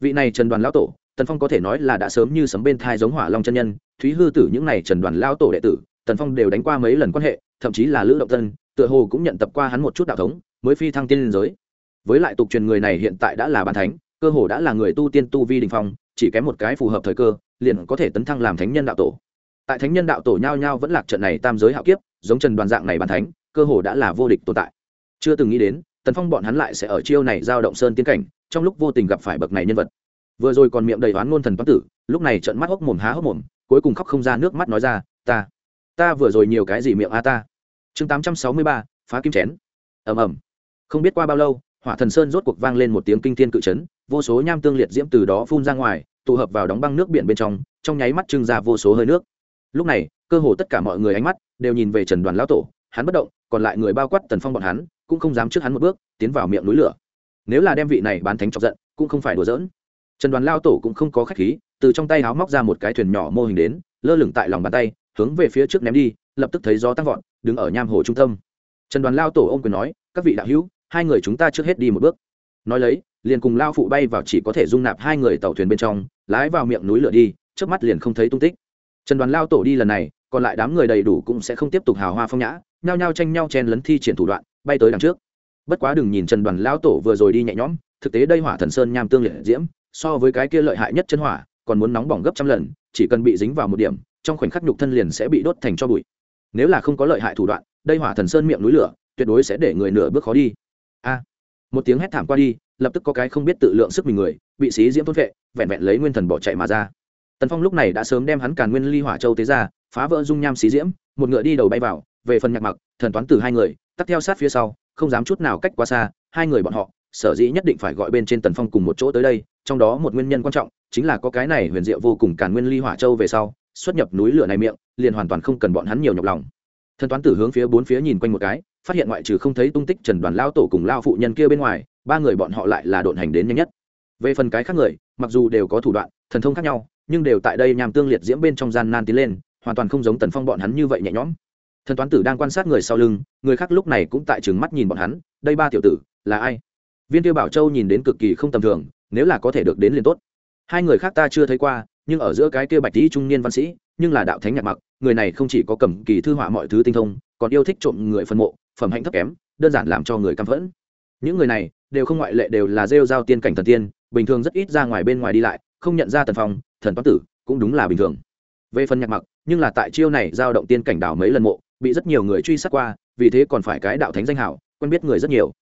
A: Vị này trần đoàn lão tổ, tần phong có thể nói là đã sớm như sấm bên thai giống hỏa long chân nhân, thúy hư tử những n à y trần đoàn lão tổ đệ tử, tần phong đều đánh qua mấy lần quan hệ thậm chí là lữ động tân, tựa hồ cũng nhận tập qua hắn một chút đạo thống, mới phi thăng tiên liên giới. Với lại tục truyền người này hiện tại đã là bàn thánh, cơ hồ đã là người tu tiên tu vi đình phong, chỉ kém một cái phù hợp thời cơ, liền có thể tấn thăng làm thánh nhân đạo tổ. Tại thánh nhân đạo tổ nhao nhao vẫn lạc trận này tam giới hạo kiếp, giống trần đoàn dạng này bàn thánh, cơ hồ đã là vô địch tồn tại. Chưa từng nghĩ đến, tần phong bọn hắn lại sẽ ở chiêu này giao động sơn tiến cảnh, trong lúc vô tình gặp phải bậc này nhân vật. Vừa rồi còn miệng đầy oán ngôn thần toán tử, lúc này trận mắt hốc mồm há hốc mồm, cuối cùng khóc không ra nước mắt nói ra, ta ta vừa rồi nhiều cái gì miệng a ta? Chương tám trăm sáu mươi ba, phá kim chén. Ầm ầm. Không biết qua bao lâu, hỏa thần sơn rốt cuộc vang lên một tiếng kinh thiên cự chấn, vô số nham tương liệt diễm từ đó phun ra ngoài, tụ hợp vào đóng băng nước biển bên trong trong nháy mắt trưng ra vô số hơi nước. Lúc này, cơ hồ tất cả mọi người ánh mắt đều nhìn về trần đoàn lão tổ, hắn bất động, còn lại người bao quát tần phong bọn hắn cũng không dám trước hắn một bước, tiến vào miệng núi lửa. Nếu là đem vị này bán thánh chọc giận, cũng không phải đùa giỡn. Trần đoàn lao tổ cũng không có khách khí, từ trong tay háo móc ra một cái thuyền nhỏ mô hình đến, lơ lửng tại lòng bàn tay, hướng về phía trước ném đi lập tức thấy gió tăng vọt, đứng ở nham hồ trung tâm. Trần đoàn lao tổ ôm quyền nói, các vị đạo hữu, hai người chúng ta trước hết đi một bước. Nói lấy, liền cùng lao phụ bay vào chỉ có thể dung nạp hai người tàu thuyền bên trong, lái vào miệng núi lửa đi trước mắt liền không thấy tung tích. Trần đoàn lao tổ đi lần này, còn lại đám người đầy đủ cũng sẽ không tiếp tục hào hoa phong nhã, nhao nhao tranh nhau chen lấn thi triển thủ đoạn, bay tới đằng trước. Bất quá đừng nhìn trần đoàn lao tổ vừa rồi đi nhẹ nhõm, thực tế đây hỏa thần sơn nham tương liệt diễm, so với cái kia lợi hại nhất chân hỏa, còn muốn nóng bỏng gấp trăm lần, chỉ cần bị dính vào một điểm, trong khoảnh khắc nhục thân liền sẽ bị đốt thành cho bụi nếu là không có lợi hại thủ đoạn, đây hỏa thần sơn miệng núi lửa, tuyệt đối sẽ để người nửa bước khó đi. A. Một tiếng hét thảm qua đi, lập tức có cái không biết tự lượng sức mình người, bị xí diễm thôn vệ, vẹn vẹn lấy nguyên thần bỏ chạy mà ra. Tần phong lúc này đã sớm đem hắn càn nguyên ly hỏa châu tế ra, phá vỡ dung nham xí diễm, một ngựa đi đầu bay vào, về phần nhạc mặc, thần toán từ hai người, tắt theo sát phía sau, không dám chút nào cách quá xa, hai người bọn họ, sở dĩ nhất định phải gọi bên trên tần phong cùng một chỗ tới đây, trong đó một nguyên nhân quan trọng, chính là có cái này huyền diệu vô cùng càn nguyên ly hỏa châu về sau xuất nhập núi lửa này miệng, liền hoàn toàn không cần bọn hắn nhiều nhọc lòng. Thần toán tử hướng phía bốn phía nhìn quanh một cái, phát hiện ngoại trừ không thấy tung tích trần đoàn lao tổ cùng lao phụ nhân kia bên ngoài, ba người bọn họ lại là độn hành đến nhanh nhất. Về phần cái khác người, mặc dù đều có thủ đoạn, thần thông khác nhau, nhưng đều tại đây nham tương liệt diễm bên trong gian nan tiến lên, hoàn toàn không giống tần phong bọn hắn như vậy nhẹ nhõm. Thần toán tử đang quan sát người sau lưng, người khác lúc này cũng tại trừng mắt nhìn bọn hắn, đây ba tiểu tử, là ai? Viên tiêu bảo châu nhìn đến cực kỳ không tầm thường, nếu là có thể được đến liền tốt. Hai người khác ta chưa thấy qua nhưng ở giữa cái kia bạch tí trung niên văn sĩ, nhưng là đạo thánh nhạc mặc, người này không chỉ có cầm kỳ thư họa mọi thứ tinh thông, còn yêu thích trộm người phân mộ, phẩm hạnh thấp kém, đơn giản làm cho người căm phẫn. Những người này đều không ngoại lệ đều là rêu giao tiên cảnh thần tiên, bình thường rất ít ra ngoài bên ngoài đi lại, không nhận ra tần phong, thần toán tử cũng đúng là bình thường. Về phần nhạc mặc, nhưng là tại chiêu này giao động tiên cảnh đảo mấy lần mộ, bị rất nhiều người truy sát qua, vì thế còn phải cái đạo thánh danh hảo, quen biết người rất nhiều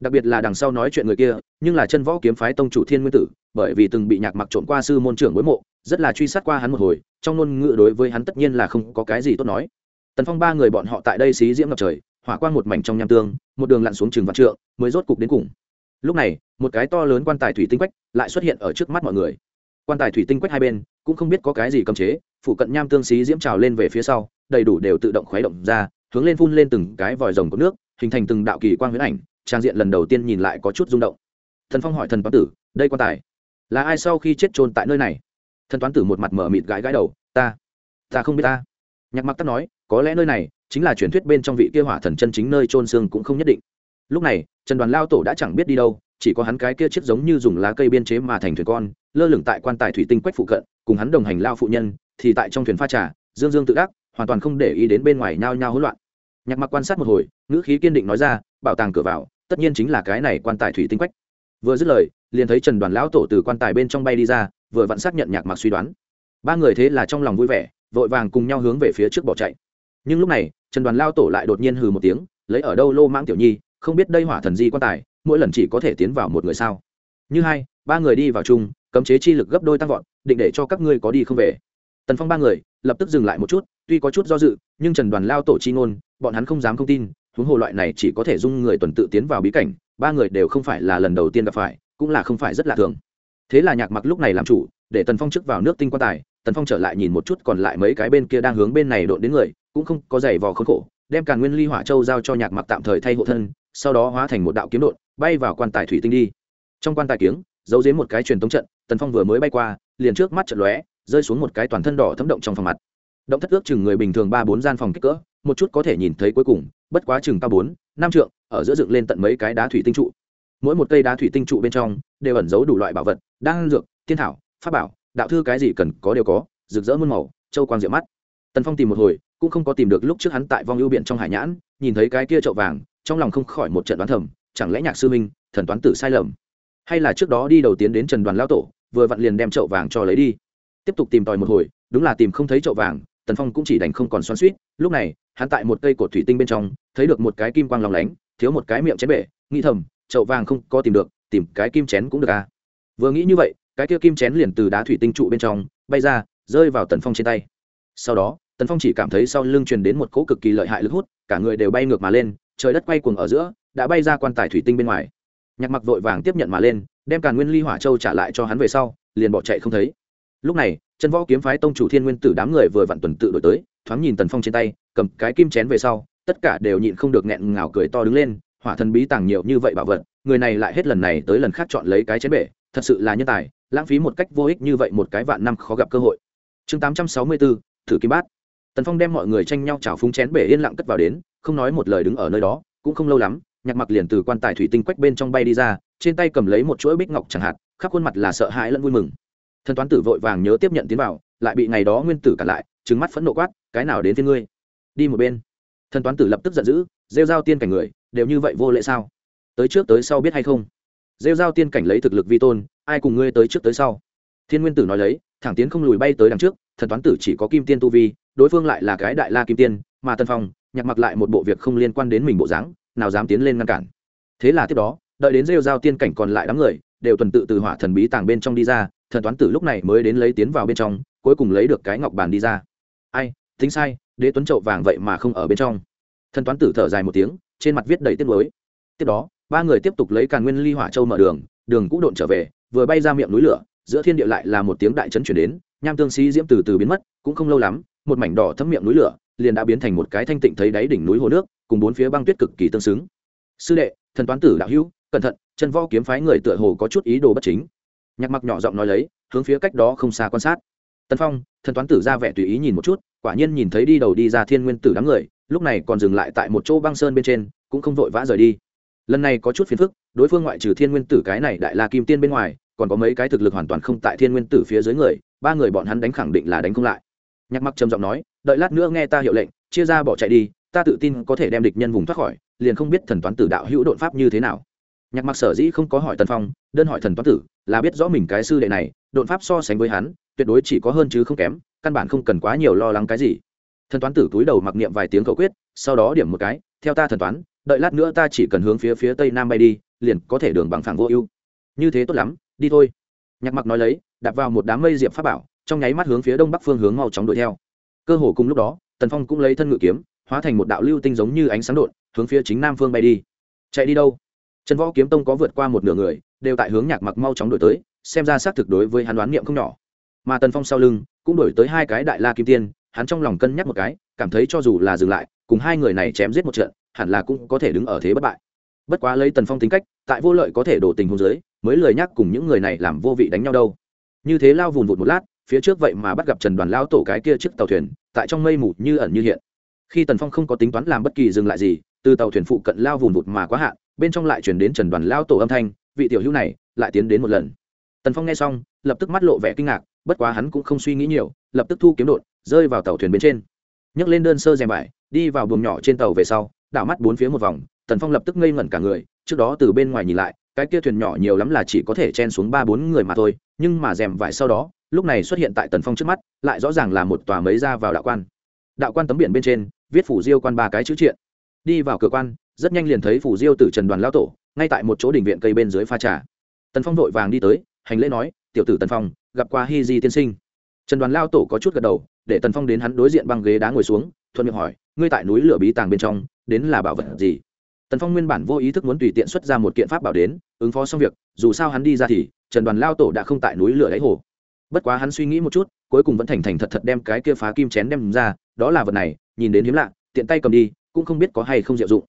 A: đặc biệt là đằng sau nói chuyện người kia, nhưng là chân võ kiếm phái tông chủ thiên nguyên tử, bởi vì từng bị nhạc mặc trộm qua sư môn trưởng bối mộ, rất là truy sát qua hắn một hồi, trong ngôn ngữ đối với hắn tất nhiên là không có cái gì tốt nói. Tần phong ba người bọn họ tại đây xí diễm ngập trời, hỏa quang một mảnh trong nham tương, một đường lặn xuống trường vạn trượng, mới rốt cục đến cùng. Lúc này, một cái to lớn quan tài thủy tinh quách lại xuất hiện ở trước mắt mọi người. Quan tài thủy tinh quách hai bên cũng không biết có cái gì cấm chế, phụ cận nham tương xí diễm trào lên về phía sau, đầy đủ đều tự động khuấy động ra, hướng lên phun lên từng cái vòi rồng của nước, hình thành từng đạo kỳ quang huyễn ảnh trang diện lần đầu tiên nhìn lại có chút rung động. Thần phong hỏi thần toán tử, đây quan tài là ai sau khi chết trôn tại nơi này? Thần toán tử một mặt mở mịt gãi gãi đầu, ta ta không biết ta. Nhạc mặc tắt nói, có lẽ nơi này chính là truyền thuyết bên trong vị kia hỏa thần chân chính nơi trôn xương cũng không nhất định. Lúc này, trần đoàn lao tổ đã chẳng biết đi đâu, chỉ có hắn cái kia chiếc giống như dùng lá cây biên chế mà thành thuyền con, lơ lửng tại quan tài thủy tinh quách phụ cận, cùng hắn đồng hành lao phụ nhân, thì tại trong thuyền pha trà, dương dương tự đắc, hoàn toàn không để ý đến bên ngoài nhao nhao hỗn loạn. Nhạc mặc quan sát một hồi, ngữ khí kiên định nói ra, bảo tàng cửa vào tất nhiên chính là cái này quan tài thủy tinh quách. Vừa dứt lời, liền thấy trần đoàn lão tổ từ quan tài bên trong bay đi ra, vừa vặn xác nhận nhạc mạc suy đoán. Ba người thế là trong lòng vui vẻ, vội vàng cùng nhau hướng về phía trước bỏ chạy. Nhưng lúc này, trần đoàn lao tổ lại đột nhiên hừ một tiếng, lấy ở đâu lô mãng tiểu nhi, không biết đây hỏa thần di quan tài, mỗi lần chỉ có thể tiến vào một người sao. Như hai, ba người đi vào chung, cấm chế chi lực gấp đôi tăng vọt, định để cho các ngươi có đi không về. Tần phong ba người, lập tức dừng lại một chút, tuy có chút do dự, nhưng trần đoàn lao tổ chi ngôn, bọn hắn không dám không tin huống hồ loại này chỉ có thể dung người tuần tự tiến vào bí cảnh, ba người đều không phải là lần đầu tiên gặp phải, cũng là không phải rất lạ thường. Thế là nhạc mặc lúc này làm chủ, để tần phong chức vào nước tinh quan tài, tần phong trở lại nhìn một chút còn lại mấy cái bên kia đang hướng bên này độn đến người, cũng không có giày vò khốn khổ, đem cả nguyên ly hỏa châu giao cho nhạc mặc tạm thời thay hộ thân, sau đó hóa thành một đạo kiếm đột bay vào quan tài thủy tinh đi. Trong quan tài kiếng, giấu dưới một cái truyền tống trận, tần phong vừa mới bay qua, liền trước mắt trận lóe, rơi xuống một cái toàn thân đỏ thấm động trong phòng mặt động thất ước chừng người bình thường ba bốn gian phòng kích cỡ, một chút có thể nhìn thấy cuối cùng, bất quá chừng cao bốn, năm trượng, ở giữa dựng lên tận mấy cái đá thủy tinh trụ. Mỗi một cây đá thủy tinh trụ bên trong đều ẩn giấu đủ loại bảo vật, đan dược thiên thảo, pháp bảo, đạo thư cái gì cần có đều có, rực rỡ muôn màu, châu quang diệu mắt. Tần phong tìm một hồi, cũng không có tìm được lúc trước hắn tại vong ưu biển trong hải nhãn, nhìn thấy cái kia chậu vàng, trong lòng không khỏi một trận đoán thầm, chẳng lẽ nhạc sư minh, thần toán tử sai lầm? Hay là trước đó đi đầu tiến đến trần đoàn lao tổ, vừa vặn liền đem chậu vàng cho lấy đi. Tiếp tục tìm tòi một hồi, đúng là tìm không thấy chậu vàng tần phong cũng chỉ đành không còn xoắn suýt. Lúc này, hắn tại một cây cột thủy tinh bên trong, thấy được một cái kim quang lòng lánh, thiếu một cái miệng chén bể. Nghĩ thầm, chậu vàng không có tìm được, tìm cái kim chén cũng được à. Vừa nghĩ như vậy, cái kia kim chén liền từ đá thủy tinh trụ bên trong, bay ra, rơi vào tần phong trên tay. Sau đó, tần phong chỉ cảm thấy sau lưng truyền đến một cỗ cực kỳ lợi hại lực hút, cả người đều bay ngược mà lên, trời đất quay cuồng ở giữa, đã bay ra quan tài thủy tinh bên ngoài. Nhạc mặc vội vàng tiếp nhận mà lên, đem cả nguyên ly hỏa châu trả lại cho hắn về sau, liền bỏ chạy không thấy lúc này, chân võ kiếm phái tông chủ thiên nguyên tử đám người vừa vặn tuần tự đổi tới, thoáng nhìn tần phong trên tay, cầm cái kim chén về sau, tất cả đều nhịn không được nghẹn ngào cười to đứng lên, hỏa thần bí tàng nhiều như vậy bảo vật, người này lại hết lần này tới lần khác chọn lấy cái chén bể, thật sự là nhân tài, lãng phí một cách vô ích như vậy một cái vạn năm khó gặp cơ hội. Chương tám trăm sáu mươi bốn thử kim bát. Tần phong đem mọi người tranh nhau chảo phúng chén bể yên lặng cất vào đến, không nói một lời đứng ở nơi đó, cũng không lâu lắm, nhạc mặc liền từ quan tài thủy tinh quách bên trong bay đi ra, trên tay cầm lấy một chuỗi bích ngọc chẳng hạt khắp khuôn mặt là sợ hãi lẫn vui mừng thần toán tử vội vàng nhớ tiếp nhận tiến vào, lại bị ngày đó nguyên tử cản lại trứng mắt phẫn nộ quát, cái nào đến thiên ngươi? Đi một bên. Thần toán tử lập tức giận dữ, rêu giao tiên cảnh người, đều như vậy vô lệ sao? Tới trước tới sau biết hay không? Rêu giao tiên cảnh lấy thực lực vi tôn, ai cùng ngươi tới trước tới sau? Thiên nguyên tử nói lấy, thẳng tiến không lùi bay tới đằng trước, thần toán tử chỉ có kim tiên tu vi, đối phương lại là cái đại la kim tiên, mà tân phong, nhạc mặc lại một bộ việc không liên quan đến mình bộ dáng, nào dám tiến lên ngăn cản. Thế là tiếp đó, đợi đến rêu giao tiên cảnh còn lại đám người đều tuần tự từ hỏa thần bí tàng bên trong đi ra, thần toán tử lúc này mới đến lấy tiến vào bên trong, cuối cùng lấy được cái ngọc bàn đi ra. Ai, tính sai, đế tuấn trậu vàng vậy mà không ở bên trong. Thần toán tử thở dài một tiếng, trên mặt viết đầy tiếc nuối. Tiếp đó, ba người tiếp tục lấy càn nguyên ly hỏa châu mở đường đường cũ độn trở về, vừa bay ra miệng núi lửa, giữa thiên địa lại là một tiếng đại chấn chuyển đến, nham tương sĩ diễm từ từ biến mất, cũng không lâu lắm, một mảnh đỏ thấm miệng núi lửa, liền đã biến thành một cái thanh tịnh thấy đáy đỉnh núi hồ nước, cùng bốn phía băng tuyết cực kỳ tương xứng. Sư đệ, thần toán tử đạo hữu, cẩn thận chân võ kiếm phái người tựa hồ có chút ý đồ bất chính. Nhạc mặc nhỏ giọng nói lấy, hướng phía cách đó không xa quan sát. Tân phong, thần toán tử ra vẻ tùy ý nhìn một chút, quả nhiên nhìn thấy đi đầu đi ra thiên nguyên tử đám người, lúc này còn dừng lại tại một chỗ băng sơn bên trên, cũng không vội vã rời đi. Lần này có chút phiền phức, đối phương ngoại trừ thiên nguyên tử cái này đại la kim tiên bên ngoài, còn có mấy cái thực lực hoàn toàn không tại thiên nguyên tử phía dưới người, ba người bọn hắn đánh khẳng định là đánh không lại. Nhạc mặc trầm giọng nói, đợi lát nữa nghe ta hiệu lệnh, chia ra bỏ chạy đi, ta tự tin có thể đem địch nhân vùng thoát khỏi, liền không biết thần toán tử đạo hữu đột pháp như thế nào nhạc mặc sở dĩ không có hỏi tần phong, đơn hỏi thần toán tử, là biết rõ mình cái sư đệ này đột pháp so sánh với hắn, tuyệt đối chỉ có hơn chứ không kém, căn bản không cần quá nhiều lo lắng cái gì. Thần toán tử túi đầu mặc niệm vài tiếng cầu quyết, sau đó điểm một cái, theo ta thần toán, đợi lát nữa ta chỉ cần hướng phía phía tây nam bay đi, liền có thể đường bằng phẳng vô ưu. Như thế tốt lắm, đi thôi. Nhạc mặc nói lấy, đạp vào một đám mây diệp pháp bảo, trong nháy mắt hướng phía đông bắc phương hướng mau chóng đuổi theo. Cơ hồ cùng lúc đó, tần phong cũng lấy thân ngự kiếm, hóa thành một đạo lưu tinh giống như ánh sáng đột, hướng phía chính nam phương bay đi. Chạy đi đâu? Trần võ kiếm tông có vượt qua một nửa người, đều tại hướng nhạc mặc mau chóng đổi tới, xem ra xác thực đối với hắn đoán niệm không nhỏ. Mà tần phong sau lưng, cũng đổi tới hai cái đại la kim tiên, hắn trong lòng cân nhắc một cái, cảm thấy cho dù là dừng lại, cùng hai người này chém giết một trận, hẳn là cũng có thể đứng ở thế bất bại. Bất quá lấy tần phong tính cách, tại vô lợi có thể đổ tình hôn giới mới lời nhắc cùng những người này làm vô vị đánh nhau đâu. Như thế lao vùn vụt một lát, phía trước vậy mà bắt gặp trần đoàn lao tổ cái kia chiếc tàu thuyền, tại trong mây mù như ẩn như hiện. Khi tần phong không có tính toán làm bất kỳ dừng lại gì, từ tàu thuyền phụ cận lao vùn vụt mà quá hạn bên trong lại chuyển đến trần đoàn lao tổ âm thanh, vị tiểu hữu này lại tiến đến một lần. Tần phong nghe xong, lập tức mắt lộ vẻ kinh ngạc, bất quá hắn cũng không suy nghĩ nhiều, lập tức thu kiếm đột, rơi vào tàu thuyền bên trên. Nhấc lên đơn sơ rèm vải, đi vào buồng nhỏ trên tàu về sau, đảo mắt bốn phía một vòng, tần phong lập tức ngây ngẩn cả người, trước đó từ bên ngoài nhìn lại, cái kia thuyền nhỏ nhiều lắm là chỉ có thể chen xuống ba bốn người mà thôi, nhưng mà rèm vải sau đó, lúc này xuất hiện tại tần phong trước mắt, lại rõ ràng là một tòa mấy ra vào đạo quan. Đạo quan tấm biển bên trên, viết phủ diêu quan ba cái chữ triện. Đi vào cửa quan rất nhanh liền thấy phủ diêu tử trần đoàn lao tổ ngay tại một chỗ đình viện cây bên dưới pha trà. Tần phong vội vàng đi tới, hành lễ nói, tiểu tử tần phong, gặp qua hi di tiên sinh. Trần đoàn lao tổ có chút gật đầu, để tần phong đến hắn đối diện băng ghế đá ngồi xuống, thuận miệng hỏi, ngươi tại núi lửa bí tàng bên trong, đến là bảo vật gì? Tần phong nguyên bản vô ý thức muốn tùy tiện xuất ra một kiện pháp bảo đến, ứng phó xong việc, dù sao hắn đi ra thì, trần đoàn lao tổ đã không tại núi lửa đáy hồ. Bất quá hắn suy nghĩ một chút, cuối cùng vẫn thành thành thật thật đem cái kia phá kim chén đem ra, đó là vật này, nhìn đến hiếm lạ, tiện tay cầm đi, cũng không biết có hay không diệu dụng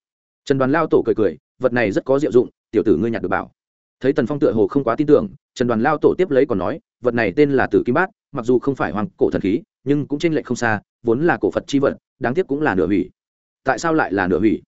A: trần đoàn lao tổ cười cười, vật này rất có diệu dụng, tiểu tử ngươi nhặt được bảo. Thấy tần phong tựa hồ không quá tin tưởng, trần đoàn lao tổ tiếp lấy còn nói, vật này tên là tử kim bát, mặc dù không phải hoàng cổ thần khí, nhưng cũng tranh lệch không xa, vốn là cổ phật chi vật, đáng tiếc cũng là nửa hủy. Tại sao lại là nửa hủy?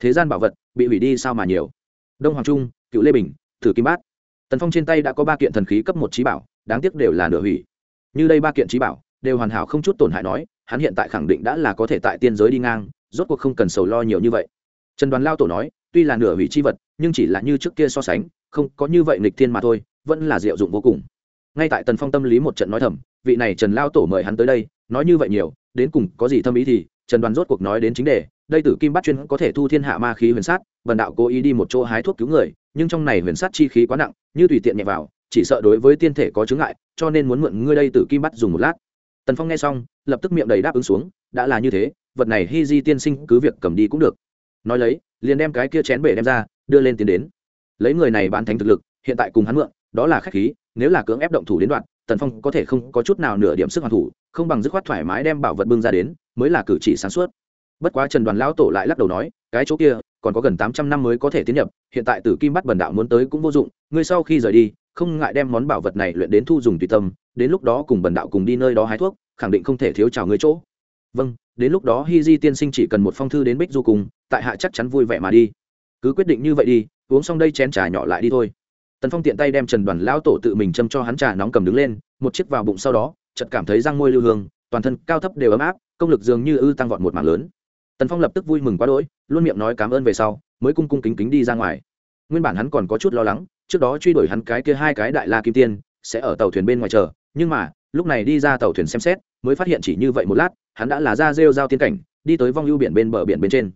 A: Thế gian bảo vật, bị hủy đi sao mà nhiều? Đông hoàng trung, cựu lê bình, tử kim bát. Tần phong trên tay đã có ba kiện thần khí cấp một trí bảo, đáng tiếc đều là nửa hủy. Như đây ba kiện trí bảo, đều hoàn hảo không chút tổn hại nói, hắn hiện tại khẳng định đã là có thể tại tiên giới đi ngang, rốt cuộc không cần sầu lo nhiều như vậy trần đoàn lao tổ nói, tuy là nửa hủy chi vật, nhưng chỉ là như trước kia so sánh, không có như vậy nghịch thiên mà thôi, vẫn là diệu dụng vô cùng. Ngay tại tần phong tâm lý một trận nói thầm, vị này trần lao tổ mời hắn tới đây, nói như vậy nhiều, đến cùng có gì thâm ý thì, trần đoàn rốt cuộc nói đến chính đề, đây tử kim bát chuyên có thể thu thiên hạ ma khí huyền sát vần đạo cố ý đi một chỗ hái thuốc cứu người, nhưng trong này huyền sát chi khí quá nặng, như tùy tiện nhẹ vào, chỉ sợ đối với tiên thể có chứng ngại, cho nên muốn mượn ngươi đây tử kim bắt dùng một lát. Tần phong nghe xong, lập tức miệng đầy đáp ứng xuống, đã là như thế, vật này hi di tiên sinh cứ việc cầm đi cũng được nói lấy, liền đem cái kia chén bể đem ra, đưa lên tiến đến. Lấy người này bán thánh thực lực, hiện tại cùng hắn mượn, đó là khách khí, nếu là cưỡng ép động thủ đến đoạn, tần phong có thể không có chút nào nửa điểm sức hoàn thủ, không bằng dứt khoát thoải mái đem bảo vật bưng ra đến, mới là cử chỉ sáng suốt. Bất quá trần đoàn lão tổ lại lắc đầu nói, cái chỗ kia, còn có gần tám trăm năm mới có thể tiến nhập, hiện tại tử kim bắt bần đạo muốn tới cũng vô dụng, ngươi sau khi rời đi, không ngại đem món bảo vật này luyện đến thu dùng tùy tâm, đến lúc đó cùng bần đạo cùng đi nơi đó hái thuốc, khẳng định không thể thiếu chào ngươi chỗ. Vâng đến lúc đó hi di tiên sinh chỉ cần một phong thư đến bích du cùng tại hạ chắc chắn vui vẻ mà đi. Cứ quyết định như vậy đi, uống xong đây chén trà nhỏ lại đi thôi. Tần phong tiện tay đem trần đoàn lão tổ tự mình châm cho hắn trà nóng cầm đứng lên, một chiếc vào bụng sau đó, chợt cảm thấy răng môi lưu hương, toàn thân cao thấp đều ấm áp, công lực dường như ư tăng vọt một mảng lớn. Tần phong lập tức vui mừng quá đỗi, luôn miệng nói cảm ơn về sau, mới cung cung kính kính đi ra ngoài. Nguyên bản hắn còn có chút lo lắng, trước đó truy đuổi hắn cái kia hai cái đại la kim tiên, sẽ ở tàu thuyền bên ngoài chờ, nhưng mà, lúc này đi ra tàu thuyền xem xét, mới phát hiện chỉ như vậy một lát hắn đã là ra rêu giao tiên cảnh, đi tới vong ưu biển bên bờ biển bên trên.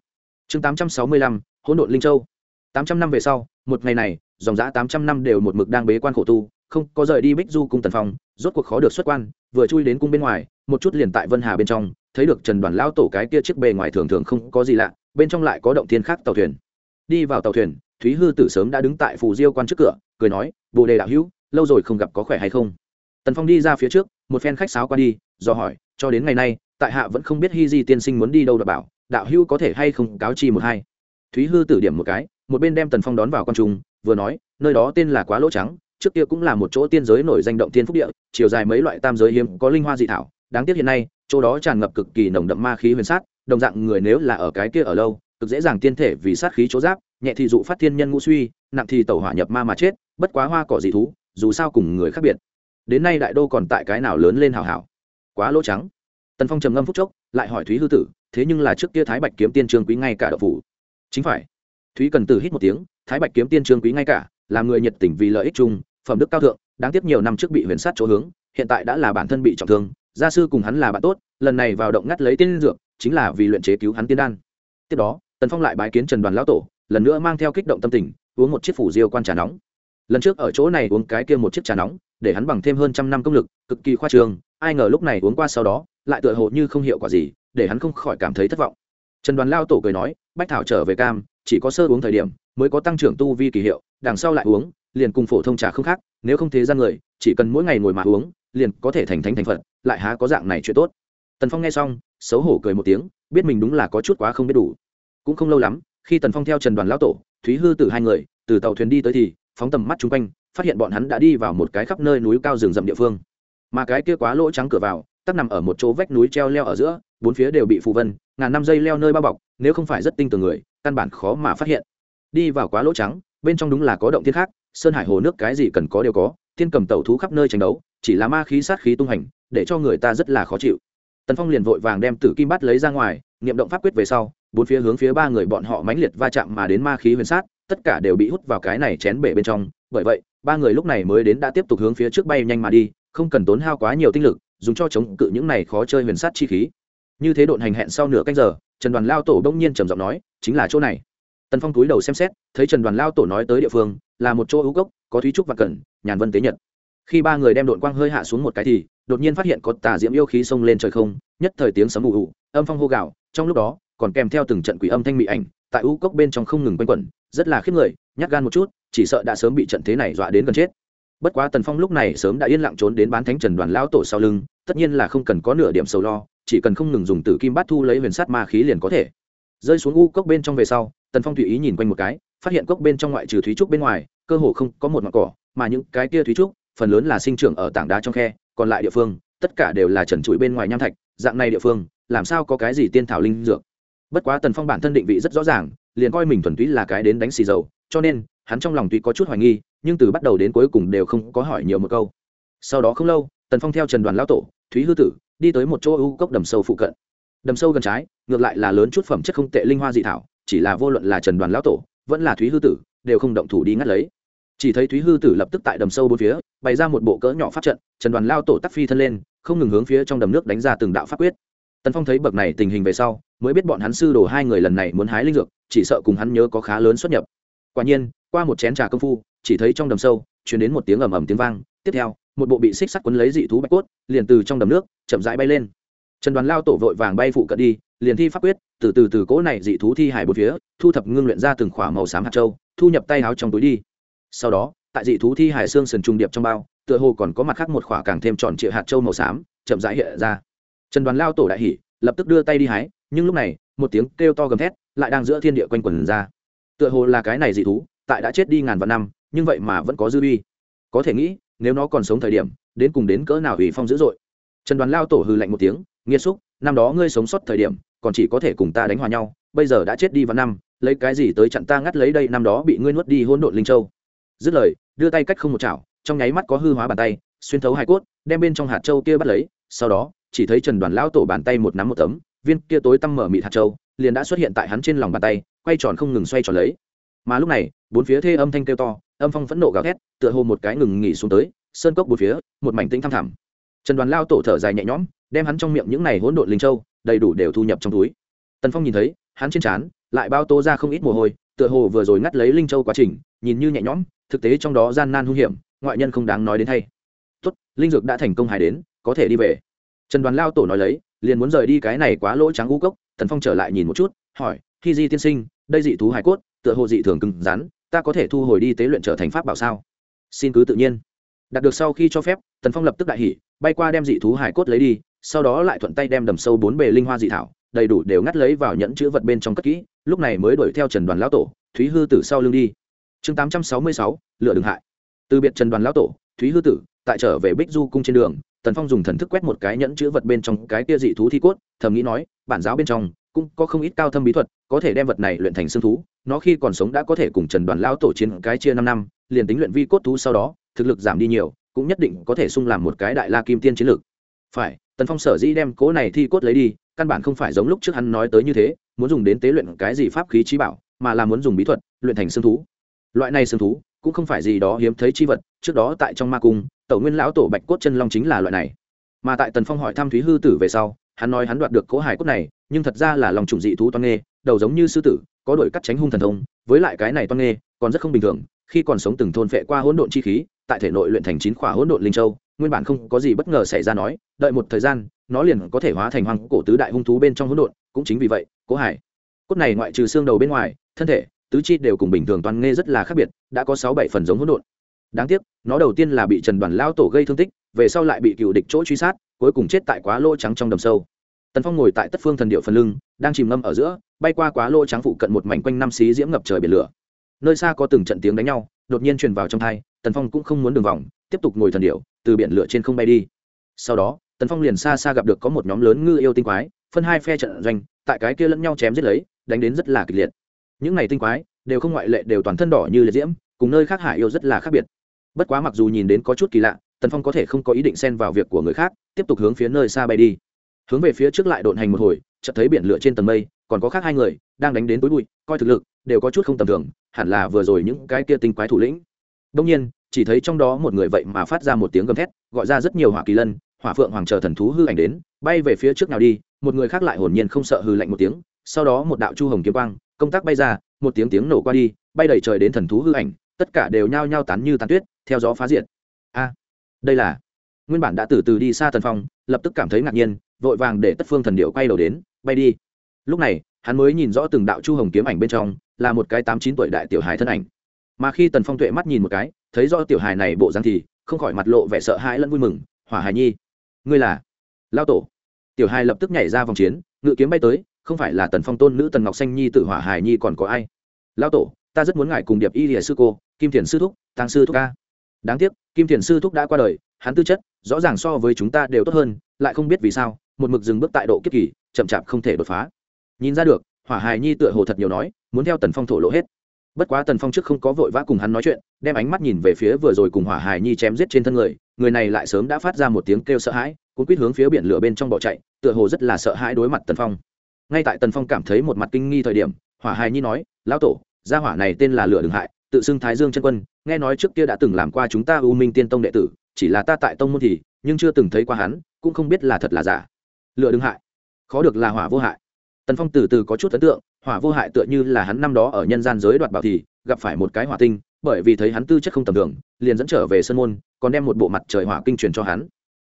A: Chương tám trăm sáu mươi lăm, hỗn độn linh châu. tám trăm năm về sau, một ngày này, dòng giã tám trăm năm đều một mực đang bế quan khổ tu, không có rời đi bích du cung tần phong rốt cuộc khó được xuất quan, vừa chui đến cung bên ngoài, một chút liền tại vân hà bên trong, thấy được trần đoàn lão tổ cái kia chiếc bề ngoài thường thường không có gì lạ, bên trong lại có động thiên khác tàu thuyền. Đi vào tàu thuyền, thúy hư tử sớm đã đứng tại phù diêu quan trước cửa, cười nói, bồ đề đạo hữu, lâu rồi không gặp có khỏe hay không? Tần phong đi ra phía trước, một phen khách sáo qua đi, do hỏi, cho đến ngày nay tại hạ vẫn không biết hy di tiên sinh muốn đi đâu đ bảo, đạo hưu có thể hay không cáo chi một hai. Thúy hư tử điểm một cái, một bên đem tần phong đón vào con trung, vừa nói, nơi đó tên là quá lỗ trắng, trước kia cũng là một chỗ tiên giới nổi danh động tiên phúc địa, chiều dài mấy loại tam giới hiếm có linh hoa dị thảo, đáng tiếc hiện nay, chỗ đó tràn ngập cực kỳ nồng đậm ma khí huyền sát, đồng dạng người nếu là ở cái kia ở lâu, cực dễ dàng tiên thể vì sát khí chỗ giáp, nhẹ thì dụ phát thiên nhân ngũ suy, nặng thì tẩu hỏa nhập ma mà chết, bất quá hoa cỏ dị thú, dù sao cùng người khác biệt. Đến nay đại đô còn tại cái nào lớn lên hào hảo. Quá lỗ trắng tần phong trầm ngâm phúc chốc, lại hỏi thúy hư tử, thế nhưng là trước kia thái bạch kiếm tiên trương quý ngay cả đậu phủ? Chính phải. Thúy cần tử hít một tiếng, thái bạch kiếm tiên trương quý ngay cả, là người nhiệt tình vì lợi ích chung, phẩm đức cao thượng, đáng tiếc nhiều năm trước bị huyền sát chỗ hướng, hiện tại đã là bản thân bị trọng thương, gia sư cùng hắn là bạn tốt, lần này vào động ngắt lấy tiên dược, chính là vì luyện chế cứu hắn tiên đan. Tiếp đó, tần phong lại bái kiến trần đoàn lão tổ, lần nữa mang theo kích động tâm tình, uống một chiếc phủ diêu quan trà nóng. Lần trước ở chỗ này uống cái kia một chiếc trà nóng, để hắn bằng thêm hơn trăm năm công lực, cực kỳ khoa trương, ai ngờ lúc này uống qua sau đó lại tựa hồ như không hiệu quả gì, để hắn không khỏi cảm thấy thất vọng. Trần đoàn lao tổ cười nói, bách thảo trở về cam, chỉ có sơ uống thời điểm mới có tăng trưởng tu vi kỳ hiệu, đằng sau lại uống, liền cùng phổ thông trà không khác, nếu không thế ra người, chỉ cần mỗi ngày ngồi mà uống, liền có thể thành thánh thành phật, lại há có dạng này chuyện tốt. Tần phong nghe xong, xấu hổ cười một tiếng, biết mình đúng là có chút quá không biết đủ. Cũng không lâu lắm, khi tần phong theo trần đoàn lão tổ, thúy hư từ hai người, từ tàu thuyền đi tới thì, phóng tầm mắt chung quanh, phát hiện bọn hắn đã đi vào một cái khắp nơi núi cao rừng rậm địa phương. Mà cái kia quá lỗ trắng cửa vào tắc nằm ở một chỗ vách núi treo leo ở giữa, bốn phía đều bị phù vân, ngàn năm dây leo nơi bao bọc, nếu không phải rất tinh tường người, căn bản khó mà phát hiện. Đi vào quá lỗ trắng, bên trong đúng là có động thiên khác, sơn hải hồ nước cái gì cần có đều có, thiên cầm tẩu thú khắp nơi tranh đấu, chỉ là ma khí sát khí tung hành, để cho người ta rất là khó chịu. Tần phong liền vội vàng đem tử kim bắt lấy ra ngoài, niệm động pháp quyết về sau, bốn phía hướng phía ba người bọn họ mãnh liệt va chạm mà đến ma khí huyền sát, tất cả đều bị hút vào cái này chén bể bên trong. Bởi vậy, ba người lúc này mới đến đã tiếp tục hướng phía trước bay nhanh mà đi, không cần tốn hao quá nhiều tinh lực dùng cho chống cự những này khó chơi huyền sát chi khí. Như thế độn hành hẹn sau nửa canh giờ, trần đoàn lao tổ bỗng nhiên trầm giọng nói, chính là chỗ này. Tần phong túi đầu xem xét, thấy trần đoàn lao tổ nói tới địa phương, là một chỗ ưu cốc, có thúy trúc và cẩn, nhàn vân tế nhật. Khi ba người đem đội quang hơi hạ xuống một cái thì, đột nhiên phát hiện có tà diễm yêu khí xông lên trời không, nhất thời tiếng sấm ù ù, âm phong hô gạo trong lúc đó, còn kèm theo từng trận quỷ âm thanh mị ảnh, tại ưu cốc bên trong không ngừng quanh quẩn, rất là khiếp người, nhát gan một chút, chỉ sợ đã sớm bị trận thế này dọa đến gần chết bất quá tần phong lúc này sớm đã yên lặng trốn đến bán thánh trần đoàn lão tổ sau lưng, tất nhiên là không cần có nửa điểm sầu lo, chỉ cần không ngừng dùng tử kim bát thu lấy huyền sát ma khí liền có thể. Rơi xuống u cốc bên trong về sau, tần phong tùy ý nhìn quanh một cái, phát hiện cốc bên trong ngoại trừ thúy trúc bên ngoài, cơ hồ không có một mặt cỏ, mà những cái kia thúy trúc, phần lớn là sinh trưởng ở tảng đá trong khe, còn lại địa phương, tất cả đều là trần trụi bên ngoài nham thạch, dạng này địa phương, làm sao có cái gì tiên thảo linh dược. Bất quá tần phong bản thân định vị rất rõ ràng, liền coi mình thuần túy là cái đến đánh xì dầu, cho nên, hắn trong lòng tuy có chút hoài nghi nhưng từ bắt đầu đến cuối cùng đều không có hỏi nhiều một câu. Sau đó không lâu, tần phong theo trần đoàn lão tổ, thúy hư tử, đi tới một chỗ ưu cốc đầm sâu phụ cận. Đầm sâu gần trái, ngược lại là lớn chút phẩm chất không tệ linh hoa dị thảo, chỉ là vô luận là trần đoàn lão tổ, vẫn là thúy hư tử, đều không động thủ đi ngắt lấy. Chỉ thấy thúy hư tử lập tức tại đầm sâu bốn phía, bày ra một bộ cỡ nhỏ pháp trận, trần đoàn lao tổ tắc phi thân lên, không ngừng hướng phía trong đầm nước đánh ra từng đạo pháp quyết. Tần phong thấy bậc này tình hình về sau, mới biết bọn hắn sư đồ hai người lần này muốn hái linh dược, chỉ sợ cùng hắn nhớ có khá lớn xuất nhập. Quả nhiên qua một chén trà công phu, chỉ thấy trong đầm sâu chuyển đến một tiếng ầm ầm tiếng vang. Tiếp theo, một bộ bị xích sắt quấn lấy dị thú bạch cốt liền từ trong đầm nước chậm rãi bay lên. Trần đoàn lao tổ vội vàng bay phụ cận đi, liền thi pháp quyết, từ từ từ cỗ này dị thú thi hải bốn phía, thu thập ngưng luyện ra từng khỏa màu xám hạt châu, thu nhập tay áo trong túi đi. Sau đó, tại dị thú thi hải xương sườn trùng điệp trong bao, tựa hồ còn có mặt khác một khỏa càng thêm tròn trịa hạt châu màu xám, chậm rãi hiện ra. Trần đoàn lao tổ đại hỉ, lập tức đưa tay đi hái, nhưng lúc này, một tiếng kêu to gầm thét lại đang giữa thiên địa quanh quần ra. Tựa hồ là cái này dị thú tại đã chết đi ngàn vạn năm, nhưng vậy mà vẫn có dư uy. Có thể nghĩ, nếu nó còn sống thời điểm, đến cùng đến cỡ nào ủy phong dữ dội. Trần đoàn lao tổ hư lạnh một tiếng nghiêm xúc, năm đó ngươi sống sót thời điểm, còn chỉ có thể cùng ta đánh hòa nhau, bây giờ đã chết đi vào năm, lấy cái gì tới chặn ta ngắt lấy đây, năm đó bị ngươi nuốt đi hỗn độn linh châu? Dứt lời, đưa tay cách không một chảo, trong nháy mắt có hư hóa bàn tay, xuyên thấu hai cốt, đem bên trong hạt châu kia bắt lấy, sau đó, chỉ thấy trần đoàn lão tổ bàn tay một nắm một tấm, viên kia tối tăm mở mịt hạt châu, liền đã xuất hiện tại hắn trên lòng bàn tay, quay tròn không ngừng xoay tròn lấy. Mà lúc này bốn phía thê âm thanh kêu to, âm phong phẫn nộ gào thét, tựa hồ một cái ngừng nghỉ xuống tới, sơn cốc bốn phía, một mảnh tĩnh thăm thẳm. Trần đoàn lao tổ thở dài nhẹ nhõm, đem hắn trong miệng những này hỗn độn linh châu, đầy đủ đều thu nhập trong túi. Tần phong nhìn thấy, hắn trên trán lại bao tô ra không ít mồ hôi, tựa hồ vừa rồi ngắt lấy linh châu quá trình, nhìn như nhẹ nhõm, thực tế trong đó gian nan hung hiểm, ngoại nhân không đáng nói đến thay. Tốt, linh dược đã thành công hài đến, có thể đi về. Trần đoàn lao tổ nói lấy, liền muốn rời đi cái này quá lỗ trắng u cốc, tần phong trở lại nhìn một chút, hỏi, khi di tiên sinh, đây dị thú hải cốt, tựa hồ dị thường cứng rắn ta có thể thu hồi đi tế luyện trở thành pháp bảo sao? Xin cứ tự nhiên. Đạt được sau khi cho phép, tần phong lập tức đại hỉ, bay qua đem dị thú hải cốt lấy đi, sau đó lại thuận tay đem đầm sâu bốn bề linh hoa dị thảo, đầy đủ đều ngắt lấy vào nhẫn chữ vật bên trong cất kỹ, lúc này mới đuổi theo trần đoàn lão tổ, thúy hư tử sau lưng đi. Chương tám trăm sáu mươi sáu, lựa đường hại. Từ biệt trần đoàn lão tổ, thúy hư tử, tại trở về bích du cung trên đường, tần phong dùng thần thức quét một cái nhẫn chữ vật bên trong cái kia dị thú thi cốt, thầm nghĩ nói, bản giáo bên trong cũng có không ít cao thâm bí thuật, có thể đem vật này luyện thành xương thú, nó khi còn sống đã có thể cùng trần đoàn lão tổ chiến cái chia năm năm, liền tính luyện vi cốt thú sau đó, thực lực giảm đi nhiều, cũng nhất định có thể sung làm một cái đại la kim tiên chiến lực phải, tần phong sở dĩ đem cố này thi cốt lấy đi, căn bản không phải giống lúc trước hắn nói tới như thế, muốn dùng đến tế luyện cái gì pháp khí trí bảo, mà là muốn dùng bí thuật, luyện thành xương thú. Loại này xương thú, cũng không phải gì đó hiếm thấy chi vật, trước đó tại trong ma cung, tẩu nguyên lão tổ bạch cốt chân long chính là loại này. Mà tại tần phong hỏi thăm thúy hư tử về sau hắn nói hắn đoạt được cố hải cốt này, nhưng thật ra là lòng trùng dị thú toan nghê, đầu giống như sư tử, có đội cắt tránh hung thần thông, với lại cái này toan nghê, còn rất không bình thường, khi còn sống từng thôn phệ qua hỗn độn chi khí, tại thể nội luyện thành chín khỏa hỗn độn linh châu, nguyên bản không có gì bất ngờ xảy ra nói, đợi một thời gian, nó liền có thể hóa thành hoàng cổ tứ đại hung thú bên trong hỗn độn, cũng chính vì vậy cố hải cốt này ngoại trừ xương đầu bên ngoài, thân thể, tứ chi đều cùng bình thường toàn nghe rất là khác biệt, đã có sáu bảy phần giống hỗn độn. Đáng tiếc, nó đầu tiên là bị trần đoàn lao tổ gây thương tích, về sau lại bị cựu địch chỗ truy sát, cuối cùng chết tại quá lô trắng trong đầm sâu tần phong ngồi tại tất phương thần điệu phần lưng, đang chìm ngâm ở giữa, bay qua quá lô trắng phụ cận một mảnh quanh năm xí diễm ngập trời biển lửa. Nơi xa có từng trận tiếng đánh nhau, đột nhiên truyền vào trong thai tần phong cũng không muốn đường vòng, tiếp tục ngồi thần điệu, từ biển lửa trên không bay đi. Sau đó, tần phong liền xa xa gặp được có một nhóm lớn ngư yêu tinh quái, phân hai phe trận doanh, tại cái kia lẫn nhau chém giết lấy, đánh đến rất là kịch liệt. Những này tinh quái, đều không ngoại lệ, đều toàn thân đỏ như liệt diễm, cùng nơi khác hải yêu rất là khác biệt. Bất quá mặc dù nhìn đến có chút kỳ lạ, tần phong có thể không có ý định xen vào việc của người khác, tiếp tục hướng phía nơi xa bay đi hướng về phía trước lại độn hành một hồi, chợt thấy biển lửa trên tầng mây, còn có khác hai người, đang đánh đến tối bụi, coi thực lực, đều có chút không tầm thường, hẳn là vừa rồi những cái kia tinh quái thủ lĩnh. Đông nhiên, chỉ thấy trong đó một người vậy mà phát ra một tiếng gầm thét, gọi ra rất nhiều hỏa kỳ lân, hỏa phượng hoàng chờ thần thú hư ảnh đến, bay về phía trước nào đi, một người khác lại hồn nhiên không sợ hư lạnh một tiếng, sau đó một đạo chu hồng kiếm quang, công tác bay ra, một tiếng tiếng nổ qua đi, bay đầy trời đến thần thú hư ảnh, tất cả đều nhao nhao tán như tán tuyết, theo gió phá diệt. A, đây là nguyên bản đã từ từ đi xa tần phong, lập tức cảm thấy ngạc nhiên, vội vàng để tất phương thần điệu quay đầu đến, bay đi. Lúc này, hắn mới nhìn rõ từng đạo chu hồng kiếm ảnh bên trong, là một cái tám chín tuổi đại tiểu hài thân ảnh. Mà khi tần phong tuệ mắt nhìn một cái, thấy do tiểu hài này bộ dáng thì, không khỏi mặt lộ vẻ sợ hãi lẫn vui mừng, hỏa hài nhi, ngươi là lao tổ. Tiểu hài lập tức nhảy ra vòng chiến, ngự kiếm bay tới, không phải là tần phong tôn nữ tần ngọc xanh nhi tự hỏa hài nhi còn có ai? Lao tổ, ta rất muốn ngại cùng điệp y lìa sư cô, kim thiền sư thúc tăng sư thúc ca. Đáng tiếc, kim thiền sư thúc đã qua đời hắn tư chất, rõ ràng so với chúng ta đều tốt hơn, lại không biết vì sao, một mực dừng bước tại độ kiếp kỳ, chậm chạp không thể đột phá. Nhìn ra được, hỏa hài nhi tựa hồ thật nhiều nói, muốn theo tần phong thổ lộ hết. Bất quá tần phong trước không có vội vã cùng hắn nói chuyện, đem ánh mắt nhìn về phía vừa rồi cùng hỏa hài nhi chém giết trên thân người người này lại sớm đã phát ra một tiếng kêu sợ hãi, cuốn quýt hướng phía biển lửa bên trong bỏ chạy, tựa hồ rất là sợ hãi đối mặt tần phong. Ngay tại tần phong cảm thấy một mặt kinh nghi thời điểm, hỏa hài nhi nói, lão tổ, gia hỏa này tên là lửa đường hại, tự xưng thái dương chân quân, nghe nói trước kia đã từng làm qua chúng ta u minh tiên tông đệ tử chỉ là ta tại tông môn thì, nhưng chưa từng thấy qua hắn, cũng không biết là thật là giả. Lựa đứng hại. Khó được là hỏa vô hại. Tần phong từ từ có chút ấn tượng, hỏa vô hại tựa như là hắn năm đó ở nhân gian giới đoạt bảo thì, gặp phải một cái hỏa tinh, bởi vì thấy hắn tư chất không tầm thường, liền dẫn trở về sân môn, còn đem một bộ mặt trời hỏa kinh truyền cho hắn.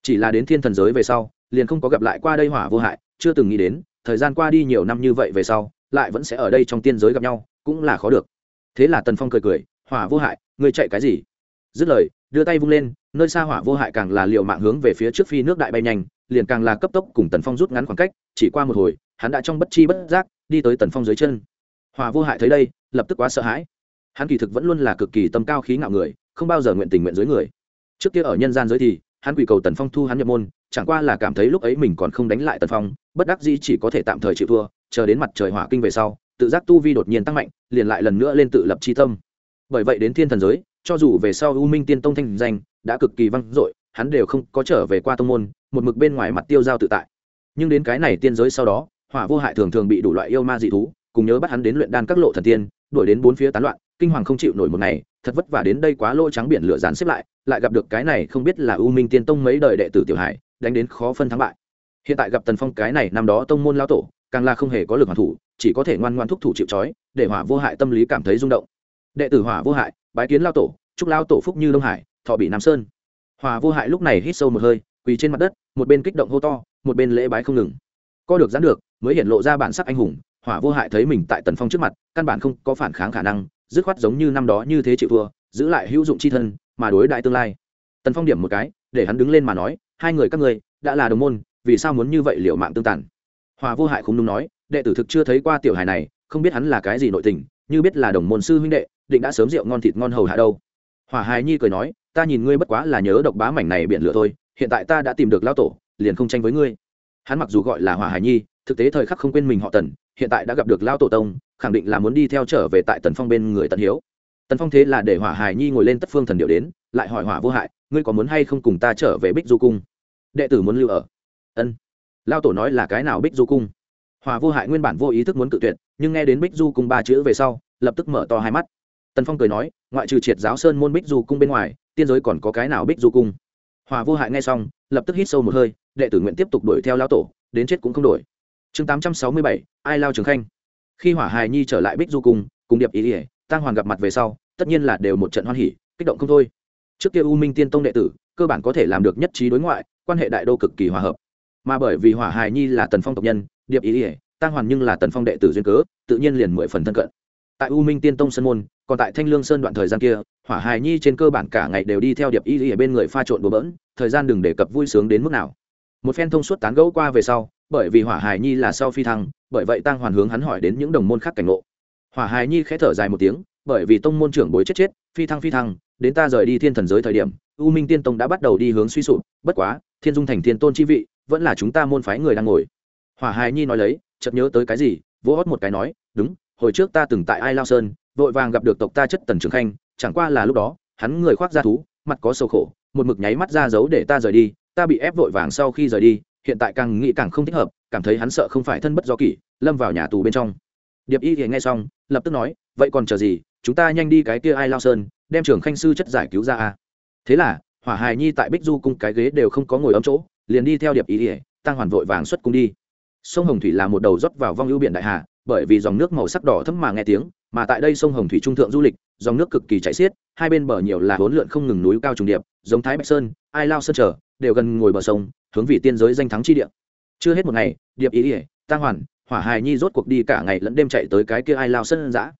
A: Chỉ là đến thiên thần giới về sau, liền không có gặp lại qua đây hỏa vô hại, chưa từng nghĩ đến, thời gian qua đi nhiều năm như vậy về sau, lại vẫn sẽ ở đây trong tiên giới gặp nhau, cũng là khó được. Thế là tần phong cười cười, hỏa vô hại, ngươi chạy cái gì? Dứt lời đưa tay vung lên, nơi xa hỏa vô hại càng là liệu mạng hướng về phía trước phi nước đại bay nhanh, liền càng là cấp tốc cùng tần phong rút ngắn khoảng cách, chỉ qua một hồi, hắn đã trong bất chi bất giác đi tới tần phong dưới chân. Hỏa vô hại thấy đây, lập tức quá sợ hãi. Hắn kỳ thực vẫn luôn là cực kỳ tâm cao khí ngạo người, không bao giờ nguyện tình nguyện dưới người. Trước kia ở nhân gian giới thì, hắn quỳ cầu tần phong thu hắn nhập môn, chẳng qua là cảm thấy lúc ấy mình còn không đánh lại tần phong, bất đắc dĩ chỉ có thể tạm thời chịu thua, chờ đến mặt trời hỏa kinh về sau, tự giác tu vi đột nhiên tăng mạnh, liền lại lần nữa lên tự lập c h i tâm. Bởi vậy đến thiên thần giới cho dù về sau u minh tiên tông thanh danh đã cực kỳ vang dội, hắn đều không có trở về qua tông môn, một mực bên ngoài mặt tiêu giao tự tại. Nhưng đến cái này tiên giới sau đó, hỏa vô hại thường thường bị đủ loại yêu ma dị thú, cùng nhớ bắt hắn đến luyện đan các lộ thần tiên, đuổi đến bốn phía tán loạn, kinh hoàng không chịu nổi một ngày, thật vất vả đến đây quá lỗ trắng biển lửa dán xếp lại lại gặp được cái này không biết là u minh tiên tông mấy đời đệ tử tiểu hải đánh đến khó phân thắng bại. Hiện tại gặp tần phong cái này năm đó tông môn lao tổ, càng là không hề có lực hoàn thủ, chỉ có thể ngoan ngoan thúc thủ chịu trói, để hỏa vô hại tâm lý cảm thấy rung động. Đệ tử hỏa vô hại bái kiến lao tổ, chúc lao tổ phúc như đông hải, thọ bị nam sơn. Hỏa vô hại lúc này hít sâu một hơi, quỳ trên mặt đất, một bên kích động hô to, một bên lễ bái không ngừng. Co được dán được, mới hiện lộ ra bản sắc anh hùng hỏa vô hại thấy mình tại tần phong trước mặt, căn bản không có phản kháng khả năng, dứt khoát giống như năm đó như thế chịu thua, giữ lại hữu dụng c h i thân, mà đối đại tương lai. Tần phong điểm một cái, để hắn đứng lên mà nói, hai người các ngươi, đã là đồng môn, vì sao muốn như vậy liệu mạng tương tàn? Hòa vô hại không đúng nói, đệ tử thực chưa thấy qua tiểu hài này, không biết hắn là cái gì nội tình, như biết là đồng môn sư huynh đệ định đã sớm rượu ngon thịt ngon hầu hạ đâu. Hỏa hài nhi cười nói, ta nhìn ngươi bất quá là nhớ độc bá mảnh này biển lửa thôi, hiện tại ta đã tìm được lao tổ, liền không tranh với ngươi. Hắn mặc dù gọi là hỏa hài nhi, thực tế thời khắc không quên mình họ tần, hiện tại đã gặp được lao tổ tông, khẳng định là muốn đi theo trở về tại tần phong bên người tần hiếu. Tần phong thế là để hỏa hài nhi ngồi lên tất phương thần điệu đến, lại hỏi hỏa vô hại, ngươi có muốn hay không cùng ta trở về bích du cung? Đệ tử muốn lưu ở. Ân. Lao tổ nói là cái nào bích du cung? Hòa vô hại nguyên bản vô ý thức muốn cự tuyệt, nhưng nghe đến bích du cung ba chữ về sau, lập tức mở to hai mắt tần phong cười nói, ngoại trừ triệt giáo sơn môn bích du cung bên ngoài, tiên giới còn có cái nào bích du cung? Hòa vô hại nghe xong, lập tức hít sâu một hơi, đệ tử nguyện tiếp tục đuổi theo lao tổ, đến chết cũng không đổi. Chương tám trăm sáu mươi bảy, ai lao trường khanh. Khi hỏa hài nhi trở lại bích du cung, cùng điệp ý ỉa tăng hoàn gặp mặt về sau, tất nhiên là đều một trận hoan hỉ, kích động không thôi. Trước kia u minh tiên tông đệ tử, cơ bản có thể làm được nhất trí đối ngoại, quan hệ đại đô cực kỳ hòa hợp. Mà bởi vì hỏa hài nhi là tần phong tộc nhân, điệp ý ỉa tăng hoàn nhưng là tần phong đệ tử duyên cớ, tự nhiên liền mười phần thân cận. Tại u minh tiên tông sân môn còn tại thanh lương sơn đoạn thời gian kia, hỏa hài nhi trên cơ bản cả ngày đều đi theo điệp y y ở bên người pha trộn bừa bỡn, thời gian đừng đề cập vui sướng đến mức nào. Một phen thông suốt tán gẫu qua về sau, bởi vì hỏa hài nhi là sau phi thăng, bởi vậy tăng hoàn hướng hắn hỏi đến những đồng môn khác cảnh ngộ. Hỏa hài nhi khẽ thở dài một tiếng, bởi vì tông môn trưởng bối chết chết, phi thăng phi thăng, đến ta rời đi thiên thần giới thời điểm, u minh tiên tông đã bắt đầu đi hướng suy sụp, bất quá, thiên dung thành thiên tôn chi vị, vẫn là chúng ta môn phái người đang ngồi. Hỏa hài nhi nói lấy, chợt nhớ tới cái gì, vỗ hót một cái nói, đúng, hồi trước ta từng tại ai lao sơn vội vàng gặp được tộc ta chất tần trường khanh, chẳng qua là lúc đó, hắn người khoác ra thú, mặt có sầu khổ, một mực nháy mắt ra giấu để ta rời đi, ta bị ép vội vàng sau khi rời đi, hiện tại càng nghĩ càng không thích hợp, cảm thấy hắn sợ không phải thân bất do kỷ, lâm vào nhà tù bên trong. Điệp y thì nghe xong, lập tức nói, vậy còn chờ gì, chúng ta nhanh đi cái kia ai lao sơn, đem trường khanh sư chất giải cứu ra a. Thế là, hỏa hài nhi tại bích du cung cái ghế đều không có ngồi ấm chỗ, liền đi theo điệp y ỉa tăng hoàn vội vàng xuất cung đi. Sông hồng thủy là một đầu rót vào vong ưu biển đại hà bởi vì dòng nước màu sắc đỏ thấm mà nghe tiếng, mà tại đây sông hồng thủy trung thượng du lịch, dòng nước cực kỳ chảy xiết, hai bên bờ nhiều là hỗn lượn không ngừng núi cao trùng điệp, giống thái bạch sơn, ai lao sơn trở, đều gần ngồi bờ sông, hướng vị tiên giới danh thắng chi địa. Chưa hết một ngày, điệp ý ỉa tăng hoàn, hỏa hài nhi rốt cuộc đi cả ngày lẫn đêm chạy tới cái kia ai lao sơn giã.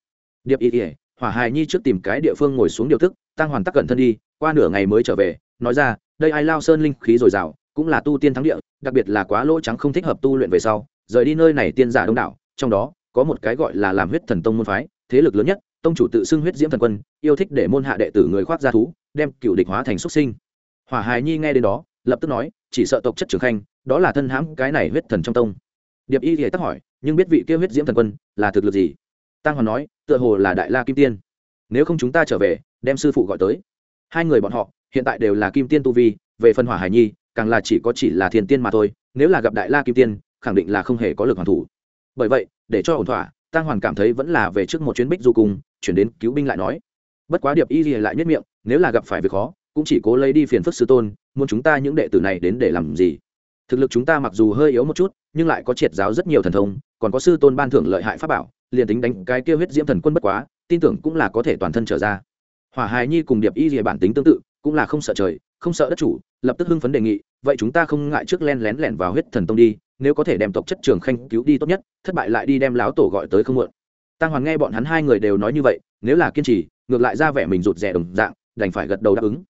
A: Điệp ý ỉa hỏa hài nhi trước tìm cái địa phương ngồi xuống điều thức tăng hoàn tắc cẩn thân đi, qua nửa ngày mới trở về, nói ra, đây ai lao sơn linh khí dồi dào, cũng là tu tiên thắng địa, đặc biệt là quá lỗ trắng không thích hợp tu luyện về sau, rời đi nơi này tiên giả đông đảo, trong đó có một cái gọi là làm huyết thần tông môn phái, thế lực lớn nhất, tông chủ tự xưng huyết diễm thần quân, yêu thích để môn hạ đệ tử người khoác gia thú, đem cựu địch hóa thành xuất sinh. Hỏa hài nhi nghe đến đó, lập tức nói, chỉ sợ tộc chất trưởng khanh, đó là thân hãm cái này huyết thần trong tông. Điệp y thì tắc hỏi, nhưng biết vị kia huyết diễm thần quân là thực lực gì? Tăng hoàn nói, tựa hồ là đại la kim tiên. Nếu không chúng ta trở về, đem sư phụ gọi tới. Hai người bọn họ, hiện tại đều là kim tiên tu vi, về phần hỏa hải nhi, càng là chỉ có chỉ là thiên tiên mà thôi, nếu là gặp đại la kim tiên, khẳng định là không hề có lực hoàn thủ bởi vậy, để cho ổn thỏa tăng hoàn cảm thấy vẫn là về trước một chuyến bích du cùng chuyển đến cứu binh lại nói. Bất quá điệp y gì lại nhất miệng, nếu là gặp phải việc khó, cũng chỉ cố lấy đi phiền phức sư tôn, muốn chúng ta những đệ tử này đến để làm gì? Thực lực chúng ta mặc dù hơi yếu một chút, nhưng lại có triệt giáo rất nhiều thần thông, còn có sư tôn ban thưởng lợi hại pháp bảo, liền tính đánh cái kêu huyết diễm thần quân bất quá, tin tưởng cũng là có thể toàn thân trở ra. Hỏa hài nhi cùng điệp y gì bản tính tương tự, cũng là không sợ trời, không sợ đất chủ, lập tức hưng phấn đề nghị vậy chúng ta không ngại trước len lén lẻn vào huyết thần tông đi, nếu có thể đem tộc chất trường khanh cứu đi tốt nhất, thất bại lại đi đem láo tổ gọi tới không muộn. Tăng hoàng nghe bọn hắn hai người đều nói như vậy, nếu là kiên trì, ngược lại ra vẻ mình rụt rè đồng dạng, đành phải gật đầu đáp ứng.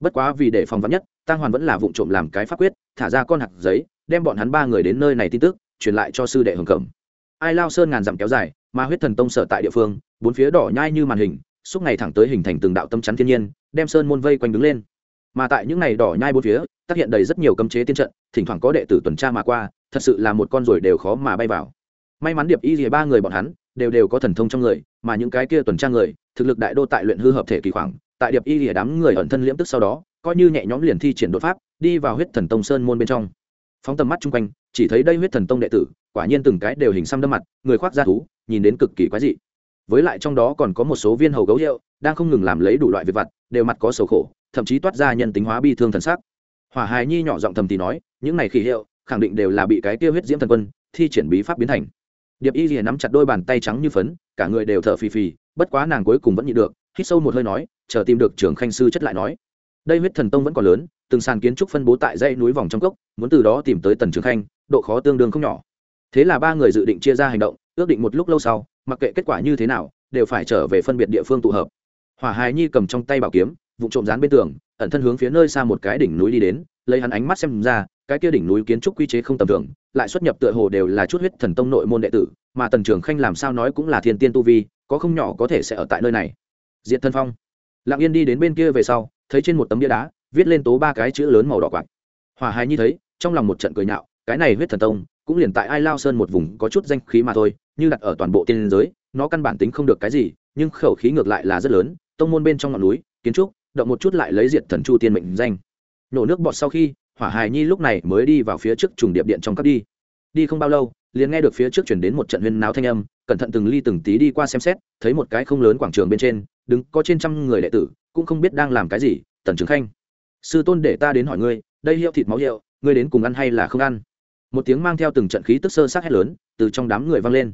A: Bất quá vì để phòng vắn nhất tăng hoàn vẫn là vụ trộm làm cái pháp quyết, thả ra con hạt giấy, đem bọn hắn ba người đến nơi này tin tức, truyền lại cho sư đệ hồng cẩm. Ai lao sơn ngàn dặm kéo dài, mà huyết thần tông sở tại địa phương, bốn phía đỏ nhai như màn hình suốt ngày thẳng tới hình thành từng đạo tâm chắn thiên nhiên, đem sơn môn vây quanh đứng lên mà tại những này đỏ nhai bốn phía, tác hiện đầy rất nhiều cấm chế tiên trận, thỉnh thoảng có đệ tử tuần tra mà qua, thật sự là một con ruồi đều khó mà bay vào. May mắn điệp y gì ba người bọn hắn đều đều có thần thông trong người, mà những cái kia tuần tra người, thực lực đại đô tại luyện hư hợp thể kỳ khoảng, tại điệp y gì đám người ẩn thân liễm tức sau đó, coi như nhẹ nhõm liền thi triển đột pháp, đi vào huyết thần tông sơn môn bên trong. Phóng tầm mắt chung quanh, chỉ thấy đây huyết thần tông đệ tử, quả nhiên từng cái đều hình xăm đâm mặt, người khoác da thú, nhìn đến cực kỳ quái dị. Với lại trong đó còn có một số viên hầu gấu hiệu đang không ngừng làm lấy đủ loại việc vặt, đều mặt có sầu khổ, thậm chí toát ra nhân tính hóa bi thương thần sắc. Hỏa hài nhi nhỏ giọng thầm thì nói, những này khỉ hiệu, khẳng định đều là bị cái tiêu huyết diễm thần quân thi triển bí pháp biến thành. Điệp y rìa nắm chặt đôi bàn tay trắng như phấn, cả người đều thở phì phì, bất quá nàng cuối cùng vẫn nhịn được, hít sâu một hơi nói, chờ tìm được trưởng khanh sư chất lại nói. Đây huyết thần tông vẫn còn lớn, từng sàn kiến trúc phân bố tại dãy núi vòng trong cốc, muốn từ đó tìm tới tần trường khanh, độ khó tương đương không nhỏ. Thế là ba người dự định chia ra hành động, ước định một lúc lâu sau, mặc kệ kết quả như thế nào, đều phải trở về phân biệt địa phương tụ hợp hỏa hài nhi cầm trong tay bảo kiếm vụ trộm dán bên tường, ẩn thân hướng phía nơi xa một cái đỉnh núi đi đến, lấy hắn ánh mắt xem ra, cái kia đỉnh núi kiến trúc quy chế không tầm thường, lại xuất nhập tựa hồ đều là chút huyết thần tông nội môn đệ tử, mà tần trường khanh làm sao nói cũng là thiên tiên tu vi, có không nhỏ có thể sẽ ở tại nơi này. Diện thân phong. Lặng yên đi đến bên kia về sau, thấy trên một tấm bia đá, viết lên tố ba cái chữ lớn màu đỏ quạt. Hòa hài nhi thấy, trong lòng một trận cười nhạo, cái này huyết thần tông, cũng liền tại ai lao sơn một vùng có chút danh khí mà thôi, như đặt ở toàn bộ tiên giới, nó căn bản tính không được cái gì, nhưng khẩu khí ngược lại là rất lớn tông môn bên trong ngọn núi, kiến trúc, động một chút lại lấy diệt thần chu tiên mệnh danh. Nổ nước bọt sau khi, hỏa hài nhi lúc này mới đi vào phía trước trùng điệp điện trong các đi. Đi không bao lâu, liền nghe được phía trước chuyển đến một trận huyên náo thanh âm, cẩn thận từng ly từng tí đi qua xem xét, thấy một cái không lớn quảng trường bên trên, đứng có trên trăm người đệ tử, cũng không biết đang làm cái gì, tần trường khanh. Sư tôn để ta đến hỏi ngươi, đây hiệu thịt máu hiệu, ngươi đến cùng ăn hay là không ăn? Một tiếng mang theo từng trận khí tức sơ sát hét lớn, từ trong đám người vang lên.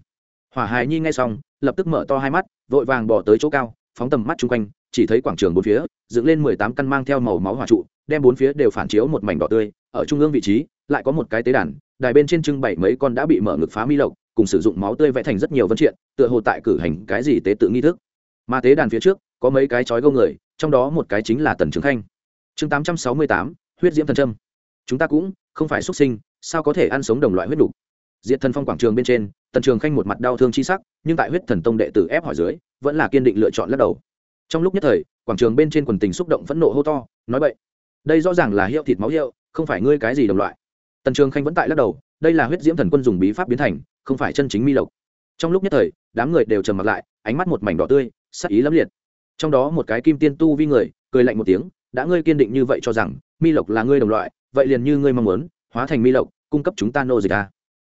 A: Hỏa hài nhi nghe xong, lập tức mở to hai mắt, vội vàng bỏ tới chỗ cao phóng tầm mắt chung quanh, chỉ thấy quảng trường bốn phía, dựng lên mười tám căn mang theo màu máu hỏa trụ, đem bốn phía đều phản chiếu một mảnh đỏ tươi. Ở trung ương vị trí, lại có một cái tế đàn, đài bên trên trưng bày mấy con đã bị mở ngực phá mi lộc, cùng sử dụng máu tươi vẽ thành rất nhiều vân triện, tựa hồ tại cử hành cái gì tế tự nghi thức. Mà tế đàn phía trước, có mấy cái chói gâu người, trong đó một cái chính là tần trường khanh. Chương tám trăm sáu mươi tám, huyết diễm thần trâm chúng ta cũng không phải xuất sinh, sao có thể ăn sống đồng loại huyết đủ? Diệt thần phong quảng trường bên trên, tần trường khanh một mặt đau thương chi sắc, nhưng tại huyết thần tông đệ tử ép hỏi dưới, vẫn là kiên định lựa chọn lắc đầu. Trong lúc nhất thời, quảng trường bên trên quần tình xúc động phẫn nộ hô to, nói vậy đây rõ ràng là hiệu thịt máu hiệu, không phải ngươi cái gì đồng loại. Tần trường khanh vẫn tại lắc đầu, đây là huyết diễm thần quân dùng bí pháp biến thành, không phải chân chính mi lộc. Trong lúc nhất thời, đám người đều trầm mặt lại, ánh mắt một mảnh đỏ tươi, sắc ý lẫm liệt. Trong đó một cái kim tiên tu vi người, cười lạnh một tiếng, đã ngươi kiên định như vậy cho rằng mi lộc là ngươi đồng loại, vậy liền như ngươi mong muốn, hóa thành mi lộc, cung cấp chúng ta nô dịch ta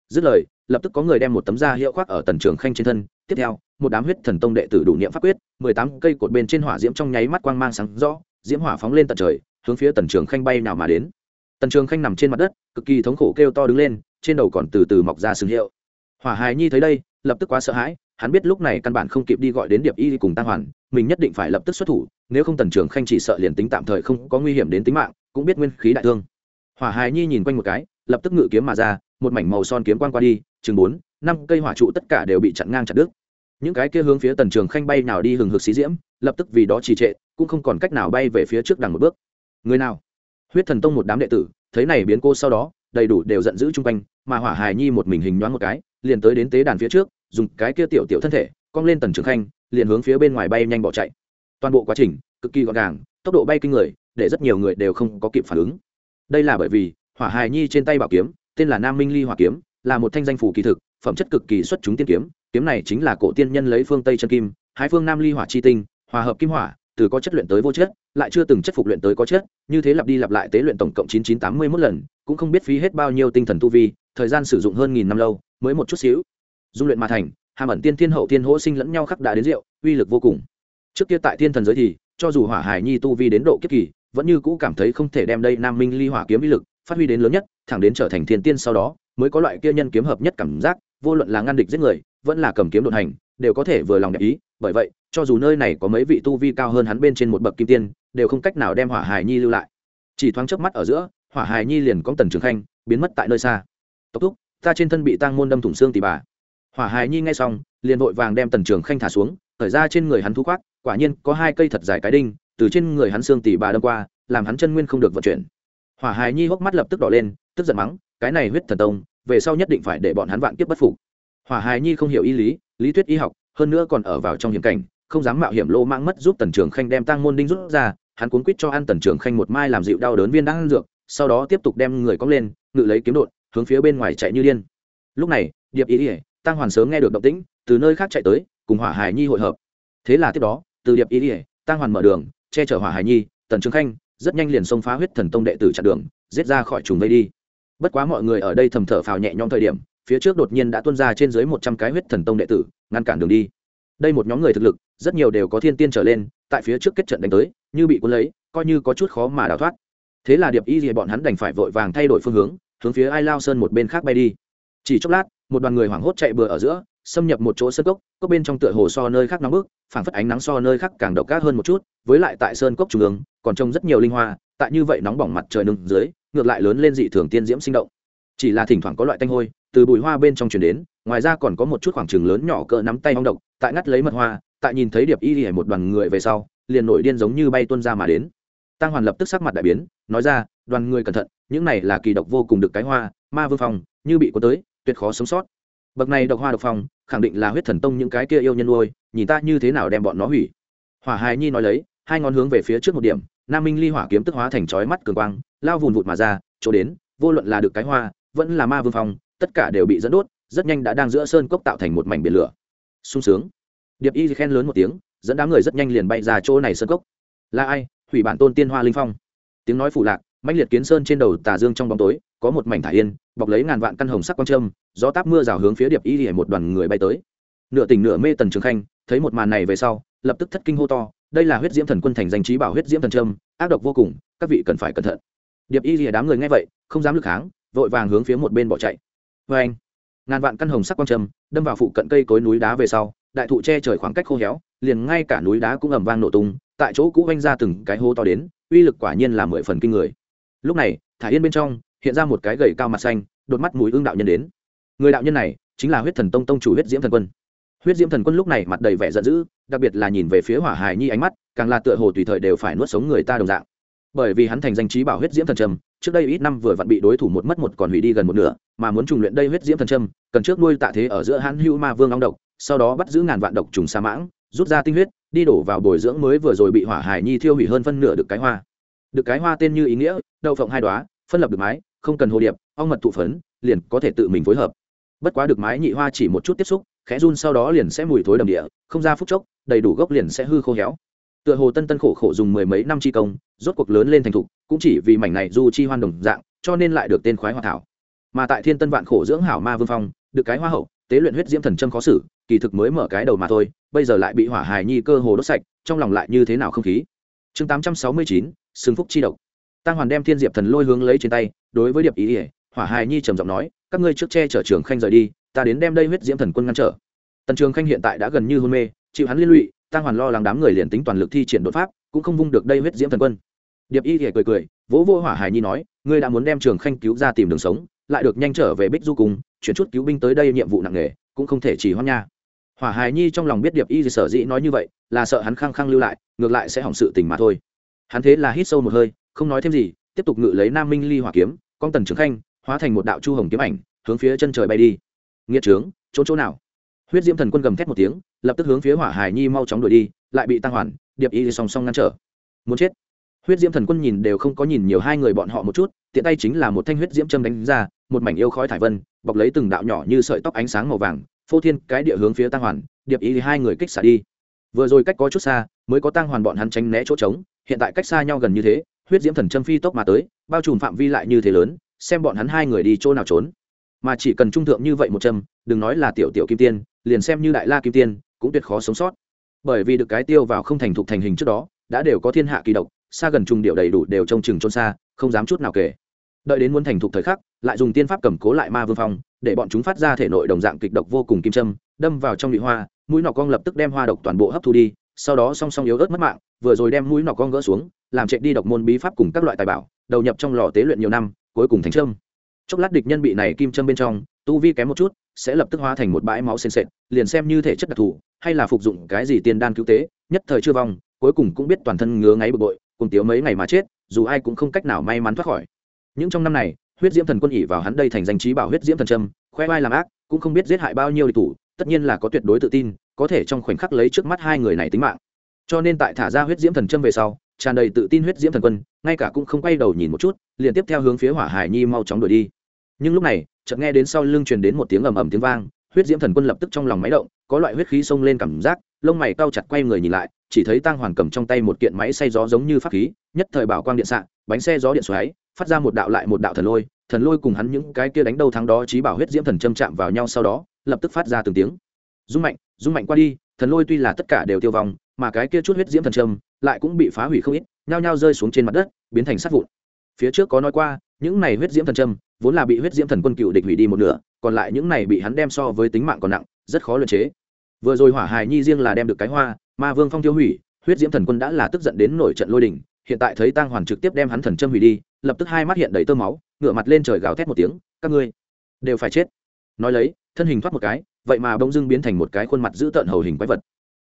A: dứt lời, lập tức có người đem một tấm da hiệu khoác ở tần trường khanh trên thân. Tiếp theo, một đám huyết thần tông đệ tử đủ niệm pháp quyết, mười tám cây cột bên trên hỏa diễm trong nháy mắt quang mang sáng rõ, diễm hỏa phóng lên tận trời, hướng phía tần trường khanh bay nào mà đến. Tần trường khanh nằm trên mặt đất, cực kỳ thống khổ kêu to đứng lên, trên đầu còn từ từ mọc ra sừng hiệu. Hỏa hài nhi thấy đây, lập tức quá sợ hãi, hắn biết lúc này căn bản không kịp đi gọi đến điệp y cùng tăng hoàn, mình nhất định phải lập tức xuất thủ, nếu không tần trường khanh chỉ sợ liền tính tạm thời không có nguy hiểm đến tính mạng, cũng biết nguyên khí đại thương. Hỏa hài nhi nhìn quanh một cái, lập tức ngự kiếm mà ra một mảnh màu son kiếm quang qua đi, chừng bốn, năm cây hỏa trụ tất cả đều bị chặn ngang chặt đứt. Những cái kia hướng phía tần trường khanh bay nào đi hừng hực xí diễm, lập tức vì đó trì trệ, cũng không còn cách nào bay về phía trước đằng một bước. Người nào? Huyết thần tông một đám đệ tử, thấy này biến cô sau đó, đầy đủ đều giận dữ chung quanh, mà hỏa hài nhi một mình hình nhoáng một cái, liền tới đến tế đàn phía trước, dùng cái kia tiểu tiểu thân thể, cong lên tần trường khanh, liền hướng phía bên ngoài bay nhanh bỏ chạy. Toàn bộ quá trình, cực kỳ gọn gàng, tốc độ bay kinh người, để rất nhiều người đều không có kịp phản ứng. Đây là bởi vì, hỏa hài nhi trên tay bảo kiếm tên là nam minh ly hỏa kiếm, là một thanh danh phủ kỳ thực, phẩm chất cực kỳ xuất chúng tiên kiếm. Kiếm này chính là cổ tiên nhân lấy phương tây chân kim, hai phương nam ly hỏa chi tinh, hòa hợp kim hỏa, từ có chất luyện tới vô chất, lại chưa từng chất phục luyện tới có chất, như thế lặp đi lặp lại tế luyện tổng cộng chín chín tám mươi mốt lần, cũng không biết phí hết bao nhiêu tinh thần tu vi, thời gian sử dụng hơn nghìn năm lâu, mới một chút xíu. Dung luyện mà thành, hàm ẩn tiên thiên hậu tiên hỗ sinh lẫn nhau khắc đã đến rượu, uy lực vô cùng. Trước kia tại thiên thần giới thì, cho dù hỏa hải nhi tu vi đến độ kiếp kỳ, vẫn như cũ cảm thấy không thể đem đây nam minh ly hỏa kiếm uy lực phát huy đến lớn nhất thẳng đến trở thành thiên tiên sau đó, mới có loại kia nhân kiếm hợp nhất cảm giác, vô luận là ngăn địch giết người, vẫn là cầm kiếm đột hành, đều có thể vừa lòng đẹp ý. Bởi vậy, cho dù nơi này có mấy vị tu vi cao hơn hắn bên trên một bậc kim tiên, đều không cách nào đem hỏa hải nhi lưu lại. Chỉ thoáng chớp mắt ở giữa, hỏa hải nhi liền có tần trường khanh, biến mất tại nơi xa. Tốc thúc, ta trên thân bị tăng môn đâm thủng xương tỉ bà. Hỏa hải nhi nghe xong, liền vội vàng đem tần trường khanh thả xuống khởi ra trên người hắn thu khoác, quả nhiên có hai cây thật dài cái đinh, từ trên người hắn xương tỉ bà đâm qua, làm hắn chân nguyên không được vận chuyển. Hỏa hải nhi hốc mắt lập tức đỏ lên tức giận mắng, cái này huyết thần tông, về sau nhất định phải để bọn hắn vạn kiếp bất phục. Hỏa hải nhi không hiểu y lý lý thuyết y học, hơn nữa còn ở vào trong hiểm cảnh, không dám mạo hiểm lô mang mất giúp tần trường khanh đem tăng môn đinh rút ra, hắn cuốn quýt cho ăn tần trường khanh một mai làm dịu đau đớn viên đang ăn dược, sau đó tiếp tục đem người cong lên, ngự lấy kiếm đột, hướng phía bên ngoài chạy như điên. Lúc này, điệp ý ỉa tăng hoàn sớm nghe được động tĩnh, từ nơi khác chạy tới, cùng hỏa hải nhi hội hợp. Thế là tiếp đó, từ điệp ý ỉa tăng hoàn mở đường, che chở hỏa hải nhi, tần trường khanh, rất nhanh liền xông phá huyết thần tông đệ tử chặn đường, giết ra khỏi trùng vây đi bất quá mọi người ở đây thầm thở phào nhẹ nhõm thời điểm, phía trước đột nhiên đã tuôn ra trên dưới một trăm cái huyết thần tông đệ tử, ngăn cản đường đi. Đây một nhóm người thực lực, rất nhiều đều có thiên tiên trở lên, tại phía trước kết trận đánh tới, như bị cuốn lấy, coi như có chút khó mà đào thoát. Thế là điệp y gì bọn hắn đành phải vội vàng thay đổi phương hướng hướng phía ai lao sơn một bên khác bay đi. Chỉ chốc lát, một đoàn người hoảng hốt chạy bừa ở giữa, xâm nhập một chỗ sơn cốc cốc bên trong tựa hồ so nơi khác nóng bức, phảng phất ánh nắng so nơi khác càng độc ác hơn một chút, với lại tại sơn cốc trung ương, còn trông rất nhiều linh hoa, tại như vậy nóng bỏng mặt trời nương dưới ngược lại lớn lên dị thường tiên diễm sinh động. Chỉ là thỉnh thoảng có loại tanh hôi, từ bụi hoa bên trong truyền đến, ngoài ra còn có một chút khoảng trừng lớn nhỏ cỡ nắm tay hong độc, tại ngắt lấy mật hoa, tại nhìn thấy điệp y hỉa một đoàn người về sau, liền nổi điên giống như bay tuân ra mà đến. Tăng hoàn lập tức sắc mặt đại biến, nói ra, đoàn người cẩn thận, những này là kỳ độc vô cùng được cái hoa, ma vương phòng như bị có tới, tuyệt khó sống sót. Bậc này độc hoa độc phòng khẳng định là huyết thần tông những cái kia yêu nhân nuôi, nhìn ta như thế nào đem bọn nó hủy. Hỏa hài nhi nói lấy, hai ngón hướng về phía trước một điểm nam minh ly hỏa kiếm tức hóa thành chói mắt cường quang, lao vùn vụt mà ra, chỗ đến, vô luận là được cái hoa, vẫn là ma vương phong, tất cả đều bị dẫn đốt, rất nhanh đã đang giữa sơn cốc tạo thành một mảnh biển lửa. Sung sướng. Điệp y khen lớn một tiếng, dẫn đám người rất nhanh liền bay ra chỗ này sơn cốc. Là ai? Hủy bản tôn tiên hoa linh phong. Tiếng nói phủ lạc mạnh liệt kiến sơn trên đầu tà dương trong bóng tối, có một mảnh thả yên, bọc lấy ngàn vạn căn hồng sắc quang trâm, gió táp mưa rào hướng phía điệp y hỉa một đoàn người bay tới. Nửa tỉnh nửa mê tần trường khanh, thấy một màn này về sau, lập tức thất kinh hô to đây là huyết diễm thần quân thành danh trí bảo huyết diễm thần trâm ác độc vô cùng, các vị cần phải cẩn thận. Điệp y rìa đám người nghe vậy, không dám lực kháng, vội vàng hướng phía một bên bỏ chạy. Vê anh, ngàn vạn căn hồng sắc quang trâm đâm vào phụ cận cây cối núi đá về sau, đại thụ che trời khoảng cách khô héo, liền ngay cả núi đá cũng ầm vang nổ tung, tại chỗ cũ vanh ra từng cái hố to đến, uy lực quả nhiên là mười phần kinh người. Lúc này, thả yên bên trong, hiện ra một cái gầy cao mặt xanh, đột mắt mùi ương đạo nhân đến. Người đạo nhân này chính là huyết thần tông tông chủ huyết diễm thần quân huyết diễm thần quân lúc này mặt đầy vẻ giận dữ, đặc biệt là nhìn về phía hỏa hải nhi ánh mắt, càng là tựa hồ tùy thời đều phải nuốt sống người ta đồng dạng. Bởi vì hắn thành danh trí bảo huyết diễm thần trầm trước đây ít năm vừa vặn bị đối thủ một mất một còn hủy đi gần một nửa, mà muốn trùng luyện đây huyết diễm thần trầm cần trước nuôi tạ thế ở giữa hãn hưu ma vương long độc, sau đó bắt giữ ngàn vạn độc trùng sa mãng, rút ra tinh huyết, đi đổ vào bồi dưỡng mới vừa rồi bị hỏa hải nhi thiêu hủy hơn phân nửa được cái hoa. Được cái hoa tên như ý nghĩa, đậu phộng hai đoá phân lập được mái, không cần hồ điệp, ong mật thụ phấn, liền có thể tự mình phối hợp. Bất quá được mái nhị hoa chỉ một chút tiếp xúc khẽ run sau đó liền sẽ mùi thối đầm địa, không ra phút chốc, đầy đủ gốc liền sẽ hư khô héo. Tựa hồ tân tân khổ khổ dùng mười mấy năm chi công, rốt cuộc lớn lên thành thục, cũng chỉ vì mảnh này du chi hoan đồng dạng, cho nên lại được tên khoái hoa thảo. Mà tại thiên tân vạn khổ dưỡng hảo ma vương phong, được cái hoa hậu, tế luyện huyết diễm thần châm khó xử, kỳ thực mới mở cái đầu mà thôi, bây giờ lại bị hỏa hài nhi cơ hồ đốt sạch, trong lòng lại như thế nào không khí. Chương tám trăm sáu mươi chín xương phúc chi độc. Tăng hoàn đem thiên diệp thần lôi hướng lấy trên tay, đối với điệp ý ỉa hỏa hài nhi trầm giọng nói, các ngươi trước che chở trường khanh rời đi ta đến đem đây huyết diễm thần quân ngăn trở. Tần trường khanh hiện tại đã gần như hôn mê, chịu hắn liên lụy tăng hoàn lo lắng đám người liền tính toàn lực thi triển đột pháp, cũng không vung được đây huyết diễm thần quân. Điệp y thì cười cười, vỗ vô hỏa hải nhi nói, ngươi đã muốn đem trường khanh cứu ra tìm đường sống, lại được nhanh trở về bích du cùng chuyển chút cứu binh tới đây nhiệm vụ nặng nề, cũng không thể chỉ hoan nha. Hỏa hải nhi trong lòng biết điệp y thì sở dĩ nói như vậy, là sợ hắn khăng khăng lưu lại, ngược lại sẽ hỏng sự tình mà thôi. Hắn thế là hít sâu một hơi, không nói thêm gì, tiếp tục ngự lấy nam minh ly hỏa kiếm, con tần trường khanh, hóa thành một đạo chu hồng kiếm ảnh, hướng phía chân trời bay đi nghĩa trướng, trốn chỗ nào? Huyết diễm thần quân gầm thét một tiếng, lập tức hướng phía hỏa hải nhi mau chóng đuổi đi, lại bị tăng hoàn, điệp y song song ngăn trở. Muốn chết? Huyết diễm thần quân nhìn đều không có nhìn nhiều hai người bọn họ một chút, tiện tay chính là một thanh huyết diễm châm đánh ra, một mảnh yêu khói thải vân, bọc lấy từng đạo nhỏ như sợi tóc ánh sáng màu vàng, phô thiên cái địa hướng phía tăng hoàn, điệp Y hai người kích xả đi. Vừa rồi cách có chút xa, mới có tăng hoàn bọn hắn tránh né chỗ trống, hiện tại cách xa nhau gần như thế, huyết diễm thần châm phi tốc mà tới, bao trùm phạm vi lại như thế lớn, xem bọn hắn hai người đi chỗ nào trốn mà chỉ cần trung thượng như vậy một châm, đừng nói là tiểu tiểu kim tiên, liền xem như đại la kim tiên, cũng tuyệt khó sống sót. Bởi vì được cái tiêu vào không thành thục thành hình trước đó, đã đều có thiên hạ kỳ độc, xa gần trung điệu đầy đủ đều trông chừng trôn xa, không dám chút nào kể. Đợi đến muốn thành thục thời khắc, lại dùng tiên pháp cầm cố lại ma vương phong, để bọn chúng phát ra thể nội đồng dạng kịch độc vô cùng kim châm, đâm vào trong nhụy hoa, mũi nọ cong lập tức đem hoa độc toàn bộ hấp thu đi, sau đó song song yếu ớt mất mạng, vừa rồi đem mũi nọ cong gỡ xuống, làm chạy đi độc môn bí pháp cùng các loại tài bảo, đầu nhập trong lò tế luyện nhiều năm, cuối cùng thành trâm chốc lát địch nhân bị này kim châm bên trong, tu vi kém một chút, sẽ lập tức hóa thành một bãi máu sền sệt, liền xem như thể chất đặc thù, hay là phục dụng cái gì tiên đan cứu tế, nhất thời chưa vong, cuối cùng cũng biết toàn thân ngứa ngáy bực bội, cùng tiếu mấy ngày mà chết, dù ai cũng không cách nào may mắn thoát khỏi. Những trong năm này, huyết diễm thần quân ỉ vào hắn đây thành danh trí bảo huyết diễm thần trâm khoe vai làm ác, cũng không biết giết hại bao nhiêu địch thủ, tất nhiên là có tuyệt đối tự tin, có thể trong khoảnh khắc lấy trước mắt hai người này tính mạng. Cho nên tại thả ra huyết diễm thần trâm về sau, tràn đầy tự tin huyết diễm thần quân, ngay cả cũng không quay đầu nhìn một chút, liền tiếp theo hướng phía hỏa hải nhi mau chóng đuổi đi nhưng lúc này, chợt nghe đến sau lưng truyền đến một tiếng ầm ầm tiếng vang, huyết diễm thần quân lập tức trong lòng máy động, có loại huyết khí xông lên cảm giác, lông mày cau chặt quay người nhìn lại, chỉ thấy tăng hoàn cầm trong tay một kiện máy xay gió giống như pháp khí, nhất thời bảo quang điện xạ, bánh xe gió điện xoáy, phát ra một đạo lại một đạo thần lôi thần lôi cùng hắn những cái kia đánh đầu thắng đó trí bảo huyết diễm thần châm chạm vào nhau sau đó, lập tức phát ra từng tiếng. Rung mạnh rung mạnh qua đi, thần lôi tuy là tất cả đều tiêu vong, mà cái kia chút huyết diễm thần châm lại cũng bị phá hủy không ít, nhao nhao rơi xuống trên mặt đất, biến thành sát vụn. Phía trước có nói qua những này huyết diễm thần châm, vốn là bị huyết diễm thần quân cựu địch hủy đi một nửa, còn lại những này bị hắn đem so với tính mạng còn nặng, rất khó luyện chế. Vừa rồi hỏa hài nhi riêng là đem được cái hoa, ma vương phong tiêu hủy, huyết diễm thần quân đã là tức giận đến nổi trận lôi đình, hiện tại thấy tang hoàn trực tiếp đem hắn thần châm hủy đi, lập tức hai mắt hiện đầy tơ máu, ngửa mặt lên trời gào thét một tiếng, các ngươi đều phải chết. Nói lấy, thân hình thoát một cái, vậy mà bỗng dưng biến thành một cái khuôn mặt dữ tợn hầu hình quái vật.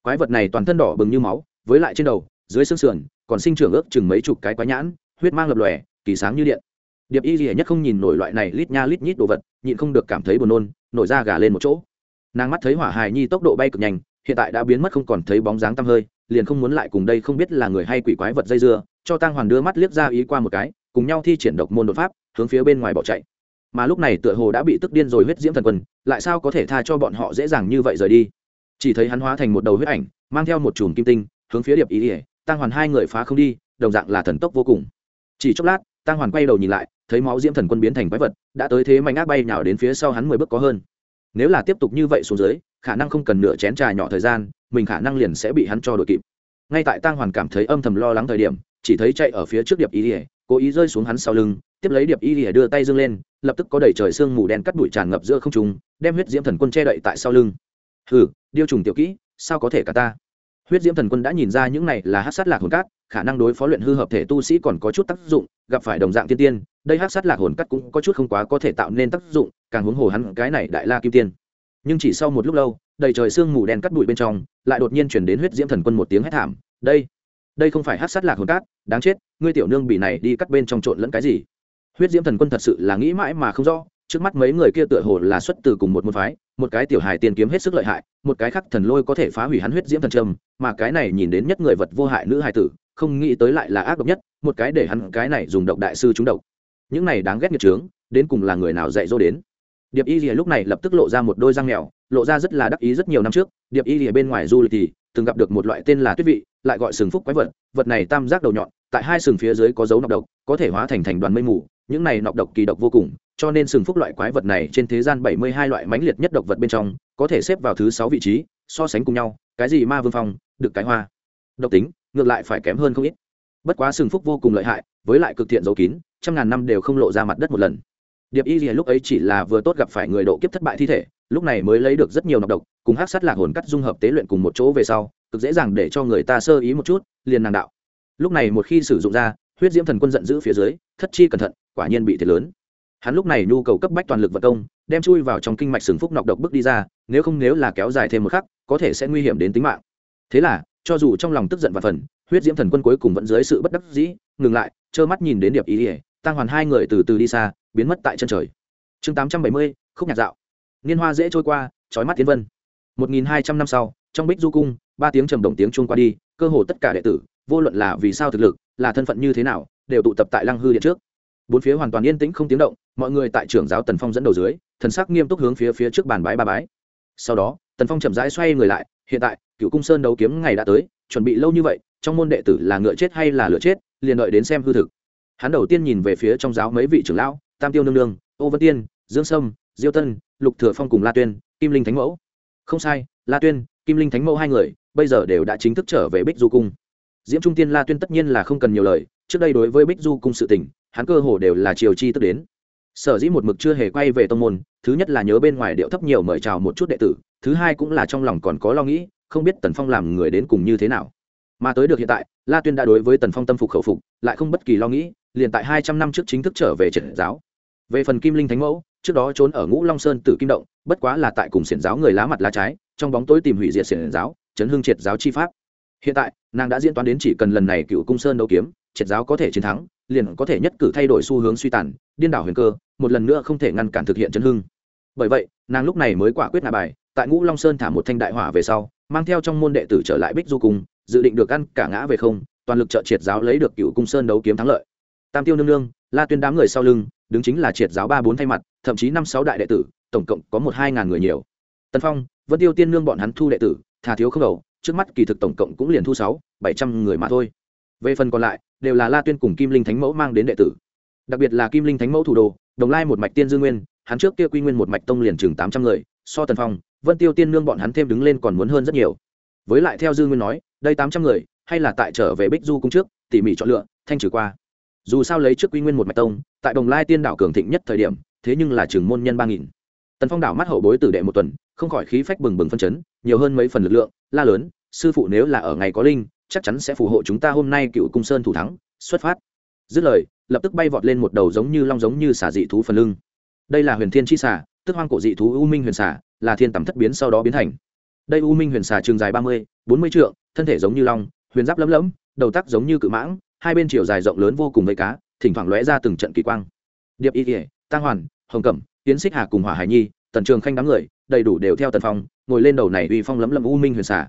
A: Quái vật này toàn thân đỏ bừng như máu, với lại trên đầu, dưới xương sườn, còn sinh trưởng ước chừng mấy chục cái quái nhãn, huyết mang lập lòe, kỳ sáng như điện điệp y rỉa nhất không nhìn nổi loại này lít nha lít nhít đồ vật, nhịn không được cảm thấy buồn nôn, nổi da gà lên một chỗ. Nàng mắt thấy hỏa hài nhi tốc độ bay cực nhanh, hiện tại đã biến mất không còn thấy bóng dáng tăm hơi, liền không muốn lại cùng đây không biết là người hay quỷ quái vật dây dưa, cho tăng hoàn đưa mắt liếc ra ý qua một cái, cùng nhau thi triển độc môn đột pháp, hướng phía bên ngoài bỏ chạy. Mà lúc này tựa hồ đã bị tức điên rồi huyết diễm thần quân lại sao có thể tha cho bọn họ dễ dàng như vậy rời đi? Chỉ thấy hắn hóa thành một đầu huyết ảnh, mang theo một chùm kim tinh, hướng phía điệp ý ỉa tăng hoàn hai người phá không đi, đồng dạng là thần tốc vô cùng. Chỉ chốc lát tăng hoàn quay đầu nhìn lại, thấy máu diễm thần quân biến thành quái vật, đã tới thế mạnh ác bay nhào đến phía sau hắn mười bước có hơn. Nếu là tiếp tục như vậy xuống dưới, khả năng không cần nửa chén trà nhỏ thời gian, mình khả năng liền sẽ bị hắn cho đội kịp. Ngay tại tăng hoàn cảm thấy âm thầm lo lắng thời điểm, chỉ thấy chạy ở phía trước điệp Y ỉa cố ý rơi xuống hắn sau lưng, tiếp lấy điệp y lìa đưa tay dâng lên, lập tức có đầy trời sương mù đen cắt bụi tràn ngập giữa không trung, đem huyết diễm thần quân che đậy tại sau lưng. Hừ, điêu trùng tiểu kỹ, sao có thể cả ta? Huyết diễm thần quân đã nhìn ra những này là hát sát lạc hồn cát, khả năng đối phó luyện hư hợp thể tu sĩ còn có chút tác dụng, gặp phải đồng dạng tiên tiên, đây hát sát lạc hồn cát cũng có chút không quá có thể tạo nên tác dụng, càng huống hồ hắn cái này đại la kim tiên. Nhưng chỉ sau một lúc lâu, đầy trời sương mù đen cắt bụi bên trong, lại đột nhiên chuyển đến huyết diễm thần quân một tiếng hét thảm, đây đây không phải hát sát lạc hồn cát, đáng chết, ngươi tiểu nương bị này đi cắt bên trong trộn lẫn cái gì? Huyết diễm thần quân thật sự là nghĩ mãi mà không rõ, trước mắt mấy người kia tựa hồ là xuất từ cùng một môn phái một cái tiểu hài tiên kiếm hết sức lợi hại, một cái khác thần lôi có thể phá hủy hắn huyết diễm thần trâm, mà cái này nhìn đến nhất người vật vô hại nữ hài tử, không nghĩ tới lại là ác độc nhất, một cái để hắn cái này dùng độc đại sư trúng độc. Những này đáng ghét nghiệt trướng đến cùng là người nào dạy dỗ đến? Điệp y lìa lúc này lập tức lộ ra một đôi răng mèo, lộ ra rất là đắc ý rất nhiều năm trước, điệp y lìa bên ngoài du lịch thì từng gặp được một loại tên là tuyết vị, lại gọi sừng phúc quái vật vật này tam giác đầu nhọn, tại hai sừng phía dưới có dấu nọc độc, có thể hóa thành thành đoàn mây mù, những này nọc độc kỳ độc vô cùng cho nên sừng phúc loại quái vật này trên thế gian bảy mươi hai loại mãnh liệt nhất độc vật bên trong, có thể xếp vào thứ sáu vị trí, so sánh cùng nhau, cái gì ma vương phong, được cái hoa. Độc tính, ngược lại phải kém hơn không ít. Bất quá sừng phúc vô cùng lợi hại, với lại cực thiện giấu kín, trăm ngàn năm đều không lộ ra mặt đất một lần. Điệp y lúc ấy chỉ là vừa tốt gặp phải người độ kiếp thất bại thi thể, lúc này mới lấy được rất nhiều nọc độc, cùng hát sát lạc hồn cắt dung hợp tế luyện cùng một chỗ về sau, cực dễ dàng để cho người ta sơ ý một chút, liền nàng đạo. Lúc này một khi sử dụng ra, huyết diễm thần quân giận dữ phía dưới, thất chi cẩn thận, quả nhiên bị thiệt lớn hắn lúc này nhu cầu cấp bách toàn lực vật công, đem chui vào trong kinh mạch sừng phúc nọc độc bước đi ra, nếu không nếu là kéo dài thêm một khắc, có thể sẽ nguy hiểm đến tính mạng. Thế là, cho dù trong lòng tức giận và phần huyết diễm thần quân cuối cùng vẫn dưới sự bất đắc dĩ, ngừng lại, trơ mắt nhìn đến điệp ý ỉa tăng hoàn hai người từ từ đi xa, biến mất tại chân trời. Chương tám trăm bảy mươi, khúc nhạc dạo. Niên hoa dễ trôi qua trói mắt tiến vân. Một nghìn hai trăm năm sau, trong bích du cung, ba tiếng trầm đồng tiếng chuông qua đi, cơ hồ tất cả đệ tử, vô luận là vì sao thực lực, là thân phận như thế nào, đều tụ tập tại lăng hư điện trước bốn phía hoàn toàn yên tĩnh không tiếng động, mọi người tại trưởng giáo tần phong dẫn đầu dưới, thần sắc nghiêm túc hướng phía phía trước bàn bái ba bái. Sau đó, tần phong chậm rãi xoay người lại, hiện tại cựu cung sơn đấu kiếm ngày đã tới, chuẩn bị lâu như vậy, trong môn đệ tử là ngựa chết hay là lựa chết, liền đợi đến xem hư thực. Hắn đầu tiên nhìn về phía trong giáo mấy vị trưởng lão, tam tiêu nương nương, ô vân tiên, dương sâm, diêu tân, lục thừa phong cùng la tuyên, kim linh thánh mẫu. Không sai, la tuyên, kim linh thánh mẫu hai người, bây giờ đều đã chính thức trở về bích du cung. Diễm trung tiên la tuyên tất nhiên là không cần nhiều lời, trước đây đối với bích du cung sự tình hắn cơ hồ đều là chiều chi tức đến. Sở dĩ một mực chưa hề quay về tông môn, thứ nhất là nhớ bên ngoài điệu thấp nhiều mời chào một chút đệ tử, thứ hai cũng là trong lòng còn có lo nghĩ, không biết tần phong làm người đến cùng như thế nào. Mà tới được hiện tại, la tuyên đã đối với tần phong tâm phục khẩu phục, lại không bất kỳ lo nghĩ, liền tại hai trăm năm trước chính thức trở về triệt giáo. Về phần kim linh thánh mẫu, trước đó trốn ở ngũ long sơn tử kim động, bất quá là tại cùng xiển giáo người lá mặt lá trái, trong bóng tối tìm hủy diệt xiển giáo, chấn hương triệt giáo chi pháp. Hiện tại, nàng đã diễn toán đến chỉ cần lần này cựu cung sơn đấu kiếm, triệt giáo có thể chiến thắng liền có thể nhất cử thay đổi xu hướng suy tàn, điên đảo huyền cơ, một lần nữa không thể ngăn cản thực hiện chấn hưng. Bởi vậy, nàng lúc này mới quả quyết ngạ bài, tại ngũ long sơn thả một thanh đại hỏa về sau, mang theo trong môn đệ tử trở lại bích du cung, dự định được ăn cả ngã về không, toàn lực trợ triệt giáo lấy được cựu cung sơn đấu kiếm thắng lợi. Tam tiêu nương nương, la tuyên đám người sau lưng, đứng chính là triệt giáo ba bốn thay mặt, thậm chí năm sáu đại đệ tử, tổng cộng có một hai ngàn người nhiều. Tân phong vẫn tiêu tiên nương bọn hắn thu đệ tử, thà thiếu không đầu, trước mắt kỳ thực tổng cộng cũng liền thu sáu, bảy trăm người mà thôi về phần còn lại, đều là la tuyên cùng kim linh thánh mẫu mang đến đệ tử. Đặc biệt là kim linh thánh mẫu thủ đô đồng lai một mạch tiên dư nguyên, hắn trước kia quy nguyên một mạch tông liền chừng tám trăm người, so tần phong, vân tiêu tiên nương bọn hắn thêm đứng lên còn muốn hơn rất nhiều. Với lại theo dư nguyên nói, đây tám trăm người, hay là tại trở về bích du cung trước, tỉ mỉ chọn lựa, thanh trừ qua. Dù sao lấy trước quy nguyên một mạch tông, tại đồng lai tiên đảo cường thịnh nhất thời điểm, thế nhưng là Trường môn nhân ba nghìn. Tần phong đảo mắt hậu bối tử đệ một tuần, không khỏi khí phách bừng bừng phân chấn, nhiều hơn mấy phần lực lượng, la lớn, sư phụ nếu là ở ngày có linh chắc chắn sẽ phù hộ chúng ta hôm nay cựu cung sơn thủ thắng, xuất phát. Dứt lời, lập tức bay vọt lên một đầu giống như long giống như xả dị thú phần lưng. Đây là huyền thiên chi xả tức hoang cổ dị thú u minh huyền xả là thiên tầm thất biến sau đó biến thành. Đây u minh huyền xả trường dài ba mươi, bốn mươi trượng, thân thể giống như long, huyền giáp lấm lấm, đầu tắc giống như cự mãng, hai bên chiều dài rộng lớn vô cùng vây cá, thỉnh thoảng lóe ra từng trận kỳ quang. Điệp y kỉa tăng hoàn, hồng cẩm tiến xích hà cùng hỏa hải nhi, tần trường khanh đám người, đầy đủ đều theo tần phong, ngồi lên đầu này uy phong lấm lấm u minh huyền xả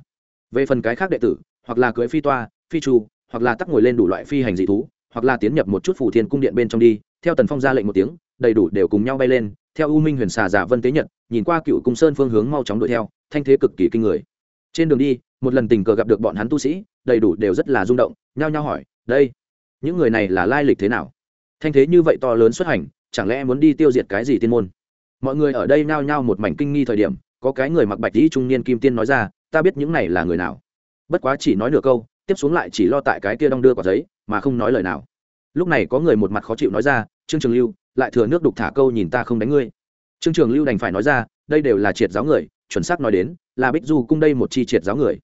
A: về phần cái khác đệ tử hoặc là cưỡi phi toa, phi chu, hoặc là tắc ngồi lên đủ loại phi hành dị thú, hoặc là tiến nhập một chút phủ thiên cung điện bên trong đi, theo tần phong ra lệnh một tiếng, đầy đủ đều cùng nhau bay lên, theo u minh huyền xà giả vân tế nhật, nhìn qua cựu cung sơn phương hướng mau chóng đuổi theo, thanh thế cực kỳ kinh người. Trên đường đi, một lần tình cờ gặp được bọn hắn tu sĩ, đầy đủ đều rất là rung động, nhao nhao hỏi, đây, những người này là lai lịch thế nào? Thanh thế như vậy to lớn xuất hành, chẳng lẽ muốn đi tiêu diệt cái gì tiên môn? Mọi người ở đây nhao nhao một mảnh kinh nghi thời điểm, có cái người mặc bạch dĩ trung niên kim tiên nói ra, ta biết những này là người nào bất quá chỉ nói nửa câu, tiếp xuống lại chỉ lo tại cái kia đong đưa quả giấy, mà không nói lời nào. Lúc này có người một mặt khó chịu nói ra, trương trường lưu, lại thừa nước đục thả câu nhìn ta không đánh ngươi. Trương trường lưu đành phải nói ra, đây đều là triệt giáo người, chuẩn xác nói đến, là bích du cung đây một chi triệt giáo người.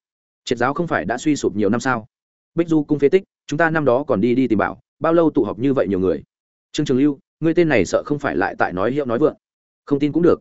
A: Triệt giáo không phải đã suy sụp nhiều năm sao? Bích du cung phế tích, chúng ta năm đó còn đi đi tìm bảo, bao lâu tụ họp như vậy nhiều người? Trương trường lưu, ngươi tên này sợ không phải lại tại nói hiệu nói vượng. Không tin cũng được.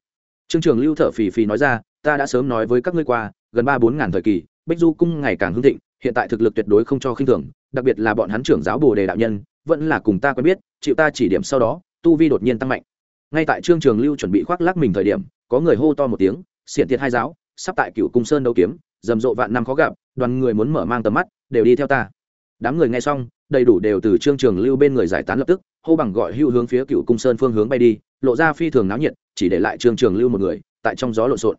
A: Trương trường lưu thở phì phì nói ra, ta đã sớm nói với các ngươi qua, gần ba bốn ngàn thời kỳ bích du cung ngày càng hưng thịnh, hiện tại thực lực tuyệt đối không cho khinh thường, đặc biệt là bọn hắn trưởng giáo bồ đề đạo nhân, vẫn là cùng ta quen biết, chịu ta chỉ điểm sau đó, tu vi đột nhiên tăng mạnh. Ngay tại trương trường lưu chuẩn bị khoác lác mình thời điểm, có người hô to một tiếng, xiển tiệt hai giáo, sắp tại cựu cung sơn đấu kiếm, rầm rộ vạn năm khó gặp, đoàn người muốn mở mang tầm mắt, đều đi theo ta. Đám người nghe xong, đầy đủ đều từ trương trường lưu bên người giải tán lập tức, hô bằng gọi hưu hướng phía cựu cung sơn phương hướng bay đi, lộ ra phi thường náo nhiệt, chỉ để lại trương trường lưu một người, tại trong gió lộn xộn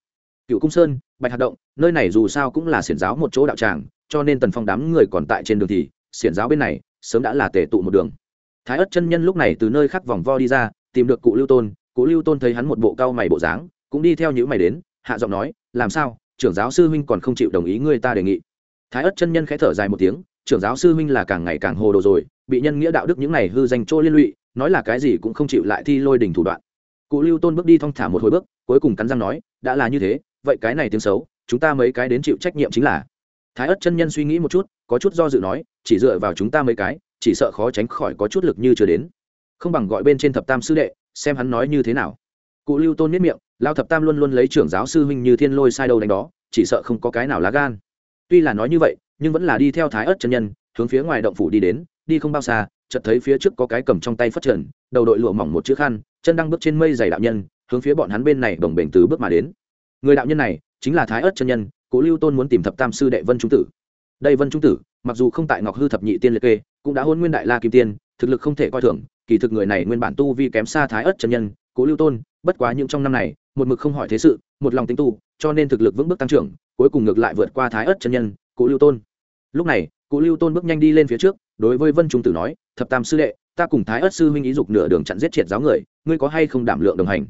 A: cựu cung sơn, bạch hạt động, nơi này dù sao cũng là xiển giáo một chỗ đạo tràng, cho nên tần phong đám người còn tại trên đường thì, xiển giáo bên này, sớm đã là tề tụ một đường. Thái ất chân nhân lúc này từ nơi khác vòng vo đi ra, tìm được cụ lưu tôn. Cụ lưu tôn thấy hắn một bộ cao mày bộ dáng, cũng đi theo những mày đến, hạ giọng nói, làm sao? Trưởng giáo sư huynh còn không chịu đồng ý người ta đề nghị. Thái ất chân nhân khẽ thở dài một tiếng, trưởng giáo sư huynh là càng ngày càng hồ đồ rồi, bị nhân nghĩa đạo đức những này hư danh chỗ liên lụy, nói là cái gì cũng không chịu lại thi lôi đỉnh thủ đoạn. Cụ lưu tôn bước đi thong thả một hồi bước, cuối cùng cắn răng nói, đã là như thế vậy cái này tiếng xấu, chúng ta mấy cái đến chịu trách nhiệm chính là. Thái ất chân nhân suy nghĩ một chút, có chút do dự nói, chỉ dựa vào chúng ta mấy cái, chỉ sợ khó tránh khỏi có chút lực như chưa đến. Không bằng gọi bên trên thập tam sư đệ, xem hắn nói như thế nào. Cụ lưu tôn nhất miệng, lao thập tam luôn luôn lấy trưởng giáo sư huynh như thiên lôi sai đầu đánh đó, chỉ sợ không có cái nào lá gan. Tuy là nói như vậy, nhưng vẫn là đi theo thái ớt chân nhân, hướng phía ngoài động phủ đi đến, đi không bao xa, chợt thấy phía trước có cái cầm trong tay phát triển đầu đội lụa mỏng một chữ khăn chân đang bước trên mây dày đạo nhân, hướng phía bọn hắn bên này bồng bềnh từ bước mà đến người đạo nhân này chính là thái ớt chân nhân, cố lưu tôn muốn tìm thập tam sư đệ vân trung tử. Đây vân trung tử, mặc dù không tại ngọc hư thập nhị tiên liệt kê, cũng đã hôn nguyên đại la kim tiên, thực lực không thể coi thường, kỳ thực người này nguyên bản tu vi kém xa thái ớt chân nhân, cố lưu tôn, bất quá những trong năm này, một mực không hỏi thế sự, một lòng tính tu, cho nên thực lực vững bước tăng trưởng, cuối cùng ngược lại vượt qua thái ớt chân nhân, cố lưu tôn. Lúc này, cố lưu tôn bước nhanh đi lên phía trước, đối với vân trung tử nói, thập tam sư đệ, ta cùng thái ớt sư huynh ý dục nửa đường chặn giết triệt giáo người, ngươi có hay không đảm lượng đồng hành?